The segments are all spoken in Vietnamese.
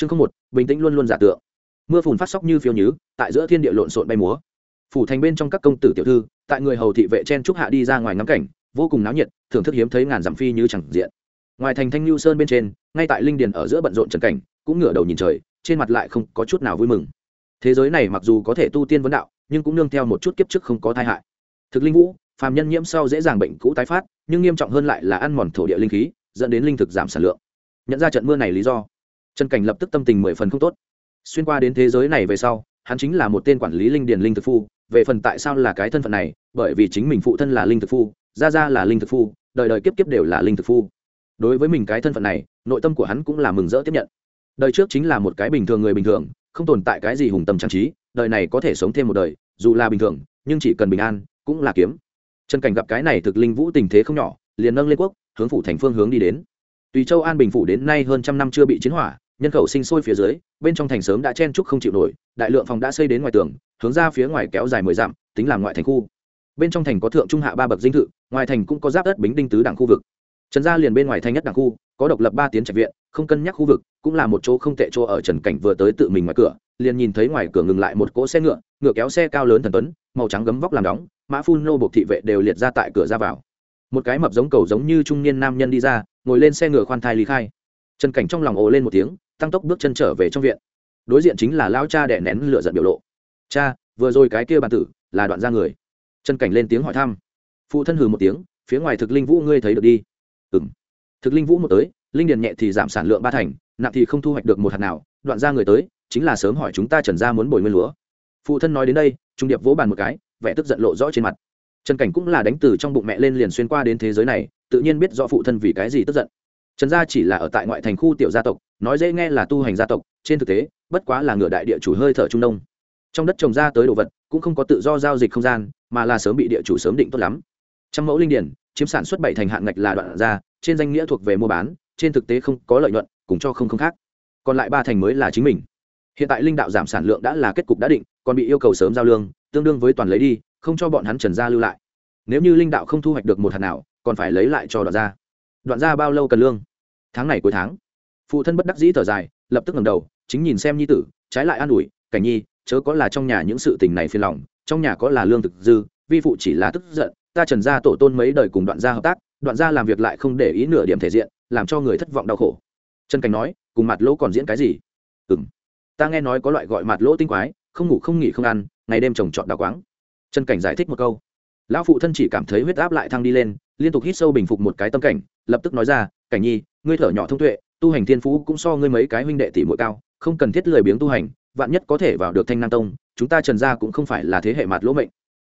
chương không một, bình tĩnh luôn luôn giả tượng. Mưa phùn phát sóc như phiêu nhứ, tại giữa thiên địa lộn xộn bay múa. Phủ thành bên trong các công tử tiểu thư, tại người hầu thị vệ chen trúc hạ đi ra ngoài ngắm cảnh, vô cùng náo nhiệt, thưởng thức hiếm thấy ngàn dặm phi như chẳng diện. Ngoài thành thanh lưu sơn bên trên, ngay tại linh điền ở giữa bận rộn trần cảnh, cũng ngửa đầu nhìn trời, trên mặt lại không có chút nào vui mừng. Thế giới này mặc dù có thể tu tiên vấn đạo, nhưng cũng nương theo một chút kiếp trước không có tai hại. Thực linh vũ, phàm nhân nhiễm sau dễ dàng bệnh cũ tái phát, nhưng nghiêm trọng hơn lại là ăn mòn thổ địa linh khí, dẫn đến linh thực giảm sản lượng. Nhận ra trận mưa này lý do trần cảnh lập tức tâm tình mười phần không tốt. Xuyên qua đến thế giới này về sau, hắn chính là một tên quản lý linh điền linh thực phu, về phần tại sao là cái thân phận này, bởi vì chính mình phụ thân là linh thực phu, gia gia là linh thực phu, đời đời kiếp kiếp đều là linh thực phu. Đối với mình cái thân phận này, nội tâm của hắn cũng là mừng rỡ tiếp nhận. Đời trước chính là một cái bình thường người bình thường, không tồn tại cái gì hùng tâm trang trí, đời này có thể sống thêm một đời, dù là bình thường, nhưng chỉ cần bình an, cũng là kiếm. Trần cảnh gặp cái này thực linh vũ tình thế không nhỏ, liền nâng lên quốc, hướng phủ thành phương hướng đi đến. Tùy châu an bình phủ đến nay hơn trăm năm chưa bị chiến hỏa nhân khẩu sinh sôi phía dưới, bên trong thành sớm đã chen trúc không chịu nổi, đại lượng phòng đã xây đến ngoài tường, hướng ra phía ngoài kéo dài mười dặm, tính làm ngoại thành khu. Bên trong thành có thượng trung hạ ba bậc dinh thự, ngoài thành cũng có giáp đất bính đinh tứ đảng khu vực. Trần gia liền bên ngoài thành nhất đảng khu, có độc lập ba tiến trạch viện, không cân nhắc khu vực, cũng là một chỗ không tệ chỗ ở trần cảnh vừa tới tự mình ngoài cửa, liền nhìn thấy ngoài cửa ngừng lại một cỗ xe ngựa ngựa kéo xe cao lớn thần tuấn, màu trắng gấm vóc làm đóng, mã phun nô buộc thị vệ đều liệt ra tại cửa ra vào. Một cái mập giống cầu giống như trung niên nam nhân đi ra, ngồi lên xe ngựa khoan thai ly khai. Trần cảnh trong lòng ồ lên một tiếng tăng tốc bước chân trở về trong viện. Đối diện chính là lao cha đẻ nén lựa giận biểu lộ. Cha, vừa rồi cái kia bàn tử là đoạn ra người. Trần cảnh lên tiếng hỏi thăm. Phụ thân hừ một tiếng, phía ngoài thực linh vũ ngươi thấy được đi. Ừ m thực linh vũ một tới, linh điền nhẹ thì giảm sản lượng ba thành, nặng thì không thu hoạch được một hạt nào, đoạn ra người tới, chính là sớm hỏi chúng ta trần ra muốn bồi nguyên lúa. Phụ thân nói đến đây, trung điệp vỗ bàn một cái, vẻ tức giận lộ rõ trên mặt. Trần cảnh cũng là đánh từ trong bụng mẹ lên liền xuyên qua đến thế giới này, tự nhiên biết rõ phụ thân vì cái gì tức giận trần gia chỉ là ở tại ngoại thành khu tiểu gia tộc, nói dễ nghe là tu hành gia tộc, trên thực tế, bất quá là ngựa đại địa chủ hơi thở trung đông. Trong đất trồng ra tới đồ vật, cũng không có tự do giao dịch không gian, mà là sớm bị địa chủ sớm định tốt lắm. Trăm mẫu linh điển, chiếm sản xuất bảy thành hạn ngạch là đoạn ra, trên danh nghĩa thuộc về mua bán, trên thực tế không có lợi nhuận, cùng cho không không khác. Còn lại ba thành mới là chính mình. Hiện tại linh đạo giảm sản lượng đã là kết cục đã định, còn bị yêu cầu sớm giao lương, tương đương với toàn lấy đi, không cho bọn hắn trần gia lưu lại. Nếu như linh đạo không thu hoạch được một hạt nào, còn phải lấy lại cho đoạn gia đoạn gia bao lâu cần lương? Tháng này cuối tháng. Phụ thân bất đắc dĩ thở dài, lập tức ngẩng đầu, chính nhìn xem nhi tử, trái lại an ủi, cảnh nhi, chớ có là trong nhà những sự tình này phiền lòng, trong nhà có là lương thực dư, vi phụ chỉ là tức giận, ta trần gia tổ tôn mấy đời cùng đoạn gia hợp tác, đoạn gia làm việc lại không để ý nửa điểm thể diện, làm cho người thất vọng đau khổ. Trần cảnh nói, cùng mặt lỗ còn diễn cái gì? Ừ m ta nghe nói có loại gọi mặt lỗ tinh quái, không ngủ không nghỉ không ăn, ngày đêm trồng trọt đào quáng. Trần cảnh giải thích một câu. Lão phụ thân chỉ cảm thấy huyết áp lại thăng đi lên liên tục hít sâu bình phục một cái tâm cảnh, lập tức nói ra, cảnh nhi, ngươi thở nhỏ thông tuệ, tu hành thiên phú cũng so ngươi mấy cái huynh đệ tỷ muội cao, không cần thiết lười biếng tu hành, vạn nhất có thể vào được thanh nam tông, chúng ta trần gia cũng không phải là thế hệ mặt lỗ mệnh.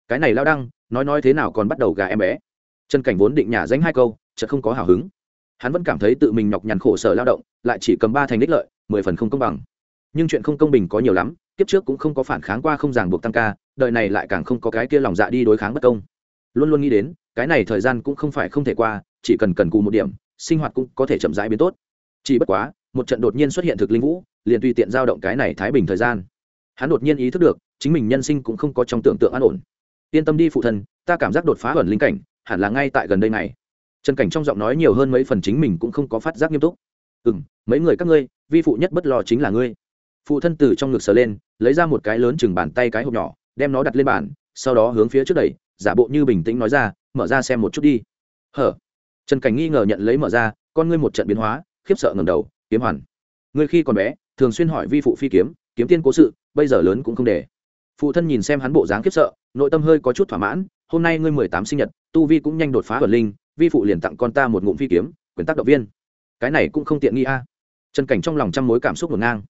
Cái này lao đăng, nói nói thế nào còn bắt đầu gà em bé. Trần cảnh vốn định nhả danh hai câu, chợt không có hào hứng. Hắn vẫn cảm thấy tự mình nhọc nhằn khổ sở lao động, lại chỉ cầm ba thành đích lợi, mười phần không công bằng. Nhưng chuyện không công bình có nhiều lắm, kiếp trước cũng không có phản kháng qua không ràng buộc tăng ca, đời này lại càng không có cái kia lòng dạ đi đối kháng bất công luôn luôn nghĩ đến, cái này thời gian cũng không phải không thể qua, chỉ cần cần cù một điểm, sinh hoạt cũng có thể chậm rãi biến tốt. Chỉ bất quá, một trận đột nhiên xuất hiện thực linh vũ, liền tùy tiện giao động cái này thái bình thời gian. Hắn đột nhiên ý thức được, chính mình nhân sinh cũng không có trong tưởng tượng an ổn. Yên tâm đi phụ thân, ta cảm giác đột phá ẩn linh cảnh, hẳn là ngay tại gần đây này. Trần cảnh trong giọng nói nhiều hơn mấy phần chính mình cũng không có phát giác nghiêm túc. Ừ m mấy người các ngươi, vi phụ nhất bất lo chính là ngươi. Phụ thân từ trong ngực sờ lên, lấy ra một cái lớn chừng bàn tay cái hộp nhỏ, đem nó đặt lên bàn, sau đó hướng phía trước đẩy giả bộ như bình tĩnh nói ra, mở ra xem một chút đi. Hở? Trần cảnh nghi ngờ nhận lấy mở ra, con ngươi một trận biến hóa, khiếp sợ ngầm đầu, kiếm hoàn. Ngươi khi còn bé, thường xuyên hỏi vi phụ phi kiếm kiếm tiên cố sự, bây giờ lớn cũng không để. Phụ thân nhìn xem hắn bộ dáng khiếp sợ, nội tâm hơi có chút thỏa mãn, hôm nay ngươi mười tám sinh nhật, tu vi cũng nhanh đột phá ẩn linh, vi phụ liền tặng con ta một ngụm phi kiếm, quyền tác động viên. Cái này cũng không tiện nghi a. Trần cảnh trong lòng trăm mối cảm xúc ngổn ngang.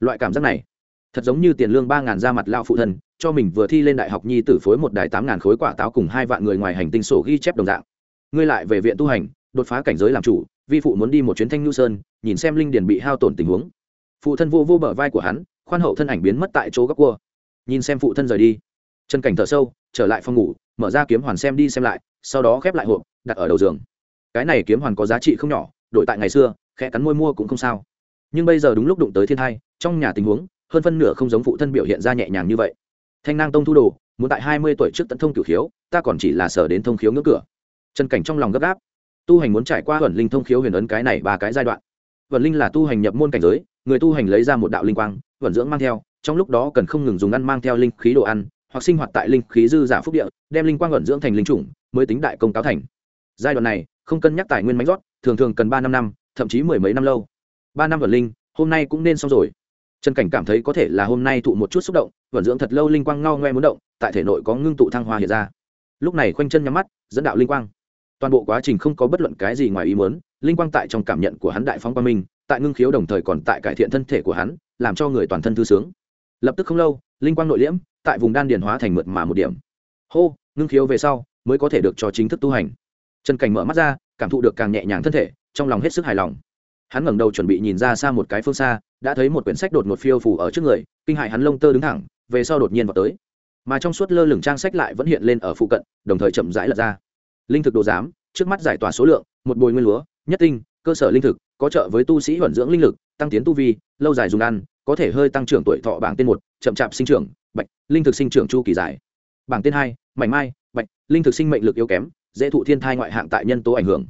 Loại cảm giác này, thật giống như tiền lương ba ngàn ra mặt lao phụ thân cho mình vừa thi lên đại học nhi tử phối một đài tám ngàn khối quả táo cùng hai vạn người ngoài hành tinh sổ ghi chép đồng dạng. Ngươi lại về viện tu hành, đột phá cảnh giới làm chủ, vi phụ muốn đi một chuyến thanh nhu sơn, nhìn xem linh điền bị hao tổn tình huống. Phụ thân vô vô bờ vai của hắn, khoan hậu thân ảnh biến mất tại chỗ góc cua. Nhìn xem phụ thân rời đi. Chân cảnh thở sâu, trở lại phòng ngủ, mở ra kiếm hoàn xem đi xem lại, sau đó khép lại hộp, đặt ở đầu giường. Cái này kiếm hoàn có giá trị không nhỏ, đổi tại ngày xưa, khẽ cắn môi mua cũng không sao. Nhưng bây giờ đúng lúc đụng tới thiên thai, trong nhà tình huống, hơn phân nửa không giống phụ thân biểu hiện ra nhẹ nhàng như vậy thanh nang tông thu đồ, muốn tại hai mươi tuổi trước tận thông cửu khiếu, ta còn chỉ là sở đến thông khiếu ngưỡng cửa. Trần cảnh trong lòng gấp gáp. Tu hành muốn trải qua vẩn linh thông khiếu huyền ấn cái này ba cái giai đoạn. Vận linh là tu hành nhập môn cảnh giới, người tu hành lấy ra một đạo linh quang vận dưỡng mang theo, trong lúc đó cần không ngừng dùng ăn mang theo linh khí đồ ăn, hoặc sinh hoạt tại linh khí dư giả phúc địa, đem linh quang vận dưỡng thành linh chủng, mới tính đại công cáo thành. Giai đoạn này, không cân nhắc tài nguyên máy rót, thường thường cần ba năm năm, thậm chí mười mấy năm lâu. Ba năm vận linh, hôm nay cũng nên xong rồi trần cảnh cảm thấy có thể là hôm nay thụ một chút xúc động, vận dưỡng thật lâu linh quang ngao ngoe muốn động, tại thể nội có ngưng tụ thăng hoa hiện ra. Lúc này khoanh chân nhắm mắt, dẫn đạo linh quang. Toàn bộ quá trình không có bất luận cái gì ngoài ý muốn, linh quang tại trong cảm nhận của hắn đại phóng quang minh tại ngưng khiếu đồng thời còn tại cải thiện thân thể của hắn, làm cho người toàn thân thư sướng. Lập tức không lâu, linh quang nội liễm, tại vùng đan điền hóa thành mượt mà một điểm. Hô, ngưng khiếu về sau, mới có thể được cho chính thức tu hành. Trần cảnh mở mắt ra, cảm thụ được càng nhẹ nhàng thân thể, trong lòng hết sức hài lòng. Hắn ngẩng đầu chuẩn bị nhìn ra xa một cái phương xa đã thấy một quyển sách đột ngột phiêu phủ ở trước người, kinh hại hắn lông tơ đứng thẳng, về sau đột nhiên vào tới. Mà trong suốt lơ lửng trang sách lại vẫn hiện lên ở phụ cận, đồng thời chậm rãi lật ra. Linh thực đồ giám, trước mắt giải tỏa số lượng, một bồi nguyên lúa, nhất tinh, cơ sở linh thực, có trợ với tu sĩ vận dưỡng linh lực, tăng tiến tu vi, lâu dài dùng ăn, có thể hơi tăng trưởng tuổi thọ bảng tên một, chậm chạp sinh trưởng, bạch, linh thực sinh trưởng chu kỳ dài. Bảng tên hai, mảnh mai, bạch, linh thực sinh mệnh lực yếu kém, dễ thụ thiên thai ngoại hạng tại nhân tố ảnh hưởng.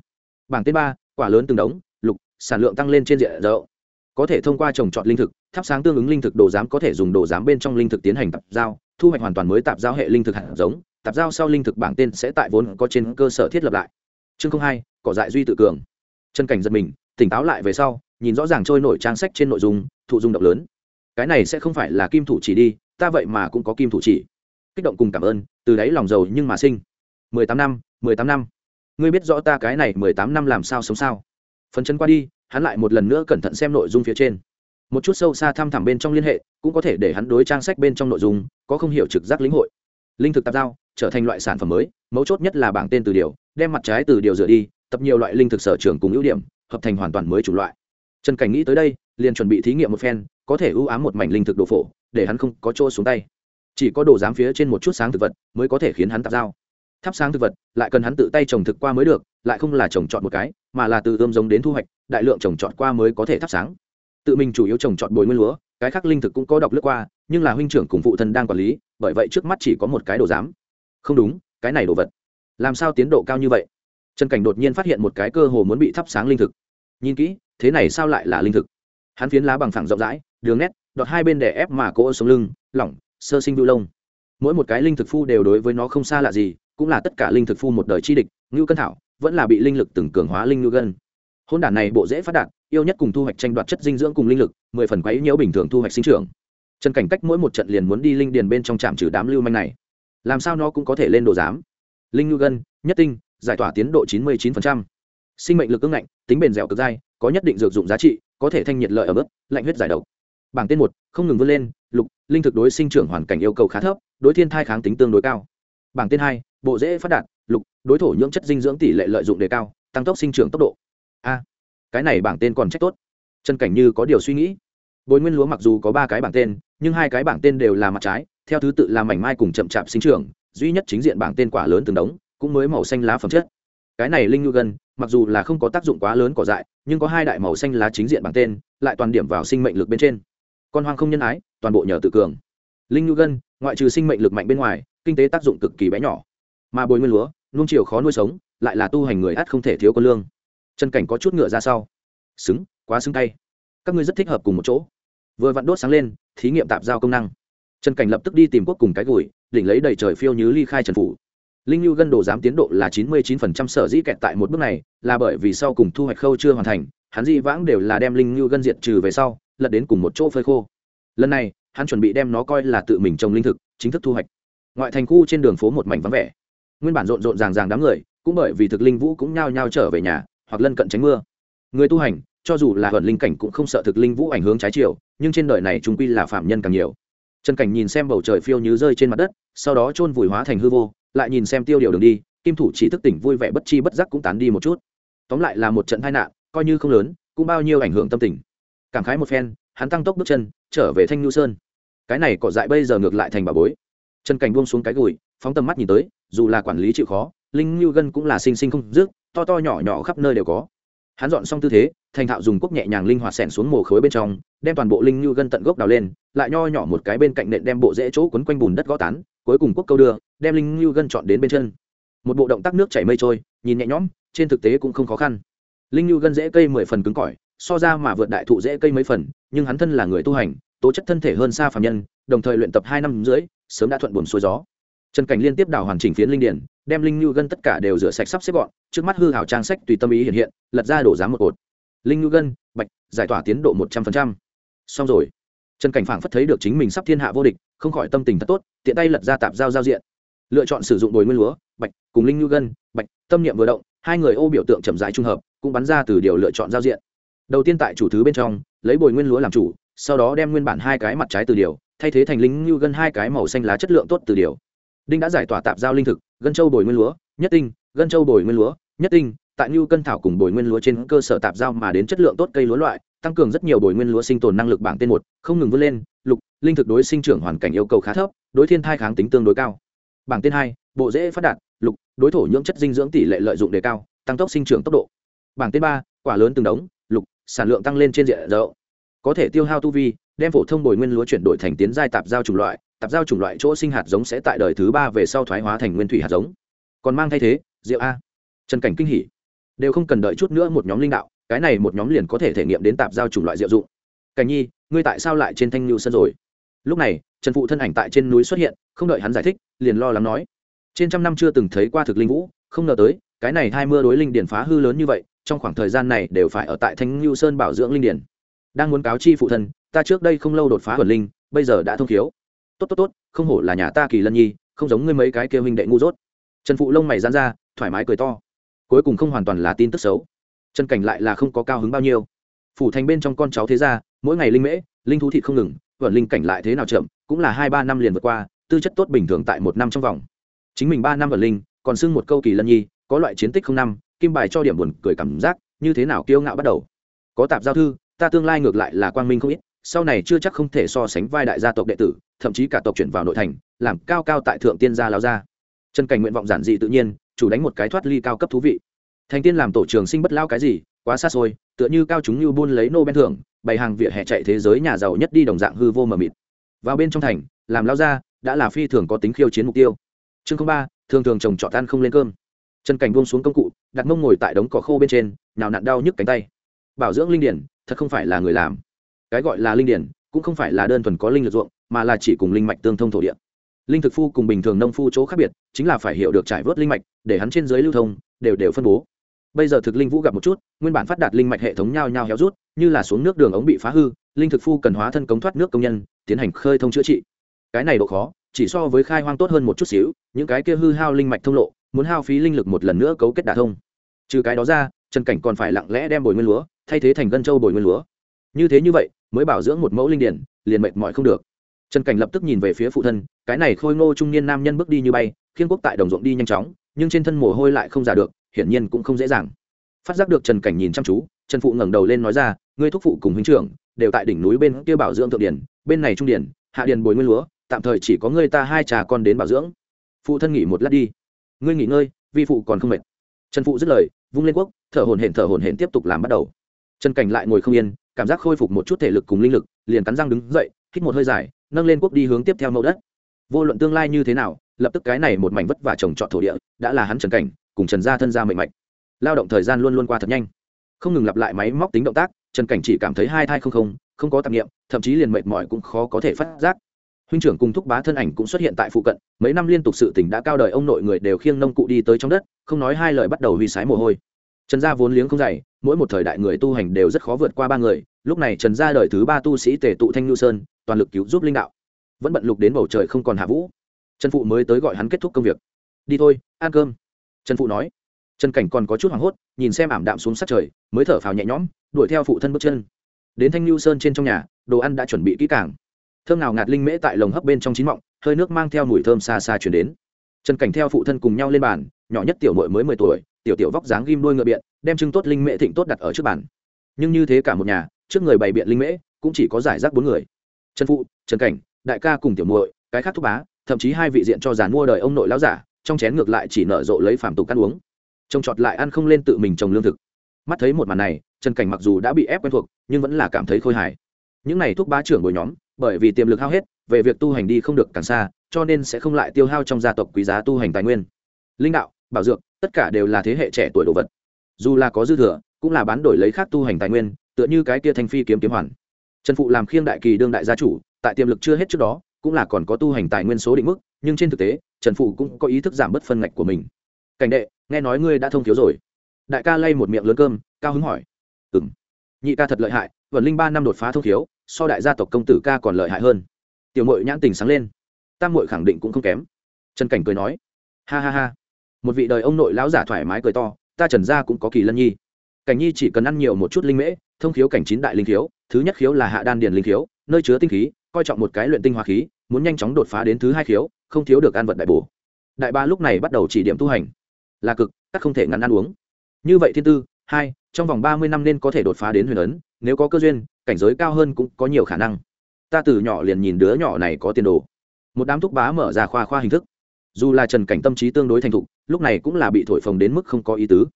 Bảng tên ba, quả lớn từng đống, lục, sản lượng tăng lên trên diện rộng có thể thông qua trồng trọt linh thực, thắp sáng tương ứng linh thực đồ giám có thể dùng đồ giám bên trong linh thực tiến hành tập giao, thu hoạch hoàn toàn mới tạp giao hệ linh thực hạt giống, tạp giao sau linh thực bảng tên sẽ tại vốn có trên cơ sở thiết lập lại. Chương hai, cỏ dại duy tự cường. Chân cảnh giật mình, tỉnh táo lại về sau, nhìn rõ ràng trôi nổi trang sách trên nội dung, thụ dung động lớn. Cái này sẽ không phải là kim thủ chỉ đi, ta vậy mà cũng có kim thủ chỉ. Kích động cùng cảm ơn, từ đáy lòng giàu nhưng mà sinh. Mười tám năm, mười tám năm. Ngươi biết rõ ta cái này mười tám năm làm sao sống sao? Phấn chân qua đi hắn lại một lần nữa cẩn thận xem nội dung phía trên. Một chút sâu xa thăm thẳm bên trong liên hệ, cũng có thể để hắn đối trang sách bên trong nội dung, có không hiểu trực giác lĩnh hội. Linh thực tạp giao, trở thành loại sản phẩm mới, mấu chốt nhất là bảng tên từ điều, đem mặt trái từ điều dựa đi, tập nhiều loại linh thực sở trường cùng ưu điểm, hợp thành hoàn toàn mới chủng loại. Trần cảnh nghĩ tới đây, liền chuẩn bị thí nghiệm một phen, có thể ưu ám một mảnh linh thực đồ phổ, để hắn không có chỗ xuống tay. Chỉ có đồ giám phía trên một chút sáng thực vật, mới có thể khiến hắn tạp giao. Thắp sáng thực vật, lại cần hắn tự tay trồng thực qua mới được, lại không là trồng chọn một cái, mà là từ ươm giống đến thu hoạch đại lượng trồng trọt qua mới có thể thắp sáng. Tự mình chủ yếu trồng trọt bồi nguyên lúa, cái khác linh thực cũng có đọc lướt qua, nhưng là huynh trưởng cùng phụ thân đang quản lý, bởi vậy trước mắt chỉ có một cái đồ giám. Không đúng, cái này đồ vật. Làm sao tiến độ cao như vậy? Trần cảnh đột nhiên phát hiện một cái cơ hồ muốn bị thắp sáng linh thực. Nhìn kỹ, thế này sao lại là linh thực? Hắn phiến lá bằng phẳng rộng rãi, đường nét, đọt hai bên đè ép mà cỗ sống lưng, lỏng, sơ sinh vưu lông. Mỗi một cái linh thực phu đều đối với nó không xa lạ gì, cũng là tất cả linh thực phu một đời chi địch, ngưu cân thảo, vẫn là bị linh lực từng cường hóa linh ngưu gân hôn đản này bộ dễ phát đạt, yêu nhất cùng thu hoạch tranh đoạt chất dinh dưỡng cùng linh lực, mười phần quấy nhiễu bình thường thu hoạch sinh trưởng. Trần cảnh cách mỗi một trận liền muốn đi linh điền bên trong trạm trừ đám lưu manh này. Làm sao nó cũng có thể lên đồ giám? Linh ngư gân, nhất tinh, giải tỏa tiến độ chín mươi chín sinh mệnh lực ưng ngạnh, tính bền dẻo cực dai, có nhất định dược dụng giá trị, có thể thanh nhiệt lợi ở bước lạnh huyết giải độc. Bảng tên một, không ngừng vươn lên, lục, linh thực đối sinh trưởng hoàn cảnh yêu cầu khá thấp, đối thiên thai kháng tính tương đối cao. Bảng tên hai, bộ dễ phát đạt, lục, đối thổ nhưỡng chất dinh dưỡng tỷ lệ lợi dụng đề cao, tăng tốc sinh trưởng tốc độ a, cái này bảng tên còn trách tốt. Trần cảnh như có điều suy nghĩ. Bồi nguyên lúa mặc dù có ba cái bảng tên, nhưng hai cái bảng tên đều là mặt trái, theo thứ tự là mảnh mai cùng chậm chạp sinh trưởng, duy nhất chính diện bảng tên quả lớn từng đống, cũng mới màu xanh lá phẩm chất. Cái này linh nhu gân, mặc dù là không có tác dụng quá lớn cỏ dại, nhưng có hai đại màu xanh lá chính diện bảng tên, lại toàn điểm vào sinh mệnh lực bên trên. Con hoang không nhân ái, toàn bộ nhờ tự cường. Linh nhu gân, ngoại trừ sinh mệnh lực mạnh bên ngoài, kinh tế tác dụng cực kỳ bé nhỏ. Mà bồi nguyên lúa nung chiều khó nuôi sống, lại là tu hành người ắt không thể thiếu con lương chân cảnh có chút ngựa ra sau. Xứng, quá xứng tay. Các ngươi rất thích hợp cùng một chỗ. Vừa vặn đốt sáng lên, thí nghiệm tạp giao công năng. Trần cảnh lập tức đi tìm quốc cùng cái gùi, đỉnh lấy đầy trời phiêu như ly khai trần phủ. Linh lưu gân đồ giám tiến độ là chín mươi chín phần trăm sở dĩ kẹt tại một bước này, là bởi vì sau cùng thu hoạch khâu chưa hoàn thành, hắn di vãng đều là đem linh lưu gân diệt trừ về sau, lật đến cùng một chỗ phơi khô. Lần này, hắn chuẩn bị đem nó coi là tự mình trồng linh thực, chính thức thu hoạch. Ngoại thành khu trên đường phố một mảnh vắng vẻ. Nguyên bản rộn rộn ràng ràng đám người, cũng bởi vì thực linh vũ cũng nhao nhao trở về nhà hoặc lân cận tránh mưa. Người tu hành, cho dù là hận linh cảnh cũng không sợ thực linh vũ ảnh hưởng trái chiều, nhưng trên đời này chúng quy là phạm nhân càng nhiều. Trần cảnh nhìn xem bầu trời phiêu như rơi trên mặt đất, sau đó chôn vùi hóa thành hư vô, lại nhìn xem tiêu điều đường đi, kim thủ chỉ thức tỉnh vui vẻ bất chi bất giác cũng tán đi một chút. Tóm lại là một trận tai nạn, coi như không lớn, cũng bao nhiêu ảnh hưởng tâm tình. Cảm khái một phen, hắn tăng tốc bước chân, trở về thanh nhu sơn. Cái này cỏ dại bây giờ ngược lại thành bà bối. Trần cảnh buông xuống cái gùi, phóng tầm mắt nhìn tới, dù là quản lý chịu khó, linh nhu gân cũng là sinh sinh không dứt to to nhỏ nhỏ khắp nơi đều có. Hắn dọn xong tư thế, thành thạo dùng quốc nhẹ nhàng linh hoạt xẻn xuống mồ khối bên trong, đem toàn bộ linh như gân tận gốc đào lên, lại nho nhỏ một cái bên cạnh nện đem bộ rễ chỗ quấn quanh bùn đất gõ tán, cuối cùng quốc câu đưa, đem linh như gân chọn đến bên chân. Một bộ động tác nước chảy mây trôi, nhìn nhẹ nhõm, trên thực tế cũng không khó khăn. Linh như gân dễ cây mười phần cứng cỏi, so ra mà vượt đại thụ dễ cây mấy phần, nhưng hắn thân là người tu hành, tố chất thân thể hơn xa phạm nhân, đồng thời luyện tập hai năm rưỡi, sớm đã thuận buồm xuôi gió. Trần cảnh liên tiếp đào hoàn chỉnh phiến linh điển đem linh nhu gân tất cả đều rửa sạch sắp xếp gọn, trước mắt hư hảo trang sách tùy tâm ý hiện hiện, lật ra đổ giá một cột. Linh nhu gân, bạch, giải tỏa tiến độ một trăm linh xong rồi. Trần cảnh phảng phất thấy được chính mình sắp thiên hạ vô địch, không khỏi tâm tình thật tốt, tiện tay lật ra tạp giao giao diện. Lựa chọn sử dụng bồi nguyên lúa, bạch, cùng linh nhu gân, bạch, tâm niệm vừa động, hai người ô biểu tượng chậm rãi trung hợp, cũng bắn ra từ điều lựa chọn giao diện. Đầu tiên tại chủ thứ bên trong, lấy bồi nguyên lúa làm chủ, sau đó đem nguyên bản hai cái mặt trái từ điều, thay thế thành linh nhu gân hai cái màu xanh lá chất lượng tốt từ điều. Đinh đã giải tỏa tạp giao linh thực gân châu bồi nguyên lúa, nhất tinh, gân châu bồi nguyên lúa, nhất tinh, tại như cân thảo cùng bồi nguyên lúa trên cơ sở tạp giao mà đến chất lượng tốt cây lúa loại, tăng cường rất nhiều bồi nguyên lúa sinh tồn năng lực bảng tên một, không ngừng vươn lên, lục, linh thực đối sinh trưởng hoàn cảnh yêu cầu khá thấp, đối thiên thai kháng tính tương đối cao. Bảng tên hai, bộ dễ phát đạt, lục, đối thổ nhưỡng chất dinh dưỡng tỷ lệ lợi dụng đề cao, tăng tốc sinh trưởng tốc độ. Bảng tên ba, quả lớn từng đống, lục, sản lượng tăng lên trên diện rộng. Có thể tiêu hao tu vi, đem phổ thông bồi nguyên lúa chuyển đổi thành tiến giai tạp giao chủng loại tạp giao chủng loại chỗ sinh hạt giống sẽ tại đời thứ ba về sau thoái hóa thành nguyên thủy hạt giống. Còn mang thay thế, rượu a. Trần cảnh kinh hỉ. Đều không cần đợi chút nữa một nhóm linh đạo, cái này một nhóm liền có thể thể nghiệm đến tạp giao chủng loại diệu dụng. Cảnh nhi, ngươi tại sao lại trên thanh lưu sân rồi? Lúc này, trần phụ thân ảnh tại trên núi xuất hiện, không đợi hắn giải thích, liền lo lắng nói. Trên trăm năm chưa từng thấy qua thực linh vũ, không ngờ tới, cái này hai mưa đối linh điển phá hư lớn như vậy, trong khoảng thời gian này đều phải ở tại thanh lưu sơn bảo dưỡng linh điển. Đang muốn cáo chi phụ thân, ta trước đây không lâu đột phá huẩn linh, bây giờ đã thông thiếu tốt tốt tốt, không hổ là nhà ta kỳ lân nhi, không giống ngươi mấy cái kêu huynh đệ ngu dốt. Trần phụ lông mày dán ra, thoải mái cười to. Cuối cùng không hoàn toàn là tin tức xấu. Trần cảnh lại là không có cao hứng bao nhiêu. Phủ thành bên trong con cháu thế ra mỗi ngày linh mễ, linh thú thị không ngừng, vẩn linh cảnh lại thế nào chậm, cũng là hai ba năm liền vượt qua, tư chất tốt bình thường tại một năm trong vòng. Chính mình ba năm vẩn linh, còn xưng một câu kỳ lân nhi, có loại chiến tích không năm, kim bài cho điểm buồn cười cảm giác, như thế nào kiêu ngạo bắt đầu. Có tạp giao thư, ta tương lai ngược lại là quang minh không ít sau này chưa chắc không thể so sánh vai đại gia tộc đệ tử, thậm chí cả tộc chuyển vào nội thành, làm cao cao tại thượng tiên gia lao gia chân cảnh nguyện vọng giản dị tự nhiên, chủ đánh một cái thoát ly cao cấp thú vị. Thành tiên làm tổ trường sinh bất lao cái gì, quá xa xôi, tựa như cao chúng như buôn lấy nô ben thưởng, bày hàng vỉa hè chạy thế giới nhà giàu nhất đi đồng dạng hư vô mờ mịt. Vào bên trong thành, làm lao ra, đã là phi thường có tính khiêu chiến mục tiêu. Chương ba, thường thường trồng trọt ăn không lên cơm. Chân cảnh buông xuống công cụ, đặt mông ngồi tại đống cỏ khô bên trên nào nặn đau nhức cánh tay. Bảo dưỡng linh điển, thật không phải là người làm cái gọi là linh điển, cũng không phải là đơn thuần có linh lực ruộng, mà là chỉ cùng linh mạch tương thông thổ địa. Linh thực phu cùng bình thường nông phu chỗ khác biệt, chính là phải hiểu được trải vớt linh mạch, để hắn trên dưới lưu thông, đều đều phân bố. Bây giờ thực linh vũ gặp một chút, nguyên bản phát đạt linh mạch hệ thống nhao nhao héo rút, như là xuống nước đường ống bị phá hư, linh thực phu cần hóa thân cống thoát nước công nhân, tiến hành khơi thông chữa trị. Cái này độ khó, chỉ so với khai hoang tốt hơn một chút xíu, những cái kia hư hao linh mạch thông lộ, muốn hao phí linh lực một lần nữa cấu kết đả thông. Trừ cái đó ra, trần cảnh còn phải lặng lẽ đem bồi nguyên lúa, thay thế thành gân châu bồi nguyên lúa. Như thế như vậy mới bảo dưỡng một mẫu linh điển, liền mệt mỏi không được. Trần cảnh lập tức nhìn về phía phụ thân, cái này khôi ngô trung niên nam nhân bước đi như bay, khiên quốc tại đồng ruộng đi nhanh chóng, nhưng trên thân mồ hôi lại không giả được, hiển nhiên cũng không dễ dàng. Phát giác được trần cảnh nhìn chăm chú, trần phụ ngẩng đầu lên nói ra, ngươi thúc phụ cùng huynh trưởng đều tại đỉnh núi bên kia bảo dưỡng thượng điển, bên này trung điển, hạ điền bồi nguyên lúa, tạm thời chỉ có ngươi ta hai trà con đến bảo dưỡng. Phụ thân nghỉ một lát đi. Ngươi nghỉ ngơi, vi phụ còn không mệt. Trần phụ dứt lời, vung lên quốc, thở hồn hển thở hồn hển tiếp tục làm bắt đầu. Trần cảnh lại ngồi không yên cảm giác khôi phục một chút thể lực cùng linh lực, liền cắn răng đứng dậy, hít một hơi dài, nâng lên quốc đi hướng tiếp theo mẫu đất. Vô luận tương lai như thế nào, lập tức cái này một mảnh vất vả trồng trọt thổ địa, đã là hắn trần cảnh, cùng trần gia thân gia mệnh mạch. Lao động thời gian luôn luôn qua thật nhanh. Không ngừng lặp lại máy móc tính động tác, trần cảnh chỉ cảm thấy hai thai không không không có tạp nghiệm, thậm chí liền mệt mỏi cũng khó có thể phát giác. Huynh trưởng cùng thúc bá thân ảnh cũng xuất hiện tại phụ cận, mấy năm liên tục sự tỉnh đã cao đời ông nội người đều khiêng nông cụ đi tới trong đất, không nói hai lời bắt đầu huy sái mồ hôi trần gia vốn liếng không dày mỗi một thời đại người tu hành đều rất khó vượt qua ba người. Lúc này trần gia đời thứ ba tu sĩ tề tụ thanh nhu sơn, toàn lực cứu giúp linh đạo. Vẫn bận lục đến bầu trời không còn hạ vũ. Trần phụ mới tới gọi hắn kết thúc công việc. Đi thôi, ăn cơm. Trần phụ nói. Trần cảnh còn có chút hoảng hốt, nhìn xem ảm đạm xuống sát trời, mới thở phào nhẹ nhõm, đuổi theo phụ thân bước chân. Đến thanh lưu sơn trên trong nhà, đồ ăn đã chuẩn bị kỹ càng. Thơm nào ngạt linh mễ tại lồng hấp bên trong chín mọng, hơi nước mang theo mùi thơm xa xa chuyển đến. Trần cảnh theo phụ thân cùng nhau lên bàn, nhỏ nhất tiểu mội mới mười tuổi tiểu tiểu vóc dáng ghim đuôi ngựa biện, đem trưng tốt linh mễ thịnh tốt đặt ở trước bàn. Nhưng như thế cả một nhà, trước người bày biện linh mễ, cũng chỉ có giải rác bốn người. Trần phụ, trần cảnh, đại ca cùng tiểu muội, cái khác thúc bá, thậm chí hai vị diện cho giàn mua đời ông nội lão giả, trong chén ngược lại chỉ nở rộ lấy phàm tục ăn uống. Trông trọt lại ăn không lên tự mình trồng lương thực. Mắt thấy một màn này, trần cảnh mặc dù đã bị ép quen thuộc, nhưng vẫn là cảm thấy khôi hài. Những này thúc bá trưởng bồi nhóm, bởi vì tiềm lực hao hết, về việc tu hành đi không được càng xa, cho nên sẽ không lại tiêu hao trong gia tộc quý giá tu hành tài nguyên. Linh đạo bảo dược, tất cả đều là thế hệ trẻ tuổi đồ vật. Dù là có dư thừa, cũng là bán đổi lấy khác tu hành tài nguyên, tựa như cái kia thanh phi kiếm kiếm hoàn. Trần phụ làm khiêng đại kỳ đương đại gia chủ, tại tiềm lực chưa hết trước đó, cũng là còn có tu hành tài nguyên số định mức, nhưng trên thực tế, trần phụ cũng có ý thức giảm bớt phân ngạch của mình. Cảnh đệ, nghe nói ngươi đã thông thiếu rồi. Đại ca lay một miệng lớn cơm, cao hứng hỏi. Ừng nhị ca thật lợi hại vận linh ba năm đột phá thông thiếu, so đại gia tộc công tử ca còn lợi hại hơn. Tiểu mội nhãn tình sáng lên. Tam mội khẳng định cũng không kém. Trần cảnh cười nói. Ha ha ha một vị đời ông nội lão giả thoải mái cười to, ta trần gia cũng có kỳ lân nhi. Cảnh nhi chỉ cần ăn nhiều một chút linh mễ, thông khiếu cảnh chín đại linh khiếu, thứ nhất khiếu là hạ đan điền linh khiếu, nơi chứa tinh khí, coi trọng một cái luyện tinh hoa khí, muốn nhanh chóng đột phá đến thứ hai khiếu, không thiếu được ăn vật đại bổ. Đại ba lúc này bắt đầu chỉ điểm tu hành. Là cực, các không thể ngắn ăn uống. Như vậy thiên tư, hai, trong vòng ba mươi năm nên có thể đột phá đến huyền ấn, nếu có cơ duyên, cảnh giới cao hơn cũng có nhiều khả năng. Ta từ nhỏ liền nhìn đứa nhỏ này có tiền đồ. Một đám thúc bá mở ra khoa khoa hình thức. Dù là trần cảnh tâm trí tương đối thành thục lúc này cũng là bị thổi phồng đến mức không có ý tứ.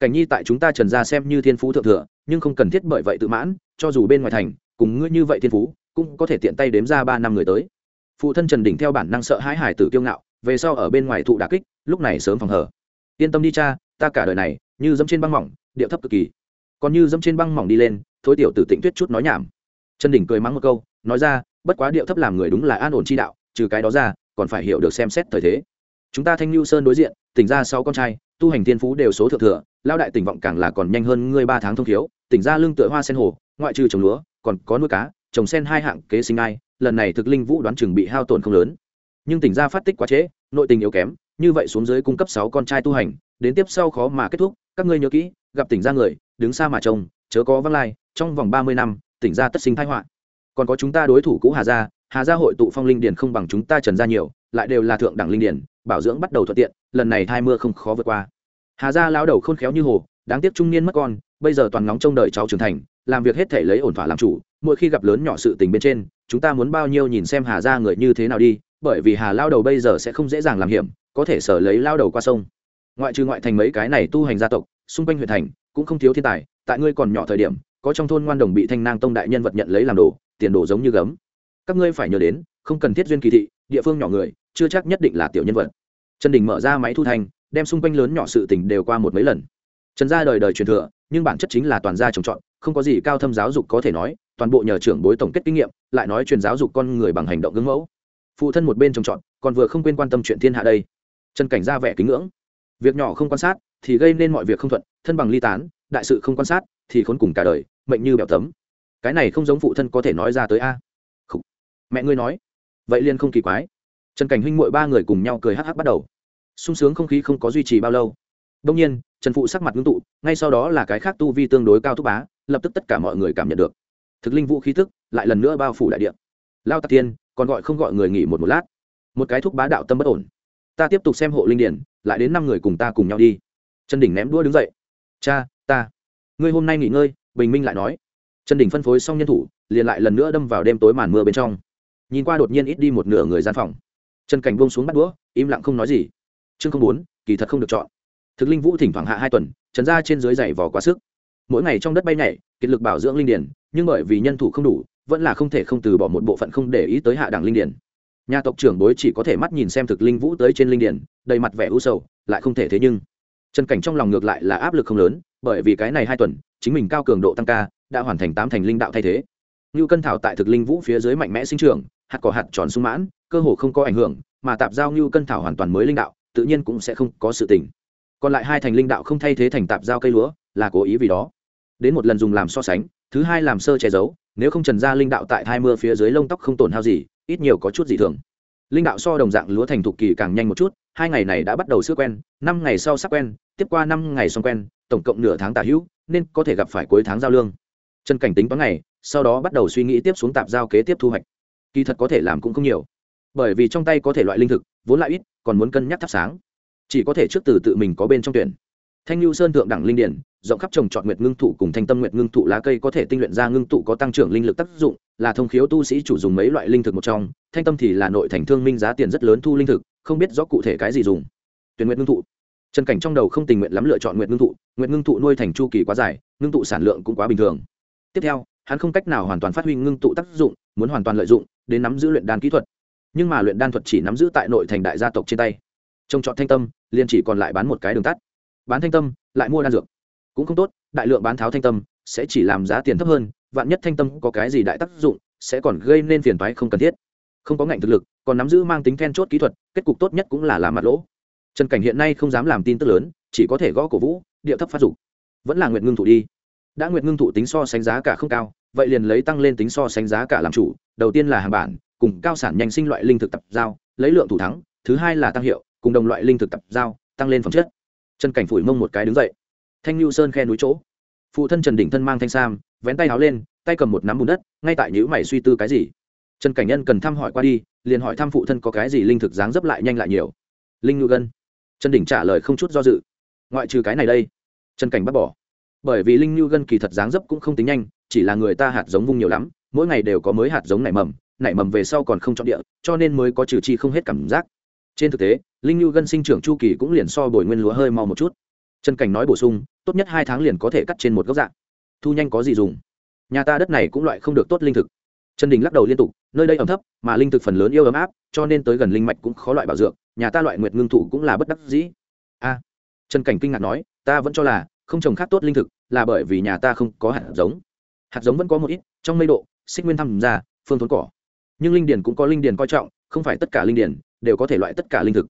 Cảnh nhi tại chúng ta trần ra xem như thiên phú thượng thừa, nhưng không cần thiết bởi vậy tự mãn, cho dù bên ngoài thành, cùng ngươi như vậy thiên phú, cũng có thể tiện tay đếm ra ba năm người tới. Phụ thân trần đỉnh theo bản năng sợ hãi hải tử kiêu ngạo, về sau ở bên ngoài thụ đà kích, lúc này sớm phòng hở yên tâm đi cha, ta cả đời này, như dẫm trên băng mỏng, điệu thấp cực kỳ. Còn như dẫm trên băng mỏng đi lên, thối tiểu tử tịnh tuyết chút nói nhảm. Trần đỉnh cười mắng một câu, nói ra, bất quá điệu thấp làm người đúng là an ổn chi đạo, trừ cái đó ra, còn phải hiểu được xem xét thời thế chúng ta thanh lưu sơn đối diện, tỉnh ra sáu con trai, tu hành thiên phú đều số thượng thừa lao đại tỉnh vọng càng là còn nhanh hơn ngươi ba tháng thông thiếu tỉnh ra lương tựa hoa sen hồ, ngoại trừ trồng lúa, còn có nuôi cá, trồng sen hai hạng kế sinh ai, lần này thực linh vũ đoán chừng bị hao tổn không lớn. Nhưng tỉnh ra phát tích quá trễ, nội tình yếu kém, như vậy xuống dưới cung cấp sáu con trai tu hành, đến tiếp sau khó mà kết thúc, các ngươi nhớ kỹ, gặp tỉnh ra người, đứng xa mà trông, chớ có văng lai, trong vòng ba mươi năm, tỉnh ra tất sinh thái họa. Còn có chúng ta đối thủ cũ hà gia hà gia hội tụ phong linh điền không bằng chúng ta trần gia nhiều, lại đều là thượng đẳng linh điền bảo dưỡng bắt đầu thuận tiện, lần này thai mưa không khó vượt qua. Hà gia lao đầu khôn khéo như hồ, đáng tiếc trung niên mất con, bây giờ toàn ngóng trông đợi cháu trưởng thành, làm việc hết thể lấy ổn thỏa làm chủ, mỗi khi gặp lớn nhỏ sự tình bên trên, chúng ta muốn bao nhiêu nhìn xem hà gia người như thế nào đi, bởi vì hà lao đầu bây giờ sẽ không dễ dàng làm hiểm, có thể sở lấy lao đầu qua sông. Ngoại trừ ngoại thành mấy cái này tu hành gia tộc, xung quanh huyện thành, cũng không thiếu thiên tài, tại ngươi còn nhỏ thời điểm, có trong thôn ngoan đồng bị thanh nang tông đại nhân vật nhận lấy làm đồ, tiền đồ giống như gấm. Các ngươi phải nhớ đến, không cần thiết duyên kỳ thị, địa phương nhỏ người chưa chắc nhất định là tiểu nhân vật. Trần đình mở ra máy thu thanh, đem xung quanh lớn nhỏ sự tình đều qua một mấy lần. Trần gia đời đời truyền thừa, nhưng bản chất chính là toàn gia trồng trọt, không có gì cao thâm giáo dục có thể nói, toàn bộ nhờ trưởng bối tổng kết kinh nghiệm, lại nói truyền giáo dục con người bằng hành động gương mẫu. Phụ thân một bên trồng trọt, còn vừa không quên quan tâm chuyện thiên hạ đây. Trần cảnh ra vẻ kính ngưỡng. Việc nhỏ không quan sát, thì gây nên mọi việc không thuận, thân bằng ly tán, đại sự không quan sát, thì khốn cùng cả đời, mệnh như bèo tấm. Cái này không giống phụ thân có thể nói ra tới a. Mẹ ngươi nói. Vậy liền không kỳ quái trần cảnh huynh mội ba người cùng nhau cười hắc hắc bắt đầu. Sung sướng không khí không có duy trì bao lâu. Đông nhiên, trần phụ sắc mặt ngưng tụ, ngay sau đó là cái khác tu vi tương đối cao thúc bá, lập tức tất cả mọi người cảm nhận được. Thực linh vũ khí thức lại lần nữa bao phủ đại điện lao tạc tiên, còn gọi không gọi người nghỉ một một lát. Một cái thúc bá đạo tâm bất ổn. Ta tiếp tục xem hộ linh điển, lại đến năm người cùng ta cùng nhau đi. Trần đỉnh ném đua đứng dậy. Cha, ta. Ngươi hôm nay nghỉ ngơi, bình minh lại nói. Trần đỉnh phân phối xong nhân thủ, liền lại lần nữa đâm vào đêm tối màn mưa bên trong. Nhìn qua đột nhiên ít đi một nửa người gian phòng trần cảnh buông xuống bắt đũa, im lặng không nói gì. Chương không bốn, kỳ thật không được chọn. Thực linh vũ thỉnh thoảng hạ hai tuần, trần ra trên dưới giày vò quá sức. Mỗi ngày trong đất bay nhảy, kiệt lực bảo dưỡng linh điển nhưng bởi vì nhân thủ không đủ, vẫn là không thể không từ bỏ một bộ phận không để ý tới hạ đẳng linh điển nhà tộc trưởng đối chỉ có thể mắt nhìn xem thực linh vũ tới trên linh điển đầy mặt vẻ u sầu, lại không thể thế nhưng. Trần cảnh trong lòng ngược lại là áp lực không lớn, bởi vì cái này hai tuần, chính mình cao cường độ tăng ca, đã hoàn thành tám thành linh đạo thay thế. Như cân thảo tại thực linh vũ phía dưới mạnh mẽ sinh trưởng, hạt cỏ hạt tròn sung mãn cơ hồ không có ảnh hưởng, mà tạp giao như cân thảo hoàn toàn mới linh đạo, tự nhiên cũng sẽ không có sự tình. Còn lại hai thành linh đạo không thay thế thành tạp giao cây lúa, là cố ý vì đó. Đến một lần dùng làm so sánh, thứ hai làm sơ che giấu, nếu không trần ra linh đạo tại hai mưa phía dưới lông tóc không tổn hao gì, ít nhiều có chút gì thường. Linh đạo so đồng dạng lúa thành thục kỳ càng nhanh một chút, hai ngày này đã bắt đầu sữa quen, năm ngày sau sắp quen, tiếp qua năm ngày xong quen, tổng cộng nửa tháng tả hữu, nên có thể gặp phải cuối tháng giao lương. Trần cảnh tính toán ngày, sau đó bắt đầu suy nghĩ tiếp xuống tạp giao kế tiếp thu hoạch. Kỳ thật có thể làm cũng không nhiều bởi vì trong tay có thể loại linh thực, vốn lại ít, còn muốn cân nhắc thắp sáng. Chỉ có thể trước từ tự mình có bên trong tuyển. Thanh lưu sơn thượng đẳng linh điển, rộng khắp trồng trọt nguyệt ngưng thụ cùng thanh tâm nguyệt ngưng thụ lá cây có thể tinh luyện ra ngưng tụ có tăng trưởng linh lực tác dụng, là thông khiếu tu sĩ chủ dùng mấy loại linh thực một trong, thanh tâm thì là nội thành thương minh giá tiền rất lớn thu linh thực, không biết rõ cụ thể cái gì dùng. Tuyển nguyệt ngưng thụ trần cảnh trong đầu không tình nguyện lắm lựa chọn nguyệt ngưng thụ nguyệt ngưng thụ nuôi thành chu kỳ quá dài, ngưng tụ sản lượng cũng quá bình thường. Tiếp theo, hắn không cách nào hoàn toàn phát huy ngưng tụ tác dụng, muốn hoàn toàn lợi dụng, đến nắm giữ luyện đan kỹ thuật nhưng mà luyện đan thuật chỉ nắm giữ tại nội thành đại gia tộc trên tay. Trông chọn thanh tâm, liền chỉ còn lại bán một cái đường tắt. Bán thanh tâm, lại mua đan dược. Cũng không tốt, đại lượng bán tháo thanh tâm, sẽ chỉ làm giá tiền thấp hơn, vạn nhất thanh tâm có cái gì đại tác dụng, sẽ còn gây nên phiền toái không cần thiết. Không có ngạnh thực lực, còn nắm giữ mang tính then chốt kỹ thuật, kết cục tốt nhất cũng là làm mặt lỗ. Trần cảnh hiện nay không dám làm tin tức lớn, chỉ có thể gõ cổ vũ, điệu thấp phát dục. Vẫn là nguyện ngưng thủ đi. Đã nguyện ngưng thủ tính so sánh giá cả không cao, vậy liền lấy tăng lên tính so sánh giá cả làm chủ, đầu tiên là hàng bản cùng cao sản nhanh sinh loại linh thực tập giao, lấy lượng thủ thắng, thứ hai là tăng hiệu, cùng đồng loại linh thực tập giao, tăng lên phẩm chất. Trần cảnh phủi mông một cái đứng dậy. Thanh lưu sơn khe núi chỗ. Phụ thân trần đỉnh thân mang thanh sam, vén tay áo lên, tay cầm một nắm bùn đất, ngay tại nhữ mày suy tư cái gì. Trần cảnh nhân cần thăm hỏi qua đi, liền hỏi thăm phụ thân có cái gì linh thực dáng dấp lại nhanh lại nhiều. Linh ngư gân. Trần đỉnh trả lời không chút do dự. Ngoại trừ cái này đây, trần cảnh bắt bỏ. Bởi vì linh ngư gân kỳ thật dáng dấp cũng không tính nhanh, chỉ là người ta hạt giống vung nhiều lắm, mỗi ngày đều có mới hạt giống nảy mầm nảy mầm về sau còn không chọn địa, cho nên mới có trừ chi không hết cảm giác. Trên thực tế, linh ngư gân sinh trưởng chu kỳ cũng liền so bồi nguyên lúa hơi mau một chút. Trần cảnh nói bổ sung, tốt nhất hai tháng liền có thể cắt trên một gốc dạng. Thu nhanh có gì dùng? Nhà ta đất này cũng loại không được tốt linh thực. Trần đình lắc đầu liên tục, nơi đây ẩm thấp, mà linh thực phần lớn yêu ấm áp, cho nên tới gần linh mạch cũng khó loại bảo dưỡng, nhà ta loại nguyệt ngưng thủ cũng là bất đắc dĩ. A. Trần cảnh kinh ngạc nói, ta vẫn cho là không trồng khác tốt linh thực, là bởi vì nhà ta không có hạt giống. Hạt giống vẫn có một ít, trong mây độ, xích nguyên thăm ra phương thốn cỏ nhưng linh điền cũng có linh điền coi trọng, không phải tất cả linh điền đều có thể loại tất cả linh thực.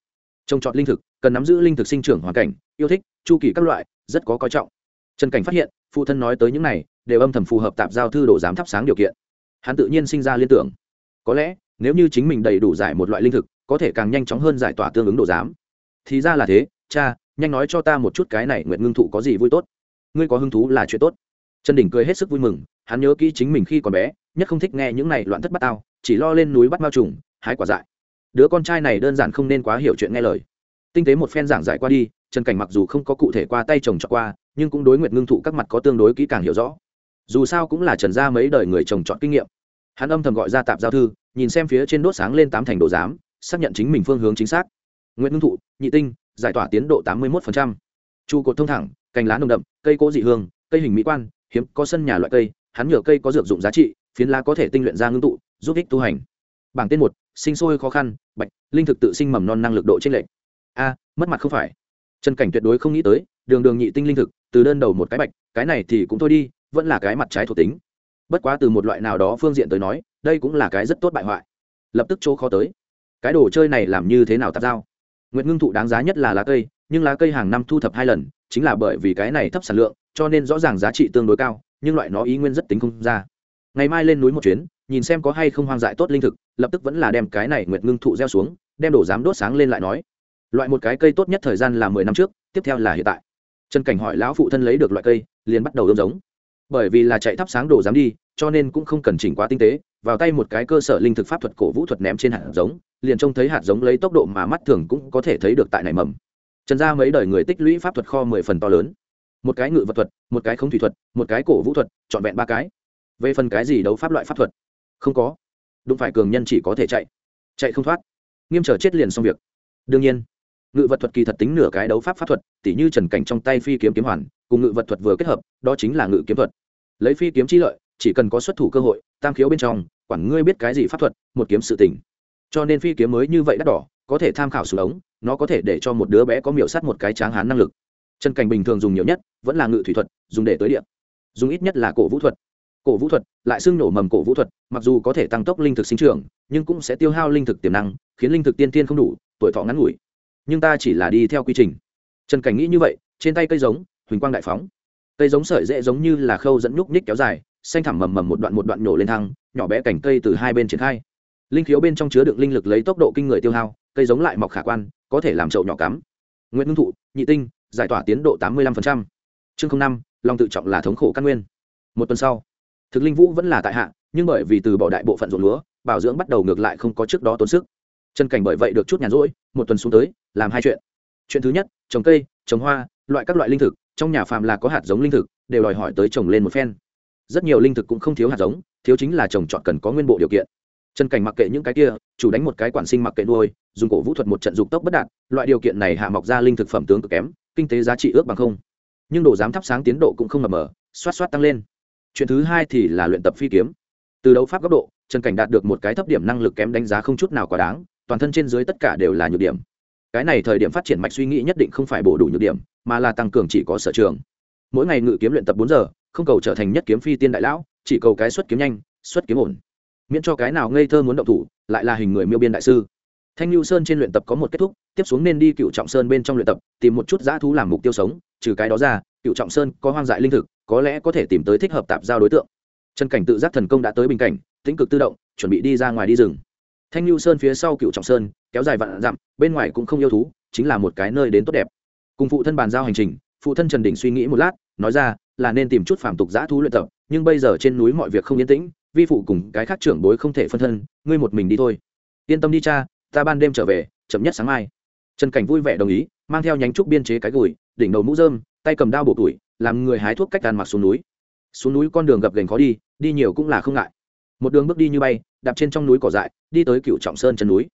Trồng trọt linh thực, cần nắm giữ linh thực sinh trưởng hoàn cảnh, yêu thích, chu kỳ các loại, rất có coi trọng. Trần cảnh phát hiện, phụ thân nói tới những này, đều âm thầm phù hợp tạp giao thư đồ giám thắp sáng điều kiện. Hắn tự nhiên sinh ra liên tưởng. Có lẽ, nếu như chính mình đầy đủ giải một loại linh thực, có thể càng nhanh chóng hơn giải tỏa tương ứng đồ giám. Thì ra là thế, cha, nhanh nói cho ta một chút cái này nguyện ngưng thụ có gì vui tốt. Ngươi có hứng thú là chuyện tốt. Trần đỉnh cười hết sức vui mừng, hắn nhớ kỹ chính mình khi còn bé, nhất không thích nghe những này loạn thất bát tao chỉ lo lên núi bắt mao trùng, hái quả dại. Đứa con trai này đơn giản không nên quá hiểu chuyện nghe lời. Tinh tế một phen giảng giải qua đi, trần cảnh mặc dù không có cụ thể qua tay chồng cho qua, nhưng cũng đối nguyện ngưng thụ các mặt có tương đối kỹ càng hiểu rõ. Dù sao cũng là trần gia mấy đời người trồng chọn kinh nghiệm. Hắn âm thầm gọi ra tạp giao thư, nhìn xem phía trên đốt sáng lên tám thành độ giám, xác nhận chính mình phương hướng chính xác. Nguyễn ngưng thụ, nhị tinh, giải tỏa tiến độ tám mươi một trụ cột thông thẳng, cành lá nồng đậm, cây cỗ dị hương, cây hình mỹ quan, hiếm có sân nhà loại cây, hắn nhờ cây có dược dụng giá trị, phiến lá có thể tinh luyện ra ngưng tụ giúp ích tu hành. Bảng tên một, sinh sôi khó khăn, bạch, linh thực tự sinh mầm non năng lực độ trên lệnh a, mất mặt không phải. Trần cảnh tuyệt đối không nghĩ tới, đường đường nhị tinh linh thực, từ đơn đầu một cái bạch, cái này thì cũng thôi đi, vẫn là cái mặt trái thuộc tính. Bất quá từ một loại nào đó phương diện tới nói, đây cũng là cái rất tốt bại hoại. Lập tức chỗ khó tới. Cái đồ chơi này làm như thế nào tạp giao nguyệt ngưng thụ đáng giá nhất là lá cây, nhưng lá cây hàng năm thu thập hai lần, chính là bởi vì cái này thấp sản lượng, cho nên rõ ràng giá trị tương đối cao, nhưng loại nó ý nguyên rất tính không ra. Ngày mai lên núi một chuyến nhìn xem có hay không hoang dại tốt linh thực, lập tức vẫn là đem cái này nguyệt ngưng thụ gieo xuống, đem đổ dám đốt sáng lên lại nói. Loại một cái cây tốt nhất thời gian là mười năm trước, tiếp theo là hiện tại. Trần cảnh hỏi lão phụ thân lấy được loại cây, liền bắt đầu ươm giống. Bởi vì là chạy thắp sáng đồ dám đi, cho nên cũng không cần chỉnh quá tinh tế, vào tay một cái cơ sở linh thực pháp thuật cổ vũ thuật ném trên hạt giống, liền trông thấy hạt giống lấy tốc độ mà mắt thường cũng có thể thấy được tại này mầm. Trần ra mấy đời người tích lũy pháp thuật kho mười phần to lớn. Một cái ngự vật thuật, một cái không thủy thuật, một cái cổ vũ thuật, trọn vẹn ba cái. Về phần cái gì đấu pháp loại pháp thuật không có. Đụng phải cường nhân chỉ có thể chạy. Chạy không thoát. Nghiêm trở chết liền xong việc. Đương nhiên, ngự vật thuật kỳ thật tính nửa cái đấu pháp pháp thuật, tỉ như trần cảnh trong tay phi kiếm kiếm hoàn, cùng ngự vật thuật vừa kết hợp, đó chính là ngự kiếm thuật. Lấy phi kiếm chi lợi, chỉ cần có xuất thủ cơ hội, tam khiếu bên trong, quản ngươi biết cái gì pháp thuật, một kiếm sự tình. Cho nên phi kiếm mới như vậy đắt đỏ, có thể tham khảo xuống ống, nó có thể để cho một đứa bé có miểu sát một cái tráng hán năng lực. Trần cảnh bình thường dùng nhiều nhất, vẫn là ngự thủy thuật, dùng để tới điện dùng ít nhất là cổ vũ thuật cổ vũ thuật, lại xưng nổ mầm cổ vũ thuật, mặc dù có thể tăng tốc linh thực sinh trưởng, nhưng cũng sẽ tiêu hao linh thực tiềm năng, khiến linh thực tiên tiên không đủ, tuổi thọ ngắn ngủi. Nhưng ta chỉ là đi theo quy trình. Trần cảnh nghĩ như vậy, trên tay cây giống, huỳnh quang đại phóng. Cây giống sợi dễ giống như là khâu dẫn nhúc nhích kéo dài, xanh thẳm mầm mầm một đoạn một đoạn nổ lên thăng, nhỏ bé cành cây từ hai bên triển khai. Linh khiếu bên trong chứa đựng linh lực lấy tốc độ kinh người tiêu hao, cây giống lại mọc khả quan, có thể làm chậu nhỏ cắm. Nguyễn ngưng thụ, nhị tinh, giải tỏa tiến độ tám mươi lăm chương năm lòng tự trọng là thống khổ căn nguyên. Một tuần sau thực linh vũ vẫn là tại hạ, nhưng bởi vì từ bỏ đại bộ phận ruộng lúa, bảo dưỡng bắt đầu ngược lại không có trước đó tốn sức. Chân cảnh bởi vậy được chút nhàn rỗi, một tuần xuống tới, làm hai chuyện. Chuyện thứ nhất, trồng cây, trồng hoa, loại các loại linh thực, trong nhà phàm là có hạt giống linh thực, đều đòi hỏi tới trồng lên một phen. Rất nhiều linh thực cũng không thiếu hạt giống, thiếu chính là trồng chọn cần có nguyên bộ điều kiện. Chân cảnh mặc kệ những cái kia, chủ đánh một cái quản sinh mặc kệ nuôi, dùng cổ vũ thuật một trận dục tốc bất đạt, loại điều kiện này hạ mọc ra linh thực phẩm tướng cực kém, kinh tế giá trị ước bằng không. Nhưng độ dám thắp sáng tiến độ cũng không mập mờ, xoát xoát tăng lên chuyện thứ hai thì là luyện tập phi kiếm. Từ đấu pháp góc độ, trần cảnh đạt được một cái thấp điểm năng lực kém đánh giá không chút nào quá đáng, toàn thân trên dưới tất cả đều là nhược điểm. Cái này thời điểm phát triển mạch suy nghĩ nhất định không phải bổ đủ nhược điểm, mà là tăng cường chỉ có sở trường. Mỗi ngày ngự kiếm luyện tập bốn giờ, không cầu trở thành nhất kiếm phi tiên đại lão, chỉ cầu cái xuất kiếm nhanh, xuất kiếm ổn. Miễn cho cái nào ngây thơ muốn động thủ, lại là hình người miêu biên đại sư. Thanh lưu sơn trên luyện tập có một kết thúc, tiếp xuống nên đi cựu trọng sơn bên trong luyện tập, tìm một chút dã thú làm mục tiêu sống, trừ cái đó ra, cựu trọng sơn có hoang dại linh thực có lẽ có thể tìm tới thích hợp tạp giao đối tượng. Trần cảnh tự giác thần công đã tới bình cảnh, tĩnh cực tự động, chuẩn bị đi ra ngoài đi rừng. Thanh lưu sơn phía sau cựu trọng sơn, kéo dài vạn dặm, bên ngoài cũng không yêu thú, chính là một cái nơi đến tốt đẹp. Cùng phụ thân bàn giao hành trình, phụ thân trần đình suy nghĩ một lát, nói ra là nên tìm chút phàm tục giã thú luyện tập, nhưng bây giờ trên núi mọi việc không yên tĩnh, vi phụ cùng cái khác trưởng bối không thể phân thân, ngươi một mình đi thôi. Yên tâm đi cha, ta ban đêm trở về, chậm nhất sáng mai. Trần cảnh vui vẻ đồng ý, mang theo nhánh trúc biên chế cái gùi, đỉnh đầu mũ dơm tay cầm đao bổ tuổi làm người hái thuốc cách đàn mặc xuống núi. Xuống núi con đường gập gành khó đi đi nhiều cũng là không ngại. Một đường bước đi như bay, đạp trên trong núi cỏ dại, đi tới cựu trọng sơn chân núi.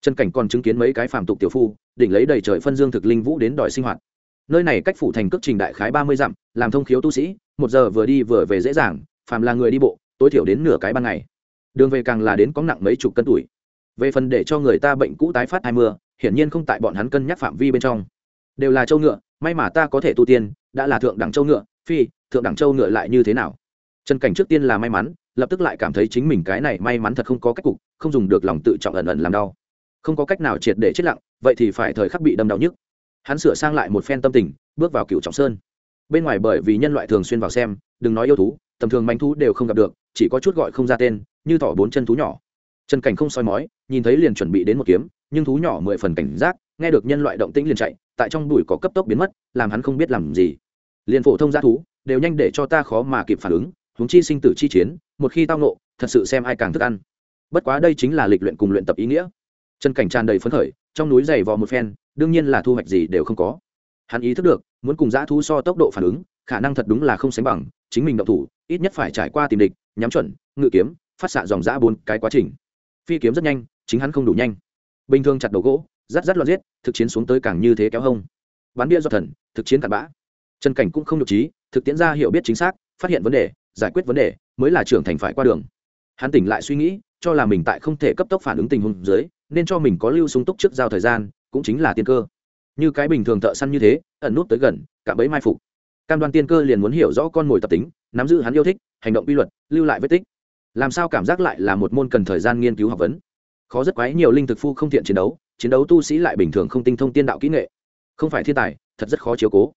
Trần cảnh còn chứng kiến mấy cái phàm tục tiểu phu, đỉnh lấy đầy trời phân dương thực linh vũ đến đòi sinh hoạt. Nơi này cách phủ thành cước trình đại khái ba mươi dặm, làm thông khiếu tu sĩ, một giờ vừa đi vừa về dễ dàng, phàm là người đi bộ, tối thiểu đến nửa cái ban ngày. Đường về càng là đến có nặng mấy chục cân tuổi. Về phần để cho người ta bệnh cũ tái phát hai mưa, hiển nhiên không tại bọn hắn cân nhắc phạm vi bên trong. Đều là châu ngựa may mà ta có thể tu tiên, đã là thượng đẳng châu ngựa, phi, thượng đẳng châu ngựa lại như thế nào? Trần cảnh trước tiên là may mắn, lập tức lại cảm thấy chính mình cái này may mắn thật không có cách cục, không dùng được lòng tự trọng ẩn ẩn làm đau. Không có cách nào triệt để chết lặng, vậy thì phải thời khắc bị đâm đau nhức. Hắn sửa sang lại một phen tâm tình, bước vào cựu trọng sơn. Bên ngoài bởi vì nhân loại thường xuyên vào xem, đừng nói yêu thú, tầm thường manh thú đều không gặp được, chỉ có chút gọi không ra tên, như thỏ bốn chân thú nhỏ. Trần cảnh không soi mói, nhìn thấy liền chuẩn bị đến một kiếm, nhưng thú nhỏ mười phần cảnh giác, nghe được nhân loại động tĩnh liền chạy tại trong bụi có cấp tốc biến mất, làm hắn không biết làm gì. Liền phổ thông g thú, đều nhanh để cho ta khó mà kịp phản ứng, huống chi sinh tử chi chiến, một khi tao nộ thật sự xem ai càng thức ăn. Bất quá đây chính là lịch luyện cùng luyện tập ý nghĩa. Trần cảnh tràn đầy phấn khởi, trong núi dày vò một phen, đương nhiên là thu hoạch gì đều không có. Hắn ý thức được, muốn cùng dã thú so tốc độ phản ứng, khả năng thật đúng là không sánh bằng, chính mình động thủ, ít nhất phải trải qua tìm địch, nhắm chuẩn, ngự kiếm, phát xạ dòng dã bốn cái quá trình. Phi kiếm rất nhanh, chính hắn không đủ nhanh. Bình thường chặt đầu gỗ rát rát loạn giết, thực chiến xuống tới càng như thế kéo hông. Bắn bia do thần, thực chiến cặn bã. Trần cảnh cũng không được trí, thực tiễn ra hiểu biết chính xác, phát hiện vấn đề, giải quyết vấn đề, mới là trưởng thành phải qua đường. Hắn tỉnh lại suy nghĩ, cho là mình tại không thể cấp tốc phản ứng tình huống dưới, nên cho mình có lưu sung túc trước giao thời gian, cũng chính là tiên cơ. Như cái bình thường thợ săn như thế, ẩn nút tới gần, cả bẫy mai phục. Cam đoan tiên cơ liền muốn hiểu rõ con mồi tập tính, nắm giữ hắn yêu thích, hành động quy luật, lưu lại vết tích. Làm sao cảm giác lại là một môn cần thời gian nghiên cứu học vấn? Khó rất quái nhiều linh thực phu không thiện chiến đấu chiến đấu tu sĩ lại bình thường không tinh thông tiên đạo kỹ nghệ. Không phải thiên tài, thật rất khó chiếu cố.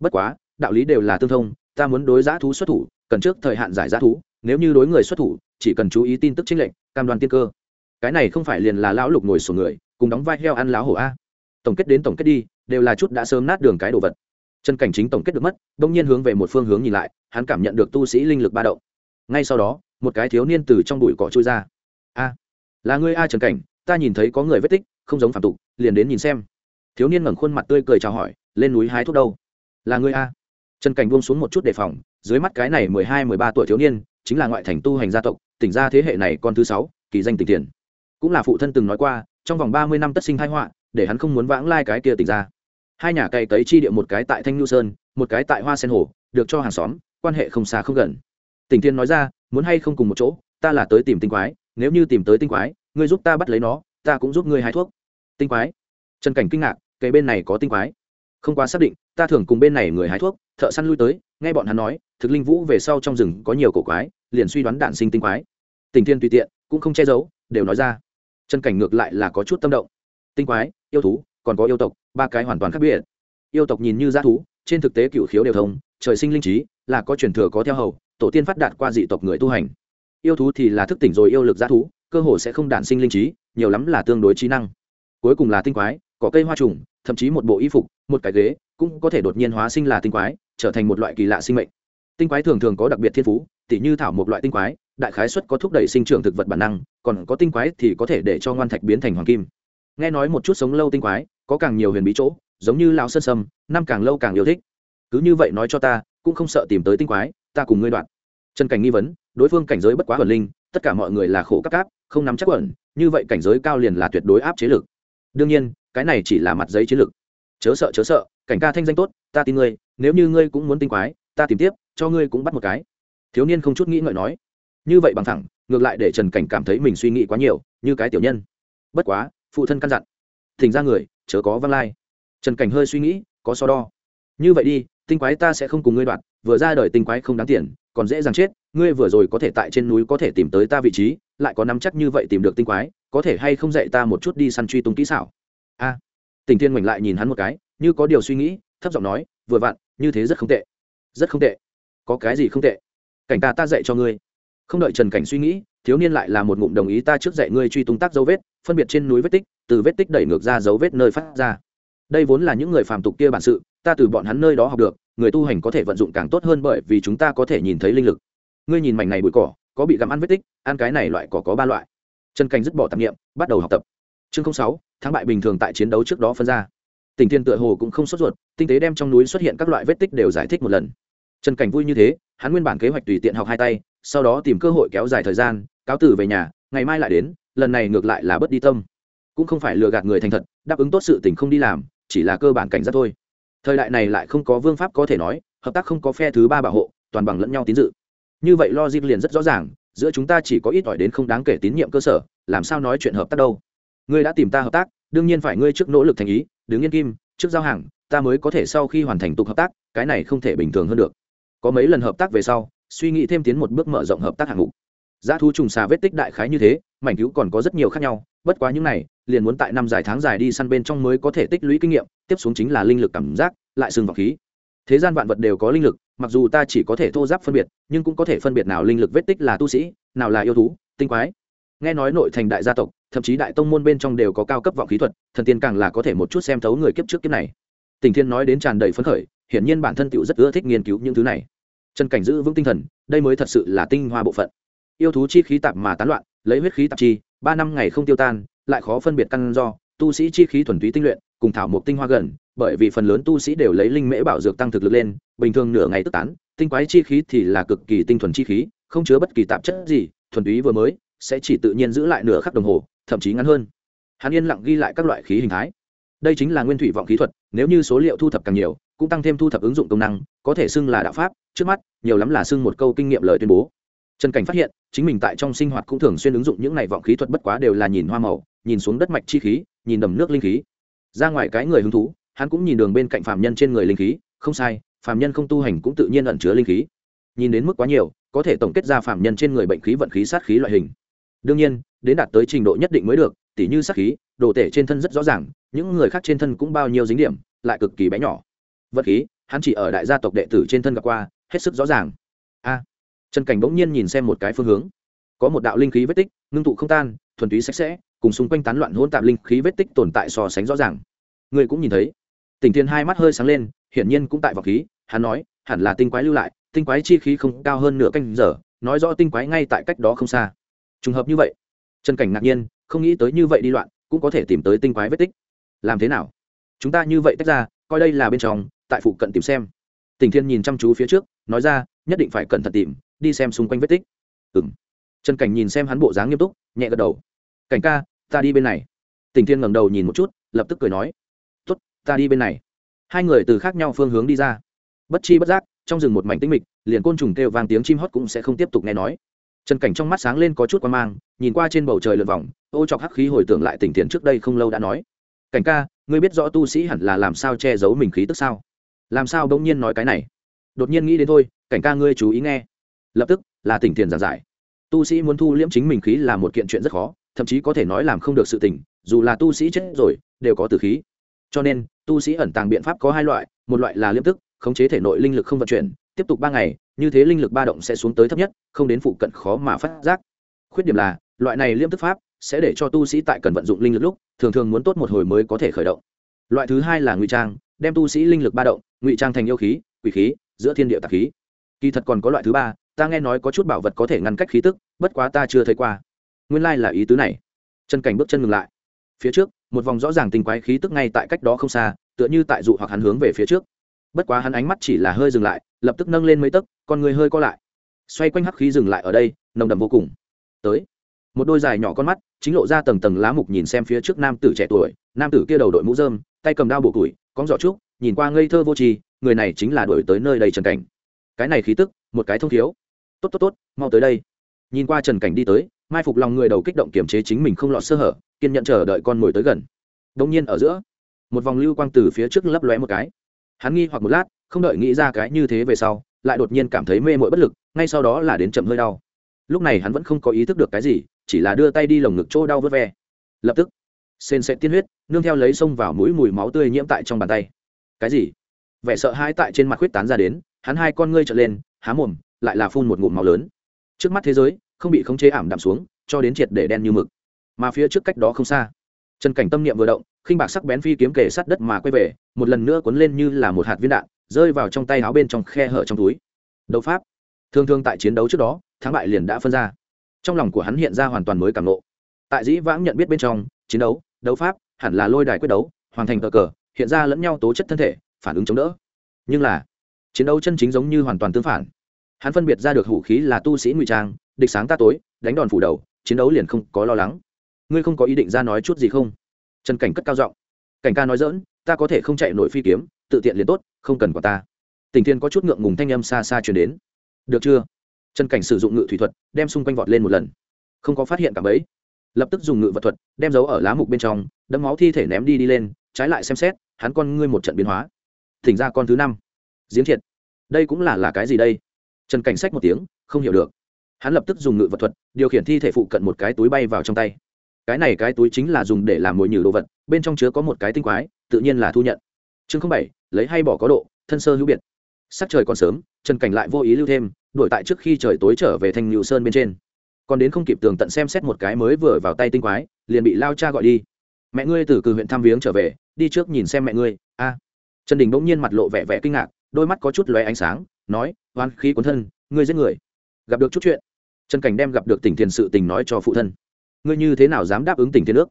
Bất quá, đạo lý đều là tương thông, ta muốn đối giã thú xuất thủ, cần trước thời hạn giải giã thú, nếu như đối người xuất thủ, chỉ cần chú ý tin tức chính lệnh cam đoan tiên cơ. Cái này không phải liền là lão lục ngồi sổ người, cùng đóng vai heo ăn láo hổ a. Tổng kết đến tổng kết đi, đều là chút đã sớm nát đường cái đồ vật. Chân cảnh chính tổng kết được mất, đông nhiên hướng về một phương hướng nhìn lại, hắn cảm nhận được tu sĩ linh lực ba động. Ngay sau đó, một cái thiếu niên từ trong bụi cỏ trôi ra. A, là ngươi a trần cảnh ta nhìn thấy có người vết tích, không giống phạm tục, liền đến nhìn xem. Thiếu niên ngẩng khuôn mặt tươi cười chào hỏi, lên núi hái thuốc đâu? Là ngươi a. Trần cảnh buông xuống một chút đề phòng, dưới mắt cái này mười hai, mười ba tuổi thiếu niên, chính là ngoại thành tu hành gia tộc, tỉnh gia thế hệ này con thứ sáu, kỳ danh tỉnh tiền. Cũng là phụ thân từng nói qua, trong vòng ba mươi năm tất sinh thái họa, để hắn không muốn vãng lai cái kia tỉnh ra hai nhà cày cấy chi địa một cái tại thanh nhu sơn, một cái tại hoa sen hồ, được cho hàng xóm, quan hệ không xa không gần. Tỉnh thiên nói ra, muốn hay không cùng một chỗ, ta là tới tìm tinh quái nếu như tìm tới tinh quái, ngươi giúp ta bắt lấy nó, ta cũng giúp ngươi hái thuốc. Tinh quái? Trần cảnh kinh ngạc cây bên này có tinh quái? Không quá xác định, ta thường cùng bên này người hái thuốc, thợ săn lui tới, nghe bọn hắn nói, thực linh vũ về sau trong rừng có nhiều cổ quái, liền suy đoán đạn sinh tinh quái. Tình thiên tùy tiện, cũng không che giấu, đều nói ra. Trần cảnh ngược lại là có chút tâm động. Tinh quái, yêu thú, còn có yêu tộc, ba cái hoàn toàn khác biệt. Yêu tộc nhìn như g thú, trên thực tế cựu khiếu đều thông, trời sinh linh trí, là có truyền thừa có theo hầu, tổ tiên phát đạt qua dị tộc người tu hành yêu thú thì là thức tỉnh rồi yêu lực g thú, cơ hồ sẽ không đản sinh linh trí, nhiều lắm là tương đối trí năng. Cuối cùng là tinh quái, có cây hoa trùng, thậm chí một bộ y phục, một cái ghế, cũng có thể đột nhiên hóa sinh là tinh quái, trở thành một loại kỳ lạ sinh mệnh. Tinh quái thường thường có đặc biệt thiên phú, tỉ như thảo một loại tinh quái, đại khái xuất có thúc đẩy sinh trưởng thực vật bản năng, còn có tinh quái thì có thể để cho ngoan thạch biến thành hoàng kim. Nghe nói một chút sống lâu tinh quái, có càng nhiều huyền bí chỗ, giống như lão sơn sâm, năm càng lâu càng yêu thích. Cứ như vậy nói cho ta, cũng không sợ tìm tới tinh quái, ta cùng ngươi đoạn. Trần cảnh nghi vấn đối phương cảnh giới bất quá ẩn linh, tất cả mọi người là khổ các cáp, không nắm chắc ẩn như vậy cảnh giới cao liền là tuyệt đối áp chế lực. Đương nhiên, cái này chỉ là mặt giấy chiến lực. Chớ sợ chớ sợ, cảnh ca thanh danh tốt, ta tin ngươi, nếu như ngươi cũng muốn tinh quái, ta tìm tiếp, cho ngươi cũng bắt một cái. Thiếu niên không chút nghĩ ngợi nói. Như vậy bằng thẳng, ngược lại để trần cảnh cảm thấy mình suy nghĩ quá nhiều, như cái tiểu nhân. Bất quá, phụ thân căn dặn. Thỉnh ra người, chớ có văng lai. Trần cảnh hơi suy nghĩ, có so đo. Như vậy đi, tinh quái ta sẽ không cùng ngươi đoạt vừa ra đời tinh quái không đáng tiền còn dễ dàng chết, ngươi vừa rồi có thể tại trên núi có thể tìm tới ta vị trí, lại có nắm chắc như vậy tìm được tinh quái, có thể hay không dạy ta một chút đi săn truy tung kỹ xảo? A. Tình thiên ngoảnh lại nhìn hắn một cái, như có điều suy nghĩ, thấp giọng nói, vừa vặn, như thế rất không tệ. Rất không tệ. Có cái gì không tệ? Cảnh ta ta dạy cho ngươi. Không đợi trần cảnh suy nghĩ, thiếu niên lại là một ngụm đồng ý ta trước dạy ngươi truy tung tác dấu vết, phân biệt trên núi vết tích, từ vết tích đẩy ngược ra dấu vết nơi phát ra. Đây vốn là những người phàm tục kia bản sự ta từ bọn hắn nơi đó học được, người tu hành có thể vận dụng càng tốt hơn bởi vì chúng ta có thể nhìn thấy linh lực. Ngươi nhìn mảnh này bụi cỏ, có bị gặm ăn vết tích, ăn cái này loại cỏ có ba loại. Trần cảnh dứt bỏ tạp nghiệm bắt đầu học tập. Chương sáu, thắng bại bình thường tại chiến đấu trước đó phân ra. Tình thiên tựa hồ cũng không sốt ruột, tinh tế đem trong núi xuất hiện các loại vết tích đều giải thích một lần. Trần cảnh vui như thế, hắn nguyên bản kế hoạch tùy tiện học hai tay, sau đó tìm cơ hội kéo dài thời gian, cáo từ về nhà, ngày mai lại đến, lần này ngược lại là bớt đi tâm. Cũng không phải lừa gạt người thành thật, đáp ứng tốt sự tình không đi làm, chỉ là cơ bản cảnh giác thôi thời đại này lại không có vương pháp có thể nói, hợp tác không có phe thứ ba bảo hộ, toàn bằng lẫn nhau tín dự. Như vậy lo dịp liền rất rõ ràng, giữa chúng ta chỉ có ít ỏi đến không đáng kể tín nhiệm cơ sở, làm sao nói chuyện hợp tác đâu? Ngươi đã tìm ta hợp tác, đương nhiên phải ngươi trước nỗ lực thành ý đứng yên kim, trước giao hàng, ta mới có thể sau khi hoàn thành tục hợp tác, cái này không thể bình thường hơn được. Có mấy lần hợp tác về sau, suy nghĩ thêm tiến một bước mở rộng hợp tác hạng mục. Giá thu trùng xà vết tích đại khái như thế, mảnh cứu còn có rất nhiều khác nhau, bất quá những này liền muốn tại năm dài tháng dài đi săn bên trong mới có thể tích lũy kinh nghiệm, tiếp xuống chính là linh lực cảm giác, lại sừng vào khí. Thế gian vạn vật đều có linh lực, mặc dù ta chỉ có thể thô giáp phân biệt, nhưng cũng có thể phân biệt nào linh lực vết tích là tu sĩ, nào là yêu thú, tinh quái. Nghe nói nội thành đại gia tộc, thậm chí đại tông môn bên trong đều có cao cấp vọng khí thuật, thần tiên càng là có thể một chút xem thấu người kiếp trước kiếp này. Tình thiên nói đến tràn đầy phấn khởi, hiển nhiên bản thân tựu rất ưa thích nghiên cứu những thứ này. Trần cảnh giữ vững tinh thần, đây mới thật sự là tinh hoa bộ phận. Yêu thú chi khí tạp mà tán loạn, lấy huyết khí tạp chi, ba năm ngày không tiêu tan lại khó phân biệt căn do, tu sĩ chi khí thuần túy tinh luyện, cùng thảo mộc tinh hoa gần, bởi vì phần lớn tu sĩ đều lấy linh mễ bảo dược tăng thực lực lên, bình thường nửa ngày tức tán, tinh quái chi khí thì là cực kỳ tinh thuần chi khí, không chứa bất kỳ tạp chất gì, thuần túy vừa mới, sẽ chỉ tự nhiên giữ lại nửa khắc đồng hồ, thậm chí ngắn hơn. Hắn yên lặng ghi lại các loại khí hình thái. Đây chính là nguyên thủy vọng khí thuật, nếu như số liệu thu thập càng nhiều, cũng tăng thêm thu thập ứng dụng công năng, có thể xưng là đạo pháp, trước mắt, nhiều lắm là xưng một câu kinh nghiệm lời tuyên bố trần cảnh phát hiện, chính mình tại trong sinh hoạt cũng thường xuyên ứng dụng những này vọng khí thuật bất quá đều là nhìn hoa màu, nhìn xuống đất mạch chi khí, nhìn đầm nước linh khí. Ra ngoài cái người hứng thú, hắn cũng nhìn đường bên cạnh phạm nhân trên người linh khí, không sai phạm nhân không tu hành cũng tự nhiên ẩn chứa linh khí. Nhìn đến mức quá nhiều, có thể tổng kết ra phạm nhân trên người bệnh khí, vận khí, sát khí loại hình. Đương nhiên, đến đạt tới trình độ nhất định mới được, tỉ như sát khí, đồ tể trên thân rất rõ ràng, những người khác trên thân cũng bao nhiêu dính điểm, lại cực kỳ bé nhỏ. Vật khí, hắn chỉ ở đại gia tộc đệ tử trên thân gặp qua, hết sức rõ ràng. A trần cảnh bỗng nhiên nhìn xem một cái phương hướng. Có một đạo linh khí vết tích, ngưng tụ không tan, thuần túy sạch sẽ, cùng xung quanh tán loạn hỗn tạp linh khí vết tích tồn tại so sánh rõ ràng. Người cũng nhìn thấy. Tỉnh thiên hai mắt hơi sáng lên, hiển nhiên cũng tại vọng khí, hắn nói, hẳn là tinh quái lưu lại, tinh quái chi khí không cao hơn nửa canh giờ, nói rõ tinh quái ngay tại cách đó không xa. Trùng hợp như vậy, trần cảnh ngạc nhiên, không nghĩ tới như vậy đi loạn, cũng có thể tìm tới tinh quái vết tích. Làm thế nào? Chúng ta như vậy tách ra, coi đây là bên trong, tại phụ cận tìm xem. Tỉnh thiên nhìn chăm chú phía trước, nói ra, nhất định phải cẩn thận tìm đi xem xung quanh vết tích. Ừng trần cảnh nhìn xem hắn bộ dáng nghiêm túc, nhẹ gật đầu. Cảnh ca, ta đi bên này. Tình thiên ngẩng đầu nhìn một chút, lập tức cười nói. Tốt, ta đi bên này. Hai người từ khác nhau phương hướng đi ra. Bất chi bất giác, trong rừng một mảnh tĩnh mịch, liền côn trùng kêu vang tiếng chim hót cũng sẽ không tiếp tục nghe nói. Trần cảnh trong mắt sáng lên có chút quan mang, nhìn qua trên bầu trời lượn vòng, ô chọc hắc khí hồi tưởng lại tình Thiên trước đây không lâu đã nói. Cảnh ca, ngươi biết rõ tu sĩ hẳn là làm sao che giấu mình khí tức sao? Làm sao bỗng nhiên nói cái này? Đột nhiên nghĩ đến thôi, cảnh ca ngươi chú ý nghe lập tức là tỉnh tiền giảng giải. Tu sĩ muốn thu liễm chính mình khí là một kiện chuyện rất khó, thậm chí có thể nói làm không được sự tỉnh dù là tu sĩ chết rồi, đều có từ khí. Cho nên, tu sĩ ẩn tàng biện pháp có hai loại, một loại là liêm tức, khống chế thể nội linh lực không vận chuyển, tiếp tục ba ngày, như thế linh lực ba động sẽ xuống tới thấp nhất, không đến phụ cận khó mà phát giác. Khuyết điểm là, loại này liêm tức pháp sẽ để cho tu sĩ tại cần vận dụng linh lực lúc, thường thường muốn tốt một hồi mới có thể khởi động. Loại thứ hai là ngụy trang, đem tu sĩ linh lực ba động, ngụy trang thành yêu khí, quỷ khí, giữa thiên địa tạp khí. Kỳ thật còn có loại thứ ba ta nghe nói có chút bảo vật có thể ngăn cách khí tức, bất quá ta chưa thấy qua. Nguyên lai là ý tứ này. Chân cảnh bước chân ngừng lại. Phía trước, một vòng rõ ràng tình quái khí tức ngay tại cách đó không xa, tựa như tại dụ hoặc hắn hướng về phía trước. Bất quá hắn ánh mắt chỉ là hơi dừng lại, lập tức nâng lên mấy tấc, con người hơi co lại. Xoay quanh hắc khí dừng lại ở đây, nồng đậm vô cùng. Tới. Một đôi dài nhỏ con mắt, chính lộ ra tầng tầng lá mục nhìn xem phía trước nam tử trẻ tuổi, nam tử kia đầu đội mũ dơm tay cầm đao bộ củi cóng giỏ trúc, nhìn qua ngây thơ vô tri, người này chính là đổi tới nơi đây trần cảnh. Cái này khí tức, một cái thông thiếu tốt tốt tốt, mau tới đây. Nhìn qua trần cảnh đi tới, mai phục lòng người đầu kích động kiềm chế chính mình không lọt sơ hở, kiên nhận chờ đợi con mồi tới gần. Đông nhiên ở giữa, một vòng lưu quang từ phía trước lấp lóe một cái. Hắn nghi hoặc một lát, không đợi nghĩ ra cái như thế về sau, lại đột nhiên cảm thấy mê mội bất lực, ngay sau đó là đến chậm hơi đau. Lúc này hắn vẫn không có ý thức được cái gì, chỉ là đưa tay đi lồng ngực chỗ đau vớt ve. Lập tức sên sẽ tiên huyết, nương theo lấy xông vào mũi mùi máu tươi nhiễm tại trong bàn tay. Cái gì? Vẻ sợ hãi tại trên mặt huyết tán ra đến, hắn hai con ngươi trở lên, há mồm lại là phun một ngụm máu lớn. Trước mắt thế giới, không bị khống chế ảm đạm xuống, cho đến triệt để đen như mực. Mà phía trước cách đó không xa, trần cảnh tâm niệm vừa động, khinh bạc sắc bén phi kiếm kề sát đất mà quay về, một lần nữa cuốn lên như là một hạt viên đạn, rơi vào trong tay áo bên trong khe hở trong túi. Đấu pháp. Thường thường tại chiến đấu trước đó, thắng bại liền đã phân ra. Trong lòng của hắn hiện ra hoàn toàn mới cảm nộ tại dĩ vãng nhận biết bên trong, chiến đấu đấu pháp, hẳn là lôi đài quyết đấu, hoàn thành cờ cờ, hiện ra lẫn nhau tố chất thân thể, phản ứng chống đỡ. Nhưng là, chiến đấu chân chính giống như hoàn toàn tương phản hắn phân biệt ra được hủ khí là tu sĩ ngụy trang, địch sáng ta tối, đánh đòn phủ đầu, chiến đấu liền không có lo lắng. Ngươi không có ý định ra nói chút gì không? Trần cảnh cất cao giọng. Cảnh ca nói dỡn ta có thể không chạy nổi phi kiếm, tự tiện liền tốt, không cần của ta. Tình thiên có chút ngượng ngùng thanh âm xa xa chuyển đến. Được chưa? Trần cảnh sử dụng ngự thủy thuật, đem xung quanh vọt lên một lần. Không có phát hiện cả bấy lập tức dùng ngự vật thuật, đem dấu ở lá mục bên trong, đấm máu thi thể ném đi đi lên, trái lại xem xét, hắn con ngươi một trận biến hóa. Thỉnh ra con thứ năm. Giếng thiệt đây cũng là là cái gì đây? Trần cảnh sách một tiếng, không hiểu được. Hắn lập tức dùng ngự vật thuật, điều khiển thi thể phụ cận một cái túi bay vào trong tay. Cái này cái túi chính là dùng để làm mồi nhử đồ vật, bên trong chứa có một cái tinh quái, tự nhiên là thu nhận. Chương bảy, lấy hay bỏ có độ, thân sơ hữu biệt. Sắc trời còn sớm, trần cảnh lại vô ý lưu thêm đổi tại trước khi trời tối trở về thành nhự sơn bên trên. Còn đến không kịp tường tận xem xét một cái mới vừa vào tay tinh quái, liền bị lao cha gọi đi. Mẹ ngươi từ cử huyện thăm viếng trở về, đi trước nhìn xem mẹ ngươi. A. Trần đình bỗng nhiên mặt lộ vẻ vẻ kinh ngạc đôi mắt có chút lóe ánh sáng, nói, oan khí cuốn thân, ngươi giết người. Gặp được chút chuyện, trần cảnh đem gặp được tỉnh thiền sự tình nói cho phụ thân. Ngươi như thế nào dám đáp ứng tỉnh thiên nước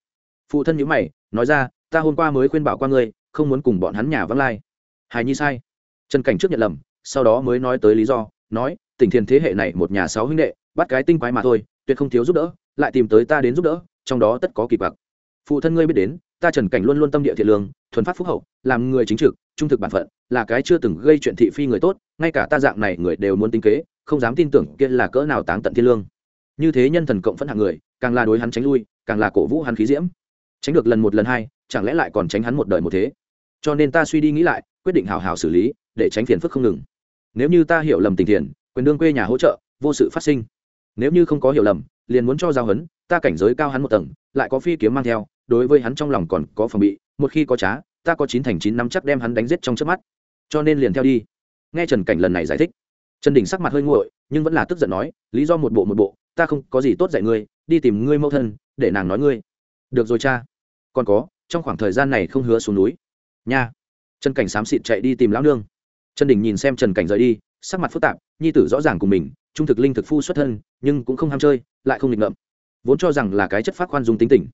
phụ thân nhữ mày, nói ra, ta hôm qua mới khuyên bảo qua ngươi, không muốn cùng bọn hắn nhà vắng lai. Hài nhi sai. Trần cảnh trước nhận lầm, sau đó mới nói tới lý do, nói, tỉnh thiền thế hệ này một nhà sáu huynh đệ, bắt cái tinh quái mà thôi, tuyệt không thiếu giúp đỡ, lại tìm tới ta đến giúp đỡ, trong đó tất có kỳ bạc phụ thân ngươi biết đến, ta trần cảnh luôn luôn tâm địa thiện lương, thuần phát phúc hậu, làm người chính trực, trung thực bản phận là cái chưa từng gây chuyện thị phi người tốt, ngay cả ta dạng này người đều muốn tính kế, không dám tin tưởng kia là cỡ nào táng tận thiên lương. Như thế nhân thần cộng phẫn hạng người, càng là đối hắn tránh lui, càng là cổ vũ hắn khí diễm. Tránh được lần một lần hai, chẳng lẽ lại còn tránh hắn một đời một thế? Cho nên ta suy đi nghĩ lại, quyết định hào hào xử lý, để tránh phiền phức không ngừng. Nếu như ta hiểu lầm tình thiền quyền đương quê nhà hỗ trợ, vô sự phát sinh. Nếu như không có hiểu lầm, liền muốn cho giao hấn, ta cảnh giới cao hắn một tầng, lại có phi kiếm mang theo, đối với hắn trong lòng còn có phòng bị, một khi có trá, ta có chín thành chín năm chắc đem hắn đánh giết trong trước mắt cho nên liền theo đi. Nghe trần cảnh lần này giải thích, trần đình sắc mặt hơi nguội, nhưng vẫn là tức giận nói, lý do một bộ một bộ, ta không có gì tốt dạy ngươi, đi tìm ngươi mẫu thân, để nàng nói ngươi. Được rồi cha. Còn có, trong khoảng thời gian này không hứa xuống núi. Nha. Trần cảnh xám xịt chạy đi tìm lão nương. Trần đình nhìn xem trần cảnh rời đi, sắc mặt phức tạp, nhi tử rõ ràng cùng mình, trung thực linh thực phu xuất thân, nhưng cũng không ham chơi, lại không nghịch ngợm. Vốn cho rằng là cái chất phát khoan dung tính tình,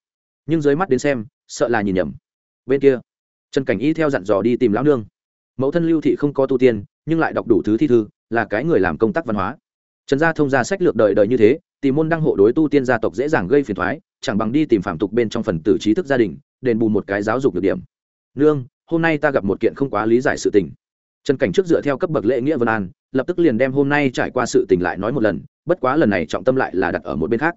nhưng dưới mắt đến xem, sợ là nhìn nhầm. Bên kia, trần cảnh y theo dặn dò đi tìm lão nương mẫu thân lưu thị không có tu tiên, nhưng lại đọc đủ thứ thi thư, là cái người làm công tác văn hóa. Trần gia thông ra sách lược đời đời như thế tìm môn đăng hộ đối tu tiên gia tộc dễ dàng gây phiền thoái, chẳng bằng đi tìm phạm tục bên trong phần tử trí thức gia đình, đền bù một cái giáo dục được điểm. Nương, hôm nay ta gặp một kiện không quá lý giải sự tình. Trần cảnh trước dựa theo cấp bậc lễ nghĩa vân an, lập tức liền đem hôm nay trải qua sự tình lại nói một lần, bất quá lần này trọng tâm lại là đặt ở một bên khác.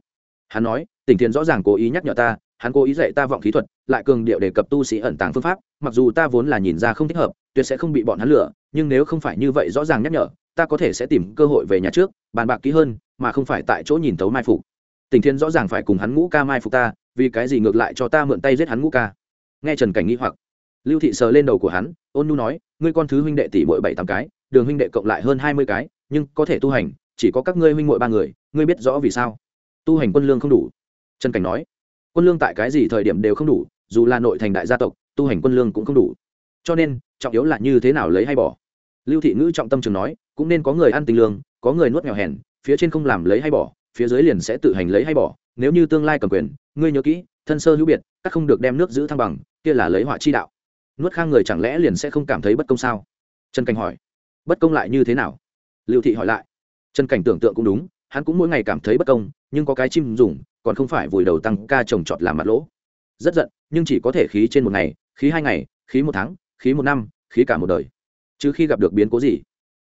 Hắn nói, Tỉnh thiền rõ ràng cố ý nhắc nhở ta, hắn cố ý dạy ta vọng khí thuật, lại cường điệu đề cập tu sĩ ẩn tàng phương pháp, mặc dù ta vốn là nhìn ra không thích hợp tuyệt sẽ không bị bọn hắn lừa, nhưng nếu không phải như vậy rõ ràng nhắc nhở, ta có thể sẽ tìm cơ hội về nhà trước, bàn bạc kỹ hơn, mà không phải tại chỗ nhìn tấu mai phục. Tình thiên rõ ràng phải cùng hắn ngũ ca mai phục ta, vì cái gì ngược lại cho ta mượn tay giết hắn ngũ ca? Nghe trần cảnh nghĩ hoặc, lưu thị sờ lên đầu của hắn, ôn nu nói, ngươi con thứ huynh đệ tỷ muội bảy tám cái, đường huynh đệ cộng lại hơn hai mươi cái, nhưng có thể tu hành, chỉ có các ngươi huynh muội ba người, ngươi biết rõ vì sao? Tu hành quân lương không đủ. Trần cảnh nói, quân lương tại cái gì thời điểm đều không đủ, dù là nội thành đại gia tộc, tu hành quân lương cũng không đủ. Cho nên trọng yếu là như thế nào lấy hay bỏ. Lưu thị ngữ trọng tâm trường nói, cũng nên có người ăn tình lương, có người nuốt nghèo hèn, phía trên không làm lấy hay bỏ, phía dưới liền sẽ tự hành lấy hay bỏ. Nếu như tương lai cầm quyền, ngươi nhớ kỹ, thân sơ hữu biệt, các không được đem nước giữ thăng bằng, kia là lấy họa chi đạo. Nuốt khang người chẳng lẽ liền sẽ không cảm thấy bất công sao? Trần cảnh hỏi. Bất công lại như thế nào? Lưu thị hỏi lại. Trần cảnh tưởng tượng cũng đúng, hắn cũng mỗi ngày cảm thấy bất công, nhưng có cái chim dùng, còn không phải vùi đầu tăng ca trồng trọt làm mặt lỗ. Rất giận, nhưng chỉ có thể khí trên một ngày, khí hai ngày, khí một tháng khí một năm, khí cả một đời. Chứ khi gặp được biến cố gì?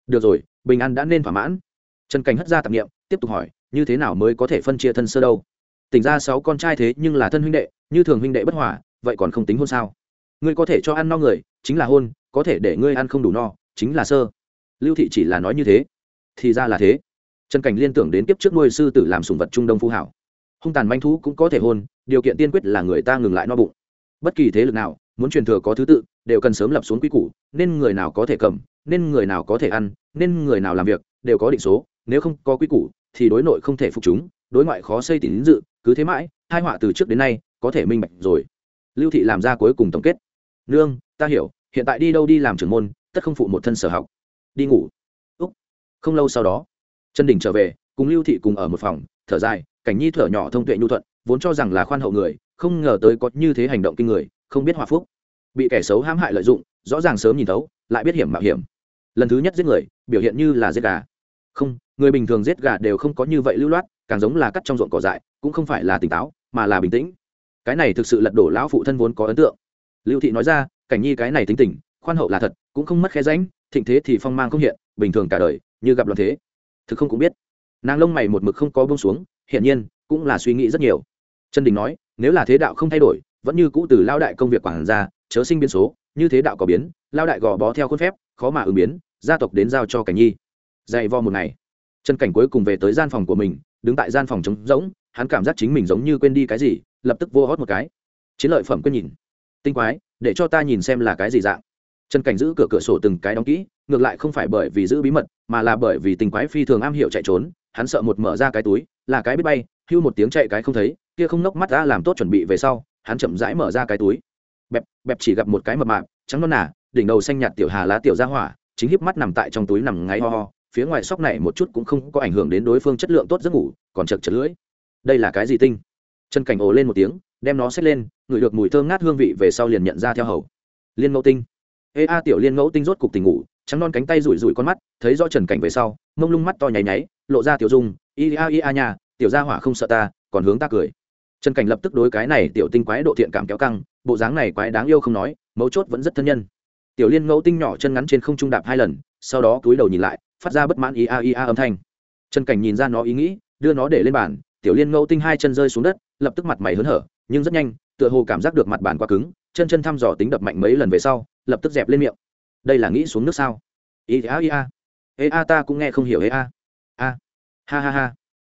Được rồi, bình an đã nên thỏa mãn. Trần cảnh hất ra tạp nghiệm tiếp tục hỏi, như thế nào mới có thể phân chia thân sơ đâu? Tỉnh ra sáu con trai thế nhưng là thân huynh đệ, như thường huynh đệ bất hòa, vậy còn không tính hôn sao? Ngươi có thể cho ăn no người, chính là hôn, có thể để ngươi ăn không đủ no, chính là sơ. Lưu thị chỉ là nói như thế. Thì ra là thế. Trần cảnh liên tưởng đến kiếp trước nuôi sư tử làm sùng vật trung đông phú hảo. Hung tàn manh thú cũng có thể hôn, điều kiện tiên quyết là người ta ngừng lại no bụng. Bất kỳ thế lực nào, muốn truyền thừa có thứ tự đều cần sớm lập xuống quy củ, nên người nào có thể cầm, nên người nào có thể ăn, nên người nào làm việc, đều có định số, nếu không có quy củ, thì đối nội không thể phục chúng, đối ngoại khó xây tín dự, cứ thế mãi, hai họa từ trước đến nay, có thể minh bạch rồi. Lưu thị làm ra cuối cùng tổng kết. Nương, ta hiểu, hiện tại đi đâu đi làm trưởng môn, tất không phụ một thân sở học. Đi ngủ. Úc. Không lâu sau đó chân đình trở về, cùng lưu thị cùng ở một phòng, thở dài, cảnh nhi thở nhỏ thông tuệ nhu thuận, vốn cho rằng là khoan hậu người, không ngờ tới có như thế hành động kinh người, không biết hòa phúc bị kẻ xấu hãm hại lợi dụng, rõ ràng sớm nhìn thấu, lại biết hiểm mạo hiểm. Lần thứ nhất giết người, biểu hiện như là giết gà. Không, người bình thường giết gà đều không có như vậy lưu loát, càng giống là cắt trong ruộng cỏ dại, cũng không phải là tỉnh táo, mà là bình tĩnh. Cái này thực sự lật đổ lão phụ thân vốn có ấn tượng. Lưu thị nói ra, cảnh nhi cái này tính tình, khoan hậu là thật, cũng không mất khe ránh thịnh thế thì phong mang không hiện, bình thường cả đời, như gặp loạn thế. Thực không cũng biết. Nàng lông mày một mực không có bông xuống, hiển nhiên, cũng là suy nghĩ rất nhiều. Trần đình nói, nếu là thế đạo không thay đổi, vẫn như cũ từ lao đại công việc quản gia chớ sinh biến số, như thế đạo có biến, lao đại gò bó theo khuôn phép, khó mà ứng biến, gia tộc đến giao cho cảnh nhi. Dày vo một ngày, trần cảnh cuối cùng về tới gian phòng của mình, đứng tại gian phòng trống rỗng, hắn cảm giác chính mình giống như quên đi cái gì, lập tức vô hót một cái. Chiến lợi phẩm quên nhìn. Tinh quái, để cho ta nhìn xem là cái gì dạng. Trần cảnh giữ cửa cửa sổ từng cái đóng kỹ, ngược lại không phải bởi vì giữ bí mật, mà là bởi vì tinh quái phi thường am hiểu chạy trốn, hắn sợ một mở ra cái túi, là cái biết bay, hưu một tiếng chạy cái không thấy, kia không nốc mắt ra làm tốt chuẩn bị về sau, hắn chậm rãi mở ra cái túi bẹp bẹp chỉ gặp một cái mập mạp, trắng non nà, đỉnh đầu xanh nhạt tiểu hà lá tiểu ra hỏa, chính híp mắt nằm tại trong túi nằm ngáy ho ho, phía ngoài sóc này một chút cũng không có ảnh hưởng đến đối phương chất lượng tốt giấc ngủ, còn chật chật lưỡi. Đây là cái gì tinh? Chân cảnh ồ lên một tiếng, đem nó xếp lên, ngửi được mùi thơm ngát hương vị về sau liền nhận ra theo hầu. Liên ngẫu tinh. Ê a, tiểu liên ngẫu tinh rốt cục tình ngủ, trắng non cánh tay rủi rủi con mắt, thấy rõ trần cảnh về sau, mông lung mắt to nháy nháy, lộ ra tiểu dung i a i a nhà tiểu gia hỏa không sợ ta, còn hướng ta cười. Trần cảnh lập tức đối cái này tiểu tinh quái độ thiện cảm kéo căng bộ dáng này quái đáng yêu không nói mấu chốt vẫn rất thân nhân. Tiểu liên ngẫu tinh nhỏ chân ngắn trên không trung đạp hai lần sau đó cúi đầu nhìn lại phát ra bất mãn ý aia âm thanh. Trần cảnh nhìn ra nó ý nghĩ đưa nó để lên bàn tiểu liên ngẫu tinh hai chân rơi xuống đất lập tức mặt mày hớn hở nhưng rất nhanh tựa hồ cảm giác được mặt bàn quá cứng chân chân thăm dò tính đập mạnh mấy lần về sau lập tức dẹp lên miệng. Đây là nghĩ xuống nước sao? Ý aia, ê e a. Ta cũng nghe không hiểu ê a. A. Ha ha ha.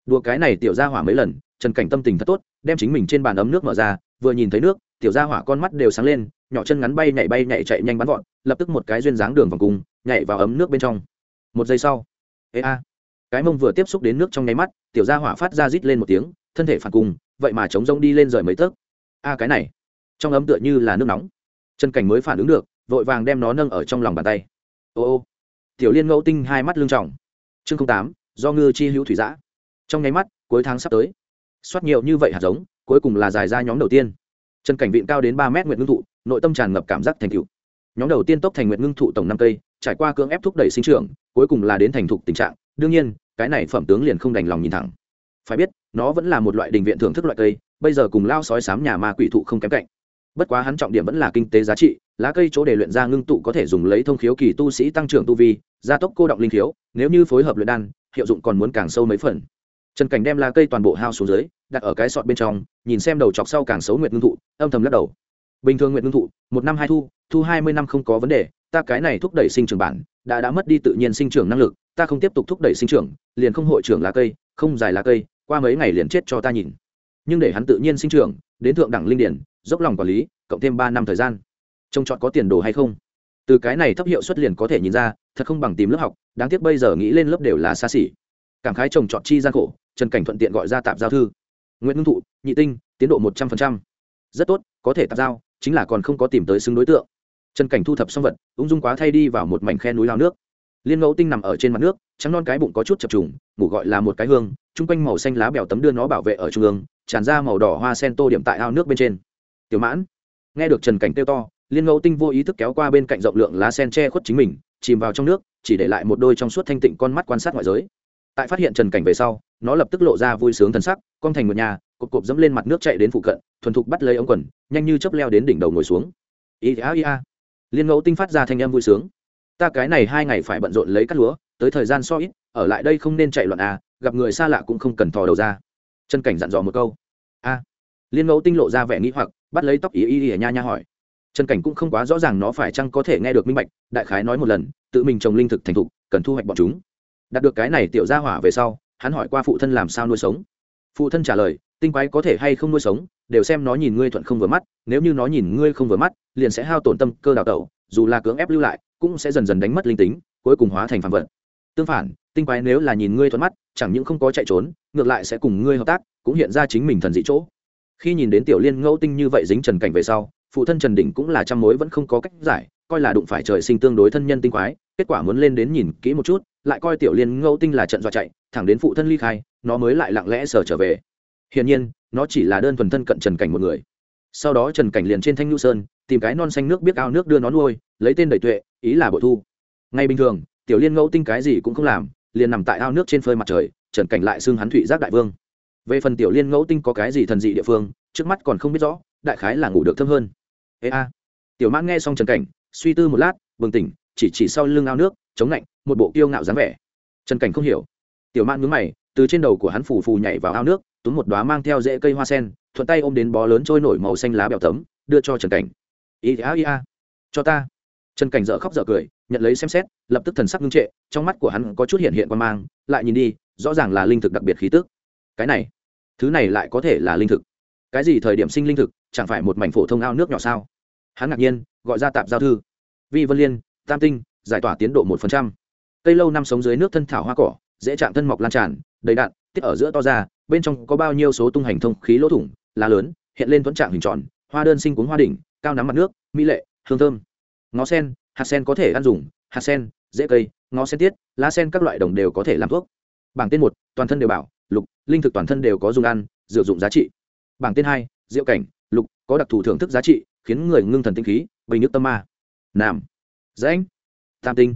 Đùa cái này tiểu ra hỏa mấy lần trần cảnh tâm tình thật tốt đem chính mình trên bàn ấm nước mở ra vừa nhìn thấy nước tiểu gia hỏa con mắt đều sáng lên, nhỏ chân ngắn bay nhảy bay nhảy chạy nhanh bắn gọn lập tức một cái duyên dáng đường vòng cùng nhảy vào ấm nước bên trong. Một giây sau, ê a, cái mông vừa tiếp xúc đến nước trong nháy mắt, tiểu gia hỏa phát ra rít lên một tiếng, thân thể phản cùng vậy mà chống rông đi lên rời mấy tấc. A, cái này, trong ấm tựa như là nước nóng. Chân cảnh mới phản ứng được, vội vàng đem nó nâng ở trong lòng bàn tay. Ô ô, tiểu liên ngẫu tinh hai mắt lưng trọng. Chương tám, do ngư chi hữu thủy giã. Trong nháy mắt, cuối tháng sắp tới, soát nhiều như vậy hạt giống, cuối cùng là dài ra nhóm đầu tiên chân cảnh vịn cao đến ba mét nguyện ngưng thụ, nội tâm tràn ngập cảm giác thành cựu nhóm đầu tiên tốc thành nguyện ngưng thụ tổng năm cây, trải qua cưỡng ép thúc đẩy sinh trưởng, cuối cùng là đến thành thục tình trạng. Đương nhiên, cái này phẩm tướng liền không đành lòng nhìn thẳng. Phải biết, nó vẫn là một loại đình viện thưởng thức loại cây, bây giờ cùng lao sói sám nhà ma quỷ thụ không kém cạnh. Bất quá hắn trọng điểm vẫn là kinh tế giá trị, lá cây chỗ để luyện ra ngưng tụ có thể dùng lấy thông khiếu kỳ tu sĩ tăng trưởng tu vi, gia tốc cô động linh khiếu, nếu như phối hợp luyện đan, hiệu dụng còn muốn càng sâu mấy phần trần cảnh đem lá cây toàn bộ hao xuống dưới, đặt ở cái sọt bên trong, nhìn xem đầu chọc sau càng xấu nguyệt ngưng thụ, âm thầm lắc đầu. Bình thường nguyệt ngưng thụ, một năm hai thu thu hai mươi năm không có vấn đề, ta cái này thúc đẩy sinh trưởng bản, đã đã mất đi tự nhiên sinh trưởng năng lực, ta không tiếp tục thúc đẩy sinh trưởng, liền không hội trưởng lá cây, không dài lá cây, qua mấy ngày liền chết cho ta nhìn. Nhưng để hắn tự nhiên sinh trưởng, đến thượng đẳng linh điển, dốc lòng quản lý, cộng thêm ba năm thời gian. Trông chọn có tiền đồ hay không? Từ cái này thấp hiệu suất liền có thể nhìn ra, thật không bằng tìm lớp học, đáng tiếc bây giờ nghĩ lên lớp đều là xa xỉ. Cảm khái trồng trọt chi gian khổ trần cảnh thuận tiện gọi ra tạp giao thư. Nguyễn ngưng thụ, nhị tinh, tiến độ một trăm linh rất tốt, có thể tạp giao, chính là còn không có tìm tới xứng đối tượng. Trần cảnh thu thập xong vật, ung dung quá thay đi vào một mảnh khe núi lao nước. Liên ngẫu tinh nằm ở trên mặt nước, trắng non cái bụng có chút chập trùng, ngủ gọi là một cái hương, chung quanh màu xanh lá bèo tấm đưa nó bảo vệ ở trung ương, tràn ra màu đỏ hoa sen tô điểm tại ao nước bên trên. Tiểu mãn, nghe được trần cảnh kêu to, liên ngẫu tinh vô ý thức kéo qua bên cạnh rộng lượng lá sen che khuất chính mình, chìm vào trong nước, chỉ để lại một đôi trong suốt thanh tịnh con mắt quan sát ngoại giới. Tại phát hiện trần cảnh về sau nó lập tức lộ ra vui sướng thần sắc, con thành một nhà, cộp cộp dẫm lên mặt nước chạy đến phụ cận, thuần thục bắt lấy ống quần, nhanh như chấp leo đến đỉnh đầu ngồi xuống. Ý a ý a liên ngẫu tinh phát ra thanh âm vui sướng. Ta cái này hai ngày phải bận rộn lấy cắt lúa, tới thời gian so ít, ở lại đây không nên chạy loạn à gặp người xa lạ cũng không cần thò đầu ra. Chân cảnh dặn dò một câu. A. Liên ngẫu tinh lộ ra vẻ nghĩ hoặc, bắt lấy tóc ý ý ý, nha nha hỏi. Trần cảnh cũng không quá rõ ràng nó phải chăng có thể nghe được minh bạch, đại khái nói một lần, tự mình trồng linh thực thành thục, cần thu hoạch bọn chúng. Đạt được cái này tiểu ra hỏa về sau hắn hỏi qua phụ thân làm sao nuôi sống. Phụ thân trả lời, tinh quái có thể hay không nuôi sống, đều xem nó nhìn ngươi thuận không vừa mắt, nếu như nó nhìn ngươi không vừa mắt, liền sẽ hao tổn tâm cơ đào tẩu, dù là cưỡng ép lưu lại, cũng sẽ dần dần đánh mất linh tính, cuối cùng hóa thành phản vật. Tương phản, tinh quái nếu là nhìn ngươi thuận mắt, chẳng những không có chạy trốn, ngược lại sẽ cùng ngươi hợp tác, cũng hiện ra chính mình thần dị chỗ. Khi nhìn đến tiểu liên ngẫu tinh như vậy dính trần cảnh về sau, phụ thân trần đỉnh cũng là trăm mối vẫn không có cách giải, coi là đụng phải trời sinh tương đối thân nhân tinh quái, kết quả muốn lên đến nhìn kỹ một chút, lại coi tiểu liên ngẫu tinh là trận dọa chạy thẳng đến phụ thân ly khai, nó mới lại lặng lẽ sở trở về. Hiển nhiên, nó chỉ là đơn thuần thân cận trần cảnh một người. Sau đó trần cảnh liền trên thanh nhu sơn, tìm cái non xanh nước biết ao nước đưa nó nuôi, lấy tên đầy tuệ, ý là bội thu. Ngay bình thường, tiểu liên ngẫu tinh cái gì cũng không làm, liền nằm tại ao nước trên phơi mặt trời, trần cảnh lại xưng hắn thụy giác đại vương. Về phần tiểu liên ngẫu tinh có cái gì thần dị địa phương, trước mắt còn không biết rõ, đại khái là ngủ được thơm hơn. Ê a. Tiểu mãn nghe xong trần cảnh, suy tư một lát, bừng tỉnh, chỉ chỉ sau lưng ao nước, chống lạnh, một bộ kiêu ngạo dáng vẻ. Trần cảnh không hiểu tiểu mãn nhướng mày, từ trên đầu của hắn phù phù nhảy vào ao nước, túm một đoá mang theo rễ cây hoa sen, thuận tay ôm đến bó lớn trôi nổi màu xanh lá bèo tấm, đưa cho trần cảnh. Ý a ý a cho ta. Trần cảnh dợ khóc dợ cười, nhận lấy xem xét, lập tức thần sắc ngưng trệ, trong mắt của hắn có chút hiện hiện quan mang, lại nhìn đi, rõ ràng là linh thực đặc biệt khí tức. Cái này, thứ này lại có thể là linh thực? Cái gì thời điểm sinh linh thực, chẳng phải một mảnh phổ thông ao nước nhỏ sao? Hắn ngạc nhiên, gọi ra tạp giao thư. Vi vân liên, tam tinh, giải tỏa tiến độ một phần trăm. Cây lâu năm sống dưới nước thân thảo hoa cỏ dễ chạm thân mọc lan tràn, đầy đạn, tiết ở giữa to ra, bên trong có bao nhiêu số tung hành thông khí lỗ thủng, lá lớn, hiện lên tuấn trạng hình tròn, hoa đơn sinh cuốn hoa đỉnh, cao nắm mặt nước, mỹ lệ, hương thơm. Ngó sen, hạt sen có thể ăn dùng, hạt sen dễ cây, ngó sen tiết, lá sen các loại đồng đều có thể làm thuốc. Bảng tên một, toàn thân đều bảo, lục, linh thực toàn thân đều có dùng ăn dựa dụng giá trị. Bảng tên hai diệu cảnh, lục, có đặc thù thưởng thức giá trị, khiến người ngưng thần tinh khí, bình nước tâm ma. Nam. Dãnh tam tinh.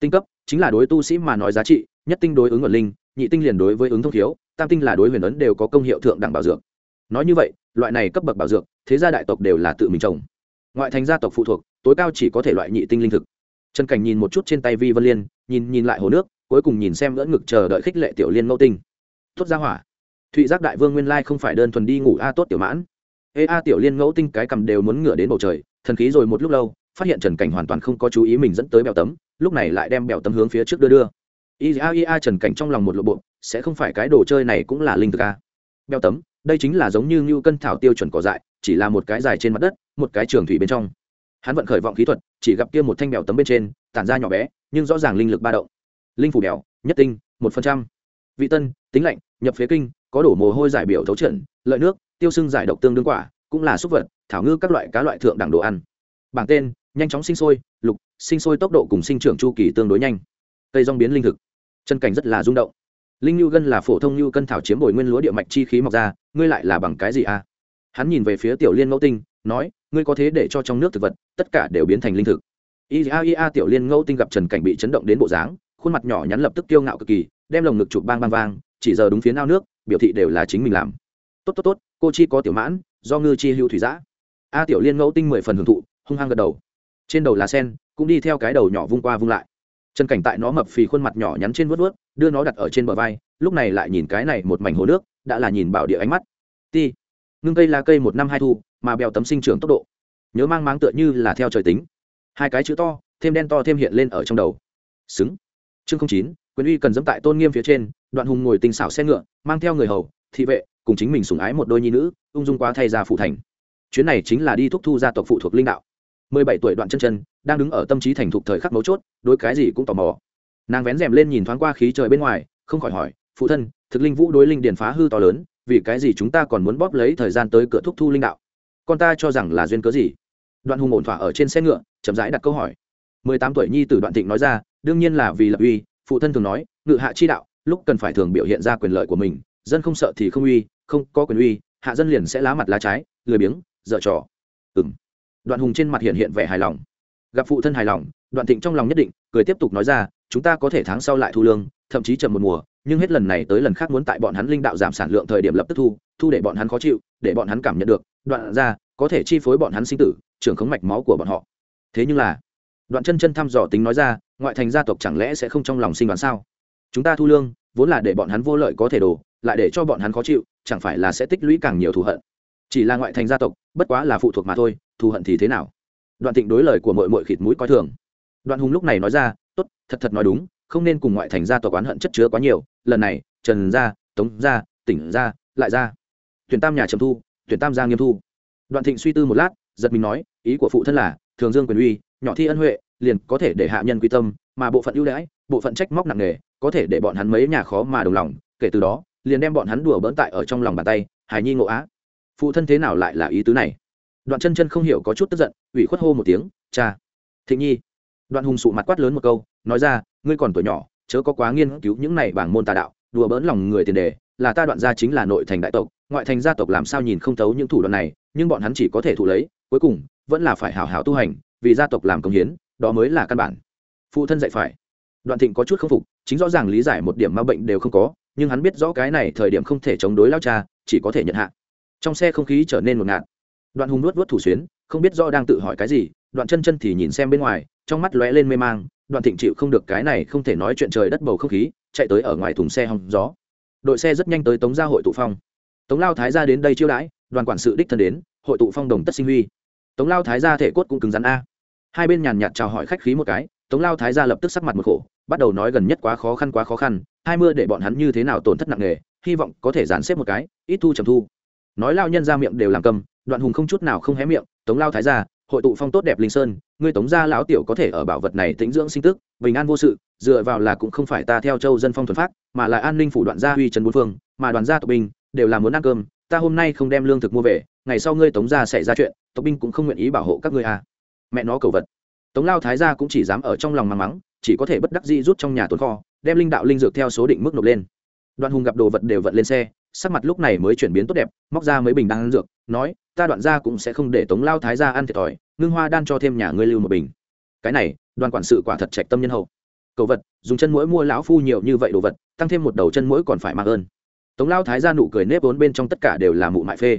Tinh cấp, chính là đối tu sĩ mà nói giá trị nhất tinh đối ứng ở linh, nhị tinh liền đối với ứng thông thiếu tam tinh là đối huyền ấn đều có công hiệu thượng đẳng bảo dược. Nói như vậy, loại này cấp bậc bảo dược, thế gia đại tộc đều là tự mình trồng. Ngoại thành gia tộc phụ thuộc, tối cao chỉ có thể loại nhị tinh linh thực. Trần cảnh nhìn một chút trên tay vi vân liên, nhìn nhìn lại hồ nước, cuối cùng nhìn xem ngỡ ngực chờ đợi khích lệ tiểu liên mẫu tinh. Tốt ra hỏa. Thụy giác đại vương nguyên lai không phải đơn thuần đi ngủ a tốt tiểu mãn. Ê a tiểu liên ngẫu tinh cái cầm đều muốn ngửa đến bầu trời, thần khí rồi một lúc lâu, phát hiện trần cảnh hoàn toàn không có chú ý mình dẫn tới bèo tấm, lúc này lại đem bèo tấm hướng phía trước đưa đưa ia ia trần cảnh trong lòng một lộ bộ, sẽ không phải cái đồ chơi này cũng là linh thực a Beo tấm, đây chính là giống như ngưu cân thảo tiêu chuẩn cỏ dại, chỉ là một cái dài trên mặt đất, một cái trường thủy bên trong. Hắn vận khởi vọng khí thuật, chỉ gặp kia một thanh bèo tấm bên trên, tản ra nhỏ bé, nhưng rõ ràng linh lực ba động. Linh phủ bèo, nhất tinh, một phần trăm. Vị tân, tính lạnh, nhập phế kinh, có đổ mồ hôi giải biểu thấu trận lợi nước, tiêu sưng giải độc tương đương quả, cũng là súc vật, thảo ngư các loại cá loại thượng đẳng đồ ăn. Bảng tên, nhanh chóng sinh sôi, lục, sinh sôi tốc độ cùng sinh trưởng chu kỳ tương đối nhanh. Cây rong biến linh thực chân cảnh rất là rung động. Linh nhu gân là phổ thông nhu cân thảo chiếm bồi nguyên lúa địa mạch chi khí mọc ra, ngươi lại là bằng cái gì a à? hắn nhìn về phía tiểu liên ngẫu tinh, nói, ngươi có thế để cho trong nước thực vật, tất cả đều biến thành linh thực. Ia ia tiểu liên ngẫu tinh gặp trần cảnh bị chấn động đến bộ dáng, khuôn mặt nhỏ nhắn lập tức tiêu ngạo cực kỳ, đem lồng ngực chụp bang bang vang, chỉ giờ đúng phía ao nước, biểu thị đều là chính mình làm. Tốt tốt tốt, cô chi có tiểu mãn, do ngư chi hữu thủy giã. A, tiểu liên ngẫu tinh mười phần hưởng thụ, hung hăng gật đầu. Trên đầu là sen, cũng đi theo cái đầu nhỏ vung qua vung lại trần cảnh tại nó mập phì khuôn mặt nhỏ nhắn trên vớt vớt đưa nó đặt ở trên bờ vai, lúc này lại nhìn cái này một mảnh hồ nước, đã là nhìn bảo địa ánh mắt. Ti, ngưng cây là cây một năm hai thu, mà bèo tấm sinh trưởng tốc độ. Nhớ mang máng tựa như là theo trời tính. Hai cái chữ to, thêm đen to thêm hiện lên ở trong đầu. Xứng. Chương không chín, quyền uy cần dẫm tại tôn nghiêm phía trên, đoạn hùng ngồi tinh xảo xe ngựa, mang theo người hầu, thị vệ, cùng chính mình sủng ái một đôi nhi nữ, ung dung quá thay ra phụ thành. Chuyến này chính là đi thúc thu gia tộc phụ thuộc linh đạo mười bảy tuổi đoạn chân chân, đang đứng ở tâm trí thành thục thời khắc mấu chốt, đối cái gì cũng tò mò. Nàng vén rèm lên nhìn thoáng qua khí trời bên ngoài, không khỏi hỏi, phụ thân, thực linh vũ đối linh điền phá hư to lớn, vì cái gì chúng ta còn muốn bóp lấy thời gian tới cửa thúc thu linh đạo? Con ta cho rằng là duyên cớ gì? Đoạn hùng ổn thỏa ở trên xe ngựa, chậm rãi đặt câu hỏi. Mười tám tuổi nhi tử đoạn thịnh nói ra, đương nhiên là vì lập uy, phụ thân thường nói, ngự hạ chi đạo, lúc cần phải thường biểu hiện ra quyền lợi của mình, dân không sợ thì không uy, không có quyền uy, hạ dân liền sẽ lá mặt lá trái, lười biếng, dở trò. Ừng đoạn hùng trên mặt hiện hiện vẻ hài lòng. Gặp phụ thân hài lòng, đoạn thịnh trong lòng nhất định, cười tiếp tục nói ra, chúng ta có thể tháng sau lại thu lương, thậm chí chậm một mùa, nhưng hết lần này tới lần khác muốn tại bọn hắn linh đạo giảm sản lượng thời điểm lập tức thu thu để bọn hắn khó chịu, để bọn hắn cảm nhận được, đoạn ra, có thể chi phối bọn hắn sinh tử, trưởng khống mạch máu của bọn họ. Thế nhưng là, đoạn chân chân thăm dò tính nói ra, ngoại thành gia tộc chẳng lẽ sẽ không trong lòng sinh đoán sao? Chúng ta thu lương, vốn là để bọn hắn vô lợi có thể đổ, lại để cho bọn hắn khó chịu, chẳng phải là sẽ tích lũy càng nhiều thù hận. Chỉ là ngoại thành gia tộc, bất quá là phụ thuộc mà thôi thù hận thì thế nào? Đoạn thịnh đối lời của mội mội khịt mũi coi thường. Đoạn hùng lúc này nói ra, tốt, thật thật nói đúng, không nên cùng ngoại thành ra tòa quán hận chất chứa quá nhiều, lần này, trần gia, tống gia, tỉnh gia, lại gia. Tuyển tam nhà trầm thu, tuyển tam gia nghiêm thu. Đoạn thịnh suy tư một lát, giật mình nói, ý của phụ thân là, thường dương quyền uy, nhỏ thi ân huệ, liền có thể để hạ nhân quy tâm, mà bộ phận ưu đãi, bộ phận trách móc nặng nề, có thể để bọn hắn mấy nhà khó mà đồng lòng, kể từ đó, liền đem bọn hắn đùa bỡn tại ở trong lòng bàn tay, hài nhi ngộ á. Phụ thân thế nào lại là ý tứ này? Đoạn chân chân không hiểu có chút tức giận, ủy khuất hô một tiếng, cha, thịnh nhi. Đoạn hùng sụ mặt quát lớn một câu, nói ra, ngươi còn tuổi nhỏ, chớ có quá nghiên cứu những này bảng môn tà đạo, đùa bỡn lòng người tiền đề, là ta đoạn gia chính là nội thành đại tộc, ngoại thành gia tộc làm sao nhìn không thấu những thủ đoạn này, nhưng bọn hắn chỉ có thể thụ lấy, cuối cùng, vẫn là phải hào hào tu hành, vì gia tộc làm công hiến, đó mới là căn bản. Phụ thân dạy phải. Đoạn thịnh có chút k phục, chính rõ ràng lý giải một điểm ma bệnh đều không có, nhưng hắn biết rõ cái này thời điểm không thể chống đối lao cha, chỉ có thể nhận hạ. Trong xe không khí trở nên ngột ngạt đoạn hùng nuốt vớt thủ xuyến, không biết do đang tự hỏi cái gì, đoạn chân chân thì nhìn xem bên ngoài, trong mắt lóe lên mê mang, đoạn thịnh chịu không được cái này không thể nói chuyện trời đất bầu không khí, chạy tới ở ngoài thùng xe hòng gió. Đội xe rất nhanh tới tống gia hội tụ phong. Tống lao thái ra đến đây chiêu đãi, đoàn quản sự đích thân đến, hội tụ phong đồng tất sinh huy. Tống lao thái ra thể cốt cũng cứng rắn a. Hai bên nhàn nhạt chào hỏi khách khí một cái, tống lao thái ra lập tức sắc mặt một khổ, bắt đầu nói gần nhất quá khó khăn quá khó khăn, hai mưa để bọn hắn như thế nào tổn thất nặng nề, hy vọng có thể dàn xếp một cái, ít thu trầm thu. Nói lao nhân ra miệng đều làm cầm đoạn hùng không chút nào không hé miệng, tống lao thái ra hội tụ phong tốt đẹp linh sơn, ngươi tống gia lão tiểu có thể ở bảo vật này tĩnh dưỡng sinh tức, bình an vô sự, dựa vào là cũng không phải ta theo châu dân phong thuần phát mà là an ninh phủ đoạn gia huy trần bốn phương, mà đoàn gia tộc binh đều là muốn ăn cơm, ta hôm nay không đem lương thực mua về, ngày sau ngươi tống gia xảy ra chuyện, tộc binh cũng không nguyện ý bảo hộ các ngươi à. Mẹ nó cầu vật. Tống lao thái gia cũng chỉ dám ở trong lòng mắng mắng, chỉ có thể bất đắc dĩ rút trong nhà tồn kho, đem linh đạo linh dược theo số định mức nộp lên. Đoạn hùng gặp đồ vật đều vận lên xe, sắc mặt lúc này mới chuyển biến tốt đẹp, móc ra mấy bình đan dược, nói ta đoạn gia cũng sẽ không để tống lao thái gia ăn thiệt thòi, ngưng hoa đan cho thêm nhà ngươi lưu một bình. Cái này, đoàn quản sự quả thật trạch tâm nhân hậu. Cầu vật, dùng chân mũi mua lão phu nhiều như vậy đồ vật, tăng thêm một đầu chân mũi còn phải mang ơn. Tống lao thái gia nụ cười nếp vốn bên trong tất cả đều là mụ mại phê.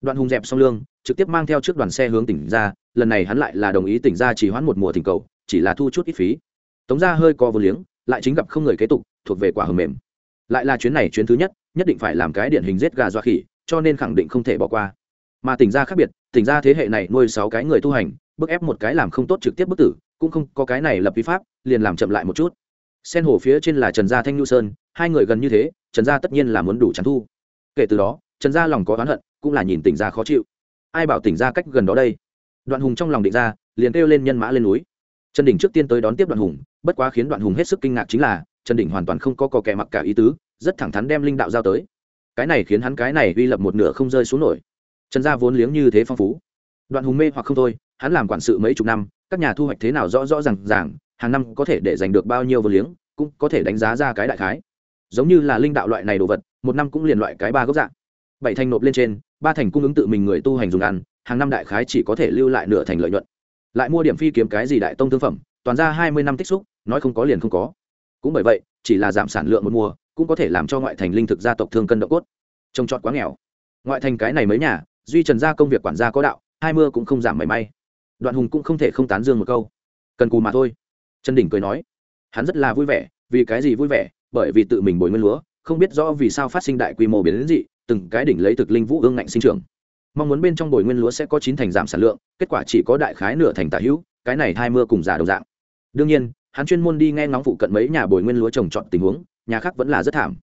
Đoạn hùng dẹp xong lương, trực tiếp mang theo trước đoàn xe hướng tỉnh ra lần này hắn lại là đồng ý tỉnh ra chỉ hoãn một mùa thỉnh cầu, chỉ là thu chút ít phí. Tống ra hơi co vô liếng, lại chính gặp không người kế tục, thuộc về quả hầm mềm. Lại là chuyến này chuyến thứ nhất nhất định phải làm cái điển hình giết gà doa khỉ, cho nên khẳng định không thể bỏ qua mà tỉnh ra khác biệt, tỉnh ra thế hệ này nuôi sáu cái người tu hành, bức ép một cái làm không tốt trực tiếp bức tử, cũng không có cái này lập vi pháp, liền làm chậm lại một chút. Sen hồ phía trên là trần gia thanh nhu sơn, hai người gần như thế, trần gia tất nhiên là muốn đủ trắng thu. Kể từ đó, trần gia lòng có oán hận, cũng là nhìn tỉnh gia khó chịu. Ai bảo tỉnh gia cách gần đó đây? Đoạn hùng trong lòng định ra, liền kêu lên nhân mã lên núi. Trần đỉnh trước tiên tới đón tiếp đoạn hùng, bất quá khiến đoạn hùng hết sức kinh ngạc chính là, trần đỉnh hoàn toàn không có cò kẻ mặc cả ý tứ, rất thẳng thắn đem linh đạo giao tới. Cái này khiến hắn cái này uy lập một nửa không rơi xuống nổi trần gia vốn liếng như thế phong phú. Đoạn hùng mê hoặc không thôi, hắn làm quản sự mấy chục năm, các nhà thu hoạch thế nào rõ rõ r à n g ràng, hàng năm có thể để giành được bao nhiêu vô liếng, cũng có thể đánh giá ra cái đại khái. Giống như là linh đạo loại này đồ vật, một năm cũng liền loại cái ba gốc dạng bảy thành nộp lên trên, ba thành cung ứng tự mình người tu hành dùng ăn, hàng năm đại khái chỉ có thể lưu lại nửa thành lợi nhuận. Lại mua điểm phi kiếm cái gì đại tông thương phẩm, toàn ra hai mươi năm tích xúc, nói không có liền không có. Cũng bởi vậy, chỉ là giảm sản lượng một mùa, cũng có thể làm cho ngoại thành linh thực gia tộc thương cân độ cốt. Trông trọt quá nghèo. Ngoại thành cái này mấy nhà duy trần gia công việc quản gia có đạo, hai mưa cũng không giảm mảy may. Đoạn hùng cũng không thể không tán dương một câu. Cần cù mà thôi. Trần đỉnh cười nói, hắn rất là vui vẻ, vì cái gì vui vẻ? Bởi vì tự mình bồi nguyên lúa, không biết rõ vì sao phát sinh đại quy mô biến đến dị, từng cái đỉnh lấy thực linh vũ ương ngạnh sinh trưởng. Mong muốn bên trong bồi nguyên lúa sẽ có chín thành giảm sản lượng, kết quả chỉ có đại khái nửa thành tả hữu, cái này hai mưa cùng giả đồng dạng. Đương nhiên, hắn chuyên môn đi nghe ngóng phụ cận mấy nhà bồi nguyên lúa trồng trọt tình huống, nhà khác vẫn là rất thảm.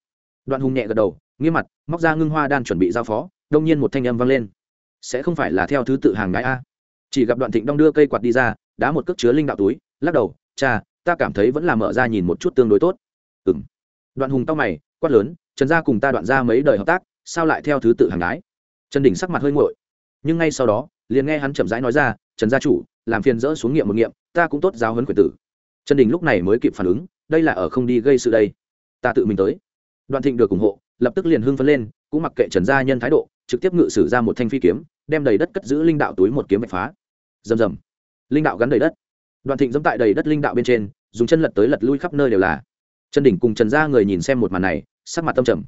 Đoạn hùng nhẹ gật đầu, nghiêm mặt, móc ra ngưng hoa đan chuẩn bị giao phó đông nhiên một thanh âm vang lên. Sẽ không phải là theo thứ tự hàng ngãi a. Chỉ gặp đoạn thịnh đong đưa cây quạt đi ra, đá một cước chứa linh đạo túi, lắc đầu, cha, ta cảm thấy vẫn là mở ra nhìn một chút tương đối tốt. Ừ m đoạn hùng tóc mày, quát lớn, trần gia cùng ta đoạn ra mấy đời hợp tác, sao lại theo thứ tự hàng ngãi trần đỉnh sắc mặt hơi nguội. Nhưng ngay sau đó, liền nghe hắn chậm rãi nói ra, trần gia chủ, làm phiền dỡ xuống nghiệm một nghiệm, ta cũng tốt giáo hấn quyền tử. Trần đình lúc này mới kịp phản ứng, đây là ở không đi gây sự đây. Ta tự mình tới. Đoạn thịnh được ủng hộ, lập tức liền hưng phấn lên cũng mặc kệ trần gia nhân thái độ, trực tiếp ngự sử ra một thanh phi kiếm, đem đầy đất cất giữ linh đạo túi một kiếm bạch phá. Rầm rầm. Linh đạo gắn đầy đất. Đoạn thịnh dẫm tại đầy đất linh đạo bên trên, dùng chân lật tới lật lui khắp nơi đều là. Trần đỉnh cùng trần gia người nhìn xem một màn này, sắc mặt tâm trầm.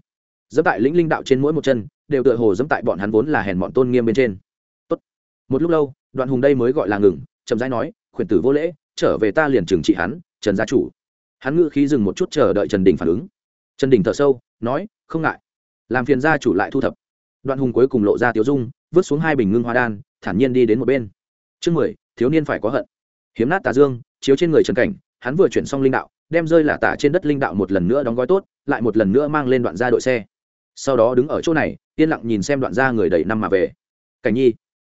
Dẫm tại lĩnh linh đạo trên mỗi một chân, đều tựa hồ dẫm tại bọn hắn vốn là hèn bọn tôn nghiêm bên trên. Tốt. một lúc lâu, đoạn hùng đây mới gọi là ngừng, chậm rãi nói, khuyển tử vô lễ, trở về ta liền trừng trị hắn, trần gia chủ. Hắn ngự khí dừng một chút chờ đợi trần đình phản ứng. Trần đình thở sâu, nói, không ngại làm phiền gia chủ lại thu thập. Đoạn hùng cuối cùng lộ ra tiếu dung, vứt xuống hai bình ngưng hoa đan, thản nhiên đi đến một bên. Chương mười, thiếu niên phải có hận. Hiếm nát tà dương, chiếu trên người trần cảnh, hắn vừa chuyển xong linh đạo, đem rơi là tả trên đất linh đạo một lần nữa đóng gói tốt, lại một lần nữa mang lên đoạn ra đội xe. Sau đó đứng ở chỗ này, yên lặng nhìn xem đoạn ra người đầy năm mà về. Cảnh nhi,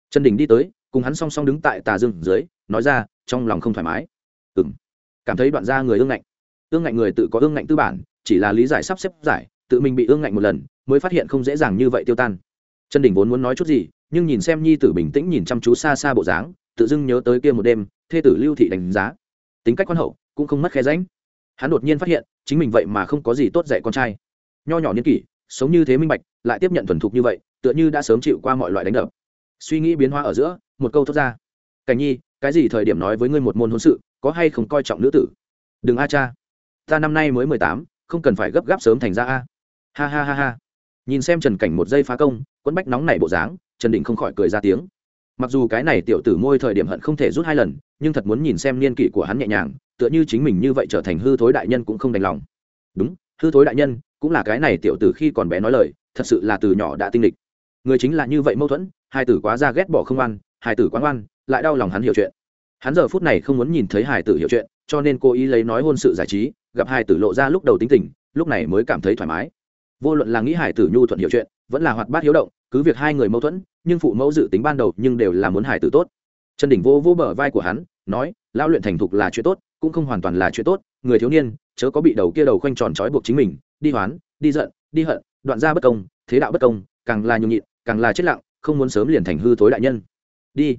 trần đình đi tới, cùng hắn song song đứng tại tà dương dưới, nói ra, trong lòng không thoải mái. Ừng cảm thấy đoạn ra người ương ngạnh. Ương ngạnh người tự có ương ngạnh tư bản, chỉ là lý giải sắp xếp giải tự mình bị ương ngạnh một lần, mới phát hiện không dễ dàng như vậy tiêu tan. Trần đình vốn muốn nói chút gì, nhưng nhìn xem nhi tử bình tĩnh nhìn chăm chú xa xa bộ dáng, tự dưng nhớ tới kia một đêm, thê tử lưu thị đánh giá. Tính cách quan hậu, cũng không mất khe ránh hắn đột nhiên phát hiện, chính mình vậy mà không có gì tốt dạy con trai. Nho nhỏ niên kỷ, sống như thế minh bạch, lại tiếp nhận thuần thục như vậy, tựa như đã sớm chịu qua mọi loại đánh đập. Suy nghĩ biến hóa ở giữa, một câu thốt ra. Cảnh nhi, cái gì thời điểm nói với ngươi một môn hôn sự, có hay không coi trọng nữ tử? Đừng a cha, ta năm nay mới mười tám, không cần phải gấp gáp sớm thành ra a ha ha ha ha. Nhìn xem trần cảnh một giây phá công, quấn bách nóng nảy bộ dáng, trần định không khỏi cười ra tiếng. Mặc dù cái này tiểu tử môi thời điểm hận không thể rút hai lần, nhưng thật muốn nhìn xem niên kỷ của hắn nhẹ nhàng, tựa như chính mình như vậy trở thành hư thối đại nhân cũng không đành lòng. Đúng, hư thối đại nhân, cũng là cái này tiểu tử khi còn bé nói lời, thật sự là từ nhỏ đã tinh lịch. Người chính là như vậy mâu thuẫn, hai tử quá ra ghét bỏ không ăn hai tử quá ngoan, lại đau lòng hắn hiểu chuyện. Hắn giờ phút này không muốn nhìn thấy hải tử hiểu chuyện, cho nên cố ý lấy nói hôn sự giải trí, gặp hải tử lộ ra lúc đầu tính tình, lúc này mới cảm thấy thoải mái vô luận là nghĩ hải tử nhu thuận hiểu chuyện, vẫn là hoạt bát hiếu động, cứ việc hai người mâu thuẫn, nhưng phụ mẫu dự tính ban đầu nhưng đều là muốn hải tử tốt. Trần đỉnh vô vô bờ vai của hắn, nói, lão luyện thành thục là chuyện tốt, cũng không hoàn toàn là chuyện tốt, người thiếu niên, chớ có bị đầu kia đầu khoanh tròn trói buộc chính mình, đi hoán, đi giận, đi hận, đoạn ra bất công, thế đạo bất công, càng là nhung nhịn, càng là chết lặng, không muốn sớm liền thành hư thối đại nhân. Đi.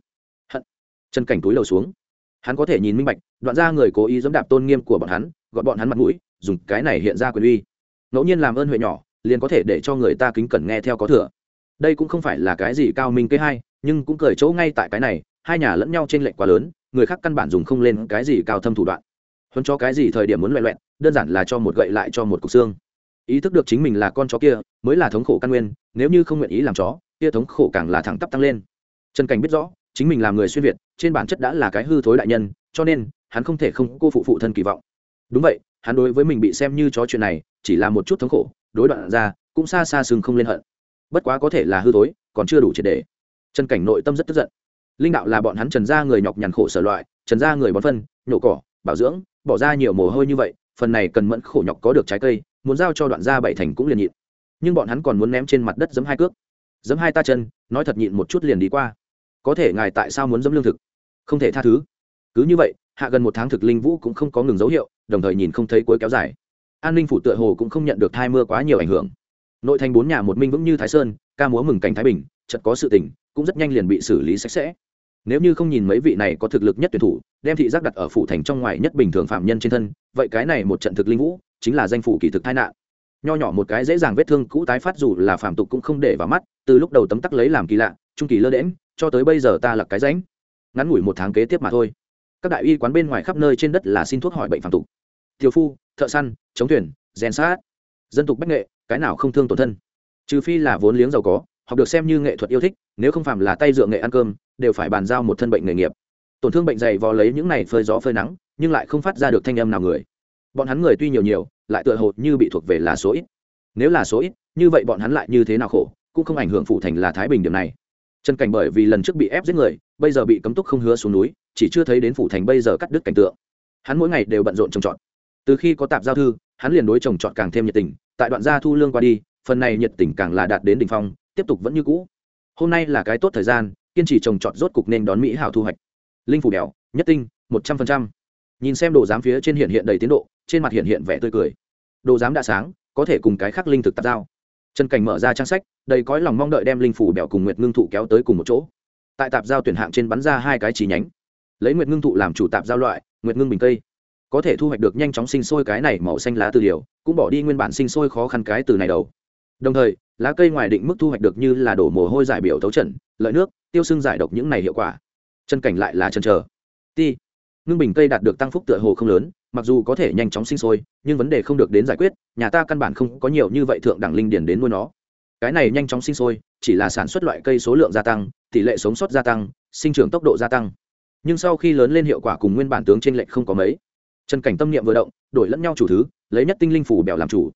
Hận. Chân cảnh túi lầu xuống. Hắn có thể nhìn minh bạch, đoạn ra người cố ý dẫm đạp tôn nghiêm của bọn hắn gọi bọn hắn mặt mũi, dùng cái này hiện ra quyền uy. Ngẫu nhiên làm ơn huệ nhỏ liền có thể để cho người ta kính cẩn nghe theo có thừa. Đây cũng không phải là cái gì cao minh kế hay nhưng cũng cởi chỗ ngay tại cái này, hai nhà lẫn nhau trên lệnh quá lớn, người khác căn bản dùng không lên cái gì cao thâm thủ đoạn. Huấn cho cái gì thời điểm muốn loẹ loẹn đơn giản là cho một gậy lại cho một cục xương. Ý thức được chính mình là con chó kia, mới là thống khổ căn nguyên, nếu như không nguyện ý làm chó, kia thống khổ càng là thẳng tắp tăng lên. Trần cảnh biết rõ, chính mình làm người xuyên việt, trên bản chất đã là cái hư thối đại nhân, cho nên, hắn không thể không cô phụ phụ thân kỳ vọng. Đúng vậy, hắn đối với mình bị xem như chó chuyện này, chỉ là một chút thống khổ đối đoạn ra, cũng xa xa sừng không lên hận. Bất quá có thể là hư tối, còn chưa đủ triệt đề trần cảnh nội tâm rất tức giận. Linh đạo là bọn hắn trần ra người nhọc nhằn khổ sở loại, trần ra người bón phân, nhổ cỏ, bảo dưỡng, bỏ ra nhiều mồ hôi như vậy, phần này cần mẫn khổ nhọc có được trái cây, muốn giao cho đoạn ra bảy thành cũng liền nhịn. Nhưng bọn hắn còn muốn ném trên mặt đất giấm hai cước. Giấm hai ta chân, nói thật nhịn một chút liền đi qua. Có thể ngài tại sao muốn giấm lương thực? Không thể tha thứ. Cứ như vậy, hạ gần một tháng thực linh vũ cũng không có ngừng dấu hiệu, đồng thời nhìn không thấy cuối kéo dài an ninh phủ tựa hồ cũng không nhận được thai mưa quá nhiều ảnh hưởng. Nội thành bốn nhà một minh vững như thái sơn, ca múa mừng cảnh thái bình chật có sự tình cũng rất nhanh liền bị xử lý sạch sẽ. Nếu như không nhìn mấy vị này có thực lực nhất tuyển thủ, đem thị giác đặt ở phủ thành trong ngoài nhất bình thường phạm nhân trên thân, vậy cái này một trận thực linh vũ, chính là danh phủ kỳ thực tai nạn. Nho nhỏ một cái dễ dàng vết thương cũ tái phát dù là phạm tục cũng không để vào mắt, từ lúc đầu tấm tắc lấy làm kỳ lạ, trung kỳ lơ đễm cho tới bây giờ ta là cái ránh. Ngắn ngủi một tháng kế tiếp mà thôi. Các đại y quán bên ngoài khắp nơi trên đất là xin thuốc hỏi bệnh phạm tục. Tiểu phu thợ săn, chống thuyền, rèn sát. Dân tục bách nghệ, cái nào không thương tổn thân. Trừ phi là vốn liếng giàu có, học được xem như nghệ thuật yêu thích, nếu không phạm là tay dựa nghệ ăn cơm, đều phải bàn giao một thân bệnh nghề nghiệp. Tổn thương bệnh dày vò lấy những này phơi gió phơi nắng, nhưng lại không phát ra được thanh âm nào người. Bọn hắn người tuy nhiều nhiều, lại tựa hồ như bị thuộc về là số ít. Nếu là số ít, như vậy bọn hắn lại như thế nào khổ, cũng không ảnh hưởng phủ thành là thái bình điểm này. Trần cảnh bởi vì lần trước bị ép giết người, bây giờ bị cấm túc không hứa xuống núi, chỉ chưa thấy đến phủ thành bây giờ cắt đứt cảnh tượng. Hắn mỗi ngày đều bận rộn trồng trọt từ khi có tạp giao thư, hắn liền đối chồng chọn càng thêm nhiệt tình, tại đoạn gia thu lương qua đi, phần này nhiệt tình càng là đạt đến đỉnh phong, tiếp tục vẫn như cũ. Hôm nay là cái tốt thời gian, kiên trì trồng trọt rốt cục nên đón mỹ hảo thu hoạch. Linh phủ đèo, nhất tinh, một trăm phần trăm. Nhìn xem đồ giám phía trên hiện hiện đầy tiến độ, trên mặt hiện hiện vẻ tươi cười. Đồ giám đã sáng, có thể cùng cái khác linh thực tạp giao. Trần cảnh mở ra trang sách, đầy cõi lòng mong đợi đem linh phủ bèo cùng nguyệt ngưng thụ kéo tới cùng một chỗ. Tại tạp giao tuyển hạng trên bắn ra hai cái chỉ nhánh. Lấy nguyệt ngưng thụ làm chủ tạp giao loại, nguyệt ngưng bình cây có thể thu hoạch được nhanh chóng sinh sôi cái này màu xanh lá từ điều, cũng bỏ đi nguyên bản sinh sôi khó khăn cái từ này đầu. Đồng thời, lá cây ngoài định mức thu hoạch được như là đổ mồ hôi giải biểu tấu trận lợi nước, tiêu xương giải độc những này hiệu quả. Chân cảnh lại là chân chờ. Ti, ngưng bình cây đạt được tăng phúc tựa hồ không lớn, mặc dù có thể nhanh chóng sinh sôi, nhưng vấn đề không được đến giải quyết, nhà ta căn bản không có nhiều như vậy thượng đẳng linh điển đến nuôi nó. Cái này nhanh chóng sinh sôi, chỉ là sản xuất loại cây số lượng gia tăng, tỷ lệ sống sót gia tăng, sinh trưởng tốc độ gia tăng. Nhưng sau khi lớn lên hiệu quả cùng nguyên bản tướng trên lệnh không có mấy trần cảnh tâm niệm vừa động, đổi lẫn nhau chủ thứ, lấy nhất tinh linh phủ bèo làm chủ.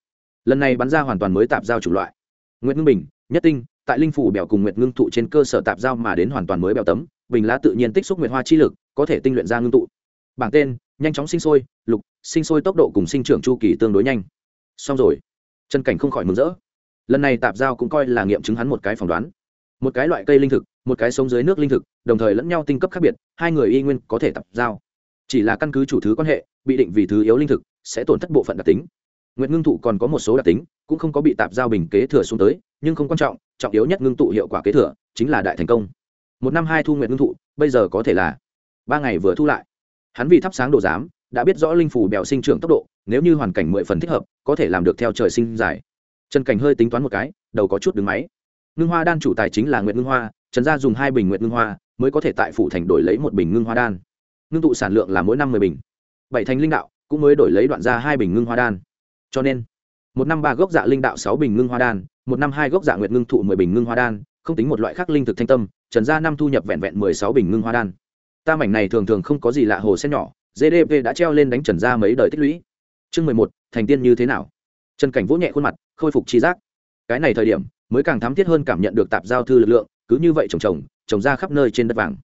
Lần này bắn ra hoàn toàn mới tạp giao chủ loại. Nguyễn ngưng bình, nhất tinh, tại linh phủ bèo cùng nguyệt ngưng thụ trên cơ sở tạp giao mà đến hoàn toàn mới bèo tấm, bình lá tự nhiên tích xúc nguyệt hoa chi lực, có thể tinh luyện ra ngưng tụ. Bảng tên, nhanh chóng sinh sôi, lục, sinh sôi tốc độ cùng sinh trưởng chu kỳ tương đối nhanh. Xong rồi. Chân cảnh không khỏi mừng rỡ. Lần này tạp giao cũng coi là nghiệm chứng hắn một cái phỏng đoán. Một cái loại cây linh thực, một cái sống dưới nước linh thực, đồng thời lẫn nhau tinh cấp khác biệt, hai người y nguyên có thể tạp giao chỉ là căn cứ chủ thứ quan hệ, bị định vì thứ yếu linh thực, sẽ tổn thất bộ phận đặc tính. Nguyện ngưng tụ còn có một số đặc tính, cũng không có bị tạp giao bình kế thừa xuống tới, nhưng không quan trọng trọng yếu nhất ngưng tụ hiệu quả kế thừa, chính là đại thành công. Một năm hai thu nguyện ngưng tụ, bây giờ có thể là ba ngày vừa thu lại. Hắn vì thắp sáng đồ giám, đã biết rõ linh phủ bèo sinh trưởng tốc độ, nếu như hoàn cảnh mười phần thích hợp, có thể làm được theo trời sinh dài trần cảnh hơi tính toán một cái, đầu có chút đứng máy. Ngưng hoa đan chủ tài chính là nguyện ngưng hoa, trần gia dùng hai bình nguyện ngưng hoa, mới có thể tại phủ thành đổi lấy một bình ngưng hoa đan ngưng tụ sản lượng là mỗi năm mười bình. Bảy thành linh đạo cũng mới đổi lấy đoạn ra hai bình ngưng hoa đan. Cho nên, một năm ba gốc dạ linh đạo sáu bình ngưng hoa đan, một năm hai gốc dạ nguyện ngưng thụ mười bình ngưng hoa đan, không tính một loại khác linh thực thanh tâm, trần gia năm thu nhập vẹn vẹn mười sáu bình ngưng hoa đan. Ta mảnh này thường thường không có gì lạ hồ sen nhỏ gdp đã treo lên đánh trần gia mấy đời tích lũy. Chương mười một, thành tiên như thế nào? Trần cảnh vỗ nhẹ khuôn mặt, khôi phục trí giác. Cái này thời điểm, mới càng thám thiết hơn cảm nhận được tạp giao thư lực lượng, cứ như vậy trồng trồng trồng ra khắp nơi trên đất vàng.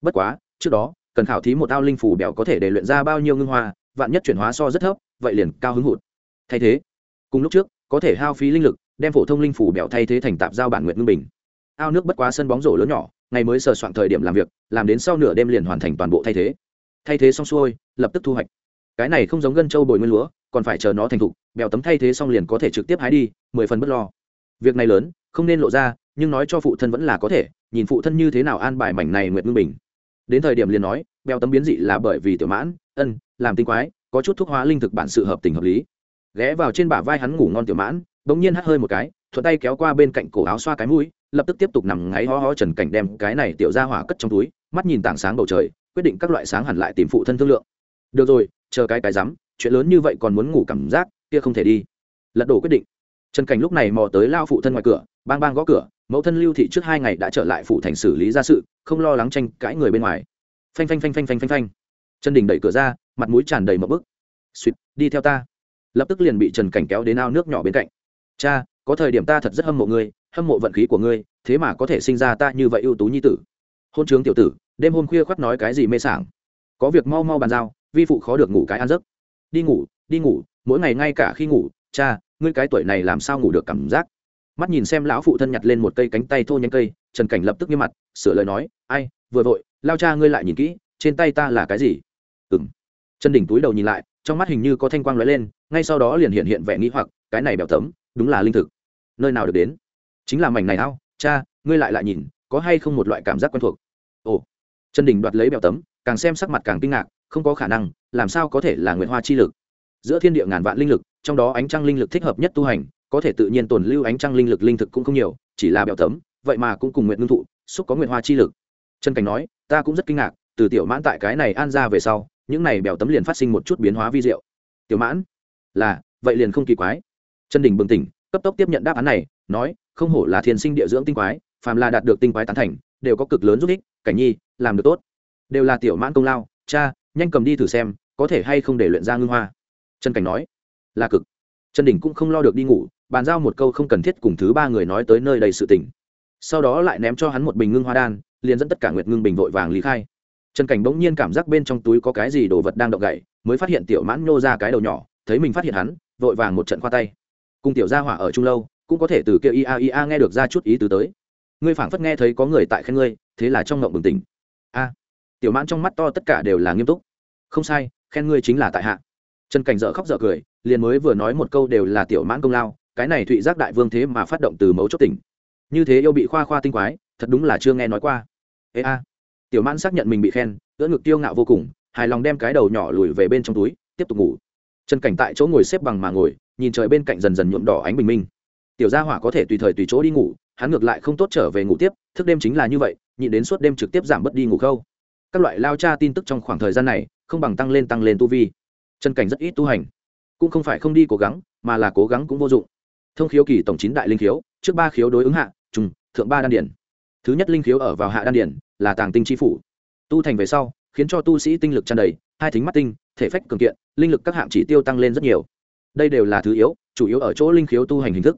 Bất quá, trước đó cần khảo thí một ao linh phủ bèo có thể để luyện ra bao nhiêu ngưng hoa, vạn nhất chuyển hóa so rất thấp, vậy liền cao hứng hụt. Thay thế, cùng lúc trước, có thể hao phí linh lực, đem phổ thông linh phủ bèo thay thế thành tạp giao bản nguyện ngưng bình. Ao nước bất quá sân bóng rổ lớn nhỏ, ngày mới sờ soạn thời điểm làm việc, làm đến sau nửa đêm liền hoàn thành toàn bộ thay thế. Thay thế xong xuôi, lập tức thu hoạch. Cái này không giống gân châu bồi nguyên lúa, còn phải chờ nó thành thục, bèo tấm thay thế xong liền có thể trực tiếp hái đi, mười phần bất lo. Việc này lớn, không nên lộ ra, nhưng nói cho phụ thân vẫn là có thể, nhìn phụ thân như thế nào an bài mảnh này nguyện ngưng bình đến thời điểm liền nói beo tấm biến dị là bởi vì tiểu mãn, ân, làm tinh quái, có chút thuốc hóa linh thực bản sự hợp tình hợp lý. Ghé vào trên bả vai hắn ngủ ngon tiểu mãn, bỗng nhiên hắt hơi một cái, thuận tay kéo qua bên cạnh cổ áo xoa cái mũi, lập tức tiếp tục nằm ngáy ho ho trần cảnh đem cái này tiểu ra hỏa cất trong túi, mắt nhìn tảng sáng bầu trời, quyết định các loại sáng hẳn lại tìm phụ thân thương lượng. Được rồi, chờ cái cái rắm, chuyện lớn như vậy còn muốn ngủ cảm giác, kia không thể đi. Lật đổ quyết định trần cảnh lúc này mò tới lao phụ thân ngoài cửa, bang bang gõ cửa, mẫu thân lưu thị trước hai ngày đã trở lại phụ thành xử lý ra sự, không lo lắng tranh cãi người bên ngoài. Phanh phanh phanh phanh phanh phanh phanh. Trần đình đẩy cửa ra, mặt mũi tràn đầy mậm bức. Suýt đi theo ta. Lập tức liền bị trần cảnh kéo đến ao nước nhỏ bên cạnh. Cha, có thời điểm ta thật rất hâm mộ ngươi, hâm mộ vận khí của ngươi, thế mà có thể sinh ra ta như vậy ưu tú nhi tử. Hôn trướng tiểu tử. Đêm hôm khuya khoắt nói cái gì mê sảng. Có việc mau mau bàn giao, vi phụ khó được ngủ cái ăn giấc. Đi ngủ đi ngủ, mỗi ngày ngay cả khi ngủ, cha ngươi cái tuổi này làm sao ngủ được cảm giác? Mắt nhìn xem lão phụ thân nhặt lên một cây cánh tay thô nhanh cây, trần cảnh lập tức nghiêm mặt, sửa lời nói, ai, vừa vội, lao cha ngươi lại nhìn kỹ, trên tay ta là cái gì? Ừ m chân đỉnh túi đầu nhìn lại, trong mắt hình như có thanh quang lóe lên, ngay sau đó liền hiện hiện vẻ nghĩ hoặc, cái này bèo tấm, đúng là linh thực. Nơi nào được đến? Chính là mảnh này ao, cha, ngươi lại lại nhìn, có hay không một loại cảm giác quen thuộc? Ồ. Chân đỉnh đoạt lấy bèo tấm, càng xem sắc mặt càng kinh ngạc, không có khả năng, làm sao có thể là nguyện hoa chi lực? Giữa thiên địa ngàn vạn linh lực trong đó ánh trăng linh lực thích hợp nhất tu hành, có thể tự nhiên tồn lưu ánh trăng linh lực linh thực cũng không nhiều, chỉ là bèo tấm, vậy mà cũng cùng nguyện ngưng thụ, xúc có nguyện hoa chi lực. Trần cảnh nói, ta cũng rất kinh ngạc, từ tiểu mãn tại cái này an ra về sau, những này bèo tấm liền phát sinh một chút biến hóa vi diệu. Tiểu mãn? Là, vậy liền không kỳ quái. Trần đình bừng tỉnh, cấp tốc tiếp nhận đáp án này, nói, không hổ là thiên sinh địa dưỡng tinh quái, phàm là đạt được tinh quái tán thành, đều có cực lớn giúp ích, cảnh nhi, làm được tốt. Đều là tiểu mãn công lao, cha, nhanh cầm đi thử xem, có thể hay không để luyện ra ngưng hoa. Trần cảnh nói là cực. Trần đình cũng không lo được đi ngủ, bàn giao một câu không cần thiết cùng thứ ba người nói tới nơi đầy sự tỉnh sau đó lại ném cho hắn một bình ngưng hoa đan, liền dẫn tất cả nguyệt ngưng bình vội vàng lý khai. Trần cảnh bỗng nhiên cảm giác bên trong túi có cái gì đồ vật đang động gậy, mới phát hiện tiểu mãn nhô ra cái đầu nhỏ, thấy mình phát hiện hắn, vội vàng một trận khoa tay. Cùng tiểu gia hỏa ở chung lâu, cũng có thể từ kia ia ia nghe được ra chút ý tứ tới. Ngươi phảng phất nghe thấy có người tại khen ngươi, thế là trong ngộng bừng tỉnh. A, tiểu mãn trong mắt to tất cả đều là nghiêm túc. Không sai, khen ngươi chính là tại hạ. Trần cảnh dợ khóc dợ cười liền mới vừa nói một câu đều là tiểu mãn công lao, cái này thụy giác đại vương thế mà phát động từ mấu chốt tỉnh. Như thế yêu bị khoa khoa tinh quái, thật đúng là chưa nghe nói qua. Ê a. Tiểu mãn xác nhận mình bị khen, ưỡn ngực tiêu ngạo vô cùng, hài lòng đem cái đầu nhỏ lùi về bên trong túi, tiếp tục ngủ. Trần cảnh tại chỗ ngồi xếp bằng mà ngồi, nhìn trời bên cạnh dần dần nhuộm đỏ ánh bình minh. Tiểu gia hỏa có thể tùy thời tùy chỗ đi ngủ, hắn ngược lại không tốt trở về ngủ tiếp, thức đêm chính là như vậy, nhịn đến suốt đêm trực tiếp giảm bớt đi ngủ khâu. Các loại lao cha tin tức trong khoảng thời gian này, không bằng tăng lên tăng lên tu vi. Chân cảnh rất ít tu hành cũng không phải không đi cố gắng, mà là cố gắng cũng vô dụng. Thông khiếu kỳ tổng chín đại linh khiếu, trước ba khiếu đối ứng hạ, trùng, thượng ba đan điển. Thứ nhất linh khiếu ở vào hạ đan điển, là tàng tinh chi phủ. Tu thành về sau, khiến cho tu sĩ tinh lực tràn đầy, hai thính mắt tinh, thể phách cường kiện, linh lực các hạng chỉ tiêu tăng lên rất nhiều. Đây đều là thứ yếu, chủ yếu ở chỗ linh khiếu tu hành hình thức.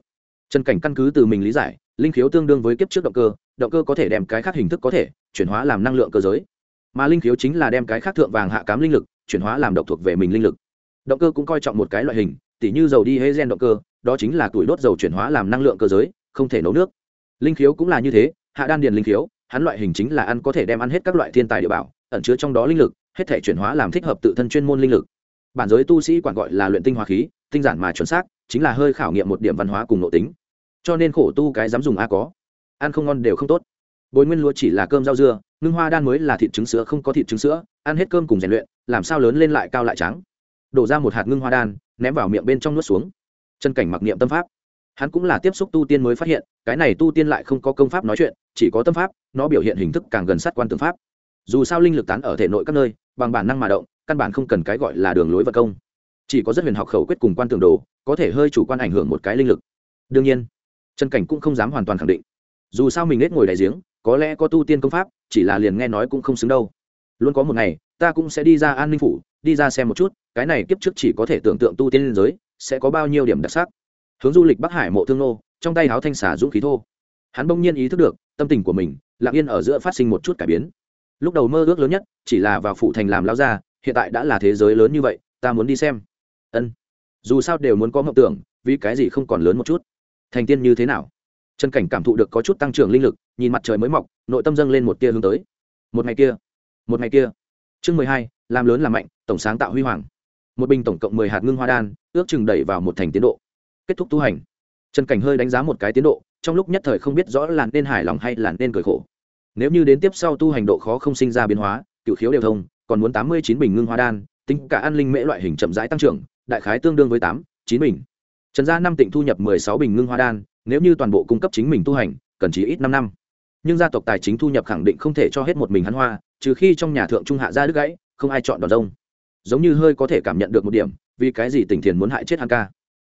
Trần cảnh căn cứ từ mình lý giải, linh khiếu tương đương với kiếp trước động cơ động cơ có thể đem cái khác hình thức có thể, chuyển hóa làm năng lượng cơ giới. Mà linh khiếu chính là đem cái khác thượng vàng hạ cám linh lực, chuyển hóa làm độc thuộc về mình linh lực động cơ cũng coi trọng một cái loại hình, tỉ như dầu đi hê gen động cơ, đó chính là tuổi đốt dầu chuyển hóa làm năng lượng cơ giới, không thể nấu nước. Linh khiếu cũng là như thế, hạ đan điền linh khiếu, hắn loại hình chính là ăn có thể đem ăn hết các loại thiên tài địa bảo, ẩn chứa trong đó linh lực, hết thể chuyển hóa làm thích hợp tự thân chuyên môn linh lực. Bản giới tu sĩ quản gọi là luyện tinh hóa khí, tinh giản mà chuẩn xác, chính là hơi khảo nghiệm một điểm văn hóa cùng nội tính. Cho nên khổ tu cái dám dùng a có. Ăn không ngon đều không tốt. Bồi nguyên lúa chỉ là cơm rau dưa, ngưng hoa đan mới là thịt trứng sữa không có thịt trứng sữa, ăn hết cơm cùng rèn luyện, làm sao lớn lên lại cao lại trắng đổ ra một hạt ngưng hoa đan, ném vào miệng bên trong nuốt xuống. Chân cảnh mặc niệm tâm pháp. Hắn cũng là tiếp xúc tu tiên mới phát hiện, cái này tu tiên lại không có công pháp nói chuyện, chỉ có tâm pháp, nó biểu hiện hình thức càng gần sát quan tượng pháp. Dù sao linh lực tán ở thể nội các nơi, bằng bản năng mà động, căn bản không cần cái gọi là đường lối vật công. Chỉ có rất huyền học khẩu quyết cùng quan tưởng đồ, có thể hơi chủ quan ảnh hưởng một cái linh lực. Đương nhiên, chân cảnh cũng không dám hoàn toàn khẳng định. Dù sao mình nết ngồi đại giếng, có lẽ có tu tiên công pháp, chỉ là liền nghe nói cũng không xứng đâu. Luôn có một ngày, ta cũng sẽ đi ra an ninh phủ đi ra xem một chút, cái này kiếp trước chỉ có thể tưởng tượng tu tiên liên giới sẽ có bao nhiêu điểm đặc sắc. Hướng du lịch bắc hải mộ thương nô, trong tay háo thanh xả dũng khí thô. Hắn bỗng nhiên ý thức được, tâm tình của mình lặng yên ở giữa phát sinh một chút cải biến. Lúc đầu mơ ước lớn nhất chỉ là vào phụ thành làm lao gia, hiện tại đã là thế giới lớn như vậy, ta muốn đi xem. Ân. Dù sao đều muốn có mộng tưởng, vì cái gì không còn lớn một chút? Thành tiên như thế nào? Trần cảnh cảm thụ được có chút tăng trưởng linh lực, nhìn mặt trời mới mọc, nội tâm dâng lên một tia hướng tới. Một ngày kia, một ngày kia. Chương mười hai làm lớn làm mạnh, tổng sáng tạo huy hoàng. Một bình tổng cộng mười hạt ngưng hoa đan, ước chừng đẩy vào một thành tiến độ. Kết thúc tu hành. Trần cảnh hơi đánh giá một cái tiến độ, trong lúc nhất thời không biết rõ là nên hài lòng hay là nên cười khổ. Nếu như đến tiếp sau tu hành độ khó không sinh ra biến hóa, cựu khiếu đều thông, còn muốn tám mươi chín bình ngưng hoa đan, tính cả an linh mễ loại hình chậm rãi tăng trưởng, đại khái tương đương với tám, chín bình. Trần gia năm tịnh thu nhập mười sáu bình ngưng hoa đan, nếu như toàn bộ cung cấp chính mình tu hành, cần chỉ ít năm năm. Nhưng gia tộc tài chính thu nhập khẳng định không thể cho hết một mình hắn hoa, trừ khi trong nhà thượng trung hạ gia đứt gãy không ai chọn đòn rông. Giống như hơi có thể cảm nhận được một điểm, vì cái gì tỉnh thiền muốn hại chết hắn ca?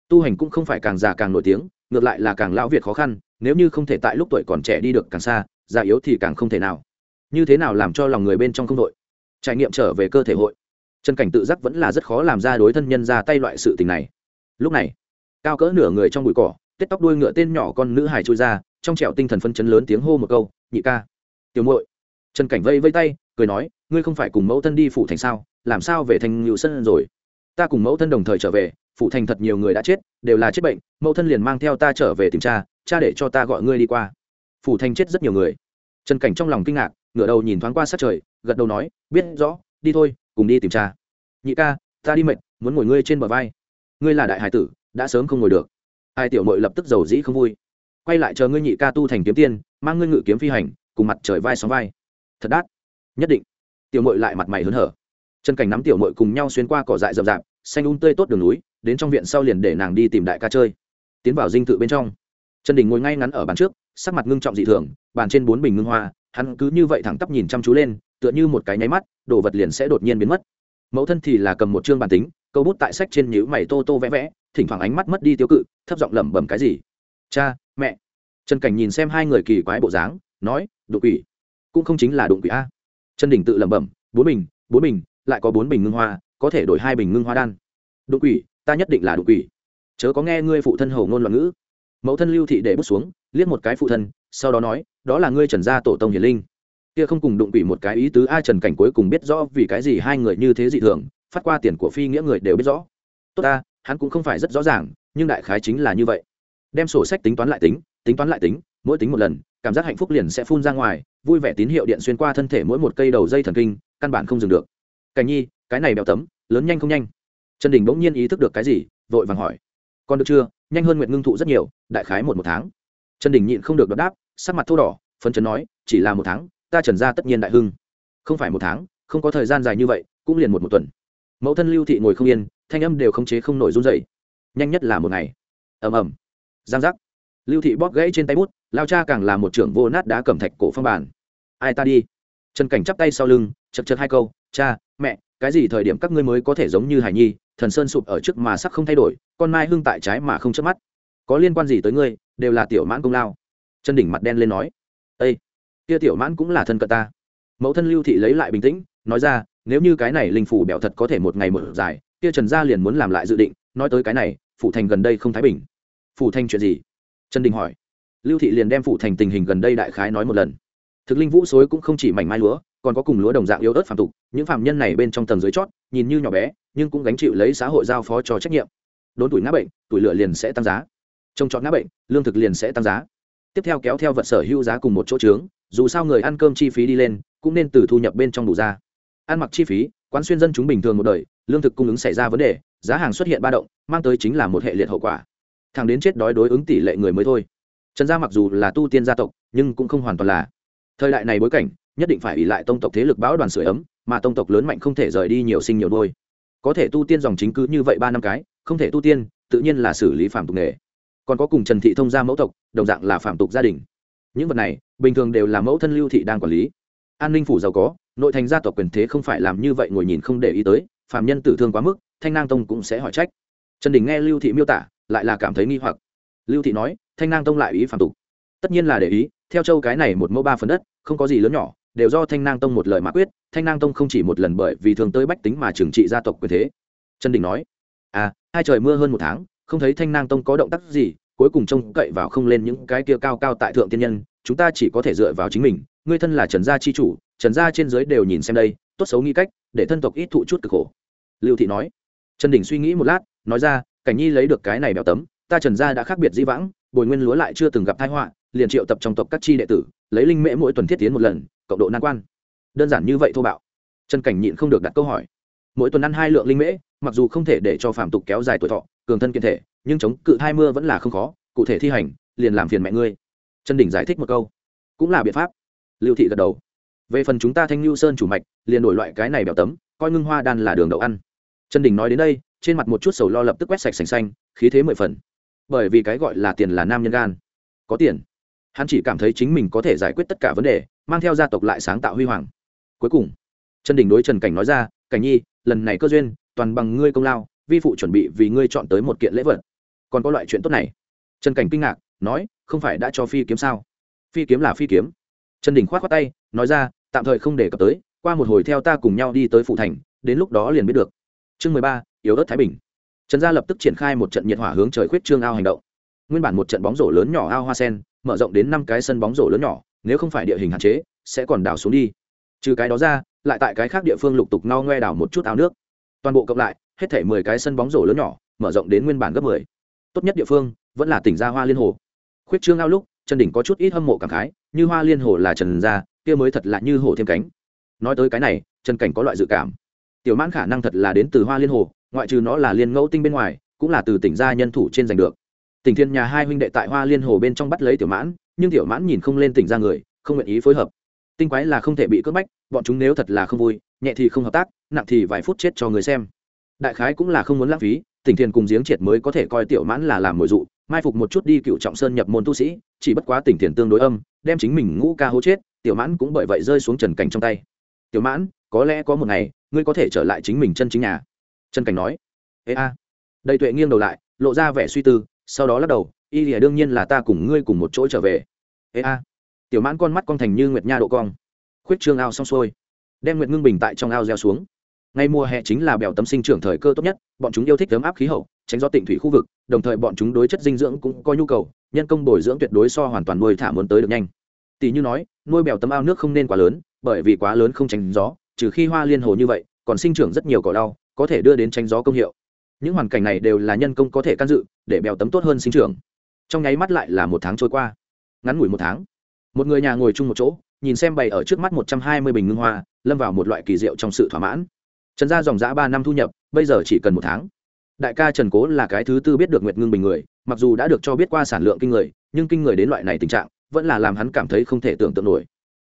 Tu hành cũng không phải càng già càng nổi tiếng, ngược lại là càng lão việt khó khăn, nếu như không thể tại lúc tuổi còn trẻ đi được càng xa, già yếu thì càng không thể nào. Như thế nào làm cho lòng người bên trong không đội? Trải nghiệm trở về cơ thể hội. Chân cảnh tự giác vẫn là rất khó làm ra đối thân nhân ra tay loại sự tình này. Lúc này, cao cỡ nửa người trong bụi cỏ, tết tóc đuôi ngựa tên nhỏ con nữ hải trôi ra, trong trẻo tinh thần phân chấn lớn tiếng hô một câu, nhị ca, tiểu muội. Trần cảnh vây vây tay cười nói, ngươi không phải cùng mẫu thân đi phủ thành sao? Làm sao về thành ngự sân rồi? Ta cùng mẫu thân đồng thời trở về, phủ thành thật nhiều người đã chết, đều là chết bệnh, mẫu thân liền mang theo ta trở về tìm cha cha để cho ta gọi ngươi đi qua. Phủ thành chết rất nhiều người. Trần cảnh trong lòng kinh ngạc, ngửa đầu nhìn thoáng qua sát trời, gật đầu nói, biết rõ, đi thôi, cùng đi tìm cha. Nhị ca, ta đi mệt, muốn ngồi ngươi trên bờ vai. Ngươi là đại hải tử, đã sớm không ngồi được. Hai tiểu mội lập tức giàu dĩ không vui. Quay lại chờ ngươi nhị ca tu thành kiếm tiên, mang ngươi ngự kiếm phi hành, cùng mặt trời vai xóm vai. Thật đắt nhất định. Tiểu mội lại mặt mày hớn hở. Chân cảnh nắm tiểu mội cùng nhau xuyên qua cỏ dại rậm rạp, xanh un tươi tốt đường núi, đến trong viện sau liền để nàng đi tìm đại ca chơi. Tiến vào dinh thự bên trong. Trần đình ngồi ngay ngắn ở bàn trước, sắc mặt ngưng trọng dị thường, bàn trên bốn bình ngưng hoa, hắn cứ như vậy thẳng tắp nhìn chăm chú lên, tựa như một cái nháy mắt, đồ vật liền sẽ đột nhiên biến mất. Mẫu thân thì là cầm một chương bản tính, câu bút tại sách trên nhữ mày tô tô vẽ vẽ, thỉnh thoảng ánh mắt mất đi tiêu cự, thấp giọng lẩm bẩm cái gì. Cha, mẹ. Trần cảnh nhìn xem hai người kỳ quái bộ dáng, nói, đụng quỷ. Cũng không chính là đụng quỷ a trần đình tự lẩm bẩm, bốn bình bốn bình, lại có bốn bình ngưng hoa, có thể đổi hai bình ngưng hoa đan. Đụng quỷ, ta nhất định là đụng quỷ. Chớ có nghe ngươi phụ thân hầu ngôn loạn ngữ. Mẫu thân lưu thị để bút xuống, liếc một cái phụ thân, sau đó nói, đó là ngươi trần gia tổ tông hiền linh. Kia không cùng đụng quỷ một cái ý tứ ai trần cảnh cuối cùng biết rõ vì cái gì hai người như thế dị thường, phát qua tiền của phi nghĩa người đều biết rõ. Tốt ta, hắn cũng không phải rất rõ ràng, nhưng đại khái chính là như vậy. Đem sổ sách tính toán lại tính tính toán lại tính, mỗi tính một lần cảm giác hạnh phúc liền sẽ phun ra ngoài, vui vẻ tín hiệu điện xuyên qua thân thể mỗi một cây đầu dây thần kinh, căn bản không dừng được. Cảnh nhi, cái này béo tấm, lớn nhanh không nhanh? Trần đình bỗng nhiên ý thức được cái gì, vội vàng hỏi. Còn được chưa? Nhanh hơn nguyện ngưng thụ rất nhiều, đại khái một một tháng. Trần đình nhịn không được đáp, sắc mặt thô đỏ, phấn chấn nói, chỉ là một tháng, ta trần ra tất nhiên đại hưng. Không phải một tháng, không có thời gian dài như vậy, cũng liền một một tuần. Mẫu thân lưu thị ngồi không yên, thanh âm đều không chế không nổi run dậy nhanh nhất là một ngày. Ầm ầm. Giang giác lưu thị bóp gãy trên tay bút, lao cha càng là một trưởng vô nát đá cẩm thạch cổ phong bản ai ta đi? Trần cảnh chắp tay sau lưng, chật chật hai câu, cha, mẹ, cái gì thời điểm các ngươi mới có thể giống như hải nhi, thần sơn sụp ở trước mà sắc không thay đổi, con mai hưng tại trái mà không chớp mắt. Có liên quan gì tới ngươi, đều là tiểu mãn công lao. Chân đỉnh mặt đen lên nói ây kia tiểu mãn cũng là thân cận ta. Mẫu thân lưu thị lấy lại bình tĩnh, nói ra, nếu như cái này linh phủ bẹo thật có thể một ngày một dài, kia trần gia liền muốn làm lại dự định, nói tới cái này, phủ thành gần đây không thái bình. Phủ thành chuyện gì? Trần đình hỏi. Lưu thị liền đem phụ thành tình hình gần đây đại khái nói một lần. Thực linh vũ xối cũng không chỉ mảnh mai lúa, còn có cùng lúa đồng dạng yếu ớt phạm tục, những phạm nhân này bên trong tầng dưới chót, nhìn như nhỏ bé, nhưng cũng gánh chịu lấy xã hội giao phó cho trách nhiệm. Đốn tuổi ngã bệnh, tuổi lửa liền sẽ tăng giá. Trông trọt ngã bệnh, lương thực liền sẽ tăng giá. Tiếp theo kéo theo vật sở hữu giá cùng một chỗ trướng, dù sao người ăn cơm chi phí đi lên, cũng nên từ thu nhập bên trong đủ ra. Ăn mặc chi phí, quán xuyên dân chúng bình thường một đời, lương thực cung ứng xảy ra vấn đề, giá hàng xuất hiện ba động, mang tới chính là một hệ liệt hậu quả thằng đến chết đói đối ứng tỷ lệ người mới thôi. Trần gia mặc dù là tu tiên gia tộc, nhưng cũng không hoàn toàn là. Thời đại này bối cảnh, nhất định phải ỉ lại tông tộc thế lực bão đoàn sửa ấm, mà tông tộc lớn mạnh không thể rời đi nhiều sinh nhiều đôi. Có thể tu tiên dòng chính cứ như vậy ba năm cái, không thể tu tiên, tự nhiên là xử lý phạm tục nghề. Còn có cùng trần thị thông gia mẫu tộc, đồng dạng là phạm tục gia đình. Những vật này, bình thường đều là mẫu thân lưu thị đang quản lý. An ninh phủ giàu có, nội thành gia tộc quyền thế không phải làm như vậy ngồi nhìn không để ý tới phạm nhân tử thương quá mức, thanh nang tông cũng sẽ hỏi trách. Trần đình nghe lưu thị miêu tả lại là cảm thấy nghi hoặc. Lưu thị nói, thanh nang tông lại ý phạm tục. Tất nhiên là để ý, theo châu cái này một mẫu ba phần đất, không có gì lớn nhỏ, đều do thanh nang tông một lời mã quyết, thanh nang tông không chỉ một lần bởi vì thường tới bách tính mà trừng trị gia tộc quyền thế. Trần đình nói à hai trời mưa hơn một tháng, không thấy thanh nang tông có động tác gì, cuối cùng trông cậy vào không lên những cái kia cao cao tại thượng tiên nhân, chúng ta chỉ có thể dựa vào chính mình, ngươi thân là trần gia chi chủ, trần gia trên dưới đều nhìn xem đây, tốt xấu nghĩ cách, để thân tộc ít thụ chút cực khổ. Lưu thị nói. Trần đình suy nghĩ một lát, nói ra cảnh nhi lấy được cái này béo tấm, ta trần gia đã khác biệt dĩ vãng, bồi nguyên lúa lại chưa từng gặp tai họa, liền triệu tập trong tộc các chi đệ tử, lấy linh mễ mỗi tuần thiết tiến một lần, cộng độ nan quan. Đơn giản như vậy thô bạo. Trần cảnh nhịn không được đặt câu hỏi. Mỗi tuần ăn hai lượng linh mễ, mặc dù không thể để cho phạm tục kéo dài tuổi thọ, cường thân kiên thể, nhưng chống cự hai mưa vẫn là không khó, cụ thể thi hành, liền làm phiền mẹ ngươi. Trần đỉnh giải thích một câu. Cũng là biện pháp. Lưu thị gật đầu. Về phần chúng ta thanh lưu sơn chủ mạch, liền đổi loại cái này bèo tấm, coi ngưng hoa đan là đường đậu ăn. Trần đình nói đến đây trên mặt một chút sầu lo lập tức quét sạch sành xanh, khí thế mười phần. Bởi vì cái gọi là tiền là nam nhân gan. Có tiền. Hắn chỉ cảm thấy chính mình có thể giải quyết tất cả vấn đề, mang theo gia tộc lại sáng tạo huy hoàng. Cuối cùng, trần đình đối trần cảnh nói ra, cảnh nhi, lần này cơ duyên, toàn bằng ngươi công lao, vi phụ chuẩn bị vì ngươi chọn tới một kiện lễ vật. Còn có loại chuyện tốt này. Trần cảnh kinh ngạc, nói, không phải đã cho phi kiếm sao? Phi kiếm là phi kiếm. Trần đình k h o á t khoác tay, nói ra, tạm thời không để cập tới, qua một hồi theo ta cùng nhau đi tới phụ thành, đến lúc đó liền biết được. Chương mười ba yếu ớt thái bình. Trần gia lập tức triển khai một trận nhiệt hỏa hướng trời khuyết trương ao hành động. Nguyên bản một trận bóng rổ lớn nhỏ ao hoa sen, mở rộng đến năm cái sân bóng rổ lớn nhỏ, nếu không phải địa hình hạn chế, sẽ còn đào xuống đi. Trừ cái đó ra, lại tại cái khác địa phương lục tục no ngoe đào một chút ao nước. Toàn bộ cộng lại, hết thể mười cái sân bóng rổ lớn nhỏ, mở rộng đến nguyên bản gấp mười. Tốt nhất địa phương, vẫn là tỉnh gia hoa liên hồ. Khuyết trương ao lúc, trần đỉnh có chút ít hâm mộ cảm khái, như hoa liên hồ là trần gia, kia mới thật là như hồ thêm cánh. Nói tới cái này, trần cảnh có loại dự cảm. Tiểu mãn khả năng thật là đến từ hoa liên hồ ngoại trừ nó là liên ngẫu tinh bên ngoài, cũng là từ tỉnh gia nhân thủ trên giành được. Tỉnh thiên nhà hai huynh đệ tại hoa liên hồ bên trong bắt lấy tiểu mãn, nhưng tiểu mãn nhìn không lên tỉnh ra người, không nguyện ý phối hợp. Tinh quái là không thể bị cướp bách, bọn chúng nếu thật là không vui, nhẹ thì không hợp tác, nặng thì vài phút chết cho người xem. Đại khái cũng là không muốn lãng phí, tỉnh thiền cùng giếng triệt mới có thể coi tiểu mãn là làm mồi dụ, mai phục một chút đi cựu trọng sơn nhập môn tu sĩ, chỉ bất quá tỉnh thiền tương đối âm, đem chính mình ngũ ca hố chết, tiểu mãn cũng bởi vậy rơi xuống trần cảnh trong tay. Tiểu mãn, có lẽ có một ngày, ngươi có thể trở lại chính mình chân chính nhà trần cảnh nói, ê a. Đầy tuệ nghiêng đầu lại, lộ ra vẻ suy tư, sau đó lắc đầu, y lìa đương nhiên là ta cùng ngươi cùng một chỗ trở về. Ê a. Tiểu mãn con mắt con thành như nguyệt nha độ cong. Khuyết trương ao xong xuôi, đem nguyệt ngưng bình tại trong ao gieo xuống. Ngay mùa hè chính là bèo tấm sinh trưởng thời cơ tốt nhất, bọn chúng yêu thích ấm áp khí hậu, tránh do tịnh thủy khu vực, đồng thời bọn chúng đối chất dinh dưỡng cũng có nhu cầu, nhân công bồi dưỡng tuyệt đối so hoàn toàn nuôi thả muốn tới được nhanh. Tỷ như nói, nuôi bèo tấm ao nước không nên quá lớn, bởi vì quá lớn không tránh gió, trừ khi hoa liên hồ như vậy, còn sinh trưởng rất nhiều cỏ đau có thể đưa đến tranh gió công hiệu. Những hoàn cảnh này đều là nhân công có thể can dự, để bèo tấm tốt hơn sinh trưởng. Trong nháy mắt lại là một tháng trôi qua. Ngắn ngủi một tháng, một người nhà ngồi chung một chỗ, nhìn xem bày ở trước mắt một trăm hai mươi bình ngưng hoa, lâm vào một loại kỳ diệu trong sự thỏa mãn. Trần gia dòng giã ba năm thu nhập, bây giờ chỉ cần một tháng. Đại ca trần cố là cái thứ tư biết được nguyệt ngưng bình người, mặc dù đã được cho biết qua sản lượng kinh người, nhưng kinh người đến loại này tình trạng, vẫn là làm hắn cảm thấy không thể tưởng tượng nổi.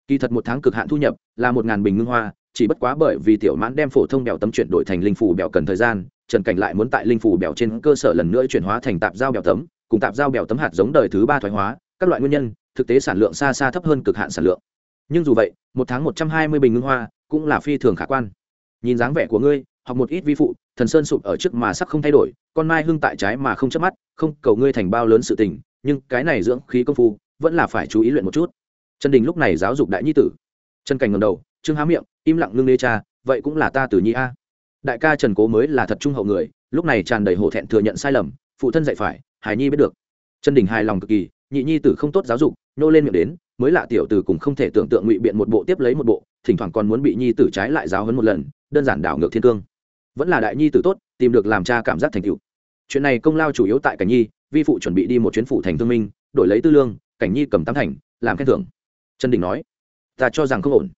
Kỳ thật một tháng cực hạn thu nhập là một ngàn bình ngưng hoa chỉ bất quá bởi vì tiểu mãn đem phổ thông bèo tấm chuyển đổi thành linh phủ bèo cần thời gian, trần cảnh lại muốn tại linh phủ bèo trên cơ sở lần nữa chuyển hóa thành tạp giao bèo tấm, cùng tạp giao bèo tấm hạt giống đời thứ ba thoái hóa, các loại nguyên nhân, thực tế sản lượng xa xa thấp hơn cực hạn sản lượng. Nhưng dù vậy, một tháng một trăm hai mươi bình ngưng hoa cũng là phi thường khả quan. Nhìn dáng vẻ của ngươi, học một ít vi phụ, thần sơn sụp ở trước mà sắc không thay đổi, con mai hưng tại trái mà không chớp mắt, không cầu ngươi thành bao lớn sự tình, nhưng cái này dưỡng khí công phu vẫn là phải chú ý luyện một chút. Trần đình lúc này giáo dục đại nhi tử. Trần cảnh ngầm đầu, trương há miệng im lặng ngưng nê cha, vậy cũng là ta tử nhi a. Đại ca trần cố mới là thật trung hậu người, lúc này tràn đầy hổ thẹn thừa nhận sai lầm, phụ thân dạy phải hải nhi biết được. Trần đình hài lòng cực kỳ, nhị nhi tử không tốt giáo dục, nô lên miệng đến, mới lạ tiểu tử cùng không thể tưởng tượng ngụy biện một bộ tiếp lấy một bộ, thỉnh thoảng còn muốn bị nhi tử trái lại giáo hấn một lần, đơn giản đảo ngược thiên cương. Vẫn là đại nhi tử tốt, tìm được làm cha cảm giác thành tựu. Chuyện này công lao chủ yếu tại cảnh nhi, vi phụ chuẩn bị đi một chuyến phủ thành thương minh, đổi lấy tư lương, cảnh nhi cầm tam thành, làm khen thưởng. Trần đình nói, ta cho rằng không ổn.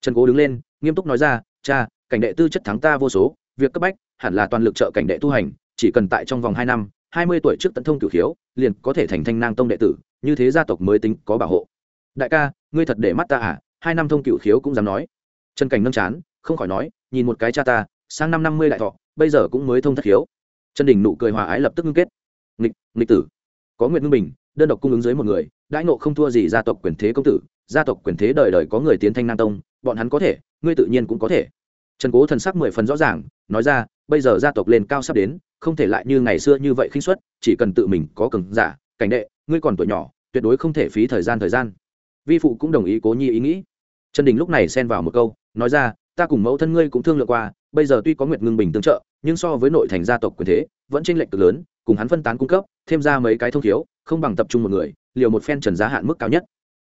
Trần cố đứng lên nghiêm túc nói ra, cha, cảnh đệ tư chất thắng ta vô số, việc cấp bách hẳn là toàn lực trợ cảnh đệ tu hành, chỉ cần tại trong vòng hai năm, hai mươi tuổi trước tận thông cửu khiếu, liền có thể thành thanh nang tông đệ tử, như thế gia tộc mới tính có bảo hộ. Đại ca, ngươi thật để mắt ta à? Hai năm thông cửu khiếu cũng dám nói. Trần cảnh nâng chán, không khỏi nói, nhìn một cái cha ta, sang năm năm mươi đại thọ, bây giờ cũng mới thông thất khiếu. Trần đình nụ cười hòa ái lập tức ngưng kết. Nghịch nghịch tử. Có nguyện ngưng bình, đơn độc cung ứng dưới một người, đãi nộ không thua gì gia tộc quyền thế công tử, gia tộc quyền thế đời đời có người tiến thanh nang tông, bọn hắn có thể ngươi tự nhiên cũng có thể. Trần cố thần sắc mười phần rõ ràng, nói ra, bây giờ gia tộc lên cao sắp đến, không thể lại như ngày xưa như vậy khinh suất, chỉ cần tự mình có cường giả, cảnh đệ, ngươi còn tuổi nhỏ, tuyệt đối không thể phí thời gian thời gian. Vi phụ cũng đồng ý cố nhi ý nghĩ. Trần đình lúc này xen vào một câu, nói ra, ta cùng mẫu thân ngươi cũng thương lượng qua, bây giờ tuy có nguyệt ngưng bình tương trợ, nhưng so với nội thành gia tộc quyền thế, vẫn tranh lệch cực lớn, cùng hắn phân tán cung cấp, thêm ra mấy cái thông thiếu không bằng tập trung một người, liều một phen trần giá hạn mức cao nhất.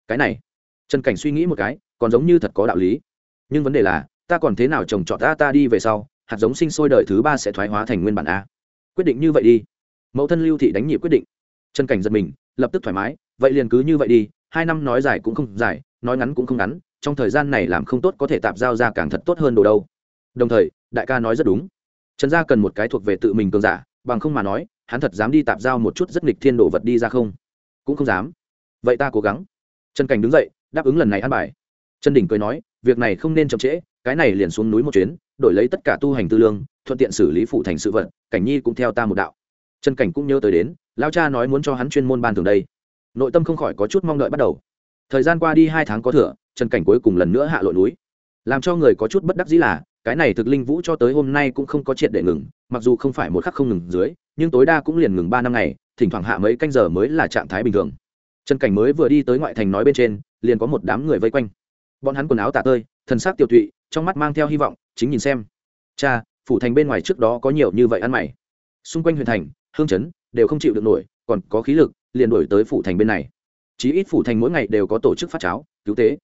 Cái này, trần cảnh suy nghĩ một cái, còn giống như thật có đạo lý nhưng vấn đề là, ta còn thế nào trồng trọt ta ta đi về sau, hạt giống sinh sôi đời thứ ba sẽ thoái hóa thành nguyên bản a. Quyết định như vậy đi. Mẫu thân lưu thị đánh nhị quyết định. Chân cảnh giật mình, lập tức thoải mái, vậy liền cứ như vậy đi, hai năm nói dài cũng không dài, nói ngắn cũng không ngắn, trong thời gian này làm không tốt có thể tạp giao ra càng thật tốt hơn đồ đâu. Đồng thời, đại ca nói rất đúng. Trần gia cần một cái thuộc về tự mình cường giả, bằng không mà nói, hắn thật dám đi tạp giao một chút rất nghịch thiên đồ vật đi ra không? Cũng không dám. Vậy ta cố gắng. Trần cảnh đứng dậy, đáp ứng lần này ăn bài. Trần đỉnh cười nói việc này không nên chậm trễ, cái này liền xuống núi một chuyến, đổi lấy tất cả tu hành tư lương, thuận tiện xử lý phụ thành sự vận cảnh nhi cũng theo ta một đạo. Trần cảnh cũng nhớ tới đến lao cha nói muốn cho hắn chuyên môn ban thường đây. Nội tâm không khỏi có chút mong đợi bắt đầu. Thời gian qua đi hai tháng có thừa, trần cảnh cuối cùng lần nữa hạ lội núi. Làm cho người có chút bất đắc dĩ là, cái này thực linh vũ cho tới hôm nay cũng không có triệt để ngừng, mặc dù không phải một khắc không ngừng dưới, nhưng tối đa cũng liền ngừng ba năm ngày, thỉnh thoảng hạ mấy canh giờ mới là trạng thái bình thường. Trần cảnh mới vừa đi tới ngoại thành nói bên trên, liền có một đám người vây quanh bọn hắn quần áo tả tơi, thần sắc tiểu thụy trong mắt mang theo hy vọng, chính nhìn xem. Cha, phủ thành bên ngoài trước đó có nhiều như vậy ăn mày. Xung quanh huyện thành, hương chấn đều không chịu được nổi, còn có khí lực, liền đổi tới phủ thành bên này. Chí ít phủ thành mỗi ngày đều có tổ chức phát cháo, cứu tế.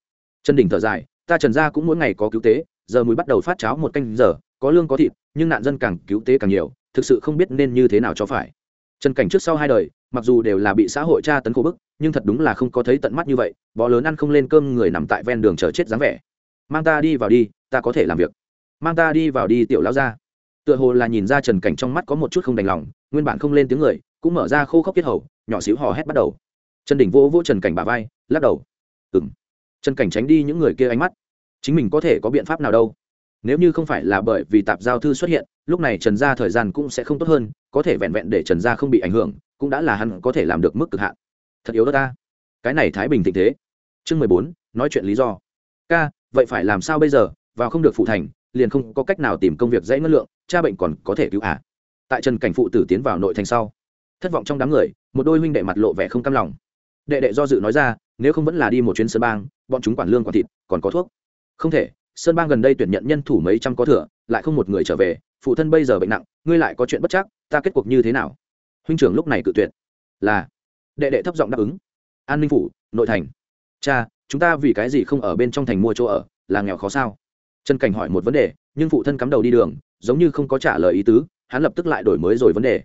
Chân đỉnh thở dài, ta trần gia cũng mỗi ngày có cứu tế, giờ mới bắt đầu phát cháo một canh giờ, có lương có thịt, nhưng nạn dân càng cứu tế càng nhiều, thực sự không biết nên như thế nào cho phải. Trần cảnh trước sau hai đời mặc dù đều là bị xã hội tra tấn khổ bức, nhưng thật đúng là không có thấy tận mắt như vậy, bó lớn ăn không lên cơm người nằm tại ven đường chờ chết dáng vẻ. Mang ta đi vào đi, ta có thể làm việc. Mang ta đi vào đi, tiểu lão ra tựa hồ là nhìn ra trần cảnh trong mắt có một chút không đành lòng, nguyên bản không lên tiếng người, cũng mở ra khô khốc kết hầu, nhỏ xíu hò hét bắt đầu. Trần đỉnh vỗ vỗ trần cảnh bà vai, lắc đầu. Ừ m trần cảnh tránh đi những người kia ánh mắt. Chính mình có thể có biện pháp nào đâu? Nếu như không phải là bởi vì tạp giao thư xuất hiện, lúc này trần gia thời gian cũng sẽ không tốt hơn, có thể vẹn vẹn để trần gia không bị ảnh hưởng cũng đã là hắn có thể làm được mức cực hạn. Thật yếu đó ta. Cái này thái bình thịnh thế. Chương mười bốn, nói chuyện lý do. Ca, vậy phải làm sao bây giờ? Vào không được phụ thành, liền không có cách nào tìm công việc dãy ngân lượng, cha bệnh còn có thể cứu à. tại trần cảnh phụ tử tiến vào nội thành sau, thất vọng trong đám người, một đôi huynh đệ mặt lộ vẻ không cam lòng. Đệ đệ do dự nói ra, nếu không vẫn là đi một chuyến sơn bang, bọn chúng quản lương quản thịt, còn có thuốc. Không thể, sơn bang gần đây tuyển nhận nhân thủ mấy trăm có thừa, lại không một người trở về, phụ thân bây giờ bệnh nặng, ngươi lại có chuyện bất chắc, ta kết cuộc như thế nào? Huynh trưởng lúc này cự tuyệt. Là, đệ đệ thấp giọng đáp ứng. An ninh phủ, nội thành. Cha, chúng ta vì cái gì không ở bên trong thành mua chỗ ở, là nghèo khó sao? Trần cảnh hỏi một vấn đề, nhưng phụ thân cắm đầu đi đường, giống như không có trả lời ý tứ, hắn lập tức lại đổi mới rồi vấn đề.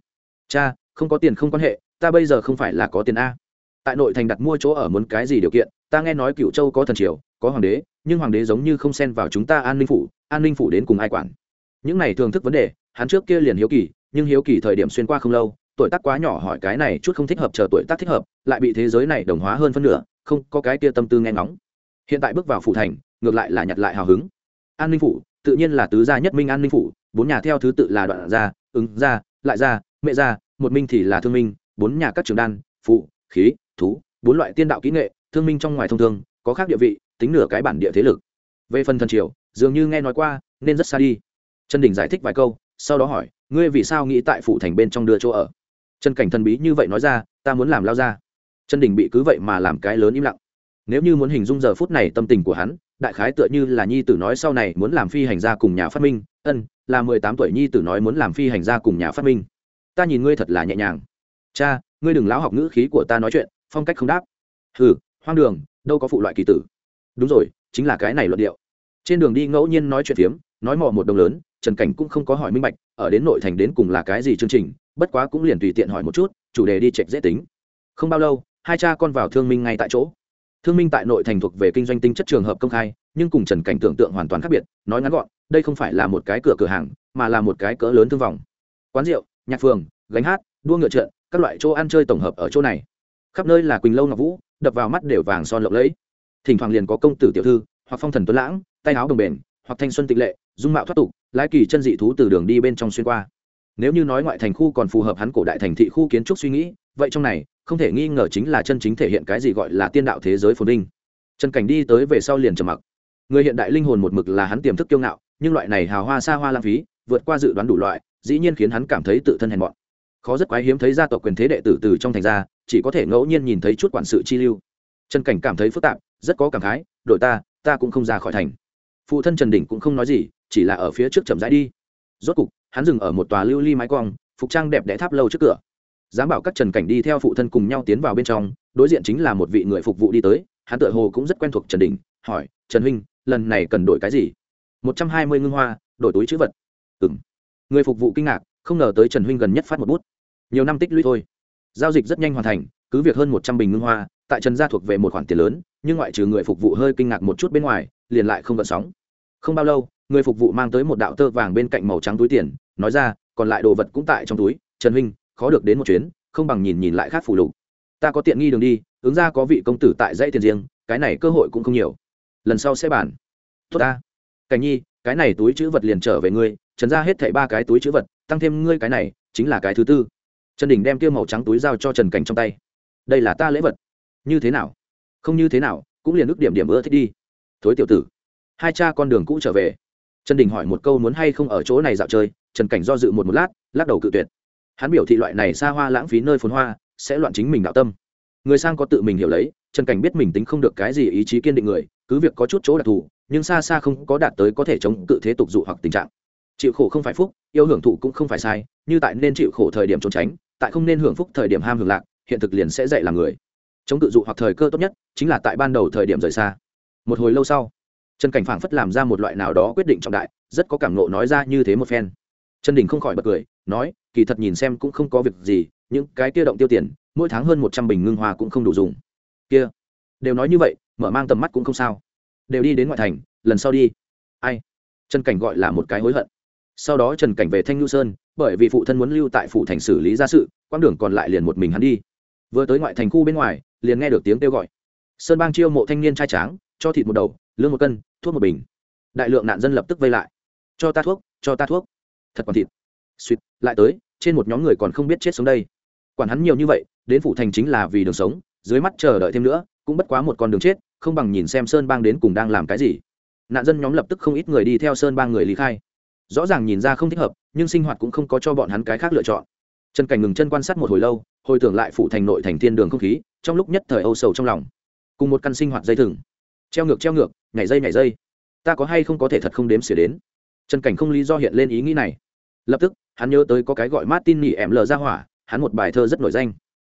Cha, không có tiền không quan hệ, ta bây giờ không phải là có tiền a. Tại nội thành đặt mua chỗ ở muốn cái gì điều kiện, ta nghe nói cựu châu có thần triều, có hoàng đế, nhưng hoàng đế giống như không xen vào chúng ta an ninh phủ, an ninh phủ đến cùng ai quản? Những này thường thức vấn đề, hắn trước kia liền hiếu kỳ, nhưng hiếu kỳ thời điểm xuyên qua không lâu tuổi tác quá nhỏ hỏi cái này chút không thích hợp chờ tuổi tác thích hợp, lại bị thế giới này đồng hóa hơn phân nửa, không có cái kia tâm tư nghe ngóng. Hiện tại bước vào phủ thành, ngược lại là nhặt lại hào hứng. An ninh phủ, tự nhiên là tứ gia nhất minh an ninh phủ, bốn nhà theo thứ tự là đoạn gia, ứng gia, lại gia, mẹ gia, một minh thì là thương minh, bốn nhà các trường đan, phụ, khí, thú, bốn loại tiên đạo kỹ nghệ, thương minh trong ngoài thông thương có khác địa vị, tính nửa cái bản địa thế lực. Về phần thần triều, dường như nghe nói qua, nên rất xa đi. Trần đình giải thích vài câu, sau đó hỏi, ngươi vì sao nghĩ tại phủ thành bên trong đưa chỗ ở? Trần cảnh thần bí như vậy nói ra, ta muốn làm lao ra. Trần đình bị cứ vậy mà làm cái lớn im lặng. Nếu như muốn hình dung giờ phút này tâm tình của hắn, đại khái tựa như là nhi tử nói sau này muốn làm phi hành gia cùng nhà phát minh, ân, là mười tám tuổi nhi tử nói muốn làm phi hành gia cùng nhà phát minh. Ta nhìn ngươi thật là nhẹ nhàng. Cha, ngươi đừng lão học ngữ khí của ta nói chuyện, phong cách không đáp. Hừ, hoang đường, đâu có phụ loại kỳ tử. Đúng rồi, chính là cái này luận điệu. Trên đường đi ngẫu nhiên nói chuyện phiếm, nói mò một đồng lớn trần cảnh cũng không có hỏi minh bạch, ở đến nội thành đến cùng là cái gì chương trình, bất quá cũng liền tùy tiện hỏi một chút, chủ đề đi chệch dễ tính. Không bao lâu, hai cha con vào thương minh ngay tại chỗ. Thương minh tại nội thành thuộc về kinh doanh tính chất trường hợp công khai, nhưng cùng trần cảnh tưởng tượng hoàn toàn khác biệt, nói ngắn gọn, đây không phải là một cái cửa cửa hàng, mà là một cái cỡ lớn thương vòng. Quán rượu, nhạc phường, gánh hát, đua ngựa trận các loại chỗ ăn chơi tổng hợp ở chỗ này. Khắp nơi là quỳnh lâu ngọc vũ, đập vào mắt đều vàng son lộng lẫy. Thỉnh thoảng liền có công tử tiểu thư, hoặc phong thần tuấn lãng, tay áo đồng bền hoặc thanh xuân tịch lệ, dung mạo thoát tục, lái kỳ chân dị thú từ đường đi bên trong xuyên qua. Nếu như nói ngoại thành khu còn phù hợp hắn cổ đại thành thị khu kiến trúc suy nghĩ, vậy trong này, không thể nghi ngờ chính là chân chính thể hiện cái gì gọi là tiên đạo thế giới phồn vinh. Trần cảnh đi tới về sau liền trầm mặc. Người hiện đại linh hồn một mực là hắn tiềm thức kiêu ngạo, nhưng loại này hào hoa xa hoa lãng phí, vượt qua dự đoán đủ loại, dĩ nhiên khiến hắn cảm thấy tự thân hèn mọn. Khó rất quái hiếm thấy gia tộc quyền thế đệ tử từ trong thành ra, chỉ có thể ngẫu nhiên nhìn thấy chút quản sự chi lưu. Trần cảnh cảm thấy phức tạp, rất có cảm khái, đội ta ta cũng không ra khỏi thành phụ thân trần đỉnh cũng không nói gì, chỉ là ở phía trước chậm rãi đi. Rốt cục, hắn dừng ở một tòa lưu ly mái cong, phục trang đẹp đẽ tháp lâu trước cửa. Dám bảo các trần cảnh đi theo phụ thân cùng nhau tiến vào bên trong, đối diện chính là một vị người phục vụ đi tới, hắn tự hồ cũng rất quen thuộc trần đình hỏi, trần huynh, lần này cần đổi cái gì? Một trăm hai mươi ngưng hoa, đổi túi chữ vật. Ừ m người phục vụ kinh ngạc, không ngờ tới trần huynh gần nhất phát một bút. Nhiều năm tích lũy thôi. Giao dịch rất nhanh hoàn thành, cứ việc hơn một trăm bình ngưng hoa, tại trần gia thuộc về một khoản tiền lớn, nhưng ngoại trừ người phục vụ hơi kinh ngạc một chút bên ngoài, liền lại không gợn sóng không bao lâu, người phục vụ mang tới một đạo tơ vàng bên cạnh màu trắng túi tiền, nói ra, còn lại đồ vật cũng tại trong túi, trần huynh, khó được đến một chuyến, không bằng nhìn nhìn lại khác phù lục. Ta có tiện nghi đường đi, ứng ra có vị công tử tại dãy tiền riêng, cái này cơ hội cũng không nhiều. Lần sau sẽ bàn. Tốt ta. Cảnh nhi, cái này túi chữ vật liền trở về ngươi, trần ra hết thảy ba cái túi chữ vật, tăng thêm ngươi cái này, chính là cái thứ tư. Trần đình đem tiêu màu trắng túi giao cho trần cảnh trong tay. Đây là ta lễ vật. Như thế nào? Không như thế nào, cũng liền ước điểm điểm ưa thích đi. Thối tiểu tử hai cha con đường cũ trở về. Trần đình hỏi một câu muốn hay không ở chỗ này dạo chơi, trần cảnh do dự một một lát, lắc đầu cự tuyệt. Hắn biểu thị loại này xa hoa lãng phí nơi phồn hoa, sẽ loạn chính mình đạo tâm. Người sang có tự mình hiểu lấy, trần cảnh biết mình tính không được cái gì ý chí kiên định người, cứ việc có chút chỗ đặc thù, nhưng xa xa không có đạt tới có thể chống cự thế tục dụ hoặc tình trạng. Chịu khổ không phải phúc, yêu hưởng thụ cũng không phải sai, như tại nên chịu khổ thời điểm trốn tránh, tại không nên hưởng phúc thời điểm ham hưởng lạc, hiện thực liền sẽ dạy làm người. Chống cự dụ hoặc thời cơ tốt nhất, chính là tại ban đầu thời điểm rời xa. Một hồi lâu sau trần cảnh phảng phất làm ra một loại nào đó quyết định trọng đại, rất có cảm nộ nói ra như thế một phen. Trần đình không khỏi bật cười, nói, kỳ thật nhìn xem cũng không có việc gì, những cái kia động tiêu tiền, mỗi tháng hơn một trăm bình ngưng hoa cũng không đủ dùng. Kia, đều nói như vậy, mở mang tầm mắt cũng không sao. Đều đi đến ngoại thành, lần sau đi. Ai? Trần cảnh gọi là một cái hối hận. Sau đó trần cảnh về thanh nhu sơn, bởi vì phụ thân muốn lưu tại phụ thành xử lý gia sự, quãng đường còn lại liền một mình hắn đi. Vừa tới ngoại thành khu bên ngoài, liền nghe được tiếng kêu gọi. Sơn bang chiêu mộ thanh niên trai tráng, cho thịt một đầu lương một cân, thuốc một bình. Đại lượng nạn dân lập tức vây lại. Cho ta thuốc, cho ta thuốc. Thật còn thịt. Suýt, lại tới, trên một nhóm người còn không biết chết sống đây. Quản hắn nhiều như vậy, đến phủ thành chính là vì đường sống, dưới mắt chờ đợi thêm nữa, cũng bất quá một con đường chết, không bằng nhìn xem sơn bang đến cùng đang làm cái gì. Nạn dân nhóm lập tức không ít người đi theo sơn bang người lý khai. Rõ ràng nhìn ra không thích hợp, nhưng sinh hoạt cũng không có cho bọn hắn cái khác lựa chọn. Trần cảnh ngừng chân quan sát một hồi lâu, hồi tưởng lại phủ thành nội thành thiên đường không khí, trong lúc nhất thời âu sầu trong lòng. Cùng một căn sinh hoạt dây thừng. Treo ngược treo ngược nhảy dây nhảy dây. Ta có hay không có thể thật không đếm xỉa đến? Trần cảnh không lý do hiện lên ý nghĩ này. Lập tức, hắn nhớ tới có cái gọi martin nỉ em lờ ra hỏa, hắn một bài thơ rất nổi danh.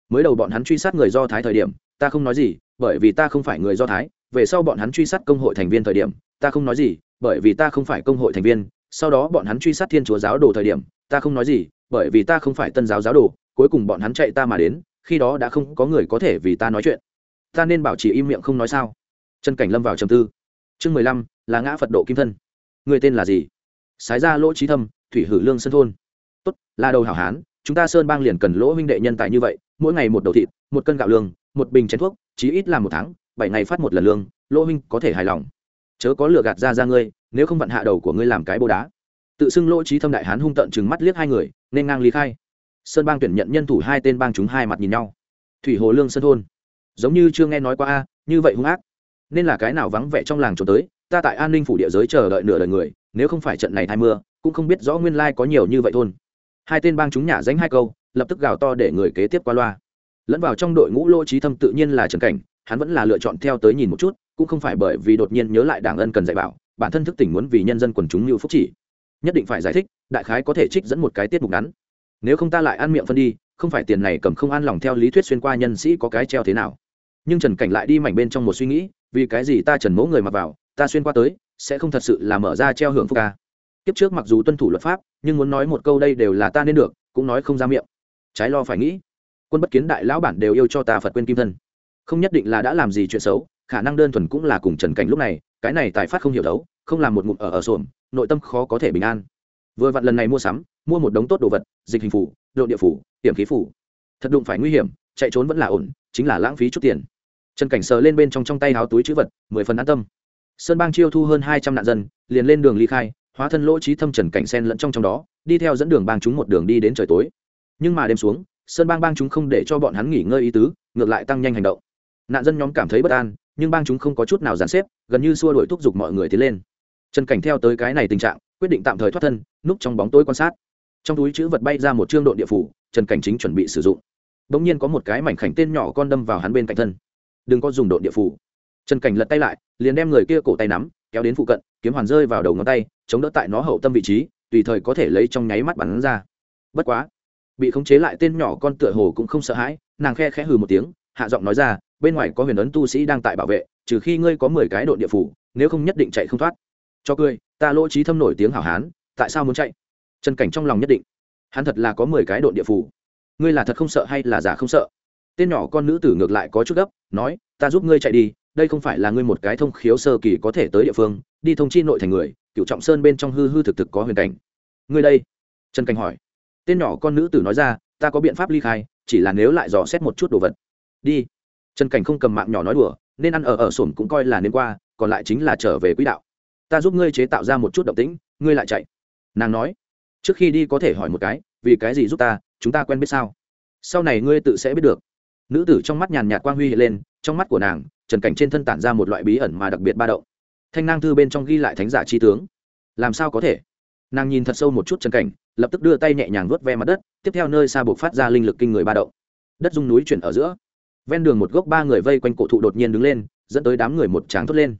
Mới đầu bọn hắn truy sát người do thái thời điểm, ta không nói gì, bởi vì ta không phải người do thái, về sau bọn hắn truy sát công hội thành viên thời điểm, ta không nói gì, bởi vì ta không phải công hội thành viên, sau đó bọn hắn truy sát thiên chúa giáo đồ thời điểm, ta không nói gì, bởi vì ta không phải tân giáo giáo đồ, cuối cùng bọn hắn chạy ta mà đến, khi đó đã không có người có thể vì ta nói chuyện. Ta nên bảo trì im miệng không nói sao? Chân cảnh lâm vào trầm tư chương mười lăm, là ngã phật độ kim thân. Người tên là gì? Sái ra lỗ trí thâm, thủy hử lương sơn thôn. Tốt, là đầu hảo hán, chúng ta sơn bang liền cần lỗ huynh đệ nhân tài như vậy, mỗi ngày một đầu thịt, một cân gạo lương, một bình chén thuốc, chí ít là một tháng, bảy ngày phát một lần lương, lỗ huynh có thể hài lòng. Chớ có lừa gạt ra ra ngươi, nếu không vặn hạ đầu của ngươi làm cái bô đá. Tự xưng lỗ trí thâm đại hán hung tận chừng mắt liếc hai người, nên ngang lý khai. Sơn bang tuyển nhận nhân thủ hai tên bang chúng hai mặt nhìn nhau. Thủy hồ lương sơn thôn. Giống như chưa nghe nói qua a, như vậy hung ác nên là cái nào vắng vẻ trong làng trốn tới, ta tại an ninh phủ địa giới chờ đợi nửa đời người, nếu không phải trận này thay mưa, cũng không biết rõ nguyên lai có nhiều như vậy thôn. Hai tên bang chúng nhả danh hai câu, lập tức gào to để người kế tiếp qua loa. Lẫn vào trong đội ngũ lỗ trí thâm tự nhiên là trần cảnh, hắn vẫn là lựa chọn theo tới nhìn một chút, cũng không phải bởi vì đột nhiên nhớ lại đảng ân cần dạy bảo, bản thân thức tỉnh muốn vì nhân dân quần chúng như phúc chỉ. Nhất định phải giải thích, đại khái có thể trích dẫn một cái tiết mục ngắn. Nếu không ta lại ăn miệng phân đi, không phải tiền này cầm không an lòng theo lý thuyết xuyên qua nhân sĩ có cái treo thế nào. Nhưng trần cảnh lại đi mảnh bên trong một suy nghĩ vì cái gì ta trần mẫu người mặc vào, ta xuyên qua tới, sẽ không thật sự là mở ra treo hưởng phúc ca. Kiếp trước mặc dù tuân thủ luật pháp, nhưng muốn nói một câu đây đều là ta nên được, cũng nói không ra miệng. Trái lo phải nghĩ. Quân bất kiến đại lão bản đều yêu cho ta phật quên kim thân. Không nhất định là đã làm gì chuyện xấu, khả năng đơn thuần cũng là cùng trần cảnh lúc này, cái này tài phát không hiểu đấu, không làm một ngụm ở ở xổm, nội tâm khó có thể bình an. Vừa vặn lần này mua sắm, mua một đống tốt đồ vật, dịch hình phủ, độ địa phủ hiểm khí phủ. Thật đụng phải nguy hiểm, chạy trốn vẫn là ổn, chính là lãng phí chút tiền trần cảnh sờ lên bên trong trong tay háo túi chữ vật, mười phần an tâm. Sơn bang chiêu thu hơn hai trăm nạn dân, liền lên đường ly khai, hóa thân lỗ trí thâm trần cảnh sen lẫn trong trong đó, đi theo dẫn đường bang chúng một đường đi đến trời tối. Nhưng mà đêm xuống, sơn bang bang chúng không để cho bọn hắn nghỉ ngơi ý tứ, ngược lại tăng nhanh hành động. Nạn dân nhóm cảm thấy bất an, nhưng bang chúng không có chút nào giàn xếp, gần như xua đuổi thúc giục mọi người tiến lên. Trần cảnh theo tới cái này tình trạng, quyết định tạm thời thoát thân, núp trong bóng tối quan sát. Trong túi chữ vật bay ra một trương độn địa phủ, trần cảnh chính chuẩn bị sử dụng. Bỗng nhiên có một cái mảnh khảnh tên nhỏ con đâm vào hắn bên cạnh thân đừng có dùng độn địa phủ. Trần cảnh lật tay lại, liền đem người kia cổ tay nắm, kéo đến phụ cận, kiếm hoàn rơi vào đầu ngón tay, chống đỡ tại nó hậu tâm vị trí, tùy thời có thể lấy trong nháy mắt bắn ra. Bất quá, bị khống chế lại tên nhỏ con tựa hồ cũng không sợ hãi, nàng khe khẽ hừ một tiếng, hạ giọng nói ra, bên ngoài có huyền ấn tu sĩ đang tại bảo vệ, trừ khi ngươi có mười cái độn địa phủ, nếu không nhất định chạy không thoát. Cho cười, ta lỗ trí thâm nổi tiếng hảo hán, tại sao muốn chạy? Trần cảnh trong lòng nhất định. Hắn thật là có mười cái độn địa phủ. Ngươi là thật không sợ hay là giả không sợ? Tên nhỏ con nữ tử ngược lại có chút gấp, nói, ta giúp ngươi chạy đi, đây không phải là ngươi một cái thông khiếu sơ kỳ có thể tới địa phương, đi thông chi nội thành người cựu trọng sơn bên trong hư hư thực thực có huyền cảnh. Ngươi đây? Trần cảnh hỏi. Tên nhỏ con nữ tử nói ra, ta có biện pháp ly khai, chỉ là nếu lại dò xét một chút đồ vật. Đi. Trần cảnh không cầm mạng nhỏ nói đùa, nên ăn ở ở sổm cũng coi là nên qua, còn lại chính là trở về quỹ đạo. Ta giúp ngươi chế tạo ra một chút động tĩnh, ngươi lại chạy. Nàng nói. Trước khi đi có thể hỏi một cái, vì cái gì giúp ta, chúng ta quen biết sao? Sau này ngươi tự sẽ biết được nữ tử trong mắt nhàn nhạt quang huy hiện lên, trong mắt của nàng, trần cảnh trên thân tản ra một loại bí ẩn mà đặc biệt ba động. Thanh nang thư bên trong ghi lại thánh giả chi tướng. Làm sao có thể? Nàng nhìn thật sâu một chút trần cảnh, lập tức đưa tay nhẹ nhàng vuốt ve mặt đất, tiếp theo nơi xa buộc phát ra linh lực kinh người ba động. Đất dung núi chuyển ở giữa. Ven đường một gốc ba người vây quanh cổ thụ đột nhiên đứng lên, dẫn tới đám người một tráng thốt lên.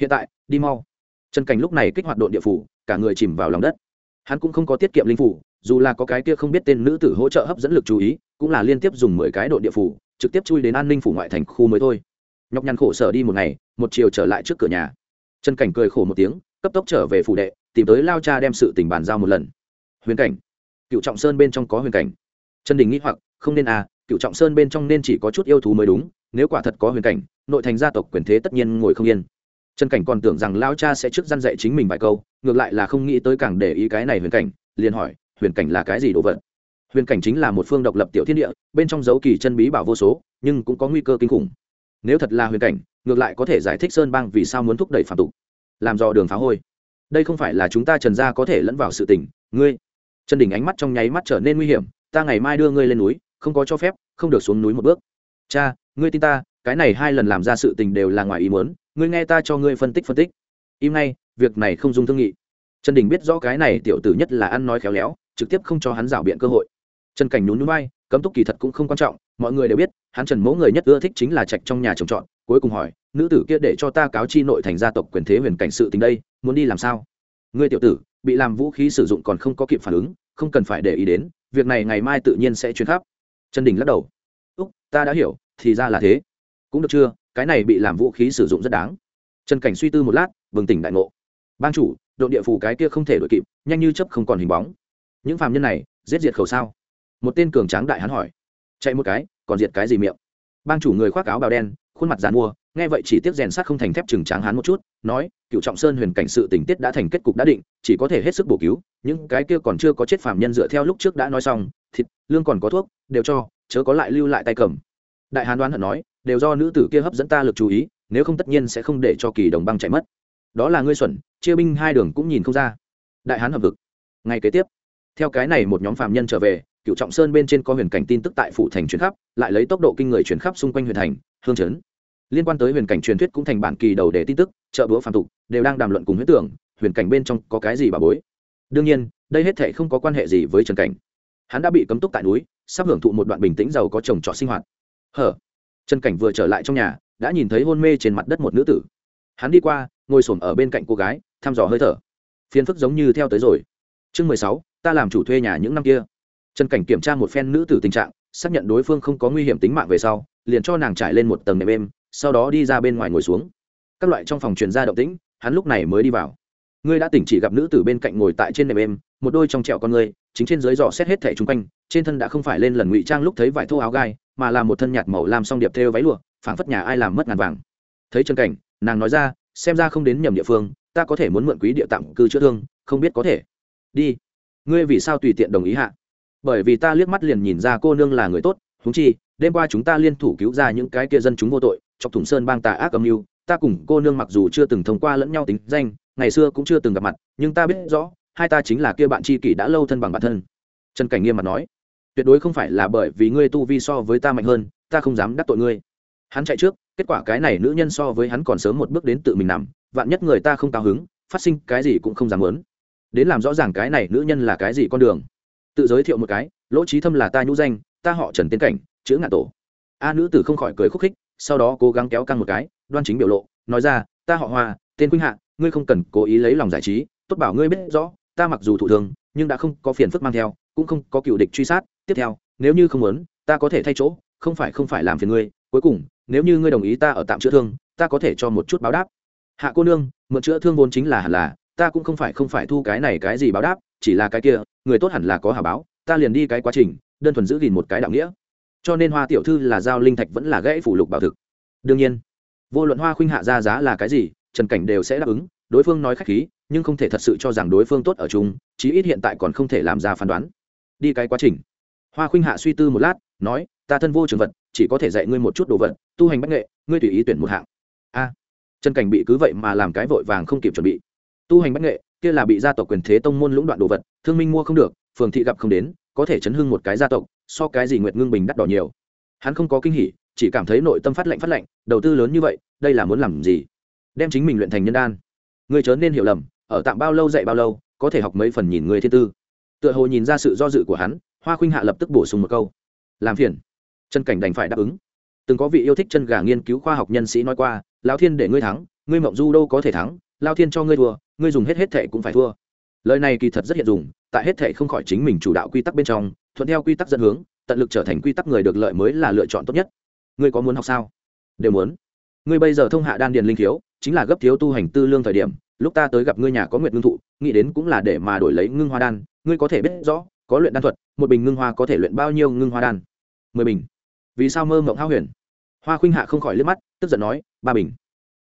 Hiện tại, đi mau. Trần cảnh lúc này kích hoạt đội địa phủ, cả người chìm vào lòng đất. Hắn cũng không có tiết kiệm linh phủ, dù là có cái kia không biết tên nữ tử hỗ trợ hấp dẫn lực chú ý cũng là liên tiếp dùng mười cái đội địa phủ, trực tiếp chui đến an ninh phủ ngoại thành khu mới thôi. Nhọc nhằn khổ sở đi một ngày, một chiều trở lại trước cửa nhà. Trần cảnh cười khổ một tiếng, cấp tốc trở về phủ đệ, tìm tới lao cha đem sự tình bàn giao một lần. Huyền cảnh, cựu trọng sơn bên trong có huyền cảnh. Trần đình nghĩ hoặc, không nên à cựu trọng sơn bên trong nên chỉ có chút yêu thú mới đúng, nếu quả thật có huyền cảnh, nội thành gia tộc quyền thế tất nhiên ngồi không yên. Trần cảnh còn tưởng rằng lao cha sẽ trước gian dạy chính mình vài câu, ngược lại là không nghĩ tới càng để ý cái này huyền cảnh, liền hỏi, huyền cảnh là cái gì đồ vật? Huyền cảnh chính là một phương độc lập tiểu thiên địa, bên trong dấu kỳ chân bí bảo vô số, nhưng cũng có nguy cơ kinh khủng. Nếu thật là huyền cảnh, ngược lại có thể giải thích sơn bang vì sao muốn thúc đẩy phạm tục. Làm dò đường phá hôi. Đây không phải là chúng ta trần gia có thể lẫn vào sự tình, ngươi. Trần đình ánh mắt trong nháy mắt trở nên nguy hiểm, ta ngày mai đưa ngươi lên núi, không có cho phép, không được xuống núi một bước. Cha, ngươi tin ta, cái này hai lần làm ra sự tình đều là ngoài ý muốn, ngươi nghe ta cho ngươi phân tích phân tích. Im ngay, việc này không dung thương nghị. Trần đình biết rõ cái này tiểu tử nhất là ăn nói khéo léo, trực tiếp không cho hắn rảo biện cơ hội trần cảnh nhún núi bay cấm túc kỳ thật cũng không quan trọng, mọi người đều biết, hắn trần mẫu người nhất ưa thích chính là trạch trong nhà trồng trọt, cuối cùng hỏi, nữ tử kia để cho ta cáo chi nội thành gia tộc quyền thế huyền cảnh sự tình đây, muốn đi làm sao? Ngươi tiểu tử, bị làm vũ khí sử dụng còn không có kịp phản ứng, không cần phải để ý đến, việc này ngày mai tự nhiên sẽ chuyển khắp. Trần đình lắc đầu. Úc, ta đã hiểu, thì ra là thế. Cũng được chưa? Cái này bị làm vũ khí sử dụng rất đáng. Trần cảnh suy tư một lát, bừng tỉnh đại ngộ. Ban chủ đội địa phủ cái kia không thể đội kịp, nhanh như chấp không còn hình bóng. Những phàm nhân này, giết diệt khẩu sao? Một tên cường tráng đại hắn hỏi, chạy một cái, còn diệt cái gì miệng? Bang chủ người khoác áo bào đen, khuôn mặt dàn mua, nghe vậy chỉ tiếc rèn sát không thành thép chừng tráng hắn một chút, nói, cựu trọng sơn huyền cảnh sự tình tiết đã thành kết cục đã định, chỉ có thể hết sức bổ cứu, những cái kia còn chưa có chết phạm nhân dựa theo lúc trước đã nói xong, thịt, lương còn có thuốc, đều cho, chớ có lại lưu lại tay cầm. Đại hán đoán hận nói, đều do nữ tử kia hấp dẫn ta lực chú ý, nếu không tất nhiên sẽ không để cho kỳ đồng băng chạy mất. Đó là ngươi xuẩn, chia binh hai đường cũng nhìn không ra. Đại hán hợp vực ngay kế tiếp, theo cái này một nhóm phạm nhân trở về cựu trọng sơn bên trên có huyền cảnh tin tức tại phủ thành chuyển khắp, lại lấy tốc độ kinh người chuyển khắp xung quanh huyền thành, hương chấn. Liên quan tới huyền cảnh truyền thuyết cũng thành bản kỳ đầu để tin tức, chợ búa phàm tục, đều đang đàm luận cùng huyết tưởng, huyền cảnh bên trong có cái gì bà bối. Đương nhiên, đây hết thể không có quan hệ gì với trần cảnh. Hắn đã bị cấm túc tại núi, sắp hưởng thụ một đoạn bình tĩnh giàu có trồng trọt sinh hoạt. Hở? Trần cảnh vừa trở lại trong nhà, đã nhìn thấy hôn mê trên mặt đất một nữ tử. Hắn đi qua, ngồi s ở bên cạnh cô gái, thăm dò hơi thở. Phiền phức giống như theo tới rồi. Chương mười sáu, ta làm chủ thuê nhà những năm kia trần cảnh kiểm tra một phen nữ tử tình trạng, xác nhận đối phương không có nguy hiểm tính mạng về sau, liền cho nàng trải lên một tầng nệm êm, sau đó đi ra bên ngoài ngồi xuống. Các loại trong phòng truyền ra động tĩnh, hắn lúc này mới đi vào. Ngươi đã tỉnh chỉ gặp nữ tử bên cạnh ngồi tại trên nệm êm, một đôi trong trẹo con ngươi, chính trên dưới dò xét hết thẻ chung quanh, trên thân đã không phải lên lần ngụy trang lúc thấy vải thô áo gai, mà là một thân nhạt màu làm xong điệp thêu váy lụa, phảng phất nhà ai làm mất ngàn vàng. Thấy Trần cảnh, nàng nói ra, xem ra không đến nhầm địa phương, ta có thể muốn mượn quý địa tạm cư chữa thương, không biết có thể. Đi. Ngươi vì sao tùy tiện đồng ý hạ? Bởi vì ta liếc mắt liền nhìn ra cô nương là người tốt húng chi, đêm qua chúng ta liên thủ cứu ra những cái kia dân chúng vô tội, chọc thủng sơn bang tà ác âm mưu, ta cùng cô nương mặc dù chưa từng thông qua lẫn nhau tính danh, ngày xưa cũng chưa từng gặp mặt, nhưng ta biết rõ, hai ta chính là kia bạn tri kỷ đã lâu thân bằng bản thân. Trần cảnh nghiêm mặt nói. Tuyệt đối không phải là bởi vì ngươi tu vi so với ta mạnh hơn, ta không dám đắc tội ngươi. Hắn chạy trước, kết quả cái này nữ nhân so với hắn còn sớm một bước đến tự mình nằm, vạn nhất người ta không cao hứng, phát sinh cái gì cũng không dám muốn. Đến làm rõ ràng cái này nữ nhân là cái gì con đường tự giới thiệu một cái, lỗ trí thâm là ta nhũ danh, ta họ trần tiến cảnh, chữ ngạn tổ. A nữ tử không khỏi cười khúc khích, sau đó cố gắng kéo căng một cái, đoan chính biểu lộ, nói ra, ta họ hoa, tên khuynh hạ, ngươi không cần cố ý lấy lòng giải trí, tốt bảo ngươi biết rõ, ta mặc dù thụ thường nhưng đã không có phiền phức mang theo, cũng không có cựu địch truy sát, tiếp theo, nếu như không muốn, ta có thể thay chỗ, không phải không phải làm phiền ngươi, cuối cùng, nếu như ngươi đồng ý ta ở tạm chữa thương, ta có thể cho một chút báo đáp. Hạ cô nương, mượn chữa thương vốn chính là hẳn là, ta cũng không phải không phải thu cái này cái gì báo đáp chỉ là cái kia, người tốt hẳn là có hà báo, ta liền đi cái quá trình, đơn thuần giữ gìn một cái đạo nghĩa. Cho nên hoa tiểu thư là giao linh thạch vẫn là gãy phủ lục bảo thực. Đương nhiên, vô luận hoa khuynh hạ ra giá là cái gì, trần cảnh đều sẽ đáp ứng, đối phương nói khách khí, nhưng không thể thật sự cho rằng đối phương tốt ở chung, chí ít hiện tại còn không thể làm ra phán đoán. Đi cái quá trình. Hoa khuynh hạ suy tư một lát, nói, ta thân vô trường vật, chỉ có thể dạy ngươi một chút đồ vật, tu hành bách nghệ, ngươi tùy ý tuyển một hạng. A. Trần cảnh bị cứ vậy mà làm cái vội vàng không kịp chuẩn bị. Tu hành bách nghệ kia là bị gia tộc quyền thế tông môn lũng đoạn đồ vật, thương minh mua không được, phường thị gặp không đến, có thể chấn hưng một cái gia tộc, so cái gì nguyệt ngưng bình đắt đỏ nhiều. Hắn không có kinh hỉ, chỉ cảm thấy nội tâm phát lạnh phát lạnh, đầu tư lớn như vậy, đây là muốn làm gì? Đem chính mình luyện thành nhân đan. Người chớ nên hiểu lầm, ở tạm bao lâu dạy bao lâu, có thể học mấy phần nhìn người thiên tư. Tựa hồ nhìn ra sự do dự của hắn, hoa khuynh hạ lập tức bổ sung một câu. Làm phiền. Chân cảnh đành phải đáp ứng. Từng có vị yêu thích chân gà nghiên cứu khoa học nhân sĩ nói qua lao thiên để ngươi thắng, ngươi mộng du đâu có thể thắng lao thiên cho ngươi thua ngươi dùng hết hết thệ cũng phải thua. Lời này kỳ thật rất hiện dụng tại hết thệ không khỏi chính mình chủ đạo quy tắc bên trong, thuận theo quy tắc dẫn hướng, tận lực trở thành quy tắc người được lợi mới là lựa chọn tốt nhất. Ngươi có muốn học sao? Đều muốn. Ngươi bây giờ thông hạ đan điền linh thiếu chính là gấp thiếu tu hành tư lương thời điểm, lúc ta tới gặp ngươi nhà có nguyệt ngưng thụ, nghĩ đến cũng là để mà đổi lấy ngưng hoa đan, ngươi có thể biết rõ, có luyện đan thuật, một bình ngưng hoa có thể luyện bao nhiêu ngưng hoa đan? Mười bình. Vì sao mơ mộng hao huyền? Hoa khuynh hạ không khỏi liếc mắt, tức giận nói, ba bình.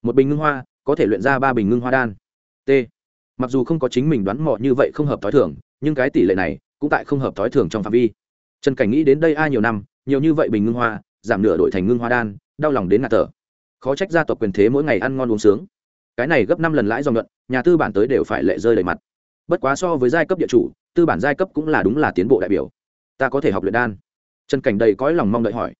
Một bình ngưng hoa, có thể luyện ra ba bình ngưng hoa đan t. Mặc dù không có chính mình đoán mò như vậy không hợp t h ó i thường, nhưng cái tỷ lệ này cũng tại không hợp t h ó i thường trong phạm vi. Trần cảnh nghĩ đến đây ai nhiều năm, nhiều như vậy bình ngưng hoa, giảm nửa đổi thành ngưng hoa đan, đau lòng đến ngạt thở. Khó trách gia tộc quyền thế mỗi ngày ăn ngon uống sướng. Cái này gấp năm lần lãi dòng nhuận, nhà tư bản tới đều phải lệ rơi đầy mặt. Bất quá so với giai cấp địa chủ, tư bản giai cấp cũng là đúng là tiến bộ đại biểu. Ta có thể học luyện đan. Trần cảnh đầy cõi lòng mong đợi hỏi.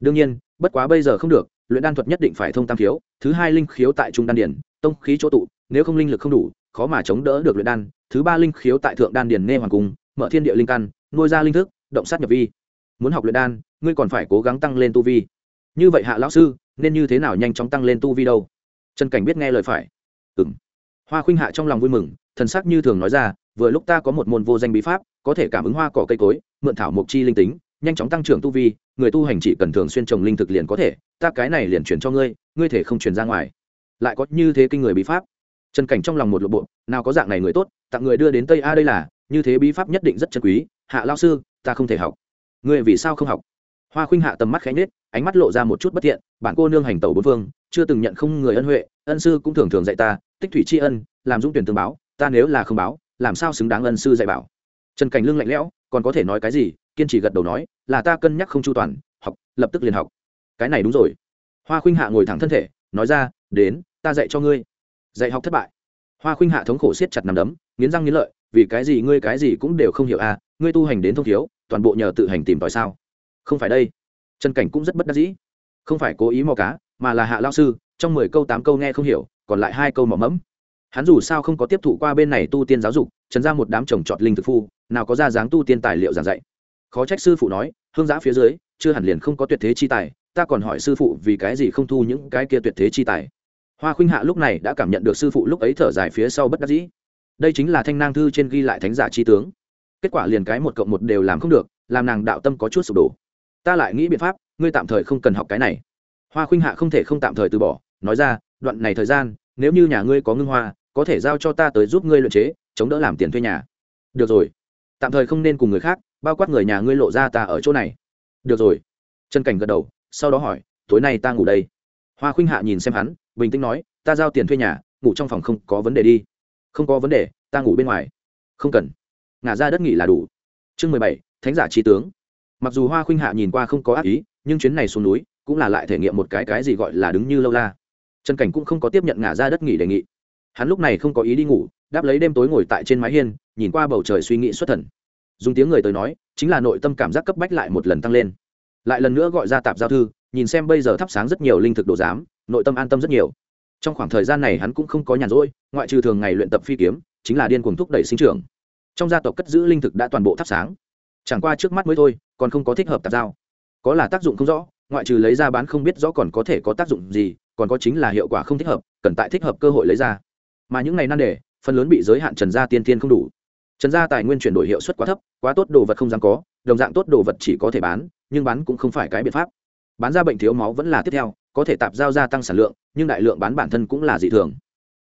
Đương nhiên, bất quá bây giờ không được, luyện đan thuật nhất định phải thông tam khiếu, thứ hai linh khiếu tại trung đan điển, tông khí chỗ tụ nếu không linh lực không đủ, khó mà chống đỡ được luyện đan. Thứ ba linh khiếu tại thượng đan điền nghe hoàng cung, mở thiên địa linh căn, nuôi ra linh thức, động sát nhập vi. Muốn học luyện đan, ngươi còn phải cố gắng tăng lên tu vi. Như vậy hạ lão sư, nên như thế nào nhanh chóng tăng lên tu vi đâu? Trần cảnh biết nghe lời phải. Ừng hoa khuynh hạ trong lòng vui mừng, thần sắc như thường nói ra, vừa lúc ta có một môn vô danh bí pháp, có thể cảm ứng hoa cỏ cây cối, mượn thảo mộc chi linh tính, nhanh chóng tăng trưởng tu vi, người tu hành chỉ cần thường xuyên trồng linh thực liền có thể, ta cái này liền chuyển cho ngươi ngươi thể không chuyển ra ngoài. Lại có như thế kinh người bí pháp trần cảnh trong lòng một lộ bộ, nào có dạng này người tốt, tặng người đưa đến tây a đây là, như thế bí pháp nhất định rất chân quý, hạ lao sư, ta không thể học. Người vì sao không học? Hoa khuynh hạ tầm mắt khẽ nhết ánh mắt lộ ra một chút bất thiện, bản cô nương hành tẩu bốn phương, chưa từng nhận không người ân huệ, ân sư cũng thường thường dạy ta, tích thủy tri ân, làm dũng tuyển tương báo, ta nếu là không báo, làm sao xứng đáng ân sư dạy bảo? Trần cảnh lương lạnh lẽo, còn có thể nói cái gì? Kiên trì gật đầu nói, là ta cân nhắc không chu toàn, học, lập tức liền học. Cái này đúng rồi. Hoa khuynh hạ ngồi thẳng thân thể, nói ra, đến, ta dạy cho ngươi dạy học thất bại. Hoa khuynh hạ thống khổ siết chặt nằm đấm, nghiến răng nghiến lợi, vì cái gì ngươi cái gì cũng đều không hiểu à ngươi tu hành đến thông thiếu, toàn bộ nhờ tự hành tìm tòi sao? Không phải đây. Trần cảnh cũng rất bất đắc dĩ. Không phải cố ý mò cá, mà là hạ lao sư, trong mười câu tám câu nghe không hiểu, còn lại hai câu mỏ mẫm. Hắn dù sao không có tiếp thụ qua bên này tu tiên giáo dục, trần ra một đám trồng trọt linh thực phu, nào có ra dáng tu tiên tài liệu giảng dạy. Khó trách sư phụ nói, hương giã phía dưới, chưa hẳn liền không có tuyệt thế chi tài, ta còn hỏi sư phụ vì cái gì không thu những cái kia tuyệt thế chi tài hoa khuynh hạ lúc này đã cảm nhận được sư phụ lúc ấy thở dài phía sau bất đắc dĩ. Đây chính là thanh nang thư trên ghi lại thánh giả chi tướng. Kết quả liền cái một cộng một đều làm không được, làm nàng đạo tâm có chút sụp đổ. Ta lại nghĩ biện pháp, ngươi tạm thời không cần học cái này. Hoa khuynh hạ không thể không tạm thời từ bỏ, nói ra, đoạn này thời gian, nếu như nhà ngươi có ngưng hoa, có thể giao cho ta tới giúp ngươi luyện chế, chống đỡ làm tiền thuê nhà. Được rồi. Tạm thời không nên cùng người khác, bao quát người nhà ngươi lộ ra ta ở chỗ này. Được rồi. Trần cảnh gật đầu, sau đó hỏi, tối nay ta ngủ đây. Hoa khuynh hạ nhìn xem hắn bình tĩnh nói, ta giao tiền thuê nhà, ngủ trong phòng không có vấn đề đi. Không có vấn đề, ta ngủ bên ngoài. Không cần. Ngả ra đất nghỉ là đủ. Chương mười bảy, thánh giả trí tướng. Mặc dù hoa khuynh hạ nhìn qua không có ác ý, nhưng chuyến này xuống núi cũng là lại thể nghiệm một cái cái gì gọi là đứng như lâu la. Trần cảnh cũng không có tiếp nhận ngả ra đất nghỉ đề nghị. Hắn lúc này không có ý đi ngủ, đáp lấy đêm tối ngồi tại trên mái hiên, nhìn qua bầu trời suy nghĩ xuất thần. Dùng tiếng người tới nói, chính là nội tâm cảm giác cấp bách lại một lần tăng lên. Lại lần nữa gọi ra tạp giao thư, nhìn xem bây giờ thắp sáng rất nhiều linh thực đồ giám nội tâm an tâm rất nhiều. Trong khoảng thời gian này hắn cũng không có nhàn rỗi, ngoại trừ thường ngày luyện tập phi kiếm, chính là điên cuồng thúc đẩy sinh trưởng. Trong gia tộc cất giữ linh thực đã toàn bộ thắp sáng. Chẳng qua trước mắt mới thôi, còn không có thích hợp tạp giao. Có là tác dụng không rõ, ngoại trừ lấy ra bán không biết rõ còn có thể có tác dụng gì, còn có chính là hiệu quả không thích hợp, cần tại thích hợp cơ hội lấy ra. Mà những ngày nan đề, phần lớn bị giới hạn trần gia tiên tiên không đủ. Trần gia tài nguyên chuyển đổi hiệu suất quá thấp, quá tốt đồ vật không dám có, đồng dạng tốt đồ vật chỉ có thể bán, nhưng bán cũng không phải cái biện pháp. Bán ra bệnh thiếu máu vẫn là tiếp theo có thể tạp giao gia tăng sản lượng, nhưng đại lượng bán bản thân cũng là dị thường.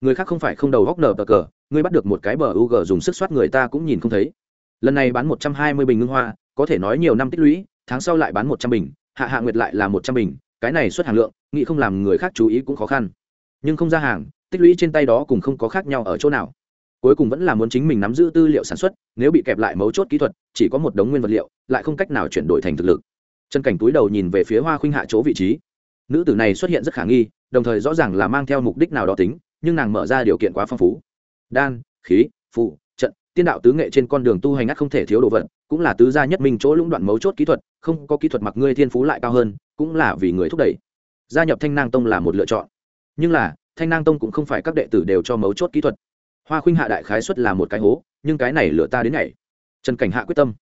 Người khác không phải không đầu góc nở bờ cờ ngươi bắt được một cái bờ u g dùng sức soát người ta cũng nhìn không thấy. Lần này bán một trăm hai mươi bình ngưng hoa, có thể nói nhiều năm tích lũy, tháng sau lại bán một trăm bình, hạ hạ nguyệt lại là một trăm bình, cái này xuất hàng lượng, nghĩ không làm người khác chú ý cũng khó khăn. Nhưng không ra hàng, tích lũy trên tay đó cùng không có khác nhau ở chỗ nào. Cuối cùng vẫn là muốn chính mình nắm giữ tư liệu sản xuất, nếu bị kẹp lại mấu chốt kỹ thuật, chỉ có một đống nguyên vật liệu, lại không cách nào chuyển đổi thành thực lực. Chân cảnh túi đầu nhìn về phía hoa khuynh hạ chỗ vị trí nữ tử này xuất hiện rất khả nghi, đồng thời rõ ràng là mang theo mục đích nào đó tính, nhưng nàng mở ra điều kiện quá phong phú. Đan, khí, phụ, trận, tiên đạo tứ nghệ trên con đường tu hành ắt không thể thiếu đồ vật, cũng là tứ gia nhất minh chỗ lũng đoạn mấu chốt kỹ thuật, không có kỹ thuật mặc ngươi thiên phú lại cao hơn, cũng là vì người thúc đẩy. Gia nhập thanh nang tông là một lựa chọn. Nhưng là, thanh nang tông cũng không phải các đệ tử đều cho mấu chốt kỹ thuật. Hoa khuynh hạ đại khái xuất là một cái hố, nhưng cái này lựa ta đến ngày trần cảnh hạ quyết tâm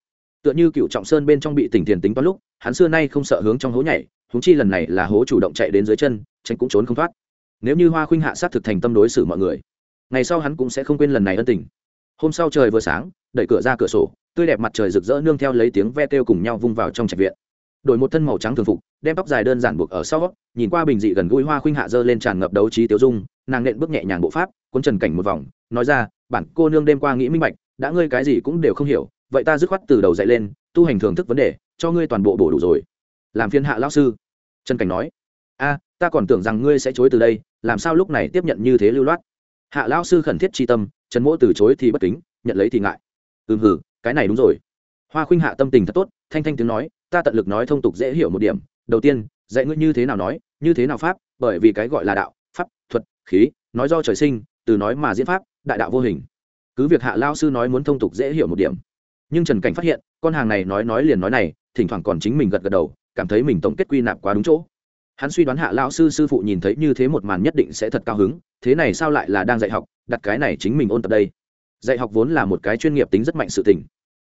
tựa như cựu trọng sơn bên trong bị tỉnh tiền tính toán lúc, hắn xưa nay không sợ hướng trong hố nhảy húng chi lần này là hố chủ động chạy đến dưới chân, tránh cũng trốn không thoát. Nếu như hoa khuynh hạ sát thực thành tâm đối xử mọi người, ngày sau hắn cũng sẽ không quên lần này ân tình. Hôm sau trời vừa sáng, đẩy cửa ra cửa sổ, tươi đẹp mặt trời rực rỡ nương theo lấy tiếng ve kêu cùng nhau vung vào trong trạch viện. Đổi một thân màu trắng thường phục, đem tóc dài đơn giản buộc ở sau, nhìn qua bình dị gần gũi hoa khuynh hạ dơ lên tràn ngập đấu trí tiêu dung, nàng nện bước nhẹ nhàng bộ pháp, cuốn trần cảnh một vòng, nói ra, bản cô nương đêm qua nghĩ minh bạch, đã ngươi cái gì cũng đều không hiểu vậy ta dứt khoát từ đầu dậy lên, tu hành thưởng thức vấn đề, cho ngươi toàn bộ bổ đủ rồi. Làm phiên hạ lão sư. Trần cảnh nói. A, ta còn tưởng rằng ngươi sẽ chối từ đây, làm sao lúc này tiếp nhận như thế lưu loát? Hạ lão sư khẩn thiết tri tâm, trần mỗ từ chối thì bất kính, nhận lấy thì ngại. Ừm hử cái này đúng rồi. Hoa khuynh hạ tâm tình thật tốt, thanh thanh tiếng nói, ta tận lực nói thông tục dễ hiểu một điểm. Đầu tiên, dạy ngươi như thế nào nói, như thế nào pháp, bởi vì cái gọi là đạo, pháp, thuật, khí, nói do trời sinh, từ nói mà diễn pháp, đại đạo vô hình. Cứ việc hạ lao sư nói muốn thông tục dễ hiểu một điểm nhưng trần cảnh phát hiện, con hàng này nói nói liền nói này, thỉnh thoảng còn chính mình gật gật đầu, cảm thấy mình tổng kết quy nạp quá đúng chỗ. Hắn suy đoán hạ lao sư sư phụ nhìn thấy như thế một màn nhất định sẽ thật cao hứng, thế này sao lại là đang dạy học, đặt cái này chính mình ôn tập đây. Dạy học vốn là một cái chuyên nghiệp tính rất mạnh sự tình.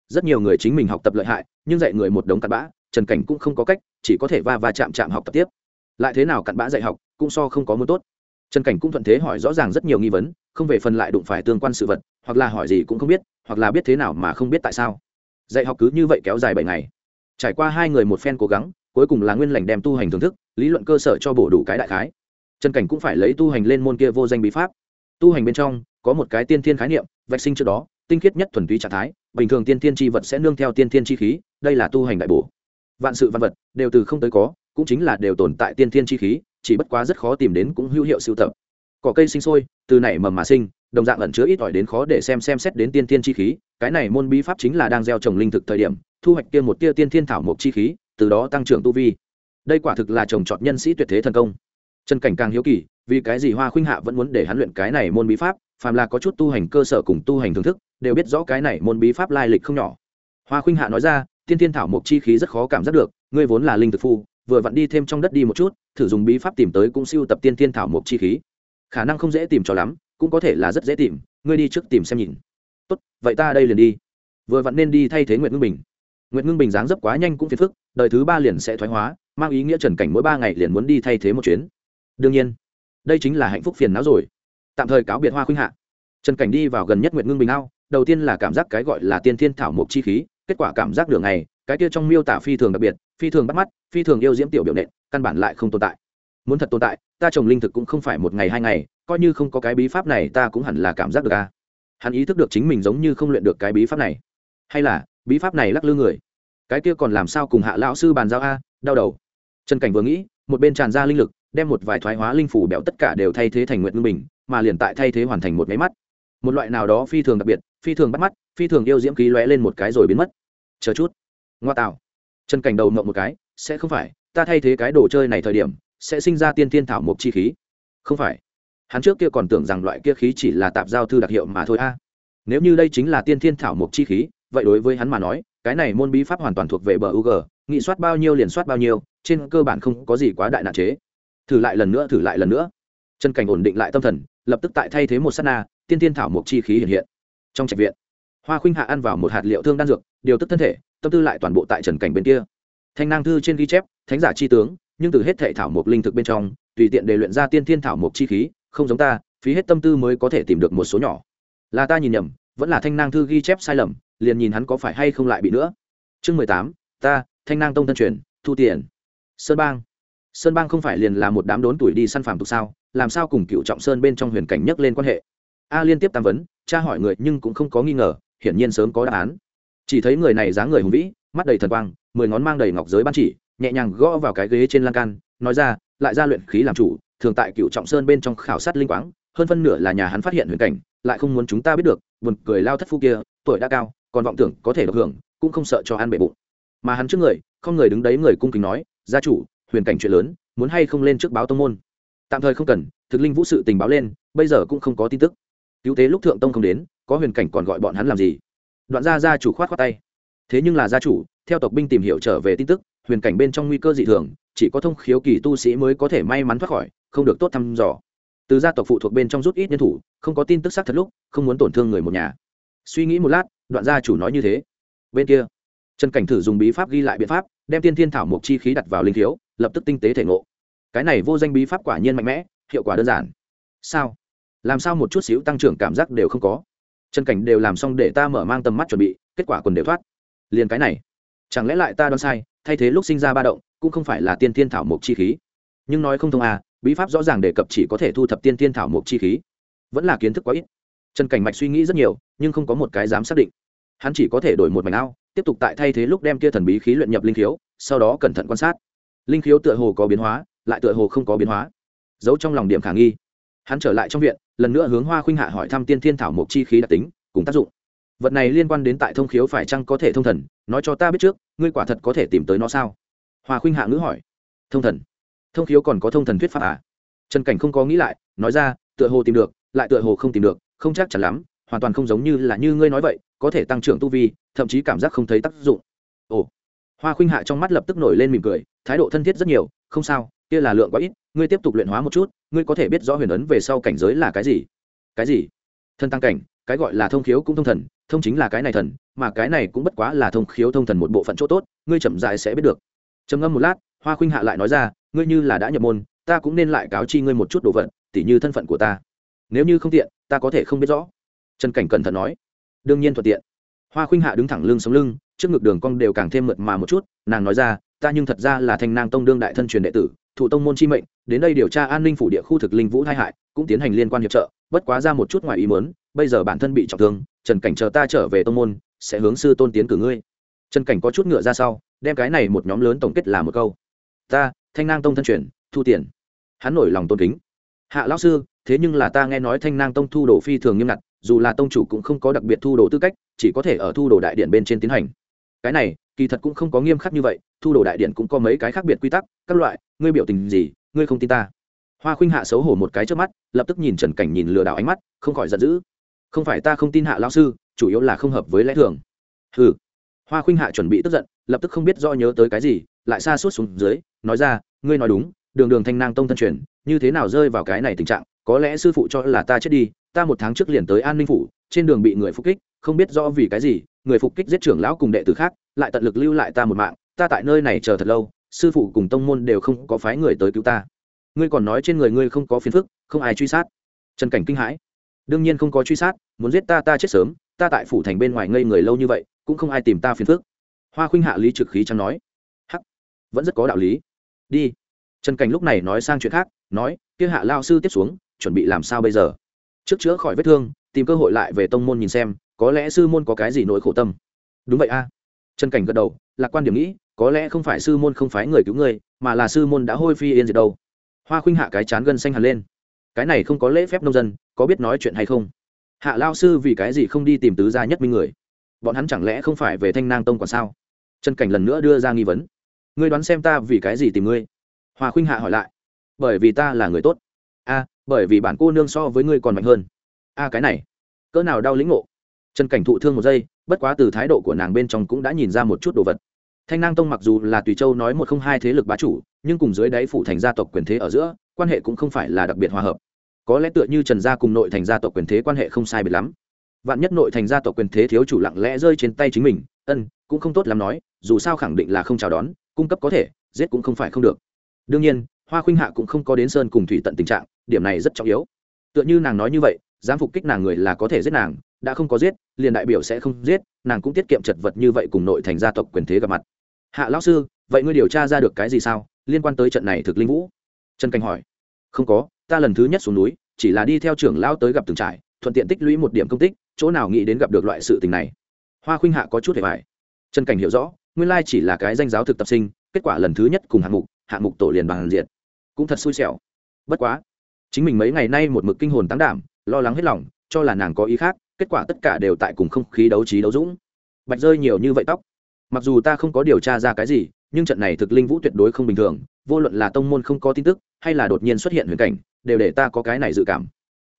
Rất nhiều người chính mình học tập lợi hại, nhưng dạy người một đống cặn bã, trần cảnh cũng không có cách, chỉ có thể va va chạm chạm học tập tiếp. Lại thế nào cặn bã dạy học, cũng so không có mưa tốt. Trần cảnh cũng thuận thế hỏi rõ ràng rất nhiều nghi vấn, không về phần lại đụng phải tương quan sự vật, hoặc là hỏi gì cũng không biết hoặc là biết thế nào mà không biết tại sao. Dạy học cứ như vậy kéo dài bảy ngày. Trải qua hai người một phen cố gắng, cuối cùng là nguyên lành đem tu hành thưởng thức, lý luận cơ sở cho bổ đủ cái đại khái. Trần cảnh cũng phải lấy tu hành lên môn kia vô danh bí pháp. Tu hành bên trong, có một cái tiên thiên khái niệm, vạch sinh trước đó, tinh khiết nhất thuần túy trạng thái, bình thường tiên thiên tri vật sẽ nương theo tiên thiên chi khí, đây là tu hành đại bổ. Vạn sự văn vật, đều từ không tới có, cũng chính là đều tồn tại tiên thiên chi khí, chỉ bất quá rất khó tìm đến cũng hữu hiệu sưu tập. Cỏ cây sinh sôi, từ nảy mầm mà sinh đồng dạng ẩn chứa ít ỏi đến khó để xem xem xét đến tiên tiên chi khí, cái này môn bí pháp chính là đang gieo trồng linh thực thời điểm, thu hoạch kia một tia tiên thiên thảo mộc chi khí, từ đó tăng trưởng tu vi. Đây quả thực là trồng trọt nhân sĩ tuyệt thế thần công. Trần cảnh càng hiếu kỳ, vì cái gì hoa khuynh hạ vẫn muốn để hắn luyện cái này môn bí pháp, phàm là có chút tu hành cơ sở cùng tu hành thưởng thức, đều biết rõ cái này môn bí pháp lai lịch không nhỏ. Hoa khuynh hạ nói ra, tiên thiên thảo mộc chi khí rất khó cảm giác được, ngươi vốn là linh thực phu, vừa vặn đi thêm trong đất đi một chút, thử dùng bí pháp tìm tới cũng siêu tập tiên thiên thảo mộc chi khí. Khả năng không dễ tìm cho lắm cũng có thể là rất dễ tìm, ngươi đi trước tìm xem nhìn. Tốt, vậy ta đây liền đi. Vừa vặn nên đi thay thế nguyệt ngưng bình. Nguyệt ngưng bình dáng dấp quá nhanh cũng phiền phức, đời thứ ba liền sẽ thoái hóa, mang ý nghĩa trần cảnh mỗi ba ngày liền muốn đi thay thế một chuyến. Đương nhiên, đây chính là hạnh phúc phiền não rồi. Tạm thời cáo biệt hoa khuynh hạ. Trần cảnh đi vào gần nhất nguyệt ngưng bình ao, đầu tiên là cảm giác cái gọi là tiên thiên thảo mộc chi khí, kết quả cảm giác đường này, cái kia trong miêu tả phi thường đặc biệt, phi thường bắt mắt, phi thường yêu diễm tiểu biểu nện, căn bản lại không tồn tại. Muốn thật tồn tại ta trồng linh thực cũng không phải một ngày hai ngày, coi như không có cái bí pháp này ta cũng hẳn là cảm giác được a hắn ý thức được chính mình giống như không luyện được cái bí pháp này. Hay là, bí pháp này lắc lư người. Cái kia còn làm sao cùng hạ lão sư bàn giao a, đau đầu. Trần cảnh vừa nghĩ, một bên tràn ra linh lực, đem một vài thoái hóa linh phủ béo tất cả đều thay thế thành nguyện ngưng bình, mà liền tại thay thế hoàn thành một máy mắt. Một loại nào đó phi thường đặc biệt, phi thường bắt mắt, phi thường yêu diễm ký lóe lên một cái rồi biến mất. Chờ chút. Ngoa tạo. Trần cảnh đầu mộng một cái, sẽ không phải, ta thay thế cái đồ chơi này thời điểm sẽ sinh ra tiên thiên thảo mộc chi khí. Không phải. Hắn trước kia còn tưởng rằng loại kia khí chỉ là tạp giao thư đặc hiệu mà thôi a. Nếu như đây chính là tiên thiên thảo mộc chi khí, vậy đối với hắn mà nói, cái này môn bí pháp hoàn toàn thuộc về bờ u g nghị soát bao nhiêu liền soát bao nhiêu, trên cơ bản không có gì quá đại nạn chế. Thử lại lần nữa, thử lại lần nữa. Chân cảnh ổn định lại tâm thần, lập tức tại thay thế một s á t na, tiên tiên thảo mộc chi khí hiện hiện. Trong trạch viện, hoa khuynh hạ ăn vào một hạt liệu thương đan dược, điều tức thân thể, tâm tư lại toàn bộ tại trần cảnh bên kia. Thanh nang thư trên ghi chép, thánh giả chi tướng nhưng từ hết thệ thảo mộc linh thực bên trong, tùy tiện để luyện ra tiên thiên thảo mộc chi khí, không giống ta, phí hết tâm tư mới có thể tìm được một số nhỏ. Là ta nhìn nhầm, vẫn là thanh nang thư ghi chép sai lầm, liền nhìn hắn có phải hay không lại bị nữa. Chương mười tám, ta, thanh nang tông tân truyền, thu tiền. Sơn bang. Sơn bang không phải liền là một đám đốn tuổi đi săn phàm tục sao, làm sao cùng cựu trọng sơn bên trong huyền cảnh nhấc lên quan hệ? A liên tiếp tam vấn, cha hỏi người nhưng cũng không có nghi ngờ, hiển nhiên sớm có đáp án. Chỉ thấy người này dáng người hùng vĩ, mắt đầy thần quang, mười ngón mang đầy ngọc giới ban chỉ nhẹ nhàng gõ vào cái ghế trên lan can, nói ra, lại ra luyện khí làm chủ, thường tại cựu trọng sơn bên trong khảo sát linh quáng, hơn phân nửa là nhà hắn phát hiện huyền cảnh, lại không muốn chúng ta biết được, buồn cười lao thất phu kia, tuổi đã cao, còn vọng tưởng có thể được hưởng, cũng không sợ cho ăn bể bụng. Mà hắn trước người, không người đứng đấy người cung kính nói, gia chủ, huyền cảnh chuyện lớn, muốn hay không lên trước báo tông môn? Tạm thời không cần, thực linh vũ sự tình báo lên, bây giờ cũng không có tin tức. Cứu tế lúc thượng tông không đến, có huyền cảnh còn gọi bọn hắn làm gì? Đoạn gia gia chủ khoát khoát tay. Thế nhưng là gia chủ, theo tộc binh tìm hiểu trở về tin tức huyền cảnh bên trong nguy cơ dị thường chỉ có thông khiếu kỳ tu sĩ mới có thể may mắn thoát khỏi không được tốt thăm dò. Từ gia tộc phụ thuộc bên trong rút ít nhân thủ không có tin tức xác thật lúc không muốn tổn thương người một nhà. Suy nghĩ một lát đoạn gia chủ nói như thế. Bên kia trần cảnh thử dùng bí pháp ghi lại biện pháp đem tiên thiên thảo mộc chi khí đặt vào linh thiếu, lập tức tinh tế thể ngộ. Cái này vô danh bí pháp quả nhiên mạnh mẽ hiệu quả đơn giản. Sao? Làm sao một chút xíu tăng trưởng cảm giác đều không có? Trần cảnh đều làm xong để ta mở mang tầm mắt chuẩn bị kết quả quần đều thoát. Liền cái này. Chẳng lẽ lại ta đoán sai? Thay thế lúc sinh ra ba động, cũng không phải là tiên thiên thảo mộc chi khí. Nhưng nói không thông à bí pháp rõ ràng đề cập chỉ có thể thu thập tiên thiên thảo mộc chi khí. Vẫn là kiến thức quá ít. Trần cảnh mạch suy nghĩ rất nhiều, nhưng không có một cái dám xác định. Hắn chỉ có thể đổi một mảnh ao, tiếp tục tại thay thế lúc đem kia thần bí khí luyện nhập linh khiếu, sau đó cẩn thận quan sát. Linh khiếu tựa hồ có biến hóa, lại tựa hồ không có biến hóa. Giấu trong lòng điểm khả nghi. Hắn trở lại trong viện, lần nữa hướng hoa khuynh hạ hỏi thăm tiên thiên thảo mộc chi khí đặc tính, cùng tác dụng vật này liên quan đến tại thông khiếu phải chăng có thể thông thần, nói cho ta biết trước, ngươi quả thật có thể tìm tới nó sao? Hoa khuynh hạ ngữ hỏi. Thông thần? Thông khiếu còn có thông thần thuyết pháp à? Trần cảnh không có nghĩ lại, nói ra, tựa hồ tìm được, lại tựa hồ không tìm được, không chắc chắn lắm, hoàn toàn không giống như là như ngươi nói vậy, có thể tăng trưởng tu vi, thậm chí cảm giác không thấy tác dụng. Ồ. Hoa khuynh hạ trong mắt lập tức nổi lên mỉm cười, thái độ thân thiết rất nhiều, không sao, kia là lượng quá ít, ngươi tiếp tục luyện hóa một chút, ngươi có thể biết rõ huyền ấn về sau cảnh giới là cái gì. Cái gì? Thân tăng cảnh cái gọi là thông khiếu cũng thông thần, thông chính là cái này thần, mà cái này cũng bất quá là thông khiếu thông thần một bộ phận chỗ tốt, ngươi chậm dại sẽ biết được. Trầm ngâm một lát, hoa khuynh hạ lại nói ra, ngươi như là đã nhập môn, ta cũng nên lại cáo chi ngươi một chút đồ vật, tỉ như thân phận của ta. Nếu như không tiện, ta có thể không biết rõ. Trần cảnh cẩn thận nói. Đương nhiên thuận tiện. Hoa khuynh hạ đứng thẳng lưng sống lưng, trước ngực đường cong đều càng thêm mượt mà một chút, nàng nói ra, ta nhưng thật ra là thanh nang tông đương đại thân truyền đệ tử thủ tông môn chi mệnh, đến đây điều tra an ninh phủ địa khu thực linh vũ hai hại, cũng tiến hành liên quan hiệp trợ, bất quá ra một chút ngoài ý mớn bây giờ bản thân bị trọng thương, trần cảnh chờ ta trở về tông môn, sẽ hướng sư tôn tiến cử ngươi. Trần cảnh có chút ngựa ra sau, đem cái này một nhóm lớn tổng kết là một câu. Ta, thanh nang tông thân truyền, thu tiền. Hắn nổi lòng tôn kính. Hạ lão sư, thế nhưng là ta nghe nói thanh nang tông thu đồ phi thường nghiêm ngặt, dù là tông chủ cũng không có đặc biệt thu đồ tư cách, chỉ có thể ở thu đồ đại điện bên trên tiến hành. Cái này, kỳ thật cũng không có nghiêm khắc như vậy, thu đồ đại điện cũng có mấy cái khác biệt quy tắc, các loại ngươi biểu tình gì, ngươi không tin ta. Hoa khuynh hạ xấu hổ một cái trước mắt, lập tức nhìn trần cảnh nhìn lừa đảo ánh mắt, không khỏi giận dữ. Không phải ta không tin hạ lão sư, chủ yếu là không hợp với lẽ thường. Ừ hoa khuynh hạ chuẩn bị tức giận, lập tức không biết do nhớ tới cái gì, lại xa suốt xuống dưới, nói ra, ngươi nói đúng, đường đường thanh nang tông thân truyền, như thế nào rơi vào cái này tình trạng, có lẽ sư phụ cho là ta chết đi, ta một tháng trước liền tới an ninh phủ, trên đường bị người phục kích, không biết do vì cái gì, người phục kích giết trưởng lão cùng đệ tử khác, lại tận lực lưu lại ta một mạng, ta tại nơi này chờ thật lâu sư phụ cùng tông môn đều không có phái người tới cứu ta. Ngươi còn nói trên người ngươi không có phiền phức, không ai truy sát. Trần cảnh kinh hãi. Đương nhiên không có truy sát, muốn giết ta ta chết sớm, ta tại phủ thành bên ngoài ngây người lâu như vậy, cũng không ai tìm ta phiền phức. Hoa khuynh hạ lý trực khí chẳng nói. Hắc, vẫn rất có đạo lý. Đi. Trần cảnh lúc này nói sang chuyện khác, nói, kia hạ lao sư tiếp xuống, chuẩn bị làm sao bây giờ? Trước chữa khỏi vết thương, tìm cơ hội lại về tông môn nhìn xem, có lẽ sư môn có cái gì nỗi khổ tâm. Đúng vậy a. Trần cảnh gật đầu, lạc quan điểm nghĩ có lẽ không phải sư môn không phái người cứu ngươi, mà là sư môn đã hôi phi yên diệt đâu. Hoa khuynh hạ cái chán gân xanh hẳn lên. Cái này không có lễ phép nông dân, có biết nói chuyện hay không? Hạ lao sư vì cái gì không đi tìm tứ gia nhất minh người? Bọn hắn chẳng lẽ không phải về thanh nang tông còn sao? Trần cảnh lần nữa đưa ra nghi vấn. Ngươi đoán xem ta vì cái gì tìm ngươi? Hoa khuynh hạ hỏi lại. Bởi vì ta là người tốt. A bởi vì bản cô nương so với ngươi còn mạnh hơn. A cái này. Cỡ nào đau lĩnh ngộ. Trần cảnh thụ thương một giây, bất quá từ thái độ của nàng bên trong cũng đã nhìn ra một chút đồ vật thanh nang tông mặc dù là tùy châu nói một không hai thế lực bá chủ, nhưng cùng dưới đáy phủ thành gia tộc quyền thế ở giữa, quan hệ cũng không phải là đặc biệt hòa hợp. Có lẽ tựa như trần gia cùng nội thành gia tộc quyền thế quan hệ không sai biệt lắm. Vạn nhất nội thành gia tộc quyền thế thiếu chủ lặng lẽ rơi trên tay chính mình, ân, cũng không tốt lắm nói, dù sao khẳng định là không chào đón, cung cấp có thể, giết cũng không phải không được. Đương nhiên, hoa khuynh hạ cũng không có đến sơn cùng thủy tận tình trạng, điểm này rất trọng yếu. Tựa như nàng nói như vậy, dám phục kích nàng người là có thể giết nàng, đã không có giết, liền đại biểu sẽ không giết, nàng cũng tiết kiệm chật vật như vậy cùng nội thành gia tộc quyền thế gặp mặt hạ lão sư, vậy ngươi điều tra ra được cái gì sao? Liên quan tới trận này thực linh vũ. Trần cảnh hỏi. Không có, ta lần thứ nhất xuống núi, chỉ là đi theo trưởng lão tới gặp từng trại, thuận tiện tích lũy một điểm công tích, chỗ nào nghĩ đến gặp được loại sự tình này. Hoa khuynh hạ có chút hề bài trần cảnh hiểu rõ, nguyên lai chỉ là cái danh giáo thực tập sinh, kết quả lần thứ nhất cùng hạng mục hạng mục tổ liền bằng diện. Cũng thật xui xẻo. Bất quá, chính mình mấy ngày nay một mực kinh hồn tăng đảm, lo lắng hết lòng, cho là nàng có ý khác, kết quả tất cả đều tại cùng không khí đấu trí đấu dũng. Bạch rơi nhiều như vậy tóc mặc dù ta không có điều tra ra cái gì, nhưng trận này thực linh vũ tuyệt đối không bình thường, vô luận là tông môn không có tin tức, hay là đột nhiên xuất hiện huyền cảnh, đều để ta có cái này dự cảm.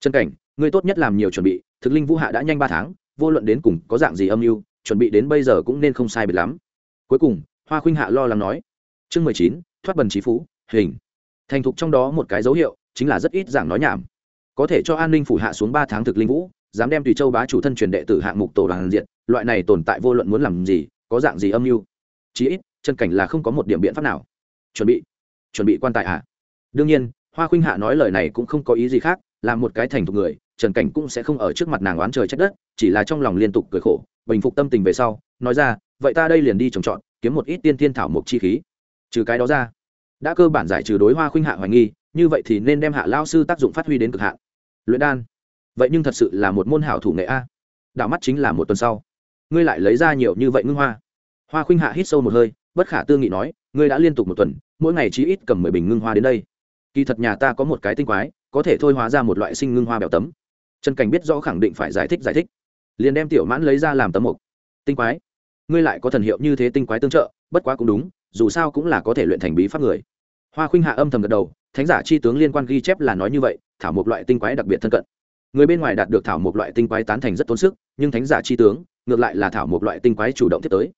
Chân cảnh, ngươi tốt nhất làm nhiều chuẩn bị, thực linh vũ hạ đã nhanh ba tháng, vô luận đến cùng có dạng gì âm mưu, chuẩn bị đến bây giờ cũng nên không sai biệt lắm. Cuối cùng, hoa khuynh hạ lo lắng nói. Chương mười chín, thoát bần trí phú, hình. Thành thục trong đó một cái dấu hiệu, chính là rất ít giảng nói nhảm. Có thể cho an ninh phủ hạ xuống ba tháng thực linh vũ, dám đem tùy châu bá chủ thân truyền đệ tử hạng mục tổ đoàn diện, loại này tồn tại vô luận muốn làm gì có dạng gì âm mưu? Chí ít, chân cảnh là không có một điểm biện pháp nào. Chuẩn bị chuẩn bị quan tài à? đương nhiên, hoa khuynh hạ nói lời này cũng không có ý gì khác, là một cái thành thục người, trần cảnh cũng sẽ không ở trước mặt nàng oán trời trách đất, chỉ là trong lòng liên tục cười khổ, bình phục tâm tình về sau, nói ra, vậy ta đây liền đi trồng trọt, kiếm một ít tiên thiên thảo mộc chi khí. Trừ cái đó ra, đã cơ bản giải trừ đối hoa khuynh hạ hoài nghi, như vậy thì nên đem hạ lao sư tác dụng phát huy đến cực hạn. Luyện đan. Vậy nhưng thật sự là một môn hảo thủ nghệ a. Đạo mắt chính là một tuần sau ngươi lại lấy ra nhiều như vậy ngưng hoa. Hoa khuynh hạ hít sâu một hơi, bất khả tư nghị nói, ngươi đã liên tục một tuần, mỗi ngày chỉ ít cầm mười bình ngưng hoa đến đây. Kỳ thật nhà ta có một cái tinh quái, có thể thôi hóa ra một loại sinh ngưng hoa bèo tấm. Trần cảnh biết rõ khẳng định phải giải thích giải thích. Liền đem tiểu mãn lấy ra làm tấm mục. Tinh quái? Ngươi lại có thần hiệu như thế tinh quái tương trợ, bất quá cũng đúng, dù sao cũng là có thể luyện thành bí pháp người. Hoa khuynh hạ âm thầm gật đầu, thánh giả chi tướng liên quan ghi chép là nói như vậy, thảo một loại tinh quái đặc biệt thân cận. Người bên ngoài đạt được thảo một loại tinh quái tán thành rất tốn sức, nhưng thánh giả chi tướng ngược lại là thảo một loại tinh quái chủ động tiếp tới.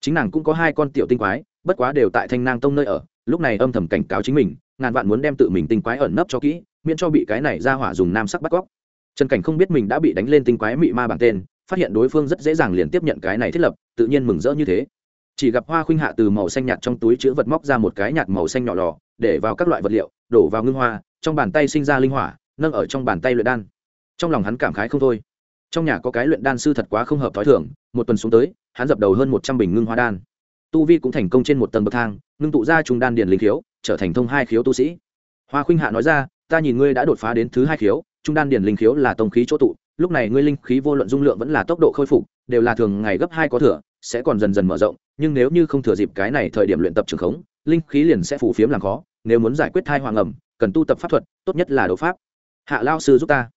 Chính nàng cũng có hai con tiểu tinh quái, bất quá đều tại thanh nang tông nơi ở, lúc này âm thầm cảnh cáo chính mình, ngàn vạn muốn đem tự mình tinh quái ẩn nấp cho kỹ, miễn cho bị cái này ra hỏa dùng nam sắc bắt cóc. Trần cảnh không biết mình đã bị đánh lên tinh quái mị ma bằng tên, phát hiện đối phương rất dễ dàng liền tiếp nhận cái này thiết lập, tự nhiên mừng rỡ như thế. Chỉ gặp hoa khuynh hạ từ màu xanh nhạt trong túi chứa vật móc ra một cái nhạt màu xanh nhỏ lò, để vào các loại vật liệu, đổ vào ngưng hoa, trong bàn tay sinh ra linh hỏa, nâng ở trong bàn tay luyện đan. Trong lòng hắn cảm khái không thôi trong nhà có cái luyện đan sư thật quá không hợp t h ó i thưởng một tuần xuống tới, hắn dập đầu hơn một trăm bình ngưng hoa đan. Tu vi cũng thành công trên một tầng bậc thang, ngưng tụ ra trung đan điền linh khiếu, trở thành thông hai khiếu tu sĩ. Hoa khuynh hạ nói ra, ta nhìn ngươi đã đột phá đến thứ hai khiếu trung đan điền linh khiếu là tông khí chỗ tụ, lúc này ngươi linh khí vô luận dung lượng vẫn là tốc độ khôi phục, đều là thường ngày gấp hai có thừa, sẽ còn dần dần mở rộng, nhưng nếu như không thừa dịp cái này thời điểm luyện tập trường khống, linh khí liền sẽ phủ phiếm làm khó, nếu muốn giải quyết thai hoàng ẩm, cần tu tập pháp thuật, tốt nhất là đấu pháp. Hạ lao sư giúp ta.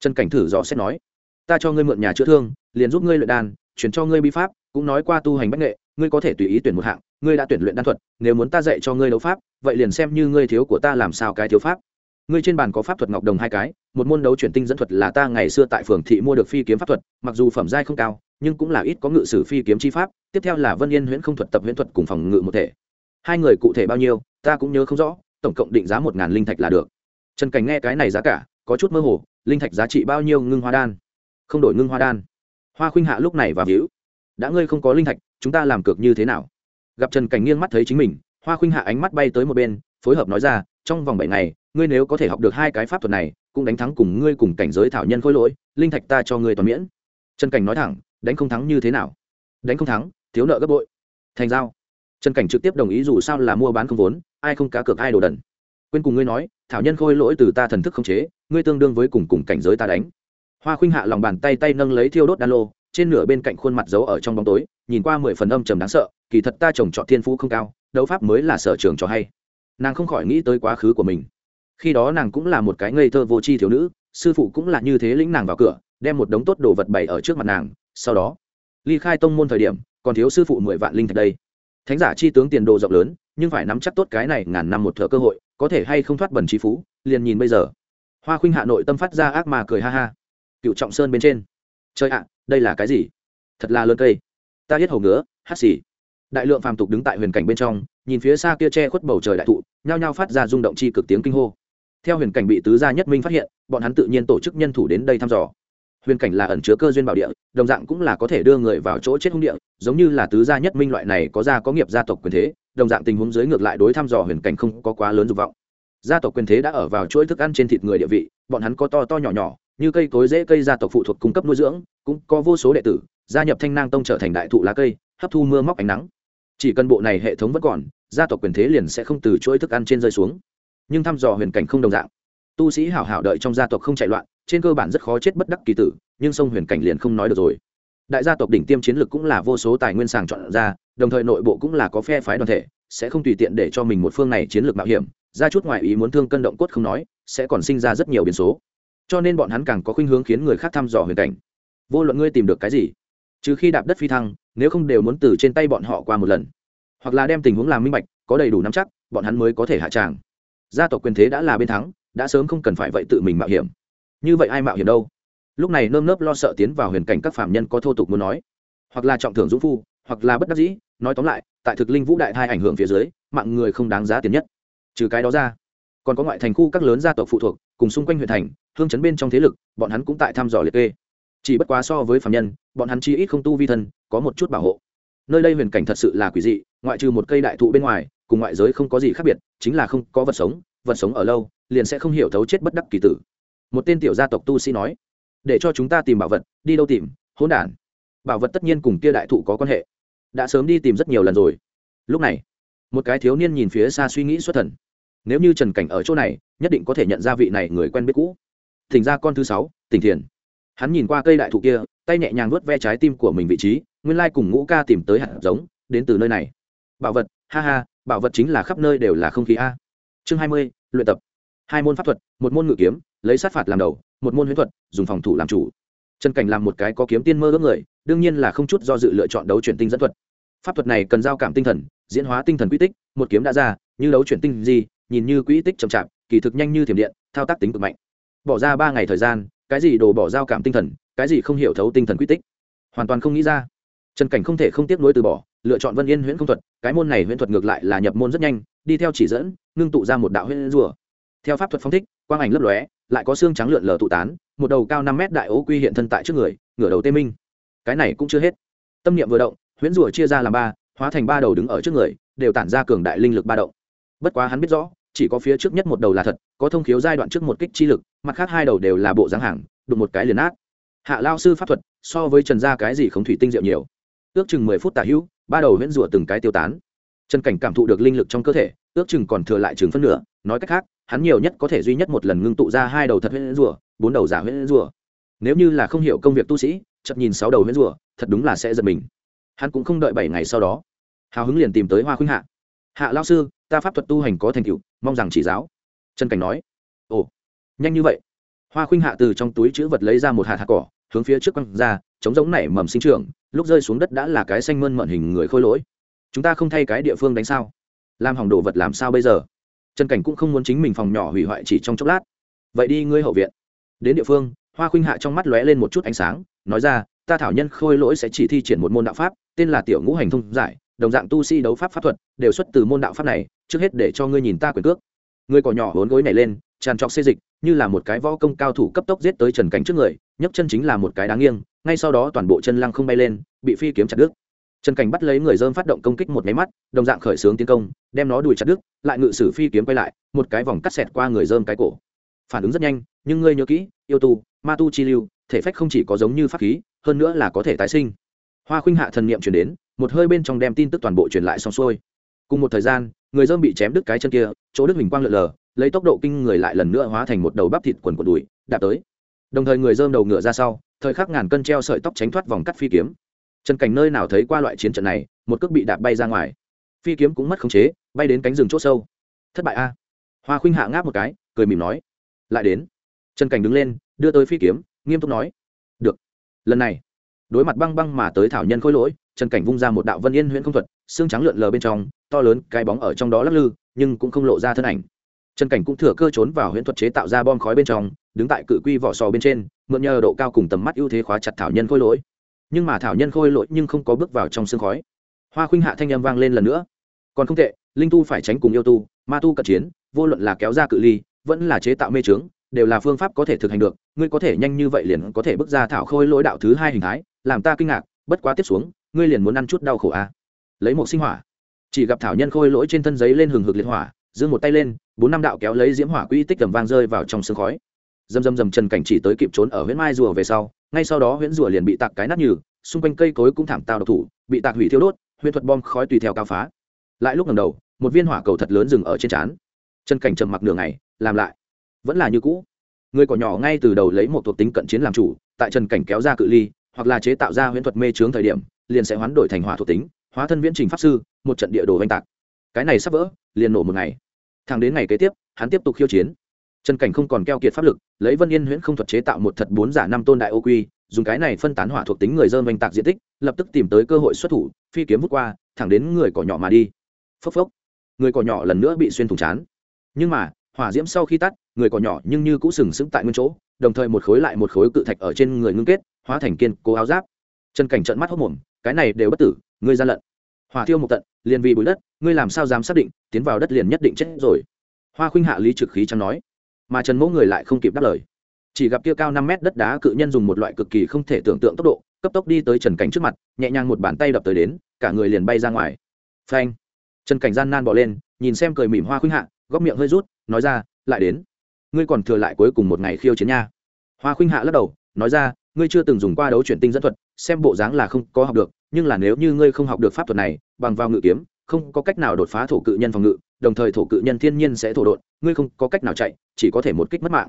Trần cảnh thử dò xét nói ta cho ngươi mượn nhà chữa thương, liền giúp ngươi luyện đan chuyển cho ngươi bi pháp, cũng nói qua tu hành bách nghệ, ngươi có thể tùy ý tuyển một hạng, ngươi đã tuyển luyện đan thuật, nếu muốn ta dạy cho ngươi đấu pháp, vậy liền xem như ngươi thiếu của ta làm sao cái thiếu pháp. Ngươi trên bàn có pháp thuật ngọc đồng hai cái, một môn đấu chuyển tinh dẫn thuật là ta ngày xưa tại phường thị mua được phi kiếm pháp thuật, mặc dù phẩm giai không cao, nhưng cũng là ít có ngự sử phi kiếm chi pháp, tiếp theo là vân yên huyễn không thuật tập huyễn thuật cùng phòng ngự một thể. Hai người cụ thể bao nhiêu, ta cũng nhớ không rõ, tổng cộng định giá một ngàn linh thạch là được. Trần cảnh nghe cái này giá cả, có chút mơ hồ, linh thạch giá trị bao nhiêu ngưng hoa đan? Không đổi ngưng hoa đan. Hoa khuynh hạ lúc này và víu. Đã ngươi không có linh thạch, chúng ta làm cược như thế nào? Gặp trần cảnh nghiêng mắt thấy chính mình, hoa khuynh hạ ánh mắt bay tới một bên, phối hợp nói ra, trong vòng bảy ngày, ngươi nếu có thể học được hai cái pháp thuật này, cũng đánh thắng cùng ngươi cùng cảnh giới thảo nhân khôi lỗi, linh thạch ta cho ngươi toàn miễn. Trần cảnh nói thẳng, đánh không thắng như thế nào? Đánh không thắng, thiếu nợ gấp bội. Thành giao. Trần cảnh trực tiếp đồng ý dù sao là mua bán không vốn, ai không cá cược ai đồ đần. Quên cùng ngươi nói, thảo nhân khôi lỗi từ ta thần thức không chế, ngươi tương đương với cùng cùng cảnh giới ta đánh hoa khuynh hạ lòng bàn tay tay nâng lấy thiêu đốt đan lô, trên nửa bên cạnh khuôn mặt giấu ở trong bóng tối, nhìn qua mười phần âm trầm đáng sợ, kỳ thật ta trồng trọt thiên phú không cao, đấu pháp mới là sở trường cho hay. Nàng không khỏi nghĩ tới quá khứ của mình. Khi đó nàng cũng là một cái ngây thơ vô tri thiếu nữ, sư phụ cũng là như thế lĩnh nàng vào cửa, đem một đống tốt đồ vật bày ở trước mặt nàng, sau đó, ly khai tông môn thời điểm, còn thiếu sư phụ mười vạn linh thạch đây. Thánh giả chi tướng tiền đồ rộng lớn, nhưng phải nắm chắc tốt cái này ngàn năm một thợ cơ hội, có thể hay không thoát bẩn trí phú, liền nhìn bây giờ. Hoa khuynh hạ nội tâm phát ra ác mà cười ha ha cựu trọng sơn bên trên. Chơi ạ, đây là cái gì? Thật là lớn cây. Ta hết hầu ngứa, hát xì. Đại lượng phàm tục đứng tại huyền cảnh bên trong, nhìn phía xa kia che khuất bầu trời đại thụ, nhao nhao phát ra rung động chi cực tiếng kinh hô. Theo huyền cảnh bị tứ gia nhất minh phát hiện, bọn hắn tự nhiên tổ chức nhân thủ đến đây thăm dò. Huyền cảnh là ẩn chứa cơ duyên bảo địa, đồng dạng cũng là có thể đưa người vào chỗ chết hung địa, giống như là tứ gia nhất minh loại này có gia có nghiệp gia tộc quyền thế, đồng dạng tình huống dưới ngược lại đối thăm dò huyền cảnh không có quá lớn dục vọng. Gia tộc quyền thế đã ở vào chuỗi thức ăn trên thịt người địa vị, bọn hắn có to to nhỏ nhỏ như cây cối dễ cây gia tộc phụ thuộc cung cấp nuôi dưỡng, cũng có vô số đệ tử, gia nhập thanh nang tông trở thành đại thụ lá cây, hấp thu mưa móc ánh nắng. Chỉ cần bộ này hệ thống vẫn còn, gia tộc quyền thế liền sẽ không từ chuỗi thức ăn trên rơi xuống. Nhưng thăm dò huyền cảnh không đồng dạng. Tu sĩ hảo hảo đợi trong gia tộc không chạy loạn, trên cơ bản rất khó chết bất đắc kỳ tử, nhưng sông huyền cảnh liền không nói được rồi. Đại gia tộc đỉnh tiêm chiến lược cũng là vô số tài nguyên sàng chọn ra, đồng thời nội bộ cũng là có phe phái đoàn thể, sẽ không tùy tiện để cho mình một phương này chiến lược mạo hiểm. Ra chút ngoại ý muốn thương cân động cốt không nói, sẽ còn sinh ra rất nhiều biến số cho nên bọn hắn càng có khuynh hướng khiến người khác thăm dò huyền cảnh. Vô luận ngươi tìm được cái gì, trừ khi đạp đất phi thăng, nếu không đều muốn từ trên tay bọn họ qua một lần. Hoặc là đem tình huống làm minh bạch, có đầy đủ nắm chắc, bọn hắn mới có thể hạ tràng. Gia tộc quyền thế đã là bên thắng, đã sớm không cần phải vậy tự mình mạo hiểm. Như vậy ai mạo hiểm đâu? Lúc này nơm nớp lo sợ tiến vào huyền cảnh các phạm nhân có thô tục muốn nói. Hoặc là trọng thưởng dũng phu, hoặc là bất đắc dĩ, nói tóm lại, tại thực linh vũ đại thai ảnh hưởng phía dưới, mạng người không đáng giá tiền nhất. Trừ cái đó ra còn có ngoại thành khu các lớn gia tộc phụ thuộc, cùng xung quanh huyện thành, hương chấn bên trong thế lực, bọn hắn cũng tại thăm dò liệt kê. Chỉ bất quá so với phạm nhân, bọn hắn chi ít không tu vi thân, có một chút bảo hộ. Nơi đây huyền cảnh thật sự là quỷ dị, ngoại trừ một cây đại thụ bên ngoài, cùng ngoại giới không có gì khác biệt, chính là không có vật sống vật sống ở lâu, liền sẽ không hiểu thấu chết bất đắc kỳ tử. Một tên tiểu gia tộc tu sĩ nói, để cho chúng ta tìm bảo vật, đi đâu tìm? Hỗn đản. Bảo vật tất nhiên cùng kia đại thụ có quan hệ. Đã sớm đi tìm rất nhiều lần rồi. Lúc này, một cái thiếu niên nhìn phía xa suy nghĩ xuất thần nếu như trần cảnh ở chỗ này, nhất định có thể nhận ra vị này người quen biết cũ. Thỉnh ra con thứ sáu, tỉnh thiền. Hắn nhìn qua cây đại thụ kia, tay nhẹ nhàng vuốt ve trái tim của mình vị trí, nguyên lai cùng ngũ ca tìm tới hạt giống, đến từ nơi này. Bảo vật, ha ha, bảo vật chính là khắp nơi đều là không khí a. Chương hai mươi, luyện tập. Hai môn pháp thuật, một môn ngự kiếm, lấy sát phạt làm đầu, một môn huyễn thuật, dùng phòng thủ làm chủ. Trần cảnh làm một cái có kiếm tiên mơ ước người, đương nhiên là không chút do dự lựa chọn đấu chuyển tinh dẫn thuật. Pháp thuật này cần giao cảm tinh thần, diễn hóa tinh thần quy tích, một kiếm đã ra như đấu chuyển tinh gì nhìn như quỹ tích chậm chạp, kỳ thực nhanh như thiểm điện, thao tác tính cực mạnh. Bỏ ra ba ngày thời gian, cái gì đồ bỏ giao cảm tinh thần, cái gì không hiểu thấu tinh thần quy tích. Hoàn toàn không nghĩ ra. Trần cảnh không thể không tiếp nối từ bỏ, lựa chọn vân yên huyễn không thuật, cái môn này huyễn thuật ngược lại là nhập môn rất nhanh, đi theo chỉ dẫn, ngưng tụ ra một đạo huyễn rùa. Theo pháp thuật phong thích, quang ảnh lấp lóe, lại có xương trắng lượn lờ tụ tán, một đầu cao năm mét đại ố quy hiện thân tại trước người, ngửa đầu tê minh. Cái này cũng chưa hết. Tâm niệm vừa động, huyễn rùa chia ra làm ba, hóa thành ba đầu đứng ở trước người, đều tản ra cường đại linh lực ba động bất quá hắn biết rõ, chỉ có phía trước nhất một đầu là thật, có thông khiếu giai đoạn trước một kích chi lực, mặt khác hai đầu đều là bộ dáng hàng, đụng một cái liền ác hạ lao sư pháp thuật, so với trần gia cái gì không thủy tinh diệu nhiều. Ước chừng mười phút tả hữu, ba đầu huyễn rủa từng cái tiêu tán. Trần cảnh cảm thụ được linh lực trong cơ thể, ước chừng còn thừa lại chừng phân nửa, nói cách khác, hắn nhiều nhất có thể duy nhất một lần ngưng tụ ra hai đầu thật huyễn rủa, bốn đầu giả huyễn rủa. Nếu như là không hiểu công việc tu sĩ chậm nhìn sáu đầu huyễn rủa, thật đúng là sẽ giật mình. Hắn cũng không đợi bảy ngày sau đó. Hào hứng liền tìm tới hoa khuynh hạ. Hạ lao sư ta pháp thuật tu hành có thành tựu, mong rằng chỉ giáo. Trần cảnh nói. Ồ, nhanh như vậy. Hoa khuynh hạ từ trong túi chữ vật lấy ra một hạt hạt cỏ, hướng phía trước quăng ra, chống giống nảy mầm sinh trưởng, lúc rơi xuống đất đã là cái xanh mơn mận hình người khôi lỗi. Chúng ta không thay cái địa phương đánh sao? Làm hỏng đồ vật làm sao bây giờ? Trần cảnh cũng không muốn chính mình phòng nhỏ hủy hoại chỉ trong chốc lát. Vậy đi ngươi hậu viện. Đến địa phương, hoa khuynh hạ trong mắt lóe lên một chút ánh sáng, nói ra, ta thảo nhân khôi lỗi sẽ chỉ thi triển một môn đạo pháp, tên là tiểu ngũ hành thông giải, đồng dạng tu si đấu pháp pháp thuật, đều xuất từ môn đạo pháp này trước hết để cho ngươi nhìn ta quyền cước. Người cỏ nhỏ hốn gối này lên, tràn trọc xê dịch, như là một cái võ công cao thủ cấp tốc giết tới trần cảnh trước người, nhấc chân chính là một cái đáng nghiêng, ngay sau đó toàn bộ chân lăng không bay lên, bị phi kiếm chặt đứt. Trần cảnh bắt lấy người dơm phát động công kích một máy mắt, đồng dạng khởi xướng tiến công, đem nó đùi chặt đứt, lại ngự sử phi kiếm quay lại, một cái vòng cắt xẹt qua người dơm cái cổ. Phản ứng rất nhanh, nhưng ngươi nhớ kỹ, yêu tu, ma tu chi lưu, thể phách không chỉ có giống như pháp khí, hơn nữa là có thể tái sinh. Hoa khuynh hạ thần niệm chuyển đến, một hơi bên trong đem tin tức toàn bộ truyền lại xong xuôi cùng một thời gian, người dơm bị chém đứt cái chân kia, chỗ đức hình quang lượn lờ, lấy tốc độ kinh người lại lần nữa hóa thành một đầu bắp thịt quần quần đùi, đạp tới. Đồng thời người dơm đầu ngựa ra sau, thời khắc ngàn cân treo sợi tóc tránh thoát vòng cắt phi kiếm. Trần cảnh nơi nào thấy qua loại chiến trận này, một cước bị đạp bay ra ngoài. Phi kiếm cũng mất khống chế, bay đến cánh rừng c h ỗ sâu. Thất bại a. Hoa khuynh hạ ngáp một cái, cười mỉm nói, lại đến. Trần cảnh đứng lên, đưa tới phi kiếm, nghiêm túc nói, được. Lần này, đối mặt băng băng mà tới thảo nhân khôi lỗi trần cảnh vung ra một đạo vân yên huyễn không thuật, xương trắng lượn lờ bên trong, to lớn cái bóng ở trong đó lắc lư, nhưng cũng không lộ ra thân ảnh. Trần cảnh cũng thừa cơ trốn vào huyễn thuật chế tạo ra bom khói bên trong, đứng tại cự quy vỏ sò bên trên, mượn nhờ độ cao cùng tầm mắt ưu thế khóa chặt thảo nhân khôi lỗi. Nhưng mà thảo nhân khôi lỗi nhưng không có bước vào trong xương khói. Hoa khuynh hạ thanh â m vang lên lần nữa. Còn không tệ, linh tu phải tránh cùng yêu tu, ma tu cận chiến, vô luận là kéo ra cự ly, vẫn là chế tạo mê trướng, đều là phương pháp có thể thực hành được. Ngươi có thể nhanh như vậy liền có thể bước ra thảo khôi lỗi đạo thứ hai hình thái, làm ta kinh ngạc, bất quá tiếp xuống ngươi liền muốn ăn chút đau khổ à. lấy một sinh hỏa. Chỉ gặp thảo nhân khôi lỗi trên thân giấy lên hừng hực liệt hỏa, giương một tay lên, bốn năm đạo kéo lấy diễm hỏa quỹ tích tầm vang rơi vào trong sương khói. Dầm dầm dầm trần cảnh chỉ tới kịp trốn ở huyễn mai rùa về sau, ngay sau đó huyễn rùa liền bị tạc cái nát nhừ, xung quanh cây cối cũng thảm tao độc thủ, bị tạc hủy thiêu đốt, huyễn thuật bom khói tùy theo cao phá. Lại lúc ngầm đầu, một viên hỏa cầu thật lớn dừng ở trên trán. Trần cảnh trầm mặc nửa ngày, làm lại. Vẫn là như cũ. Người cỏ nhỏ ngay từ đầu lấy một thuộc tính cận chiến làm chủ, tại trần cảnh kéo ra cự ly, hoặc là chế tạo ra huyễn thuật mê trướng thời điểm liền sẽ hoán đổi thành hỏa thuộc tính, hóa thân viễn trình pháp sư, một trận địa đồ oanh tạc. Cái này sắp vỡ, liền nổ một ngày. Thẳng đến ngày kế tiếp, hắn tiếp tục khiêu chiến. Trần cảnh không còn keo kiệt pháp lực, lấy vân yên huyễn không thuật chế tạo một thật bốn giả năm tôn đại ô quy, dùng cái này phân tán hỏa thuộc tính người dơm oanh tạc diện tích, lập tức tìm tới cơ hội xuất thủ, phi kiếm vút qua, thẳng đến người cỏ nhỏ mà đi. Phốc phốc. Người cỏ nhỏ lần nữa bị xuyên thủng chán. Nhưng mà, hỏa diễm sau khi tắt, người cỏ nhỏ nhưng như cũng sừng sững tại nguyên chỗ, đồng thời một khối lại một khối cự thạch ở trên người ngưng kết, hóa thành kiên cố áo giáp. Chân cảnh trận mắt hốc mồm cái này đều bất tử, ngươi gian lận. Hỏa thiêu một tận, liền vì bụi đất, ngươi làm sao dám xác định, tiến vào đất liền nhất định chết rồi. Hoa khuynh hạ lý trực khí chẳng nói, mà trần mẫu người lại không kịp đáp lời. Chỉ gặp kia cao năm mét đất đá cự nhân dùng một loại cực kỳ không thể tưởng tượng tốc độ, cấp tốc đi tới trần cảnh trước mặt, nhẹ nhàng một bàn tay đập tới đến, cả người liền bay ra ngoài. Phanh! Trần cảnh gian nan bỏ lên, nhìn xem cười mỉm hoa khuynh hạ, góc miệng hơi rút, nói ra, lại đến. Ngươi còn thừa lại cuối cùng một ngày khiêu chiến nha. Hoa khuynh hạ lắc đầu, nói ra, ngươi chưa từng dùng qua đấu chuyển tinh dẫn thuật xem bộ dáng là không có học được, nhưng là nếu như ngươi không học được pháp thuật này, bằng vào ngự kiếm, không có cách nào đột phá thổ cự nhân phòng ngự, đồng thời thổ cự nhân thiên nhiên sẽ thổ đột ngươi không có cách nào chạy, chỉ có thể một kích mất mạng.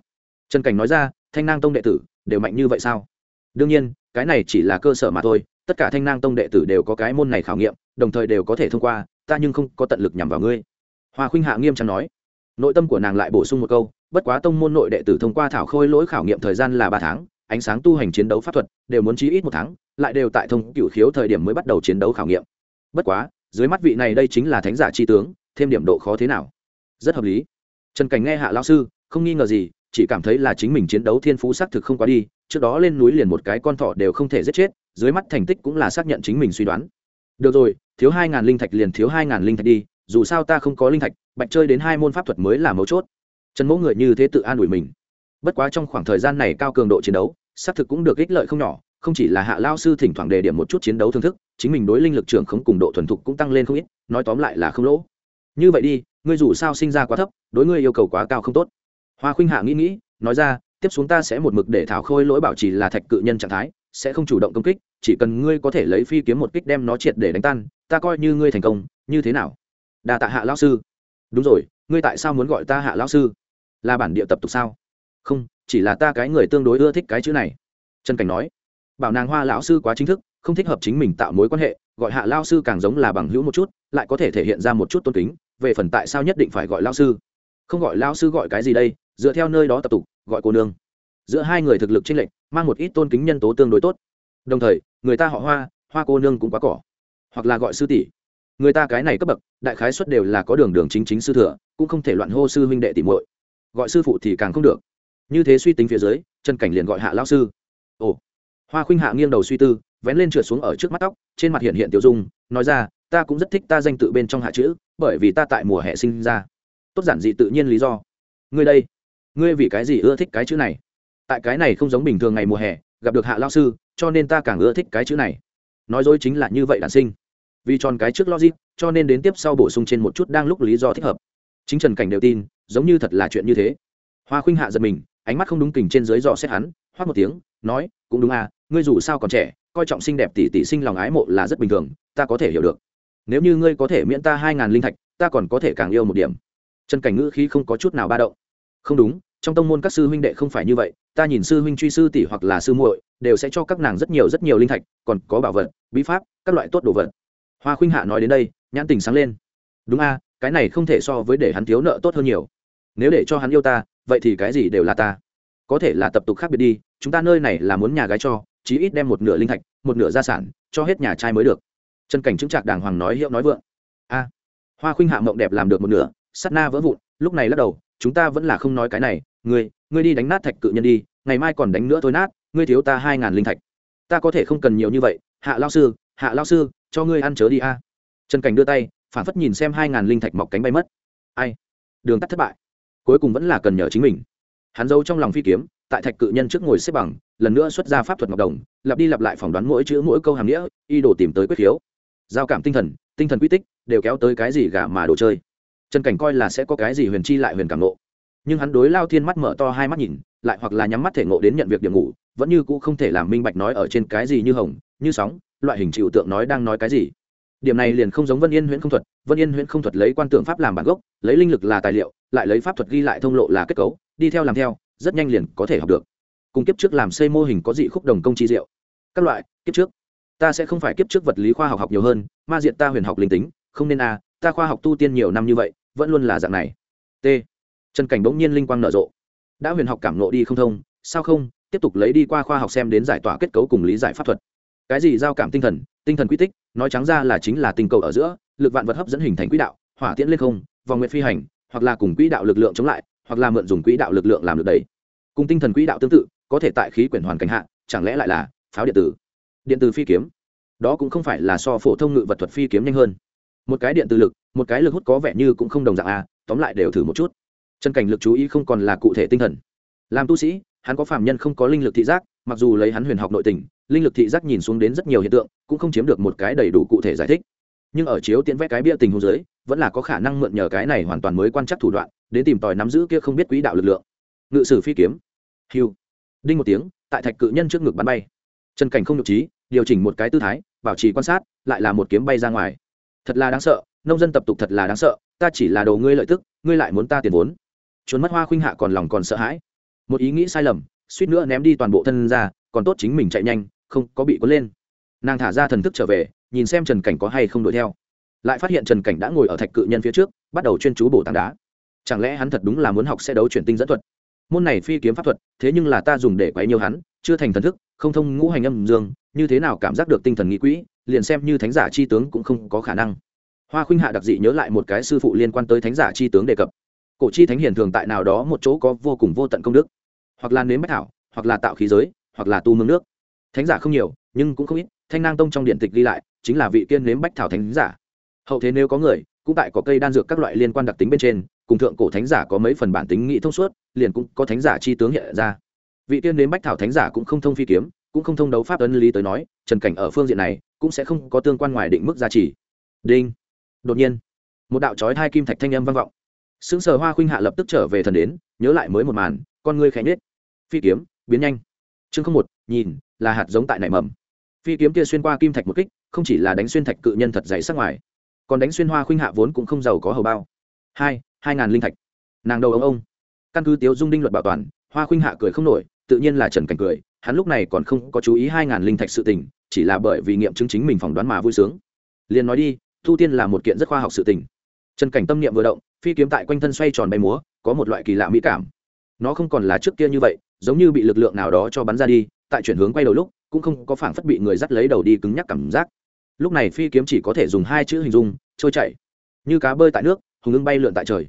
Trần cảnh nói ra, thanh nang tông đệ tử đều mạnh như vậy sao? Đương nhiên, cái này chỉ là cơ sở mà thôi, tất cả thanh nang tông đệ tử đều có cái môn này khảo nghiệm, đồng thời đều có thể thông qua, ta nhưng không có tận lực nhằm vào ngươi. Hoa khuynh hạ nghiêm trang nói. Nội tâm của nàng lại bổ sung một câu, bất quá tông môn nội đệ tử thông qua thảo khôi lỗi khảo nghiệm thời gian là ba tháng ánh sáng tu hành chiến đấu pháp thuật, đều muốn chí ít một tháng, lại đều tại thông cựu khiếu thời điểm mới bắt đầu chiến đấu khảo nghiệm. Bất quá, dưới mắt vị này đây chính là thánh giả chi tướng, thêm điểm độ khó thế nào? Rất hợp lý. Trần cảnh nghe hạ lao sư, không nghi ngờ gì, chỉ cảm thấy là chính mình chiến đấu thiên phú xác thực không quá đi, trước đó lên núi liền một cái con thỏ đều không thể giết chết, dưới mắt thành tích cũng là xác nhận chính mình suy đoán. Được rồi, thiếu hai ngàn linh thạch liền thiếu hai ngàn linh thạch đi, dù sao ta không có linh thạch, bạch chơi đến hai môn pháp thuật mới là mấu chốt. Trần mẫu người như thế tự an ủi mình. Bất quá trong khoảng thời gian này cao cường độ chiến đấu xác thực cũng được ích lợi không nhỏ, không chỉ là hạ lao sư thỉnh thoảng đề điểm một chút chiến đấu thương thức, chính mình đối linh lực trưởng không cùng độ thuần thục cũng tăng lên không ít, nói tóm lại là không lỗ. Như vậy đi, ngươi dù sao sinh ra quá thấp, đối ngươi yêu cầu quá cao không tốt. Hoa khuynh hạ nghĩ nghĩ, nói ra, tiếp xuống ta sẽ một mực để thảo khôi lỗi bảo trì là thạch cự nhân trạng thái, sẽ không chủ động công kích, chỉ cần ngươi có thể lấy phi kiếm một kích đem nó triệt để đánh tan, ta coi như ngươi thành công, như thế nào? Đà tạ hạ lão sư. Đúng rồi, ngươi tại sao muốn gọi ta hạ lão sư? Là bản địa tập tục sao? Không chỉ là ta cái người tương đối ưa thích cái chữ này. Trần cảnh nói, bảo nàng hoa lão sư quá chính thức, không thích hợp chính mình tạo mối quan hệ, gọi hạ lao sư càng giống là bằng hữu một chút, lại có thể thể hiện ra một chút tôn kính, về phần tại sao nhất định phải gọi lao sư? Không gọi lao sư gọi cái gì đây, dựa theo nơi đó tập tục, gọi cô nương. Giữa hai người thực lực chênh lệch, mang một ít tôn kính nhân tố tương đối tốt. Đồng thời, người ta họ hoa hoa cô nương cũng quá cỏ. Hoặc là gọi sư tỷ. Người ta cái này cấp bậc, đại khái xuất đều là có đường đường chính chính sư thừa, cũng không thể loạn hô sư huynh đệ tỷ muội. Gọi sư phụ thì càng không được như thế suy tính phía dưới, Trần cảnh liền gọi hạ lao sư. Ồ. Hoa khuynh hạ nghiêng đầu suy tư, vén lên trượt xuống ở trước mắt tóc, trên mặt hiện hiện tiểu dung, nói ra, ta cũng rất thích ta danh tự bên trong hạ chữ, bởi vì ta tại mùa hè sinh ra. Tốt giản dị tự nhiên lý do. Ngươi đây, ngươi vì cái gì ưa thích cái chữ này? Tại cái này không giống bình thường ngày mùa hè, gặp được hạ lao sư, cho nên ta càng ưa thích cái chữ này. Nói dối chính là như vậy đản sinh. Vì tròn cái trước logic, cho nên đến tiếp sau bổ sung trên một chút đang lúc lý do thích hợp. Chính trần cảnh đều tin, giống như thật là chuyện như thế. Hoa khuynh hạ giật mình ánh mắt không đúng kình trên dưới dò xét hắn hoác một tiếng, nói, cũng đúng à ngươi dù sao còn trẻ, coi trọng xinh đẹp tỷ tỷ sinh lòng ái mộ là rất bình thường, ta có thể hiểu được. Nếu như ngươi có thể miễn ta hai ngàn linh thạch, ta còn có thể càng yêu một điểm. Trần cảnh ngữ khí không có chút nào ba động. Không đúng, trong tông môn các sư huynh đệ không phải như vậy, ta nhìn sư huynh truy sư tỷ hoặc là sư muội, đều sẽ cho các nàng rất nhiều rất nhiều linh thạch, còn có bảo vật, bí pháp, các loại tốt đồ vật. Hoa khuynh hạ nói đến đây, nhãn tình sáng lên. Đúng a cái này không thể so với để hắn thiếu nợ tốt hơn nhiều. Nếu để cho hắn yêu ta vậy thì cái gì đều là ta. Có thể là tập tục khác biệt đi, chúng ta nơi này là muốn nhà gái cho, chí ít đem một nửa linh thạch, một nửa gia sản, cho hết nhà trai mới được. Chân cảnh chứng trạc đàng hoàng nói hiệu nói vượng. A, hoa khuynh hạ mộng đẹp làm được một nửa, sắt na vỡ vụn, lúc này lắc đầu, chúng ta vẫn là không nói cái này, ngươi ngươi đi đánh nát thạch cự nhân đi, ngày mai còn đánh nữa thôi nát, ngươi thiếu ta hai ngàn linh thạch. Ta có thể không cần nhiều như vậy, hạ lao sư, hạ lao sư, cho ngươi ăn chớ đi a. Trần cảnh đưa tay, phản phất nhìn xem hai ngàn linh thạch mọc cánh bay mất. Ai? Đường tắt thất bại cuối cùng vẫn là cần nhờ chính mình. Hắn giấu trong lòng phi kiếm, tại thạch cự nhân trước ngồi xếp bằng, lần nữa xuất ra pháp thuật ngọc đồng, lặp đi lặp lại phỏng đoán mỗi chữ mỗi câu hàm nghĩa, y đồ tìm tới quyết khiếu. Giao cảm tinh thần tinh thần quy tích, đều kéo tới cái gì gà mà đồ chơi. Trần cảnh coi là sẽ có cái gì huyền chi lại huyền cảm nộ nhưng hắn đối lao thiên mắt mở to hai mắt nhìn, lại hoặc là nhắm mắt thể ngộ đến nhận việc điểm ngủ, vẫn như cũ không thể làm minh bạch nói ở trên cái gì như hồng, như sóng, loại hình chịu tượng nói đang nói cái gì điểm này liền không giống vân yên huyễn không thuật, vân yên huyễn không thuật lấy quan tượng pháp làm bản gốc, lấy linh lực là tài liệu, lại lấy pháp thuật ghi lại thông lộ là kết cấu, đi theo làm theo, rất nhanh liền có thể học được. Cùng kiếp trước làm xây mô hình có dị khúc đồng công chi diệu. Các loại, kiếp trước. Ta sẽ không phải kiếp trước vật lý khoa học học nhiều hơn, ma diện ta huyền học linh tính, không nên a ta khoa học tu tiên nhiều năm như vậy, vẫn luôn là dạng này. T. Trần cảnh bỗng nhiên linh quang nở rộ. Đã huyền học cảm nộ đi không thông, sao không, tiếp tục lấy đi qua khoa học xem đến giải tỏa kết cấu cùng lý giải pháp thuật. Cái gì giao cảm tinh thần tinh thần quy tích nói trắng ra là chính là tình cầu ở giữa lực vạn vật hấp dẫn hình thành quỹ đạo hỏa tiễn lên không vòng nguyện phi hành hoặc là cùng quỹ đạo lực lượng chống lại hoặc là mượn dùng quỹ đạo lực lượng làm được đấy. Cùng tinh thần quỹ đạo tương tự có thể tại khí quyển hoàn cảnh hạ chẳng lẽ lại là pháo điện tử? Điện tử phi kiếm. Đó cũng không phải là so phổ thông ngự vật thuật phi kiếm nhanh hơn. Một cái điện tử lực một cái lực hút có vẻ như cũng không đồng dạng à, tóm lại đều thử một chút. Chân cảnh lực chú ý không còn là cụ thể tinh thần. Làm tu sĩ hắn có phạm nhân không có linh lực thị giác mặc dù lấy hắn huyền học nội tình linh lực thị giác nhìn xuống đến rất nhiều hiện tượng, cũng không chiếm được một cái đầy đủ cụ thể giải thích. Nhưng ở chiếu tiễn vẽ cái bia tình huống dưới, vẫn là có khả năng mượn nhờ cái này hoàn toàn mới quan chắc thủ đoạn, đến tìm tòi nắm giữ kia không biết quỹ đạo lực lượng. Ngự sử phi kiếm. Hiu đinh một tiếng, tại thạch cự nhân trước ngực bắn bay. Trần cảnh không nhục trí, điều chỉnh một cái tư thái, bảo trì quan sát, lại là một kiếm bay ra ngoài. Thật là đáng sợ, nông dân tập tục thật là đáng sợ, ta chỉ là đồ ngươi lợi tức, ngươi lại muốn ta tiền vốn. Trốn mất hoa khuynh hạ còn lòng còn sợ hãi. Một ý nghĩ sai lầm, suýt nữa ném đi toàn bộ thân ra còn tốt chính mình chạy nhanh, không có bị cuốn lên. Nàng thả ra thần thức trở về, nhìn xem trần cảnh có hay không đuổi theo. Lại phát hiện trần cảnh đã ngồi ở thạch cự nhân phía trước, bắt đầu chuyên chú bổ tảng đá. Chẳng lẽ hắn thật đúng là muốn học xe đấu chuyển tinh dẫn thuật? Môn này phi kiếm pháp thuật, thế nhưng là ta dùng để quấy nhiều hắn, chưa thành thần thức, không thông ngũ hành âm dương, như thế nào cảm giác được tinh thần nghĩ quỹ, liền xem như thánh giả chi tướng cũng không có khả năng. Hoa khuynh hạ đặc dị nhớ lại một cái sư phụ liên quan tới thánh giả chi tướng đề cập. Cổ chi thánh hiền thường tại nào đó một chỗ có vô cùng vô tận công đức. Hoặc là nếm bách thảo, hoặc là tạo khí giới hoặc là tu mương nước. Thánh giả không nhiều, nhưng cũng không ít. Thanh nang tông trong điện tịch ghi lại, chính là vị kiên nếm bách thảo thánh giả. Hậu thế nếu có người, cũng tại có cây đan dược các loại liên quan đặc tính bên trên, cùng thượng cổ thánh giả có mấy phần bản tính nghị thông suốt, liền cũng có thánh giả chi tướng hiện ra. Vị tiên đến bách thảo thánh giả cũng không thông phi kiếm, cũng không thông đấu pháp ấn lý tới nói, trần cảnh ở phương diện này, cũng sẽ không có tương quan ngoài định mức giá trị. Đinh. Đột nhiên, một đạo trói hai kim thạch thanh âm vang vọng. Sững sờ hoa khuynh hạ lập tức trở về thần đến, nhớ lại mới một màn, con ngươi khẽ nhết phi kiếm, biến nhanh chương không một, nhìn, là hạt giống tại nảy mầm. Phi kiếm kia xuyên qua kim thạch một kích, không chỉ là đánh xuyên thạch cự nhân thật dày sắc ngoài, còn đánh xuyên hoa khuynh hạ vốn cũng không giàu có hầu bao. Hai hai ngàn linh thạch. Nàng đầu ông ông. Căn cứ tiếu dung đinh luật bảo toàn, hoa khuynh hạ cười không nổi, tự nhiên là trần cảnh cười, hắn lúc này còn không có chú ý hai ngàn linh thạch sự tình, chỉ là bởi vì nghiệm chứng chính mình phỏng đoán mà vui sướng. Liền nói đi, thu tiên là một kiện rất khoa học sự tình. Trần cảnh tâm niệm vừa động, phi kiếm tại quanh thân xoay tròn bay múa, có một loại kỳ lạ mỹ cảm nó không còn là trước kia như vậy, giống như bị lực lượng nào đó cho bắn ra đi, tại chuyển hướng quay đầu lúc, cũng không có phảng phất bị người dắt lấy đầu đi cứng nhắc cảm giác. Lúc này phi kiếm chỉ có thể dùng hai chữ hình dung, trôi chảy. Như cá bơi tại nước, hùng ưng bay lượn tại trời.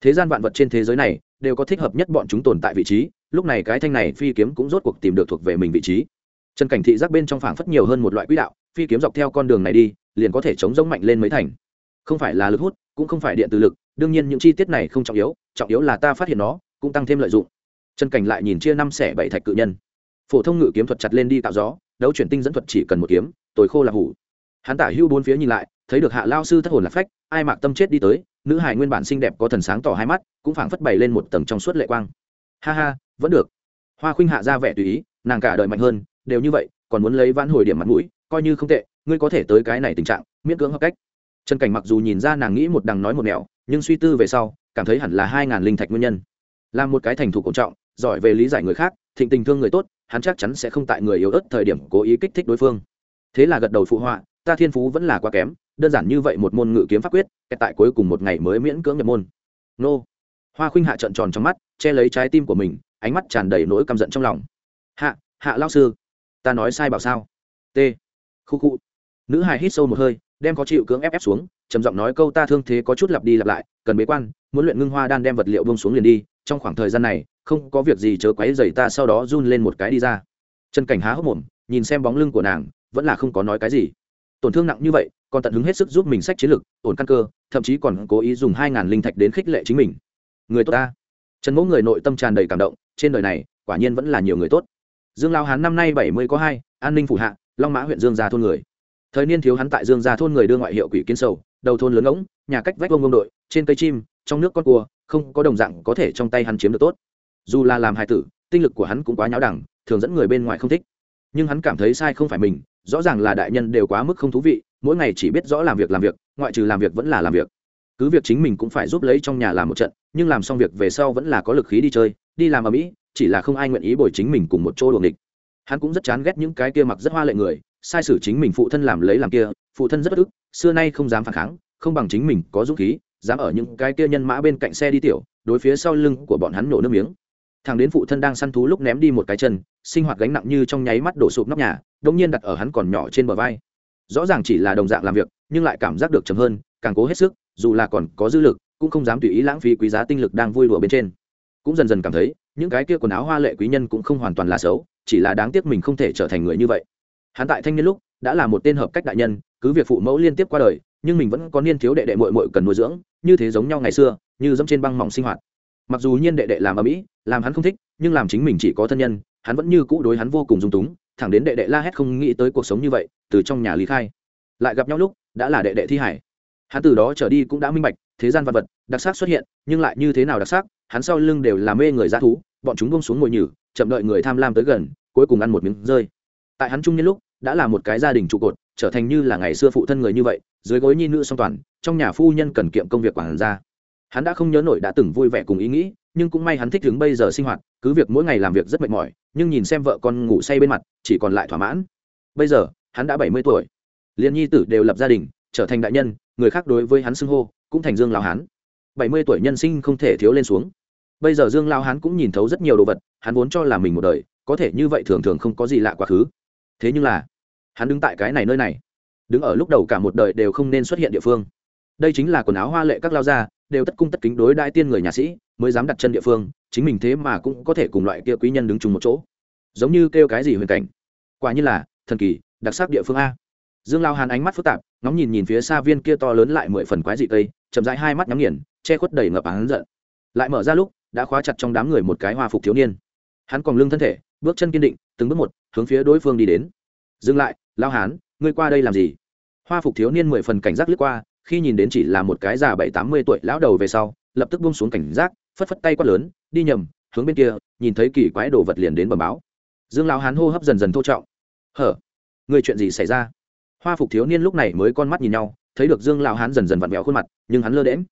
Thế gian vạn vật trên thế giới này, đều có thích hợp nhất bọn chúng tồn tại vị trí, lúc này cái thanh này phi kiếm cũng rốt cuộc tìm được thuộc về mình vị trí. Trần cảnh thị giác bên trong phảng phất nhiều hơn một loại quỹ đạo, phi kiếm dọc theo con đường này đi, liền có thể chống giống mạnh lên mấy thành. Không phải là lực hút, cũng không phải điện từ lực, đương nhiên những chi tiết này không trọng yếu trọng yếu là ta phát hiện nó cũng tăng thêm lợi dụng. Trần cảnh lại nhìn chia năm xẻ bảy thạch cự nhân. Phổ thông ngự kiếm thuật chặt lên đi tạo gió, đấu chuyển tinh dẫn thuật chỉ cần một kiếm tối khô là hủ. Hắn tả hưu bốn phía nhìn lại, thấy được hạ lao sư thất hồn lạc phách, ai mạc tâm chết đi tới, nữ hài nguyên bản xinh đẹp có thần sáng tỏ hai mắt, cũng phảng phất bày lên một tầng trong suốt lệ quang. Ha ha, vẫn được. Hoa khuynh hạ ra vẻ tùy ý, nàng cả đời mạnh hơn, đều như vậy, còn muốn lấy vãn hồi điểm mặt mũi, coi như không tệ, ngươi có thể tới cái này tình trạng, miễn cưỡng hợp cách. Trần cảnh mặc dù nhìn ra nàng nghĩ một đằng nói một nẻo, nhưng suy tư về sau, cảm thấy hẳn là hai ngàn linh thạch nguyên nhân là một cái thành thủ cổ trọng, giỏi về lý giải người khác, thịnh tình thương người tốt, hắn chắc chắn sẽ không tại người yếu ớt thời điểm cố ý kích thích đối phương. Thế là gật đầu phụ họa, ta thiên phú vẫn là quá kém, đơn giản như vậy một môn ngự kiếm pháp quyết tại cuối cùng một ngày mới miễn cưỡng nhập môn. Nô. Hoa khuynh hạ trận tròn trong mắt, che lấy trái tim của mình, ánh mắt tràn đầy nỗi căm giận trong lòng. Hạ hạ lao sư, ta nói sai bảo sao? T. Khu khu. Nữ hài hít sâu một hơi, đem có chịu cưỡng ép ép xuống, trầm giọng nói câu ta thương thế có chút lặp đi lặp lại, cần bế quan, muốn luyện ngưng hoa đan đem vật liệu bông xuống liền đi trong khoảng thời gian này, không có việc gì chớ quấy dày ta, sau đó run lên một cái đi ra. Chân cảnh há hốc mồm, nhìn xem bóng lưng của nàng, vẫn là không có nói cái gì. Tổn thương nặng như vậy, còn tận hứng hết sức giúp mình sách chiến lược ổn căn cơ, thậm chí còn cố ý dùng hai ngàn linh thạch đến khích lệ chính mình. Người tốt ta. Trần mẫu người nội tâm tràn đầy cảm động, trên đời này, quả nhiên vẫn là nhiều người tốt. Dương lao hán năm nay bảy mươi có hai, an ninh phủ hạ, long mã huyện dương gia thôn người. Thời niên thiếu hắn tại dương gia thôn người đưa ngoại hiệu quỷ kiến sầu, đầu thôn lớn ngỗng, nhà cách vách vông vông đội, trên cây chim, trong nước con cua không có đồng dạng có thể trong tay hắn chiếm được tốt. Dù là làm hài tử, tinh lực của hắn cũng quá nháo đẳng, thường dẫn người bên ngoài không thích. Nhưng hắn cảm thấy sai không phải mình, rõ ràng là đại nhân đều quá mức không thú vị, mỗi ngày chỉ biết rõ làm việc làm việc, ngoại trừ làm việc vẫn là làm việc. Cứ việc chính mình cũng phải giúp lấy trong nhà làm một trận, nhưng làm xong việc về sau vẫn là có lực khí đi chơi, đi làm ở mỹ, chỉ là không ai nguyện ý bồi chính mình cùng một chỗ đuồng địch hắn cũng rất chán ghét những cái kia mặc rất hoa lệ người, sai sử chính mình phụ thân làm lấy làm kia, phụ thân rất bất ức, xưa nay không dám phản kháng, không bằng chính mình có dũng khí dám ở những cái kia nhân mã bên cạnh xe đi tiểu, đối phía sau lưng của bọn hắn nổ nước miếng. Thằng đến phụ thân đang săn thú lúc ném đi một cái chân, sinh hoạt gánh nặng như trong nháy mắt đổ sụp nóc nhà đông nhiên đặt ở hắn còn nhỏ trên bờ vai. Rõ ràng chỉ là đồng dạng làm việc, nhưng lại cảm giác được chấm hơn, càng cố hết sức, dù là còn có dư lực, cũng không dám tùy ý lãng phí quý giá tinh lực đang vui đùa bên trên. Cũng dần dần cảm thấy, những cái kia quần áo hoa lệ quý nhân cũng không hoàn toàn là xấu, chỉ là đáng tiếc mình không thể trở thành người như vậy. Hắn tại thanh niên lúc, đã là một tên hợp cách đại nhân, cứ việc phụ mẫu liên tiếp qua đời, nhưng mình vẫn có niên thiếu đệ đệ mội mội cần nuôi dưỡng như thế giống nhau ngày xưa, như dẫm trên băng mỏng sinh hoạt. Mặc dù nhiên đệ đệ làm ở mỹ làm hắn không thích, nhưng làm chính mình chỉ có thân nhân, hắn vẫn như cũ đối hắn vô cùng dung túng, thẳng đến đệ đệ la hét không nghĩ tới cuộc sống như vậy, từ trong nhà lý khai. Lại gặp nhau lúc, đã là đệ đệ thi hải. Hắn từ đó trở đi cũng đã minh bạch, thế gian vật vật, đặc sắc xuất hiện, nhưng lại như thế nào đặc sắc, hắn sau lưng đều là mê người g thú, bọn chúng bông xuống ngồi nhử, chậm đợi người tham lam tới gần, cuối cùng ăn một miếng rơi. Tại hắn trung niên lúc, đã là một cái gia đình trụ cột trở thành như là ngày xưa phụ thân người như vậy, dưới gối nhi nữ song toàn, trong nhà phu nhân cần kiệm công việc quản gia. Hắn đã không nhớ nổi đã từng vui vẻ cùng ý nghĩ, nhưng cũng may hắn thích đứng bây giờ sinh hoạt, cứ việc mỗi ngày làm việc rất mệt mỏi, nhưng nhìn xem vợ con ngủ say bên mặt, chỉ còn lại thỏa mãn. Bây giờ, hắn đã bảy mươi tuổi. Liên nhi tử đều lập gia đình, trở thành đại nhân, người khác đối với hắn xưng hô cũng thành dương lao hán. Bảy mươi tuổi nhân sinh không thể thiếu lên xuống. Bây giờ dương lao hán cũng nhìn thấu rất nhiều đồ vật, hắn vốn cho là mình một đời, có thể như vậy thường thường không có gì lạ quá khứ. Thế nhưng là hắn đứng tại cái này nơi này. Đứng ở lúc đầu cả một đời đều không nên xuất hiện địa phương. Đây chính là quần áo hoa lệ các lao gia, đều tất cung tất kính đối đại tiên người nhà sĩ, mới dám đặt chân địa phương, chính mình thế mà cũng có thể cùng loại kia quý nhân đứng chung một chỗ. Giống như kêu cái gì huyền cảnh. Quả như là, thần kỳ, đặc sắc địa phương a. Dương lao hàn ánh mắt phức tạp, ngóng nhìn nhìn phía xa viên kia to lớn lại mười phần quái dị tây chậm rãi hai mắt nhắm nghiền, che khuất đầy ngập hắn giận. Lại mở ra lúc, đã khóa chặt trong đám người một cái hoa phục thiếu niên. Hắn còn lưng thân thể, bước chân kiên định, từng bước một, hướng phía đối phương đi đến. Dừng lại lao hán, ngươi qua đây làm gì? Hoa phục thiếu niên mười phần cảnh giác lướt qua, khi nhìn đến chỉ là một cái già bảy, tám mươi tuổi lão đầu về sau, lập tức buông xuống cảnh giác, phất phất tay quát lớn, đi nhầm, hướng bên kia, nhìn thấy kỳ quái đồ vật liền đến bầm báo. Dương lão hán hô hấp dần dần thô trọng. Hở người chuyện gì xảy ra? Hoa phục thiếu niên lúc này mới con mắt nhìn nhau, thấy được dương lão hán dần dần vặn vẹo khuôn mặt, nhưng hắn lơ đễm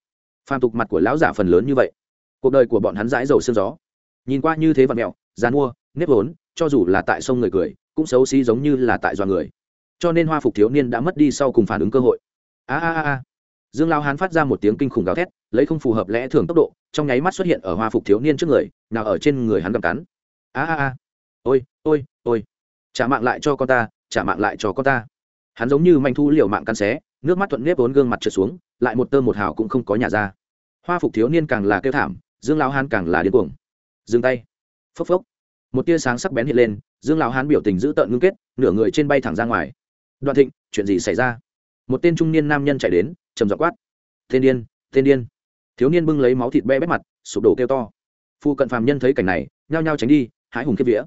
phàm tục mặt của lão giả phần lớn như vậy. Cuộc đời của bọn hắn dãi dầu sương gió. Nhìn qua như thế vặn vẹo dàn mua nếp vốn, cho dù là tại sông người cười cũng xấu xí giống như là tại do người. Cho nên hoa phục thiếu niên đã mất đi sau cùng phản ứng cơ hội. A a a dương lao hán phát ra một tiếng kinh khủng gào thét, lấy không phù hợp lẽ thường tốc độ, trong nháy mắt xuất hiện ở hoa phục thiếu niên trước người, nào ở trên người hắn gặm cắn. A a a. Ôi ôi ôi. Trả mạng lại cho con ta, trả mạng lại cho con ta. Hắn giống như manh thu liều mạng căn xé, nước mắt thuận nếp vốn gương mặt trượt xuống, lại một tơ một hào cũng không có nhà ra. Hoa phục thiếu niên càng là kêu thảm, dương lao hán càng là điên cuồng. Dừng tay. Phốc phốc một tia sáng sắc bén hiện lên, dương lão hán biểu tình giữ tợn ngưng kết, nửa người trên bay thẳng ra ngoài. Đoạn thịnh, chuyện gì xảy ra? Một tên trung niên nam nhân chạy đến, trầm dọ quát. Tên điên tên điên. Thiếu niên bưng lấy máu thịt be bét mặt, sụp đổ kêu to. Phu cận phàm nhân thấy cảnh này, nhao nhao tránh đi hái hùng kiếp vía.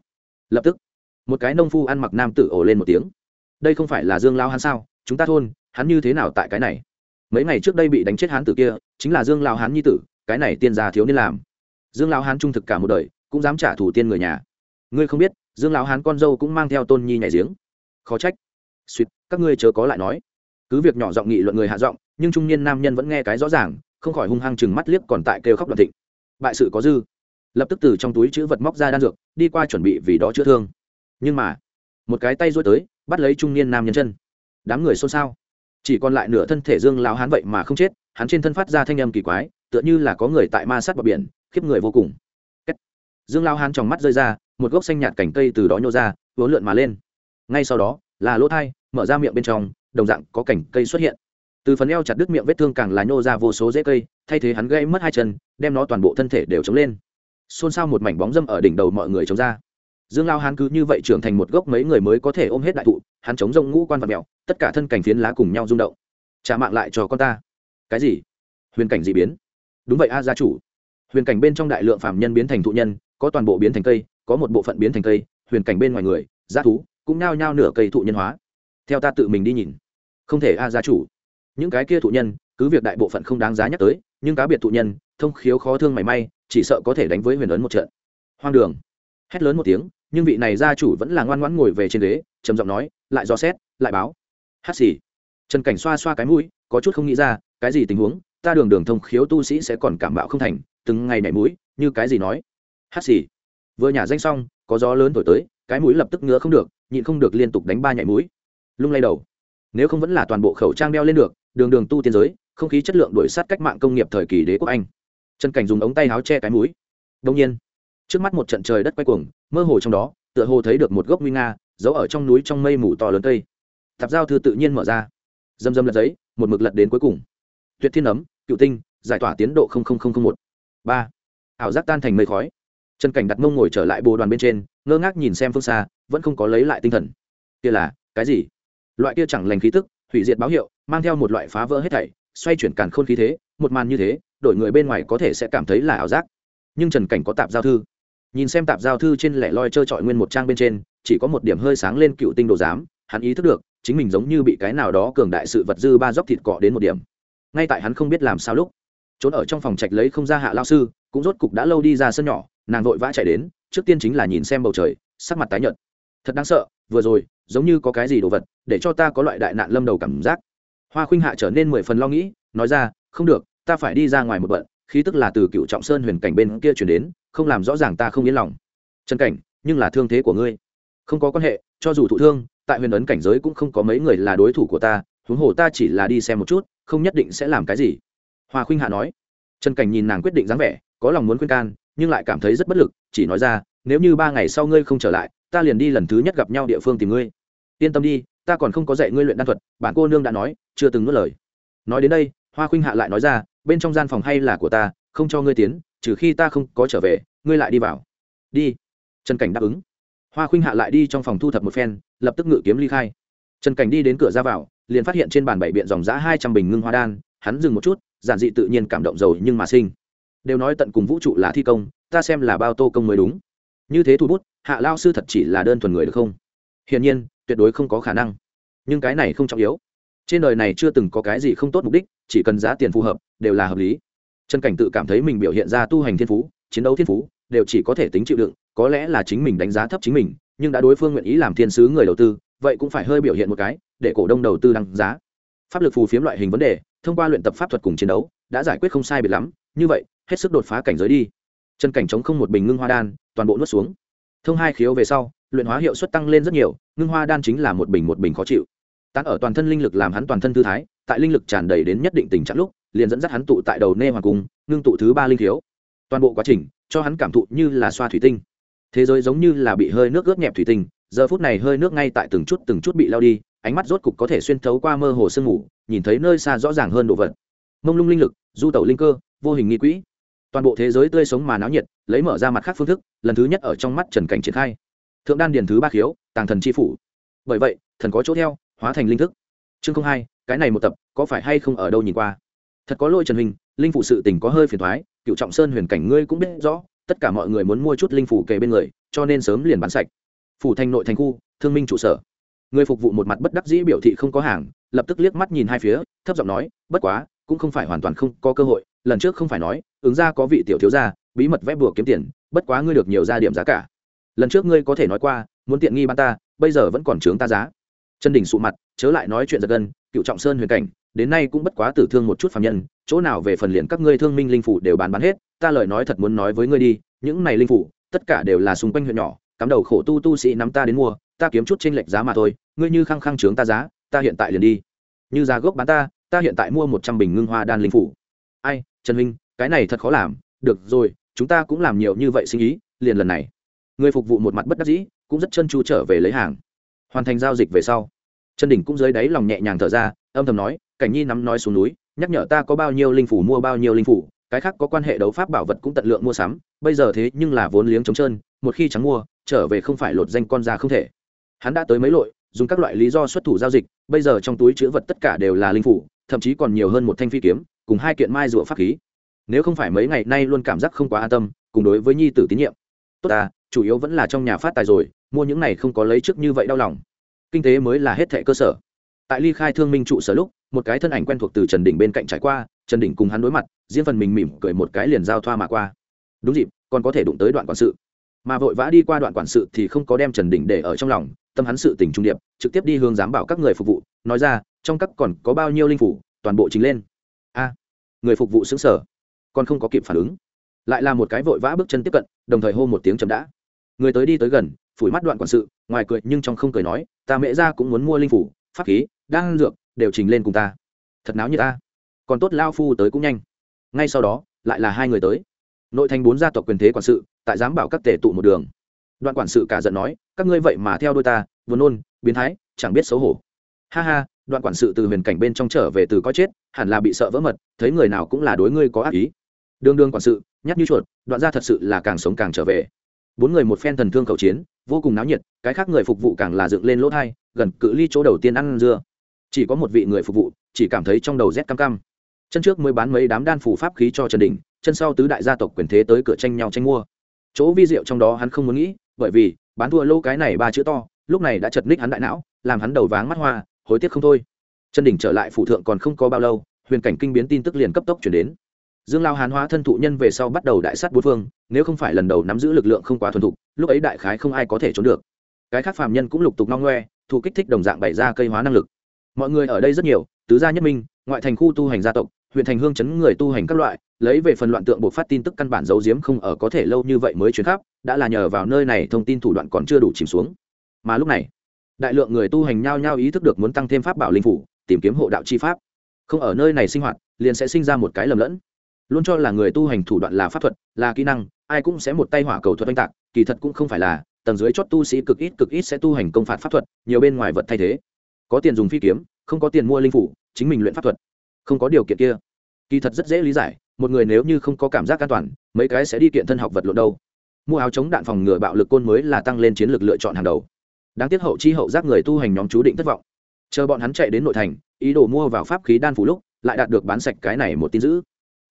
Lập tức, một cái nông phu ăn mặc nam tử ổ lên một tiếng. Đây không phải là dương lao hắn sao? Chúng ta thôn, hắn như thế nào tại cái này? Mấy ngày trước đây bị đánh chết hắn tử kia, chính là dương lao hắn nhi tử, cái này tiên già thiếu niên làm. Dương lao hắn trung thực cả một đời, cũng dám trả thù tiên người nhà ngươi không biết, dương lão hán con dâu cũng mang theo tôn nhi nhảy giếng. Khó trách. Suýt các ngươi chớ có lại nói. Cứ việc nhỏ giọng nghị luận người hạ giọng, nhưng trung niên nam nhân vẫn nghe cái rõ ràng, không khỏi hung hăng chừng mắt liếc còn tại kêu khóc đoàn thịnh. Bại sự có dư. Lập tức từ trong túi chữ vật móc ra đan dược, đi qua chuẩn bị vì đó chữa thương. Nhưng mà, một cái tay rối tới, bắt lấy trung niên nam nhân chân. Đám người xôn xao. Chỉ còn lại nửa thân thể dương lão hán vậy mà không chết, hắn trên thân phát ra thanh âm kỳ quái, tựa như là có người tại ma sát bờ biển, khiếp người vô cùng. Dương lão hán tròng mắt rơi ra một gốc xanh nhạt cành cây từ đó nhô ra vốn lượn mà lên. Ngay sau đó, là lỗ thai, mở ra miệng bên trong, đồng dạng có cành cây xuất hiện. Từ phần eo chặt đứt miệng vết thương càng là nhô ra vô số rễ cây, thay thế hắn gây mất hai chân, đem nó toàn bộ thân thể đều chống lên. Xôn xao một mảnh bóng dâm ở đỉnh đầu mọi người chống ra. Dương lao hán cứ như vậy trưởng thành một gốc mấy người mới có thể ôm hết đại thụ, hắn chống rông ngũ quan vật mèo tất cả thân cảnh phiến lá cùng nhau rung động. Trả mạng lại cho con ta. Cái gì? Huyền cảnh d ị biến. Đúng vậy a, gia chủ. Huyền cảnh bên trong đại lượng phạm nhân biến thành thụ nhân, có toàn bộ biến thành cây có một bộ phận biến thành cây, huyền cảnh bên ngoài người g thú, cũng nao nhao nửa cây thụ nhân hóa. Theo ta tự mình đi nhìn. Không thể a, gia chủ. Những cái kia thụ nhân, cứ việc đại bộ phận không đáng giá nhắc tới, nhưng cá biệt thụ nhân, thông khiếu khó thương mảy may, chỉ sợ có thể đánh với huyền ấn một trận. Hoang đường. Hét lớn một tiếng, nhưng vị này gia chủ vẫn là ngoan ngoãn ngồi về trên ghế, trầm giọng nói, lại do xét, lại báo. Hát xì. Trần cảnh xoa xoa cái mũi, có chút không nghĩ ra, cái gì tình huống, ta đường đường thông khiếu tu sĩ sẽ còn cảm bạo không thành, từng ngày nhảy mũi, như cái gì nói. Hát xì vừa nhả danh xong, có gió lớn thổi tới, cái mũi lập tức ngứa không được, nhịn không được liên tục đánh ba nhảy mũi. Lung lay đầu. Nếu không vẫn là toàn bộ khẩu trang đeo lên được, đường đường tu tiên giới, không khí chất lượng đổi sát cách mạng công nghiệp thời kỳ đế quốc anh. Trần cảnh dùng ống tay áo che cái mũi. Đông nhiên, trước mắt một trận trời đất quay cuồng, mơ hồ trong đó, tựa hồ thấy được một gốc nguy nga, giấu ở trong núi trong mây mù to lớn cây tạp giao thư tự nhiên mở ra. Dâm dâm lật giấy, một mực lật đến cuối cùng. Tuyệt thiên ấm, cựu tinh, giải tỏa tiến độ một. Ba. Ảo giác tan thành mây khói trần cảnh đặt mông ngồi trở lại bồ đoàn bên trên, ngơ ngác nhìn xem phương xa, vẫn không có lấy lại tinh thần. Kia là, cái gì? Loại kia chẳng lành khí tức, hủy diệt báo hiệu, mang theo một loại phá vỡ hết thảy, xoay chuyển càn khôn khí thế, một màn như thế, đổi người bên ngoài có thể sẽ cảm thấy là ảo giác. Nhưng trần cảnh có tạp giao thư. Nhìn xem tạp giao thư trên lẻ loi trơ trọi nguyên một trang bên trên, chỉ có một điểm hơi sáng lên cựu tinh đồ giám, hắn ý thức được, chính mình giống như bị cái nào đó cường đại sự vật dư ba dốc thịt cọ đến một điểm. Ngay tại hắn không biết làm sao lúc, trốn ở trong phòng trạch lấy không ra hạ lao sư, cũng rốt cục đã lâu đi ra sân nhỏ nàng vội vã chạy đến, trước tiên chính là nhìn xem bầu trời, sắc mặt tái nhợt. Thật đáng sợ, vừa rồi, giống như có cái gì đồ vật, để cho ta có loại đại nạn lâm đầu cảm giác. Hoa khuynh hạ trở nên mười phần lo nghĩ, nói ra, không được, ta phải đi ra ngoài một bận, khí tức là từ cựu trọng sơn huyền cảnh bên kia chuyển đến, không làm rõ ràng ta không yên lòng. Trần cảnh, nhưng là thương thế của ngươi. Không có quan hệ, cho dù thụ thương, tại huyền ấn cảnh giới cũng không có mấy người là đối thủ của ta, huống hồ ta chỉ là đi xem một chút, không nhất định sẽ làm cái gì. Hoa khuynh hạ nói. Trần cảnh nhìn nàng quyết định dáng vẻ, có lòng muốn khuyên can nhưng lại cảm thấy rất bất lực, chỉ nói ra, nếu như ba ngày sau ngươi không trở lại, ta liền đi lần thứ nhất gặp nhau địa phương tìm ngươi. Yên tâm đi, ta còn không có dạy ngươi luyện đan thuật, bản cô nương đã nói, chưa từng nuốt lời. Nói đến đây, hoa khuynh hạ lại nói ra, bên trong gian phòng hay là của ta, không cho ngươi tiến, trừ khi ta không có trở về, ngươi lại đi vào. Đi. Trần cảnh đáp ứng. Hoa khuynh hạ lại đi trong phòng thu thập một phen, lập tức ngự kiếm ly khai. Trần cảnh đi đến cửa ra vào, liền phát hiện trên bàn bảy biện dòng giã hai trăm bình ngưng hoa đan, hắn dừng một chút, giản dị tự nhiên cảm động giàu nhưng mà sinh đều nói tận cùng vũ trụ là thi công, ta xem là bao tô công mới đúng. Như thế thủ bút, hạ lao sư thật chỉ là đơn thuần người được không? Hiển nhiên, tuyệt đối không có khả năng. Nhưng cái này không trọng yếu. Trên đời này chưa từng có cái gì không tốt mục đích, chỉ cần giá tiền phù hợp, đều là hợp lý. Trần cảnh tự cảm thấy mình biểu hiện ra tu hành thiên phú, chiến đấu thiên phú, đều chỉ có thể tính chịu đựng, có lẽ là chính mình đánh giá thấp chính mình, nhưng đã đối phương nguyện ý làm thiên sứ người đầu tư, vậy cũng phải hơi biểu hiện một cái, để cổ đông đầu tư đăng giá. Pháp lực phù phiếm loại hình vấn đề, thông qua luyện tập pháp thuật cùng chiến đấu, đã giải quyết không sai biệt lắm, như vậy hết sức đột phá cảnh giới đi. Chân cảnh chống không một bình ngưng hoa đan, toàn bộ nuốt xuống. Thông hai khiếu về sau, luyện hóa hiệu suất tăng lên rất nhiều, ngưng hoa đan chính là một bình một bình khó chịu. Tán ở toàn thân linh lực làm hắn toàn thân thư thái, tại linh lực tràn đầy đến nhất định tình trạng lúc, liền dẫn dắt hắn tụ tại đầu nê hoàng cung, ngưng tụ thứ ba linh thiếu toàn bộ quá trình, cho hắn cảm thụ như là xoa thủy tinh. Thế giới giống như là bị hơi nước ướt nhẹp thủy tinh, giờ phút này hơi nước ngay tại từng chút từng chút bị lao đi, ánh mắt rốt cục có thể xuyên thấu qua mơ hồ sương mù, nhìn thấy nơi xa rõ ràng hơn đồ vật. Mông lung linh lực, du tẩu linh cơ, vô hình nghi quỹ toàn bộ thế giới tươi sống mà náo nhiệt, lấy mở ra mặt khác phương thức, lần thứ nhất ở trong mắt trần cảnh triển khai. Thượng đan điền thứ ba khiếu, tàng thần c h i phủ. Bởi vậy, thần có chỗ theo, hóa thành linh thức. Chương không hai, cái này một tập, có phải hay không ở đâu nhìn qua? Thật có lôi trần hình linh phụ sự tình có hơi phiền thoái cựu trọng sơn huyền cảnh ngươi cũng biết rõ, tất cả mọi người muốn mua chút linh phủ kề bên người, cho nên sớm liền bán sạch. Phủ thành nội thành khu, thương minh trụ sở. Người phục vụ một mặt bất đắc dĩ biểu thị không có hàng, lập tức liếc mắt nhìn hai phía, thấp giọng nói, bất quá, cũng không phải hoàn toàn không có cơ hội, lần trước không phải nói ứng ra có vị tiểu thiếu gia, bí mật vẽ bùa kiếm tiền, bất quá ngươi được nhiều gia điểm giá cả. Lần trước ngươi có thể nói qua, muốn tiện nghi bán ta, bây giờ vẫn còn trướng ta giá. Chân đỉnh sụ mặt, chớ lại nói chuyện giật gân, cựu trọng sơn huyền cảnh, đến nay cũng bất quá tử thương một chút phạm nhân, chỗ nào về phần liền các ngươi thương minh linh phủ đều bán bán hết, ta lời nói thật muốn nói với ngươi đi, những này linh phủ, tất cả đều là xung quanh huyện nhỏ, cắm đầu khổ tu tu sĩ nắm ta đến mua, ta kiếm chút trên lệch giá mà thôi, ngươi như khăng khăng trướng ta giá, ta hiện tại liền đi. Như giá gốc bán ta ta hiện tại mua một trăm bình ngưng hoa đan linh phủ. Ai, trần minh cái này thật khó làm, được rồi, chúng ta cũng làm nhiều như vậy sinh ý, liền lần này. Người phục vụ một mặt bất đắc dĩ, cũng rất chân chu trở về lấy hàng. Hoàn thành giao dịch về sau, trần đỉnh cũng dưới đáy lòng nhẹ nhàng thở ra, âm thầm nói, cảnh nhi nắm nói xuống núi, nhắc nhở ta có bao nhiêu linh phủ mua bao nhiêu linh phủ, cái khác có quan hệ đấu pháp bảo vật cũng tận lượng mua sắm, bây giờ thế nhưng là vốn liếng trống trơn, một khi trắng mua, trở về không phải lột danh con ra không thể. Hắn đã tới mấy lội, dùng các loại lý do xuất thủ giao dịch, bây giờ trong túi chữ vật tất cả đều là linh phủ, thậm chí còn nhiều hơn một thanh phi kiếm, cùng hai kiện mai rụa pháp khí nếu không phải mấy ngày nay luôn cảm giác không quá an tâm, cùng đối với nhi tử tín nhiệm. Tốt ta, chủ yếu vẫn là trong nhà phát tài rồi, mua những này không có lấy trước như vậy đau lòng. Kinh tế mới là hết thẻ cơ sở. Tại ly khai thương minh trụ sở lúc, một cái thân ảnh quen thuộc từ trần đỉnh bên cạnh trải qua, trần đỉnh cùng hắn đối mặt, riêng phần mình mỉm cười một cái liền giao thoa mà qua. Đúng dịp, còn có thể đụng tới đoạn quản sự. Mà vội vã đi qua đoạn quản sự thì không có đem trần đỉnh để ở trong lòng, tâm hắn sự tình trung điệp, trực tiếp đi hướng giám bảo các người phục vụ, nói ra, trong các còn có bao nhiêu linh phủ, toàn bộ chính lên. A, người phục vụ xứng sở còn không có kịp phản ứng. Lại là một cái vội vã bước chân tiếp cận, đồng thời hô một tiếng chậm đã. Người tới đi tới gần, phủi mắt đoạn quản sự, ngoài cười nhưng trong không cười nói, ta mẹ ra cũng muốn mua linh phủ, pháp khí đang dược, đều trình lên cùng ta. Thật náo như ta. Còn tốt lao phu tới cũng nhanh. Ngay sau đó, lại là hai người tới. Nội thành bốn gia tộc quyền thế quản sự, tại giám bảo các tể tụ một đường. Đoạn quản sự cả giận nói, các ngươi vậy mà theo đôi ta vừa nôn, biến thái, chẳng biết xấu hổ. Ha ha, đoạn quản sự từ huyền cảnh bên trong trở về từ có chết, hẳn là bị sợ vỡ mật, thấy người nào cũng là đối ngươi có ác ý đương đương quản sự nhắc như chuột, đoạn ra thật sự là càng sống càng trở về. Bốn người một phen thần thương khẩu chiến, vô cùng náo nhiệt, cái khác người phục vụ càng là dựng lên lỗ thai, gần cự ly chỗ đầu tiên ăn dưa. Chỉ có một vị người phục vụ, chỉ cảm thấy trong đầu rét cam cam. Chân trước mới bán mấy đám đan phủ pháp khí cho trần đình chân sau tứ đại gia tộc quyền thế tới cửa tranh nhau tranh mua. Chỗ vi diệu trong đó hắn không muốn nghĩ, bởi vì, bán thua lô cái này ba chữ to, lúc này đã chật ních hắn đại não, làm hắn đầu váng mắt hoa, hối tiếc không thôi. Trần đình trở lại phủ thượng còn không có bao lâu, huyền cảnh kinh biến tin tức liền cấp tốc chuyển đến dương lao hán hóa thân thụ nhân về sau bắt đầu đại sát bốn phương, nếu không phải lần đầu nắm giữ lực lượng không quá thuần thục, lúc ấy đại khái không ai có thể trốn được. Cái khác phàm nhân cũng lục tục no ngoe, thụ kích thích đồng dạng bày ra cây hóa năng lực. Mọi người ở đây rất nhiều, tứ gia nhất minh, ngoại thành khu tu hành gia tộc, huyện thành hương chấn người tu hành các loại, lấy về phần loạn tượng buộc phát tin tức căn bản giấu giếm không ở có thể lâu như vậy mới chuyến khắp, đã là nhờ vào nơi này thông tin thủ đoạn còn chưa đủ chìm xuống. Mà lúc này, đại lượng người tu hành nhao nhao ý thức được muốn tăng thêm pháp bảo linh phủ, tìm kiếm hộ đạo chi pháp. Không ở nơi này sinh hoạt, liền sẽ sinh ra một cái lầm lẫn luôn cho là người tu hành thủ đoạn là pháp thuật, là kỹ năng, ai cũng sẽ một tay hỏa cầu thuật oanh tạc, kỳ thật cũng không phải là, tầng dưới chót tu sĩ cực ít cực ít sẽ tu hành công phạt pháp thuật, nhiều bên ngoài vật thay thế. Có tiền dùng phi kiếm, không có tiền mua linh phủ, chính mình luyện pháp thuật. Không có điều kiện kia. Kỳ thật rất dễ lý giải, một người nếu như không có cảm giác an toàn, mấy cái sẽ đi kiện thân học vật lộn đâu. Mua áo chống đạn phòng ngừa bạo lực côn mới là tăng lên chiến lược lựa chọn hàng đầu. Đáng tiếc hậu chi hậu giác người tu hành nhóm chú định thất vọng. Chờ bọn hắn chạy đến nội thành, ý đồ mua vào pháp khí đan phủ lúc, lại đạt được bán sạch cái này một tin giữ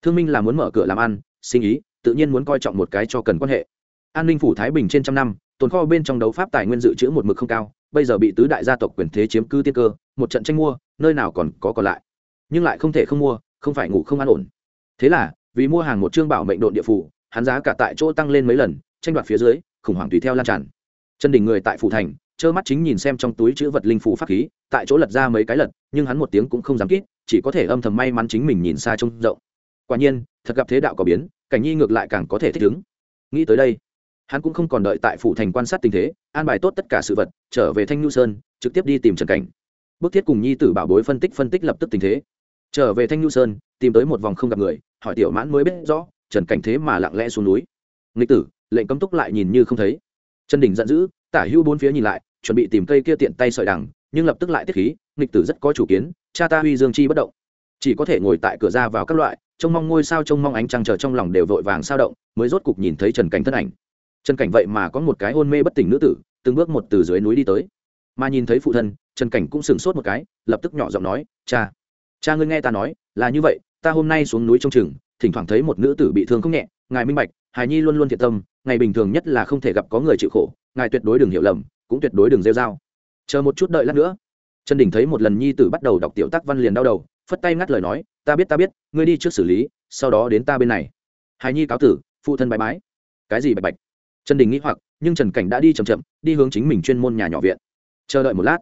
thương minh là muốn mở cửa làm ăn, sinh ý, tự nhiên muốn coi trọng một cái cho cần quan hệ. An ninh phủ thái bình trên trăm năm, tồn kho bên trong đấu pháp tài nguyên dự trữ một mực không cao, bây giờ bị tứ đại gia tộc quyền thế chiếm cư tiên cơ, một trận tranh mua, nơi nào còn có còn lại. Nhưng lại không thể không mua, không phải ngủ không an ổn. Thế là, vì mua hàng một chương bảo mệnh độn địa phủ, hắn giá cả tại chỗ tăng lên mấy lần, tranh đoạt phía dưới, khủng hoảng tùy theo lan tràn. Chân đỉnh người tại phủ thành, trơ mắt chính nhìn xem trong túi chữ vật linh phủ pháp khí, tại chỗ lật ra mấy cái lật, nhưng hắn một tiếng cũng không dám kít, chỉ có thể âm thầm may mắn chính mình nhìn xa trông rộng quả nhiên, thật gặp thế đạo có biến, cảnh nhi ngược lại càng có thể thích ứng. Nghĩ tới đây, hắn cũng không còn đợi tại phủ thành quan sát tình thế, an bài tốt tất cả sự vật, trở về thanh nhu sơn, trực tiếp đi tìm trần cảnh. Bức thiết cùng nhi tử bảo bối phân tích phân tích lập tức tình thế. Trở về thanh nhu sơn, tìm tới một vòng không gặp người, hỏi tiểu mãn mới biết rõ, trần cảnh thế mà lặng lẽ xuống núi. Nghịch tử, lệnh cấm túc lại nhìn như không thấy. Trần đình giận dữ, tả hưu bốn phía nhìn lại, chuẩn bị tìm cây kia tiện tay sợi đằng, nhưng lập tức lại tiết khí, nghịch tử rất có chủ kiến, cha ta huy dương chi bất động chỉ có thể ngồi tại cửa ra vào các loại, trông mong ngôi sao, trông mong ánh trăng chờ trong lòng đều vội vàng sao động, mới rốt cục nhìn thấy trần cảnh thân ảnh. Trần cảnh vậy mà có một cái hôn mê bất tỉnh nữ tử, từng bước một từ dưới núi đi tới. Mà nhìn thấy phụ thân, trần cảnh cũng sửng sốt một cái, lập tức nhỏ giọng nói, cha cha ngươi nghe ta nói, là như vậy, ta hôm nay xuống núi trong chừng, thỉnh thoảng thấy một nữ tử bị thương không nhẹ, ngài minh bạch, hài nhi luôn luôn thiện tâm, ngày bình thường nhất là không thể gặp có người chịu khổ, ngài tuyệt đối đừng hiểu lầm, cũng tuyệt đối đừng rêu dao chờ một chút đợi lát nữa. Trần đình thấy một lần nhi tử bắt đầu đọc tiểu tác văn liền đau đầu phất tay ngắt lời nói, ta biết ta biết, ngươi đi trước xử lý, sau đó đến ta bên này. Hài nhi cáo tử, phụ thân bãi bái cái gì bạch bạch? Trần đình nghĩ hoặc, nhưng trần cảnh đã đi chậm chậm, đi hướng chính mình chuyên môn nhà nhỏ viện. Chờ đợi một lát,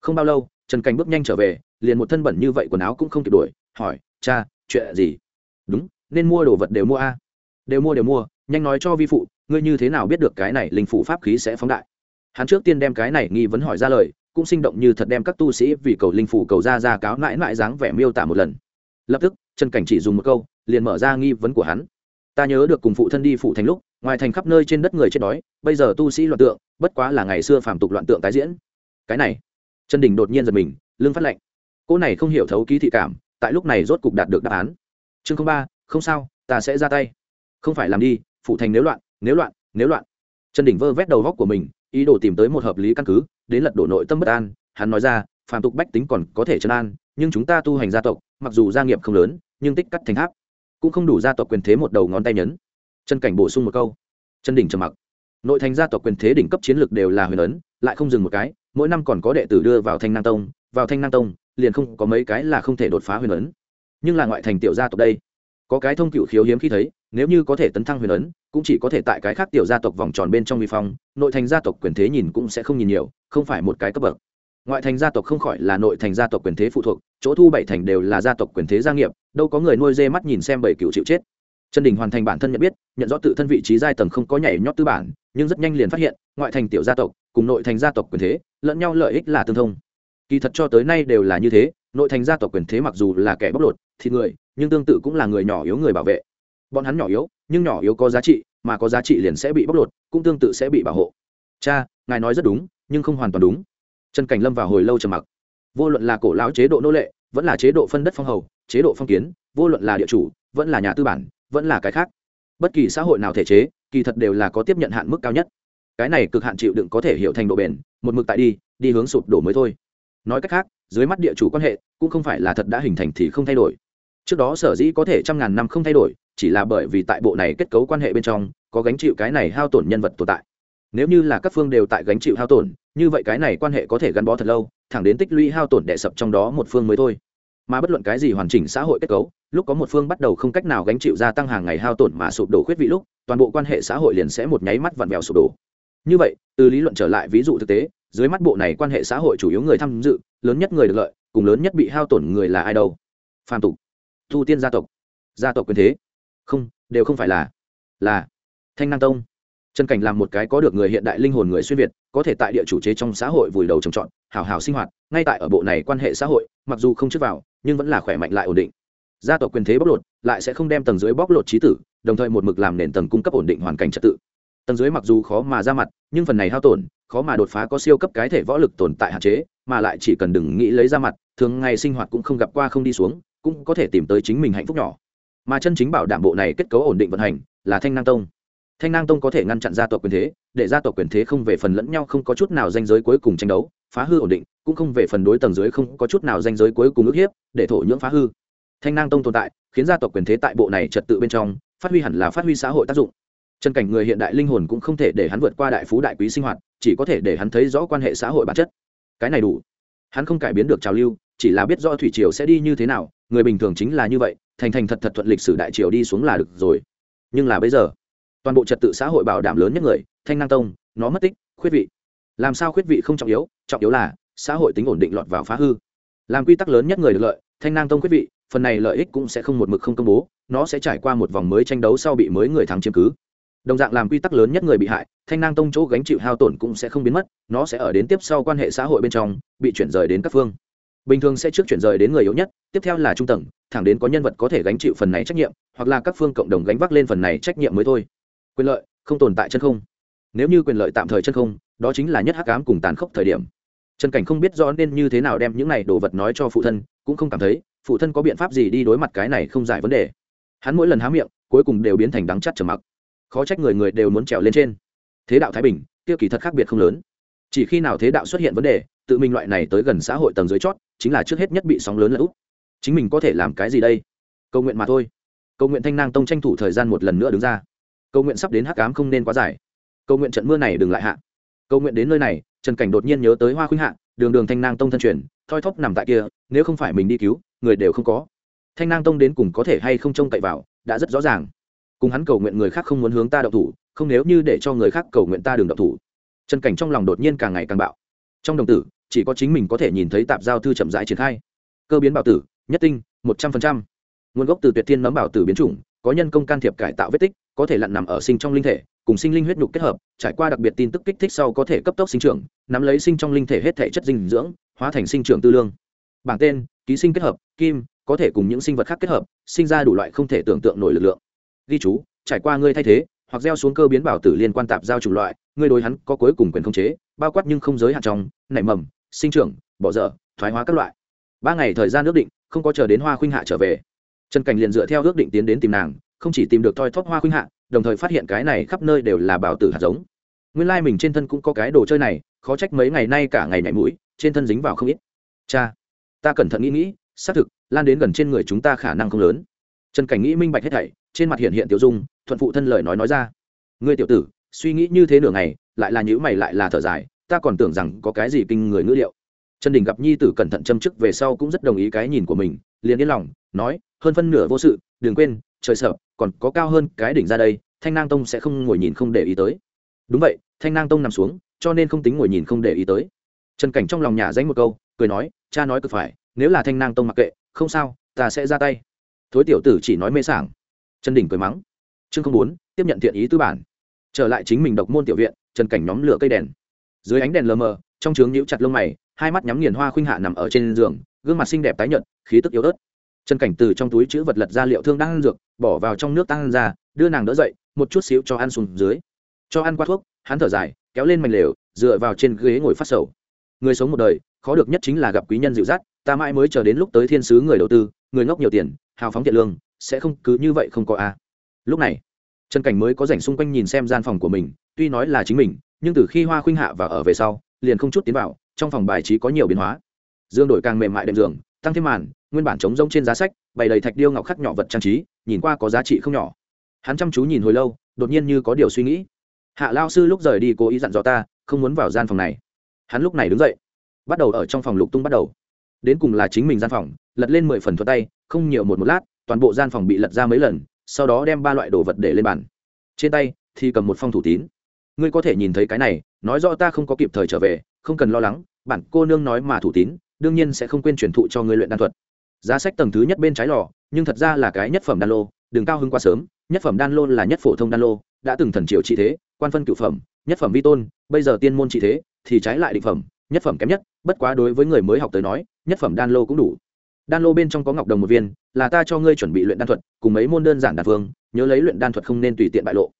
không bao lâu, trần cảnh bước nhanh trở về, liền một thân bẩn như vậy quần áo cũng không kịp đuổi hỏi, cha, chuyện gì? Đúng, nên mua đồ vật đều mua a. Đều mua đều mua, nhanh nói cho vi phụ, ngươi như thế nào biết được cái này linh phụ pháp khí sẽ phóng đại? Hắn trước tiên đem cái này nghi vấn hỏi ra lời cũng sinh động như thật đem các tu sĩ vì cầu linh phủ cầu ra ra cáo mãi mãi dáng vẻ miêu tả một lần. Lập tức, trần cảnh chỉ dùng một câu, liền mở ra nghi vấn của hắn. Ta nhớ được cùng phụ thân đi phụ thành lúc, ngoài thành khắp nơi trên đất người chết đói, bây giờ tu sĩ loạn tượng, bất quá là ngày xưa phàm tục loạn tượng tái diễn. Cái này, trần đình đột nhiên giật mình lương phát lệnh cô này không hiểu thấu ký thị cảm, tại lúc này rốt cục đạt được đáp án. Chương ba, không sao, ta sẽ ra tay. Không phải làm đi phụ thành nếu loạn nếu loạn nếu loạn. Trần đình vơ vét đầu góc của mình, ý đồ tìm tới một hợp lý căn cứ đến lật đổ nội tâm bất an, hắn nói ra, phàm tục bách tính còn có thể chân an, nhưng chúng ta tu hành gia tộc, mặc dù gia nghiệp không lớn, nhưng tích cắt thành tháp, cũng không đủ gia tộc quyền thế một đầu ngón tay nhấn. Chân cảnh bổ sung một câu. Chân đỉnh trầm mặc. Nội thành gia tộc quyền thế đỉnh cấp chiến lược đều là huyền ấn, lại không dừng một cái, mỗi năm còn có đệ tử đưa vào thanh năng tông, vào thanh năng tông, liền không có mấy cái là không thể đột phá huyền ấn. Nhưng là ngoại thành tiểu gia tộc đây, có cái thông cựu khiếu hiếm khi thấy, nếu như có thể tấn thăng huyền ấn cũng chỉ có thể tại cái khác tiểu gia tộc vòng tròn bên trong vi phong, nội thành gia tộc quyền thế nhìn cũng sẽ không nhìn nhiều, không phải một cái cấp bậc. Ngoại thành gia tộc không khỏi là nội thành gia tộc quyền thế phụ thuộc, chỗ thu bảy thành đều là gia tộc quyền thế gia nghiệp, đâu có người nuôi dê mắt nhìn xem bảy cựu chịu chết. Trần đình hoàn thành bản thân nhận biết, nhận rõ tự thân vị trí giai tầng không có nhảy nhót tư bản, nhưng rất nhanh liền phát hiện, ngoại thành tiểu gia tộc cùng nội thành gia tộc quyền thế lẫn nhau lợi ích là tương thông. Kỳ thật cho tới nay đều là như thế, nội thành gia tộc quyền thế mặc dù là kẻ bóc lột thì người, nhưng tương tự cũng là người nhỏ yếu người bảo vệ bọn hắn nhỏ yếu, nhưng nhỏ yếu có giá trị, mà có giá trị liền sẽ bị bóc lột, cũng tương tự sẽ bị bảo hộ. Cha, ngài nói rất đúng, nhưng không hoàn toàn đúng. Trần cảnh lâm vào hồi lâu trầm mặc. Vô luận là cổ lão chế độ nô lệ, vẫn là chế độ phân đất phong hầu, chế độ phong kiến, vô luận là địa chủ, vẫn là nhà tư bản, vẫn là cái khác. Bất kỳ xã hội nào thể chế, kỳ thật đều là có tiếp nhận hạn mức cao nhất. Cái này cực hạn chịu đựng có thể hiểu thành độ bền, một mực tại đi đi hướng sụp đổ mới thôi. Nói cách khác, dưới mắt địa chủ quan hệ, cũng không phải là thật đã hình thành thì không thay đổi. Trước đó sở dĩ có thể trăm ngàn năm không thay đổi chỉ là bởi vì tại bộ này kết cấu quan hệ bên trong, có gánh chịu cái này hao tổn nhân vật tồn tại. Nếu như là các phương đều tại gánh chịu hao tổn, như vậy cái này quan hệ có thể gắn bó thật lâu, thẳng đến tích lũy hao tổn đệ sập trong đó một phương mới thôi. Mà bất luận cái gì hoàn chỉnh xã hội kết cấu, lúc có một phương bắt đầu không cách nào gánh chịu gia tăng hàng ngày hao tổn mà sụp đổ khuyết vị lúc, toàn bộ quan hệ xã hội liền sẽ một nháy mắt vặn vẹo sụp đổ. Như vậy, từ lý luận trở lại ví dụ thực tế, dưới mắt bộ này quan hệ xã hội chủ yếu người tham dự, lớn nhất người được lợi, cùng lớn nhất bị hao tổn người là ai đâu? Phàm tục. Thu tiên gia tộc. Gia tộc quyền thế không, đều không phải là là thanh năng tông. Trần cảnh làm một cái có được người hiện đại linh hồn người xuyên việt, có thể tại địa chủ chế trong xã hội vùi đầu trồng trọt hào hào sinh hoạt, ngay tại ở bộ này quan hệ xã hội, mặc dù không trước vào, nhưng vẫn là khỏe mạnh lại ổn định. Gia tộc quyền thế bóc lột, lại sẽ không đem tầng dưới bóc lột trí tử, đồng thời một mực làm nền tầng cung cấp ổn định hoàn cảnh trật tự. Tầng dưới mặc dù khó mà ra mặt, nhưng phần này hao tổn, khó mà đột phá có siêu cấp cái thể võ lực tồn tại hạn chế, mà lại chỉ cần đừng nghĩ lấy ra mặt, thường ngày sinh hoạt cũng không gặp qua không đi xuống, cũng có thể tìm tới chính mình hạnh phúc nhỏ mà chân chính bảo đảm bộ này kết cấu ổn định vận hành là thanh năng tông. Thanh năng tông có thể ngăn chặn gia tộc quyền thế, để gia tộc quyền thế không về phần lẫn nhau không có chút nào danh giới cuối cùng tranh đấu, phá hư ổn định, cũng không về phần đối tầng dưới không có chút nào danh giới cuối cùng ức hiếp, để thổ nhưỡng phá hư. Thanh năng tông tồn tại, khiến gia tộc quyền thế tại bộ này trật tự bên trong, phát huy hẳn là phát huy xã hội tác dụng. Chân cảnh người hiện đại linh hồn cũng không thể để hắn vượt qua đại phú đại quý sinh hoạt, chỉ có thể để hắn thấy rõ quan hệ xã hội bản chất. Cái này đủ. Hắn không cải biến được trào lưu, chỉ là biết rõ thủy triều sẽ đi như thế nào, người bình thường chính là như vậy thành thành thật thật thuận lịch sử đại triều đi xuống là được rồi. Nhưng là bây giờ, toàn bộ trật tự xã hội bảo đảm lớn nhất người, thanh năng tông, nó mất tích, khuyết vị. Làm sao khuyết vị không trọng yếu trọng yếu là xã hội tính ổn định lọt vào phá hư. Làm quy tắc lớn nhất người được lợi, thanh năng tông khuyết vị, phần này lợi ích cũng sẽ không một mực không công bố, nó sẽ trải qua một vòng mới tranh đấu sau bị mới người thắng chiếm cứ. Đồng dạng làm quy tắc lớn nhất người bị hại, thanh năng tông chỗ gánh chịu hao tổn cũng sẽ không biến mất, nó sẽ ở đến tiếp sau quan hệ xã hội bên trong, bị chuyển rời đến các phương bình thường sẽ trước chuyển rời đến người yếu nhất, tiếp theo là trung tầng, thẳng đến có nhân vật có thể gánh chịu phần này trách nhiệm, hoặc là các phương cộng đồng gánh vác lên phần này trách nhiệm mới thôi. Quyền lợi không tồn tại chân không. Nếu như quyền lợi tạm thời chân không, đó chính là nhất hắc ám cùng tàn khốc thời điểm. Trần cảnh không biết rõ nên như thế nào đem những này đồ vật nói cho phụ thân, cũng không cảm thấy phụ thân có biện pháp gì đi đối mặt cái này không giải vấn đề. Hắn mỗi lần há miệng, cuối cùng đều biến thành đắng chắt trầm mặc. Khó trách người người đều muốn trèo lên trên. Thế đạo thái bình tiêu kỳ thật khác biệt không lớn. Chỉ khi nào thế đạo xuất hiện vấn đề tự mình loại này tới gần xã hội tầng dưới chót, chính là trước hết nhất bị sóng lớn lỡ úp. Chính mình có thể làm cái gì đây? Cầu nguyện mà thôi. Cầu nguyện thanh nang tông tranh thủ thời gian một lần nữa đứng ra. Cầu nguyện sắp đến hắc cám không nên quá dài. Cầu nguyện trận mưa này đừng lại hạ. Cầu nguyện đến nơi này, trần cảnh đột nhiên nhớ tới hoa khuynh hạ, đường đường thanh nang tông thân truyền, thoi thóp nằm tại kia, nếu không phải mình đi cứu, người đều không có. Thanh nang tông đến cùng có thể hay không trông cậy vào, đã rất rõ ràng. Cùng hắn cầu nguyện người khác không muốn hướng ta đậu thủ, không nếu như để cho người khác cầu nguyện ta đừng đậu thủ. Trần cảnh trong lòng đột nhiên càng ngày càng bạo. Trong đồng tử chỉ có chính mình có thể nhìn thấy tạp giao thư chậm rãi triển khai. Cơ biến bảo tử, nhất tinh, một trăm linh nguồn gốc từ tuyệt thiên nấm bảo tử biến chủng, có nhân công can thiệp cải tạo vết tích, có thể lặn nằm ở sinh trong linh thể, cùng sinh linh huyết nhục kết hợp, trải qua đặc biệt tin tức kích thích sau có thể cấp tốc sinh trưởng, nắm lấy sinh trong linh thể hết thể chất dinh dưỡng, hóa thành sinh trưởng tư lương. Bảng tên, ký sinh kết hợp, kim, có thể cùng những sinh vật khác kết hợp, sinh ra đủ loại không thể tưởng tượng nổi lực lượng. Ghi chú, trải qua ngươi thay thế, hoặc gieo xuống cơ biến bảo tử liên quan tạp giao chủng loại, ngươi đối hắn có cuối cùng quyền khống chế, bao quát nhưng không giới hạn trong nảy mầm, sinh trưởng, bỏ dở, thoái hóa các loại. Ba ngày thời gian ước định, không có chờ đến hoa khuynh hạ trở về. Trần cảnh liền dựa theo ước định tiến đến tìm nàng, không chỉ tìm được thoi thóp hoa khuynh hạ, đồng thời phát hiện cái này khắp nơi đều là bảo tử hạt giống. Nguyên lai、like、mình trên thân cũng có cái đồ chơi này, khó trách mấy ngày nay cả ngày nhảy mũi, trên thân dính vào không ít. Cha, ta cẩn thận nghĩ nghĩ, xác thực, lan đến gần trên người chúng ta khả năng không lớn. Trần cảnh nghĩ minh bạch hết thảy, trên mặt hiện hiện tiểu dung, thuận phụ thân lời nói nói ra. Ngươi tiểu tử, suy nghĩ như thế nửa ngày, lại là nhữ mày lại là thở dài ta còn tưởng rằng có cái gì kinh người ngữ liệu. Trần đình gặp nhi tử cẩn thận châm chức về sau cũng rất đồng ý cái nhìn của mình, liền yên lòng, nói, hơn phân nửa vô sự, đừng quên, trời sợ, còn có cao hơn cái đỉnh ra đây, thanh nang tông sẽ không ngồi nhìn không để ý tới. Đúng vậy, thanh nang tông nằm xuống, cho nên không tính ngồi nhìn không để ý tới. Trần cảnh trong lòng nhà danh một câu, cười nói, cha nói cực phải, nếu là thanh nang tông mặc kệ, không sao, ta sẽ ra tay. Thối tiểu tử chỉ nói mê sảng. Trần đình cười mắng, chương không bốn, tiếp nhận thiện ý tư bản. Trở lại chính mình độc môn tiểu viện, trần cảnh nhóm lửa cây đèn dưới ánh đèn lờ mờ, trong trướng nhíu chặt lông mày, hai mắt nhắm nghiền hoa khuynh hạ nằm ở trên giường, gương mặt xinh đẹp tái nhợt, khí tức yếu ớt. Trần cảnh từ trong túi chữ vật lật ra liệu thương đang ăn dược, bỏ vào trong nước tăng ra, đưa nàng đỡ dậy, một chút xíu cho ăn xuống dưới. Cho ăn qua thuốc, hắn thở dài, kéo lên mảnh lều, dựa vào trên ghế ngồi phát sầu. Người sống một đời, khó được nhất chính là gặp quý nhân dịu dắt, ta mãi mới chờ đến lúc tới thiên sứ người đầu tư, người ngốc nhiều tiền, hào phóng thiện lương, sẽ không cứ như vậy không có a. Lúc này trần cảnh mới có rảnh xung quanh nhìn xem gian phòng của mình, tuy nói là chính mình nhưng từ khi hoa khuynh hạ và ở về sau, liền không chút tiến vào, trong phòng bài trí có nhiều biến hóa. Dương đổi càng mềm mại đệm giường, tăng thêm màn, nguyên bản trống rông trên giá sách, bày đầy thạch điêu ngọc khắc nhỏ vật trang trí, nhìn qua có giá trị không nhỏ. Hắn chăm chú nhìn hồi lâu, đột nhiên như có điều suy nghĩ. Hạ lao sư lúc rời đi cố ý dặn dò ta, không muốn vào gian phòng này. Hắn lúc này đứng dậy, bắt đầu ở trong phòng lục tung bắt đầu. Đến cùng là chính mình gian phòng, lật lên mười phần thuật tay, không nhiều một một lát, toàn bộ gian phòng bị lật ra mấy lần, sau đó đem ba loại đồ vật để lên bàn. Trên tay thì cầm một phong thủ tín ngươi có thể nhìn thấy cái này, nói rõ ta không có kịp thời trở về, không cần lo lắng, bản cô nương nói mà thủ tín, đương nhiên sẽ không quên truyền thụ cho ngươi luyện đan thuật. Giá sách tầng thứ nhất bên trái lò, nhưng thật ra là cái nhất phẩm đan lô đừng cao hơn quá sớm, nhất phẩm đan lô là nhất phổ thông đan lô, đã từng thần triệu trị thế, quan phân cựu phẩm, nhất phẩm vi tôn, bây giờ tiên môn trị thế, thì trái lại định phẩm, nhất phẩm kém nhất, bất quá đối với người mới học tới nói, nhất phẩm đan lô cũng đủ. Đan lô bên trong có ngọc đồng một viên, là ta cho ngươi chuẩn bị luyện đan thuật, cùng mấy môn đơn giản đan phương, nhớ lấy luyện đan thuật không nên tùy tiện bại lộ.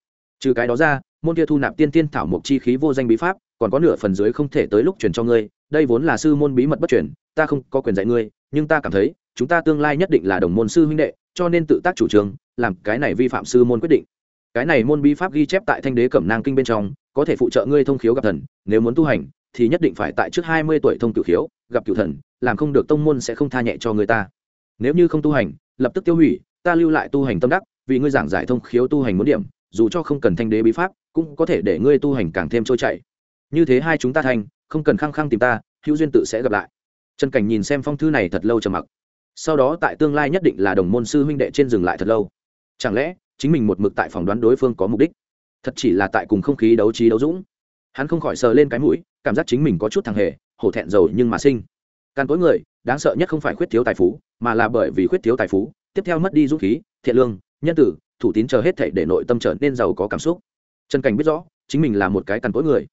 Trừ cái đó ra môn kia thu nạp tiên tiên thảo mộc chi khí vô danh bí pháp, còn có nửa phần dưới không thể tới lúc truyền cho ngươi, đây vốn là sư môn bí mật bất truyền, ta không có quyền dạy ngươi, nhưng ta cảm thấy, chúng ta tương lai nhất định là đồng môn sư huynh đệ, cho nên tự tác chủ trương, làm cái này vi phạm sư môn quyết định. Cái này môn bí pháp ghi chép tại thanh đế cẩm nang kinh bên trong, có thể phụ trợ ngươi thông khiếu gặp thần, nếu muốn tu hành, thì nhất định phải tại trước hai mươi tuổi thông cửu khiếu, gặp cửu thần, làm không được tông môn sẽ không tha nhẹ cho người ta. Nếu như không tu hành, lập tức tiêu hủy, ta lưu lại tu hành tâm đắc, vì ngươi giảng giải thông khiếu tu hành muốn điểm, dù cho không cần thanh đế bí pháp cũng có thể để ngươi tu hành càng thêm trôi chảy. Như thế hai chúng ta thành, không cần khăng khăng tìm ta, hữu duyên tự sẽ gặp lại. Trần cảnh nhìn xem phong thư này thật lâu trầm mặc. Sau đó tại tương lai nhất định là đồng môn sư huynh đệ trên dừng lại thật lâu. Chẳng lẽ, chính mình một mực tại phỏng đoán đối phương có mục đích? Thật chỉ là tại cùng không khí đấu trí đấu dũng. Hắn không khỏi sờ lên cái mũi, cảm giác chính mình có chút thằng hề, hổ thẹn giàu nhưng mà sinh căn tối người, đáng sợ nhất không phải khuyết thiếu tài phú, mà là bởi vì khuyết thiếu tài phú, tiếp theo mất đi dũng khí, thiện lương, nhân tử, thủ tín chờ hết thảy để nội tâm trở nên giàu có cảm xúc trần cảnh biết rõ, chính mình là một cái cằn cỗi người.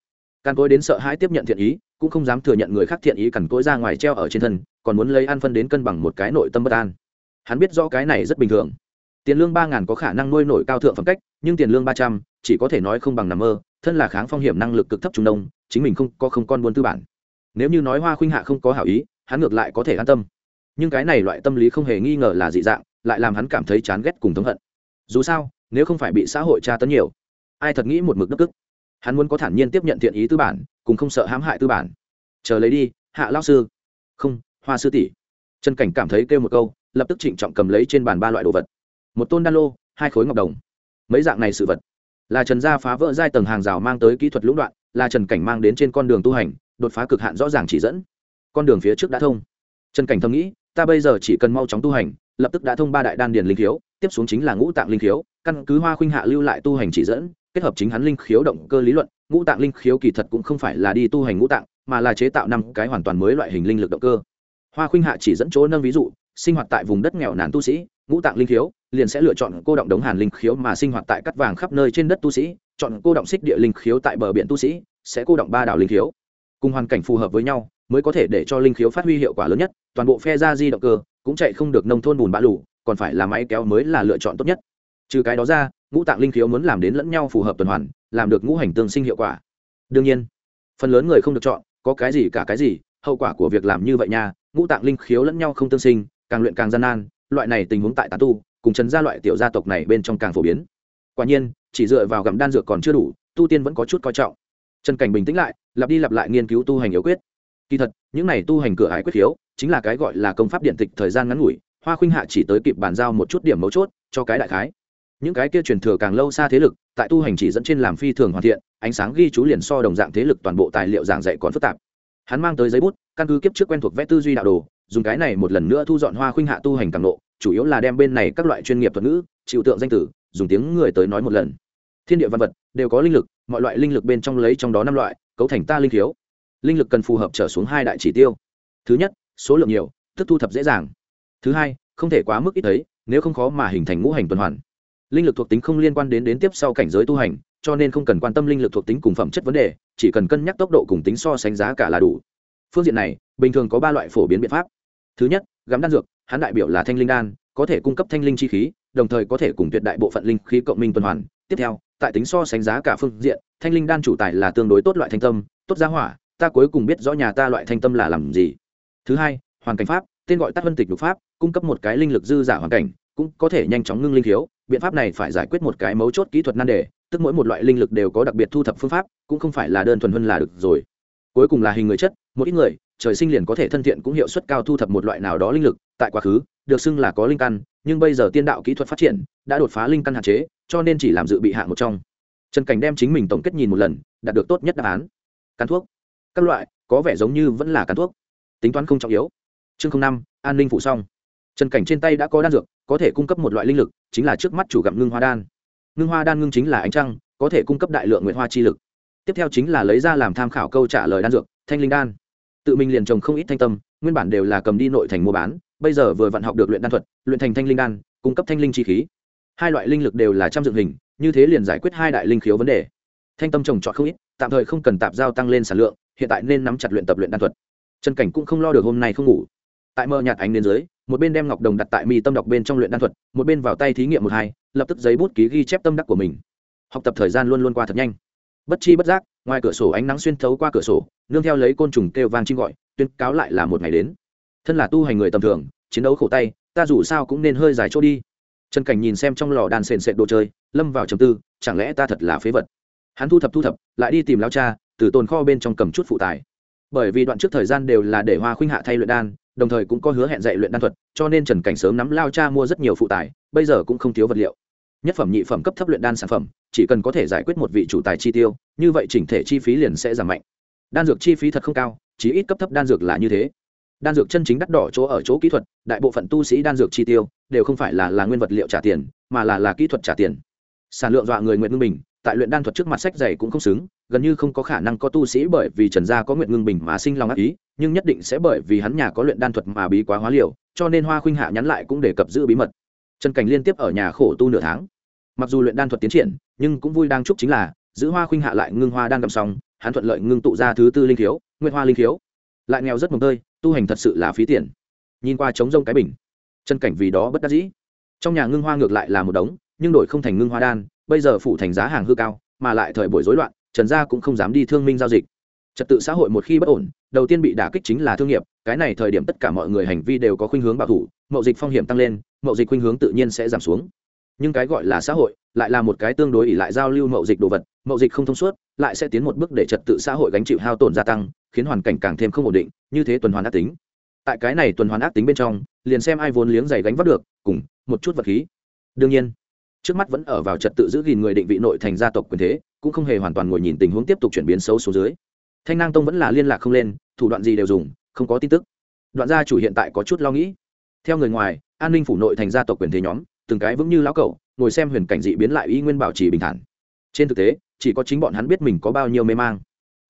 Cằn cỗi đến sợ hãi tiếp nhận thiện ý, cũng không dám thừa nhận người khác thiện ý cằn cỗi ra ngoài treo ở trên thân, còn muốn lấy ăn phân đến cân bằng một cái nội tâm bất an. Hắn biết rõ cái này rất bình thường. Tiền lương ba ngàn có khả năng nuôi nổi cao thượng phẩm cách, nhưng tiền lương ba trăm, chỉ có thể nói không bằng nằm mơ, thân là kháng phong hiểm năng lực cực thấp trung đông chính mình không có không con buôn tư bản. Nếu như nói hoa khuynh hạ không có hảo ý, hắn ngược lại có thể an tâm. Nhưng cái này loại tâm lý không hề nghi ngờ là dị dạng, lại làm hắn cảm thấy chán ghét cùng thống hận. Dù sao, nếu không phải bị xã hội tra tấn nhiều ai thật nghĩ một mực đức ức hắn muốn có thản nhiên tiếp nhận thiện ý tư bản, cùng không sợ hãm hại tư bản. Chờ lấy đi, hạ lao sư. Không, hoa sư tỷ. Trần cảnh cảm thấy kêu một câu, lập tức trịnh trọng cầm lấy trên bàn ba loại đồ vật. Một tôn đan lô, hai khối ngọc đồng. Mấy dạng này sự vật. Là trần gia phá vỡ giai tầng hàng rào mang tới kỹ thuật lũng đoạn, là trần cảnh mang đến trên con đường tu hành, đột phá cực hạn rõ ràng chỉ dẫn. Con đường phía trước đã thông. Trần cảnh thầm nghĩ, ta bây giờ chỉ cần mau chóng tu hành, lập tức đã thông ba đại đan điền linh khiếu, tiếp xuống chính là ngũ tạng linh khiếu, căn cứ hoa khuynh hạ lưu lại tu hành chỉ dẫn kết hợp chính hắn linh khiếu động cơ lý luận, ngũ tạng linh khiếu kỳ thật cũng không phải là đi tu hành ngũ tạng, mà là chế tạo năm cái hoàn toàn mới loại hình linh lực động cơ. Hoa khuynh hạ chỉ dẫn chỗ nâng ví dụ, sinh hoạt tại vùng đất nghèo nàn tu sĩ, ngũ tạng linh khiếu, liền sẽ lựa chọn cô động đống hàn linh khiếu mà sinh hoạt tại cắt vàng khắp nơi trên đất tu sĩ, chọn cô động xích địa linh khiếu tại bờ biển tu sĩ, sẽ cô động ba đảo linh khiếu. Cùng hoàn cảnh phù hợp với nhau, mới có thể để cho linh khiếu phát huy hiệu quả lớn nhất, toàn bộ phe ra di động cơ cũng chạy không được nông thôn bùn bã lù, còn phải là máy kéo mới là lựa chọn tốt nhất. Trừ cái đó ra ngũ tạng linh khiếu muốn làm đến lẫn nhau phù hợp tuần hoàn, làm được ngũ hành tương sinh hiệu quả. Đương nhiên, phần lớn người không được chọn, có cái gì cả cái gì, hậu quả của việc làm như vậy nha, ngũ tạng linh khiếu lẫn nhau không tương sinh, càng luyện càng gian nan, loại này tình huống tại tán tu, cùng trần gia loại tiểu gia tộc này bên trong càng phổ biến. Quả nhiên, chỉ dựa vào gặm đan dược còn chưa đủ, tu tiên vẫn có chút coi trọng. Trần cảnh bình tĩnh lại, lặp đi lặp lại nghiên cứu tu hành yếu quyết. Kỳ thật, những này tu hành cửa hải quyết khiếu, chính là cái gọi là công pháp điện tịch thời gian ngắn ngủi, hoa khuynh hạ chỉ tới kịp bàn giao một chút điểm mấu chốt cho cái đại khái những cái kia truyền thừa càng lâu xa thế lực, tại tu hành chỉ dẫn trên làm phi thường hoàn thiện, ánh sáng ghi chú liền so đồng dạng thế lực toàn bộ tài liệu giảng dạy còn phức tạp. Hắn mang tới giấy bút, căn cứ kiếp trước quen thuộc vẽ tư duy đạo đồ, dùng cái này một lần nữa thu dọn hoa khuynh hạ tu hành càng lộ, chủ yếu là đem bên này các loại chuyên nghiệp thuật ngữ, chịu tượng danh tử, dùng tiếng người tới nói một lần. Thiên địa văn vật đều có linh lực, mọi loại linh lực bên trong lấy trong đó năm loại, cấu thành ta linh thiếu linh lực cần phù hợp trở xuống hai đại chỉ tiêu. Thứ nhất, số lượng nhiều, tức thu thập dễ dàng. Thứ hai, không thể quá mức ít thấy, nếu không khó mà hình thành ngũ hành tuần hoàn linh lực thuộc tính không liên quan đến đến tiếp sau cảnh giới tu hành, cho nên không cần quan tâm linh lực thuộc tính cùng phẩm chất vấn đề, chỉ cần cân nhắc tốc độ cùng tính so sánh giá cả là đủ. Phương diện này, bình thường có ba loại phổ biến biện pháp. Thứ nhất, gắm đan dược, hắn đại biểu là thanh linh đan, có thể cung cấp thanh linh chi khí, đồng thời có thể cùng tuyệt đại bộ phận linh khí cộng minh tuần hoàn. Tiếp theo, tại tính so sánh giá cả phương diện, thanh linh đan chủ tài là tương đối tốt loại thanh tâm, tốt giá hỏa, ta cuối cùng biết rõ nhà ta loại thanh tâm là làm gì. Thứ hai, hoàn cảnh pháp, tên gọi tắt vân tịch lục pháp, cung cấp một cái linh lực dư giả hoàn cảnh, cũng có thể nhanh chóng ngưng linh thiếu biện pháp này phải giải quyết một cái mấu chốt kỹ thuật nan đề, tức mỗi một loại linh lực đều có đặc biệt thu thập phương pháp, cũng không phải là đơn thuần hơn là được rồi. Cuối cùng là hình người chất, một ít người, trời sinh liền có thể thân thiện cũng hiệu suất cao thu thập một loại nào đó linh lực, tại quá khứ, được xưng là có linh căn, nhưng bây giờ tiên đạo kỹ thuật phát triển, đã đột phá linh căn hạn chế, cho nên chỉ làm dự bị hạng một trong. Trần cảnh đem chính mình tổng kết nhìn một lần, đạt được tốt nhất đáp án. Cắn thuốc. Các loại, có vẻ giống như vẫn là cắn thuốc. Tính toán không trọng yếu. Chương năm, an ninh phụ xong trần cảnh trên tay đã có đan dược, có thể cung cấp một loại linh lực, chính là trước mắt chủ gặm ngưng hoa đan. Ngưng hoa đan ngưng chính là ánh trăng, có thể cung cấp đại lượng nguyện hoa chi lực. Tiếp theo chính là lấy ra làm tham khảo câu trả lời đan dược, thanh linh đan. Tự mình liền trồng không ít thanh tâm, nguyên bản đều là cầm đi nội thành mua bán, bây giờ vừa vận học được luyện đan thuật, luyện thành thanh linh đan, cung cấp thanh linh chi khí. Hai loại linh lực đều là trăm dựng hình, như thế liền giải quyết hai đại linh khiếu vấn đề. Thanh tâm trồng trọt không ít, tạm thời không cần tạp giao tăng lên sản lượng, hiện tại nên nắm chặt luyện tập luyện đan thuật. Trần cảnh cũng không lo được hôm nay không ngủ. Tại mờ nhạt ánh đến dưới một bên đem ngọc đồng đặt tại mi tâm đọc bên trong luyện đan thuật, một bên vào tay thí nghiệm một hai, lập tức giấy bút ký ghi chép tâm đắc của mình. Học tập thời gian luôn luôn qua thật nhanh. Bất chi bất giác, ngoài cửa sổ ánh nắng xuyên thấu qua cửa sổ, nương theo lấy côn trùng kêu vang chim gọi, tuyên cáo lại là một ngày đến. Thân là tu hành người tầm thường, chiến đấu khổ tay, ta dù sao cũng nên hơi dài chỗ đi. Trần cảnh nhìn xem trong lò đàn sền sệt đồ chơi, lâm vào trầm tư, chẳng lẽ ta thật là phế vật? Hắn thu thập thu thập, lại đi tìm lao cha, từ tồn kho bên trong cầm chút phụ tài. Bởi vì đoạn trước thời gian đều là để hoa khuynh hạ thay luyện đan đồng thời cũng có hứa hẹn dạy luyện đan thuật, cho nên trần cảnh sớm nắm lao cha mua rất nhiều phụ tài, bây giờ cũng không thiếu vật liệu. Nhất phẩm nhị phẩm cấp thấp luyện đan sản phẩm, chỉ cần có thể giải quyết một vị chủ tài chi tiêu, như vậy chỉnh thể chi phí liền sẽ giảm mạnh. Đan dược chi phí thật không cao chỉ ít cấp thấp đan dược là như thế. Đan dược chân chính đắt đỏ chỗ ở chỗ kỹ thuật, đại bộ phận tu sĩ đan dược chi tiêu, đều không phải là là nguyên vật liệu trả tiền, mà là là kỹ thuật trả tiền. Sản lượng dọa người nguyện ngưng bình, tại luyện đan thuật trước mặt sách dày cũng không xứng gần như không có khả năng có tu sĩ bởi vì trần gia có nguyện ngưng bình mà sinh lòng ác ý, nhưng nhất định sẽ bởi vì hắn nhà có luyện đan thuật mà bí quá hóa liều, cho nên hoa khuynh hạ nhắn lại cũng đề cập giữ bí mật. Trần cảnh liên tiếp ở nhà khổ tu nửa tháng. Mặc dù luyện đan thuật tiến triển, nhưng cũng vui đang chúc chính là, giữ hoa khuynh hạ lại ngưng hoa đang cầm xong, hắn thuận lợi ngưng tụ ra thứ tư linh khiếu nguyên hoa linh khiếu. Lại nghèo rất mồng tơi, tu hành thật sự là phí tiền. Nhìn qua trống rông cái bình chân cảnh vì đó bất đắc dĩ. Trong nhà ngưng hoa ngược lại là một đống, nhưng đổi không thành ngưng hoa đan, bây giờ phụ thành giá hàng hư cao, mà lại thời buổi rối loạn trần gia cũng không dám đi thương minh giao dịch. Trật tự xã hội một khi bất ổn, đầu tiên bị đả kích chính là thương nghiệp, cái này thời điểm tất cả mọi người hành vi đều có khuynh hướng bảo thủ, mậu dịch phong hiểm tăng lên, mậu dịch khuynh hướng tự nhiên sẽ giảm xuống. Nhưng cái gọi là xã hội, lại là một cái tương đối ỉ lại giao lưu mậu dịch đồ vật, mậu dịch không thông suốt, lại sẽ tiến một bước để trật tự xã hội gánh chịu hao tổn gia tăng, khiến hoàn cảnh càng thêm không ổn định, như thế tuần hoàn ác tính. Tại cái này tuần hoàn ác tính bên trong, liền xem ai vốn liếng giày gánh vác được, cùng một chút vật khí. Đương nhiên, trước mắt vẫn ở vào trật tự giữ gìn người định vị nội thành gia tộc quyền thế cũng không hề hoàn toàn ngồi nhìn tình huống tiếp tục chuyển biến xấu xuống dưới. Thanh nang tông vẫn là liên lạc không lên, thủ đoạn gì đều dùng, không có tin tức. Đoạn gia chủ hiện tại có chút lo nghĩ. Theo người ngoài, an ninh phủ nội thành gia tộc quyền thế nhóm, từng cái vững như lão cẩu, ngồi xem huyền cảnh dị biến lại y nguyên bảo trì bình thản. Trên thực tế, chỉ có chính bọn hắn biết mình có bao nhiêu mê mang.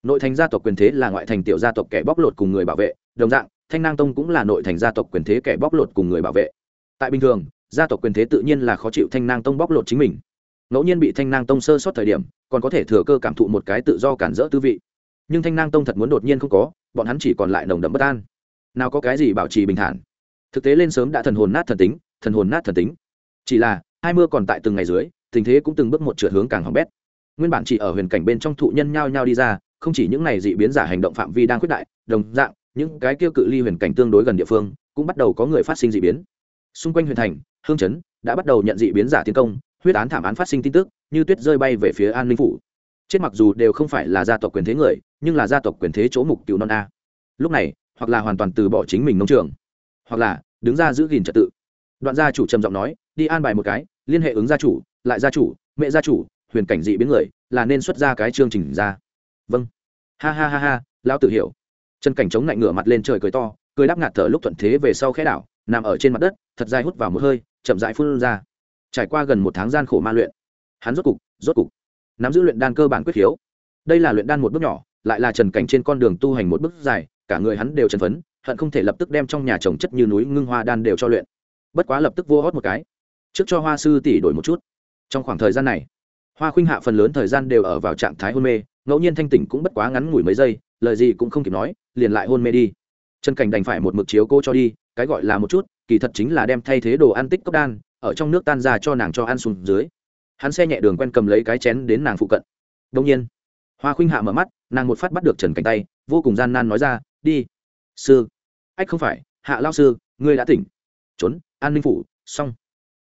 Nội thành gia tộc quyền thế là ngoại thành tiểu gia tộc kẻ bóc lột cùng người bảo vệ, đồng dạng, thanh nang tông cũng là nội thành gia tộc quyền thế kẻ bóc lột cùng người bảo vệ. Tại bình thường, gia tộc quyền thế tự nhiên là khó chịu thanh nang tông bóc lột chính mình ngẫu nhiên bị thanh nang tông sơ sót thời điểm, còn có thể thừa cơ cảm thụ một cái tự do cản rỡ tư vị. Nhưng thanh nang tông thật muốn đột nhiên không có, bọn hắn chỉ còn lại nồng đậm bất an. Nào có cái gì bảo trì bình thản? Thực tế lên sớm đã thần hồn nát thần tính, thần hồn nát thần tính. Chỉ là, hai mưa còn tại từng ngày dưới, tình thế cũng từng bước một trượt hướng càng hỏng bét. Nguyên bản chỉ ở huyền cảnh bên trong thụ nhân nhao nhao đi ra, không chỉ những này dị biến giả hành động phạm vi đang quyết đại, đồng dạng, những cái kêu cự ly huyền cảnh tương đối gần địa phương, cũng bắt đầu có người phát sinh dị biến. Xung quanh huyền thành, hương chấn, đã bắt đầu nhận dị biến giả tiến công huyết án thảm án phát sinh tin tức, như tuyết rơi bay về phía an ninh phủ. Chết mặc dù đều không phải là gia tộc quyền thế người, nhưng là gia tộc quyền thế chỗ mục cựu non a. Lúc này, hoặc là hoàn toàn từ bỏ chính mình nông trường, hoặc là đứng ra giữ gìn trật tự. Đoạn gia chủ trầm giọng nói, đi an bài một cái, liên hệ ứng gia chủ, lại gia chủ, mẹ gia chủ, huyền cảnh dị biến người, là nên xuất ra cái chương trình ra. Vâng. Ha ha ha ha, lão tự hiểu. Chân cảnh chống lạnh ngửa mặt lên trời cười to, cười đáp ngạt thở lúc thuận thế về sau khẽ đảo, nằm ở trên mặt đất, thật dài hút vào một hơi, chậm dại phun ra trải qua gần một tháng gian khổ ma luyện. Hắn rốt cục rốt cục nắm giữ luyện đan cơ bản quyết khiếu. Đây là luyện đan một bước nhỏ, lại là trần cảnh trên con đường tu hành một bước dài, cả người hắn đều trần phấn, hận không thể lập tức đem trong nhà trồng chất như núi ngưng hoa đan đều cho luyện. Bất quá lập tức vô hót một cái. Trước cho hoa sư tỷ đổi một chút. Trong khoảng thời gian này, hoa khuynh hạ phần lớn thời gian đều ở vào trạng thái hôn mê, ngẫu nhiên thanh tỉnh cũng bất quá ngắn ngủi mấy giây, lời gì cũng không kịp nói, liền lại hôn mê đi. Trần cảnh đành phải một mực chiếu cô cho đi, cái gọi là một chút, kỳ thật chính là đem thay thế đồ ăn tích cốc đan ở trong nước tan ra cho nàng cho ăn xuống dưới. Hắn xe nhẹ đường quen cầm lấy cái chén đến nàng phụ cận. Đông nhiên, hoa khuynh hạ mở mắt, nàng một phát bắt được trần cảnh tay, vô cùng gian nan nói ra, đi. Sư. Ách không phải, hạ lao sư, ngươi đã tỉnh. Trốn, an ninh phủ, xong.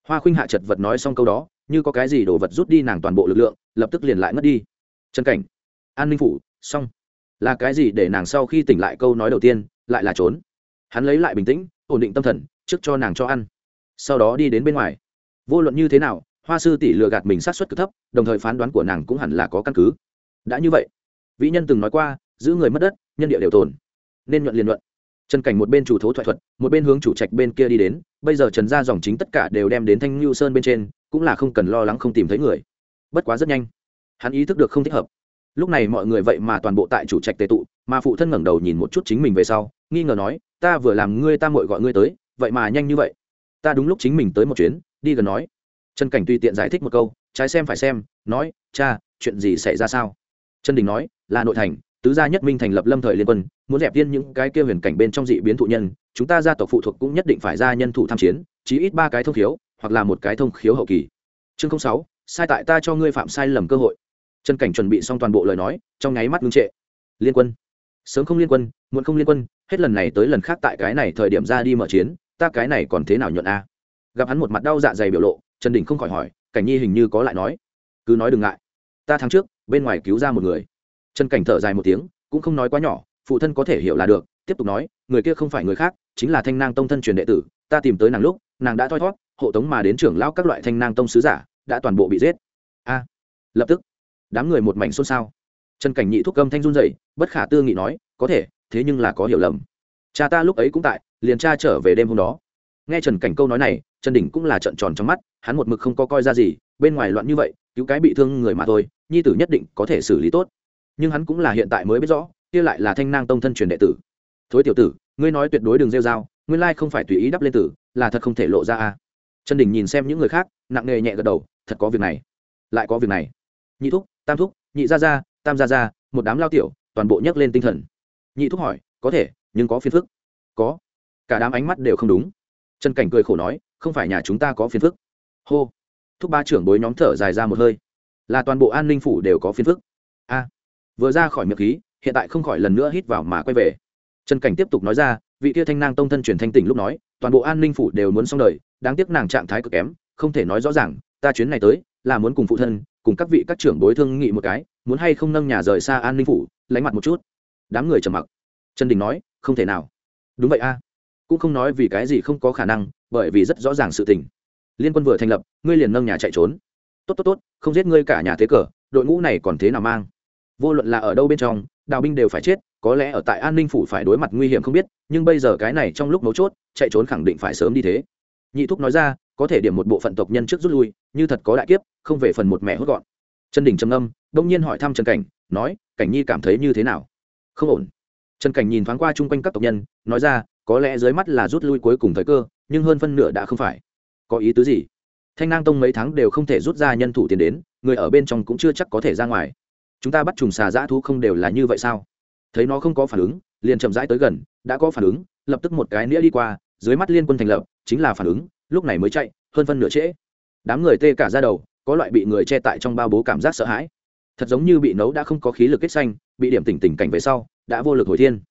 Hoa khuynh hạ chật vật nói xong câu đó, như có cái gì đổ vật rút đi nàng toàn bộ lực lượng, lập tức liền lại ngất đi. Trần cảnh, an ninh phủ, xong. Là cái gì để nàng sau khi tỉnh lại câu nói đầu tiên, lại là trốn? Hắn lấy lại bình tĩnh, ổn định tâm thần, trước cho nàng cho ăn sau đó đi đến bên ngoài. Vô luận như thế nào, hoa sư tỷ lừa gạt mình sát xuất cực thấp, đồng thời phán đoán của nàng cũng hẳn là có căn cứ. Đã như vậy, vĩ nhân từng nói qua, giữ người mất đất, nhân địa đều tồn. Nên nhuận liền luận trần cảnh một bên chủ thố thoại thuật, một bên hướng chủ trạch bên kia đi đến, bây giờ trần gia dòng chính tất cả đều đem đến thanh lưu sơn bên trên, cũng là không cần lo lắng không tìm thấy người. Bất quá rất nhanh, hắn ý thức được không thích hợp. Lúc này mọi người vậy mà toàn bộ tại chủ trạch tề tụ, mà phụ thân ngẩng đầu nhìn một chút chính mình về sau, nghi ngờ nói, ta vừa làm ngươi ta mội gọi ngươi tới, vậy mà nhanh như vậy ta đúng lúc chính mình tới một chuyến, đi gần nói. Trần cảnh tùy tiện giải thích một câu, trái xem phải xem, nói, cha, chuyện gì xảy ra sao? Trần đình nói, là nội thành, tứ gia nhất minh thành lập lâm thời liên quân, muốn dẹp viên những cái kia huyền cảnh bên trong dị biến thụ nhân, chúng ta gia tộc phụ thuộc cũng nhất định phải ra nhân thủ tham chiến, chí ít ba cái thông khiếu, hoặc là một cái thông khiếu hậu kỳ. Chương sáu, sai tại ta cho ngươi phạm sai lầm cơ hội. Trần cảnh chuẩn bị xong toàn bộ lời nói, trong nháy mắt ngưng trệ. Liên quân. Sớm không liên quân, muộn không liên quân, hết lần này tới lần khác tại cái này thời điểm ra đi mở chiến ta cái này còn thế nào nhuận a? Gặp hắn một mặt đau dạ dày biểu lộ, trần đình không khỏi hỏi, cảnh nhi hình như có lại nói. Cứ nói đừng ngại. Ta tháng trước, bên ngoài cứu ra một người. Trần cảnh thở dài một tiếng, cũng không nói quá nhỏ, phụ thân có thể hiểu là được, tiếp tục nói, người kia không phải người khác, chính là thanh nang tông thân truyền đệ tử, ta tìm tới nàng lúc, nàng đã thoi thót hộ tống mà đến trưởng lão các loại thanh nang tông sứ giả, đã toàn bộ bị giết. A. Lập tức, đám người một mảnh xôn xao. Trần cảnh nhị thúc âm thanh run dậy bất khả tư nghị nói, có thể, thế nhưng là có hiểu lầm cha ta lúc ấy cũng tại, liền cha trở về đêm hôm đó. Nghe trần cảnh câu nói này, trần đỉnh cũng là trận tròn trong mắt, hắn một mực không có coi ra gì, bên ngoài loạn như vậy, cứu cái bị thương người mà thôi, nhi tử nhất định có thể xử lý tốt. Nhưng hắn cũng là hiện tại mới biết rõ, kia lại là thanh nang tông thân truyền đệ tử. Thối tiểu tử, ngươi nói tuyệt đối đừng rêu dao nguyên lai không phải tùy ý đắp lên tử, là thật không thể lộ ra a. Trần đình nhìn xem những người khác, nặng nề nhẹ gật đầu, thật có việc này, lại có việc này. Nhị thúc, tam thúc, nhị gia gia, tam gia gia, một đám lao tiểu, toàn bộ nhấc lên tinh thần. Nhị thúc hỏi, có thể nhưng có phiền phức. Có. Cả đám ánh mắt đều không đúng. Trần cảnh cười khổ nói, không phải nhà chúng ta có phiền phức. Hô. Thúc ba trưởng bối nhóm thở dài ra một hơi. Là toàn bộ an ninh phủ đều có phiền phức. A. Vừa ra khỏi miệng khí, hiện tại không khỏi lần nữa hít vào mà quay về. Trần cảnh tiếp tục nói ra, vị tia thanh nang tông thân truyền thanh tỉnh lúc nói, toàn bộ an ninh phủ đều muốn xong đời, đáng tiếc nàng trạng thái cực kém, không thể nói rõ ràng, ta chuyến này tới, là muốn cùng phụ thân, cùng các vị các trưởng bối thương nghị một cái, muốn hay không nâng nhà rời xa an ninh phủ, lánh mặt một chút. Đám người trầm mặc trần đình nói, không thể nào. Đúng vậy a. Cũng không nói vì cái gì không có khả năng, bởi vì rất rõ ràng sự tình. Liên quân vừa thành lập, ngươi liền nâng nhà chạy trốn. Tốt tốt tốt, không giết ngươi cả nhà thế cờ, đội ngũ này còn thế nào mang? Vô luận là ở đâu bên trong, đào binh đều phải chết, có lẽ ở tại an ninh phủ phải đối mặt nguy hiểm không biết, nhưng bây giờ cái này trong lúc mấu chốt, chạy trốn khẳng định phải sớm đi thế. Nhị thúc nói ra, có thể điểm một bộ phận tộc nhân trước rút lui, như thật có đại kiếp, không về phần một mẹ hốt gọn. Trần đình trầm âm đông nhiên hỏi thăm trần cảnh, nói, cảnh nhi cảm thấy như thế nào? Không ổn trần cảnh nhìn thoáng qua chung quanh các tộc nhân, nói ra, có lẽ dưới mắt là rút lui cuối cùng thời cơ, nhưng hơn phân nửa đã không phải. Có ý tứ gì? Thanh nang tông mấy tháng đều không thể rút ra nhân thủ tiền đến, người ở bên trong cũng chưa chắc có thể ra ngoài. Chúng ta bắt trùng xà dã thú không đều là như vậy sao? Thấy nó không có phản ứng, liền chậm rãi tới gần, đã có phản ứng, lập tức một cái nĩa đi qua, dưới mắt liên quân thành lập, chính là phản ứng, lúc này mới chạy, hơn phân nửa trễ. Đám người tê cả ra đầu, có loại bị người che tại trong bao bố cảm giác sợ hãi. Thật giống như bị nấu đã không có khí lực kết xanh, bị điểm tỉnh tỉnh cảnh về sau đã vô lực hồi thiên.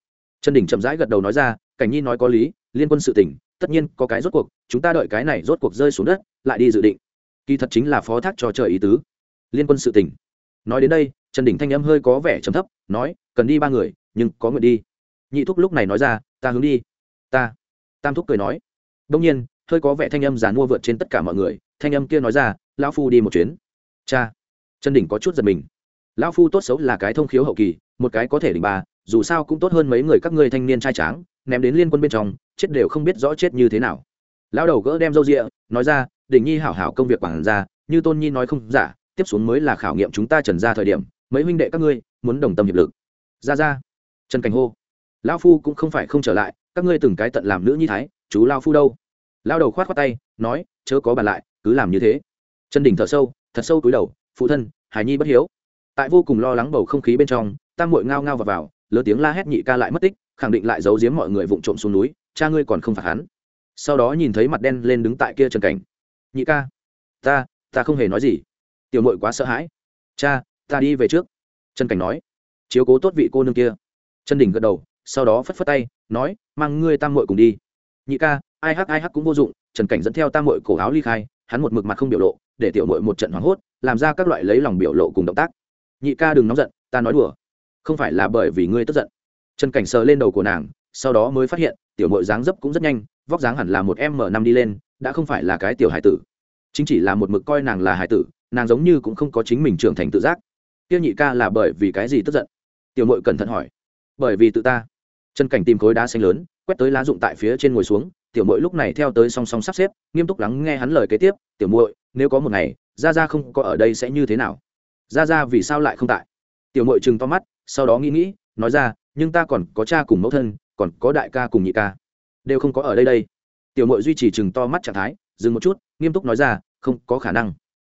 Trần đình chậm rãi gật đầu nói ra, cảnh nhi nói có lý, liên quân sự tỉnh, tất nhiên có cái rốt cuộc, chúng ta đợi cái này rốt cuộc rơi xuống đất, lại đi dự định. Kỳ thật chính là phó thác cho trời ý tứ. Liên quân sự tỉnh. Nói đến đây, trần đình thanh âm hơi có vẻ trầm thấp, nói, cần đi ba người, nhưng có nguyện đi. Nhị thúc lúc này nói ra, ta hướng đi. Ta. Tam thúc cười nói. Đông nhiên, hơi có vẻ thanh âm giàn mua vượt trên tất cả mọi người, thanh âm kia nói ra, lão phu đi một chuyến. Cha. Trần đình có chút giật mình. Lão phu tốt xấu là cái thông khiếu hậu kỳ, một cái có thể đỉnh ba dù sao cũng tốt hơn mấy người các ngươi thanh niên trai tráng ném đến liên quân bên trong chết đều không biết rõ chết như thế nào. Lão đầu gỡ đem râu rịa nói ra đỉnh nhi hảo hảo công việc quản ra như tôn nhi nói không giả tiếp xuống mới là khảo nghiệm chúng ta trần ra thời điểm mấy huynh đệ các ngươi muốn đồng tâm hiệp lực. Ra ra. Trần cảnh hô. Lão phu cũng không phải không trở lại các ngươi từng cái tận làm nữ nhi thái chú lao phu đâu? Lao đầu khoát khoát tay nói chớ có bàn lại cứ làm như thế. Trần đỉnh thở sâu thật sâu túi đầu phụ thân hải nhi bất hiếu. Tại vô cùng lo lắng bầu không khí bên trong tam mội ngao ngao vào, vào lớn tiếng la hét nhị ca lại mất tích, khẳng định lại giấu giếm mọi người vụng trộm xuống núi, cha ngươi còn không phạt hắn. Sau đó nhìn thấy mặt đen lên đứng tại kia trần cảnh. Nhị ca, ta ta không hề nói gì. Tiểu mội quá sợ hãi. Cha, ta đi về trước. Trần cảnh nói. Chiếu cố tốt vị cô nương kia. Trần đỉnh gật đầu, sau đó phất phất tay, nói, mang ngươi tam mội cùng đi. Nhị ca, ai hắc ai hắc cũng vô dụng. Trần cảnh dẫn theo tam mội cổ áo ly khai, hắn một mực mặt không biểu lộ, để tiểu mội một trận hoảng hốt, làm ra các loại lấy lòng biểu lộ cùng động tác. Nhị ca đừng nóng giận, ta nói đùa không phải là bởi vì ngươi tức giận. Trần cảnh sờ lên đầu của nàng, sau đó mới phát hiện, tiểu mội dáng dấp cũng rất nhanh, vóc dáng hẳn là một m năm đi lên, đã không phải là cái tiểu hải tử. Chính chỉ là một mực coi nàng là hải tử, nàng giống như cũng không có chính mình trưởng thành tự giác. Tiêu nhị ca là bởi vì cái gì tức giận? Tiểu mội cẩn thận hỏi. Bởi vì tự ta. Trần cảnh tìm khối đá xanh lớn, quét tới lá dụng tại phía trên ngồi xuống, tiểu mội lúc này theo tới song song sắp xếp, nghiêm túc lắng nghe hắn lời kế tiếp, tiểu mội nếu có một ngày ra ra không có ở đây sẽ như thế nào? Ra ra vì sao lại không tại? Tiểu mội chừng to mắt sau đó nghĩ nghĩ, nói ra, nhưng ta còn có cha cùng mẫu thân, còn có đại ca cùng nhị ca. Đều không có ở đây đây. Tiểu mội duy trì chừng to mắt trạng thái, dừng một chút, nghiêm túc nói ra, không có khả năng.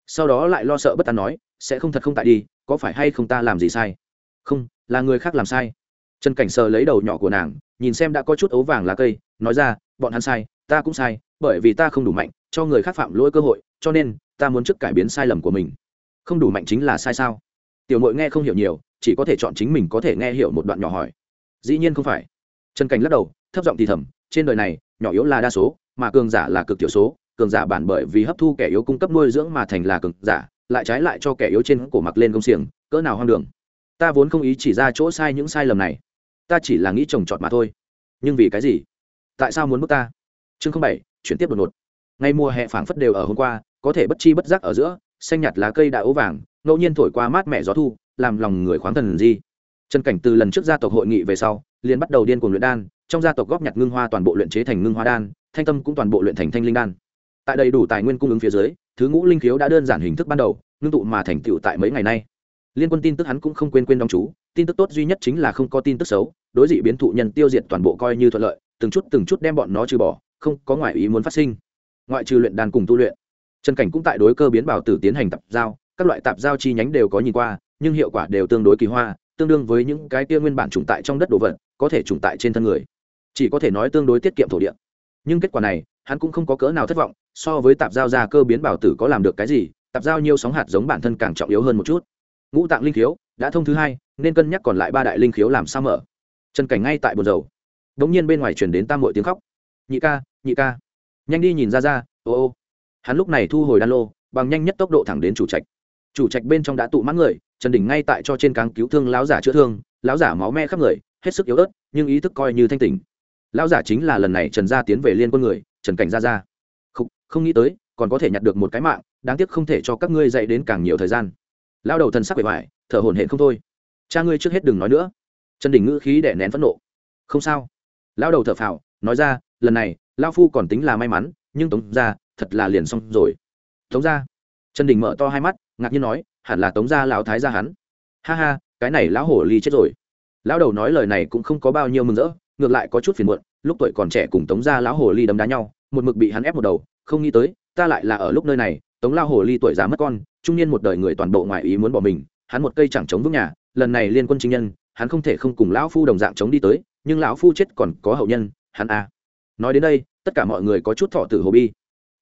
Sau đó lại lo sợ bất tán nói, sẽ không thật không tại đi, có phải hay không ta làm gì sai? Không, là người khác làm sai. Trần cảnh sờ lấy đầu nhỏ của nàng, nhìn xem đã có chút ấu vàng lá cây, nói ra, bọn hắn sai, ta cũng sai, bởi vì ta không đủ mạnh, cho người khác phạm lỗi cơ hội, cho nên ta muốn trước cải biến sai lầm của mình. Không đủ mạnh chính là sai sao? Tiểu mội nghe không hiểu nhiều chỉ có thể chọn chính mình có thể nghe hiểu một đoạn nhỏ hỏi. Dĩ nhiên không phải. Trần cảnh lắc đầu, thấp giọng thì thầm, trên đời này, nhỏ yếu là đa số, mà cường giả là cực thiểu số. Cường giả bản bởi vì hấp thu kẻ yếu cung cấp nuôi dưỡng mà thành là cường giả, lại trái lại cho kẻ yếu trên cổ mặc lên công xiềng, cỡ nào hoang đường. Ta vốn không ý chỉ ra chỗ sai những sai lầm này. Ta chỉ là nghĩ trồng trọt mà thôi. Nhưng vì cái gì? Tại sao muốn bước ta? Chương không bảy, chuyển tiếp đột ngột. Ngay mùa hè phảng phất đều ở hôm qua, có thể bất chi bất giác ở giữa, xanh nhạt lá cây đã ố vàng, ngẫu nhiên thổi qua mát mẻ gió thu làm lòng người khoáng thần gì trần cảnh từ lần trước gia tộc hội nghị về sau, liền bắt đầu điên cuồng luyện đan, trong gia tộc góp nhặt ngưng hoa toàn bộ luyện chế thành ngưng hoa đan, thanh tâm cũng toàn bộ luyện thành thanh linh đan. Tại đầy đủ tài nguyên cung ứng phía dưới, thứ ngũ linh khiếu đã đơn giản hình thức ban đầu, ngưng tụ mà thành tựu tại mấy ngày nay. Liên quân tin tức hắn cũng không quên quên đóng chú, tin tức tốt duy nhất chính là không có tin tức xấu, đối dị biến thụ nhân tiêu diệt toàn bộ coi như thuận lợi, từng chút từng chút đem bọn nó trừ bỏ, không có ngoại ý muốn phát sinh. Ngoại trừ luyện đan cùng tu luyện, trần cảnh cũng tại đối cơ biến bảo tử tiến hành tập giao, các loại tạp giao chi nhánh đều có nhìn qua nhưng hiệu quả đều tương đối kỳ hoa, tương đương với những cái kia nguyên bản trùng tại trong đất đồ vật, có thể trùng tại trên thân người. Chỉ có thể nói tương đối tiết kiệm thổ địa. Nhưng kết quả này, hắn cũng không có cỡ nào thất vọng, so với tạp giao ra cơ biến bảo tử có làm được cái gì, tạp giao nhiều sóng hạt giống bản thân càng trọng yếu hơn một chút. Ngũ tạng linh khiếu, đã thông thứ hai, nên cân nhắc còn lại ba đại linh khiếu làm sao mở. Trần cảnh ngay tại bồn dầu đ ỗ n g nhiên bên ngoài chuyển đến tam mội tiếng khóc. Nhị ca nhị ca. Nhanh đi nhìn ra ra, ô ô. Hắn lúc này thu hồi đan lô, bằng nhanh nhất tốc độ thẳng đến chủ trạch chủ trạch bên trong đã tụ mãn người trần đình ngay tại cho trên cáng cứu thương lão giả chữa thương lão giả máu me khắp người hết sức yếu ớt nhưng ý thức coi như thanh tỉnh. Lão giả chính là lần này trần gia tiến về liên quân người trần cảnh gia gia. Không, không nghĩ tới còn có thể nhặt được một cái mạng đáng tiếc không thể cho các ngươi dạy đến càng nhiều thời gian. Lao đầu thần sắc bề ngoài thở hổn hển không thôi. Cha ngươi trước hết đừng nói nữa. Trần đình ngữ khí đẻ nén phẫn nộ. Không sao. Lao đầu thở phào nói ra lần này lao phu còn tính là may mắn nhưng tống ra thật là liền xong rồi. Tống gia. Trần đình mở to hai mắt ngạc nhiên nói, hẳn là tống gia lão thái gia hắn. Ha ha, cái này lão hổ ly chết rồi. Lão đầu nói lời này cũng không có bao nhiêu mừng rỡ, ngược lại có chút phiền muộn, lúc tuổi còn trẻ cùng tống gia lão hồ ly đấm đá nhau, một mực bị hắn ép một đầu, không nghĩ tới, ta lại là ở lúc nơi này, tống lao hồ ly tuổi già mất con, trung niên một đời người toàn bộ ngoại ý muốn bỏ mình, hắn một cây chẳng chống vững nhà, lần này liên quân chính nhân, hắn không thể không cùng lão phu đồng dạng chống đi tới, nhưng lão phu chết còn có hậu nhân, hắn a à. nói đến đây, tất cả mọi người có chút thọ tử hồ bi.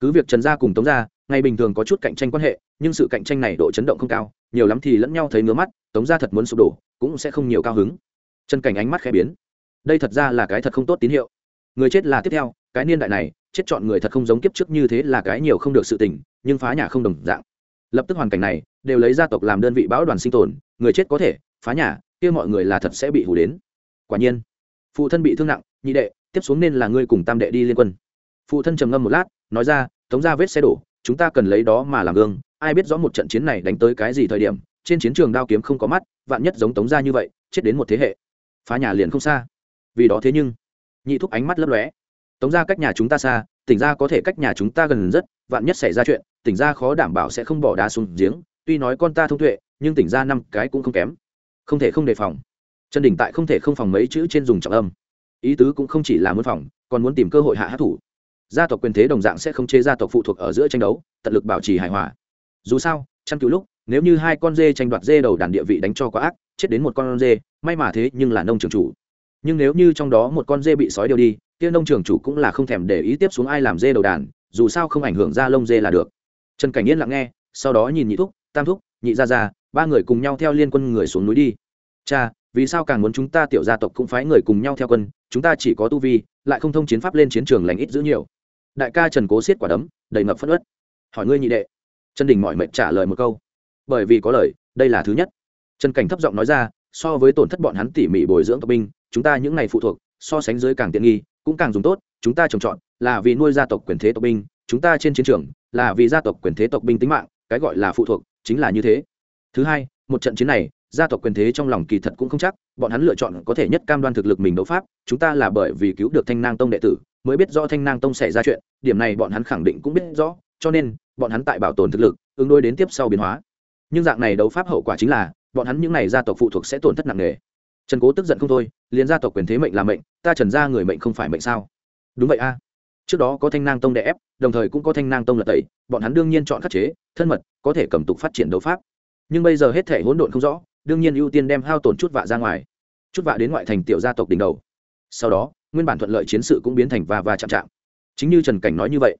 Cứ việc trần gia cùng tống gia ngày bình thường có chút cạnh tranh quan hệ, nhưng sự cạnh tranh này độ chấn động không cao, nhiều lắm thì lẫn nhau thấy ngứa mắt, tống gia thật muốn sụp đổ, cũng sẽ không nhiều cao hứng. Chân cảnh ánh mắt khẽ biến. Đây thật ra là cái thật không tốt tín hiệu. Người chết là tiếp theo, cái niên đại này, chết chọn người thật không giống kiếp trước như thế là cái nhiều không được sự tình, nhưng phá nhà không đồng dạng. Lập tức hoàn cảnh này, đều lấy gia tộc làm đơn vị bão đoàn sinh tồn, người chết có thể, phá nhà, kia mọi người là thật sẽ bị hủ đến. Quả nhiên, phụ thân bị thương nặng, nhị đệ, tiếp xuống nên là ngươi cùng tam đệ đi liên quân. Phụ thân trầm ngâm một lát, nói ra, tống ra vết xe đổ chúng ta cần lấy đó mà làm gương. Ai biết rõ một trận chiến này đánh tới cái gì thời điểm, trên chiến trường đao kiếm không có mắt, vạn nhất giống tống ra như vậy, chết đến một thế hệ. Phá nhà liền không xa. Vì đó thế nhưng, nhị thúc ánh mắt lấp lóe. Tống ra cách nhà chúng ta xa, tỉnh ra có thể cách nhà chúng ta gần rất, vạn nhất xảy ra chuyện, tỉnh ra khó đảm bảo sẽ không bỏ đá xuống giếng. Tuy nói con ta thông tuệ, nhưng tỉnh ra năm cái cũng không kém. Không thể không đề phòng. Trần đình tại không thể không phòng mấy chữ trên dùng trọng âm. Ý tứ cũng không chỉ là muốn phòng, còn muốn tìm cơ hội hạ hát thủ gia tộc quyền thế đồng dạng sẽ không chế gia tộc phụ thuộc ở giữa tranh đấu, tận lực bảo trì hài hòa. Dù sao, chăn cứu lúc, nếu như hai con dê tranh đoạt dê đầu đàn địa vị đánh cho quá ác, chết đến một con dê, may mà thế nhưng là nông trường chủ. Nhưng nếu như trong đó một con dê bị sói điều đi, kia nông trường chủ cũng là không thèm để ý tiếp xuống ai làm dê đầu đàn, dù sao không ảnh hưởng ra lông dê là được. Trần cảnh yên lặng nghe, sau đó nhìn nhị thúc, tam thúc, nhị ra ra ba người cùng nhau theo liên quân người xuống núi đi. Cha, vì sao càng muốn chúng ta tiểu gia tộc cũng phái người cùng nhau theo quân, chúng ta chỉ có tu vi, lại không thông chiến pháp lên chiến trường lành ít giữ nhiều đại ca trần cố xiết quả đấm, đầy ngập phất ớt hỏi ngươi nhị đệ. Trần đình mọi mệnh trả lời một câu. Bởi vì có lời, đây là thứ nhất. Trần cảnh thấp giọng nói ra, so với tổn thất bọn hắn tỉ mỉ bồi dưỡng tộc binh, chúng ta những này phụ thuộc, so sánh dưới càng tiện nghi, cũng càng dùng tốt, chúng ta trồng trọt, là vì nuôi gia tộc quyền thế tộc binh, chúng ta trên chiến trường, là vì gia tộc quyền thế tộc binh tính mạng, cái gọi là phụ thuộc, chính là như thế. Thứ hai, một trận chiến này, gia tộc quyền thế trong lòng kỳ thật cũng không chắc, bọn hắn lựa chọn có thể nhất cam đoan thực lực mình đấu pháp, chúng ta là bởi vì cứu được thanh nang tông đệ tử mới biết rõ thanh nang tông xảy ra chuyện, điểm này bọn hắn khẳng định cũng biết rõ, cho nên, bọn hắn tại bảo tồn thực lực, ứng đối đến tiếp sau biến hóa. Nhưng dạng này đấu pháp hậu quả chính là, bọn hắn những n à y gia tộc phụ thuộc sẽ tổn thất nặng nề. Trần cố tức giận không thôi, liền gia tộc quyền thế mệnh là mệnh, ta trần ra người mệnh không phải mệnh sao? Đúng vậy a. Trước đó có thanh nang tông đè ép, đồng thời cũng có thanh nang tông lật tẩy, bọn hắn đương nhiên chọn khắc chế, thân mật, có thể cầm tục phát triển đấu pháp. Nhưng bây giờ hết thể hỗn độn không rõ, đương nhiên ưu tiên đem hao tổn chút vạ ra ngoài, chút vạ đến ngoại thành tiểu gia tộc đỉnh đầu. Sau đó nguyên bản thuận lợi chiến sự cũng biến thành va va chạm chạm. Chính như trần cảnh nói như vậy,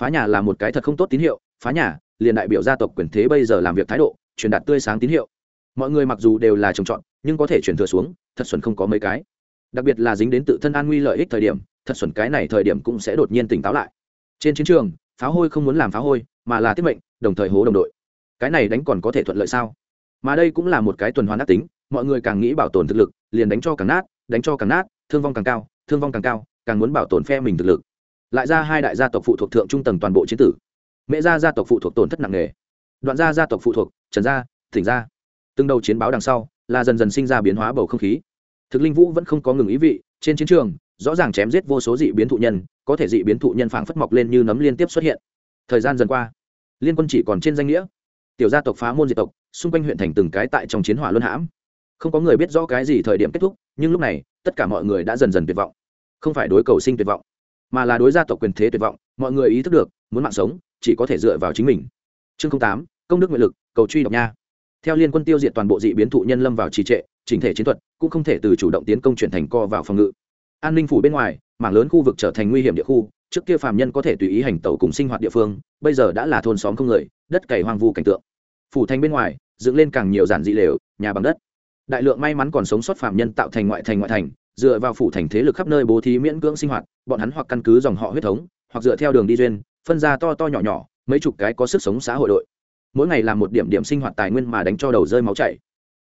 phá nhà là một cái thật không tốt tín hiệu, phá nhà, liền đại biểu gia tộc quyền thế bây giờ làm việc thái độ, truyền đạt tươi sáng tín hiệu. Mọi người mặc dù đều là trồng trọt, nhưng có thể chuyển thừa xuống, thật xuẩn không có mấy cái. Đặc biệt là dính đến tự thân an nguy lợi ích thời điểm, thật xuẩn cái này thời điểm cũng sẽ đột nhiên tỉnh táo lại. Trên chiến trường pháo hôi không muốn làm pháo hôi, mà là tiết mệnh, đồng thời hố đồng đội. Cái này đánh còn có thể thuận lợi sao? Mà đây cũng là một cái tuần hoàn ác tính, mọi người càng nghĩ bảo tồn thực lực, liền đánh cho càng nát, đánh cho càng nát, thương vong càng cao thương vong càng cao, càng muốn bảo tồn phe mình thực lực. Lại ra hai đại gia tộc phụ thuộc thượng trung tầng toàn bộ chiến tử. Mẹ gia gia tộc phụ thuộc tổn thất nặng nề. Đoạn gia gia tộc phụ thuộc, trần gia, thỉnh gia. Từng đầu chiến báo đằng sau, là dần dần sinh ra biến hóa bầu không khí. Thực linh vũ vẫn không có ngừng ý vị, trên chiến trường, rõ ràng chém giết vô số dị biến thụ nhân, có thể dị biến thụ nhân phảng phất mọc lên như nấm liên tiếp xuất hiện. Thời gian dần qua, liên quân chỉ còn trên danh nghĩa. Tiểu gia tộc phá môn diệt tộc, xung quanh huyện thành từng cái tại trong chiến hỏa luân hãm. Không có người biết rõ cái gì thời điểm kết thúc nhưng lúc này, tất cả mọi người đã dần dần tuyệt vọng. Không phải đối cầu sinh tuyệt vọng, mà là đối gia tộc quyền thế tuyệt vọng. Mọi người ý thức được, muốn mạng sống, chỉ có thể dựa vào chính mình. Chương tám, công đức nguyện lực, cầu truy độc nha. Theo liên quân tiêu diệt toàn bộ dị biến thụ nhân lâm vào trì trệ, chỉnh thể chiến thuật, cũng không thể từ chủ động tiến công chuyển thành co vào phòng ngự. An ninh phủ bên ngoài, mảng lớn khu vực trở thành nguy hiểm địa khu. Trước kia phàm nhân có thể tùy ý hành tẩu cùng sinh hoạt địa phương, bây giờ đã là thôn xóm không người, đất cày hoang vu cảnh tượng. Phủ thành bên ngoài, dựng lên càng nhiều giản dị lều, nhà bằng đất đại lượng may mắn còn sống sót phạm nhân tạo thành ngoại thành ngoại thành, dựa vào phủ thành thế lực khắp nơi bố thí miễn cưỡng sinh hoạt, bọn hắn hoặc căn cứ dòng họ huyết thống, hoặc dựa theo đường đi duyên, phân ra to to nhỏ nhỏ, mấy chục cái có sức sống xã hội đội. Mỗi ngày làm một điểm điểm sinh hoạt tài nguyên mà đánh cho đầu rơi máu chảy.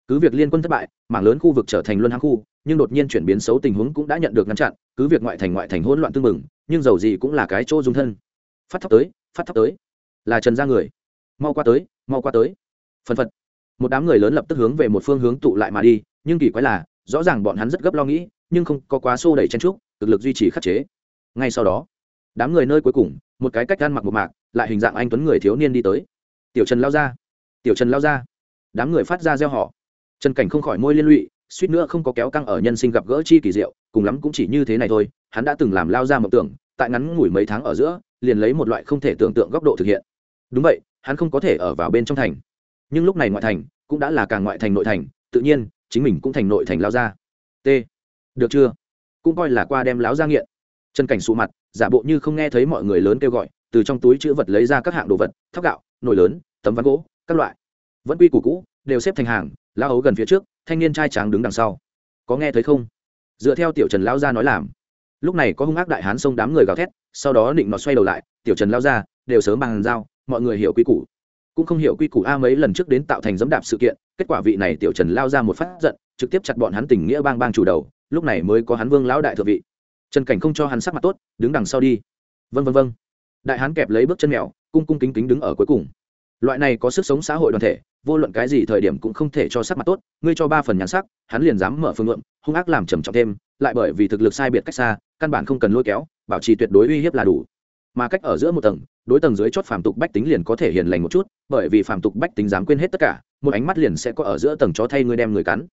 Cứ việc liên quân thất bại, mảng lớn khu vực trở thành luân hãng khu, nhưng đột nhiên chuyển biến xấu tình huống cũng đã nhận được ngăn chặn, cứ việc ngoại thành ngoại thành hỗn loạn tương mừng nhưng dầu gì cũng là cái chỗ dung thân. Phát thóc tới, phát thóc tới. Là trần ra người. Mau qua tới, mau qua tới. Phân phật một đám người lớn lập tức hướng về một phương hướng tụ lại mà đi, nhưng kỳ quái là, rõ ràng bọn hắn rất gấp lo nghĩ, nhưng không có quá xô đẩy chen trúc thực lực duy trì khắc chế. Ngay sau đó, đám người nơi cuối cùng, một cái cách ăn mặc một mạc, lại hình dạng anh tuấn người thiếu niên đi tới. Tiểu trần lao ra. Tiểu trần lao ra. Đám người phát ra gieo họ trần cảnh không khỏi môi liên lụy, suýt nữa không có kéo căng ở nhân sinh gặp gỡ chi kỳ diệu, cùng lắm cũng chỉ như thế này thôi, hắn đã từng làm lao ra mộng tưởng, tại ngắn ngủi mấy tháng ở giữa, liền lấy một loại không thể tưởng tượng góc độ thực hiện. Đúng vậy, hắn không có thể ở vào bên trong thành nhưng lúc này ngoại thành cũng đã là càng ngoại thành nội thành, tự nhiên, chính mình cũng thành nội thành lao ra. T. Được chưa? Cũng coi là qua đem láo ra nghiện. Chân cảnh sụ mặt, giả bộ như không nghe thấy mọi người lớn kêu gọi, từ trong túi chữ vật lấy ra các hạng đồ vật, thóc gạo, nồi lớn, tấm ván gỗ, các loại. Vẫn quy củ cũ, đều xếp thành hàng, lao ấu gần phía trước, thanh niên trai tráng đứng đằng sau. Có nghe thấy không? Dựa theo tiểu trần lao ra nói làm. Lúc này có hung ác đại hán xông đám người gào thét, sau đó định nó xoay đầu lại, tiểu trần lao ra đều sớm bằng dao, mọi người hiểu quy củ cũng không hiểu quy củ a mấy lần trước đến tạo thành dẫm đạp sự kiện, kết quả vị này tiểu trần lao ra một phát giận, trực tiếp chặt bọn hắn tình nghĩa bang bang chủ đầu, lúc này mới có hắn vương lão đại thượng vị. Trần cảnh không cho hắn sắc mặt tốt, đứng đằng sau đi. Vân vân vân đại hán kẹp lấy bước chân mèo, cung cung kính kính đứng ở cuối cùng. Loại này có sức sống xã hội đoàn thể, vô luận cái gì thời điểm cũng không thể cho sắc mặt tốt, ngươi cho ba phần nhãn sắc, hắn liền dám mở phương ngượng hung ác làm trầm trọng thêm, lại bởi vì thực lực sai biệt cách xa, căn bản không cần lôi kéo, bảo trì tuyệt đối uy hiếp là đủ. Mà cách ở giữa một tầng đối tầng dưới chót phàm tục bách tính liền có thể hiền lành một chút, bởi vì phàm tục bách tính dám quên hết tất cả, một ánh mắt liền sẽ có ở giữa tầng chó thay ngươi đem người cắn.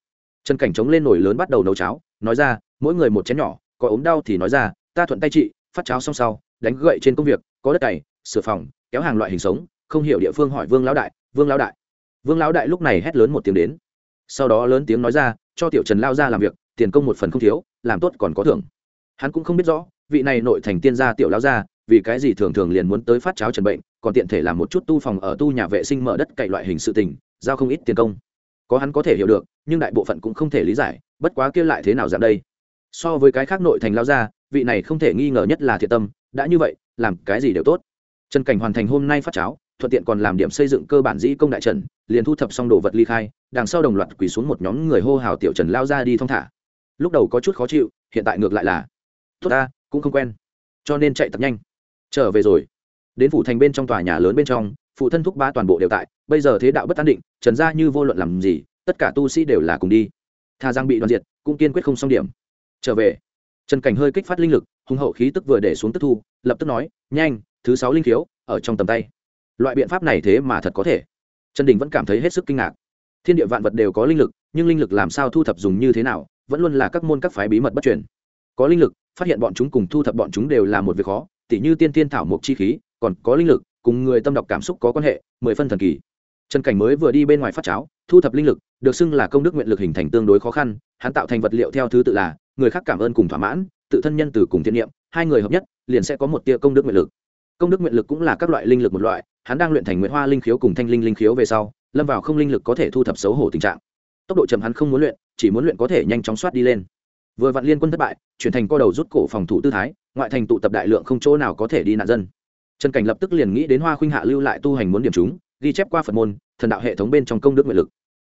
Trần cảnh chống lên nồi lớn bắt đầu nấu cháo, nói ra, mỗi người một chén nhỏ, có ốm đau thì nói ra, ta thuận tay chị phát cháo xong sau, đánh gậy trên công việc, có đất cày, sửa phòng, kéo hàng loại hình sống, không hiểu địa phương hỏi vương lão đại, vương lão đại. Vương lão đại lúc này hét lớn một tiếng đến. Sau đó lớn tiếng nói ra, cho tiểu trần lao ra làm việc, tiền công một phần không thiếu, làm tốt còn có thưởng. Hắn cũng không biết rõ, vị này nội thành tiên gia tiểu lao gia vì cái gì thường thường liền muốn tới phát cháo trần bệnh, còn tiện thể làm một chút tu phòng ở tu nhà vệ sinh mở đất cậy loại hình sự tình, giao không ít tiền công. Có hắn có thể hiểu được, nhưng đại bộ phận cũng không thể lý giải, bất quá kia lại thế nào dạng đây? So với cái khác nội thành lao ra vị này không thể nghi ngờ nhất là thiệt tâm, đã như vậy, làm cái gì đều tốt. Trần cảnh hoàn thành hôm nay phát cháo, thuận tiện còn làm điểm xây dựng cơ bản dĩ công đại trần liền thu thập xong đồ vật ly khai, đằng sau đồng loạt quỳ xuống một nhóm người hô hào tiểu trần lao ra đi thong thả. Lúc đầu có chút khó chịu, hiện tại ngược lại là, tốt ta, cũng không quen. Cho nên chạy tập nhanh trở về rồi. Đến phủ thành bên trong tòa nhà lớn bên trong, phụ thân thúc ba toàn bộ đều tại, bây giờ thế đạo bất an định, trần gia như vô luận làm gì, tất cả tu sĩ đều là cùng đi. Tha giang bị đoàn diệt, cũng kiên quyết không xong điểm. Trở về. Trần cảnh hơi kích phát linh lực, hùng hậu khí tức vừa để xuống tức thu, lập tức nói, nhanh, thứ sáu linh khiếu, ở trong tầm tay. Loại biện pháp này thế mà thật có thể. Trần đình vẫn cảm thấy hết sức kinh ngạc. Thiên địa vạn vật đều có linh lực, nhưng linh lực làm sao thu thập dùng như thế nào, vẫn luôn là các môn các phái bí mật bất truyền. Có linh lực, phát hiện bọn chúng cùng thu thập bọn chúng đều là một việc khó tỉ như tiên tiên thảo mộc chi khí, còn có linh lực, cùng người tâm đọc cảm xúc có quan hệ, mười phân thần kỳ. Trần cảnh mới vừa đi bên ngoài phát cháo, thu thập linh lực, được xưng là công đức nguyện lực hình thành tương đối khó khăn, hắn tạo thành vật liệu theo thứ tự là, người khác cảm ơn cùng thỏa mãn, tự thân nhân từ cùng thiện niệm, hai người hợp nhất, liền sẽ có một tia công đức nguyện lực. Công đức nguyện lực cũng là các loại linh lực một loại, hắn đang luyện thành nguyện hoa linh khiếu cùng thanh linh linh khiếu về sau, lâm vào không linh lực có thể thu thập xấu hổ tình trạng. Tốc độ chậm hắn không muốn luyện, chỉ muốn luyện có thể nhanh chóng soát đi lên vừa vặn liên quân thất bại, chuyển thành co đầu rút cổ phòng thủ tư thái, ngoại thành tụ tập đại lượng không chỗ nào có thể đi nạn dân. Trần cảnh lập tức liền nghĩ đến hoa khuynh hạ lưu lại tu hành muốn điểm chúng, ghi chép qua phật môn, thần đạo hệ thống bên trong công đức nguyện lực.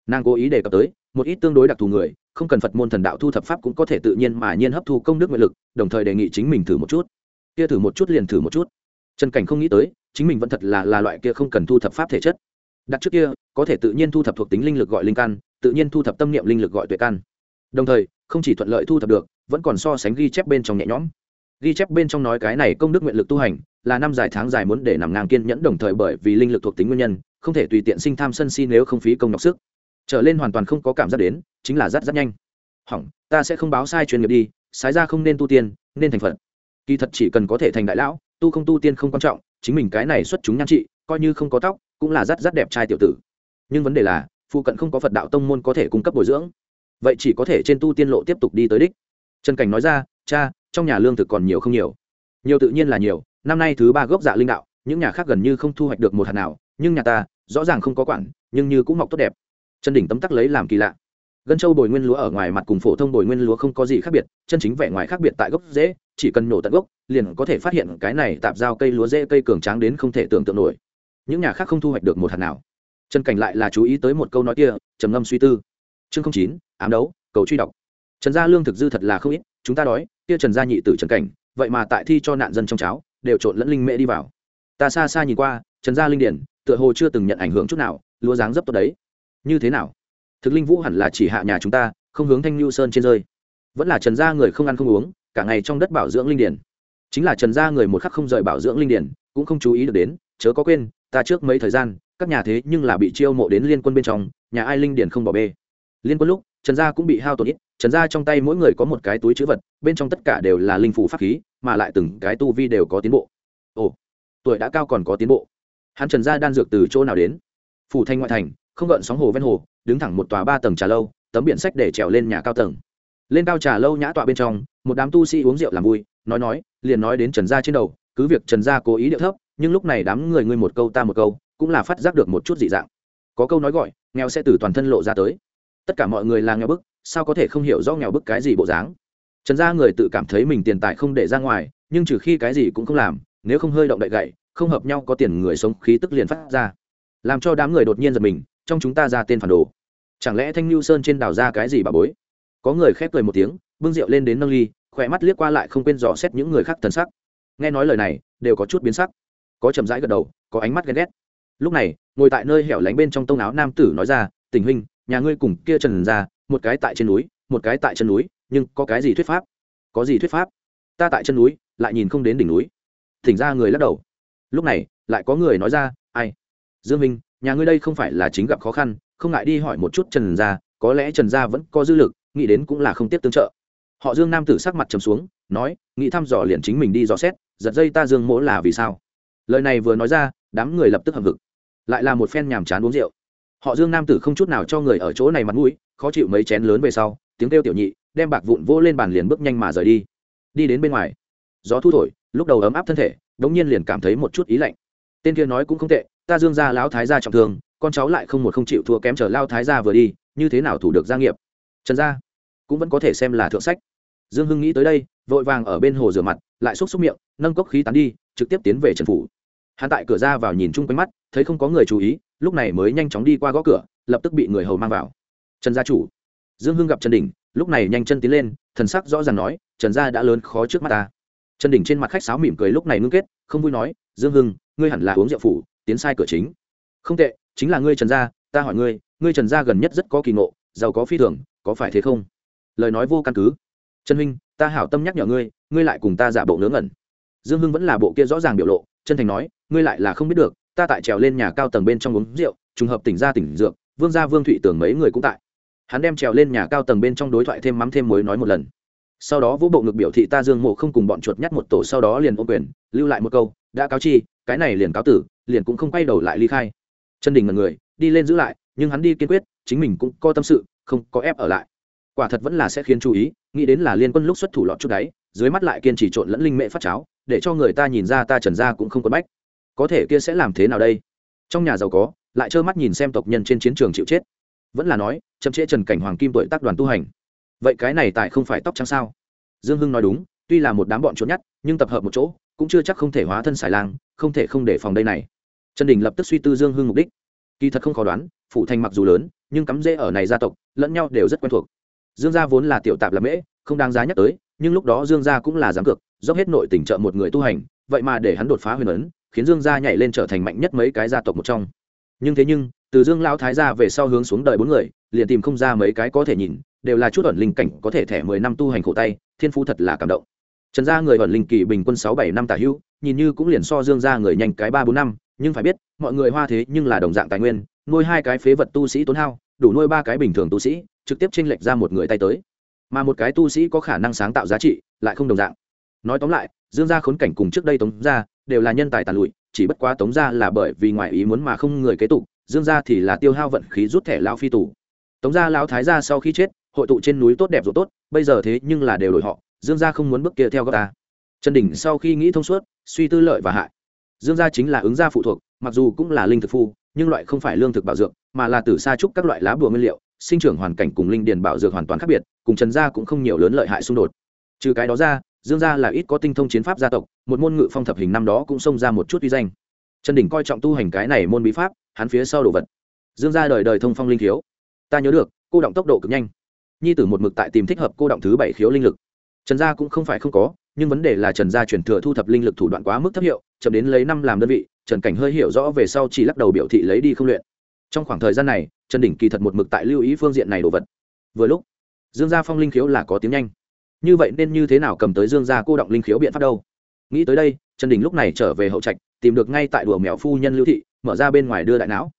Nàng cố ý đề cập tới, một ít tương đối đặc thù người, không cần phật môn thần đạo thu thập pháp cũng có thể tự nhiên mà nhiên hấp thu công đức nguyện lực, đồng thời đề nghị chính mình thử một chút. Kia thử một chút liền thử một chút. Trần cảnh không nghĩ tới, chính mình vẫn thật là là loại kia không cần thu thập pháp thể chất. Đặt trước kia, có thể tự nhiên thu thập thuộc tính linh lực gọi linh căn, tự nhiên thu thập tâm niệm linh lực gọi tuệ căn. Đồng thời không chỉ thuận lợi thu thập được, vẫn còn so sánh ghi chép bên trong nhẹ nhõm. Ghi chép bên trong nói cái này công đức nguyện lực tu hành, là năm dài tháng dài muốn để nằm ngang kiên nhẫn đồng thời bởi vì linh lực thuộc tính nguyên nhân, không thể tùy tiện sinh tham sân si nếu không phí công nhọc sức. Trở lên hoàn toàn không có cảm giác đến, chính là rất rất nhanh. Hỏng, ta sẽ không báo sai chuyên nghiệp đi, sái ra không nên tu tiên, nên thành phật. Kỳ thật chỉ cần có thể thành đại lão, tu không tu tiên không quan trọng, chính mình cái này xuất chúng nhan trị, coi như không có tóc, cũng là rất rất đẹp trai tiểu tử. Nhưng vấn đề là, phụ cận không có phật đạo tông môn có thể cung cấp bồi dưỡng vậy chỉ có thể trên tu tiên lộ tiếp tục đi tới đích. Trần cảnh nói ra, cha, trong nhà lương thực còn nhiều không nhiều? Nhiều tự nhiên là nhiều, năm nay thứ ba gốc dạ linh đạo, những nhà khác gần như không thu hoạch được một hạt nào, nhưng nhà ta, rõ ràng không có quản, nhưng như cũng mọc tốt đẹp. Chân đỉnh tấm tắc lấy làm kỳ lạ. Gân châu bồi nguyên lúa ở ngoài mặt cùng phổ thông bồi nguyên lúa không có gì khác biệt, chân chính vẻ ngoài khác biệt tại gốc dễ, chỉ cần nổ tận gốc, liền có thể phát hiện cái này tạp giao cây lúa dễ, cây cường tráng đến không thể tưởng tượng nổi. Những nhà khác không thu hoạch được một hạt nào. Trần cảnh lại là chú ý tới một câu nói kia, trầm ngâm suy tư chương chín, ám đấu, cầu truy đọc trần gia lương thực dư thật là không ít, chúng ta đói, kia trần gia nhị tử trần cảnh, vậy mà tại thi cho nạn dân trong cháo, đều trộn lẫn linh mễ đi vào. Ta xa xa nhìn qua, trần gia linh điển, tựa hồ chưa từng nhận ảnh hưởng chút nào, lúa dáng dấp tốt đấy. Như thế nào? Thực linh vũ hẳn là chỉ hạ nhà chúng ta, không hướng thanh lưu sơn trên rơi. Vẫn là trần gia người không ăn không uống, cả ngày trong đất bảo dưỡng linh điển. Chính là trần gia người một khắc không rời bảo dưỡng linh điển, cũng không chú ý được đến, chớ có quên, ta trước mấy thời gian, các nhà thế nhưng là bị chiêu mộ đến liên quân bên trong, nhà ai linh điển không bỏ bê liên quân lúc, trần gia cũng bị hao tổn ít, trần gia trong tay mỗi người có một cái túi chữ vật, bên trong tất cả đều là linh phủ pháp khí, mà lại từng cái tu vi đều có tiến bộ. Ồ, tuổi đã cao còn có tiến bộ. Hắn trần gia đan dược từ chỗ nào đến? Phủ thanh ngoại thành, không gợn sóng hồ ven hồ, đứng thẳng một tòa ba tầng trà lâu, tấm biển sách để trèo lên nhà cao tầng. Lên cao trà lâu nhã tọa bên trong, một đám tu sĩ uống rượu làm vui, nói nói, liền nói đến trần gia trên đầu, cứ việc trần gia cố ý điệu thấp, nhưng lúc này đám người ngươi một câu ta một câu, cũng là phát giác được một chút dị dạng. Có câu nói gọi, nghèo sẽ từ toàn thân lộ ra tới tất cả mọi người là nghèo bức, sao có thể không hiểu rõ nghèo bức cái gì bộ dáng? Trần gia người tự cảm thấy mình tiền tài không để ra ngoài, nhưng trừ khi cái gì cũng không làm, nếu không hơi động đậy gậy, không hợp nhau có tiền người sống khí tức liền phát ra. Làm cho đám người đột nhiên giật mình, trong chúng ta ra tên phản đồ. Chẳng lẽ thanh lưu sơn trên đảo ra cái gì bà bối? Có người khép cười một tiếng, bưng rượu lên đến nâng ly, khỏe mắt liếc qua lại không quên dò xét những người khác thần sắc. Nghe nói lời này, đều có chút biến sắc. Có chậm rãi gật đầu, có ánh mắt ghen ghét. Lúc này, ngồi tại nơi hẻo lánh bên trong tông áo nam tử nói ra, tình huynh nhà ngươi cùng kia trần ra, một cái tại trên núi, một cái tại chân núi, nhưng có cái gì thuyết pháp? Có gì thuyết pháp? Ta tại chân núi, lại nhìn không đến đỉnh núi. Thỉnh ra người lắc đầu. Lúc này, lại có người nói ra, ai? Dương minh, nhà ngươi đây không phải là chính gặp khó khăn, không ngại đi hỏi một chút trần gia có lẽ trần gia vẫn có dư lực, nghĩ đến cũng là không tiếp tương trợ. Họ dương nam tử sắc mặt trầm xuống, nói, nghĩ thăm dò liền chính mình đi dò xét, giật dây ta dương mỗ là vì sao? Lời này vừa nói ra, đám người lập tức hầm vực lại là một phen nhàm chán uống rượu họ dương nam tử không chút nào cho người ở chỗ này mặt mũi, khó chịu mấy chén lớn về sau, tiếng kêu tiểu nhị, đem bạc vụn vỗ lên bàn liền bước nhanh mà rời đi. Đi đến bên ngoài. Gió thu thổi, lúc đầu ấm áp thân thể, đống nhiên liền cảm thấy một chút ý lạnh. Tên kia nói cũng không tệ, ta dương gia lão thái gia trọng thương, con cháu lại không một không chịu thua kém chờ lao thái gia vừa đi, như thế nào thủ được gia nghiệp? Trần gia cũng vẫn có thể xem là thượng sách. Dương hưng nghĩ tới đây, vội vàng ở bên hồ rửa mặt, lại xúc xúc miệng, nâng cốc khí tán đi, trực tiếp tiến về trần phủ. Hắn tại cửa ra vào nhìn chung quanh mắt thấy không có người chú ý, lúc này mới nhanh chóng đi qua gõ cửa, lập tức bị người hầu mang vào. Trần gia chủ. Dương hưng gặp trần đình lúc này nhanh chân tiến lên, thần sắc rõ ràng nói, trần gia đã lớn khó trước mắt ta. Trần đình trên mặt khách sáo mỉm cười lúc này ngưng kết, không vui nói, dương hưng, ngươi hẳn là uống rượu phủ, tiến sai cửa chính. Không tệ, chính là ngươi trần gia, ta hỏi ngươi ngươi trần gia gần nhất rất có kỳ ngộ, giàu có phi thường, có phải thế không? Lời nói vô căn cứ. Trần huynh, ta hảo tâm nhắc nhở ngươi ngươi lại cùng ta giả bộ ngớ ngẩn. Dương hưng vẫn là bộ kia rõ ràng biểu lộ, chân thành nói, ngươi lại là không biết được ta tại trèo lên nhà cao tầng bên trong uống rượu, trùng hợp tỉnh ra tỉnh dược, vương gia vương thụy tưởng mấy người cũng tại. Hắn đem trèo lên nhà cao tầng bên trong đối thoại thêm mắm thêm muối nói một lần. Sau đó vũ bộ ngực biểu thị ta dương mộ không cùng bọn chuột nhắt một tổ sau đó liền ô quyền, lưu lại một câu, đã cáo chi, cái này liền cáo tử, liền cũng không quay đầu lại ly khai. Chân đình mật người, đi lên giữ lại, nhưng hắn đi kiên quyết, chính mình cũng có tâm sự, không có ép ở lại. Quả thật vẫn là sẽ khiến chú ý, nghĩ đến là liên quân lúc xuất thủ lọt chút đáy, dưới mắt lại kiên trì trộn lẫn linh mệ phát cháo, để cho người ta nhìn ra ta trần ra cũng không quấn bách có thể kia sẽ làm thế nào đây? Trong nhà giàu có, lại trơ mắt nhìn xem tộc nhân trên chiến trường chịu chết. Vẫn là nói, chậm trễ trần cảnh hoàng kim tuổi tác đoàn tu hành. Vậy cái này tại không phải tóc trắng sao? Dương hưng nói đúng, tuy là một đám bọn trốn nhát nhưng tập hợp một chỗ, cũng chưa chắc không thể hóa thân xài lang, không thể không để phòng đây này. Trần đình lập tức suy tư dương hưng mục đích. Kỳ thật không khó đoán, phủ thành mặc dù lớn, nhưng cắm rễ ở này gia tộc, lẫn nhau đều rất quen thuộc. Dương gia vốn là tiểu tạp làm mễ, không đáng giá nhắc tới, nhưng lúc đó dương gia cũng là dám cực dốc hết nội tình trợ một người tu hành, vậy mà để hắn đột phá huyền ấn khiến dương gia nhảy lên trở thành mạnh nhất mấy cái gia tộc một trong. Nhưng thế nhưng, từ dương lão thái gia về sau hướng xuống đời bốn người, liền tìm không ra mấy cái có thể nhìn, đều là chút ẩn linh cảnh có thể thẻ mười năm tu hành khổ tay, thiên phú thật là cảm động. Trần gia người ẩn linh kỳ bình quân sáu bảy năm tả hữu nhìn như cũng liền so dương gia người nhanh cái ba bốn năm, nhưng phải biết, mọi người hoa thế nhưng là đồng dạng tài nguyên, nuôi hai cái phế vật tu sĩ tốn hao, đủ nuôi ba cái bình thường tu sĩ, trực tiếp chênh lệch ra một người tay tới. Mà một cái tu sĩ có khả năng sáng tạo giá trị, lại không đồng dạng. Nói tóm lại, dương gia khốn cảnh cùng trước đây tống gia đều là nhân tài tàn lụi, chỉ bất quá tống gia là bởi vì ngoài ý muốn mà không người kế tục, dương gia thì là tiêu hao vận khí rút thẻ lao phi tù. Tống gia lão thái gia sau khi chết, hội tụ trên núi tốt đẹp rồi tốt, bây giờ thế nhưng là đều đổi họ, dương gia không muốn bước kia theo các ta. Trần đình sau khi nghĩ thông suốt, suy tư lợi và hại. Dương gia chính là ứng gia phụ thuộc, mặc dù cũng là linh thực phu, nhưng loại không phải lương thực bảo dược, mà là từ xa trúc các loại lá bùa nguyên liệu, sinh trưởng hoàn cảnh cùng linh điền bảo dược hoàn toàn khác biệt, cùng trần gia cũng không nhiều lớn lợi hại xung đột. Trừ cái đó ra dương gia là ít có tinh thông chiến pháp gia tộc, một môn ngự phong thập hình năm đó cũng xông ra một chút uy danh. Trần Đỉnh coi trọng tu hành cái này môn bí pháp, hắn phía sau đồ vật. Dương gia đời đời thông phong linh thiếu ta nhớ được, cô động tốc độ cực nhanh. Nhi tử một mực tại tìm thích hợp cô động thứ bảy khiếu linh lực. Trần gia cũng không phải không có, nhưng vấn đề là trần gia chuyển thừa thu thập linh lực thủ đoạn quá mức thấp hiệu, chậm đến lấy năm làm đơn vị, trần cảnh hơi hiểu rõ về sau chỉ lắc đầu biểu thị lấy đi không luyện. Trong khoảng thời gian này, trần đỉnh kỳ thật một mực tại lưu ý phương diện này đồ vật. Vừa lúc, dương gia phong linh khiếu là có tiếng nhanh như vậy nên như thế nào cầm tới dương gia cô động linh khiếu biện pháp đâu? Nghĩ tới đây, trần đình lúc này trở về hậu trạch, tìm được ngay tại đùa mèo phu nhân lưu thị, mở ra bên ngoài đưa đại não.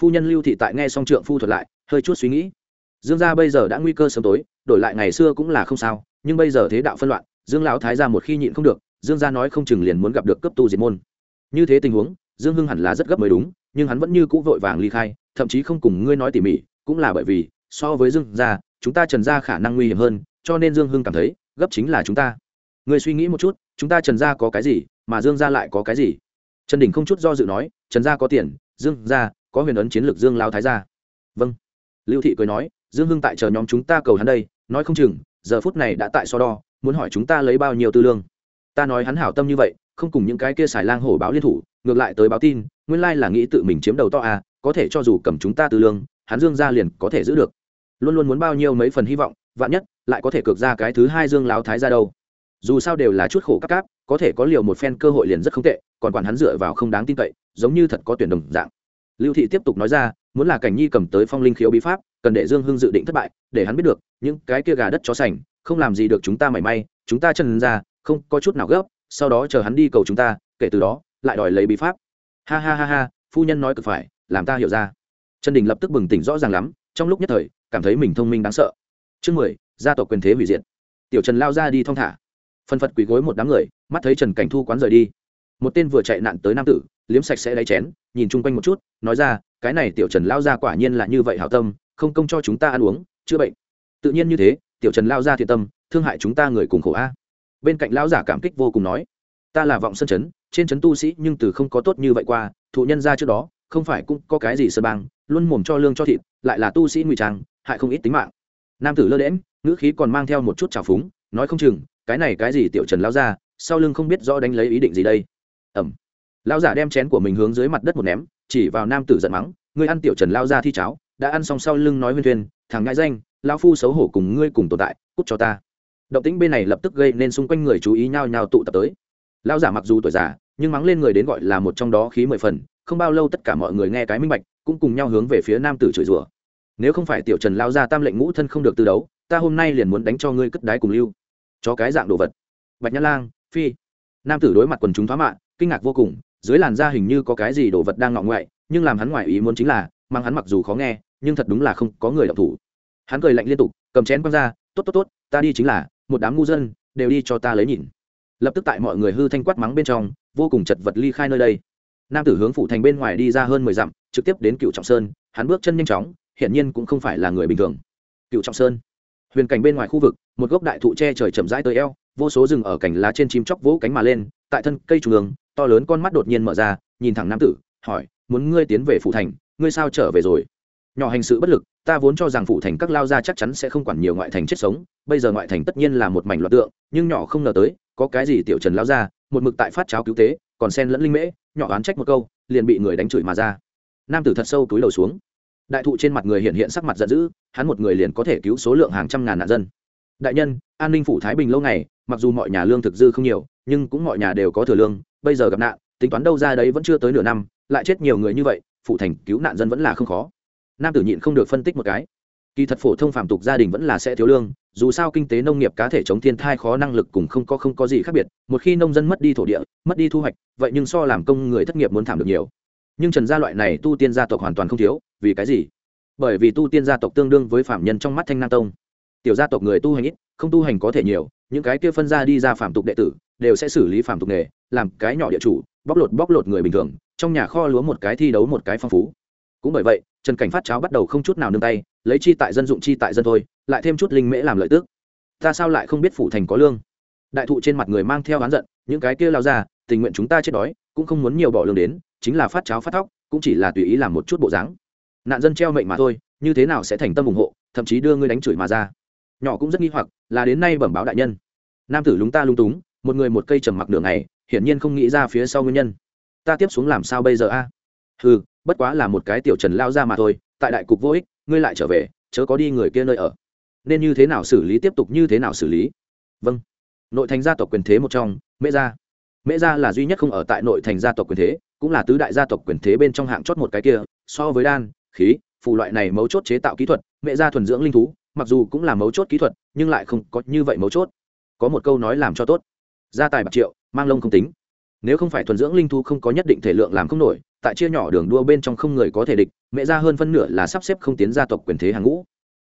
Phu nhân lưu thị tại nghe xong trượng phu thuật lại, hơi chút suy nghĩ. Dương gia bây giờ đã nguy cơ sớm tối, đổi lại ngày xưa cũng là không sao, nhưng bây giờ thế đạo phân loạn, dương lão thái ra một khi nhịn không được, dương gia nói không chừng liền muốn gặp được cấp tu diệt môn. Như thế tình huống, dương hưng hẳn là rất gấp mới đúng, nhưng hắn vẫn như cũ vội vàng ly khai, thậm chí không cùng ngươi nói tỉ mỉ, cũng là bởi vì, so với dương gia, chúng ta trần gia khả năng nguy hiểm hơn cho nên dương hưng cảm thấy, gấp chính là chúng ta. Người suy nghĩ một chút, chúng ta trần gia có cái gì, mà dương gia lại có cái gì? Trần đình không chút do dự nói, trần gia có tiền, dương gia, có huyền ấn chiến lược dương lao thái gia. Vâng. Lưu thị cười nói, dương hưng tại chờ nhóm chúng ta cầu hắn đây, nói không chừng, giờ phút này đã tại so đo, muốn hỏi chúng ta lấy bao nhiêu tư lương. Ta nói hắn hảo tâm như vậy, không cùng những cái kia xài lang hổ báo liên thủ, ngược lại tới báo tin, nguyên lai là nghĩ tự mình chiếm đầu to à có thể cho dù cầm chúng ta tư lương, hắn dương ra liền có thể giữ được. Luôn luôn muốn bao nhiêu mấy phần hy vọng vạn nhất, lại có thể cược ra cái thứ hai dương láo thái ra đâu. Dù sao đều là chút khổ cắp cáp, có thể có liều một phen cơ hội liền rất không tệ, còn quản hắn dựa vào không đáng tin cậy, giống như thật có tuyển đồng dạng. Lưu thị tiếp tục nói ra, muốn là cảnh nhi cầm tới phong linh khiếu bí pháp, cần để dương hưng dự định thất bại, để hắn biết được, những cái kia gà đất chó sành, không làm gì được chúng ta mảy may, chúng ta chân ra, không có chút nào gấp, sau đó chờ hắn đi cầu chúng ta, kể từ đó, lại đòi lấy bí pháp. Ha ha ha ha, phu nhân nói cực phải, làm ta hiểu ra. Trần đình lập tức bừng tỉnh rõ ràng lắm, trong lúc nhất thời, cảm thấy mình thông minh đáng sợ chương mười, gia tộc quyền thế hủy diệt. Tiểu trần lao ra đi thong thả. Phân phật quỳ gối một đám người, mắt thấy trần cảnh thu quán rời đi. Một tên vừa chạy nạn tới nam tử, liếm sạch sẽ đáy chén, nhìn chung quanh một chút, nói ra, cái này tiểu trần lao ra quả nhiên là như vậy hảo tâm, không công cho chúng ta ăn uống, chữa bệnh. Tự nhiên như thế, tiểu trần lao ra thiện tâm, thương hại chúng ta người cùng khổ a. Bên cạnh lão giả cảm kích vô cùng nói, ta là vọng sân chấn, trên chấn tu sĩ nhưng từ không có tốt như vậy qua, thụ nhân ra trước đó, không phải cũng có cái gì sơ bang, luôn mồm cho lương cho thịt, lại là tu sĩ ngụy trang, hại không ít tính mạng nam tử lơ đễm ngữ khí còn mang theo một chút trào phúng, nói không chừng, cái này cái gì tiểu trần lao ra sau lưng không biết rõ đánh lấy ý định gì đây. Ẩm. Lao giả đem chén của mình hướng dưới mặt đất một ném, chỉ vào nam tử giận mắng, ngươi ăn tiểu trần lao ra thi cháo, đã ăn xong sau lưng nói huyên thuyên, thằng ngại danh lao phu xấu hổ cùng ngươi cùng tồn tại, cút cho ta. Động tĩnh bên này lập tức gây nên xung quanh người chú ý nhao nhao tụ tập tới. Lao giả mặc dù tuổi già, nhưng mắng lên người đến gọi là một trong đó khí mười phần, không bao lâu tất cả mọi người nghe cái minh bạch, cũng cùng nhau hướng về phía nam tử chửi rủa nếu không phải tiểu trần lao ra tam lệnh ngũ thân không được tư đấu, ta hôm nay liền muốn đánh cho ngươi cất đái cùng lưu. Cho cái dạng đồ vật. Bạch nhã lang, phi. Nam tử đối mặt quần chúng thoá mạ kinh ngạc vô cùng, dưới làn da hình như có cái gì đồ vật đang ngọ ngoại, nhưng làm hắn ngoại ý muốn chính là, mang hắn mặc dù khó nghe, nhưng thật đúng là không có người đọc thủ. Hắn cười lạnh liên tục, cầm chén quăng ra, tốt tốt tốt, ta đi chính là, một đám ngu dân, đều đi cho ta lấy nhìn. Lập tức tại mọi người hư thanh quát mắng bên trong, vô cùng chật vật ly khai nơi đây. Nam tử hướng phủ thành bên ngoài đi ra hơn mười dặm, trực tiếp đến cựu trọng sơn, hắn bước chân nhanh chóng hiển nhiên cũng không phải là người bình thường. Cựu trọng sơn. Huyền cảnh bên ngoài khu vực một gốc đại thụ che trời chậm rãi tới eo vô số rừng ở cành lá trên chim chóc vỗ cánh mà lên tại thân cây trung ương to lớn con mắt đột nhiên mở ra nhìn thẳng nam tử hỏi muốn ngươi tiến về phủ thành ngươi sao trở về rồi? Nhỏ hành sự bất lực ta vốn cho rằng phủ thành các lao gia chắc chắn sẽ không quản nhiều ngoại thành chết sống bây giờ ngoại thành tất nhiên là một mảnh loạt tượng nhưng nhỏ không ngờ tới có cái gì tiểu trần lao gia, một mực tại phát cháo cứu tế còn sen lẫn linh mễ nhỏ oán trách một câu liền bị người đánh chửi mà ra. Nam tử thật sâu túi đầu xuống đại thụ trên mặt người hiện hiện sắc mặt giận dữ, hắn một người liền có thể cứu số lượng hàng trăm ngàn nạn dân. Đại nhân, an ninh phủ thái bình lâu ngày mặc dù mọi nhà lương thực dư không nhiều, nhưng cũng mọi nhà đều có thừa lương, bây giờ gặp nạn, tính toán đâu ra đấy vẫn chưa tới nửa năm, lại chết nhiều người như vậy phụ thành cứu nạn dân vẫn là không khó. Nam tử nhịn không được phân tích một cái. Kỳ thật phổ thông phạm tục gia đình vẫn là sẽ thiếu lương, dù sao kinh tế nông nghiệp cá thể chống thiên thai khó năng lực cùng không có không có gì khác biệt, một khi nông dân mất đi thổ địa, mất đi thu hoạch, vậy nhưng so làm công người thất nghiệp muốn thảm được nhiều nhưng trần gia loại này tu tiên gia tộc hoàn toàn không thiếu, vì cái gì? Bởi vì tu tiên gia tộc tương đương với phạm nhân trong mắt thanh nam tông. Tiểu gia tộc người tu hành ít, không tu hành có thể nhiều, những cái kia phân ra đi ra phạm tục đệ tử, đều sẽ xử lý phạm tục nghề, làm cái nhỏ địa chủ, bóc lột bóc lột người bình thường, trong nhà kho lúa một cái thi đấu một cái phong phú. Cũng bởi vậy, trần cảnh phát cháo bắt đầu không chút nào nương tay, lấy chi tại dân dụng chi tại dân thôi, lại thêm chút linh mễ làm lợi tước ta sao lại không biết phủ thành có lương? Đại thụ trên mặt người mang theo oán giận những cái kia lao ra, tình nguyện chúng ta chết đói, cũng không muốn nhiều bỏ lương đến, chính là phát cháo phát thóc cũng chỉ là tùy ý làm một chút bộ dáng. Nạn dân treo mệnh mà thôi, như thế nào sẽ thành tâm ủng hộ, thậm chí đưa ngươi đánh chửi mà ra. Nhỏ cũng rất nghi hoặc, là đến nay bẩm báo đại nhân. Nam tử lúng ta lung túng, một người một cây trầm mặc đường này hiển nhiên không nghĩ ra phía sau nguyên nhân. Ta tiếp xuống làm sao bây giờ a? Ừ bất quá là một cái tiểu trần lao ra mà thôi, tại đại cục vô ích, ngươi lại trở về, chớ có đi người kia nơi ở. Nên như thế nào xử lý tiếp tục như thế nào xử lý? Vâng. Nội thành gia tộc quyền thế một trong mễ gia. Mễ gia là duy nhất không ở tại nội thành gia tộc quyền thế, cũng là tứ đại gia tộc quyền thế bên trong hạng chót một cái kia, so với đan, khí phụ loại này mấu chốt chế tạo kỹ thuật mẹ gia thuần dưỡng linh thú, mặc dù cũng là mấu chốt kỹ thuật, nhưng lại không có như vậy mấu chốt. Có một câu nói làm cho tốt. Gia tài bạc triệu, mang lông không tính. Nếu không phải thuần dưỡng linh thú không có nhất định thể lượng làm không nổi, tại chia nhỏ đường đua bên trong không người có thể địch mẹ ra hơn phân nửa là sắp xếp không tiến gia tộc quyền thế hàng ngũ.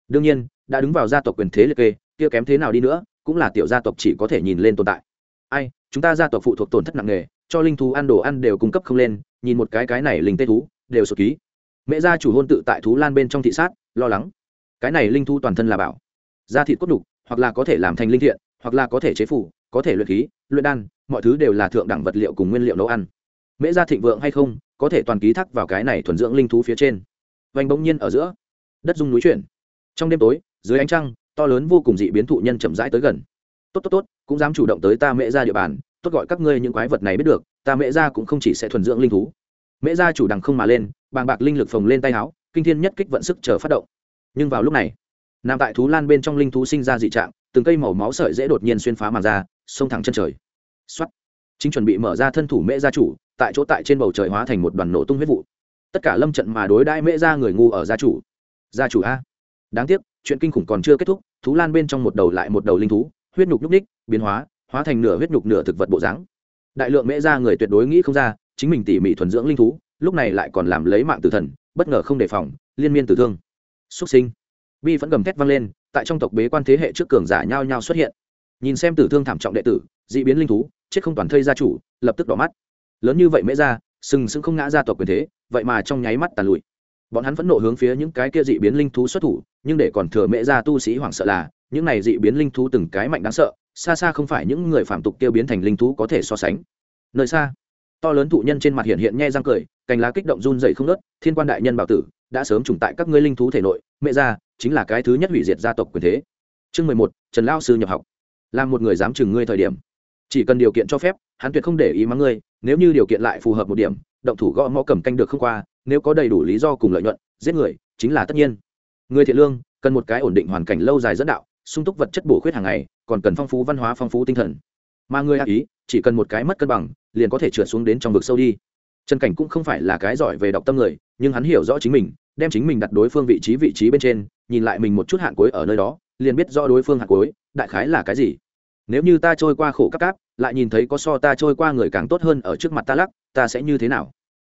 Đương nhiên, đã đứng vào gia tộc quyền thế liệt kê, kia kém thế nào đi nữa, cũng là tiểu gia tộc chỉ có thể nhìn lên tồn tại. Ai chúng ta gia tộc phụ thuộc tổn thất nặng nề, cho linh thú ăn đồ ăn đều cung cấp không lên, nhìn một cái cái này linh tê thú, đều sụt ký. Mẹ gia chủ hôn tự tại thú lan bên trong thị sát, lo lắng. Cái này linh thú toàn thân là bảo. Da thịt cốt đục, hoặc là có thể làm thành linh thiện, hoặc là có thể chế phủ, có thể luyện khí, luyện đan, mọi thứ đều là thượng đẳng vật liệu cùng nguyên liệu nấu ăn. Mễ gia thịnh vượng hay không, có thể toàn ký thác vào cái này thuần dưỡng linh thú phía trên. Vành bỗng nhiên ở giữa, đất dung núi chuyển. Trong đêm tối, dưới ánh trăng, to lớn vô cùng dị biến thụ nhân chậm rãi tới gần tốt tốt tốt, cũng dám chủ động tới ta mễ ra địa bàn, tốt gọi các ngươi những quái vật này biết được, ta mễ ra cũng không chỉ sẽ thuần dưỡng linh thú. Mễ ra chủ đằng không mà lên, bàng bạc linh lực phồng lên tay áo, kinh thiên nhất kích vận sức chờ phát động. Nhưng vào lúc này nằm tại thú lan bên trong linh thú sinh ra dị trạng, từng cây màu máu sợi dễ đột nhiên xuyên phá màn ra xông thẳng chân trời. Xuất chính chuẩn bị mở ra thân thủ mễ gia chủ, tại chỗ tại trên bầu trời hóa thành một đoàn nổ tung huyết vụ. Tất cả lâm trận mà đối đãi mễ gia người ngu ở gia chủ. Gia chủ a. Đáng tiếc, chuyện kinh khủng còn chưa kết thúc, thú lan bên trong một đầu lại một đầu linh thú huyết nhục nhúc ních biến hóa hóa thành nửa huyết nhục nửa thực vật bộ dáng. Đại lượng mễ gia người tuyệt đối nghĩ không ra, chính mình tỉ mỉ thuần dưỡng linh thú, lúc này lại còn làm lấy mạng tử thần, bất ngờ không đề phòng, liên miên tử thương. Xuất sinh. Bi vẫn gầm thét vang lên, tại trong tộc bế quan thế hệ trước cường giả nhao nhao xuất hiện. Nhìn xem tử thương thảm trọng đệ tử d ị biến linh thú, chết không toàn thây gia chủ, lập tức đỏ mắt. Lớn như vậy mễ ra, sừng sững không ngã ra tộc quyền thế, vậy mà trong nháy mắt tàn lụi. Bọn hắn vẫn nộ hướng phía những cái kia dị biến linh thú xuất thủ, nhưng để còn thừa mễ ra tu sĩ hoảng sợ là những này dị biến linh thú từng cái mạnh đáng sợ, xa xa không phải những người phạm tục tiêu biến thành linh thú có thể so sánh. Nơi xa, to lớn thụ nhân trên mặt hiện hiện nhe răng cười, cành lá kích động run dày không nớt thiên quan đại nhân bảo tử, đã sớm trùng tại các ngươi linh thú thể nội, mẹ ra, chính là cái thứ nhất hủy diệt gia tộc quyền thế. Chương mười một, trần lao sư nhập học. Là một người dám chừng ngươi thời điểm. Chỉ cần điều kiện cho phép, hắn tuyệt không để ý mắng ngươi, nếu như điều kiện lại phù hợp một điểm, động thủ gõ mõ cầm canh được không qua, nếu có đầy đủ lý do cùng lợi nhuận, giết người, chính là tất nhiên. Người thiện lương, cần một cái ổn định hoàn cảnh lâu dài dẫn đạo sung túc vật chất bổ khuyết hàng ngày, còn cần phong phú văn hóa, phong phú tinh thần. Mà người ác ý, chỉ cần một cái mất cân bằng, liền có thể trượt xuống đến trong vực sâu đi. Trần cảnh cũng không phải là cái giỏi về đọc tâm người, nhưng hắn hiểu rõ chính mình, đem chính mình đặt đối phương vị trí vị trí bên trên, nhìn lại mình một chút hạn cuối ở nơi đó, liền biết rõ đối phương hạn cuối, đại khái là cái gì. Nếu như ta trôi qua khổ cắp cáp, lại nhìn thấy có so ta trôi qua người càng tốt hơn ở trước mặt ta lắc, ta sẽ như thế nào?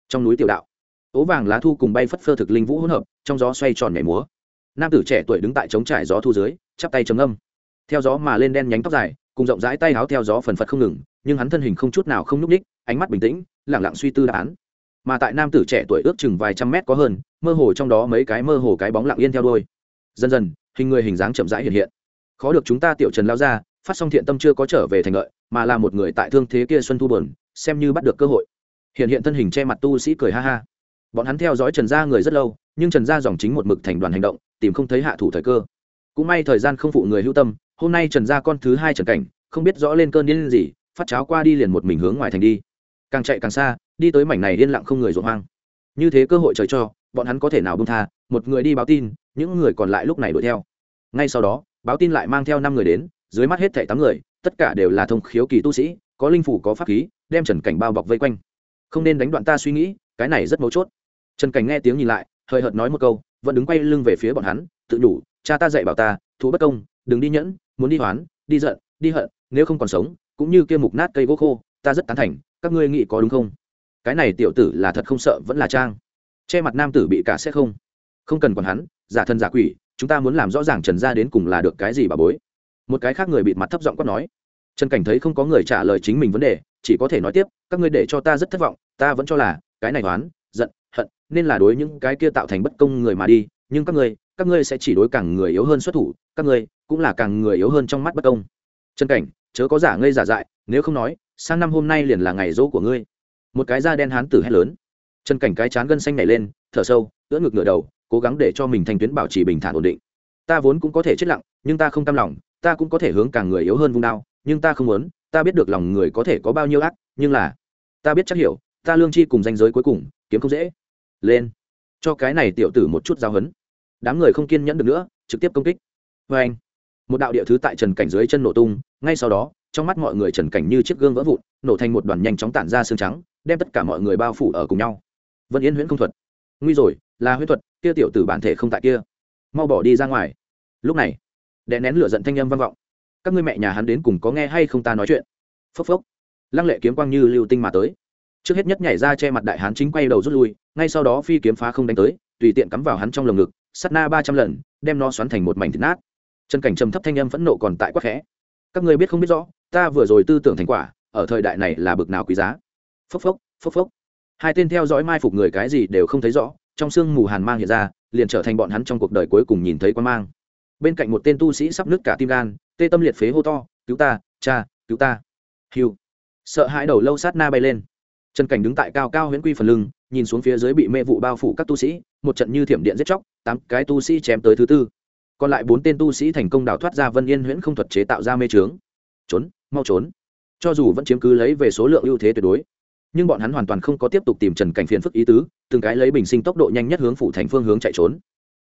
Trong núi tiểu đạo, ố vàng lá thu cùng bay phất phơ thực linh vũ hỗn hợp, trong gió xoay tròn nhảy múa nam tử trẻ tuổi đứng tại trống trải gió thu dưới, chắp tay trầm âm theo gió mà lên đen nhánh tóc dài, cùng rộng rãi tay áo theo gió phần phật không ngừng, nhưng hắn thân hình không chút nào không nhúc ních, ánh mắt bình tĩnh lẳng lặng suy tư đáp án. Mà tại nam tử trẻ tuổi ước chừng vài trăm mét có hơn, mơ hồ trong đó mấy cái mơ hồ cái bóng lặng yên theo đôi dần dần, hình người hình dáng chậm rãi hiện hiện. Khó được chúng ta tiểu trần lao ra, phát xong thiện tâm chưa có trở về thành lợi, mà là một người tại thương thế kia xuân thu bờn xem như bắt được cơ hội. Hiện hiện thân hình che mặt tu sĩ cười ha ha bọn hắn theo dõi trần gia người rất lâu, nhưng trần gia dòng chính một mực thành đoàn hành động, tìm không thấy hạ thủ thời cơ. Cũng may thời gian không phụ người hưu tâm, hôm nay trần gia con thứ hai trần cảnh, không biết rõ lên cơn điên gì, phát cháo qua đi liền một mình hướng ngoài thành đi. Càng chạy càng xa, đi tới mảnh này yên lặng không người ruộng hoang. Như thế cơ hội trời cho, bọn hắn có thể nào bông tha, một người đi báo tin, những người còn lại lúc này đuổi theo. Ngay sau đó, báo tin lại mang theo năm người đến, dưới mắt hết thảy tám người, tất cả đều là thông khiếu kỳ tu sĩ, có linh phủ có pháp khí, đem trần cảnh bao bọc vây quanh. Không nên đánh đoạn ta suy nghĩ, cái này rất mấu chốt trần cảnh nghe tiếng nhìn lại, hơi hợt nói một câu, vẫn đứng quay lưng về phía bọn hắn, tự nhủ: cha ta dạy bảo ta, thú bất công, đừng đi nhẫn, muốn đi hoán, đi giận, đi hận, nếu không còn sống, cũng như kia mục nát cây gỗ khô, ta rất tán thành, các ngươi nghĩ có đúng không? Cái này tiểu tử là thật không sợ, vẫn là trang. Che mặt nam tử bị cả sẽ không. Không cần còn hắn, giả thân giả quỷ, chúng ta muốn làm rõ ràng trần gia đến cùng là được cái gì bà bối. Một cái khác người bịt mặt thấp giọng quát nói. Trần cảnh thấy không có người trả lời chính mình vấn đề, chỉ có thể nói tiếp, các ngươi để cho ta rất thất vọng, ta vẫn cho là, cái này oán giận, hận nên là đối những cái kia tạo thành bất công người mà đi, nhưng các ngươi các ngươi sẽ chỉ đối càng người yếu hơn xuất thủ, các ngươi cũng là càng người yếu hơn trong mắt bất công. Chân cảnh, chớ có giả ngây giả dại, nếu không nói, sang năm hôm nay liền là ngày dỗ của ngươi. Một cái da đen hán tử hét lớn. Chân cảnh cái chán gân xanh nảy lên, thở sâu, ưỡn ngực ngửa đầu, cố gắng để cho mình thành tuyến bảo trì bình thản ổn định. Ta vốn cũng có thể chết lặng, nhưng ta không cam lòng, ta cũng có thể hướng càng người yếu hơn vung đao, nhưng ta không muốn, ta biết được lòng người có thể có bao nhiêu ác, nhưng là, ta biết chắc hiểu, ta lương chi cùng danh giới cuối cùng, kiếm không dễ lên. Cho cái này tiểu tử một chút giao hấn đám người không kiên nhẫn được nữa, trực tiếp công kích. Vê anh, một đạo địa thứ tại trần cảnh dưới chân nổ tung, ngay sau đó, trong mắt mọi người trần cảnh như chiếc gương vỡ vụn, nổ thành một đoàn nhanh chóng tản ra xương trắng, đem tất cả mọi người bao phủ ở cùng nhau. Vân yên huyễn không thuật. Nguy rồi, là huyễn thuật, kia tiểu tử bản thể không tại kia. Mau bỏ đi ra ngoài. Lúc này, đè nén lửa giận thanh âm vang vọng. Các ngươi mẹ nhà hắn đến cùng có nghe hay không ta nói chuyện? Phốc phốc. Lăng lệ kiếm quang như lưu tinh mà tới trước hết nhất nhảy ra che mặt đại hán chính quay đầu rút lui, ngay sau đó phi kiếm phá không đánh tới, tùy tiện cắm vào hắn trong lồng ngực sắt na ba trăm lần, đem nó xoắn thành một mảnh thịt nát. Trần cảnh trầm thấp thanh âm phẫn nộ còn tại quắc khẽ. Các người biết không biết rõ, ta vừa rồi tư tưởng thành quả, ở thời đại này là bực nào quý giá. Phốc phốc phốc phốc. Hai tên theo dõi mai phục người cái gì đều không thấy rõ, trong sương mù hàn mang hiện ra, liền trở thành bọn hắn trong cuộc đời cuối cùng nhìn thấy quan mang. Bên cạnh một tên tu sĩ sắp nứt cả tim gan, tê tâm liệt phế hô to, cứu ta, cha, cứu ta. Hiu sợ hãi đầu lâu sát na bay lên trần cảnh đứng tại cao cao huyễn quy phần lưng, nhìn xuống phía dưới bị mê vụ bao phủ các tu sĩ, một trận như thiểm điện giết chóc, tám cái tu sĩ chém tới thứ tư. Còn lại bốn tên tu sĩ thành công đào thoát ra vân yên huyễn không thuật chế tạo ra mê trướng. Trốn, mau trốn. Cho dù vẫn chiếm cứ lấy về số lượng ưu thế tuyệt đối, nhưng bọn hắn hoàn toàn không có tiếp tục tìm trần cảnh phiền phức ý tứ, từng cái lấy bình sinh tốc độ nhanh nhất hướng phủ thành phương hướng chạy trốn.